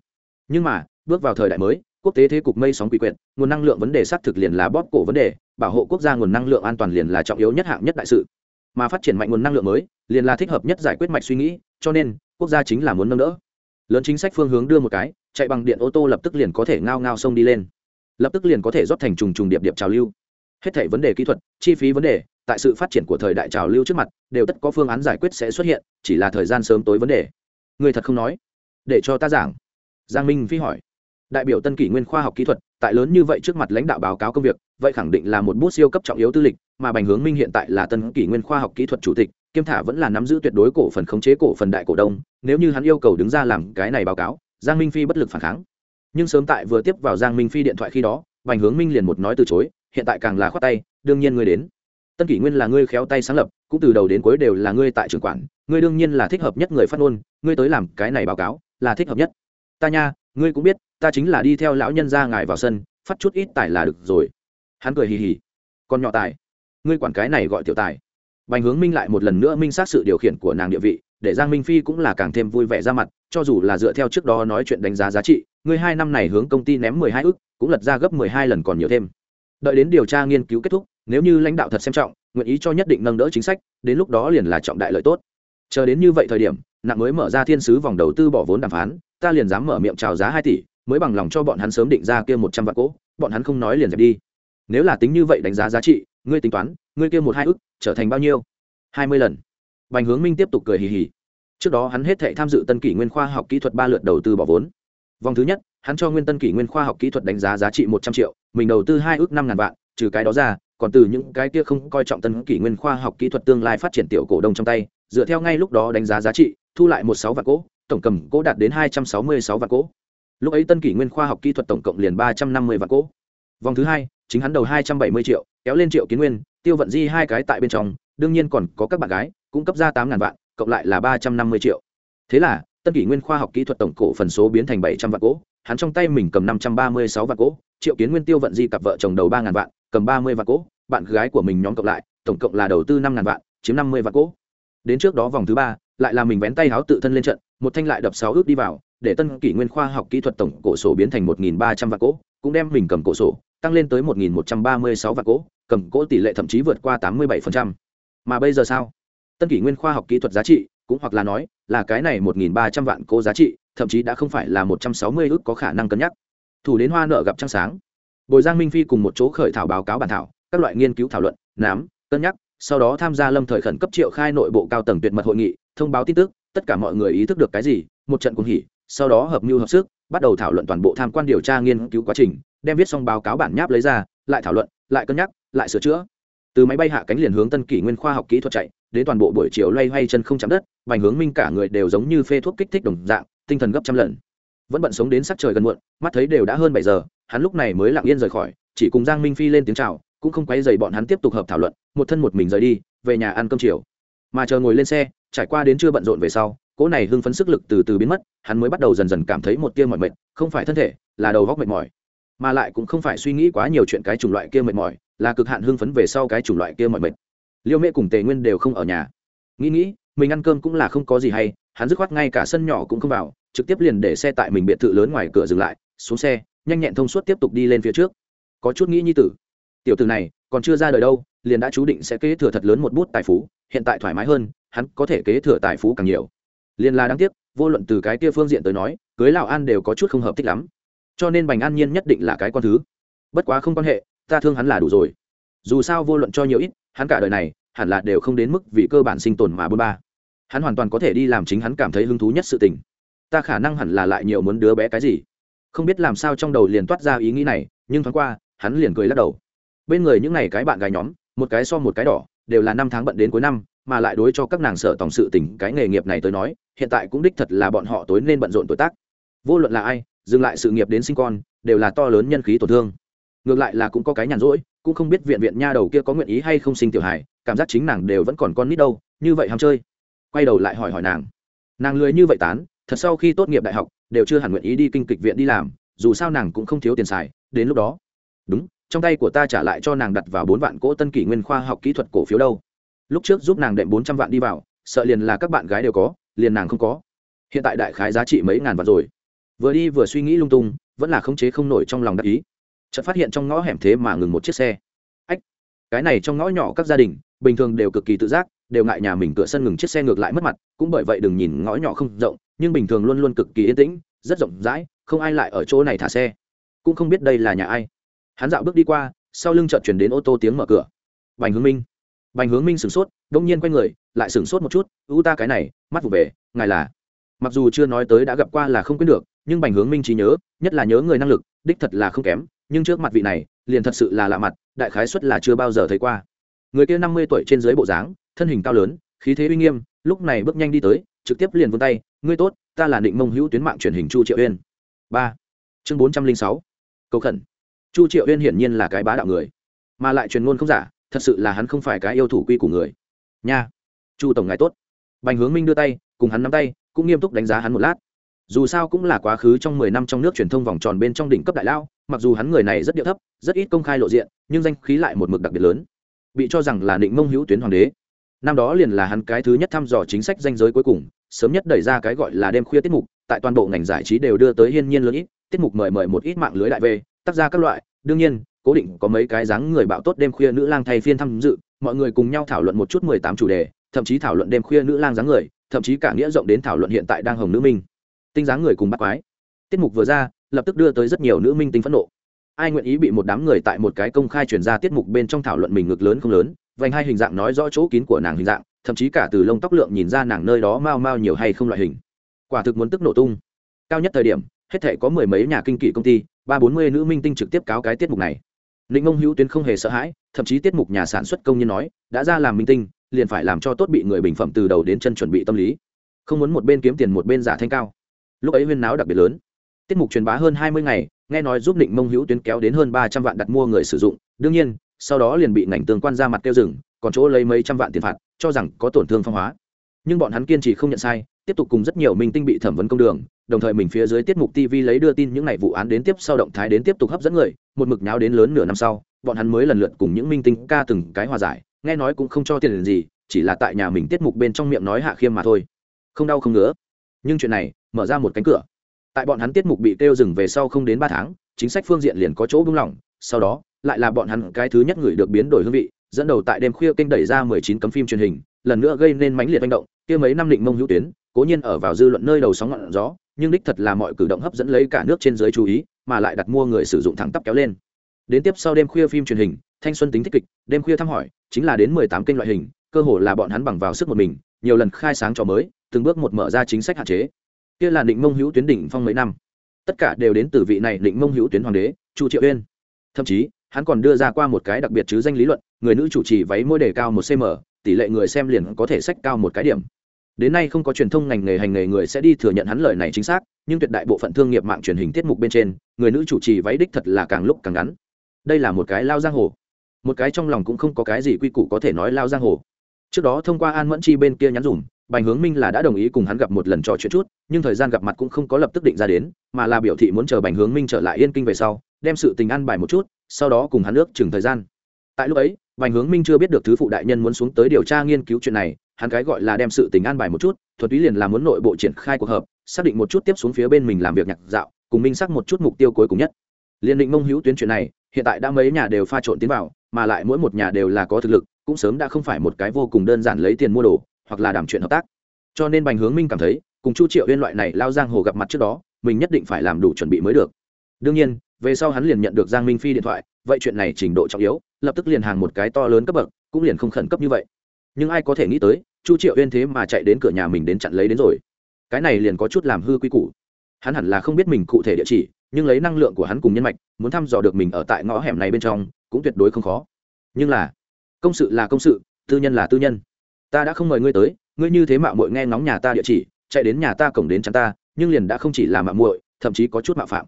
Nhưng mà, bước vào thời đại mới, quốc tế thế cục mây sóng quỷ quyệt, nguồn năng lượng vấn đề xác thực liền là bóp cổ vấn đề, bảo hộ quốc gia nguồn năng lượng an toàn liền là trọng yếu nhất hạng nhất đại sự. Mà phát triển mạnh nguồn năng lượng mới, liền là thích hợp nhất giải quyết mạch suy nghĩ, cho nên, quốc gia chính là muốn nâng đỡ. Lớn chính sách phương hướng đưa một cái, chạy bằng điện ô tô lập tức liền có thể ngao ngao sông đi lên lập tức liền có thể rót thành trùng trùng điệp điệp trào lưu. Hết thảy vấn đề kỹ thuật, chi phí vấn đề, tại sự phát triển của thời đại trào lưu trước mặt, đều tất có phương án giải quyết sẽ xuất hiện, chỉ là thời gian sớm tối vấn đề. Người thật không nói. Để cho ta giảng. Giang minh phi hỏi. Đại biểu tân kỷ nguyên khoa học kỹ thuật, tại lớn như vậy trước mặt lãnh đạo báo cáo công việc, vậy khẳng định là một bút siêu cấp trọng yếu tư lịch, mà bành hướng minh hiện tại là tân kỷ nguyên khoa học kỹ thuật chủ tịch, kiêm thả vẫn là nắm giữ tuyệt đối cổ phần khống chế cổ phần đại cổ đông, nếu như hắn yêu cầu đứng ra làm cái này báo cáo, giang minh phi bất lực phản kháng nhưng sớm tại vừa tiếp vào giang minh phi điện thoại khi đó, bành hướng minh liền một nói từ chối, hiện tại càng là khoát tay, đương nhiên ngươi đến. Tân kỷ nguyên là ngươi khéo tay sáng lập, cũng từ đầu đến cuối đều là ngươi tại trường quản, ngươi đương nhiên là thích hợp nhất người phát ngôn, ngươi tới làm cái này báo cáo là thích hợp nhất. Ta nha, ngươi cũng biết, ta chính là đi theo lão nhân ra ngài vào sân, phát chút ít tài là được rồi. Hắn cười hì hì. Còn nhỏ tài, ngươi quản cái này gọi tiểu tài. Bành hướng minh lại một lần nữa minh xác sự điều khiển của nàng địa vị để giang minh phi cũng là càng thêm vui vẻ ra mặt, cho dù là dựa theo trước đó nói chuyện đánh giá giá trị ngươi hai năm này hướng công ty ném mười hai ước cũng lật ra gấp mười hai lần còn nhiều thêm. Đợi đến điều tra nghiên cứu kết thúc, nếu như lãnh đạo thật xem trọng, nguyện ý cho nhất định nâng đỡ chính sách, đến lúc đó liền là trọng đại lợi tốt. Chờ đến như vậy thời điểm, nặng mới mở ra thiên sứ vòng đầu tư bỏ vốn đàm phán, ta liền dám mở miệng chào giá hai tỷ, mới bằng lòng cho bọn hắn sớm định ra kia một trăm vạn cỗ bọn hắn không nói liền dẹp đi. Nếu là tính như vậy đánh giá giá trị, ngươi tính toán, ngươi kia một hai ức, trở thành bao nhiêu? Hai mươi lần bành hướng minh tiếp tục cười hì hì trước đó hắn hết thảy tham dự tân kỷ nguyên khoa học kỹ thuật ba lượt đầu tư bỏ vốn vòng thứ nhất hắn cho nguyên tân kỷ nguyên khoa học kỹ thuật đánh giá giá trị một trăm triệu mình đầu tư hai ước năm ngàn vạn trừ cái đó ra còn từ những cái kia không coi trọng tân kỷ nguyên khoa học kỹ thuật tương lai phát triển tiểu cổ đông trong tay dựa theo ngay lúc đó đánh giá giá trị thu lại một sáu vạn cổ, tổng cầm cổ đạt đến hai trăm sáu mươi sáu vạn cổ. lúc ấy tân kỷ nguyên khoa học kỹ thuật tổng cộng liền ba trăm năm mươi vạn cổ. vòng thứ hai chính hắn đầu hai trăm bảy mươi triệu kéo lên triệu kiến nguyên tiêu vận di hai cái tại bên trong đương nhiên còn có các bạn gái cũng cấp ra tám ngàn vạn, cộng lại là ba trăm năm mươi triệu. Thế là, tân kỷ nguyên khoa học kỹ thuật tổng cổ phần số biến thành bảy trăm vạn gỗ, hắn trong tay mình cầm năm trăm ba mươi sáu vạn gỗ, triệu kiến nguyên tiêu vận di cặp vợ chồng đầu ba ngàn vạn, cầm ba mươi vạn gỗ, bạn gái của mình nhóm cộng lại, tổng cộng là đầu tư năm ngàn vạn, chiếm năm mươi vạn gỗ. Đến trước đó vòng thứ ba, lại là mình vén tay háo tự thân lên trận, một thanh lại đập sáu ước đi vào, để tân kỷ nguyên khoa học kỹ thuật tổng cổ sổ biến thành một nghìn ba trăm vạn cỗ cũng đem mình cầm cổ sổ, tăng lên tới một nghìn một trăm ba mươi sáu vạn cỗ cầm cỗ tỷ lệ thậm chí vượt qua tám mươi bảy mà bây giờ sao? Tân kỷ nguyên khoa học kỹ thuật giá trị, cũng hoặc là nói, là cái này một nghìn ba trăm vạn cô giá trị, thậm chí đã không phải là một trăm sáu mươi ước có khả năng cân nhắc. Thủ đến hoa nợ gặp trăng sáng. Bồi giang minh phi cùng một chỗ khởi thảo báo cáo bản thảo, các loại nghiên cứu thảo luận, nám, cân nhắc, sau đó tham gia lâm thời khẩn cấp triệu khai nội bộ cao tầng tuyệt mật hội nghị, thông báo tin tức, tất cả mọi người ý thức được cái gì, một trận cuồng hỉ, sau đó hợp mưu hợp sức, bắt đầu thảo luận toàn bộ tham quan điều tra nghiên cứu quá trình, đem viết xong báo cáo bản nháp lấy ra, lại thảo luận, lại cân nhắc, lại sửa chữa. Từ máy bay hạ cánh liền hướng tân kỷ nguyên khoa học kỹ thuật chạy đến toàn bộ buổi chiều loay hoay chân không chạm đất, vành hướng minh cả người đều giống như phê thuốc kích thích đồng dạng, tinh thần gấp trăm lần. Vẫn bận sống đến sắc trời gần muộn, mắt thấy đều đã hơn bảy giờ, hắn lúc này mới lặng yên rời khỏi, chỉ cùng giang minh phi lên tiếng chào, cũng không quấy dày bọn hắn tiếp tục hợp thảo luận, một thân một mình rời đi, về nhà ăn cơm chiều. Mà chờ ngồi lên xe, trải qua đến chưa bận rộn về sau, cỗ này hưng phấn sức lực từ từ biến mất, hắn mới bắt đầu dần dần cảm thấy một tia mỏi mệt, không phải thân thể, là đầu góc mệt mỏi. Mà lại cũng không phải suy nghĩ quá nhiều chuyện cái chủng loại kia mệt mỏi, là cực hạn hưng phấn về sau cái chủng loại kia mỏi mệt liêu mẹ cùng tề nguyên đều không ở nhà. Nghĩ nghĩ, mình ăn cơm cũng là không có gì hay, hắn dứt khoát ngay cả sân nhỏ cũng không vào, trực tiếp liền để xe tại mình biệt thự lớn ngoài cửa dừng lại, xuống xe, nhanh nhẹn thông suốt tiếp tục đi lên phía trước. Có chút nghĩ như tử. Tiểu tử này, còn chưa ra đời đâu, liền đã chú định sẽ kế thừa thật lớn một bút tài phú, hiện tại thoải mái hơn, hắn có thể kế thừa tài phú càng nhiều. Liền là đáng tiếc, vô luận từ cái kia phương diện tới nói, cưới lão an đều có chút không hợp thích lắm. Cho nên bành an nhiên nhất định là cái con thứ. Bất quá không quan hệ, ta thương hắn là đủ rồi. Dù sao vô luận cho nhiều ít, hắn cả đời này hẳn là đều không đến mức vì cơ bản sinh tồn mà bôn ba. Hắn hoàn toàn có thể đi làm chính hắn cảm thấy hứng thú nhất sự tình. Ta khả năng hẳn là lại nhiều muốn đứa bé cái gì. Không biết làm sao trong đầu liền toát ra ý nghĩ này, nhưng thoáng qua, hắn liền cười lắc đầu. Bên người những n à y cái bạn gái nhóm, một cái so một cái đỏ, đều là năm tháng bận đến cuối năm, mà lại đối cho các nàng sở tổng sự tình cái nghề nghiệp này tới nói, hiện tại cũng đích thật là bọn họ tối nên bận rộn tuổi tác. Vô luận là ai, dừng lại sự nghiệp đến sinh con, đều là to lớn nhân khí tổn thương. Ngược lại là cũng có cái nhàn rỗi, cũng không biết viện viện nha đầu kia có nguyện ý hay không sinh tiểu hài cảm giác chính nàng đều vẫn còn con nít đâu, như vậy ham chơi. Quay đầu lại hỏi hỏi nàng. Nàng lười như vậy tán, thật sau khi tốt nghiệp đại học, đều chưa hẳn nguyện ý đi kinh kịch viện đi làm, dù sao nàng cũng không thiếu tiền xài, đến lúc đó. Đúng, trong tay của ta trả lại cho nàng đặt vào bốn vạn cỗ tân kỷ nguyên khoa học kỹ thuật cổ phiếu đâu. Lúc trước giúp nàng đệm bốn trăm vạn đi vào, sợ liền là các bạn gái đều có, liền nàng không có. Hiện tại đại khái giá trị mấy ngàn vạn rồi. Vừa đi vừa suy nghĩ lung tung, vẫn là khống chế không nổi trong lòng đắc ý. Chợt phát hiện trong ngõ hẻm thế mà ngừng một chiếc xe. Ách, cái này trong ngõ nhỏ các gia đình bình thường đều cực kỳ tự giác, đều ngại nhà mình cửa sân ngừng chiếc xe ngược lại mất mặt, cũng bởi vậy đừng nhìn ngõ nhỏ không rộng, nhưng bình thường luôn luôn cực kỳ yên tĩnh, rất rộng rãi, không ai lại ở chỗ này thả xe. Cũng không biết đây là nhà ai. Hắn dạo bước đi qua, sau lưng chợt chuyển đến ô tô tiếng mở cửa. Bành hướng minh. Bành hướng minh sửng sốt, đông nhiên quay người, lại sửng sốt một chút ưu ta cái này, mắt vụ về, ngài là? Mặc dù chưa nói tới đã gặp qua là không quyết được, nhưng bành hướng minh trí nhớ, nhất là nhớ người năng lực, đích thật là không kém, nhưng trước mặt vị này, liền thật sự là lạ mặt, đại khái xuất là chưa bao giờ thấy qua người kia năm mươi tuổi trên dưới bộ dáng, thân hình cao lớn, khí thế uy nghiêm, lúc này bước nhanh đi tới, trực tiếp liền vươn tay, ngươi tốt, ta là định mông hữu tuyến mạng truyền hình chu triệu uyên. Ba. Chương bốn trăm linh sáu. Cầu khẩn. Chu triệu uyên hiển nhiên là cái bá đạo người, mà lại truyền ngôn không giả, thật sự là hắn không phải cái yêu thủ quy của người. Nha. Chu tổng ngài tốt. Bành hướng minh đưa tay, cùng hắn nắm tay, cũng nghiêm túc đánh giá hắn một lát. Dù sao cũng là quá khứ trong mười năm trong nước truyền thông vòng tròn bên trong đỉnh cấp đại lao, mặc dù hắn người này rất điệu thấp, rất ít công khai lộ diện, nhưng danh khí lại một mực đặc biệt lớn bị cho rằng là định mông hữu tuyến hoàng đế. Năm đó liền là hắn cái thứ nhất thăm dò chính sách danh giới cuối cùng, sớm nhất đẩy ra cái gọi là đêm khuya tiết mục, tại toàn bộ ngành giải trí đều đưa tới hiên nhiên lớn ít, tiết mục mời mời một ít mạng lưới đại về, tác ra các loại. Đương nhiên, cố định có mấy cái dáng người bạo tốt đêm khuya nữ lang thay phiên tham dự, mọi người cùng nhau thảo luận một chút mười tám chủ đề, thậm chí thảo luận đêm khuya nữ lang dáng người, thậm chí cả nghĩa rộng đến thảo luận hiện tại đang hồng nữ minh. Tinh dáng người cùng bắt quái. Tiết mục vừa ra, lập tức đưa tới rất nhiều nữ minh tinh phẫn nộ ai nguyện ý bị một đám người tại một cái công khai chuyển ra tiết mục bên trong thảo luận mình ngực lớn không lớn vành hai hình dạng nói rõ chỗ kín của nàng hình dạng thậm chí cả từ lông tóc lượng nhìn ra nàng nơi đó mau mau nhiều hay không loại hình quả thực muốn tức nổ tung cao nhất thời điểm hết thể có mười mấy nhà kinh kỷ công ty ba bốn mươi nữ minh tinh trực tiếp cáo cái tiết mục này Lĩnh Ngông Hữu Tuyến không hề sợ hãi, thậm chí tiết mục nhà sản xuất công nhân nói, đã ra làm minh tinh, liền phải làm cho tốt bị người bình phẩm từ đầu đến chân chuẩn bị tâm lý. Không muốn một bên kiếm tiền một bên giả thanh cao. Lúc ấy huyên náo đặc biệt lớn. Tiết mục truyền bá hơn hai mươi ngày, nghe nói giúp định Mông Hữu Tuyến kéo đến hơn ba trăm vạn đặt mua người sử dụng, đương nhiên, sau đó liền bị ngành tương quan ra mặt tiêu rừng còn chỗ lấy mấy trăm vạn tiền phạt, cho rằng có tổn thương phong hóa. Nhưng bọn hắn kiên trì không nhận sai, tiếp tục cùng rất nhiều minh tinh bị thẩm vấn công đường, đồng thời mình phía dưới tiết mục TV lấy đưa tin những ngày vụ án đến tiếp sau động thái đến tiếp tục hấp dẫn người, một mực nháo đến lớn nửa năm sau, bọn hắn mới lần lượt cùng những minh tinh ca từng cái hòa giải, nghe nói cũng không cho tiền gì, chỉ là tại nhà mình tiết mục bên trong miệng nói hạ khiêm mà thôi. Không đau không ngứa. Nhưng chuyện này, mở ra một cánh cửa. Tại bọn hắn tiết mục bị tiêu dừng về sau không đến ba tháng, chính sách phương diện liền có chỗ buông lỏng, sau đó, lại là bọn hắn cái thứ nhất người được biến đổi hương vị, dẫn đầu tại đêm khuya kênh đẩy ra 19 cấm phim truyền hình, lần nữa gây nên mãnh liệt manh động, kia mấy năm định mông hữu tuyến, cố nhiên ở vào dư luận nơi đầu sóng ngọn gió, nhưng đích thật là mọi cử động hấp dẫn lấy cả nước trên dưới chú ý mà lại đặt mua người sử dụng thẳng tắp kéo lên. Đến tiếp sau đêm khuya phim truyền hình thanh xuân tính tích kịch đêm khuya thăm hỏi chính là đến mười tám kênh loại hình cơ hồ là bọn hắn bằng vào sức một mình nhiều lần khai sáng trò mới từng bước một mở ra chính sách hạn chế kia là định mông hữu tuyến đỉnh phong mấy năm. Tất cả đều đến từ vị này định mông hữu tuyến hoàng đế, chu triệu uyên. Thậm chí, hắn còn đưa ra qua một cái đặc biệt chứ danh lý luận, người nữ chủ trì váy môi đề cao một cm, tỷ lệ người xem liền có thể sách cao một cái điểm. Đến nay không có truyền thông ngành nghề hành nghề người sẽ đi thừa nhận hắn lời này chính xác, nhưng tuyệt đại bộ phận thương nghiệp mạng truyền hình tiết mục bên trên, người nữ chủ trì váy đích thật là càng lúc càng ngắn. Đây là một cái lao giang hồ. Một cái trong lòng cũng không có cái gì quy củ có thể nói lao giang hồ. Trước đó thông qua an mẫn chi bên kia nhắn dùm bành hướng minh là đã đồng ý cùng hắn gặp một lần trò chuyện chút, nhưng thời gian gặp mặt cũng không có lập tức định ra đến, mà là biểu thị muốn chờ bành hướng minh trở lại yên kinh về sau, đem sự tình ăn bài một chút, sau đó cùng hắn ước chừng thời gian. Tại lúc ấy, bành hướng minh chưa biết được thứ phụ đại nhân muốn xuống tới điều tra nghiên cứu chuyện này, hắn cái gọi là đem sự tình an bài một chút, thuật ý liền là muốn nội bộ triển khai cuộc họp, xác định một chút tiếp xuống phía bên mình làm việc nhạc dạo, cùng minh xác một chút mục tiêu cuối cùng nhất. Liên định mông hữu tuyến chuyện này, hiện tại đã mấy nhà đều pha trộn tiến vào, mà lại mỗi một nhà đều là có thực lực, cũng sớm đã không phải một cái vô cùng đơn giản lấy tiền mua đồ hoặc là đàm chuyện hợp tác. Cho nên bành hướng minh cảm thấy, cùng chu triệu uyên loại này lao giang hồ gặp mặt trước đó, mình nhất định phải làm đủ chuẩn bị mới được. Đương nhiên, về sau hắn liền nhận được giang minh phi điện thoại, vậy chuyện này trình độ trọng yếu, lập tức liền hàng một cái to lớn cấp bậc, cũng liền không khẩn cấp như vậy. Nhưng ai có thể nghĩ tới, chu triệu uyên thế mà chạy đến cửa nhà mình đến chặn lấy đến rồi. Cái này liền có chút làm hư quy củ. Hắn hẳn là không biết mình cụ thể địa chỉ, nhưng lấy năng lượng của hắn cùng nhân mạch, muốn thăm dò được mình ở tại ngõ hẻm này bên trong, cũng tuyệt đối không khó. Nhưng là, công sự là công sự, tư nhân là tư nhân ta đã không mời ngươi tới, ngươi như thế mạo muội nghe ngóng nhà ta địa chỉ, chạy đến nhà ta cổng đến chắn ta, nhưng liền đã không chỉ là mạo muội, thậm chí có chút mạo phạm.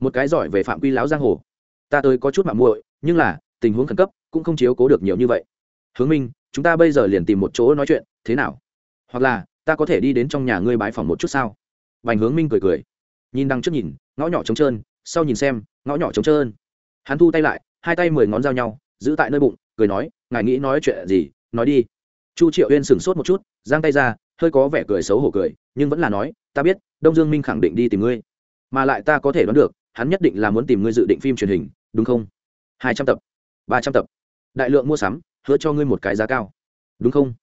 Một cái giỏi về phạm quy láo giang hồ. Ta tới có chút mạo muội, nhưng là, tình huống khẩn cấp, cũng không chiếu cố được nhiều như vậy. Hướng minh, chúng ta bây giờ liền tìm một chỗ nói chuyện, thế nào? Hoặc là, ta có thể đi đến trong nhà ngươi bái phòng một chút sao? Bành hướng minh cười cười. Nhìn đằng trước nhìn, ngõ nhỏ trống trơn, sau nhìn xem, ngõ nhỏ trống trơn. Hắn thu tay lại, hai tay mười ngón giao nhau, giữ tại nơi bụng, cười nói, ngài nghĩ nói chuyện gì? Nói đi chu triệu uyên sửng sốt một chút, giang tay ra, hơi có vẻ cười xấu hổ cười, nhưng vẫn là nói, ta biết, đông dương minh khẳng định đi tìm ngươi, mà lại ta có thể đoán được, hắn nhất định là muốn tìm ngươi dự định phim truyền hình, đúng không? Hai trăm tập, ba trăm tập. Đại lượng mua sắm, hứa cho ngươi một cái giá cao. Đúng không?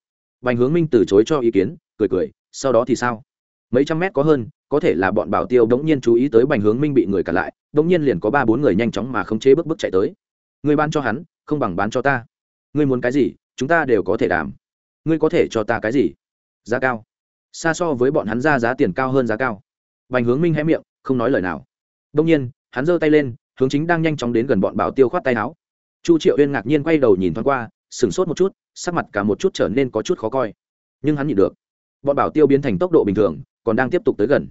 Bành hướng minh từ chối cho ý kiến, cười cười, sau đó thì sao? Mấy trăm mét có hơn, có thể là bọn bảo tiêu đống nhiên chú ý tới bành hướng minh bị người cả lại đông nhiên liền có ba bốn người nhanh chóng mà khống chế bước bước chạy tới. Ngươi bán cho hắn, không bằng bán cho ta. Ngươi muốn cái gì, chúng ta đều có thể đảm ngươi có thể cho ta cái gì? Giá cao. Xa so với bọn hắn ra giá tiền cao hơn giá cao. Vành hướng minh hé miệng, không nói lời nào. Đông nhiên, hắn giơ tay lên, hướng chính đang nhanh chóng đến gần bọn bảo tiêu khoát tay áo. Chu triệu uyên ngạc nhiên quay đầu nhìn thoáng qua, sửng sốt một chút, sắc mặt cả một chút trở nên có chút khó coi. Nhưng hắn nhịn được. Bọn bảo tiêu biến thành tốc độ bình thường, còn đang tiếp tục tới gần.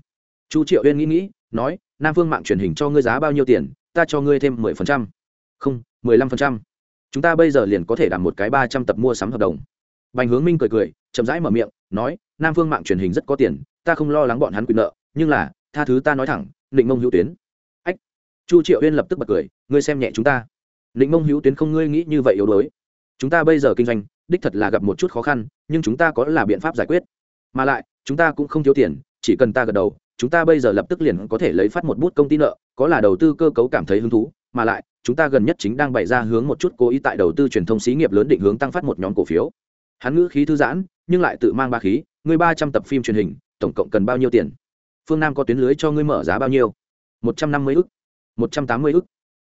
Chu triệu uyên nghĩ nghĩ, nói, nam phương mạng truyền hình cho ngươi giá bao nhiêu tiền, ta cho ngươi thêm mười phần trăm. Không, mười lăm phần trăm. Chúng ta bây giờ liền có thể đảm một cái ba trăm tập mua sắm hợp đồng bành hướng minh cười cười, chậm rãi mở miệng, nói, nam phương mạng truyền hình rất có tiền, ta không lo lắng bọn hắn quy nợ, nhưng là, tha thứ ta nói thẳng định mông hữu tuyến. Ách, chu triệu uyên lập tức bật cười, ngươi xem nhẹ chúng ta. Định mông hữu tuyến không ngươi nghĩ như vậy yếu đuối. Chúng ta bây giờ kinh doanh, đích thật là gặp một chút khó khăn, nhưng chúng ta có là biện pháp giải quyết. Mà lại, chúng ta cũng không thiếu tiền, chỉ cần ta gật đầu, chúng ta bây giờ lập tức liền có thể lấy phát một bút công ty nợ, có là đầu tư cơ cấu cảm thấy hứng thú, mà lại, chúng ta gần nhất chính đang bày ra hướng một chút cố ý tại đầu tư truyền thông xí nghiệp lớn định hướng tăng phát một nhóm cổ phiếu hắn ngữ khí thư giãn, nhưng lại tự mang ba khí, ngươi ba trăm tập phim truyền hình, tổng cộng cần bao nhiêu tiền? Phương nam có tuyến lưới cho ngươi mở giá bao nhiêu? Một trăm năm mươi ức, một trăm tám mươi ức,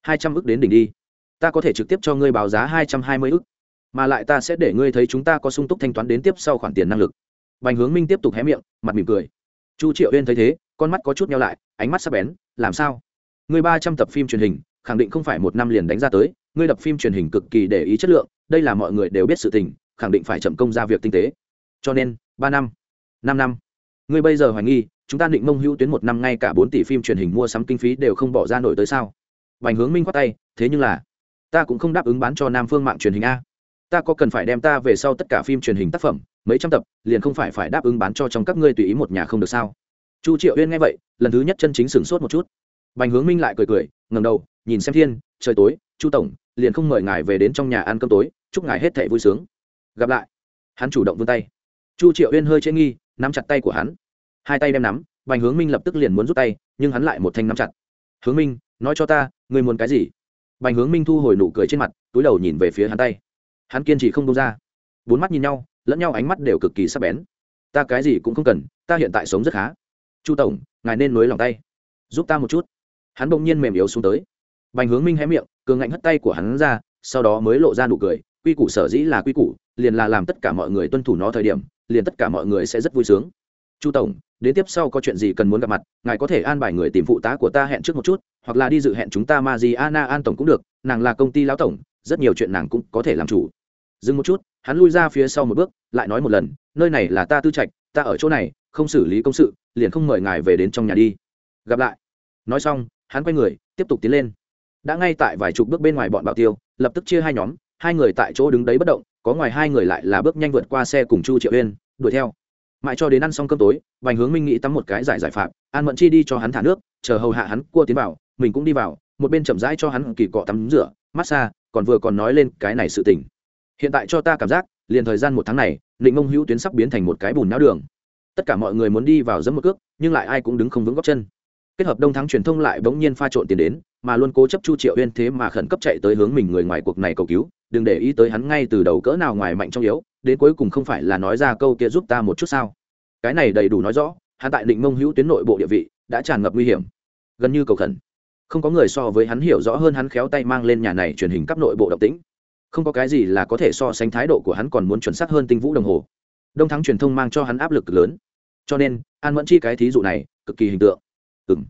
hai trăm ức đến đỉnh đi. Ta có thể trực tiếp cho ngươi báo giá hai trăm hai mươi ức, mà lại ta sẽ để ngươi thấy chúng ta có sung túc thanh toán đến tiếp sau khoản tiền năng lực. Bành hướng minh tiếp tục hé miệng, mặt mỉm cười. Chu triệu uyên thấy thế, con mắt có chút nhau lại, ánh mắt sắp bén, làm sao? Ngươi ba trăm tập phim truyền hình, khẳng định không phải một năm liền đánh ra tới, ngươi đập phim truyền hình cực kỳ để ý chất lượng, đây là mọi người đều biết sự tình khẳng định phải chậm công ra việc tinh tế. Cho nên, ba năm năm năm. Ngươi bây giờ hoài nghi, chúng ta định mông hữu tuyến một năm ngay cả bốn tỷ phim truyền hình mua sắm kinh phí đều không bỏ ra nổi tới sao? Bành hướng minh khoát tay, thế nhưng là, ta cũng không đáp ứng bán cho nam phương mạng truyền hình a. Ta có cần phải đem ta về sau tất cả phim truyền hình tác phẩm, mấy trăm tập, liền không phải phải đáp ứng bán cho trong các ngươi tùy ý một nhà không được sao? Chu triệu uyên nghe vậy, lần thứ nhất chân chính sửng sốt một chút. Bành hướng minh lại cười cười ngầm đầu, nhìn xem thiên, trời tối, chu tổng, liền không mời ngài về đến trong nhà ăn cơm tối, chúc ngài hết thảy vui sướng gặp lại. Hắn chủ động vươn tay. Chu triệu uyên hơi chế nghi, nắm chặt tay của hắn. Hai tay đem nắm, bành hướng minh lập tức liền muốn rút tay, nhưng hắn lại một thanh nắm chặt. Hướng minh, nói cho ta người muốn cái gì? Bành hướng minh thu hồi nụ cười trên mặt, túi đầu nhìn về phía hắn tay. Hắn kiên trì không đông ra. Bốn mắt nhìn nhau, lẫn nhau ánh mắt đều cực kỳ sắc bén. Ta cái gì cũng không cần, ta hiện tại sống rất khá. Chu tổng, ngài nên nối lòng tay. Giúp ta một chút. Hắn bỗng nhiên mềm yếu xuống tới. Bành hướng minh hé miệng, cường ngạnh hất tay của hắn ra, sau đó mới lộ ra nụ cười. Quy củ sở dĩ là quy củ liền là làm tất cả mọi người tuân thủ nó thời điểm, liền tất cả mọi người sẽ rất vui sướng. Chu tổng, đến tiếp sau có chuyện gì cần muốn gặp mặt, ngài có thể an bài người tìm phụ tá của ta hẹn trước một chút, hoặc là đi dự hẹn chúng ta ma di ana an tổng cũng được, nàng là công ty lão tổng, rất nhiều chuyện nàng cũng có thể làm chủ. Dừng một chút, hắn lui ra phía sau một bước, lại nói một lần, nơi này là ta tư trạch, ta ở chỗ này, không xử lý công sự, liền không mời ngài về đến trong nhà đi. Gặp lại. Nói xong, hắn quay người, tiếp tục tiến lên. Đã ngay tại vài chục bước bên ngoài bọn bảo tiêu, lập tức chia hai nhóm, hai người tại chỗ đứng đấy bất động có ngoài hai người lại là bước nhanh vượt qua xe cùng chu triệu uyên, đuổi theo. Mãi cho đến ăn xong cơm tối vành hướng minh nghĩ tắm một cái giải giải phạm an mẫn chi đi cho hắn thả nước, chờ hầu hạ hắn cua tiến vào, mình cũng đi vào, một bên chậm rãi cho hắn kỳ cọ tắm rửa, massage, còn vừa còn nói lên cái này sự tình. Hiện tại cho ta cảm giác, liền thời gian một tháng này định mông hữu tuyến sắp biến thành một cái bùn não đường. Tất cả mọi người muốn đi vào dẫm một cước, nhưng lại ai cũng đứng không vững góc chân kết hợp đông thắng truyền thông lại bỗng nhiên pha trộn tiền đến, mà luôn cố chấp chu triệu uyên thế mà khẩn cấp chạy tới hướng mình người ngoài cuộc này cầu cứu, đừng để ý tới hắn ngay từ đầu cỡ nào ngoài mạnh trong yếu, đến cuối cùng không phải là nói ra câu kia giúp ta một chút sao. Cái này đầy đủ nói rõ, hắn tại định mông hữu tuyến nội bộ địa vị đã tràn ngập nguy hiểm, gần như cầu khẩn. Không có người so với hắn hiểu rõ hơn hắn khéo tay mang lên nhà này truyền hình cấp nội bộ động tĩnh. Không có cái gì là có thể so sánh thái độ của hắn còn muốn chuẩn xác hơn tinh vũ đồng hồ. Đông thắng truyền thông mang cho hắn áp lực lớn. Cho nên, an mẫn chi cái thí dụ này cực kỳ hình tượng ừng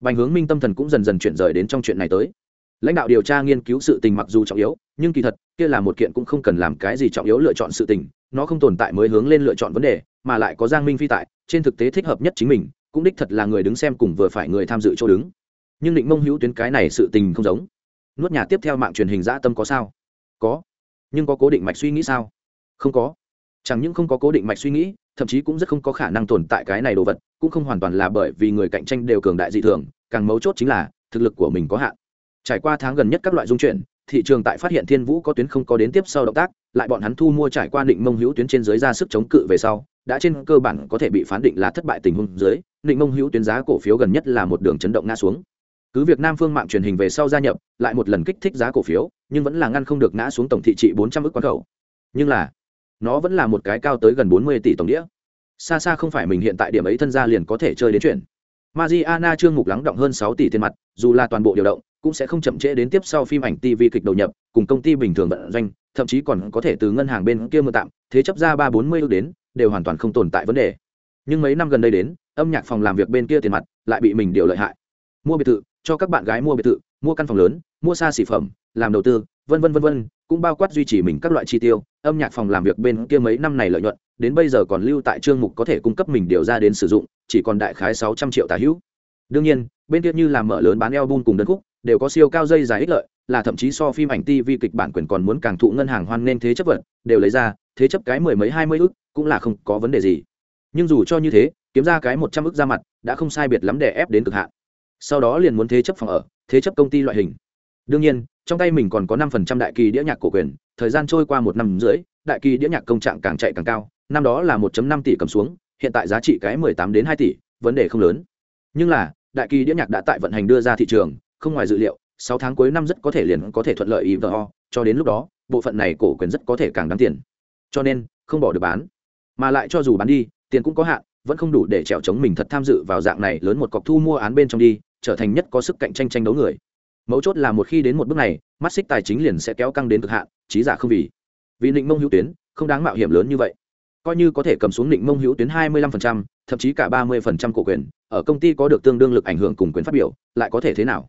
bành hướng minh tâm thần cũng dần dần chuyển rời đến trong chuyện này tới. Lãnh đạo điều tra nghiên cứu sự tình mặc dù trọng yếu, nhưng kỳ thật, kia là một kiện cũng không cần làm cái gì trọng yếu lựa chọn sự tình, nó không tồn tại mới hướng lên lựa chọn vấn đề, mà lại có giang minh phi tại, trên thực tế thích hợp nhất chính mình, cũng đích thật là người đứng xem cùng vừa phải người tham dự chỗ đứng. Nhưng định mông hữu tuyến cái này sự tình không giống. Nuốt nhà tiếp theo mạng truyền hình dã tâm có sao? Có. Nhưng có cố định mạch suy nghĩ sao? Không có. Chẳng những không có cố định mạch suy nghĩ thậm chí cũng rất không có khả năng tồn tại cái này đồ vật, cũng không hoàn toàn là bởi vì người cạnh tranh đều cường đại dị thường, càng mấu chốt chính là, thực lực của mình có hạn. Trải qua tháng gần nhất các loại dung chuyển, thị trường tại phát hiện thiên vũ có tuyến không có đến tiếp sau động tác, lại bọn hắn thu mua trải qua định mông hữu tuyến trên dưới ra sức chống cự về sau, đã trên cơ bản có thể bị phán định là thất bại tình huống dưới, định mông hữu tuyến giá cổ phiếu gần nhất là một đường chấn động ngã xuống. Cứ việc nam phương mạng truyền hình về sau gia nhập, lại một lần kích thích giá cổ phiếu, nhưng vẫn là ngăn không được ngã xuống tổng thị trị bốn trăm ước quán khẩu. Nhưng là nó vẫn là một cái cao tới gần bốn mươi tỷ tổng đĩa xa xa không phải mình hiện tại điểm ấy thân gia liền có thể chơi đến chuyện Mariana trương mục lắng động hơn 6 tỷ tiền mặt, dù là toàn bộ điều động, cũng sẽ không chậm trễ đến tiếp sau phim ảnh TV kịch đầu nhập, cùng công ty bình thường vận doanh, thậm chí còn có thể từ ngân hàng bên kia mượn tạm, thế chấp ra 340 ức đến, đều hoàn toàn không tồn tại vấn đề. Nhưng mấy năm gần đây đến, âm nhạc phòng làm việc bên kia tiền mặt lại bị mình điều lợi hại. Mua biệt thự, cho các bạn gái mua biệt thự, mua căn phòng lớn, mua xa xỉ phẩm, làm đầu tư, vân vân vân vân, cũng bao quát duy trì mình các loại chi tiêu, âm nhạc phòng làm việc bên kia mấy năm này lợi nhuận, đến bây giờ còn lưu tại chương mục có thể cung cấp mình điều ra đến sử dụng, chỉ còn đại khái 600 triệu tà hữu. Đương nhiên, bên kia như làm mở lớn bán album cùng đơn khúc, đều có siêu cao dây dài ích lợi, là thậm chí so phim ảnh TV kịch bản quyền còn muốn càng thụ ngân hàng hoan nên thế chấp vật, đều lấy ra, thế chấp cái mười mấy hai mươi ức, cũng là không có vấn đề gì. Nhưng dù cho như thế, kiếm ra cái một trăm ức ra mặt, đã không sai biệt lắm để ép đến cực hạn. Sau đó liền muốn thế chấp phòng ở, thế chấp công ty loại hình. Đương nhiên, trong tay mình còn có năm phần trăm đại kỳ đĩa nhạc cổ quyền, thời gian trôi qua một năm rưỡi, đại kỳ đĩa nhạc công trạng càng chạy càng cao, năm đó là 1 năm tỷ cầm xuống, hiện tại giá trị cái mười tám đến hai tỷ, vấn đề không lớn. Nhưng là, đại kỳ đĩa nhạc đã tại vận hành đưa ra thị trường, không ngoài dự liệu, sáu tháng cuối năm rất có thể liền có thể thuận lợi IVO, cho đến lúc đó, bộ phận này cổ quyền rất có thể càng đáng tiền. Cho nên, không bỏ được bán. Mà lại cho dù bán đi, tiền cũng có hạn, vẫn không đủ để trèo chống mình thật tham dự vào dạng này lớn một cọc thu mua án bên trong đi, trở thành nhất có sức cạnh tranh tranh đấu người. Mấu chốt là một khi đến một bước này, mắt xích tài chính liền sẽ kéo căng đến cực hạn, trí giả không vì. Vì định mông hữu tuyến, không đáng mạo hiểm lớn như vậy. Coi như có thể cầm xuống định mông hữu tuyến 25%, thậm chí cả 30% cổ quyền, ở công ty có được tương đương lực ảnh hưởng cùng quyền phát biểu, lại có thể thế nào?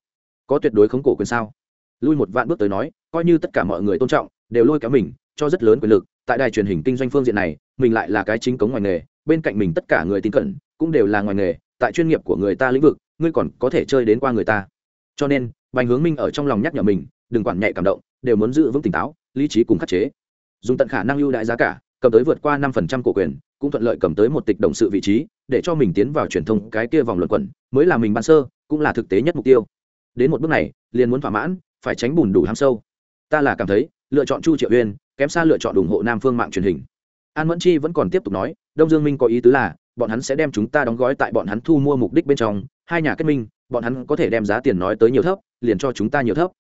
có tuyệt đối không cổ quyền sao lui một vạn bước tới nói coi như tất cả mọi người tôn trọng đều lôi kéo mình cho rất lớn quyền lực tại đài truyền hình kinh doanh phương diện này mình lại là cái chính cống ngoài nghề bên cạnh mình tất cả người tin cẩn cũng đều là ngoài nghề tại chuyên nghiệp của người ta lĩnh vực ngươi còn có thể chơi đến qua người ta cho nên, bành hướng minh ở trong lòng nhắc nhở mình, đừng quản nhạy cảm động, đều muốn giữ vững tỉnh táo, lý trí cùng khắc chế. Dùng tận khả năng ưu đại giá cả, cầm tới vượt qua năm phần trăm cổ quyền, cũng thuận lợi cầm tới một tịch động sự vị trí, để cho mình tiến vào truyền thông cái kia vòng luận quẩn, mới là mình ban sơ, cũng là thực tế nhất mục tiêu. Đến một bước này, liền muốn thỏa mãn, phải tránh bùn đủ ham sâu. Ta là cảm thấy, lựa chọn chu triệu uyên, kém xa lựa chọn ủng hộ nam phương mạng truyền hình. An mẫn chi vẫn còn tiếp tục nói, đông dương minh có ý tứ là, bọn hắn sẽ đem chúng ta đóng gói tại bọn hắn thu mua mục đích bên trong hai nhà kết minh, bọn hắn có thể đem giá tiền nói tới nhiều thấp, liền cho chúng ta nhiều thấp.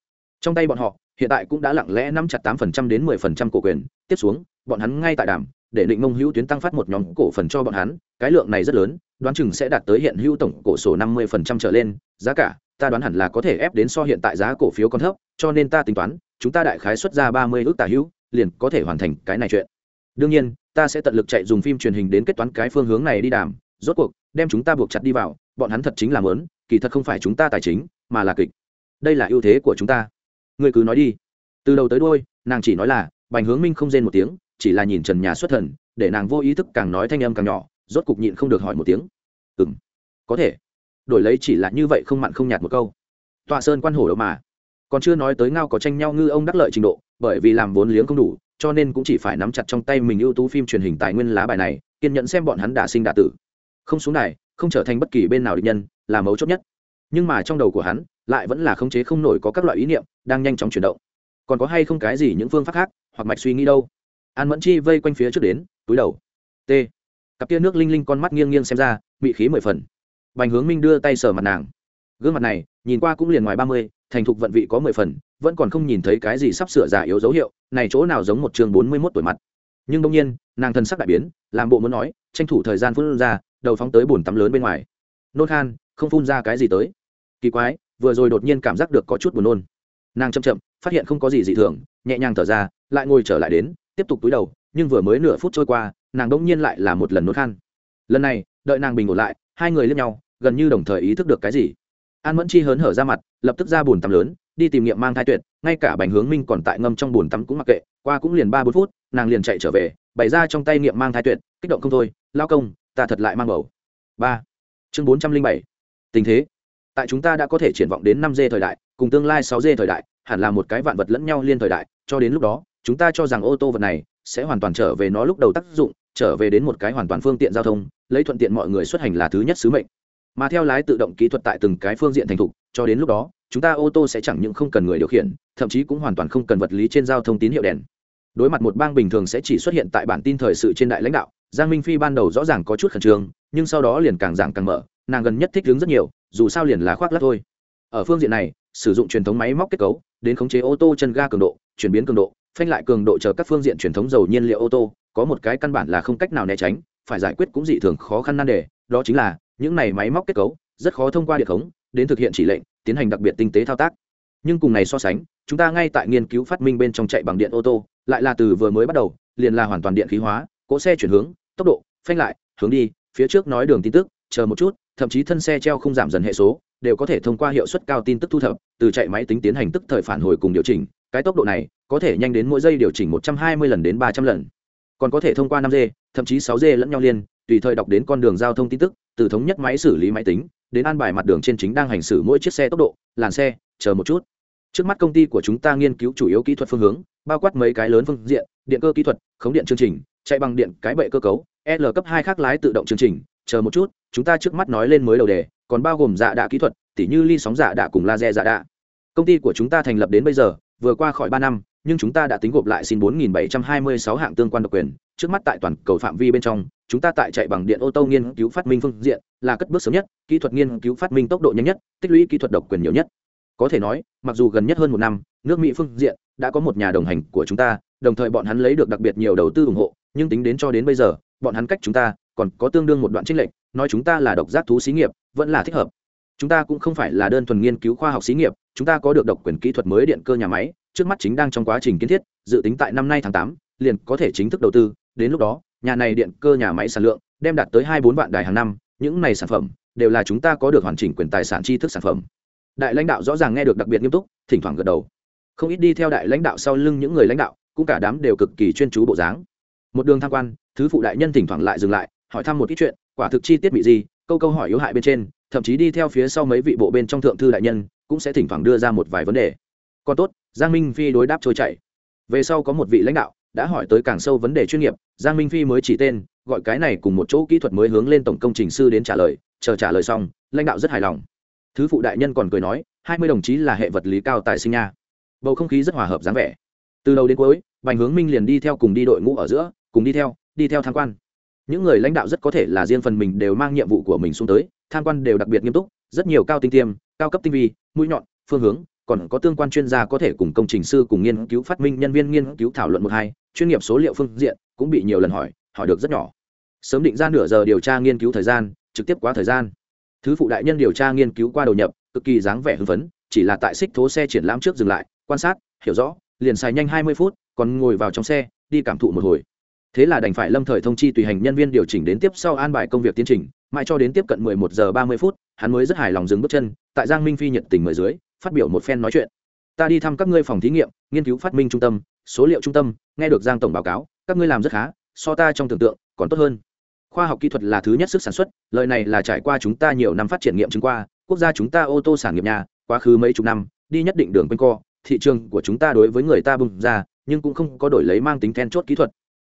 Trong tay bọn họ, hiện tại cũng đã lặng lẽ nắm chặt tám phần trăm đến mười phần trăm cổ quyền. Tiếp xuống, bọn hắn ngay tại đàm, để định mông hữu tuyến tăng phát một nhóm cổ phần cho bọn hắn. Cái lượng này rất lớn, đoán chừng sẽ đạt tới hiện hữu tổng cổ số năm mươi phần trăm trở lên. Giá cả, ta đoán hẳn là có thể ép đến so hiện tại giá cổ phiếu còn thấp, cho nên ta tính toán, chúng ta đại khái xuất ra ba mươi ước tả hữu, liền có thể hoàn thành cái này chuyện. Đương nhiên, ta sẽ tận lực chạy dùng phim truyền hình đến kết toán cái phương hướng này đi đàm rốt cuộc, đem chúng ta buộc chặt đi vào, bọn hắn thật chính là mớn, kỳ thật không phải chúng ta tài chính, mà là kịch. Đây là ưu thế của chúng ta. Người cứ nói đi. Từ đầu tới đôi nàng chỉ nói là, bành hướng minh không rên một tiếng, chỉ là nhìn trần nhà xuất thần, để nàng vô ý thức càng nói thanh âm càng nhỏ, rốt cục nhịn không được hỏi một tiếng. Ừ m có thể. Đổi lấy chỉ là như vậy không mặn không nhạt một câu. Tọa sơn quan hổ đâu mà. Còn chưa nói tới ngao có tranh nhau ngư ông đắc lợi trình độ, bởi vì làm vốn liếng không đủ, cho nên cũng chỉ phải nắm chặt trong tay mình ưu tú phim truyền hình tài nguyên lá bài này, kiên nhẫn xem bọn hắn đả sinh đả tử không xuống đài, không trở thành bất kỳ bên nào địch nhân là mấu chốt nhất. Nhưng mà trong đầu của hắn lại vẫn là khống chế không nổi có các loại ý niệm đang nhanh chóng chuyển động. Còn có hay không cái gì những phương pháp khác hoặc mạch suy nghĩ đâu? An mẫn chi vây quanh phía trước đến túi đầu. T. Cặp tia nước linh linh con mắt nghiêng nghiêng xem ra bị khí mười phần. Bành hướng minh đưa tay sờ mặt nàng. Gương mặt này nhìn qua cũng liền ngoài ba mươi thành thục vận vị có mười phần vẫn còn không nhìn thấy cái gì sắp sửa giả yếu dấu hiệu này chỗ nào giống một chương bốn mươi mốt tuổi mặt nhưng đông nhiên, nàng thân sắc đại biến, làm bộ muốn nói, tranh thủ thời gian phun ra, đầu phóng tới bồn tắm lớn bên ngoài. Nôn khan, không phun ra cái gì tới. Kỳ quái, vừa rồi đột nhiên cảm giác được có chút buồn nôn. Nàng chậm chậm, phát hiện không có gì dị thường, nhẹ nhàng thở ra, lại ngồi trở lại đến, tiếp tục túi đầu, nhưng vừa mới nửa phút trôi qua, nàng đông nhiên lại là một lần nôn khan. Lần này, đợi nàng bình ổn lại, hai người lên nhau, gần như đồng thời ý thức được cái gì. An mẫn chi hớn hở ra mặt, lập tức ra bồn tắm lớn đi tìm nghiệm mang thai tuyệt, ngay cả bành hướng minh còn tại ngâm trong bồn tắm cũng mặc kệ, qua cũng liền ba bốn phút, nàng liền chạy trở về, bày ra trong tay nghiệm mang thai tuyệt, kích động không thôi, lao công, ta thật lại mang bầu. Ba. Chương bốn trăm linh bảy. Tình thế. Tại chúng ta đã có thể triển vọng đến năm d thời đại, cùng tương lai sáu d thời đại, hẳn là một cái vạn vật lẫn nhau liên thời đại, cho đến lúc đó, chúng ta cho rằng ô tô vật này sẽ hoàn toàn trở về nó lúc đầu tác dụng, trở về đến một cái hoàn toàn phương tiện giao thông, lấy thuận tiện mọi người xuất hành là thứ nhất sứ mệnh mà theo lái tự động kỹ thuật tại từng cái phương diện thành thục, cho đến lúc đó, chúng ta ô tô sẽ chẳng những không cần người điều khiển, thậm chí cũng hoàn toàn không cần vật lý trên giao thông tín hiệu đèn. Đối mặt một bang bình thường sẽ chỉ xuất hiện tại bản tin thời sự trên đại lãnh đạo, giang minh phi ban đầu rõ ràng có chút khẩn trương, nhưng sau đó liền càng giảng càng mở, nàng gần nhất thích đứng rất nhiều, dù sao liền là khoác lắc thôi. Ở phương diện này, sử dụng truyền thống máy móc kết cấu, đến khống chế ô tô chân ga cường độ, chuyển biến cường độ, phanh lại cường độ chờ các phương diện truyền thống dầu nhiên liệu ô tô, có một cái căn bản là không cách nào né tránh, phải giải quyết cũng dị thường khó khăn nan đề, đó chính là những này máy móc kết cấu, rất khó thông qua điện khống, đến thực hiện chỉ lệnh, tiến hành đặc biệt tinh tế thao tác. Nhưng cùng này so sánh, chúng ta ngay tại nghiên cứu phát minh bên trong chạy bằng điện ô tô, lại là từ vừa mới bắt đầu, liền là hoàn toàn điện khí hóa, cỗ xe chuyển hướng, tốc độ, phanh lại, hướng đi, phía trước nói đường tin tức, chờ một chút, thậm chí thân xe treo không giảm dần hệ số, đều có thể thông qua hiệu suất cao tin tức thu thập, từ chạy máy tính tiến hành tức thời phản hồi cùng điều chỉnh, cái tốc độ này, có thể nhanh đến mỗi giây điều chỉnh một trăm hai mươi lần đến ba trăm lần. Còn có thể thông qua năm g, thậm chí sáu g lẫn nhau liên, tùy thời đọc đến con đường giao thông tin tức từ thống nhất máy xử lý máy tính, đến an bài mặt đường trên chính đang hành xử mỗi chiếc xe tốc độ, làn xe, chờ một chút. Trước mắt công ty của chúng ta nghiên cứu chủ yếu kỹ thuật phương hướng, bao quát mấy cái lớn phương diện, điện cơ kỹ thuật, khống điện chương trình, chạy bằng điện, cái bệ cơ cấu, l cấp hai khác lái tự động chương trình, chờ một chút, chúng ta trước mắt nói lên mới đầu đề, còn bao gồm dạ đạ kỹ thuật, tỉ như ly sóng dạ đạ cùng laser dạ đạ. Công ty của chúng ta thành lập đến bây giờ, vừa qua khỏi ba năm, nhưng chúng ta đã tính gộp lại xin 4.726 hạng tương quan độc quyền trước mắt tại toàn cầu phạm vi bên trong, chúng ta tại chạy bằng điện ô tô nghiên cứu phát minh phương diện là cất bước sớm nhất, kỹ thuật nghiên cứu phát minh tốc độ nhanh nhất, tích lũy kỹ thuật độc quyền nhiều nhất. Có thể nói, mặc dù gần nhất hơn một năm, nước mỹ phương diện đã có một nhà đồng hành của chúng ta, đồng thời bọn hắn lấy được đặc biệt nhiều đầu tư ủng hộ, nhưng tính đến cho đến bây giờ, bọn hắn cách chúng ta còn có tương đương một đoạn trích lệnh nói chúng ta là độc giác thú xí nghiệp, vẫn là thích hợp. Chúng ta cũng không phải là đơn thuần nghiên cứu khoa học xí nghiệp, chúng ta có được độc quyền kỹ thuật mới điện cơ nhà máy, trước mắt chính đang trong quá trình kiến thiết, dự tính tại năm nay tháng tám, liền có thể chính thức đầu tư đến lúc đó, nhà này điện cơ nhà máy sản lượng đem đạt tới hai bốn vạn đài hàng năm, những này sản phẩm đều là chúng ta có được hoàn chỉnh quyền tài sản tri thức sản phẩm. Đại lãnh đạo rõ ràng nghe được đặc biệt nghiêm túc, thỉnh thoảng gật đầu. Không ít đi theo đại lãnh đạo sau lưng những người lãnh đạo, cũng cả đám đều cực kỳ chuyên chú bộ dáng. Một đường tham quan, thứ phụ đại nhân thỉnh thoảng lại dừng lại, hỏi thăm một ít chuyện, quả thực chi tiết bị gì, câu câu hỏi yếu hại bên trên, thậm chí đi theo phía sau mấy vị bộ bên trong thượng thư đại nhân, cũng sẽ thỉnh thoảng đưa ra một vài vấn đề. Còn tốt, giang minh phi đối đáp trôi chảy. Về sau có một vị lãnh đạo đã hỏi tới càng sâu vấn đề chuyên nghiệp, giang minh phi mới chỉ tên, gọi cái này cùng một chỗ kỹ thuật mới hướng lên tổng công trình sư đến trả lời, chờ trả lời xong, lãnh đạo rất hài lòng. Thứ phụ đại nhân còn cười nói, hai mươi đồng chí là hệ vật lý cao tài sinh nha. Bầu không khí rất hòa hợp dáng vẻ. Từ đầu đến cuối, bành hướng minh liền đi theo cùng đi đội ngũ ở giữa, cùng đi theo đi theo tham quan. Những người lãnh đạo rất có thể là riêng phần mình đều mang nhiệm vụ của mình xuống tới, tham quan đều đặc biệt nghiêm túc, rất nhiều cao tinh tiêm, cao cấp tinh vi, mũi nhọn, phương hướng, còn có tương quan chuyên gia có thể cùng công trình sư cùng nghiên cứu phát minh, nhân viên nghiên cứu thảo luận một hai chuyên nghiệp số liệu phương diện, cũng bị nhiều lần hỏi hỏi được rất nhỏ. Sớm định ra nửa giờ điều tra nghiên cứu thời gian, trực tiếp quá thời gian. Thứ phụ đại nhân điều tra nghiên cứu qua đầu nhập, cực kỳ dáng vẻ hưng phấn, chỉ là tại xích thố xe triển lãm trước dừng lại, quan sát, hiểu rõ, liền xài nhanh hai mươi phút, còn ngồi vào trong xe, đi cảm thụ một hồi. Thế là đành phải lâm thời thông chi tùy hành nhân viên điều chỉnh đến tiếp sau an bài công việc tiến trình, mãi cho đến tiếp cận mười một giờ ba mươi phút, hắn mới rất hài lòng dừng bước chân, tại giang minh phi nhận tình mời dưới, phát biểu một phen nói chuyện ta đi thăm các ngươi phòng thí nghiệm, nghiên cứu phát minh trung tâm, số liệu trung tâm, nghe được giang tổng báo cáo, các ngươi làm rất khá, so ta trong tưởng tượng còn tốt hơn. Khoa học kỹ thuật là thứ nhất sức sản xuất, lời này là trải qua chúng ta nhiều năm phát triển nghiệm chứng qua, quốc gia chúng ta ô tô sản nghiệp nhà, quá khứ mấy chục năm, đi nhất định đường quanh co, thị trường của chúng ta đối với người ta bùng ra, nhưng cũng không có đổi lấy mang tính then chốt kỹ thuật.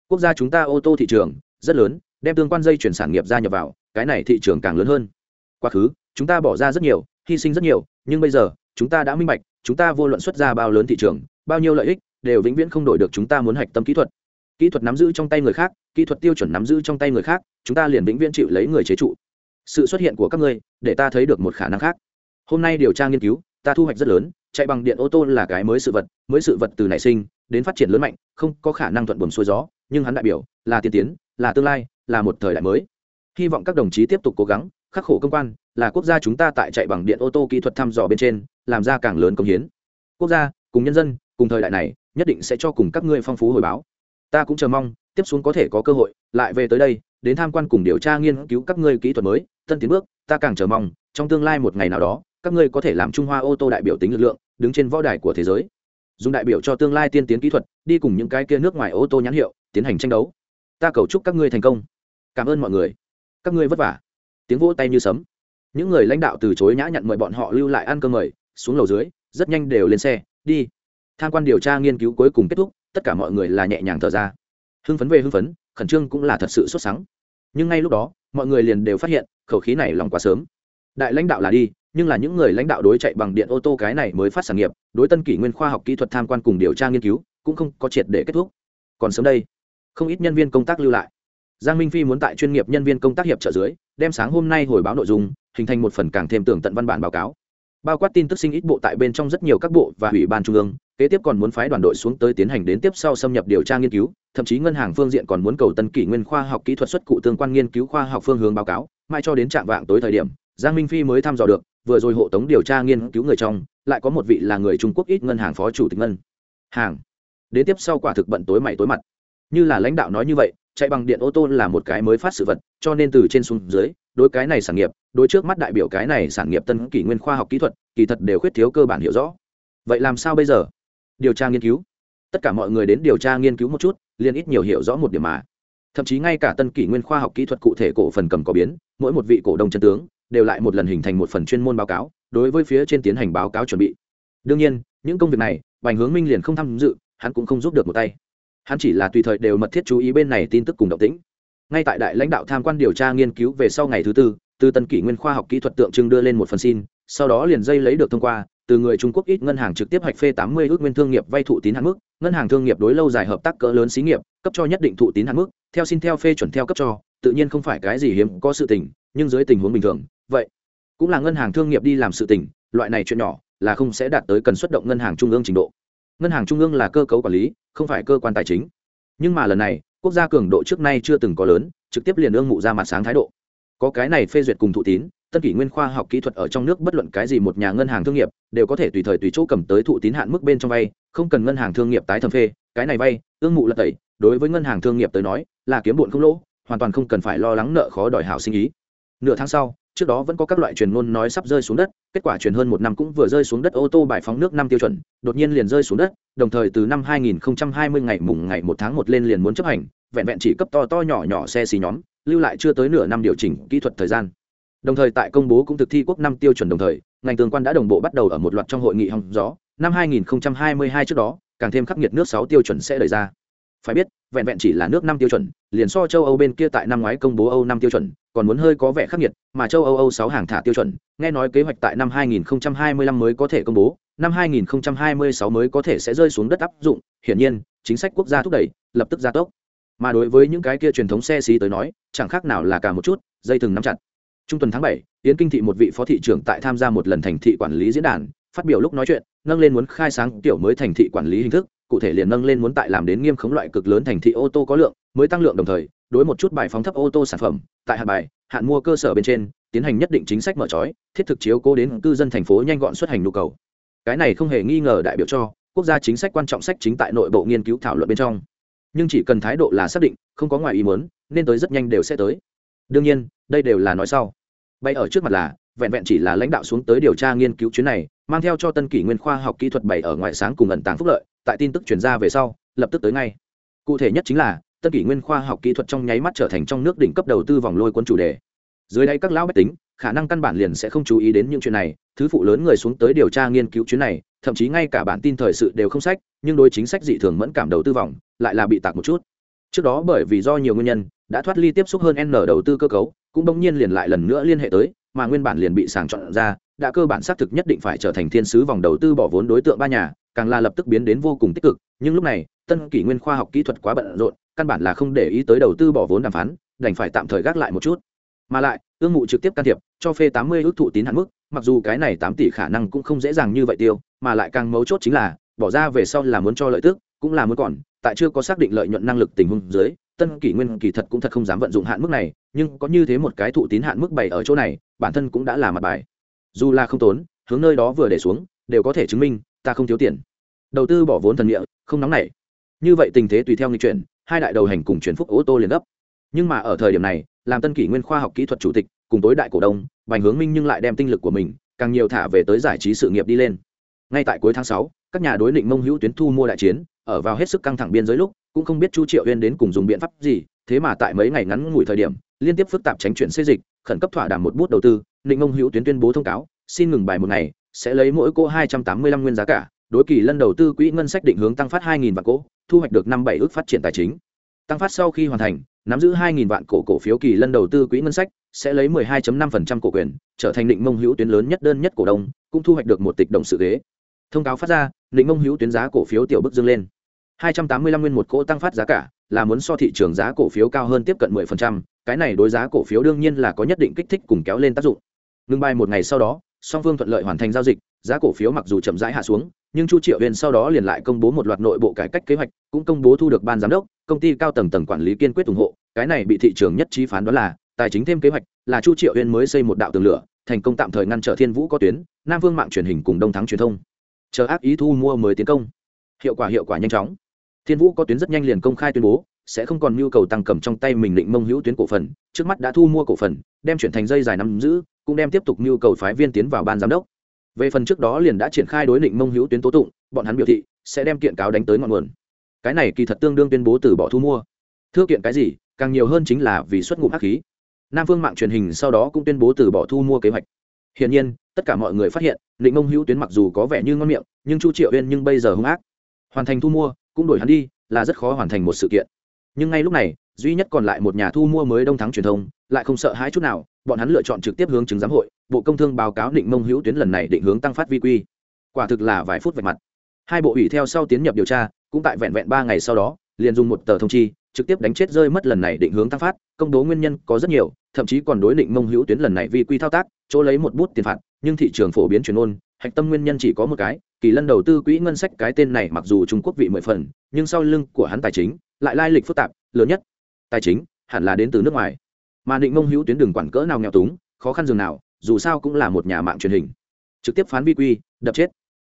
Quốc gia chúng ta ô tô thị trường, rất lớn, đem tương quan dây chuyển sản nghiệp ra nhập vào, cái này thị trường càng lớn hơn. Quá khứ, chúng ta bỏ ra rất nhiều, hy sinh rất nhiều, nhưng bây giờ, chúng ta đã minh bạch chúng ta vô luận xuất ra bao lớn thị trường, bao nhiêu lợi ích, đều vĩnh viễn không đổi được chúng ta muốn hạch tâm kỹ thuật. Kỹ thuật nắm giữ trong tay người khác, kỹ thuật tiêu chuẩn nắm giữ trong tay người khác, chúng ta liền vĩnh viễn chịu lấy người chế trụ. Sự xuất hiện của các ngươi, để ta thấy được một khả năng khác. Hôm nay điều tra nghiên cứu, ta thu hoạch rất lớn, chạy bằng điện ô tô là cái mới sự vật, mới sự vật từ nảy sinh, đến phát triển lớn mạnh, không có khả năng thuận buồm xuôi gió, nhưng hắn đại biểu, là tiên tiến, là tương lai, là một thời đại mới. Hy vọng các đồng chí tiếp tục cố gắng, khắc khổ công quan, là quốc gia chúng ta tại chạy bằng điện ô tô kỹ thuật thăm dò bên trên làm ra càng lớn công hiến. Quốc gia, cùng nhân dân, cùng thời đại này, nhất định sẽ cho cùng các ngươi phong phú hồi báo. Ta cũng chờ mong, tiếp xuống có thể có cơ hội, lại về tới đây, đến tham quan cùng điều tra nghiên cứu các ngươi kỹ thuật mới, tân tiến bước, ta càng chờ mong, trong tương lai một ngày nào đó, các ngươi có thể làm trung hoa ô tô đại biểu tính lực lượng, đứng trên võ đài của thế giới. Dùng đại biểu cho tương lai tiên tiến kỹ thuật, đi cùng những cái kia nước ngoài ô tô nhãn hiệu, tiến hành tranh đấu. Ta cầu chúc các ngươi thành công. Cảm ơn mọi người. Các ngươi vất vả. Tiếng vỗ tay như sấm. Những người lãnh đạo từ chối nhã nhận mời bọn họ lưu lại ăn cơm mời xuống lầu dưới, rất nhanh đều lên xe, đi. Tham quan điều tra nghiên cứu cuối cùng kết thúc, tất cả mọi người là nhẹ nhàng thở ra. Hưng phấn về hưng phấn, khẩn trương cũng là thật sự xuất sắc nhưng ngay lúc đó, mọi người liền đều phát hiện, khẩu khí này lòng quá sớm. Đại lãnh đạo là đi, nhưng là những người lãnh đạo đối chạy bằng điện ô tô cái này mới phát sản nghiệp, đối tân kỷ nguyên khoa học kỹ thuật tham quan cùng điều tra nghiên cứu, cũng không có triệt để kết thúc. Còn sớm đây, không ít nhân viên công tác lưu lại. Giang minh phi muốn tại chuyên nghiệp nhân viên công tác hiệp trợ dưới, đem sáng hôm nay hồi báo nội dung, hình thành một phần càng thêm tường tận văn bản báo cáo bao quát tin tức sinh ít bộ tại bên trong rất nhiều các bộ và ủy ban trung ương, kế tiếp còn muốn phái đoàn đội xuống tới tiến hành đến tiếp sau xâm nhập điều tra nghiên cứu, thậm chí ngân hàng phương diện còn muốn cầu tân kỷ nguyên khoa học kỹ thuật xuất cụ tương quan nghiên cứu khoa học phương hướng báo cáo mai cho đến trạng vạng tối thời điểm, giang minh phi mới thăm dò được, vừa rồi hộ tống điều tra nghiên cứu người trong, lại có một vị là người trung quốc ít ngân hàng phó chủ tịch ngân hàng. Đến tiếp sau quả thực bận tối mày tối mặt. Như là lãnh đạo nói như vậy, chạy bằng điện ô tô là một cái mới phát sự vật, cho nên từ trên xuống dưới, đối cái này sản nghiệp đối trước mắt đại biểu cái này sản nghiệp tân kỷ nguyên khoa học kỹ thuật, kỳ thật đều khuyết thiếu cơ bản hiểu rõ. Vậy làm sao bây giờ? Điều tra nghiên cứu. Tất cả mọi người đến điều tra nghiên cứu một chút, liền ít nhiều hiểu rõ một điểm mà. Thậm chí ngay cả tân kỷ nguyên khoa học kỹ thuật cụ thể cổ phần cầm có biến, mỗi một vị cổ đông chân tướng, đều lại một lần hình thành một phần chuyên môn báo cáo, đối với phía trên tiến hành báo cáo chuẩn bị. Đương nhiên, những công việc này, bành hướng minh liền không tham dự, hắn cũng không giúp được một tay. Hắn chỉ là tùy thời đều mật thiết chú ý bên này tin tức cùng động tĩnh ngay tại đại lãnh đạo tham quan điều tra nghiên cứu về sau ngày thứ tư, từ tân kỷ nguyên khoa học kỹ thuật tượng trưng đưa lên một phần xin, sau đó liền dây lấy được thông qua, từ người trung quốc ít ngân hàng trực tiếp hạch phê tám mươi ước nguyên thương nghiệp vay thụ tín hạn mức, ngân hàng thương nghiệp đối lâu dài hợp tác cỡ lớn xí nghiệp, cấp cho nhất định thụ tín hạn mức, theo xin theo phê chuẩn theo cấp cho, tự nhiên không phải cái gì hiếm có sự tình, nhưng dưới tình huống bình thường, vậy cũng là ngân hàng thương nghiệp đi làm sự tình, loại này chuyện nhỏ là không sẽ đạt tới cần xuất động ngân hàng trung ương trình độ. Ngân hàng trung ương là cơ cấu quản lý, không phải cơ quan tài chính. Nhưng mà lần này quốc gia cường độ trước nay chưa từng có lớn, trực tiếp liền ương mụ ra mặt sáng thái độ. Có cái này phê duyệt cùng thụ tín, tân kỷ nguyên khoa học kỹ thuật ở trong nước bất luận cái gì một nhà ngân hàng thương nghiệp, đều có thể tùy thời tùy chỗ cầm tới thụ tín hạn mức bên trong vay, không cần ngân hàng thương nghiệp tái thẩm phê, cái này vay, ương mụ lật tẩy, đối với ngân hàng thương nghiệp tới nói, là kiếm bụn không lỗ, hoàn toàn không cần phải lo lắng nợ khó đòi hảo sinh ý. Nửa tháng sau trước đó vẫn có các loại truyền ngôn nói sắp rơi xuống đất, kết quả truyền hơn một năm cũng vừa rơi xuống đất, ô tô bài phóng nước năm tiêu chuẩn, đột nhiên liền rơi xuống đất, đồng thời từ năm 2020 ngày mùng ngày một tháng một lên liền muốn chấp hành, vẹn vẹn chỉ cấp to to nhỏ nhỏ xe xì nhóm, lưu lại chưa tới nửa năm điều chỉnh kỹ thuật thời gian. Đồng thời tại công bố cũng thực thi quốc năm tiêu chuẩn đồng thời, ngành tương quan đã đồng bộ bắt đầu ở một loạt trong hội nghị hòng gió, năm 2022 trước đó, càng thêm khắc nghiệt nước sáu tiêu chuẩn sẽ đẩy ra. Phải biết, vẹn vẹn chỉ là nước năm tiêu chuẩn, liền so châu âu bên kia tại năm ngoái công bố âu năm tiêu chuẩn còn muốn hơi có vẻ khắc nghiệt mà châu âu âu 6 hàng thả tiêu chuẩn nghe nói kế hoạch tại năm 2025 mới có thể công bố năm 2026 mới có thể sẽ rơi xuống đất áp dụng hiển nhiên chính sách quốc gia thúc đẩy lập tức gia tốc. Mà đối với những cái kia truyền thống xe xí tới nói chẳng khác nào là cả một chút dây thừng nắm chặt. Trung tuần tháng 7, yến kinh thị một vị phó thị trưởng tại tham gia một lần thành thị quản lý diễn đàn phát biểu lúc nói chuyện nâng lên muốn khai sáng tiểu mới thành thị quản lý hình thức cụ thể liền nâng lên muốn tại làm đến nghiêm khống loại cực lớn thành thị ô tô có lượng mới tăng lượng đồng thời đối một chút bài phóng thấp ô tô sản phẩm, tại hạn bài, hạn mua cơ sở bên trên, tiến hành nhất định chính sách mở trói, thiết thực chiếu cố đến cư dân thành phố nhanh gọn xuất hành nhu cầu. Cái này không hề nghi ngờ đại biểu cho quốc gia chính sách quan trọng sách chính tại nội bộ nghiên cứu thảo luận bên trong. Nhưng chỉ cần thái độ là xác định, không có ngoài ý muốn, nên tới rất nhanh đều sẽ tới. Đương nhiên, đây đều là nói sau. Bay ở trước mặt là, vẹn vẹn chỉ là lãnh đạo xuống tới điều tra nghiên cứu chuyến này, mang theo cho tân kỷ nguyên khoa học kỹ thuật bày ở ngoại sáng cùng ẩn tàng phúc lợi, tại tin tức chuyển ra về sau, lập tức tới ngay. Cụ thể nhất chính là tân kỷ nguyên khoa học kỹ thuật trong nháy mắt trở thành trong nước đỉnh cấp đầu tư vòng lôi cuốn chủ đề. Dưới đây các lão bách tính, khả năng căn bản liền sẽ không chú ý đến những chuyện này, thứ phụ lớn người xuống tới điều tra nghiên cứu chuyến này, thậm chí ngay cả bản tin thời sự đều không sách, nhưng đối chính sách dị thường mẫn cảm đầu tư vòng, lại là bị tạc một chút. Trước đó bởi vì do nhiều nguyên nhân, đã thoát ly tiếp xúc hơn n đầu tư cơ cấu, cũng bỗng nhiên liền lại lần nữa liên hệ tới, mà nguyên bản liền bị sàng chọn ra, đã cơ bản xác thực nhất định phải trở thành thiên sứ vòng đầu tư bỏ vốn đối tượng ba nhà, càng là lập tức biến đến vô cùng tích cực, nhưng lúc này, tân kỷ nguyên khoa học kỹ thuật quá bận rộn căn bản là không để ý tới đầu tư bỏ vốn đàm phán, đành phải tạm thời gác lại một chút. Mà lại, ương mụ trực tiếp can thiệp, cho phê tám mươi ước thụ tín hạn mức, mặc dù cái này tám tỷ khả năng cũng không dễ dàng như vậy tiêu, mà lại càng mấu chốt chính là, bỏ ra về sau là muốn cho lợi tức, cũng là muốn còn, tại chưa có xác định lợi nhuận năng lực tình huống dưới, tân kỷ nguyên kỳ thật cũng thật không dám vận dụng hạn mức này, nhưng có như thế một cái thụ tín hạn mức bảy ở chỗ này, bản thân cũng đã là mặt bài. Dù là không tốn, hướng nơi đó vừa để xuống, đều có thể chứng minh, ta không thiếu tiền. Đầu tư bỏ vốn thần địa, không nóng nảy. Như vậy tình thế tùy theo nghịch chuyển hai đại đầu hành cùng chuyển phúc ô tô liền gấp. Nhưng mà ở thời điểm này, làm tân kỷ nguyên khoa học kỹ thuật chủ tịch, cùng tối đại cổ đông, bành hướng minh nhưng lại đem tinh lực của mình, càng nhiều thả về tới giải trí sự nghiệp đi lên. Ngay tại cuối tháng sáu, các nhà đối định mông hữu tuyến thu mua đại chiến, ở vào hết sức căng thẳng biên giới lúc, cũng không biết chu triệu uyên đến cùng dùng biện pháp gì, thế mà tại mấy ngày ngắn ngủi thời điểm, liên tiếp phức tạp tránh chuyển xây dịch, khẩn cấp thỏa đàm một bút đầu tư định mông hữu tuyến tuyên bố thông cáo, xin ngừng bài một ngày, sẽ lấy mỗi cô hai trăm tám mươi lăm nguyên giá cả, đối kỳ lân đầu tư quỹ ngân sách định hướng tăng phát hai nghìn vạn cổ thu hoạch được năm bảy ước phát triển tài chính. Tăng phát sau khi hoàn thành nắm giữ hai nghìn vạn cổ cổ phiếu kỳ lân đầu tư quỹ ngân sách sẽ lấy 12.5% cổ quyền trở thành định mông hữu tuyến lớn nhất đơn nhất cổ đông cũng thu hoạch được một tịch động sự ghế. Thông cáo phát ra định mông hữu tuyến giá cổ phiếu tiểu bức dương lên. 285 nguyên một cổ tăng phát giá cả là muốn so thị trường giá cổ phiếu cao hơn tiếp cận 10%, cái này đối giá cổ phiếu đương nhiên là có nhất định kích thích cùng kéo lên tác dụng. Ngưng bài một ngày sau đó song phương thuận lợi hoàn thành giao dịch giá cổ phiếu mặc dù chậm rãi hạ xuống, nhưng chu triệu huyền sau đó liền lại công bố một loạt nội bộ cải cách kế hoạch, cũng công bố thu được ban giám đốc, công ty cao tầng tầng quản lý kiên quyết ủng hộ. Cái này bị thị trường nhất trí phán đoán là, tài chính thêm kế hoạch, là chu triệu huyền mới xây một đạo tường lửa, thành công tạm thời ngăn trở thiên vũ có tuyến, nam vương mạng truyền hình cùng đông thắng truyền thông. Chờ ác ý thu mua mới tiến công. Hiệu quả hiệu quả nhanh chóng. Thiên vũ có tuyến rất nhanh liền công khai tuyên bố, sẽ không còn nhu cầu tăng cầm trong tay mình định mông hữu tuyến cổ phần, trước mắt đã thu mua cổ phần, đem chuyển thành dây dài nắm giữ, cũng đem tiếp tục nhu cầu phái viên tiến vào ban giám đốc về phần trước đó liền đã triển khai đối định mông hữu tuyến tố tụng, bọn hắn biểu thị sẽ đem kiện cáo đánh tới ngọn nguồn. Cái này kỳ thật tương đương tuyên bố từ bỏ thu mua. Thưa kiện cái gì, càng nhiều hơn chính là vì xuất ngụm hắc khí. Nam phương mạng truyền hình sau đó cũng tuyên bố từ bỏ thu mua kế hoạch. Hiển nhiên, tất cả mọi người phát hiện định mông hữu tuyến mặc dù có vẻ như ngon miệng, nhưng chu triệu uyên nhưng bây giờ hung ác. Hoàn thành thu mua, cũng đổi hắn đi, là rất khó hoàn thành một sự kiện nhưng ngay lúc này, duy nhất còn lại một nhà thu mua mới đông thắng truyền thông, lại không sợ hãi chút nào, bọn hắn lựa chọn trực tiếp hướng chứng giám hội, bộ công thương báo cáo định mông hữu tuyến lần này định hướng tăng phát vi quy. Quả thực là vài phút vạch mặt. Hai bộ ủy theo sau tiến nhập điều tra, cũng tại vẹn vẹn ba ngày sau đó, liền dùng một tờ thông chi, trực tiếp đánh chết rơi mất lần này định hướng tăng phát, công bố nguyên nhân có rất nhiều, thậm chí còn đối định mông hữu tuyến lần này vi quy thao tác, chỗ lấy một bút tiền phạt, nhưng thị trường phổ biến truyền ôn, hạch tâm nguyên nhân chỉ có một cái, kỳ lân đầu tư quỹ ngân sách cái tên này mặc dù trung quốc vị mười phần, nhưng sau lưng của hắn tài chính lại lai lịch phức tạp, lớn nhất, tài chính, hẳn là đến từ nước ngoài. Mà định mông hữu tuyến đường quản cỡ nào nghèo túng, khó khăn dường nào, dù sao cũng là một nhà mạng truyền hình. Trực tiếp phán vi quy, đập chết.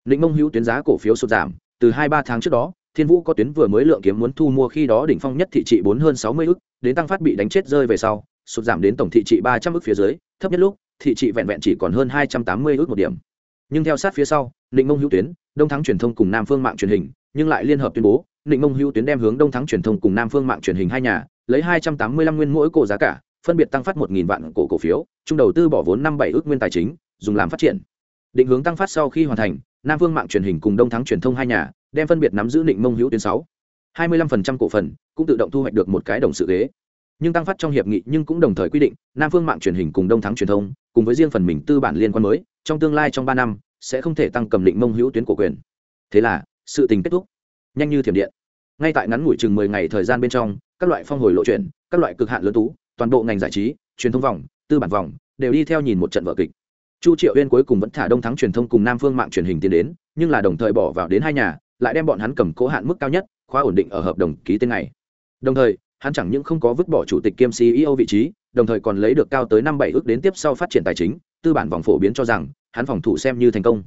Định mông hữu tuyến giá cổ phiếu sụt giảm, từ hai ba tháng trước đó, thiên vũ có tuyến vừa mới lượng kiếm muốn thu mua khi đó đỉnh phong nhất thị trị bốn hơn sáu mươi ức, đến tăng phát bị đánh chết rơi về sau, sụt giảm đến tổng thị trị ba trăm ức phía dưới, thấp nhất lúc, thị trị vẹn vẹn chỉ còn hơn hai trăm tám mươi ức một điểm. Nhưng theo sát phía sau, định mông hữu tuyến, đông thắng truyền thông cùng nam phương mạng truyền hình, nhưng lại liên hợp tuyên bố định mông hữu tuyến đem hướng đông thắng truyền thông cùng nam phương mạng truyền hình hai nhà, lấy hai trăm tám mươi lăm nguyên mỗi cổ giá cả, phân biệt tăng phát một nghìn vạn cổ cổ phiếu, chung đầu tư bỏ vốn năm bảy ước nguyên tài chính, dùng làm phát triển. Định hướng tăng phát sau khi hoàn thành, nam phương mạng truyền hình cùng đông thắng truyền thông hai nhà, đem phân biệt nắm giữ định mông hữu tuyến sáu. hai mươi lăm phần trăm cổ phần, cũng tự động thu hoạch được một cái đồng sự ghế. Nhưng tăng phát trong hiệp nghị nhưng cũng đồng thời quy định, nam phương mạng truyền hình cùng đông thắng truyền thông, cùng với riêng phần mình tư bản liên quan mới, trong tương lai trong ba năm, sẽ không thể tăng cầm định mông hữu tuyến cổ quyền. Thế là, sự tình kết thúc. Nhanh như thiểm điện ngay tại ngắn ngủi chừng mười ngày thời gian bên trong, các loại phong hồi lộ chuyển, các loại cực hạn lớn tú, toàn bộ ngành giải trí, truyền thông vòng, tư bản vòng, đều đi theo nhìn một trận vở kịch. Chu triệu uyên cuối cùng vẫn thả đông thắng truyền thông cùng nam phương mạng truyền hình tiến đến, nhưng là đồng thời bỏ vào đến hai nhà, lại đem bọn hắn cầm cố hạn mức cao nhất, khóa ổn định ở hợp đồng ký tên này. Đồng thời, hắn chẳng những không có vứt bỏ chủ tịch kiêm ceo vị trí, đồng thời còn lấy được cao tới năm bảy ước đến tiếp sau phát triển tài chính, tư bản vòng phổ biến cho rằng, hắn phòng thủ xem như thành công.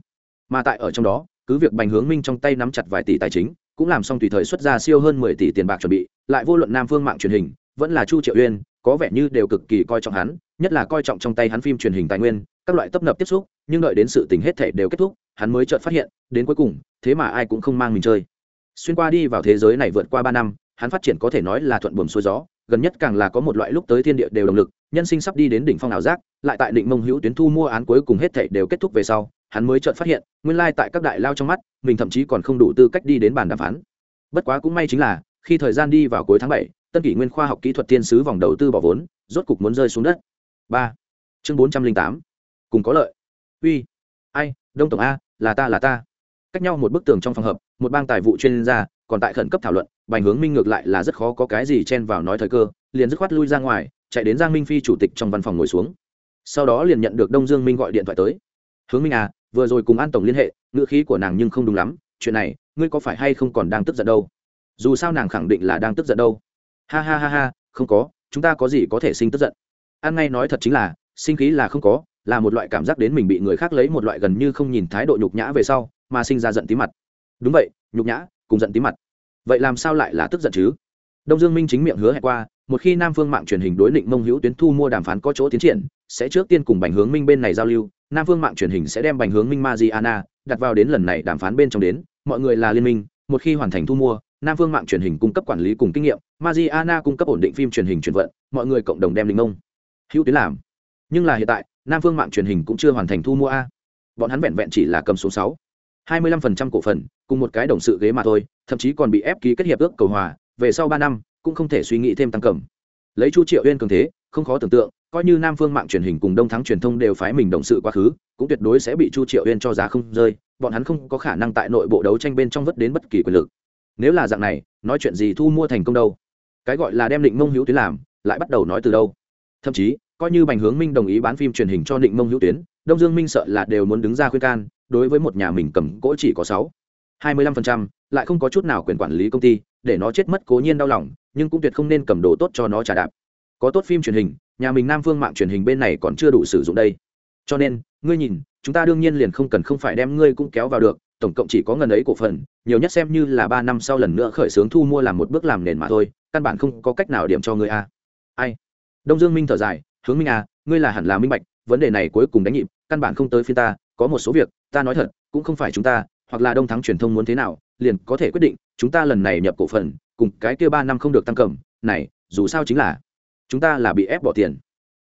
Mà tại ở trong đó, cứ việc bành hướng minh trong tay nắm chặt vài tỷ tài chính cũng làm xong tùy thời xuất ra siêu hơn mười tỷ tiền bạc chuẩn bị, lại vô luận nam phương mạng truyền hình, vẫn là chu triệu uyên, có vẻ như đều cực kỳ coi trọng hắn, nhất là coi trọng trong tay hắn phim truyền hình tài nguyên, các loại tấp nập tiếp xúc, nhưng đợi đến sự tình hết thể đều kết thúc, hắn mới chợt phát hiện, đến cuối cùng, thế mà ai cũng không mang mình chơi. Xuyên qua đi vào thế giới này vượt qua ba năm, hắn phát triển có thể nói là thuận buồm xuôi gió, gần nhất càng là có một loại lúc tới thiên địa đều động lực, nhân sinh sắp đi đến đỉnh phong ảo giác, lại tại định mông hữu tuyến thu mua án cuối cùng hết thảy đều kết thúc về sau hắn mới chợt phát hiện, nguyên lai tại các đại lao trong mắt, mình thậm chí còn không đủ tư cách đi đến bàn đàm phán. Bất quá cũng may chính là, khi thời gian đi vào cuối tháng bảy, tân kỷ nguyên khoa học kỹ thuật tiên sứ vòng đầu tư bỏ vốn, rốt cục muốn rơi xuống đất. Ba. Chương bốn trăm linh tám. Cùng có lợi. Uy. Ai, đông tổng a, là ta là ta. Cách nhau một bức tường trong phòng hợp một bang tài vụ chuyên gia, còn tại khẩn cấp thảo luận, bành hướng minh ngược lại là rất khó có cái gì chen vào nói thời cơ, liền dứt khoát lui ra ngoài, chạy đến giang minh phi chủ tịch trong văn phòng ngồi xuống. Sau đó liền nhận được đông dương minh gọi điện thoại tới. Hướng minh à vừa rồi cùng an tổng liên hệ, ngữ khí của nàng nhưng không đúng lắm, chuyện này, ngươi có phải hay không còn đang tức giận đâu? Dù sao nàng khẳng định là đang tức giận đâu. Ha ha ha ha, không có, chúng ta có gì có thể sinh tức giận? An ngay nói thật chính là, sinh khí là không có, là một loại cảm giác đến mình bị người khác lấy một loại gần như không nhìn thái độ nhục nhã về sau, mà sinh ra giận tí mặt. Đúng vậy, nhục nhã, cùng giận tí mặt. Vậy làm sao lại là tức giận chứ? Đông dương minh chính miệng hứa hẹn qua, một khi nam phương mạng truyền hình đối định mông hữu tuyến thu mua đàm phán có chỗ tiến triển, sẽ trước tiên cùng bành hướng minh bên này giao lưu nam phương mạng truyền hình sẽ đem bành hướng minh mariana đặt vào đến lần này đàm phán bên trong đến. Mọi người là liên minh, một khi hoàn thành thu mua, nam phương mạng truyền hình cung cấp quản lý cùng kinh nghiệm mariana cung cấp ổn định phim truyền hình truyền vận, mọi người cộng đồng đem linh ông hữu tuyến làm. Nhưng là hiện tại, nam phương mạng truyền hình cũng chưa hoàn thành thu mua a. Bọn hắn vẹn vẹn chỉ là cầm số sáu. Hai mươi lăm phần trăm cổ phần, cùng một cái đồng sự ghế mà thôi, thậm chí còn bị ép ký kết hiệp ước cầu hòa, về sau ba năm, cũng không thể suy nghĩ thêm tăng cầm. Lấy chu triệu uyên cường thế, không khó tưởng tượng coi như nam phương mạng truyền hình cùng đông thắng truyền thông đều phái mình đồng sự quá khứ, cũng tuyệt đối sẽ bị chu triệu uyên cho giá không rơi, bọn hắn không có khả năng tại nội bộ đấu tranh bên trong vất đến bất kỳ quyền lực. Nếu là dạng này, nói chuyện gì thu mua thành công đâu? Cái gọi là đem định mông hữu tuyến làm, lại bắt đầu nói từ đâu? Thậm chí, coi như bành hướng minh đồng ý bán phim truyền hình cho định mông hữu tuyến, đông dương minh sợ là đều muốn đứng ra khuyên can, đối với một nhà mình cầm cỗ chỉ có sáu, hai mươi lăm phần trăm, lại không có chút nào quyền quản lý công ty, để nó chết mất cố nhiên đau lòng, nhưng cũng tuyệt không nên cầm đồ tốt cho nó trả đạp. Có tốt phim truyền hình nhà mình nam phương mạng truyền hình bên này còn chưa đủ sử dụng đây. Cho nên, ngươi nhìn, chúng ta đương nhiên liền không cần không phải đem ngươi cũng kéo vào được, tổng cộng chỉ có ngần ấy cổ phần, nhiều nhất xem như là ba năm sau lần nữa khởi xướng thu mua làm một bước làm nền mà thôi, căn bản không có cách nào điểm cho ngươi a. Ai? Đông dương minh thở dài, hướng minh a ngươi là hẳn là minh bạch, vấn đề này cuối cùng đánh nhịp, căn bản không tới phía ta, có một số việc, ta nói thật, cũng không phải chúng ta, hoặc là đông thắng truyền thông muốn thế nào, liền có thể quyết định, chúng ta lần này nhập cổ phần, cùng cái kia ba năm không được tăng cầm, này, dù sao chính là chúng ta là bị ép bỏ tiền.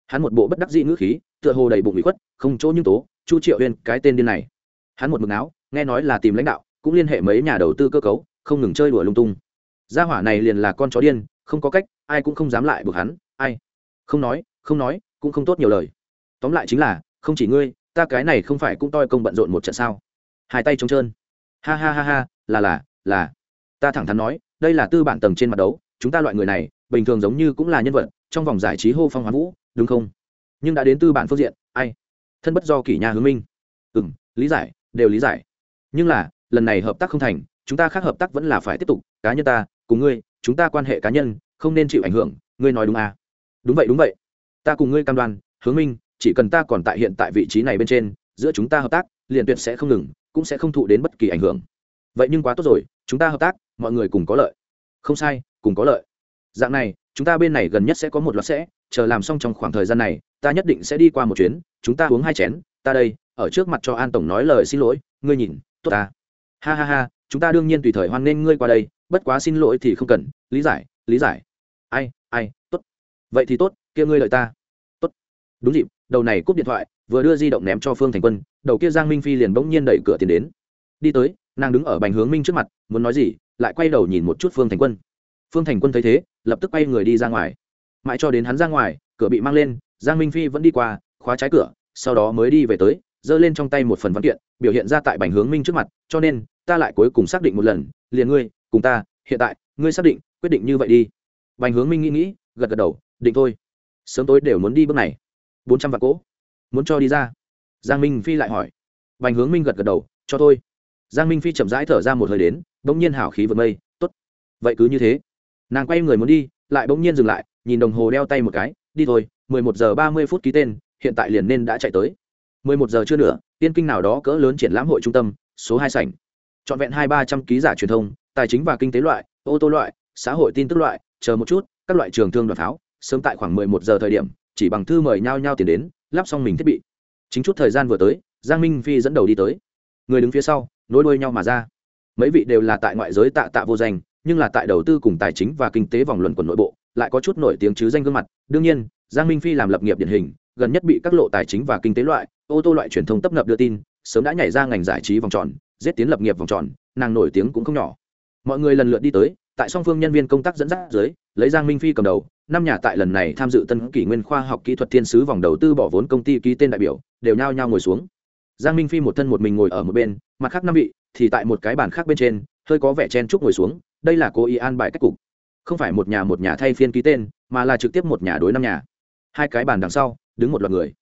Hắn một bộ bất đắc dĩ ngữ khí, tựa hồ đầy bụng bị khuất, không chỗ nhưng tố, chu triệu huyên cái tên điên này. Hắn một mực áo nghe nói là tìm lãnh đạo, cũng liên hệ mấy nhà đầu tư cơ cấu, không ngừng chơi đùa lung tung. Gia hỏa này liền là con chó điên, không có cách, ai cũng không dám lại buộc hắn, ai. Không nói không nói, cũng không tốt nhiều lời. Tóm lại chính là, không chỉ ngươi, ta cái này không phải cũng toi công bận rộn một trận sao. Hai tay trống trơn. Ha ha ha ha, là là là. Ta thẳng thắn nói, đây là tư bản tầng trên mặt đấu, chúng ta loại người này, bình thường giống như cũng là nhân vật trong vòng giải trí hô phong hoán vũ, đúng không? Nhưng đã đến tư bản phương diện, ai? Thân bất do kỷ nhà hướng minh. Ừ m lý giải, đều lý giải. Nhưng là, lần này hợp tác không thành, chúng ta khác hợp tác vẫn là phải tiếp tục, cá nhân ta, cùng ngươi, chúng ta quan hệ cá nhân, không nên chịu ảnh hưởng, ngươi nói đúng à? đúng vậy đúng vậy. Ta cùng ngươi cam đoan, hướng minh, chỉ cần ta còn tại hiện tại vị trí này bên trên, giữa chúng ta hợp tác, liền tuyệt sẽ không ngừng, cũng sẽ không thụ đến bất kỳ ảnh hưởng. Vậy nhưng quá tốt rồi, chúng ta hợp tác, mọi người cùng có lợi. Không sai, cùng có lợi. Dạng này chúng ta bên này gần nhất sẽ có một loạt sẽ, chờ làm xong trong khoảng thời gian này, ta nhất định sẽ đi qua một chuyến, chúng ta uống hai chén, ta đây, ở trước mặt cho an tổng nói lời xin lỗi, ngươi nhìn, tốt ta. Ha ha ha, chúng ta đương nhiên tùy thời hoan nghênh ngươi qua đây, bất quá xin lỗi thì không cần, lý giải lý giải. Ai ai, tốt. Vậy thì tốt, kia ngươi lợi ta. Tốt. Đúng dịp, đầu này cúp điện thoại, vừa đưa di động ném cho phương thành quân, đầu kia giang minh phi liền bỗng nhiên đẩy cửa tiền đến. Đi tới, nàng đứng ở bành hướng minh trước mặt, muốn nói gì, lại quay đầu nhìn một chút phương thành quân phương thành quân thấy thế, lập tức bay người đi ra ngoài. Mãi cho đến hắn ra ngoài, cửa bị mang lên, giang minh phi vẫn đi qua, khóa trái cửa, sau đó mới đi về tới, giơ lên trong tay một phần văn kiện, biểu hiện ra tại bành hướng minh trước mặt, cho nên, ta lại cuối cùng xác định một lần, liền ngươi, cùng ta, hiện tại, ngươi xác định, quyết định như vậy đi. Bành hướng minh nghĩ nghĩ, gật gật đầu, định thôi. Sớm tối đều muốn đi bước này. Bốn trăm vạn cỗ. Muốn cho đi ra. Giang minh phi lại hỏi. Bành hướng minh gật gật đầu, cho thôi. Giang minh phi chậm rãi thở ra một hơi đến đ ỗ n g nhiên hảo khí vượt mây t ố t vậy cứ như thế nàng quay người muốn đi, lại bỗng nhiên dừng lại, nhìn đồng hồ đeo tay một cái, đi thôi, mười một giờ ba mươi phút ký tên, hiện tại liền nên đã chạy tới. mười một giờ chưa nữa tiên kinh nào đó cỡ lớn triển lãm hội trung tâm, số hai sảnh. Trọn vẹn hai ba trăm ký giả truyền thông, tài chính và kinh tế loại, ô tô loại, xã hội tin tức loại, chờ một chút, các loại trường thương đoàn pháo, sớm tại khoảng mười một giờ thời điểm, chỉ bằng thư mời nhau nhau tiền đến, lắp xong mình thiết bị. Chính chút thời gian vừa tới, giang minh phi dẫn đầu đi tới. Người đứng phía sau, nối đuôi nhau mà ra. Mấy vị đều là tại ngoại giới tạ tạ vô danh nhưng là tại đầu tư cùng tài chính và kinh tế vòng luận quần nội bộ, lại có chút nổi tiếng chứ danh gương mặt. Đương nhiên, giang minh phi làm lập nghiệp điển hình, gần nhất bị các lộ tài chính và kinh tế loại, ô tô loại truyền thông tấp nập đưa tin, sớm đã nhảy ra ngành giải trí vòng tròn, giết tiến lập nghiệp vòng tròn, nàng nổi tiếng cũng không nhỏ. Mọi người lần lượt đi tới, tại song phương nhân viên công tác dẫn dắt dưới, lấy giang minh phi cầm đầu, năm nhà tại lần này tham dự tân kỷ nguyên khoa học kỹ thuật thiên sứ vòng đầu tư bỏ vốn công ty ký tên đại biểu, đều nhao nhao ngồi xuống. Giang minh phi một thân một mình ngồi ở một bên, mặt khác năm vị, thì tại một cái bàn khác bên trên, hơi có vẻ chen chúc ngồi xuống đây là cố ý an bài cách cục. Không phải một nhà một nhà thay phiên ký tên, mà là trực tiếp một nhà đối năm nhà. Hai cái bàn đằng sau, đứng một loạt người.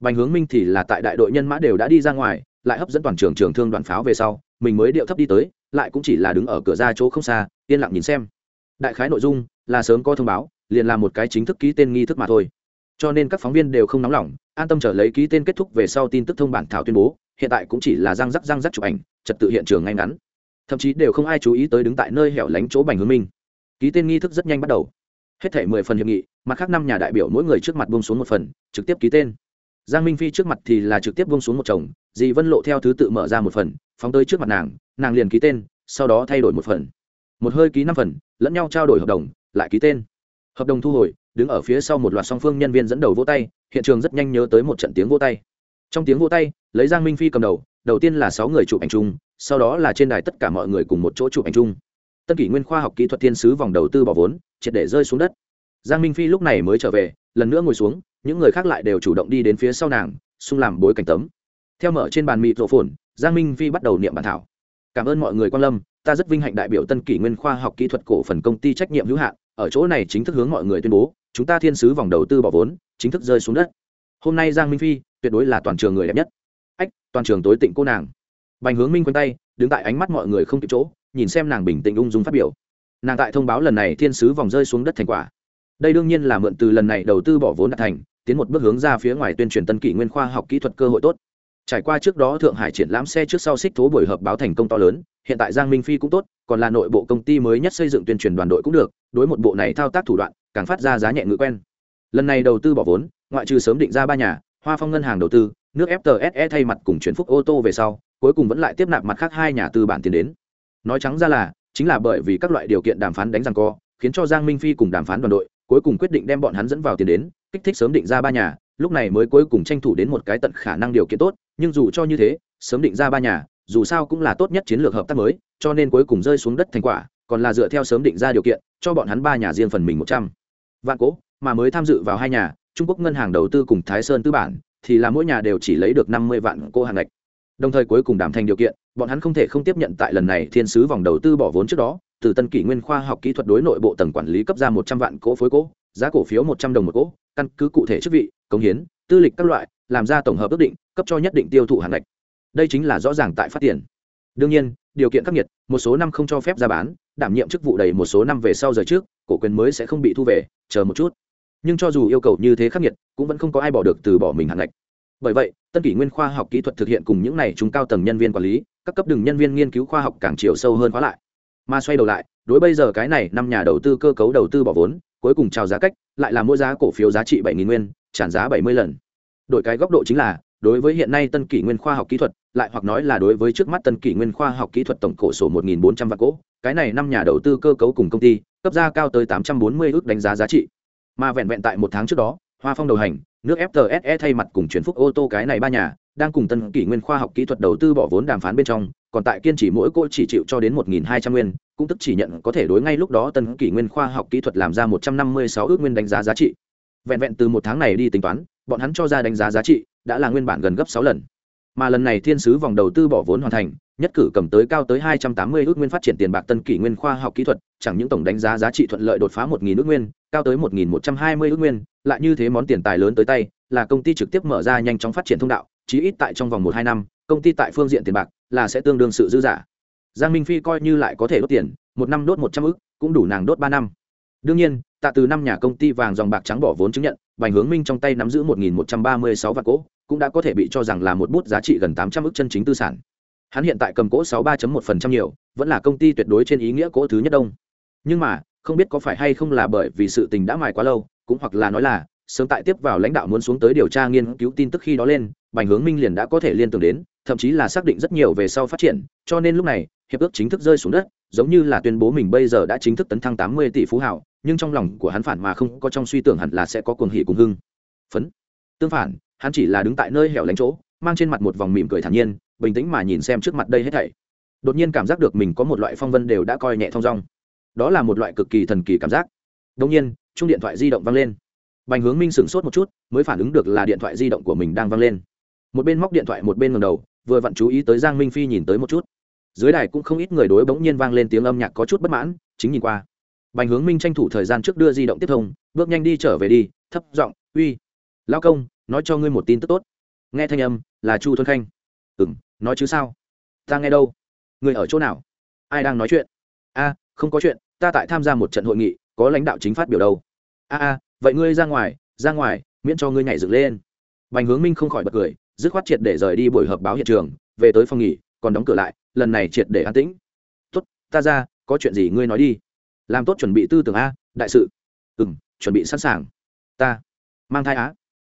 Bành hướng minh thì là tại đại đội nhân mã đều đã đi ra ngoài, lại hấp dẫn toàn trường trường thương đoàn pháo về sau, mình mới điệu thấp đi tới, lại cũng chỉ là đứng ở cửa ra chỗ không xa, yên lặng nhìn xem. Đại khái nội dung là sớm có thông báo, liền làm một cái chính thức ký tên nghi thức mà thôi. Cho nên các phóng viên đều không nóng lòng, an tâm trở lấy ký tên kết thúc về sau tin tức thông bản thảo tuyên bố, hiện tại cũng chỉ là răng rắc răng rắc chụp ảnh, trật tự hiện trường ngay ngắn thậm chí đều không ai chú ý tới đứng tại nơi hẻo lánh chỗ bành hướng minh. Ký tên nghi thức rất nhanh bắt đầu. Hết thể mười phần hiệp nghị, mặt khác năm nhà đại biểu mỗi người trước mặt bông xuống một phần, trực tiếp ký tên. Giang minh phi trước mặt thì là trực tiếp bông xuống một chồng, dì vân lộ theo thứ tự mở ra một phần, phóng tới trước mặt nàng nàng liền ký tên, sau đó thay đổi một phần. Một hơi ký năm phần, lẫn nhau trao đổi hợp đồng, lại ký tên. Hợp đồng thu hồi, đứng ở phía sau một loạt song phương nhân viên dẫn đầu vỗ tay, hiện trường rất nhanh nhớ tới một trận tiếng vỗ tay. Trong tiếng vỗ tay, lấy giang minh phi cầm đầu đầu tiên là sáu người chụp ảnh chung sau đó là trên đài tất cả mọi người cùng một chỗ chụp ảnh chung. Tân kỷ nguyên khoa học kỹ thuật thiên sứ vòng đầu tư bỏ vốn, triệt để rơi xuống đất. Giang minh phi lúc này mới trở về, lần nữa ngồi xuống, những người khác lại đều chủ động đi đến phía sau nàng, xung làm bối cảnh tấm. Theo mở trên bàn mịt rộ phồn giang minh phi bắt đầu niệm bản thảo. Cảm ơn mọi người quan lâm, ta rất vinh hạnh đại biểu tân kỷ nguyên khoa học kỹ thuật cổ phần công ty trách nhiệm hữu hạn, ở chỗ này chính thức hướng mọi người tuyên bố, chúng ta thiên sứ vòng đầu tư bỏ vốn, chính thức rơi xuống đất. Hôm nay giang minh phi tuyệt đối là toàn trường người đẹp nhất. Ách, toàn trường tối tịnh cô nàng bành hướng minh quanh tay, đứng tại ánh mắt mọi người không kịp chỗ, nhìn xem nàng bình tĩnh ung dung phát biểu. Nàng tại thông báo lần này thiên sứ vòng rơi xuống đất thành quả. Đây đương nhiên là mượn từ lần này đầu tư bỏ vốn đạt thành, tiến một bước hướng ra phía ngoài tuyên truyền tân kỷ nguyên khoa học kỹ thuật cơ hội tốt. Trải qua trước đó thượng hải triển lãm xe trước sau xích thố buổi họp báo thành công to lớn, hiện tại giang minh phi cũng tốt, còn là nội bộ công ty mới nhất xây dựng tuyên truyền đoàn đội cũng được, đối một bộ này thao tác thủ đoạn, càng phát ra giá nhẹ ngự quen. Lần này đầu tư bỏ vốn, ngoại trừ sớm định ra ba nhà, hoa phong ngân hàng đầu tư, nước ftse thay mặt cùng chuyển phúc ô tô về sau cuối cùng vẫn lại tiếp nạp mặt khác hai nhà tư bản tiền đến. Nói trắng ra là, chính là bởi vì các loại điều kiện đàm phán đánh răng co, khiến cho giang minh phi cùng đàm phán đoàn đội, cuối cùng quyết định đem bọn hắn dẫn vào tiền đến, kích thích sớm định ra ba nhà, lúc này mới cuối cùng tranh thủ đến một cái tận khả năng điều kiện tốt, nhưng dù cho như thế, sớm định ra ba nhà, dù sao cũng là tốt nhất chiến lược hợp tác mới, cho nên cuối cùng rơi xuống đất thành quả, còn là dựa theo sớm định ra điều kiện, cho bọn hắn ba nhà riêng phần mình một trăm. Vạn cố, mà mới tham dự vào hai nhà, trung quốc ngân hàng đầu tư cùng thái sơn tư bản, thì là mỗi nhà đều chỉ lấy được năm mươi vạn cô hàng ngạch đồng thời cuối cùng đảm thành điều kiện, bọn hắn không thể không tiếp nhận tại lần này thiên sứ vòng đầu tư bỏ vốn trước đó, từ tân kỷ nguyên khoa học kỹ thuật đối nội bộ tầng quản lý cấp ra một trăm vạn cỗ phối cỗ, giá cổ phiếu một trăm đồng một cỗ, căn cứ cụ thể chức vị, cống hiến, tư lịch các loại, làm ra tổng hợp ước định, cấp cho nhất định tiêu thụ hàng ngạch. Đây chính là rõ ràng tại phát tiền. Đương nhiên, điều kiện khắc nghiệt, một số năm không cho phép ra bán, đảm nhiệm chức vụ đầy một số năm về sau giờ trước, cổ quyền mới sẽ không bị thu về, chờ một chút. Nhưng cho dù yêu cầu như thế khắc nghiệt, cũng vẫn không có ai bỏ được từ bỏ mình hàng ngạch bởi vậy, tân kỷ nguyên khoa học kỹ thuật thực hiện cùng những này chúng cao tầng nhân viên quản lý, các cấp đường nhân viên nghiên cứu khoa học càng chiều sâu hơn khóa lại. Mà xoay đầu lại, đối bây giờ cái này năm nhà đầu tư cơ cấu đầu tư bỏ vốn, cuối cùng trào giá cách, lại là mỗi giá cổ phiếu giá trị bảy nghìn nguyên, tràn giá bảy mươi lần. Đổi cái góc độ chính là, đối với hiện nay tân kỷ nguyên khoa học kỹ thuật, lại hoặc nói là đối với trước mắt tân kỷ nguyên khoa học kỹ thuật tổng cổ sổ một nghìn bốn trăm vạn cỗ cái này năm nhà đầu tư cơ cấu cùng công ty, cấp ra cao tới tám trăm bốn mươi ước đánh giá giá trị. Mà vẹn vẹn tại một tháng trước đó hoa phong đầu hành, nước ftse thay mặt cùng chuyển phúc ô tô cái này ba nhà, đang cùng tân kỷ nguyên khoa học kỹ thuật đầu tư bỏ vốn đàm phán bên trong, còn tại kiên trì mỗi cô chỉ chịu cho đến một nghìn hai trăm nguyên, cũng tức chỉ nhận có thể đối ngay lúc đó tân kỷ nguyên khoa học kỹ thuật làm ra một trăm năm mươi sáu ước nguyên đánh giá giá trị. Vẹn vẹn từ một tháng này đi tính toán, bọn hắn cho ra đánh giá giá trị, đã là nguyên bản gần gấp sáu lần mà lần này thiên sứ vòng đầu tư bỏ vốn hoàn thành, nhất cử cầm tới cao tới hai trăm tám mươi ước nguyên phát triển tiền bạc tân kỷ nguyên khoa học kỹ thuật, chẳng những tổng đánh giá giá trị thuận lợi đột phá một nghìn ước nguyên, cao tới một nghìn một trăm hai mươi ước nguyên, lại như thế món tiền tài lớn tới tay, là công ty trực tiếp mở ra nhanh chóng phát triển thông đạo, chí ít tại trong vòng một hai năm, công ty tại phương diện tiền bạc là sẽ tương đương sự dư giả. Giang minh phi coi như lại có thể đốt tiền, một năm đốt một trăm ước, cũng đủ nàng đốt ba năm. Đương nhiên, tạ từ năm nhà công ty vàng dòng bạc trắng bỏ vốn chứng nhận, bành hướng minh trong tay nắm giữ một nghìn một trăm ba mươi sáu vạn cỗ cũng đã có thể bị cho rằng là một bút giá trị gần tám trăm ước chân chính tư sản. Hắn hiện tại cầm cỗ sáu ba một phần trăm nhiều, vẫn là công ty tuyệt đối trên ý nghĩa cỗ thứ nhất đông. Nhưng mà, không biết có phải hay không là bởi vì sự tình đã mài quá lâu, cũng hoặc là nói là, sớm tại tiếp vào lãnh đạo muốn xuống tới điều tra nghiên cứu tin tức khi đó lên, bành hướng minh liền đã có thể liên tưởng đến, thậm chí là xác định rất nhiều về sau phát triển, cho nên lúc này, hiệp ước chính thức rơi xuống đất, giống như là tuyên bố mình bây giờ đã chính thức tấn thăng tám mươi tỷ phú hảo, nhưng trong lòng của hắn phản mà không có trong suy tưởng hẳn là sẽ có cuồng hỉ cùng hưng. Phấn. Tương phản hắn chỉ là đứng tại nơi hẻo lánh chỗ, mang trên mặt một vòng mỉm cười thản nhiên, bình tĩnh mà nhìn xem trước mặt đây hết thảy. Đột nhiên cảm giác được mình có một loại phong vân đều đã coi nhẹ thong dong. Đó là một loại cực kỳ thần kỳ cảm giác. Đông nhiên, chung điện thoại di động vang lên. Bành hướng minh sửng sốt một chút, mới phản ứng được là điện thoại di động của mình đang vang lên. Một bên móc điện thoại một bên ngầm đầu, vừa vặn chú ý tới giang minh phi nhìn tới một chút. Dưới đài cũng không ít người đối bỗng nhiên vang lên tiếng âm nhạc có chút bất mãn, chính nhìn qua. Bành hướng minh tranh thủ thời gian trước đưa di động tiếp thông, bước nhanh đi trở về đi, thấp giọng, uy, lao công nói cho ngươi một tin tức tốt. Nghe thanh âm, là chu thuần khanh. Ừ m nói chứ sao? Ta nghe đâu? Người ở chỗ nào? Ai đang nói chuyện? A, không có chuyện, ta tại tham gia một trận hội nghị, có lãnh đạo chính phát biểu đâu. A a, vậy ngươi ra ngoài ra ngoài, miễn cho ngươi nhảy dựng lên. Bành hướng minh không khỏi bật cười, dứt khoát triệt để rời đi buổi họp báo hiện trường, về tới phòng nghỉ, còn đóng cửa lại, lần này triệt để an tĩnh. Tốt, ta ra, có chuyện gì ngươi nói đi. Làm tốt chuẩn bị tư tưởng a, đại sự. Ừ m chuẩn bị sẵn sàng. Ta, mang thai á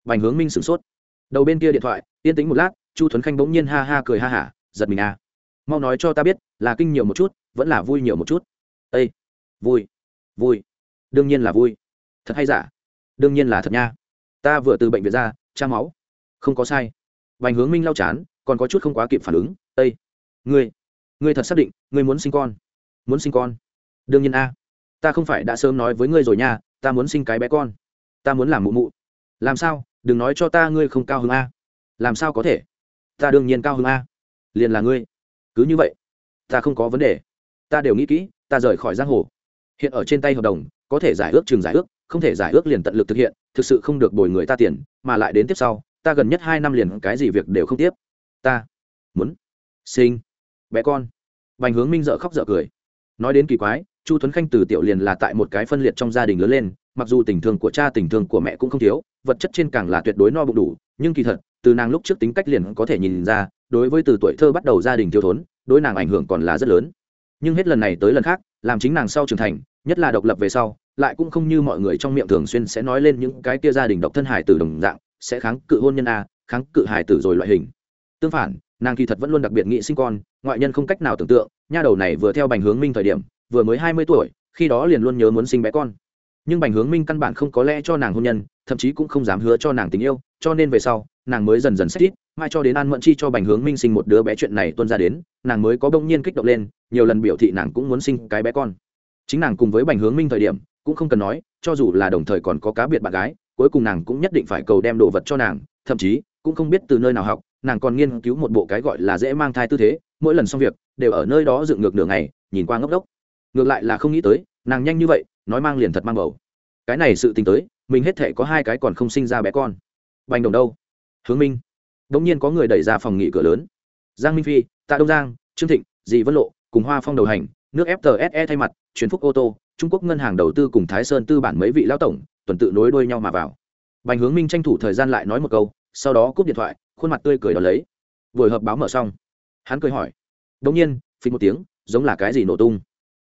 bành hướng minh sửng sốt. Đầu bên kia điện thoại, yên tĩnh một lát, chu thuấn khanh bỗng nhiên ha ha cười ha hả, giật mình a mau nói cho ta biết, là kinh nhiều một chút, vẫn là vui nhiều một chút. Ây vui vui. Đương nhiên là vui. Thật hay giả? Đương nhiên là thật nha. Ta vừa từ bệnh viện ra, tra máu. Không có sai. Bành hướng minh lau chán, còn có chút không quá kịp phản ứng. Ây ngươi ngươi thật xác định, ngươi muốn sinh con? Muốn sinh con? Đương nhiên a. Ta không phải đã sớm nói với ngươi rồi nha, ta muốn sinh cái bé con. Ta muốn làm mụ mụ. Làm sao? Đừng nói cho ta ngươi không cao hứng a. Làm sao có thể? Ta đương nhiên cao hứng a. Liền là ngươi. Cứ như vậy, ta không có vấn đề. Ta đều nghĩ kỹ, ta rời khỏi giang hồ. Hiện ở trên tay hợp đồng, có thể giải ước chừng giải ước, không thể giải ước liền tận lực thực hiện, thực sự không được bồi người ta tiền, mà lại đến tiếp sau, ta gần nhất hai năm liền cái gì việc đều không tiếp. Ta muốn sinh bé con. Bành hướng minh dợ khóc dợ cười. Nói đến kỳ quái, chu tuấn khanh từ tiểu liền là tại một cái phân liệt trong gia đình lớn lên mặc dù tình thương của cha tình thương của mẹ cũng không thiếu, vật chất trên càng là tuyệt đối no bụng đủ, nhưng kỳ thật, từ nàng lúc trước tính cách liền có thể nhìn ra, đối với từ tuổi thơ bắt đầu gia đình thiếu thốn, đối nàng ảnh hưởng còn là rất lớn. Nhưng hết lần này tới lần khác, làm chính nàng sau trưởng thành, nhất là độc lập về sau, lại cũng không như mọi người trong miệng thường xuyên sẽ nói lên những cái kia gia đình độc thân hải tử đồng dạng, sẽ kháng cự hôn nhân a, kháng cự hải tử rồi loại hình. Tương phản, nàng kỳ thật vẫn luôn đặc biệt nghị sinh con, ngoại nhân không cách nào tưởng tượng, nha đầu này vừa theo bành hướng minh thời điểm, vừa mới hai mươi tuổi, khi đó liền luôn nhớ muốn sinh bé con nhưng bành hướng minh căn bản không có lẽ cho nàng hôn nhân, thậm chí cũng không dám hứa cho nàng tình yêu, cho nên về sau, nàng mới dần dần xét ít mai cho đến an mẫn chi cho bành hướng minh sinh một đứa bé chuyện này tuân ra đến, nàng mới có bỗng nhiên kích động lên, nhiều lần biểu thị nàng cũng muốn sinh cái bé con. Chính nàng cùng với bành hướng minh thời điểm, cũng không cần nói, cho dù là đồng thời còn có cá biệt bạn gái, cuối cùng nàng cũng nhất định phải cầu đem đồ vật cho nàng, thậm chí, cũng không biết từ nơi nào học, nàng còn nghiên cứu một bộ cái gọi là dễ mang thai tư thế, mỗi lần xong việc, đều ở nơi đó dựng ngược nửa ngày, nhìn qua ngốc đốc ngược lại là không nghĩ tới nàng nhanh như vậy, nói mang liền thật mang bầu. Cái này sự t tới, mình hết thể có hai cái còn không sinh ra bé con. Bành đồng đâu? Hướng minh. Đ ỗ n g nhiên có người đẩy ra phòng nghỉ cửa lớn. Giang minh phi, tạ đông giang, trương thịnh dị vân lộ, cùng hoa phong đầu hành, nước ftse thay mặt, chuyến phúc ô tô, trung quốc ngân hàng đầu tư cùng thái sơn tư bản mấy vị lão tổng, tuần tự nối đuôi nhau mà vào. Bành hướng minh tranh thủ thời gian lại nói một câu, sau đó cúp điện thoại, khuôn mặt tươi cười đ ó lấy. Buổi họp báo mở xong. Hắn cười hỏi. Đ ỗ n g nhiên phí một tiếng, giống là cái gì nổ tung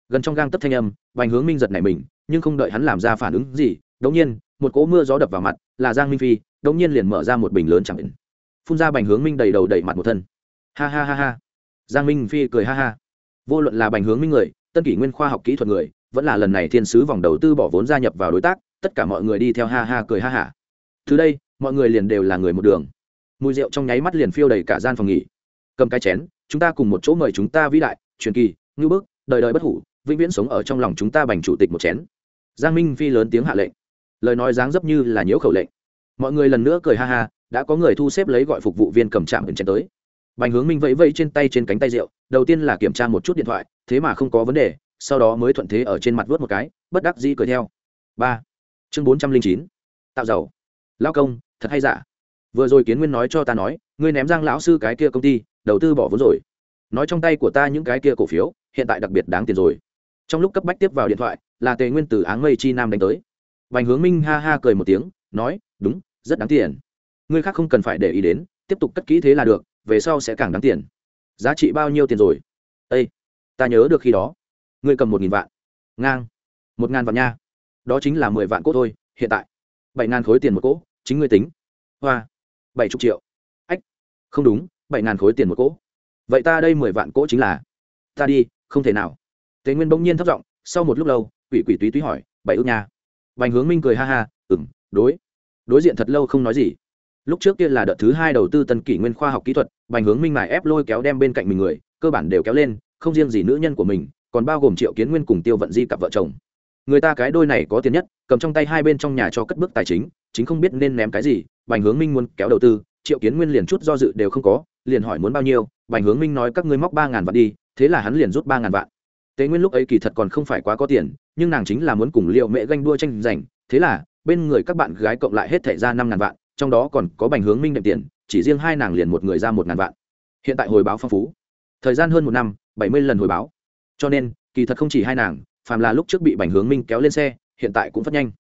gần trong gang tấp thanh âm, bành hướng minh giật này mình, nhưng không đợi hắn làm ra phản ứng gì đống nhiên, một cỗ mưa gió đập vào mặt, là giang minh phi đống nhiên liền mở ra một bình lớn chẳng định. Phun ra bành hướng minh đầy đầu đầy mặt một thân. Ha ha ha ha. Giang minh phi cười ha ha. Vô luận là bành hướng minh người, tân kỷ nguyên khoa học kỹ thuật người, vẫn là lần này thiên sứ vòng đầu tư bỏ vốn gia nhập vào đối tác, tất cả mọi người đi theo ha ha cười ha hả từ đây, mọi người liền đều là người một đường. Mùi rượu trong nháy mắt liền phiêu đầy cả gian phòng nghỉ. Cầm cái chén, chúng ta cùng một chỗ mời chúng ta vĩ đại, truyền kỳ, ngưu bức, đời đời bất hủ vĩnh viễn sống ở trong lòng chúng ta bành chủ tịch một chén. Giang minh phi lớn tiếng hạ lệnh. Lời nói dáng dấp như là nhiễu khẩu lệnh. Mọi người lần nữa cười ha ha, đã có người thu xếp lấy gọi phục vụ viên cầm trạm đến chén tới. Bành hướng minh vẫy vẫy trên tay trên cánh tay rượu, đầu tiên là kiểm tra một chút điện thoại, thế mà không có vấn đề, sau đó mới thuận thế ở trên mặt vớt một cái, bất đắc dĩ cười theo. Ba. Chương bốn trăm linh chín. Tạo giàu. Lao công, thật hay giả? Vừa rồi kiến nguyên nói cho ta nói, ngươi ném giang lão sư cái kia công ty, đầu tư bỏ vốn rồi. Nói trong tay của ta những cái kia cổ phiếu, hiện tại đặc biệt đáng tiền rồi trong lúc cấp bách tiếp vào điện thoại, là tề nguyên từ áng mây chi nam đánh tới. Vành hướng minh ha ha cười một tiếng, nói, đúng, rất đáng tiền. Người khác không cần phải để ý đến, tiếp tục cất kỹ thế là được, về sau sẽ càng đáng tiền. Giá trị bao nhiêu tiền rồi? Â ta nhớ được khi đó. Ngươi cầm một nghìn vạn. Ngang. Một ngàn vạn nha. Đó chính là mười vạn cốt thôi, hiện tại. Bảy ngàn khối tiền một cỗ, chính ngươi tính. Hoa. Bảy chục triệu. Ách, không đúng, bảy ngàn khối tiền một cỗ. Vậy ta đây mười vạn cỗ chính là. Ta đi, không thể nào tề nguyên bỗng nhiên thất giọng, sau một lúc lâu, quỷ quỷ túy túy hỏi, bảy ước nha. Bành hướng minh cười ha ha ừng đối. Đối diện thật lâu không nói gì. Lúc trước kia là đợt thứ hai đầu tư tân kỷ nguyên khoa học kỹ thuật, bành hướng minh mài ép lôi kéo đem bên cạnh mình người, cơ bản đều kéo lên, không riêng gì nữ nhân của mình, còn bao gồm triệu kiến nguyên cùng tiêu vận di cặp vợ chồng. Người ta cái đôi này có tiền nhất, cầm trong tay hai bên trong nhà cho cất bước tài chính chính không biết nên ném cái gì, bành hướng minh muốn kéo đầu tư, triệu kiến nguyên liền chút do dự đều không có, liền hỏi muốn bao nhiêu, bành hướng minh nói, các ngươi móc ba ngàn vạn đi, thế là hắn liền rút ba ngàn vạn tế nguyên lúc ấy kỳ thật còn không phải quá có tiền, nhưng nàng chính là muốn cùng liệu mẹ ganh đua tranh giành, thế là, bên người các bạn gái cộng lại hết thẻ ra năm ngàn vạn, trong đó còn có bành hướng minh đệm tiền, chỉ riêng hai nàng liền một người ra một ngàn vạn. Hiện tại hồi báo phong phú. Thời gian hơn một năm, bảy mươi lần hồi báo. Cho nên, kỳ thật không chỉ hai nàng, phàm là lúc trước bị bành hướng minh kéo lên xe, hiện tại cũng phát nhanh.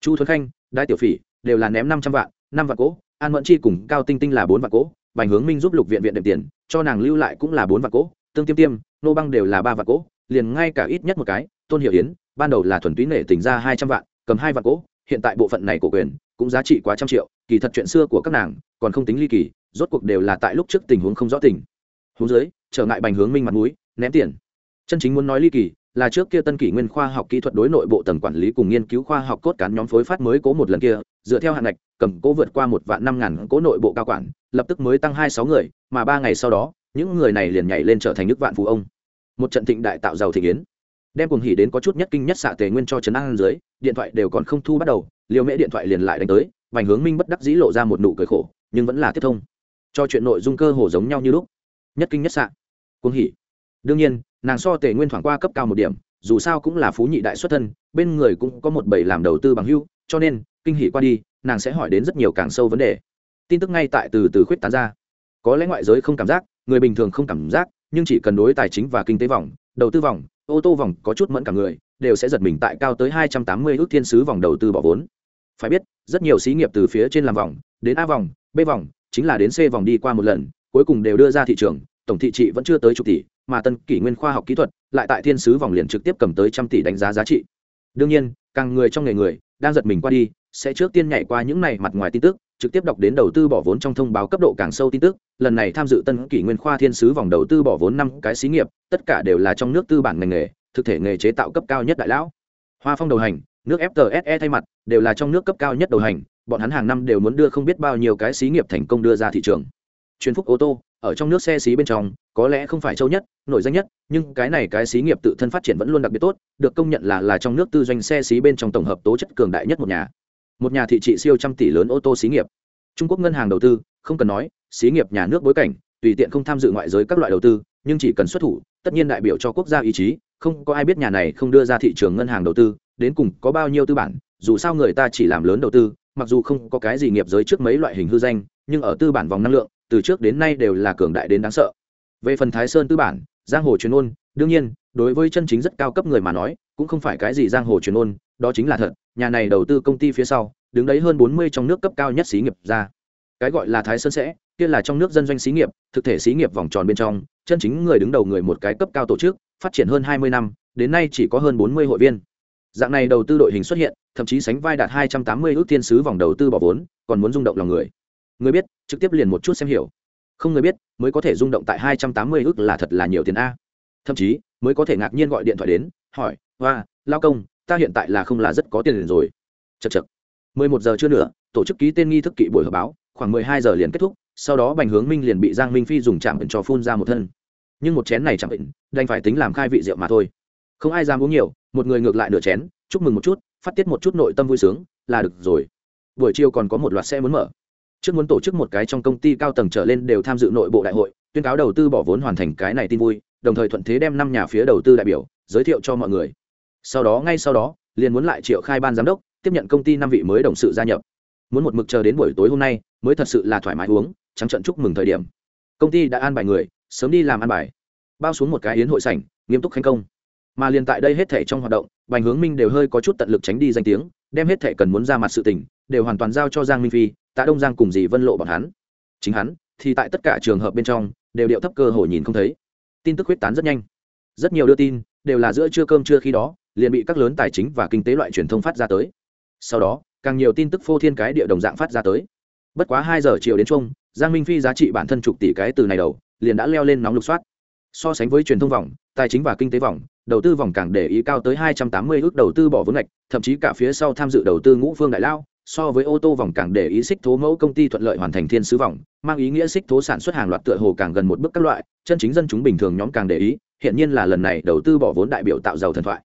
Chu thuấn khanh đai tiểu phỉ đều là ném năm trăm vạn, năm vạn cỗ, an mẫn chi cùng cao tinh tinh là bốn vạn cỗ, bành hướng minh giúp lục viện viện đệm tiền, cho nàng lưu lại cũng là bốn vạn cỗ, tương tiêm tiêm, nô băng đều là ba vạn cỗ liền ngay cả ít nhất một cái, tôn hiệu yến, ban đầu là thuần túy nể tỉnh ra hai trăm vạn, cầm hai vạn cỗ hiện tại bộ phận này của quyền, cũng giá trị quá trăm triệu, kỳ thật chuyện xưa của các nàng, còn không tính ly kỳ, rốt cuộc đều là tại lúc trước tình huống không rõ tình. Huống dưới, trở ngại bành hướng minh mặt mũi, ném tiền. Chân chính muốn nói ly kỳ, là trước kia tân kỷ nguyên khoa học kỹ thuật đối nội bộ tầng quản lý cùng nghiên cứu khoa học cốt cán nhóm phối phát mới cố một lần kia, dựa theo hạn ngạch, cầm cố vượt qua một vạn năm ngàn cố nội bộ cao quản, lập tức mới tăng hai sáu người, mà ba ngày sau đó, những người này liền nhảy lên trở thành nước vạn phụ ông một trận thịnh đại tạo giàu thị kiến đem cùng hỉ đến có chút nhất kinh nhất xạ tề nguyên cho trấn an dưới, điện thoại đều còn không thu bắt đầu liều mễ điện thoại liền lại đánh tới, vành hướng minh bất đắc dĩ lộ ra một nụ cười khổ, nhưng vẫn là tiếp thông. Cho chuyện nội dung cơ hồ giống nhau như lúc. Nhất kinh nhất xạ. Cuồng hỉ. Đương nhiên, nàng so tề nguyên thoảng qua cấp cao một điểm, dù sao cũng là phú nhị đại xuất thân, bên người cũng có một bầy làm đầu tư bằng hưu, cho nên, kinh hỉ qua đi, nàng sẽ hỏi đến rất nhiều càng sâu vấn đề. Tin tức ngay tại từ từ khuyết tán ra. Có lẽ ngoại giới không cảm giác, người bình thường không cảm giác nhưng chỉ cần đối tài chính và kinh tế vòng, đầu tư vòng, ô tô vòng có chút mẫn cả người, đều sẽ giật mình tại cao tới hai trăm tám mươi ước thiên sứ vòng đầu tư bỏ vốn. Phải biết, rất nhiều xí nghiệp từ phía trên làm vòng, đến a vòng, b vòng, chính là đến c vòng đi qua một lần, cuối cùng đều đưa ra thị trường, tổng thị trị vẫn chưa tới chục tỷ, mà tân kỷ nguyên khoa học kỹ thuật lại tại thiên sứ vòng liền trực tiếp cầm tới trăm tỷ đánh giá giá trị. Đương nhiên, càng người trong nghề người, đang giật mình qua đi, sẽ trước tiên nhảy qua những này mặt ngoài tin tức trực tiếp đọc đến đầu tư bỏ vốn trong thông báo cấp độ càng sâu tin tức, lần này tham dự tân kỷ nguyên khoa thiên sứ vòng đầu tư bỏ vốn năm cái xí nghiệp, tất cả đều là trong nước tư bản ngành nghề, thực thể nghề chế tạo cấp cao nhất đại lão. Hoa phong đầu hành, nước ftse thay mặt, đều là trong nước cấp cao nhất đầu hành, bọn hắn hàng năm đều muốn đưa không biết bao nhiêu cái xí nghiệp thành công đưa ra thị trường. Chuyên phúc ô tô, ở trong nước xe xí bên trong, có lẽ không phải châu nhất, nổi danh nhất, nhưng cái này cái xí nghiệp tự thân phát triển vẫn luôn đặc biệt tốt, được công nhận là là trong nước tư doanh xe xí bên trong tổng hợp tố chất cường đại nhất một nhà một nhà thị trị siêu trăm tỷ lớn ô tô xí nghiệp. Trung quốc ngân hàng đầu tư, không cần nói, xí nghiệp nhà nước bối cảnh, tùy tiện không tham dự ngoại giới các loại đầu tư, nhưng chỉ cần xuất thủ, tất nhiên đại biểu cho quốc gia ý chí, không có ai biết nhà này không đưa ra thị trường ngân hàng đầu tư, đến cùng có bao nhiêu tư bản, dù sao người ta chỉ làm lớn đầu tư, mặc dù không có cái gì nghiệp giới trước mấy loại hình hư danh, nhưng ở tư bản vòng năng lượng, từ trước đến nay đều là cường đại đến đáng sợ. Về phần thái sơn tư bản, giang hồ truyền ôn đương nhiên, đối với chân chính rất cao cấp người mà nói, cũng không phải cái gì giang hồ truyền ôn đó chính là thật nhà này đầu tư công ty phía sau, đứng đấy hơn bốn mươi trong nước cấp cao nhất xí nghiệp ra. Cái gọi là thái sơn sẽ, kia là trong nước dân doanh xí nghiệp, thực thể xí nghiệp vòng tròn bên trong, chân chính người đứng đầu người một cái cấp cao tổ chức, phát triển hơn hai mươi năm, đến nay chỉ có hơn bốn mươi hội viên. Dạng này đầu tư đội hình xuất hiện, thậm chí sánh vai đạt hai trăm tám mươi ước thiên sứ vòng đầu tư bỏ vốn, còn muốn rung động lòng người. Người biết, trực tiếp liền một chút xem hiểu. Không người biết, mới có thể rung động tại hai trăm tám mươi ước là thật là nhiều tiền a. Thậm chí, mới có thể ngạc nhiên gọi điện thoại đến, hỏi, hoa, lao công ta hiện tại là không là rất có tiền liền rồi. Chật chật mười một giờ chưa nữa tổ chức ký tên nghi thức kỵ buổi họp báo, khoảng mười hai giờ liền kết thúc, sau đó bành hướng minh liền bị giang minh phi dùng chạm ẩn cho phun ra một thân. Nhưng một chén này chạm ẩn, đành phải tính làm khai vị rượu mà thôi. Không ai dám uống nhiều, một người ngược lại nửa chén, chúc mừng một chút, phát tiết một chút nội tâm vui sướng, là được rồi. Buổi chiều còn có một loạt xe muốn mở. Trước muốn tổ chức một cái trong công ty cao tầng trở lên đều tham dự nội bộ đại hội, tuyên cáo đầu tư bỏ vốn hoàn thành cái này tin vui, đồng thời thuận thế đem năm nhà phía đầu tư đại biểu, giới thiệu cho mọi người sau đó ngay sau đó, liền muốn lại triệu khai ban giám đốc, tiếp nhận công ty năm vị mới đồng sự gia nhập. Muốn một mực chờ đến buổi tối hôm nay, mới thật sự là thoải mái uống, trắng trận chúc mừng thời điểm. Công ty đã an bài người, sớm đi làm an bài. Bao xuống một cái yến hội sảnh, nghiêm túc khánh công. Mà liền tại đây hết thể trong hoạt động, bành hướng minh đều hơi có chút tận lực tránh đi danh tiếng, đem hết thể cần muốn ra mặt sự tình, đều hoàn toàn giao cho giang minh phi, tạ đông giang cùng dì vân lộ bọn hắn. Chính hắn, thì tại tất cả trường hợp bên trong, đều điệu thấp cơ hội nhìn không thấy. Tin tức huyết tán rất nhanh. Rất nhiều đưa tin, đều là giữa trưa cơm trưa khi đó liền bị các lớn tài chính và kinh tế loại truyền thông phát ra tới. Sau đó, càng nhiều tin tức phô thiên cái địa đồng dạng phát ra tới. Bất quá hai giờ chiều đến chung, giang minh phi giá trị bản thân chục tỷ cái từ này đầu, liền đã leo lên nóng lục soát. So sánh với truyền thông vòng, tài chính và kinh tế vòng, đầu tư vòng càng để ý cao tới hai trăm tám mươi ước đầu tư bỏ vốn ngạch, thậm chí cả phía sau tham dự đầu tư ngũ phương đại lao, so với ô tô vòng càng để ý xích thố mẫu công ty thuận lợi hoàn thành thiên sứ vòng, mang ý nghĩa xích thố sản xuất hàng loạt tựa hồ càng gần một bước các loại, chân chính dân chúng bình thường nhóm càng để ý hiện nhiên là lần này đầu tư bỏ vốn đại biểu tạo giàu thần thoại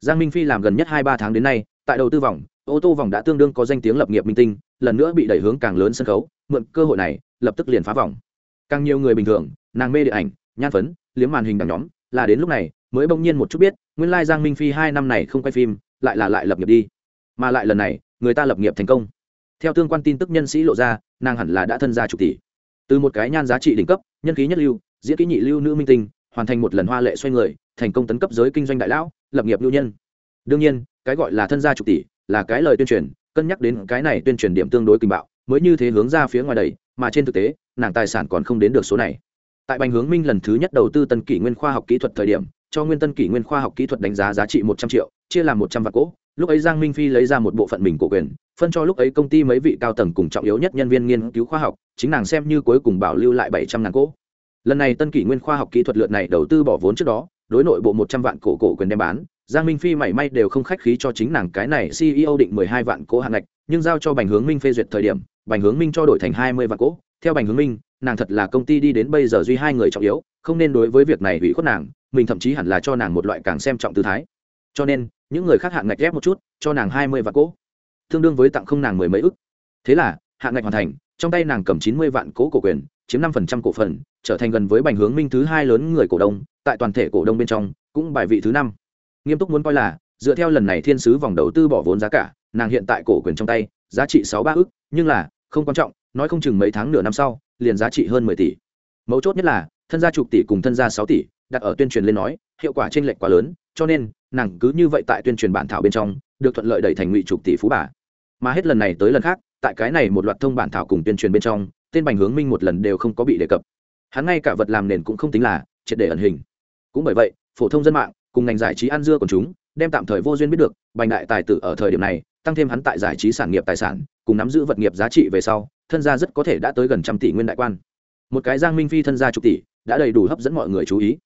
giang minh phi làm gần nhất hai ba tháng đến nay, tại đầu tư vòng, ô tô vòng đã tương đương có danh tiếng lập nghiệp minh tinh, lần nữa bị đẩy hướng càng lớn sân khấu, mượn cơ hội này, lập tức liền phá vòng. Càng nhiều người bình thường, nàng mê điện ảnh, nhan phấn, liếm màn hình đằng nhóm, là đến lúc này, mới bỗng nhiên một chút biết, nguyên lai giang minh phi hai năm này không quay phim, lại là lại lập nghiệp đi. Mà lại lần này, người ta lập nghiệp thành công. Theo tương quan tin tức nhân sĩ lộ ra, nàng hẳn là đã thân gia chục tỷ. Từ một cái nhan giá trị đỉnh cấp, nhân khí nhất lưu, diễn kỹ nhị lưu nữ minh tinh, hoàn thành một lần hoa lệ xoay người, thành công tấn cấp giới kinh doanh đại lão lập nghiệp lưu nhân. Đương nhiên, cái gọi là thân gia chục tỷ là cái lời tuyên truyền, cân nhắc đến cái này tuyên truyền điểm tương đối kinh bạo, mới như thế hướng ra phía ngoài đầy mà trên thực tế, nàng tài sản còn không đến được số này. Tại bành hướng minh lần thứ nhất đầu tư tân kỷ nguyên khoa học kỹ thuật thời điểm, cho nguyên tân kỷ nguyên khoa học kỹ thuật đánh giá giá trị một trăm triệu, chia làm một trăm vạn cỗ. Lúc ấy giang minh phi lấy ra một bộ phận mình của quyền, phân cho lúc ấy công ty mấy vị cao tầng cùng trọng yếu nhất nhân viên nghiên cứu khoa học, chính nàng xem như cuối cùng bảo lưu lại bảy trăm ngàn cỗ. Lần này tân kỷ nguyên khoa học kỹ thuật lượt này đầu tư bỏ vốn trước đó đối nội bộ một trăm vạn cổ cổ quyền đem bán, giang minh phi mảy may đều không khách khí cho chính nàng cái này ceo định mười hai vạn cỗ hạng ngạch, nhưng giao cho bành hướng minh phê duyệt thời điểm, bành hướng minh cho đổi thành hai mươi vạn cỗ theo bành hướng minh, nàng thật là công ty đi đến bây giờ duy hai người trọng yếu, không nên đối với việc này hủy khuất nàng, mình thậm chí hẳn là cho nàng một loại càng xem trọng tư thái. Cho nên, những người khác hạng ngạch ghép một chút, cho nàng hai mươi vạn cỗ tương đương với tặng không nàng mười mấy ức. Thế là hạng ngạch hoàn thành, trong tay nàng cầm chín mươi vạn cỗ cổ quyền, chiếm năm phần trăm cổ phần, trở thành gần với bành hướng minh thứ hai lớn người cổ đông tại toàn thể cổ đông bên trong, cũng bài vị thứ năm. Nghiêm túc muốn coi là, dựa theo lần này thiên sứ vòng đầu tư bỏ vốn giá cả, nàng hiện tại cổ quyền trong tay, giá trị sáu ba ức, nhưng là, không quan trọng, nói không chừng mấy tháng nửa năm sau, liền giá trị hơn mười tỷ. Mấu chốt nhất là, thân gia chục tỷ cùng thân gia sáu tỷ, đặt ở tuyên truyền lên nói, hiệu quả t r ê n lệch quá lớn, cho nên, nàng cứ như vậy tại tuyên truyền bản thảo bên trong, được thuận lợi đẩy thành ngụy trục tỷ phú bà. Mà hết lần này tới lần khác, tại cái này một loạt thông bản thảo cùng tuyên truyền bên trong, tên bành hướng minh một lần đều không có bị đề cập. Hắn ngay cả vật làm nền cũng không tính là, triệt để ẩn hình cũng bởi vậy, phổ thông dân mạng, cùng ngành giải trí ăn dưa của chúng, đem tạm thời vô duyên biết được, bành đại tài tử ở thời điểm này, tăng thêm hắn tại giải trí sản nghiệp tài sản, cùng nắm giữ vật nghiệp giá trị về sau, thân gia rất có thể đã tới gần trăm tỷ nguyên đại quan. Một cái giang minh phi thân gia chục tỷ, đã đầy đủ hấp dẫn mọi người chú ý.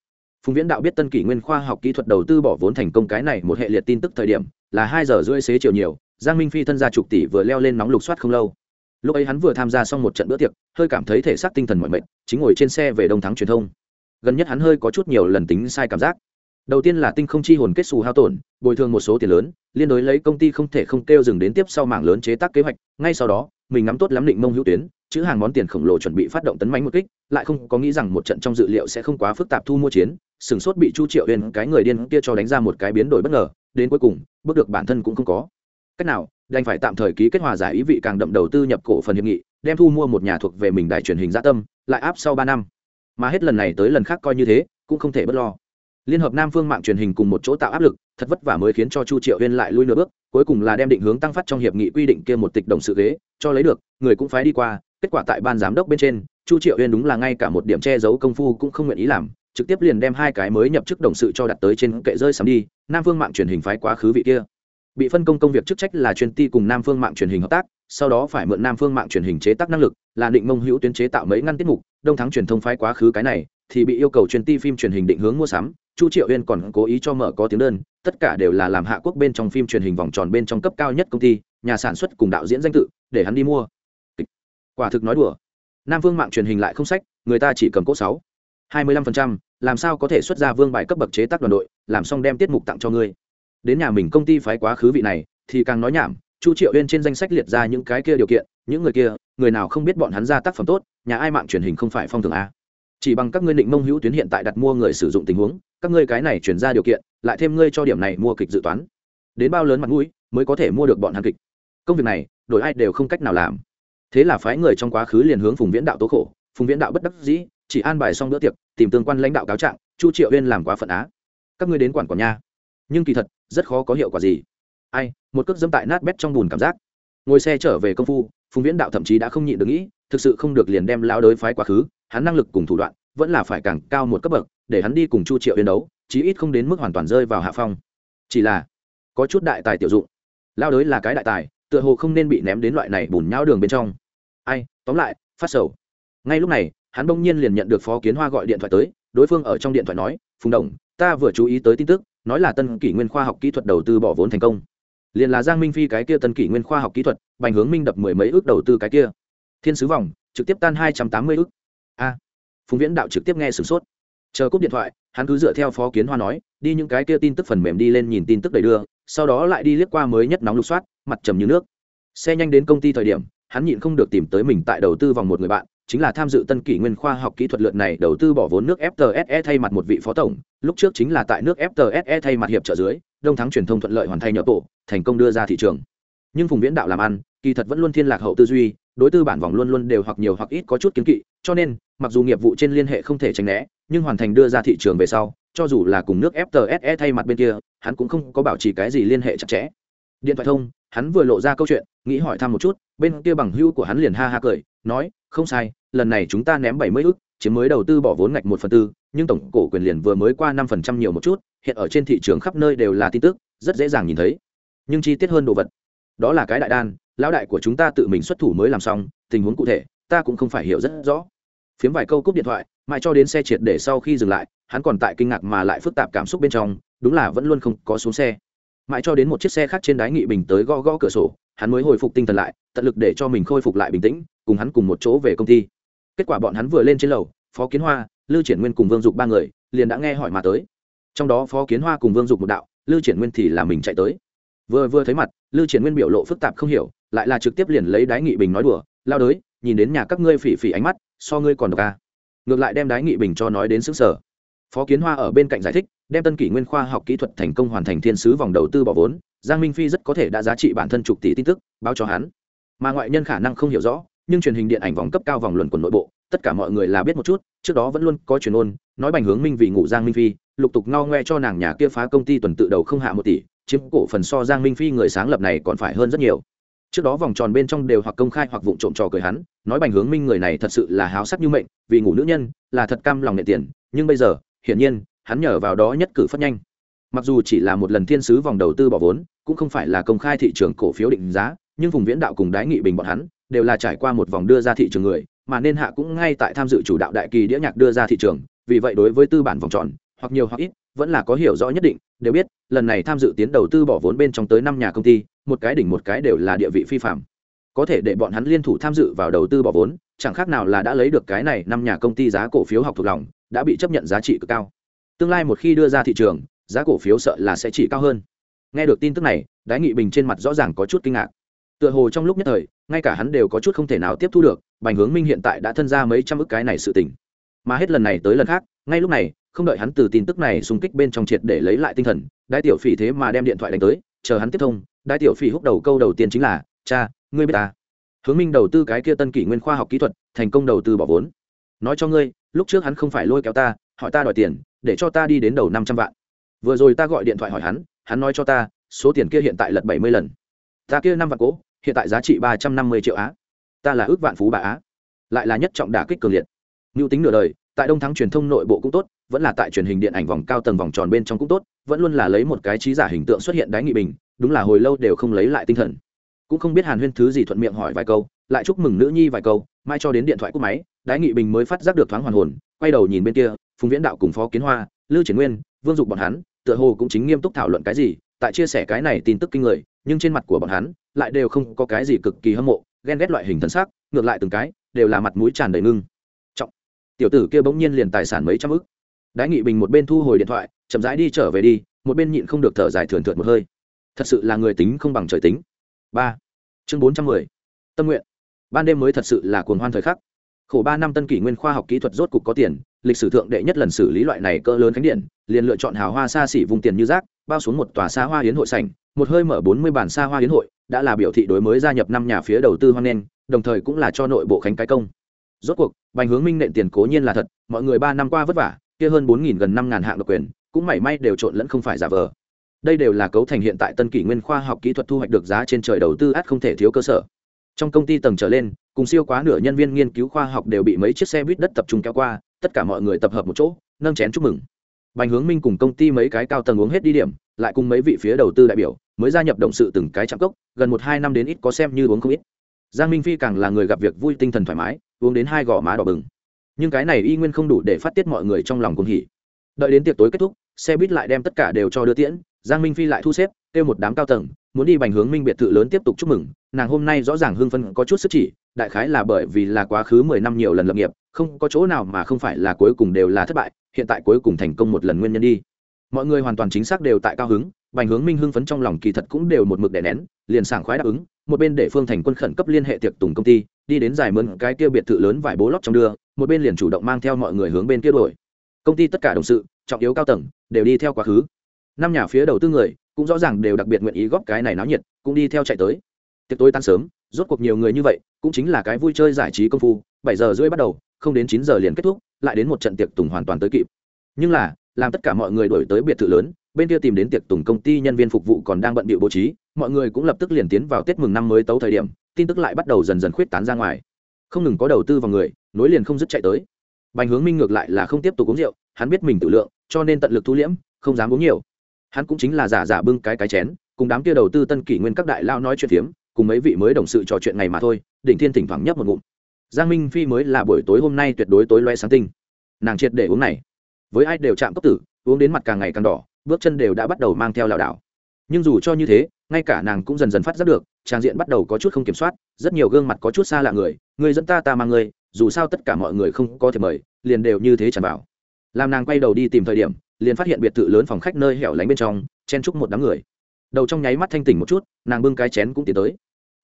Phùng viễn đạo biết tân kỷ nguyên khoa học kỹ thuật đầu tư bỏ vốn thành công cái này một hệ liệt tin tức thời điểm, là hai giờ rưỡi xế chiều nhiều, giang minh phi thân gia chục tỷ vừa leo lên nóng lục soát không lâu. Lúc ấy hắn vừa tham gia xong một trận bữa tiệc, hơi cảm thấy thể xác tinh thần mọi mệt, chính ngồi trên xe về đông thắng truyền thông gần nhất hắn hơi có chút nhiều lần tính sai cảm giác. Đầu tiên là tinh không chi hồn kết xù hao tổn, bồi thường một số tiền lớn, liên đối lấy công ty không thể không kêu dừng đến tiếp sau mảng lớn chế tác kế hoạch, ngay sau đó, mình nắm tốt lắm định mông hữu tuyến, chữ hàng món tiền khổng lồ chuẩn bị phát động tấn mánh một kích, lại không có nghĩ rằng một trận trong dự liệu sẽ không quá phức tạp thu mua chiến, sừng sốt bị chu triệu huyền cái người điên kia cho đánh ra một cái biến đổi bất ngờ, đến cuối cùng, bước được bản thân cũng không có. Cách nào, đành phải tạm thời ký kết hòa giải ý vị càng đậm đầu tư nhập cổ phần hiệp nghị, đem thu mua một nhà thuộc về mình đài truyền hình gia tâm, lại áp sau ba năm mà hết lần này tới lần khác coi như thế, cũng không thể bất lo. Liên hợp nam phương mạng truyền hình cùng một chỗ tạo áp lực, thật vất vả mới khiến cho chu triệu huyên lại lui nửa bước, cuối cùng là đem định hướng tăng phát trong hiệp nghị quy định kia một tịch đồng sự ghế, cho lấy được, người cũng phái đi qua, kết quả tại ban giám đốc bên trên, chu triệu huyên đúng là ngay cả một điểm che giấu công phu cũng không nguyện ý làm, trực tiếp liền đem hai cái mới nhập chức đồng sự cho đặt tới trên kệ rơi sắm đi, nam phương mạng truyền hình phái quá khứ vị kia bị phân công công việc chức trách là chuyên ty cùng nam phương mạng truyền hình hợp tác, sau đó phải mượn nam phương mạng truyền hình chế tác năng lực, là định mông hữu tuyến chế tạo mấy ngăn tiết mục, đông thắng truyền thông phái quá khứ cái này, thì bị yêu cầu truyền ty phim truyền hình định hướng mua sắm. Chu triệu uyên còn cố ý cho mở có tiếng đơn, tất cả đều là làm hạ quốc bên trong phim truyền hình vòng tròn bên trong cấp cao nhất công ty, nhà sản xuất cùng đạo diễn danh tự, để hắn đi mua. Quả thực nói đùa. Nam phương mạng truyền hình lại không sách, người ta chỉ cầm cốt sáu. Hai mươi lăm phần trăm, làm sao có thể xuất ra vương bài cấp bậc chế tác đoàn đội, làm xong đem tiết mục tặng cho ngươi đến nhà mình công ty phái quá khứ vị này, thì càng nói nhảm, chu triệu uyên trên danh sách liệt ra những cái kia điều kiện, những người kia, người nào không biết bọn hắn ra tác phẩm tốt, nhà ai mạng truyền hình không phải phong thường a. Chỉ bằng các ngươi định mông hữu tuyến hiện tại đặt mua người sử dụng tình huống, các ngươi cái này chuyển ra điều kiện, lại thêm ngươi cho điểm này mua kịch dự toán. Đến bao lớn mặt mũi, mới có thể mua được bọn hắn kịch. Công việc này, đổi ai đều không cách nào làm. Thế là phái người trong quá khứ liền hướng phùng viễn đạo tố khổ. Phùng viễn đạo bất đắc dĩ, chỉ an bài xong bữa tiệc, tìm tương quan lãnh đạo cáo trạng, chu triệu uyên làm quá phận á. Các ngươi đến quản quản nha nhưng kỳ thật, rất khó có hiệu quả gì. Ai, một cước dẫm tại nát bét trong bùn cảm giác. Ngồi xe trở về công phu, phùng viễn đạo thậm chí đã không nhịn được nghĩ, thực sự không được liền đem lao đới phái quá khứ, hắn năng lực cùng thủ đoạn, vẫn là phải càng cao một cấp bậc, để hắn đi cùng chu triệu uyên đấu, chí ít không đến mức hoàn toàn rơi vào hạ phong. Chỉ là, có chút đại tài tiểu dụng. Lao đới là cái đại tài, tựa hồ không nên bị ném đến loại này bùn nhão đường bên trong. Ai, tóm lại, phát sầu. Ngay lúc này, hắn bỗng nhiên liền nhận được phó kiến hoa gọi điện thoại tới, đối phương ở trong điện thoại nói, phùng đồng, ta vừa chú ý tới tin tức nói là tân kỷ nguyên khoa học kỹ thuật đầu tư bỏ vốn thành công. Liền là giang minh phi cái kia tân kỷ nguyên khoa học kỹ thuật, bành hướng minh đập mười mấy ước đầu tư cái kia. Thiên sứ vòng, trực tiếp tan hai trăm tám mươi ước. A. Phùng viễn đạo trực tiếp nghe sửng sốt. Chờ cúp điện thoại, hắn cứ dựa theo phó kiến hoa nói, đi những cái kia tin tức phần mềm đi lên nhìn tin tức đầy đưa, sau đó lại đi liếc qua mới nhất nóng lục soát, mặt trầm như nước. Xe nhanh đến công ty thời điểm, hắn nhịn không được tìm tới mình tại đầu tư vòng một người bạn chính là tham dự tân kỷ nguyên khoa học kỹ thuật lượt này đầu tư bỏ vốn nước FTSE thay mặt một vị phó tổng, lúc trước chính là tại nước FTSE thay mặt hiệp trợ dưới, đông thắng truyền thông thuận lợi hoàn thành nhập bộ, thành công đưa ra thị trường. Nhưng Phùng Viễn đạo làm ăn, kỳ thật vẫn luôn thiên lạc hậu tư duy, đối tư bản vòng luôn luôn đều hoặc nhiều hoặc ít có chút kiến kỵ, cho nên, mặc dù nghiệp vụ trên liên hệ không thể tránh né, nhưng hoàn thành đưa ra thị trường về sau, cho dù là cùng nước FTSE thay mặt bên kia, hắn cũng không có bảo trì cái gì liên hệ chặt chẽ. Điện thoại thông, hắn vừa lộ ra câu chuyện, nghĩ hỏi thăm một chút, bên kia bằng hữu của hắn liền ha ha cười, nói, không sai, lần này chúng ta ném bảy mươi ức, chiếm mới đầu tư bỏ vốn ngạch một phần tư, nhưng tổng cổ quyền liền vừa mới qua năm phần trăm nhiều một chút, hiện ở trên thị trường khắp nơi đều là tin tức, rất dễ dàng nhìn thấy. Nhưng chi tiết hơn đồ vật, đó là cái đại đan, lão đại của chúng ta tự mình xuất thủ mới làm xong, tình huống cụ thể, ta cũng không phải hiểu rất rõ. Phiếm vài câu cúp điện thoại, mãi cho đến xe triệt để sau khi dừng lại, hắn còn tại kinh ngạc mà lại phức tạp cảm xúc bên trong, đúng là vẫn luôn không có xuống xe. Mãi cho đến một chiếc xe khác trên đái nghị bình tới gõ gõ cửa sổ, hắn mới hồi phục tinh thần lại, tận lực để cho mình khôi phục lại bình tĩnh, cùng hắn cùng một chỗ về công ty kết quả bọn hắn vừa lên trên lầu, phó kiến hoa lưu triển nguyên cùng vương dục ba người liền đã nghe hỏi mà tới. Trong đó phó kiến hoa cùng vương dục một đạo lưu triển nguyên thì là mình chạy tới. Vừa vừa thấy mặt lưu triển nguyên biểu lộ phức tạp không hiểu, lại là trực tiếp liền lấy đái nghị bình nói đùa, lao đới, nhìn đến nhà các ngươi phỉ phỉ ánh mắt, so ngươi còn độc ca ngược lại đem đái nghị bình cho nói đến xứng sở phó kiến hoa ở bên cạnh giải thích, đem tân kỷ nguyên khoa học kỹ thuật thành công hoàn thành thiên sứ vòng đầu tư bỏ vốn, giang minh phi rất có thể đã giá trị bản thân chục tỷ tin tức, báo cho hắn. Mà ngoại nhân khả năng không hiểu rõ nhưng truyền hình điện ảnh vòng cấp cao vòng luận của nội bộ, tất cả mọi người là biết một chút, trước đó vẫn luôn có truyền ôn, nói bành hướng minh vì ngủ giang minh phi, lục tục ngao ngoe cho nàng nhà kia phá công ty tuần tự đầu không hạ một tỷ, chiếm cổ phần so giang minh phi người sáng lập này còn phải hơn rất nhiều. Trước đó vòng tròn bên trong đều hoặc công khai hoặc vụng trộm trò cười hắn, nói bành hướng minh người này thật sự là háo sắc như mệnh, vì ngủ nữ nhân, là thật cam lòng nệ tiền, nhưng bây giờ, hiển nhiên, hắn nhờ vào đó nhất cử phát nhanh. Mặc dù chỉ là một lần thiên sứ vòng đầu tư bỏ vốn, cũng không phải là công khai thị trường cổ phiếu định giá, nhưng vùng viễn đạo cùng đái nghị bình bọn hắn đều là trải qua một vòng đưa ra thị trường người, mà nên hạ cũng ngay tại tham dự chủ đạo đại kỳ đĩa nhạc đưa ra thị trường, vì vậy đối với tư bản vòng tròn, hoặc nhiều hoặc ít, vẫn là có hiểu rõ nhất định, đều biết, lần này tham dự tiến đầu tư bỏ vốn bên trong tới năm nhà công ty, một cái đỉnh một cái đều là địa vị phi phạm. Có thể để bọn hắn liên thủ tham dự vào đầu tư bỏ vốn, chẳng khác nào là đã lấy được cái này năm nhà công ty giá cổ phiếu học thuộc lòng, đã bị chấp nhận giá trị cực cao. Tương lai một khi đưa ra thị trường, giá cổ phiếu sợ là sẽ chỉ cao hơn. Nghe được tin tức này, đái nghị bình trên mặt rõ ràng có chút kinh ngạc tựa hồ trong lúc nhất thời, ngay cả hắn đều có chút không thể nào tiếp thu được, bành hướng minh hiện tại đã thân ra mấy trăm ức cái này sự tình. Mà hết lần này tới lần khác, ngay lúc này, không đợi hắn từ tin tức này xung kích bên trong triệt để lấy lại tinh thần đại tiểu phỉ thế mà đem điện thoại đánh tới, chờ hắn tiếp thông đại tiểu phỉ húc đầu câu đầu tiên chính là, cha, ngươi biết ta? Hướng minh đầu tư cái kia tân kỷ nguyên khoa học kỹ thuật, thành công đầu tư bỏ vốn. Nói cho ngươi, lúc trước hắn không phải lôi kéo ta, hỏi ta đòi tiền, để cho ta đi đến đầu năm trăm vạn. Vừa rồi ta gọi điện thoại hỏi hắn hắn nói cho ta, số tiền kia hiện tại lật bảy mươi lần. Ta kia năm vạn cỗ hiện tại giá trị ba trăm năm mươi triệu á. Ta là ước vạn phú bà á. Lại là nhất trọng đả kích cường liệt. Mưu tính nửa đời, tại đông thắng truyền thông nội bộ cũng tốt, vẫn là tại truyền hình điện ảnh vòng cao tầng vòng tròn bên trong cũng tốt, vẫn luôn là lấy một cái trí giả hình tượng xuất hiện đáy nghị bình, đúng là hồi lâu đều không lấy lại tinh thần. Cũng không biết hàn huyên thứ gì thuận miệng hỏi vài câu, lại chúc mừng nữ nhi vài câu, mai cho đến điện thoại cúp máy, đái nghị bình mới phát giác được thoáng hoàn hồn, quay đầu nhìn bên kia, phùng viễn đạo cùng phó kiến hoa, lưu triển nguyên, vương dục bọn hắn, tựa hồ cũng chính nghiêm túc thảo luận cái gì, tại chia sẻ cái này tin tức kinh người nhưng trên mặt của bọn hắn lại đều không có cái gì cực kỳ hâm mộ, ghen ghét loại hình thân xác, ngược lại từng cái đều là mặt mũi tràn đầy ngưng. Trọng. Tiểu tử kia bỗng nhiên liền tài sản mấy trăm ức. Đái nghị bình một bên thu hồi điện thoại, chậm rãi đi trở về đi, một bên nhịn không được thở dài thườn thượt một hơi. Thật sự là người tính không bằng trời tính. Ba. Chương bốn trăm mười. Tâm nguyện. Ban đêm mới thật sự là cuồng hoan thời khắc. Khổ ba năm tân kỷ nguyên khoa học kỹ thuật rốt cục có tiền, lịch sử thượng đệ nhất lần xử lý loại này cỡ lớn khánh điện, liền lựa chọn hào hoa xa xỉ vùng tiền như rác bao xuống một tòa xa hoa hiến hội sành một hơi mở bốn mươi bản xa hoa hiến hội, đã là biểu thị đối mới gia nhập năm nhà phía đầu tư hoan nghênh, đồng thời cũng là cho nội bộ khánh cái công. Rốt cuộc, bành hướng minh nện tiền cố nhiên là thật, mọi người ba năm qua vất vả, kia hơn bốn nghìn gần năm ngàn hạng độc quyền, cũng mảy may đều trộn lẫn không phải giả vờ. Đây đều là cấu thành hiện tại tân kỷ nguyên khoa học kỹ thuật thu hoạch được giá trên trời đầu tư át không thể thiếu cơ sở. Trong công ty tầng trở lên, cùng siêu quá nửa nhân viên nghiên cứu khoa học đều bị mấy chiếc xe buýt đất tập trung kéo qua, tất cả mọi người tập hợp một chỗ, nâng chén chúc mừng bành hướng minh cùng công ty mấy cái cao tầng uống hết đi điểm, lại cùng mấy vị phía đầu tư đại biểu, mới gia nhập động sự từng cái chạm cốc, gần một hai năm đến ít có xem như uống không ít. Giang minh phi càng là người gặp việc vui tinh thần thoải mái, uống đến hai gò má đỏ bừng. Nhưng cái này y nguyên không đủ để phát tiết mọi người trong lòng cùng hỉ. Đợi đến tiệc tối kết thúc, xe buýt lại đem tất cả đều cho đưa tiễn, giang minh phi lại thu xếp, kêu một đám cao tầng, muốn đi bành hướng minh biệt thự lớn tiếp tục chúc mừng, nàng hôm nay rõ ràng hưng phân có chút sức chỉ, đại khái là bởi vì là quá khứ mười năm nhiều lần lập nghiệp, không có chỗ nào mà không phải là cuối cùng đều là thất bại hiện tại cuối cùng thành công một lần nguyên nhân đi. Mọi người hoàn toàn chính xác đều tại cao hứng, bành hướng minh hưng phấn trong lòng kỳ thật cũng đều một mực đè nén, liền sảng khoái đáp ứng, một bên để phương thành quân khẩn cấp liên hệ tiệc tùng công ty, đi đến giải mượn cái kia biệt thự lớn vài bố lót trong đưa, một bên liền chủ động mang theo mọi người hướng bên kia đổi công ty tất cả đồng sự, trọng yếu cao tầng, đều đi theo quá khứ. Năm nhà phía đầu tư người, cũng rõ ràng đều đặc biệt nguyện ý góp cái này náo nhiệt, cũng đi theo chạy tới. Tiệc tối tan sớm, rốt cuộc nhiều người như vậy, cũng chính là cái vui chơi giải trí công phu, bảy giờ rưỡi bắt đầu, không đến chín giờ liền kết thúc lại đến một trận tiệc tùng hoàn toàn tới kịp. Nhưng là, làm tất cả mọi người đổi tới biệt thự lớn, bên kia tìm đến tiệc tùng công ty nhân viên phục vụ còn đang bận bịu bố trí, mọi người cũng lập tức liền tiến vào tết mừng năm mới tấu thời điểm, tin tức lại bắt đầu dần dần khuyết tán ra ngoài. Không ngừng có đầu tư vào người, nối liền không dứt chạy tới. Bành hướng minh ngược lại là không tiếp tục uống rượu, hắn biết mình tự lượng, cho nên tận lực thu liễm, không dám uống nhiều. Hắn cũng chính là giả giả bưng cái cái chén, cùng đám kia đầu tư tân kỷ nguyên các đại lao nói chuyện phiếm, cùng mấy vị mới đồng sự trò chuyện ngày mà thôi, đỉnh thiên thỉnh thoảng nhấp một ngụm giang minh phi mới là buổi tối hôm nay tuyệt đối tối loe sáng tinh. Nàng triệt để uống này. Với ai đều chạm cấp tử, uống đến mặt càng ngày càng đỏ, bước chân đều đã bắt đầu mang theo lảo đảo. Nhưng dù cho như thế, ngay cả nàng cũng dần dần phát giác được, trang diện bắt đầu có chút không kiểm soát, rất nhiều gương mặt có chút xa lạ người người dẫn ta ta mang người, dù sao tất cả mọi người không có thể mời, liền đều như thế tràn vào làm nàng quay đầu đi tìm thời điểm, liền phát hiện biệt thự lớn phòng khách nơi hẻo lánh bên trong, chen chúc một đám người. Đầu trong nháy mắt thanh tỉnh một chút, nàng bưng cái chén cũng tiến tới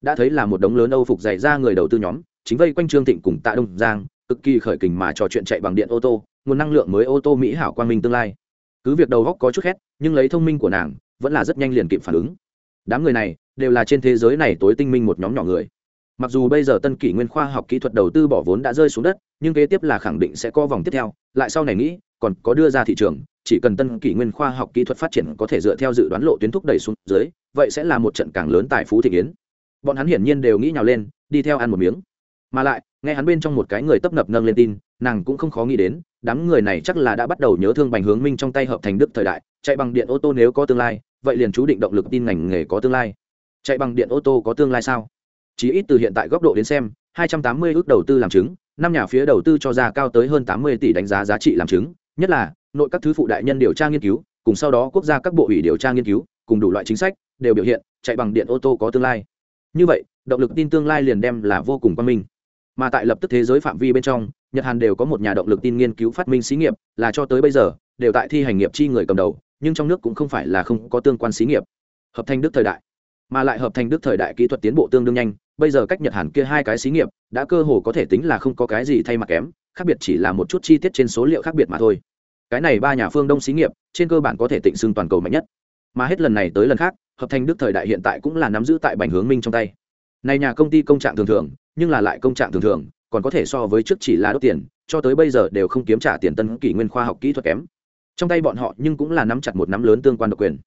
đã thấy là một đống lớn âu phục dày ra người đầu tư nhóm, chính vây quanh trương thịnh cùng tạ đông giang, cực kỳ khởi kình mà trò chuyện chạy bằng điện ô tô, nguồn năng lượng mới ô tô mỹ hảo quang minh tương lai. Cứ việc đầu góc có chút khét, nhưng lấy thông minh của nàng, vẫn là rất nhanh liền kịp phản ứng. Đám người này, đều là trên thế giới này tối tinh minh một nhóm nhỏ người. Mặc dù bây giờ tân kỷ nguyên khoa học kỹ thuật đầu tư bỏ vốn đã rơi xuống đất, nhưng kế tiếp là khẳng định sẽ có vòng tiếp theo, lại sau này nghĩ, còn có đưa ra thị trường, chỉ cần tân kỷ nguyên khoa học kỹ thuật phát triển có thể dựa theo dự đoán lộ tuyến thúc đẩy xuống dưới, vậy sẽ là một trận càng lớn tại phú thị kiến bọn hắn hiển nhiên đều nghĩ nhào lên, đi theo ăn một miếng. Mà lại, nghe hắn bên trong một cái người tấp nập nâng lên tin, nàng cũng không khó nghĩ đến, đám người này chắc là đã bắt đầu nhớ thương bành hướng minh trong tay hợp thành đức thời đại, chạy bằng điện ô tô nếu có tương lai, vậy liền chú định động lực tin ngành nghề có tương lai. Chạy bằng điện ô tô có tương lai sao? Chỉ ít từ hiện tại góc độ đến xem 280 ước đầu tư làm chứng, năm nhà phía đầu tư cho ra cao tới hơn 80 tỷ đánh giá giá trị làm chứng, nhất là, nội các thứ phụ đại nhân điều tra nghiên cứu, cùng sau đó quốc gia các bộ ủy điều tra nghiên cứu, cùng đủ loại chính sách, đều biểu hiện, chạy bằng điện ô tô có tương lai như vậy, động lực tin tương lai liền đem là vô cùng quan minh. Mà tại lập tức thế giới phạm vi bên trong, nhật hàn đều có một nhà động lực tin nghiên cứu phát minh xí nghiệp, là cho tới bây giờ, đều tại thi hành nghiệp chi người cầm đầu, nhưng trong nước cũng không phải là không có tương quan xí nghiệp. Hợp thành đức thời đại. Mà lại hợp thành đức thời đại kỹ thuật tiến bộ tương đương nhanh, bây giờ cách nhật hàn kia hai cái xí nghiệp, đã cơ hồ có thể tính là không có cái gì thay mặt kém, khác biệt chỉ là một chút chi tiết trên số liệu khác biệt mà thôi. Cái này ba nhà phương đông xí nghiệp, trên cơ bản có thể tịnh xưng toàn cầu mạnh nhất. Mà hết lần này tới lần khác hợp thành đức thời đại hiện tại cũng là nắm giữ tại bành hướng minh trong tay. Này nhà công ty công trạng thường thường, nhưng là lại công trạng thường thường, còn có thể so với trước chỉ là đốt tiền, cho tới bây giờ đều không kiếm trả tiền tân kỷ nguyên khoa học kỹ thuật kém. Trong tay bọn họ nhưng cũng là nắm chặt một nắm lớn tương quan độc quyền.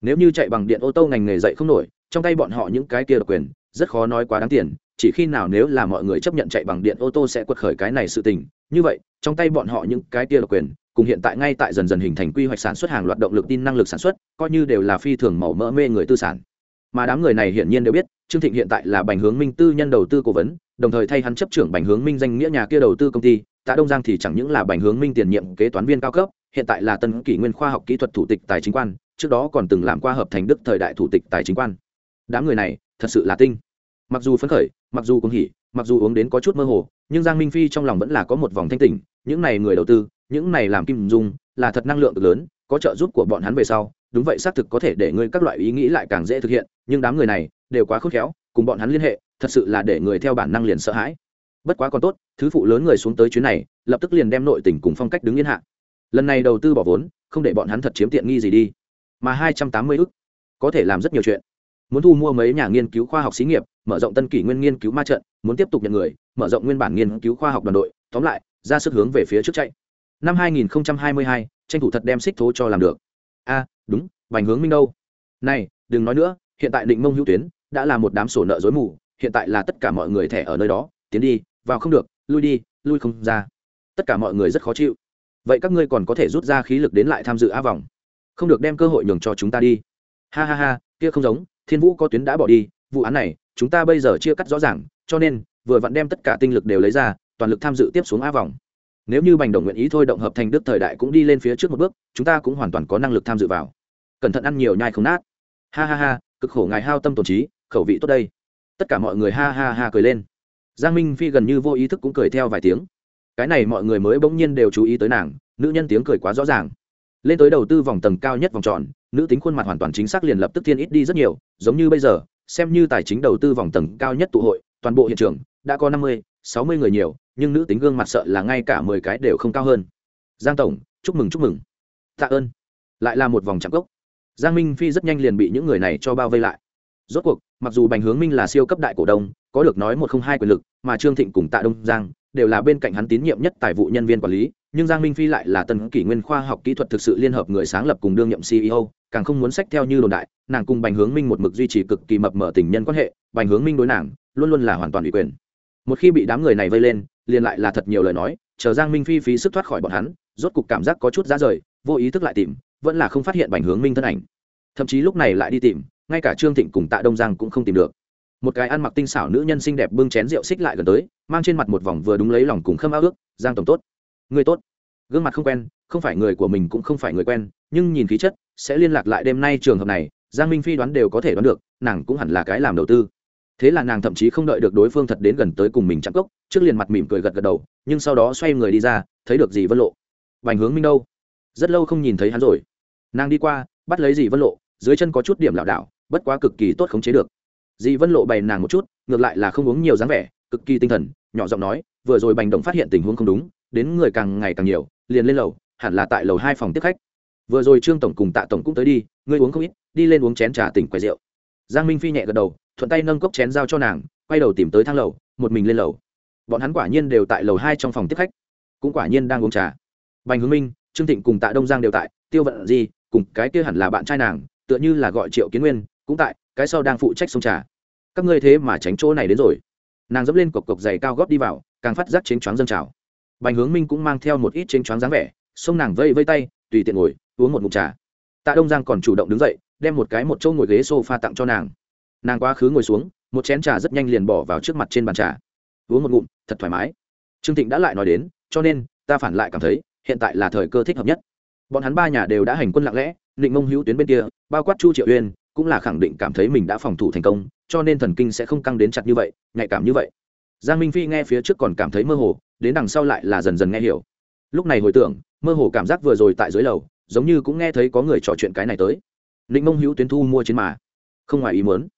Nếu như chạy bằng điện ô tô ngành nghề dậy không nổi, trong tay bọn họ những cái kia độc quyền, rất khó nói quá đáng tiền, chỉ khi nào nếu là mọi người chấp nhận chạy bằng điện ô tô sẽ quật khởi cái này sự tình. Như vậy, trong tay bọn họ những cái kia độc quyền cùng hiện tại ngay tại dần dần hình thành quy hoạch sản xuất hàng loạt động lực tin năng lực sản xuất, coi như đều là phi thường màu mỡ mê người tư sản. Mà đám người này hiển nhiên đều biết, trương thịnh hiện tại là bành hướng minh tư nhân đầu tư cố vấn, đồng thời thay hắn chấp trưởng bành hướng minh danh nghĩa nhà kia đầu tư công ty, tạ đông giang thì chẳng những là bành hướng minh tiền nhiệm kế toán viên cao cấp, hiện tại là tân kỷ nguyên khoa học kỹ thuật thủ tịch tài chính quan, trước đó còn từng làm qua hợp thành đức thời đại thủ tịch tài chính quan. Đám người này thật sự là tinh. Mặc dù phấn khởi, mặc dù cũng hỉ mặc dù uống đến có chút mơ hồ, nhưng giang minh phi trong lòng vẫn là có một vòng thanh tỉnh, những này người đầu tư, những này làm kim dung, là thật năng lượng cực lớn, có trợ giúp của bọn hắn về sau, đúng vậy xác thực có thể để ngươi các loại ý nghĩ lại càng dễ thực hiện, nhưng đám người này đều quá khôn khéo, cùng bọn hắn liên hệ, thật sự là để người theo bản năng liền sợ hãi. Bất quá còn tốt, thứ phụ lớn người xuống tới chuyến này, lập tức liền đem nội tình cùng phong cách đứng yên hạ. Lần này đầu tư bỏ vốn, không để bọn hắn thật chiếm tiện nghi gì đi. Mà hai trăm tám mươi ức, có thể làm rất nhiều chuyện. Muốn thu mua mấy nhà nghiên cứu khoa học xí nghiệp, mở rộng tân kỷ nguyên nghiên cứu ma trận muốn tiếp tục nhận người mở rộng nguyên bản nghiên cứu khoa học đoàn đội tóm lại ra sức hướng về phía trước chạy. Năm 2022, tranh thủ thật đem xích thố cho làm được. A đúng vành hướng minh đâu? Này đừng nói nữa hiện tại định mông hữu tuyến đã là một đám sổ nợ dối mù hiện tại là tất cả mọi người thẻ ở nơi đó tiến đi vào không được lui đi lui không ra. Tất cả mọi người rất khó chịu. Vậy các ngươi còn có thể rút ra khí lực đến lại tham dự a vòng. Không được đem cơ hội nhường cho chúng ta đi. Ha ha ha kia không giống thiên vũ có tuyến đã bỏ đi vụ án này chúng ta bây giờ chia cắt rõ ràng cho nên, vừa vặn đem tất cả tinh lực đều lấy ra, toàn lực tham dự tiếp xuống a vòng. Nếu như bành đồng nguyện ý thôi động hợp thành đức thời đại cũng đi lên phía trước một bước, chúng ta cũng hoàn toàn có năng lực tham dự vào. Cẩn thận ăn nhiều nhai không nát. Ha ha ha, cực khổ ngài hao tâm tổn trí, khẩu vị tốt đây. Tất cả mọi người ha ha ha cười lên. Giang minh phi gần như vô ý thức cũng cười theo vài tiếng. Cái này mọi người mới bỗng nhiên đều chú ý tới nàng, nữ nhân tiếng cười quá rõ ràng. Lên tới đầu tư vòng tầng cao nhất vòng tròn, nữ tính khuôn mặt hoàn toàn chính xác liền lập tức thiên ít đi rất nhiều, giống như bây giờ, xem như tài chính đầu tư vòng tầng cao nhất tụ hội toàn bộ hiện trường đã có năm mươi, sáu mươi người nhiều, nhưng nữ tính gương mặt sợ là ngay cả mười cái đều không cao hơn. Giang tổng, chúc mừng chúc mừng. Tạ ơn. Lại là một vòng chạm cốc giang minh phi rất nhanh liền bị những người này cho bao vây lại. Rốt cuộc, mặc dù bành hướng minh là siêu cấp đại cổ đông, có được nói một không hai quyền lực, mà trương thịnh cùng tạ đông giang đều là bên cạnh hắn tín nhiệm nhất tài vụ nhân viên quản lý, nhưng giang minh phi lại là tân kỷ nguyên khoa học kỹ thuật thực sự liên hợp người sáng lập cùng đương nhiệm ceo càng không muốn sách theo như đồn đại, nàng cùng bành hướng minh một mực duy trì cực kỳ mập mở tình nhân quan hệ, bành hướng minh đối nàng luôn luôn là hoàn toàn ủy quyền. Một khi bị đám người này vây lên, liền lại là thật nhiều lời nói, chờ giang minh phi phí sức thoát khỏi bọn hắn, rốt cục cảm giác có chút ra rời, vô ý thức lại tìm, vẫn là không phát hiện bành hướng minh thân ảnh. Thậm chí lúc này lại đi tìm, ngay cả trương thịnh cùng tạ đông giang cũng không tìm được. Một cái ăn mặc tinh xảo nữ nhân xinh đẹp bưng chén rượu xích lại gần tới, mang trên mặt một vòng vừa đúng lấy lòng cùng khâm ao ước, giang tổng tốt. Người tốt. Gương mặt không quen, không phải người của mình cũng không phải người quen, nhưng nhìn khí chất, sẽ liên lạc lại đêm nay trường hợp này, giang minh phi đoán đều có thể đoán được, nàng cũng hẳn là cái làm đầu tư thế là nàng thậm chí không đợi được đối phương thật đến gần tới cùng mình chạm cốc, trước liền mặt mỉm cười gật gật đầu, nhưng sau đó xoay người đi ra, thấy được dì vân lộ. Vành hướng minh đâu? Rất lâu không nhìn thấy hắn rồi. Nàng đi qua, bắt lấy dì vân lộ, dưới chân có chút điểm lảo đảo, bất quá cực kỳ tốt khống chế được. Dì vân lộ bày nàng một chút, ngược lại là không uống nhiều dáng vẻ, cực kỳ tinh thần, nhỏ giọng nói, vừa rồi bành động phát hiện tình huống không đúng, đến người càng ngày càng nhiều, liền lên lầu, hẳn là tại lầu hai phòng tiếp khách. Vừa rồi trương tổng cùng tạ tổng cũng tới đi, ngươi uống không ít, đi lên uống chén trà tỉnh quầy rượu giang minh phi nhẹ gật đầu, thuận tay nâng cốc chén giao cho nàng, quay đầu tìm tới thang lầu, một mình lên lầu. Bọn hắn quả nhiên đều tại lầu hai trong phòng tiếp khách, cũng quả nhiên đang uống trà. Bành hướng minh, trương thịnh cùng tạ đông giang đều tại, tiêu vận Di, cùng cái kia hẳn là bạn trai nàng, tựa như là gọi triệu kiến nguyên, cũng tại, cái sau đang phụ trách sông trà. Các ngươi thế mà tránh chỗ này đến rồi. Nàng dẫm lên cộc cộc giày cao góp đi vào, càng phát giác chênh choáng dâng trào. Bành hướng minh cũng mang theo một ít chênh choáng dáng vẻ, xông nàng vây vây tay, tùy tiện ngồi, uống một ngụm trà. Tạ đông giang còn chủ động đứng dậy đem một cái một chỗ ngồi ghế sofa tặng cho nàng. Nàng quá khứ ngồi xuống, một chén trà rất nhanh liền bỏ vào trước mặt trên bàn trà. Uống một ngụm, thật thoải mái. Trương thịnh đã lại nói đến, cho nên, ta phản lại cảm thấy, hiện tại là thời cơ thích hợp nhất. Bọn hắn ba nhà đều đã hành quân lặng lẽ định mông hữu tuyến bên kia, bao quát chu triệu uyên, cũng là khẳng định cảm thấy mình đã phòng thủ thành công, cho nên thần kinh sẽ không căng đến chặt như vậy, nhạy cảm như vậy. Giang minh phi nghe phía trước còn cảm thấy mơ hồ, đến đằng sau lại là dần dần nghe hiểu. Lúc này hồi tưởng, mơ hồ cảm giác vừa rồi tại dưới lầu, giống như cũng nghe thấy có người trò chuyện cái này tới định mông hữu tuyến thu mua chiến mà. Không ngoài ý muốn.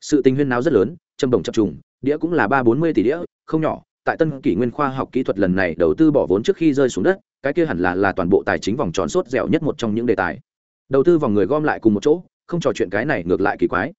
Sự tình huyên náo rất lớn châm bổng chập trùng, đĩa cũng là ba bốn mươi tỷ đĩa, không nhỏ. Tại tân kỷ nguyên khoa học kỹ thuật lần này đầu tư bỏ vốn trước khi rơi xuống đất, cái kia hẳn là là toàn bộ tài chính vòng tròn sốt dẻo nhất một trong những đề tài. Đầu tư vòng người gom lại cùng một chỗ, không trò chuyện cái này ngược lại kỳ quái.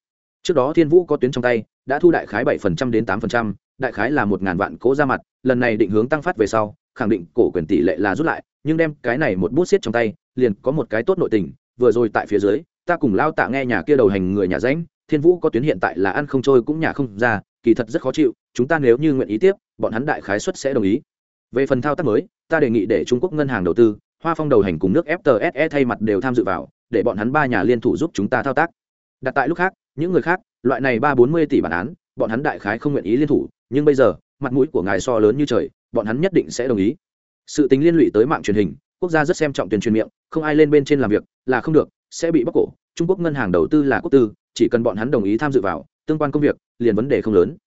Trước đó thiên vũ có tuyến trong tay, đã thu đại khái bảy phần trăm đến tám phần trăm, đại khái là một ngàn vạn cố ra mặt, lần này định hướng tăng phát về sau, khẳng định cổ quyền tỷ lệ là rút lại, nhưng đem cái này một bút xiết trong tay, liền có một cái tốt nội tình, vừa rồi tại phía dưới ta cùng lao tạ nghe nhà kia đầu hành người nhà ránh thiên vũ có tuyến hiện tại là ăn không trôi cũng nhà không ra, kỳ thật rất khó chịu, chúng ta nếu như nguyện ý tiếp, bọn hắn đại khái suất sẽ đồng ý. Về phần thao tác mới, ta đề nghị để trung quốc ngân hàng đầu tư, hoa phong đầu hành cùng nước ftse thay mặt đều tham dự vào, để bọn hắn ba nhà liên thủ giúp chúng ta thao tác. Đặt tại lúc khác, những người khác, loại này ba bốn mươi tỷ bản án, bọn hắn đại khái không nguyện ý liên thủ, nhưng bây giờ, mặt mũi của ngài so lớn như trời, bọn hắn nhất định sẽ đồng ý. Sự tính liên lụy tới mạng truyền hình, quốc gia rất xem trọng tuyên truyền miệng, không ai lên bên trên làm việc, là không được, sẽ bị bóc cổ trung quốc ngân hàng đầu tư là quốc tư, chỉ cần bọn hắn đồng ý tham dự vào, tương quan công việc, liền vấn đề không lớn.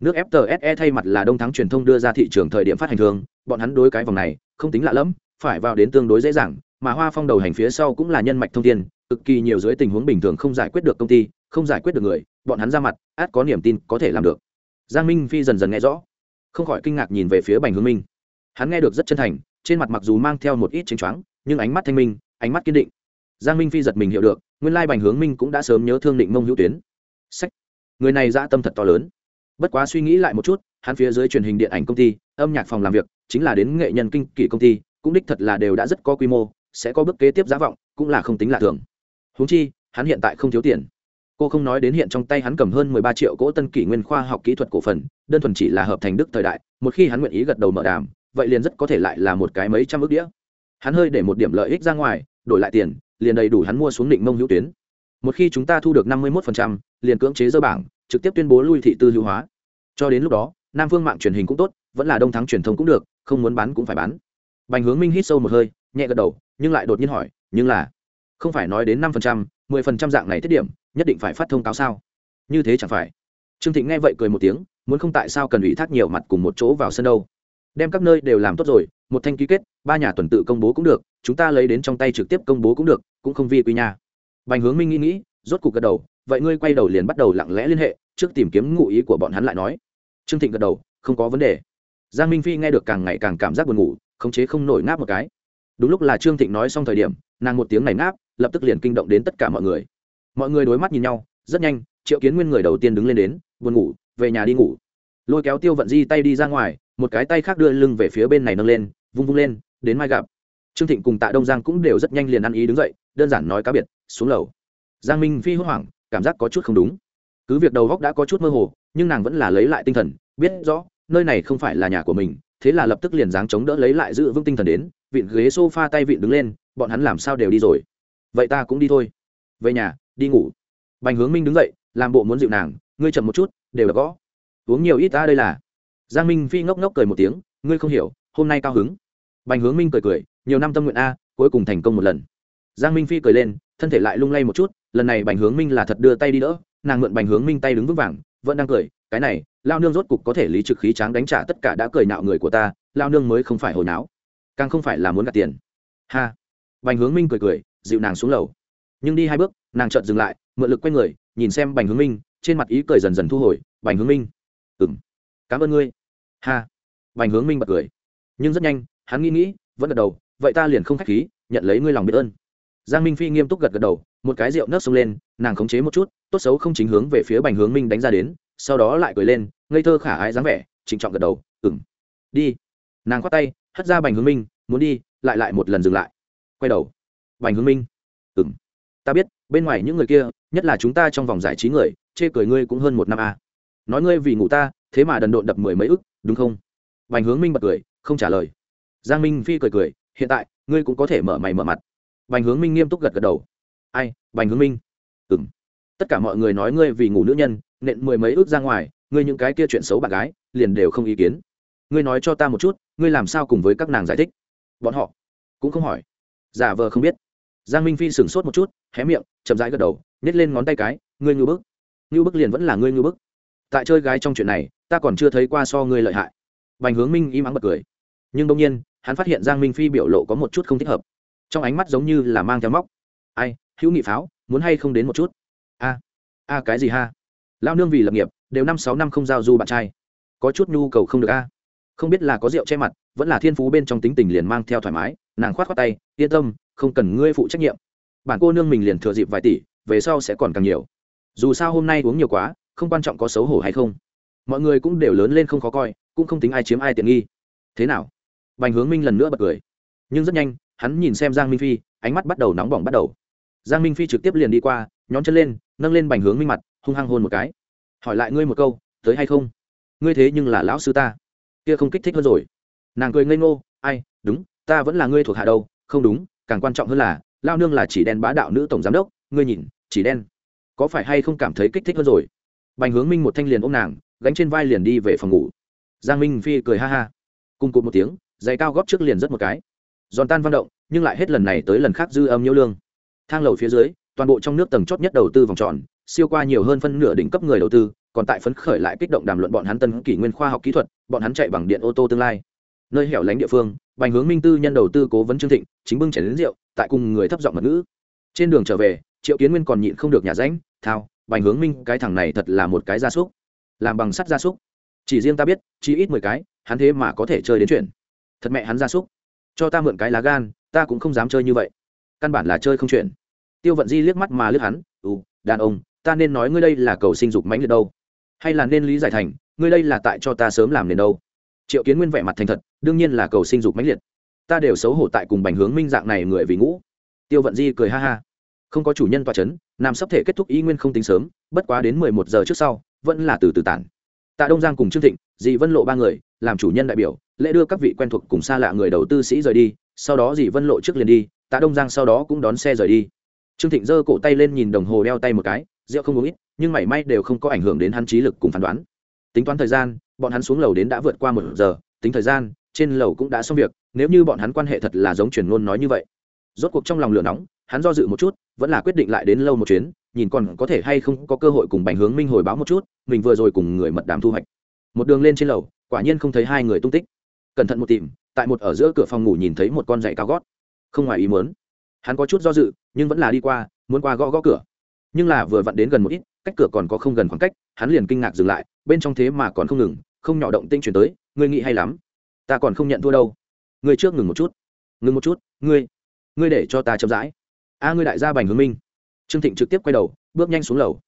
Nước ftse thay mặt là đông thắng truyền thông đưa ra thị trường thời điểm phát hành thường, bọn hắn đối cái vòng này, không tính lạ lẫm, phải vào đến tương đối dễ dàng, mà hoa phong đầu hành phía sau cũng là nhân mạch thông tin, cực kỳ nhiều dưới tình huống bình thường không giải quyết được công ty, không giải quyết được người, bọn hắn ra mặt át có niềm tin có thể làm được. Giang minh phi dần dần nghe rõ. Không khỏi kinh ngạc nhìn về phía bành hướng minh. Hắn nghe được rất chân thành, trên mặt mặc dù mang theo một ít chênh choáng, nhưng ánh mắt thanh minh, ánh mắt kiên định giang minh phi giật mình hiểu được, nguyên lai bành hướng minh cũng đã sớm nhớ thương định mông hữu tuyến. Sách. Người này dã tâm thật to lớn. Bất quá suy nghĩ lại một chút, hắn phía dưới truyền hình điện ảnh công ty, âm nhạc phòng làm việc, chính là đến nghệ nhân kinh kỷ công ty, cũng đích thật là đều đã rất có quy mô, sẽ có bước kế tiếp giá vọng, cũng là không tính là thường. Húng chi, hắn hiện tại không thiếu tiền. Cô không nói đến hiện trong tay hắn cầm hơn mười ba triệu cỗ tân kỷ nguyên khoa học kỹ thuật cổ phần, đơn thuần chỉ là hợp thành đức thời đại, một khi hắn nguyện ý gật đầu mở đàm, vậy liền rất có thể lại là một cái mấy trăm ước đĩa. Hắn hơi để một điểm lợi ích ra ngoài, đổi lại tiền liền đầy đủ hắn mua xuống định mông hữu tuyến. Một khi chúng ta thu được năm mươi một liền cưỡng chế dơ bảng, trực tiếp tuyên bố lui thị tư hữu hóa. Cho đến lúc đó, nam phương mạng truyền hình cũng tốt, vẫn là đông thắng truyền thông cũng được, không muốn bán cũng phải bán. Bành hướng minh hít sâu một hơi, nhẹ gật đầu, nhưng lại đột nhiên hỏi, nhưng là, không phải nói đến năm phần trăm, mười phần trăm dạng này tiết điểm, nhất định phải phát thông cáo sao? Như thế chẳng phải. Trương thịnh nghe vậy cười một tiếng, muốn không tại sao cần ủy thác nhiều mặt cùng một chỗ vào sân đâu đem các nơi đều làm tốt rồi, một thanh ký kết, ba nhà tuần tự công bố cũng được, chúng ta lấy đến trong tay trực tiếp công bố cũng được, cũng không vi quy nha. Bành hướng minh nghĩ nghĩ, rốt cục gật đầu, vậy ngươi quay đầu liền bắt đầu lặng lẽ liên hệ, trước tìm kiếm ngụ ý của bọn hắn lại nói. Trương thịnh gật đầu, không có vấn đề. Giang minh phi nghe được càng ngày càng cảm giác buồn ngủ, khống chế không nổi ngáp một cái. Đúng lúc là trương thịnh nói xong thời điểm, nàng một tiếng này ngáp, lập tức liền kinh động đến tất cả mọi người. Mọi người đối mắt nhìn nhau, rất nhanh, triệu kiến nguyên người đầu tiên đứng lên đến, buồn ngủ, về nhà đi ngủ. Lôi kéo tiêu vận di tay đi ra ngoài một cái tay khác đưa lưng về phía bên này nâng lên, vung vung lên, đến mai gặp. Trương thịnh cùng tạ đông giang cũng đều rất nhanh liền ăn ý đứng dậy, đơn giản nói cá biệt, xuống lầu. Giang minh phi hốt hoảng, cảm giác có chút không đúng. Cứ việc đầu góc đã có chút mơ hồ, nhưng nàng vẫn là lấy lại tinh thần, biết rõ, nơi này không phải là nhà của mình, thế là lập tức liền dáng chống đỡ lấy lại giữ vững tinh thần đến, vịn ghế s o f a tay vịn đứng lên, bọn hắn làm sao đều đi rồi. Vậy ta cũng đi thôi. Về nhà, đi ngủ. Bành hướng minh đứng dậy, làm bộ muốn dịu nàng, ngươi chậm một chút, đều đã gõ. Uống nhiều ít ta đây là giang minh phi ngốc ngốc cười một tiếng ngươi không hiểu hôm nay cao hứng. Bành hướng minh cười cười nhiều năm tâm nguyện a cuối cùng thành công một lần. Giang minh phi cười lên thân thể lại lung lay một chút lần này bành hướng minh là thật đưa tay đi đỡ nàng mượn bành hướng minh tay đứng vững vàng vẫn đang cười cái này lao nương rốt cục có thể lý trực khí tráng đánh trả tất cả đã cười nạo người của ta lao nương mới không phải hồi não, càng không phải là muốn gạt tiền. Ha. Bành hướng minh cười cười dịu nàng xuống lầu. Nhưng đi hai bước nàng chợt dừng lại mượn lực q u a y người nhìn xem bành hướng minh trên mặt ý cười dần dần thu hồi bành hướng minh. Ừ m cảm ơn ngươi ha. Bành hướng minh bật cười. Nhưng rất nhanh, hắn nghĩ nghĩ, vẫn gật đầu, vậy ta liền không k h á c h khí, nhận lấy ngươi lòng biết ơn. Giang minh phi nghiêm túc gật gật đầu, một cái rượu nớt xông lên, nàng khống chế một chút, tốt xấu không chính hướng về phía bành hướng minh đánh ra đến, sau đó lại cười lên, ngây thơ khả ái dáng vẻ, trịnh trọng gật đầu ừng đi. Nàng khoát tay, hất ra bành hướng minh, muốn đi, lại lại một lần dừng lại. Quay đầu. Bành hướng minh. Ừng ta biết, bên ngoài những người kia, nhất là chúng ta trong vòng giải trí người, chê cười ngươi cũng hơn một năm a à. nói ngươi vì ngủ ta, thế mà đần độn đập mười mấy ức đúng không? Bành hướng minh bật cười, không trả lời. Giang minh phi cười cười, hiện tại, ngươi cũng có thể mở mày mở mặt. Bành hướng minh nghiêm túc gật gật đầu. Ai, bành hướng minh? Ừ m tất cả mọi người nói ngươi vì ngủ nữ nhân, nện mười mấy ước ra ngoài, ngươi những cái kia chuyện xấu bạn gái, liền đều không ý kiến. Ngươi nói cho ta một chút, ngươi làm sao cùng với các nàng giải thích? Bọn họ cũng không hỏi. Giả vờ không biết. Giang minh phi sửng sốt một chút, hé miệng, chậm rãi gật đầu nhét lên ngón tay cái, ngươi ngư bức. Ngư bức liền vẫn là ngươi ngư bức tại chơi gái trong chuyện này, ta còn chưa thấy qua so ngươi lợi hại. Bành hướng minh im ắng bật cười. Nhưng đông nhiên, hắn phát hiện giang minh phi biểu lộ có một chút không thích hợp. Trong ánh mắt giống như là mang theo móc. Ai, hữu nghị pháo, muốn hay không đến một chút? A a cái gì ha? Lao nương vì lập nghiệp, đều năm sáu năm không giao du bạn trai. Có chút nhu cầu không được a. Không biết là có rượu che mặt, vẫn là thiên phú bên trong tính tình liền mang theo thoải mái, nàng khoát khoát tay, yên tâm, không cần ngươi phụ trách nhiệm. Bản cô nương mình liền thừa dịp vài tỷ, về sau sẽ còn càng nhiều. Dù sao hôm nay uống nhiều quá không quan trọng có xấu hổ hay không. Mọi người cũng đều lớn lên không khó coi, cũng không tính ai chiếm ai tiện nghi. Thế nào? Bành hướng minh lần nữa bật cười. Nhưng rất nhanh, hắn nhìn xem giang minh phi, ánh mắt bắt đầu nóng bỏng bắt đầu. Giang minh phi trực tiếp liền đi qua, nhón chân lên, nâng lên bành hướng minh mặt, hung hăng hôn một cái. Hỏi lại ngươi một câu, tới hay không? Ngươi thế nhưng là lão sư ta. Kia không kích thích hơn rồi. Nàng cười ngây ngô, ai, đúng, ta vẫn là ngươi thuộc hạ đâu, không đúng, càng quan trọng hơn là, lao nương là chỉ đen bá đạo nữ tổng giám đốc, ngươi nhìn, chỉ đen. Có phải hay không cảm thấy kích thích hơn rồi? Bành hướng minh một thanh liền ôm nàng, gánh trên vai liền đi về phòng ngủ. Giang minh phi cười ha ha. Cùng cụt một tiếng, giày cao góp trước liền rất một cái. Giòn tan văn động, nhưng lại hết lần này tới lần khác dư âm nhiễu lương. Thang lầu phía dưới, toàn bộ trong nước tầng chót nhất đầu tư vòng tròn, siêu qua nhiều hơn phân nửa đỉnh cấp người đầu tư, còn tại phấn khởi lại kích động đàm luận bọn hắn tân kỷ nguyên khoa học kỹ thuật, bọn hắn chạy bằng điện ô tô tương lai. Nơi hẻo lánh địa phương, bành hướng minh tư nhân đầu tư cố vấn trương thịnh, chính bưng chảy đến rượu, tại cùng người thấp giọng mật ngữ. Trên đường trở về, triệu kiến nguyên còn nhịn không được nhà ránh, thao bành hướng minh, cái thằng này thật là một cái gia súc. Làm bằng sắt gia súc. Chỉ riêng ta biết chỉ ít mười cái, hắn thế mà có thể chơi đến chuyện. Thật mẹ hắn gia súc. Cho ta mượn cái lá gan, ta cũng không dám chơi như vậy. Căn bản là chơi không chuyện. Tiêu vận di liếc mắt mà liếc hắn ừ đàn ông, ta nên nói ngươi đây là cầu sinh dục mãnh liệt đâu? Hay là nên lý giải thành, ngươi đây là tại cho ta sớm làm nền đâu? Triệu kiến nguyên vẻ mặt thành thật, đương nhiên là cầu sinh dục mãnh liệt. Ta đều xấu hổ tại cùng bành hướng minh dạng này người vì ngũ. Tiêu vận di cười ha ha không có chủ nhân tòa c h ấ n nam sắp thể kết thúc y nguyên không tính sớm, bất quá đến mười một giờ trước sau, vẫn là từ từ tản. Tạ đông giang cùng trương thịnh, dì vân lộ ba người, làm chủ nhân đại biểu, lễ đưa các vị quen thuộc cùng xa lạ người đầu tư sĩ rời đi, sau đó dì vân lộ trước liền đi, tạ đông giang sau đó cũng đón xe rời đi. Trương thịnh giơ cổ tay lên nhìn đồng hồ đeo tay một cái, rượu không uống ít, nhưng mảy may đều không có ảnh hưởng đến hắn trí lực cùng phán đoán. Tính toán thời gian, bọn hắn xuống lầu đến đã vượt qua một giờ, tính thời gian, trên lầu cũng đã xong việc, nếu như bọn hắn quan hệ thật là giống truyền ngôn nói như vậy. Rốt cuộc trong lòng lửa nóng hắn do dự một chút, vẫn là quyết định lại đến lâu một chuyến, nhìn còn có thể hay không có cơ hội cùng bành hướng minh hồi báo một chút, mình vừa rồi cùng người mật đàm thu hoạch. Một đường lên trên lầu, quả nhiên không thấy hai người tung tích. Cẩn thận một tìm, tại một ở giữa cửa phòng ngủ nhìn thấy một con giày cao gót. Không ngoài ý muốn, hắn có chút do dự, nhưng vẫn là đi qua, muốn qua gõ gõ cửa. Nhưng là vừa vặn đến gần một ít, cách cửa còn có không gần khoảng cách, hắn liền kinh ngạc dừng lại, bên trong thế mà còn không ngừng, không nhỏ động tinh chuyển tới, ngươi nghĩ hay lắm. Ta còn không nhận thua đâu. Ngươi trước ngừng một chút. Ngừng một chút, ngươi ngươi để cho ta chậm rãi a ngươi đại gia bành hướng minh. Trương thịnh trực tiếp quay đầu, bước nhanh xuống lầu.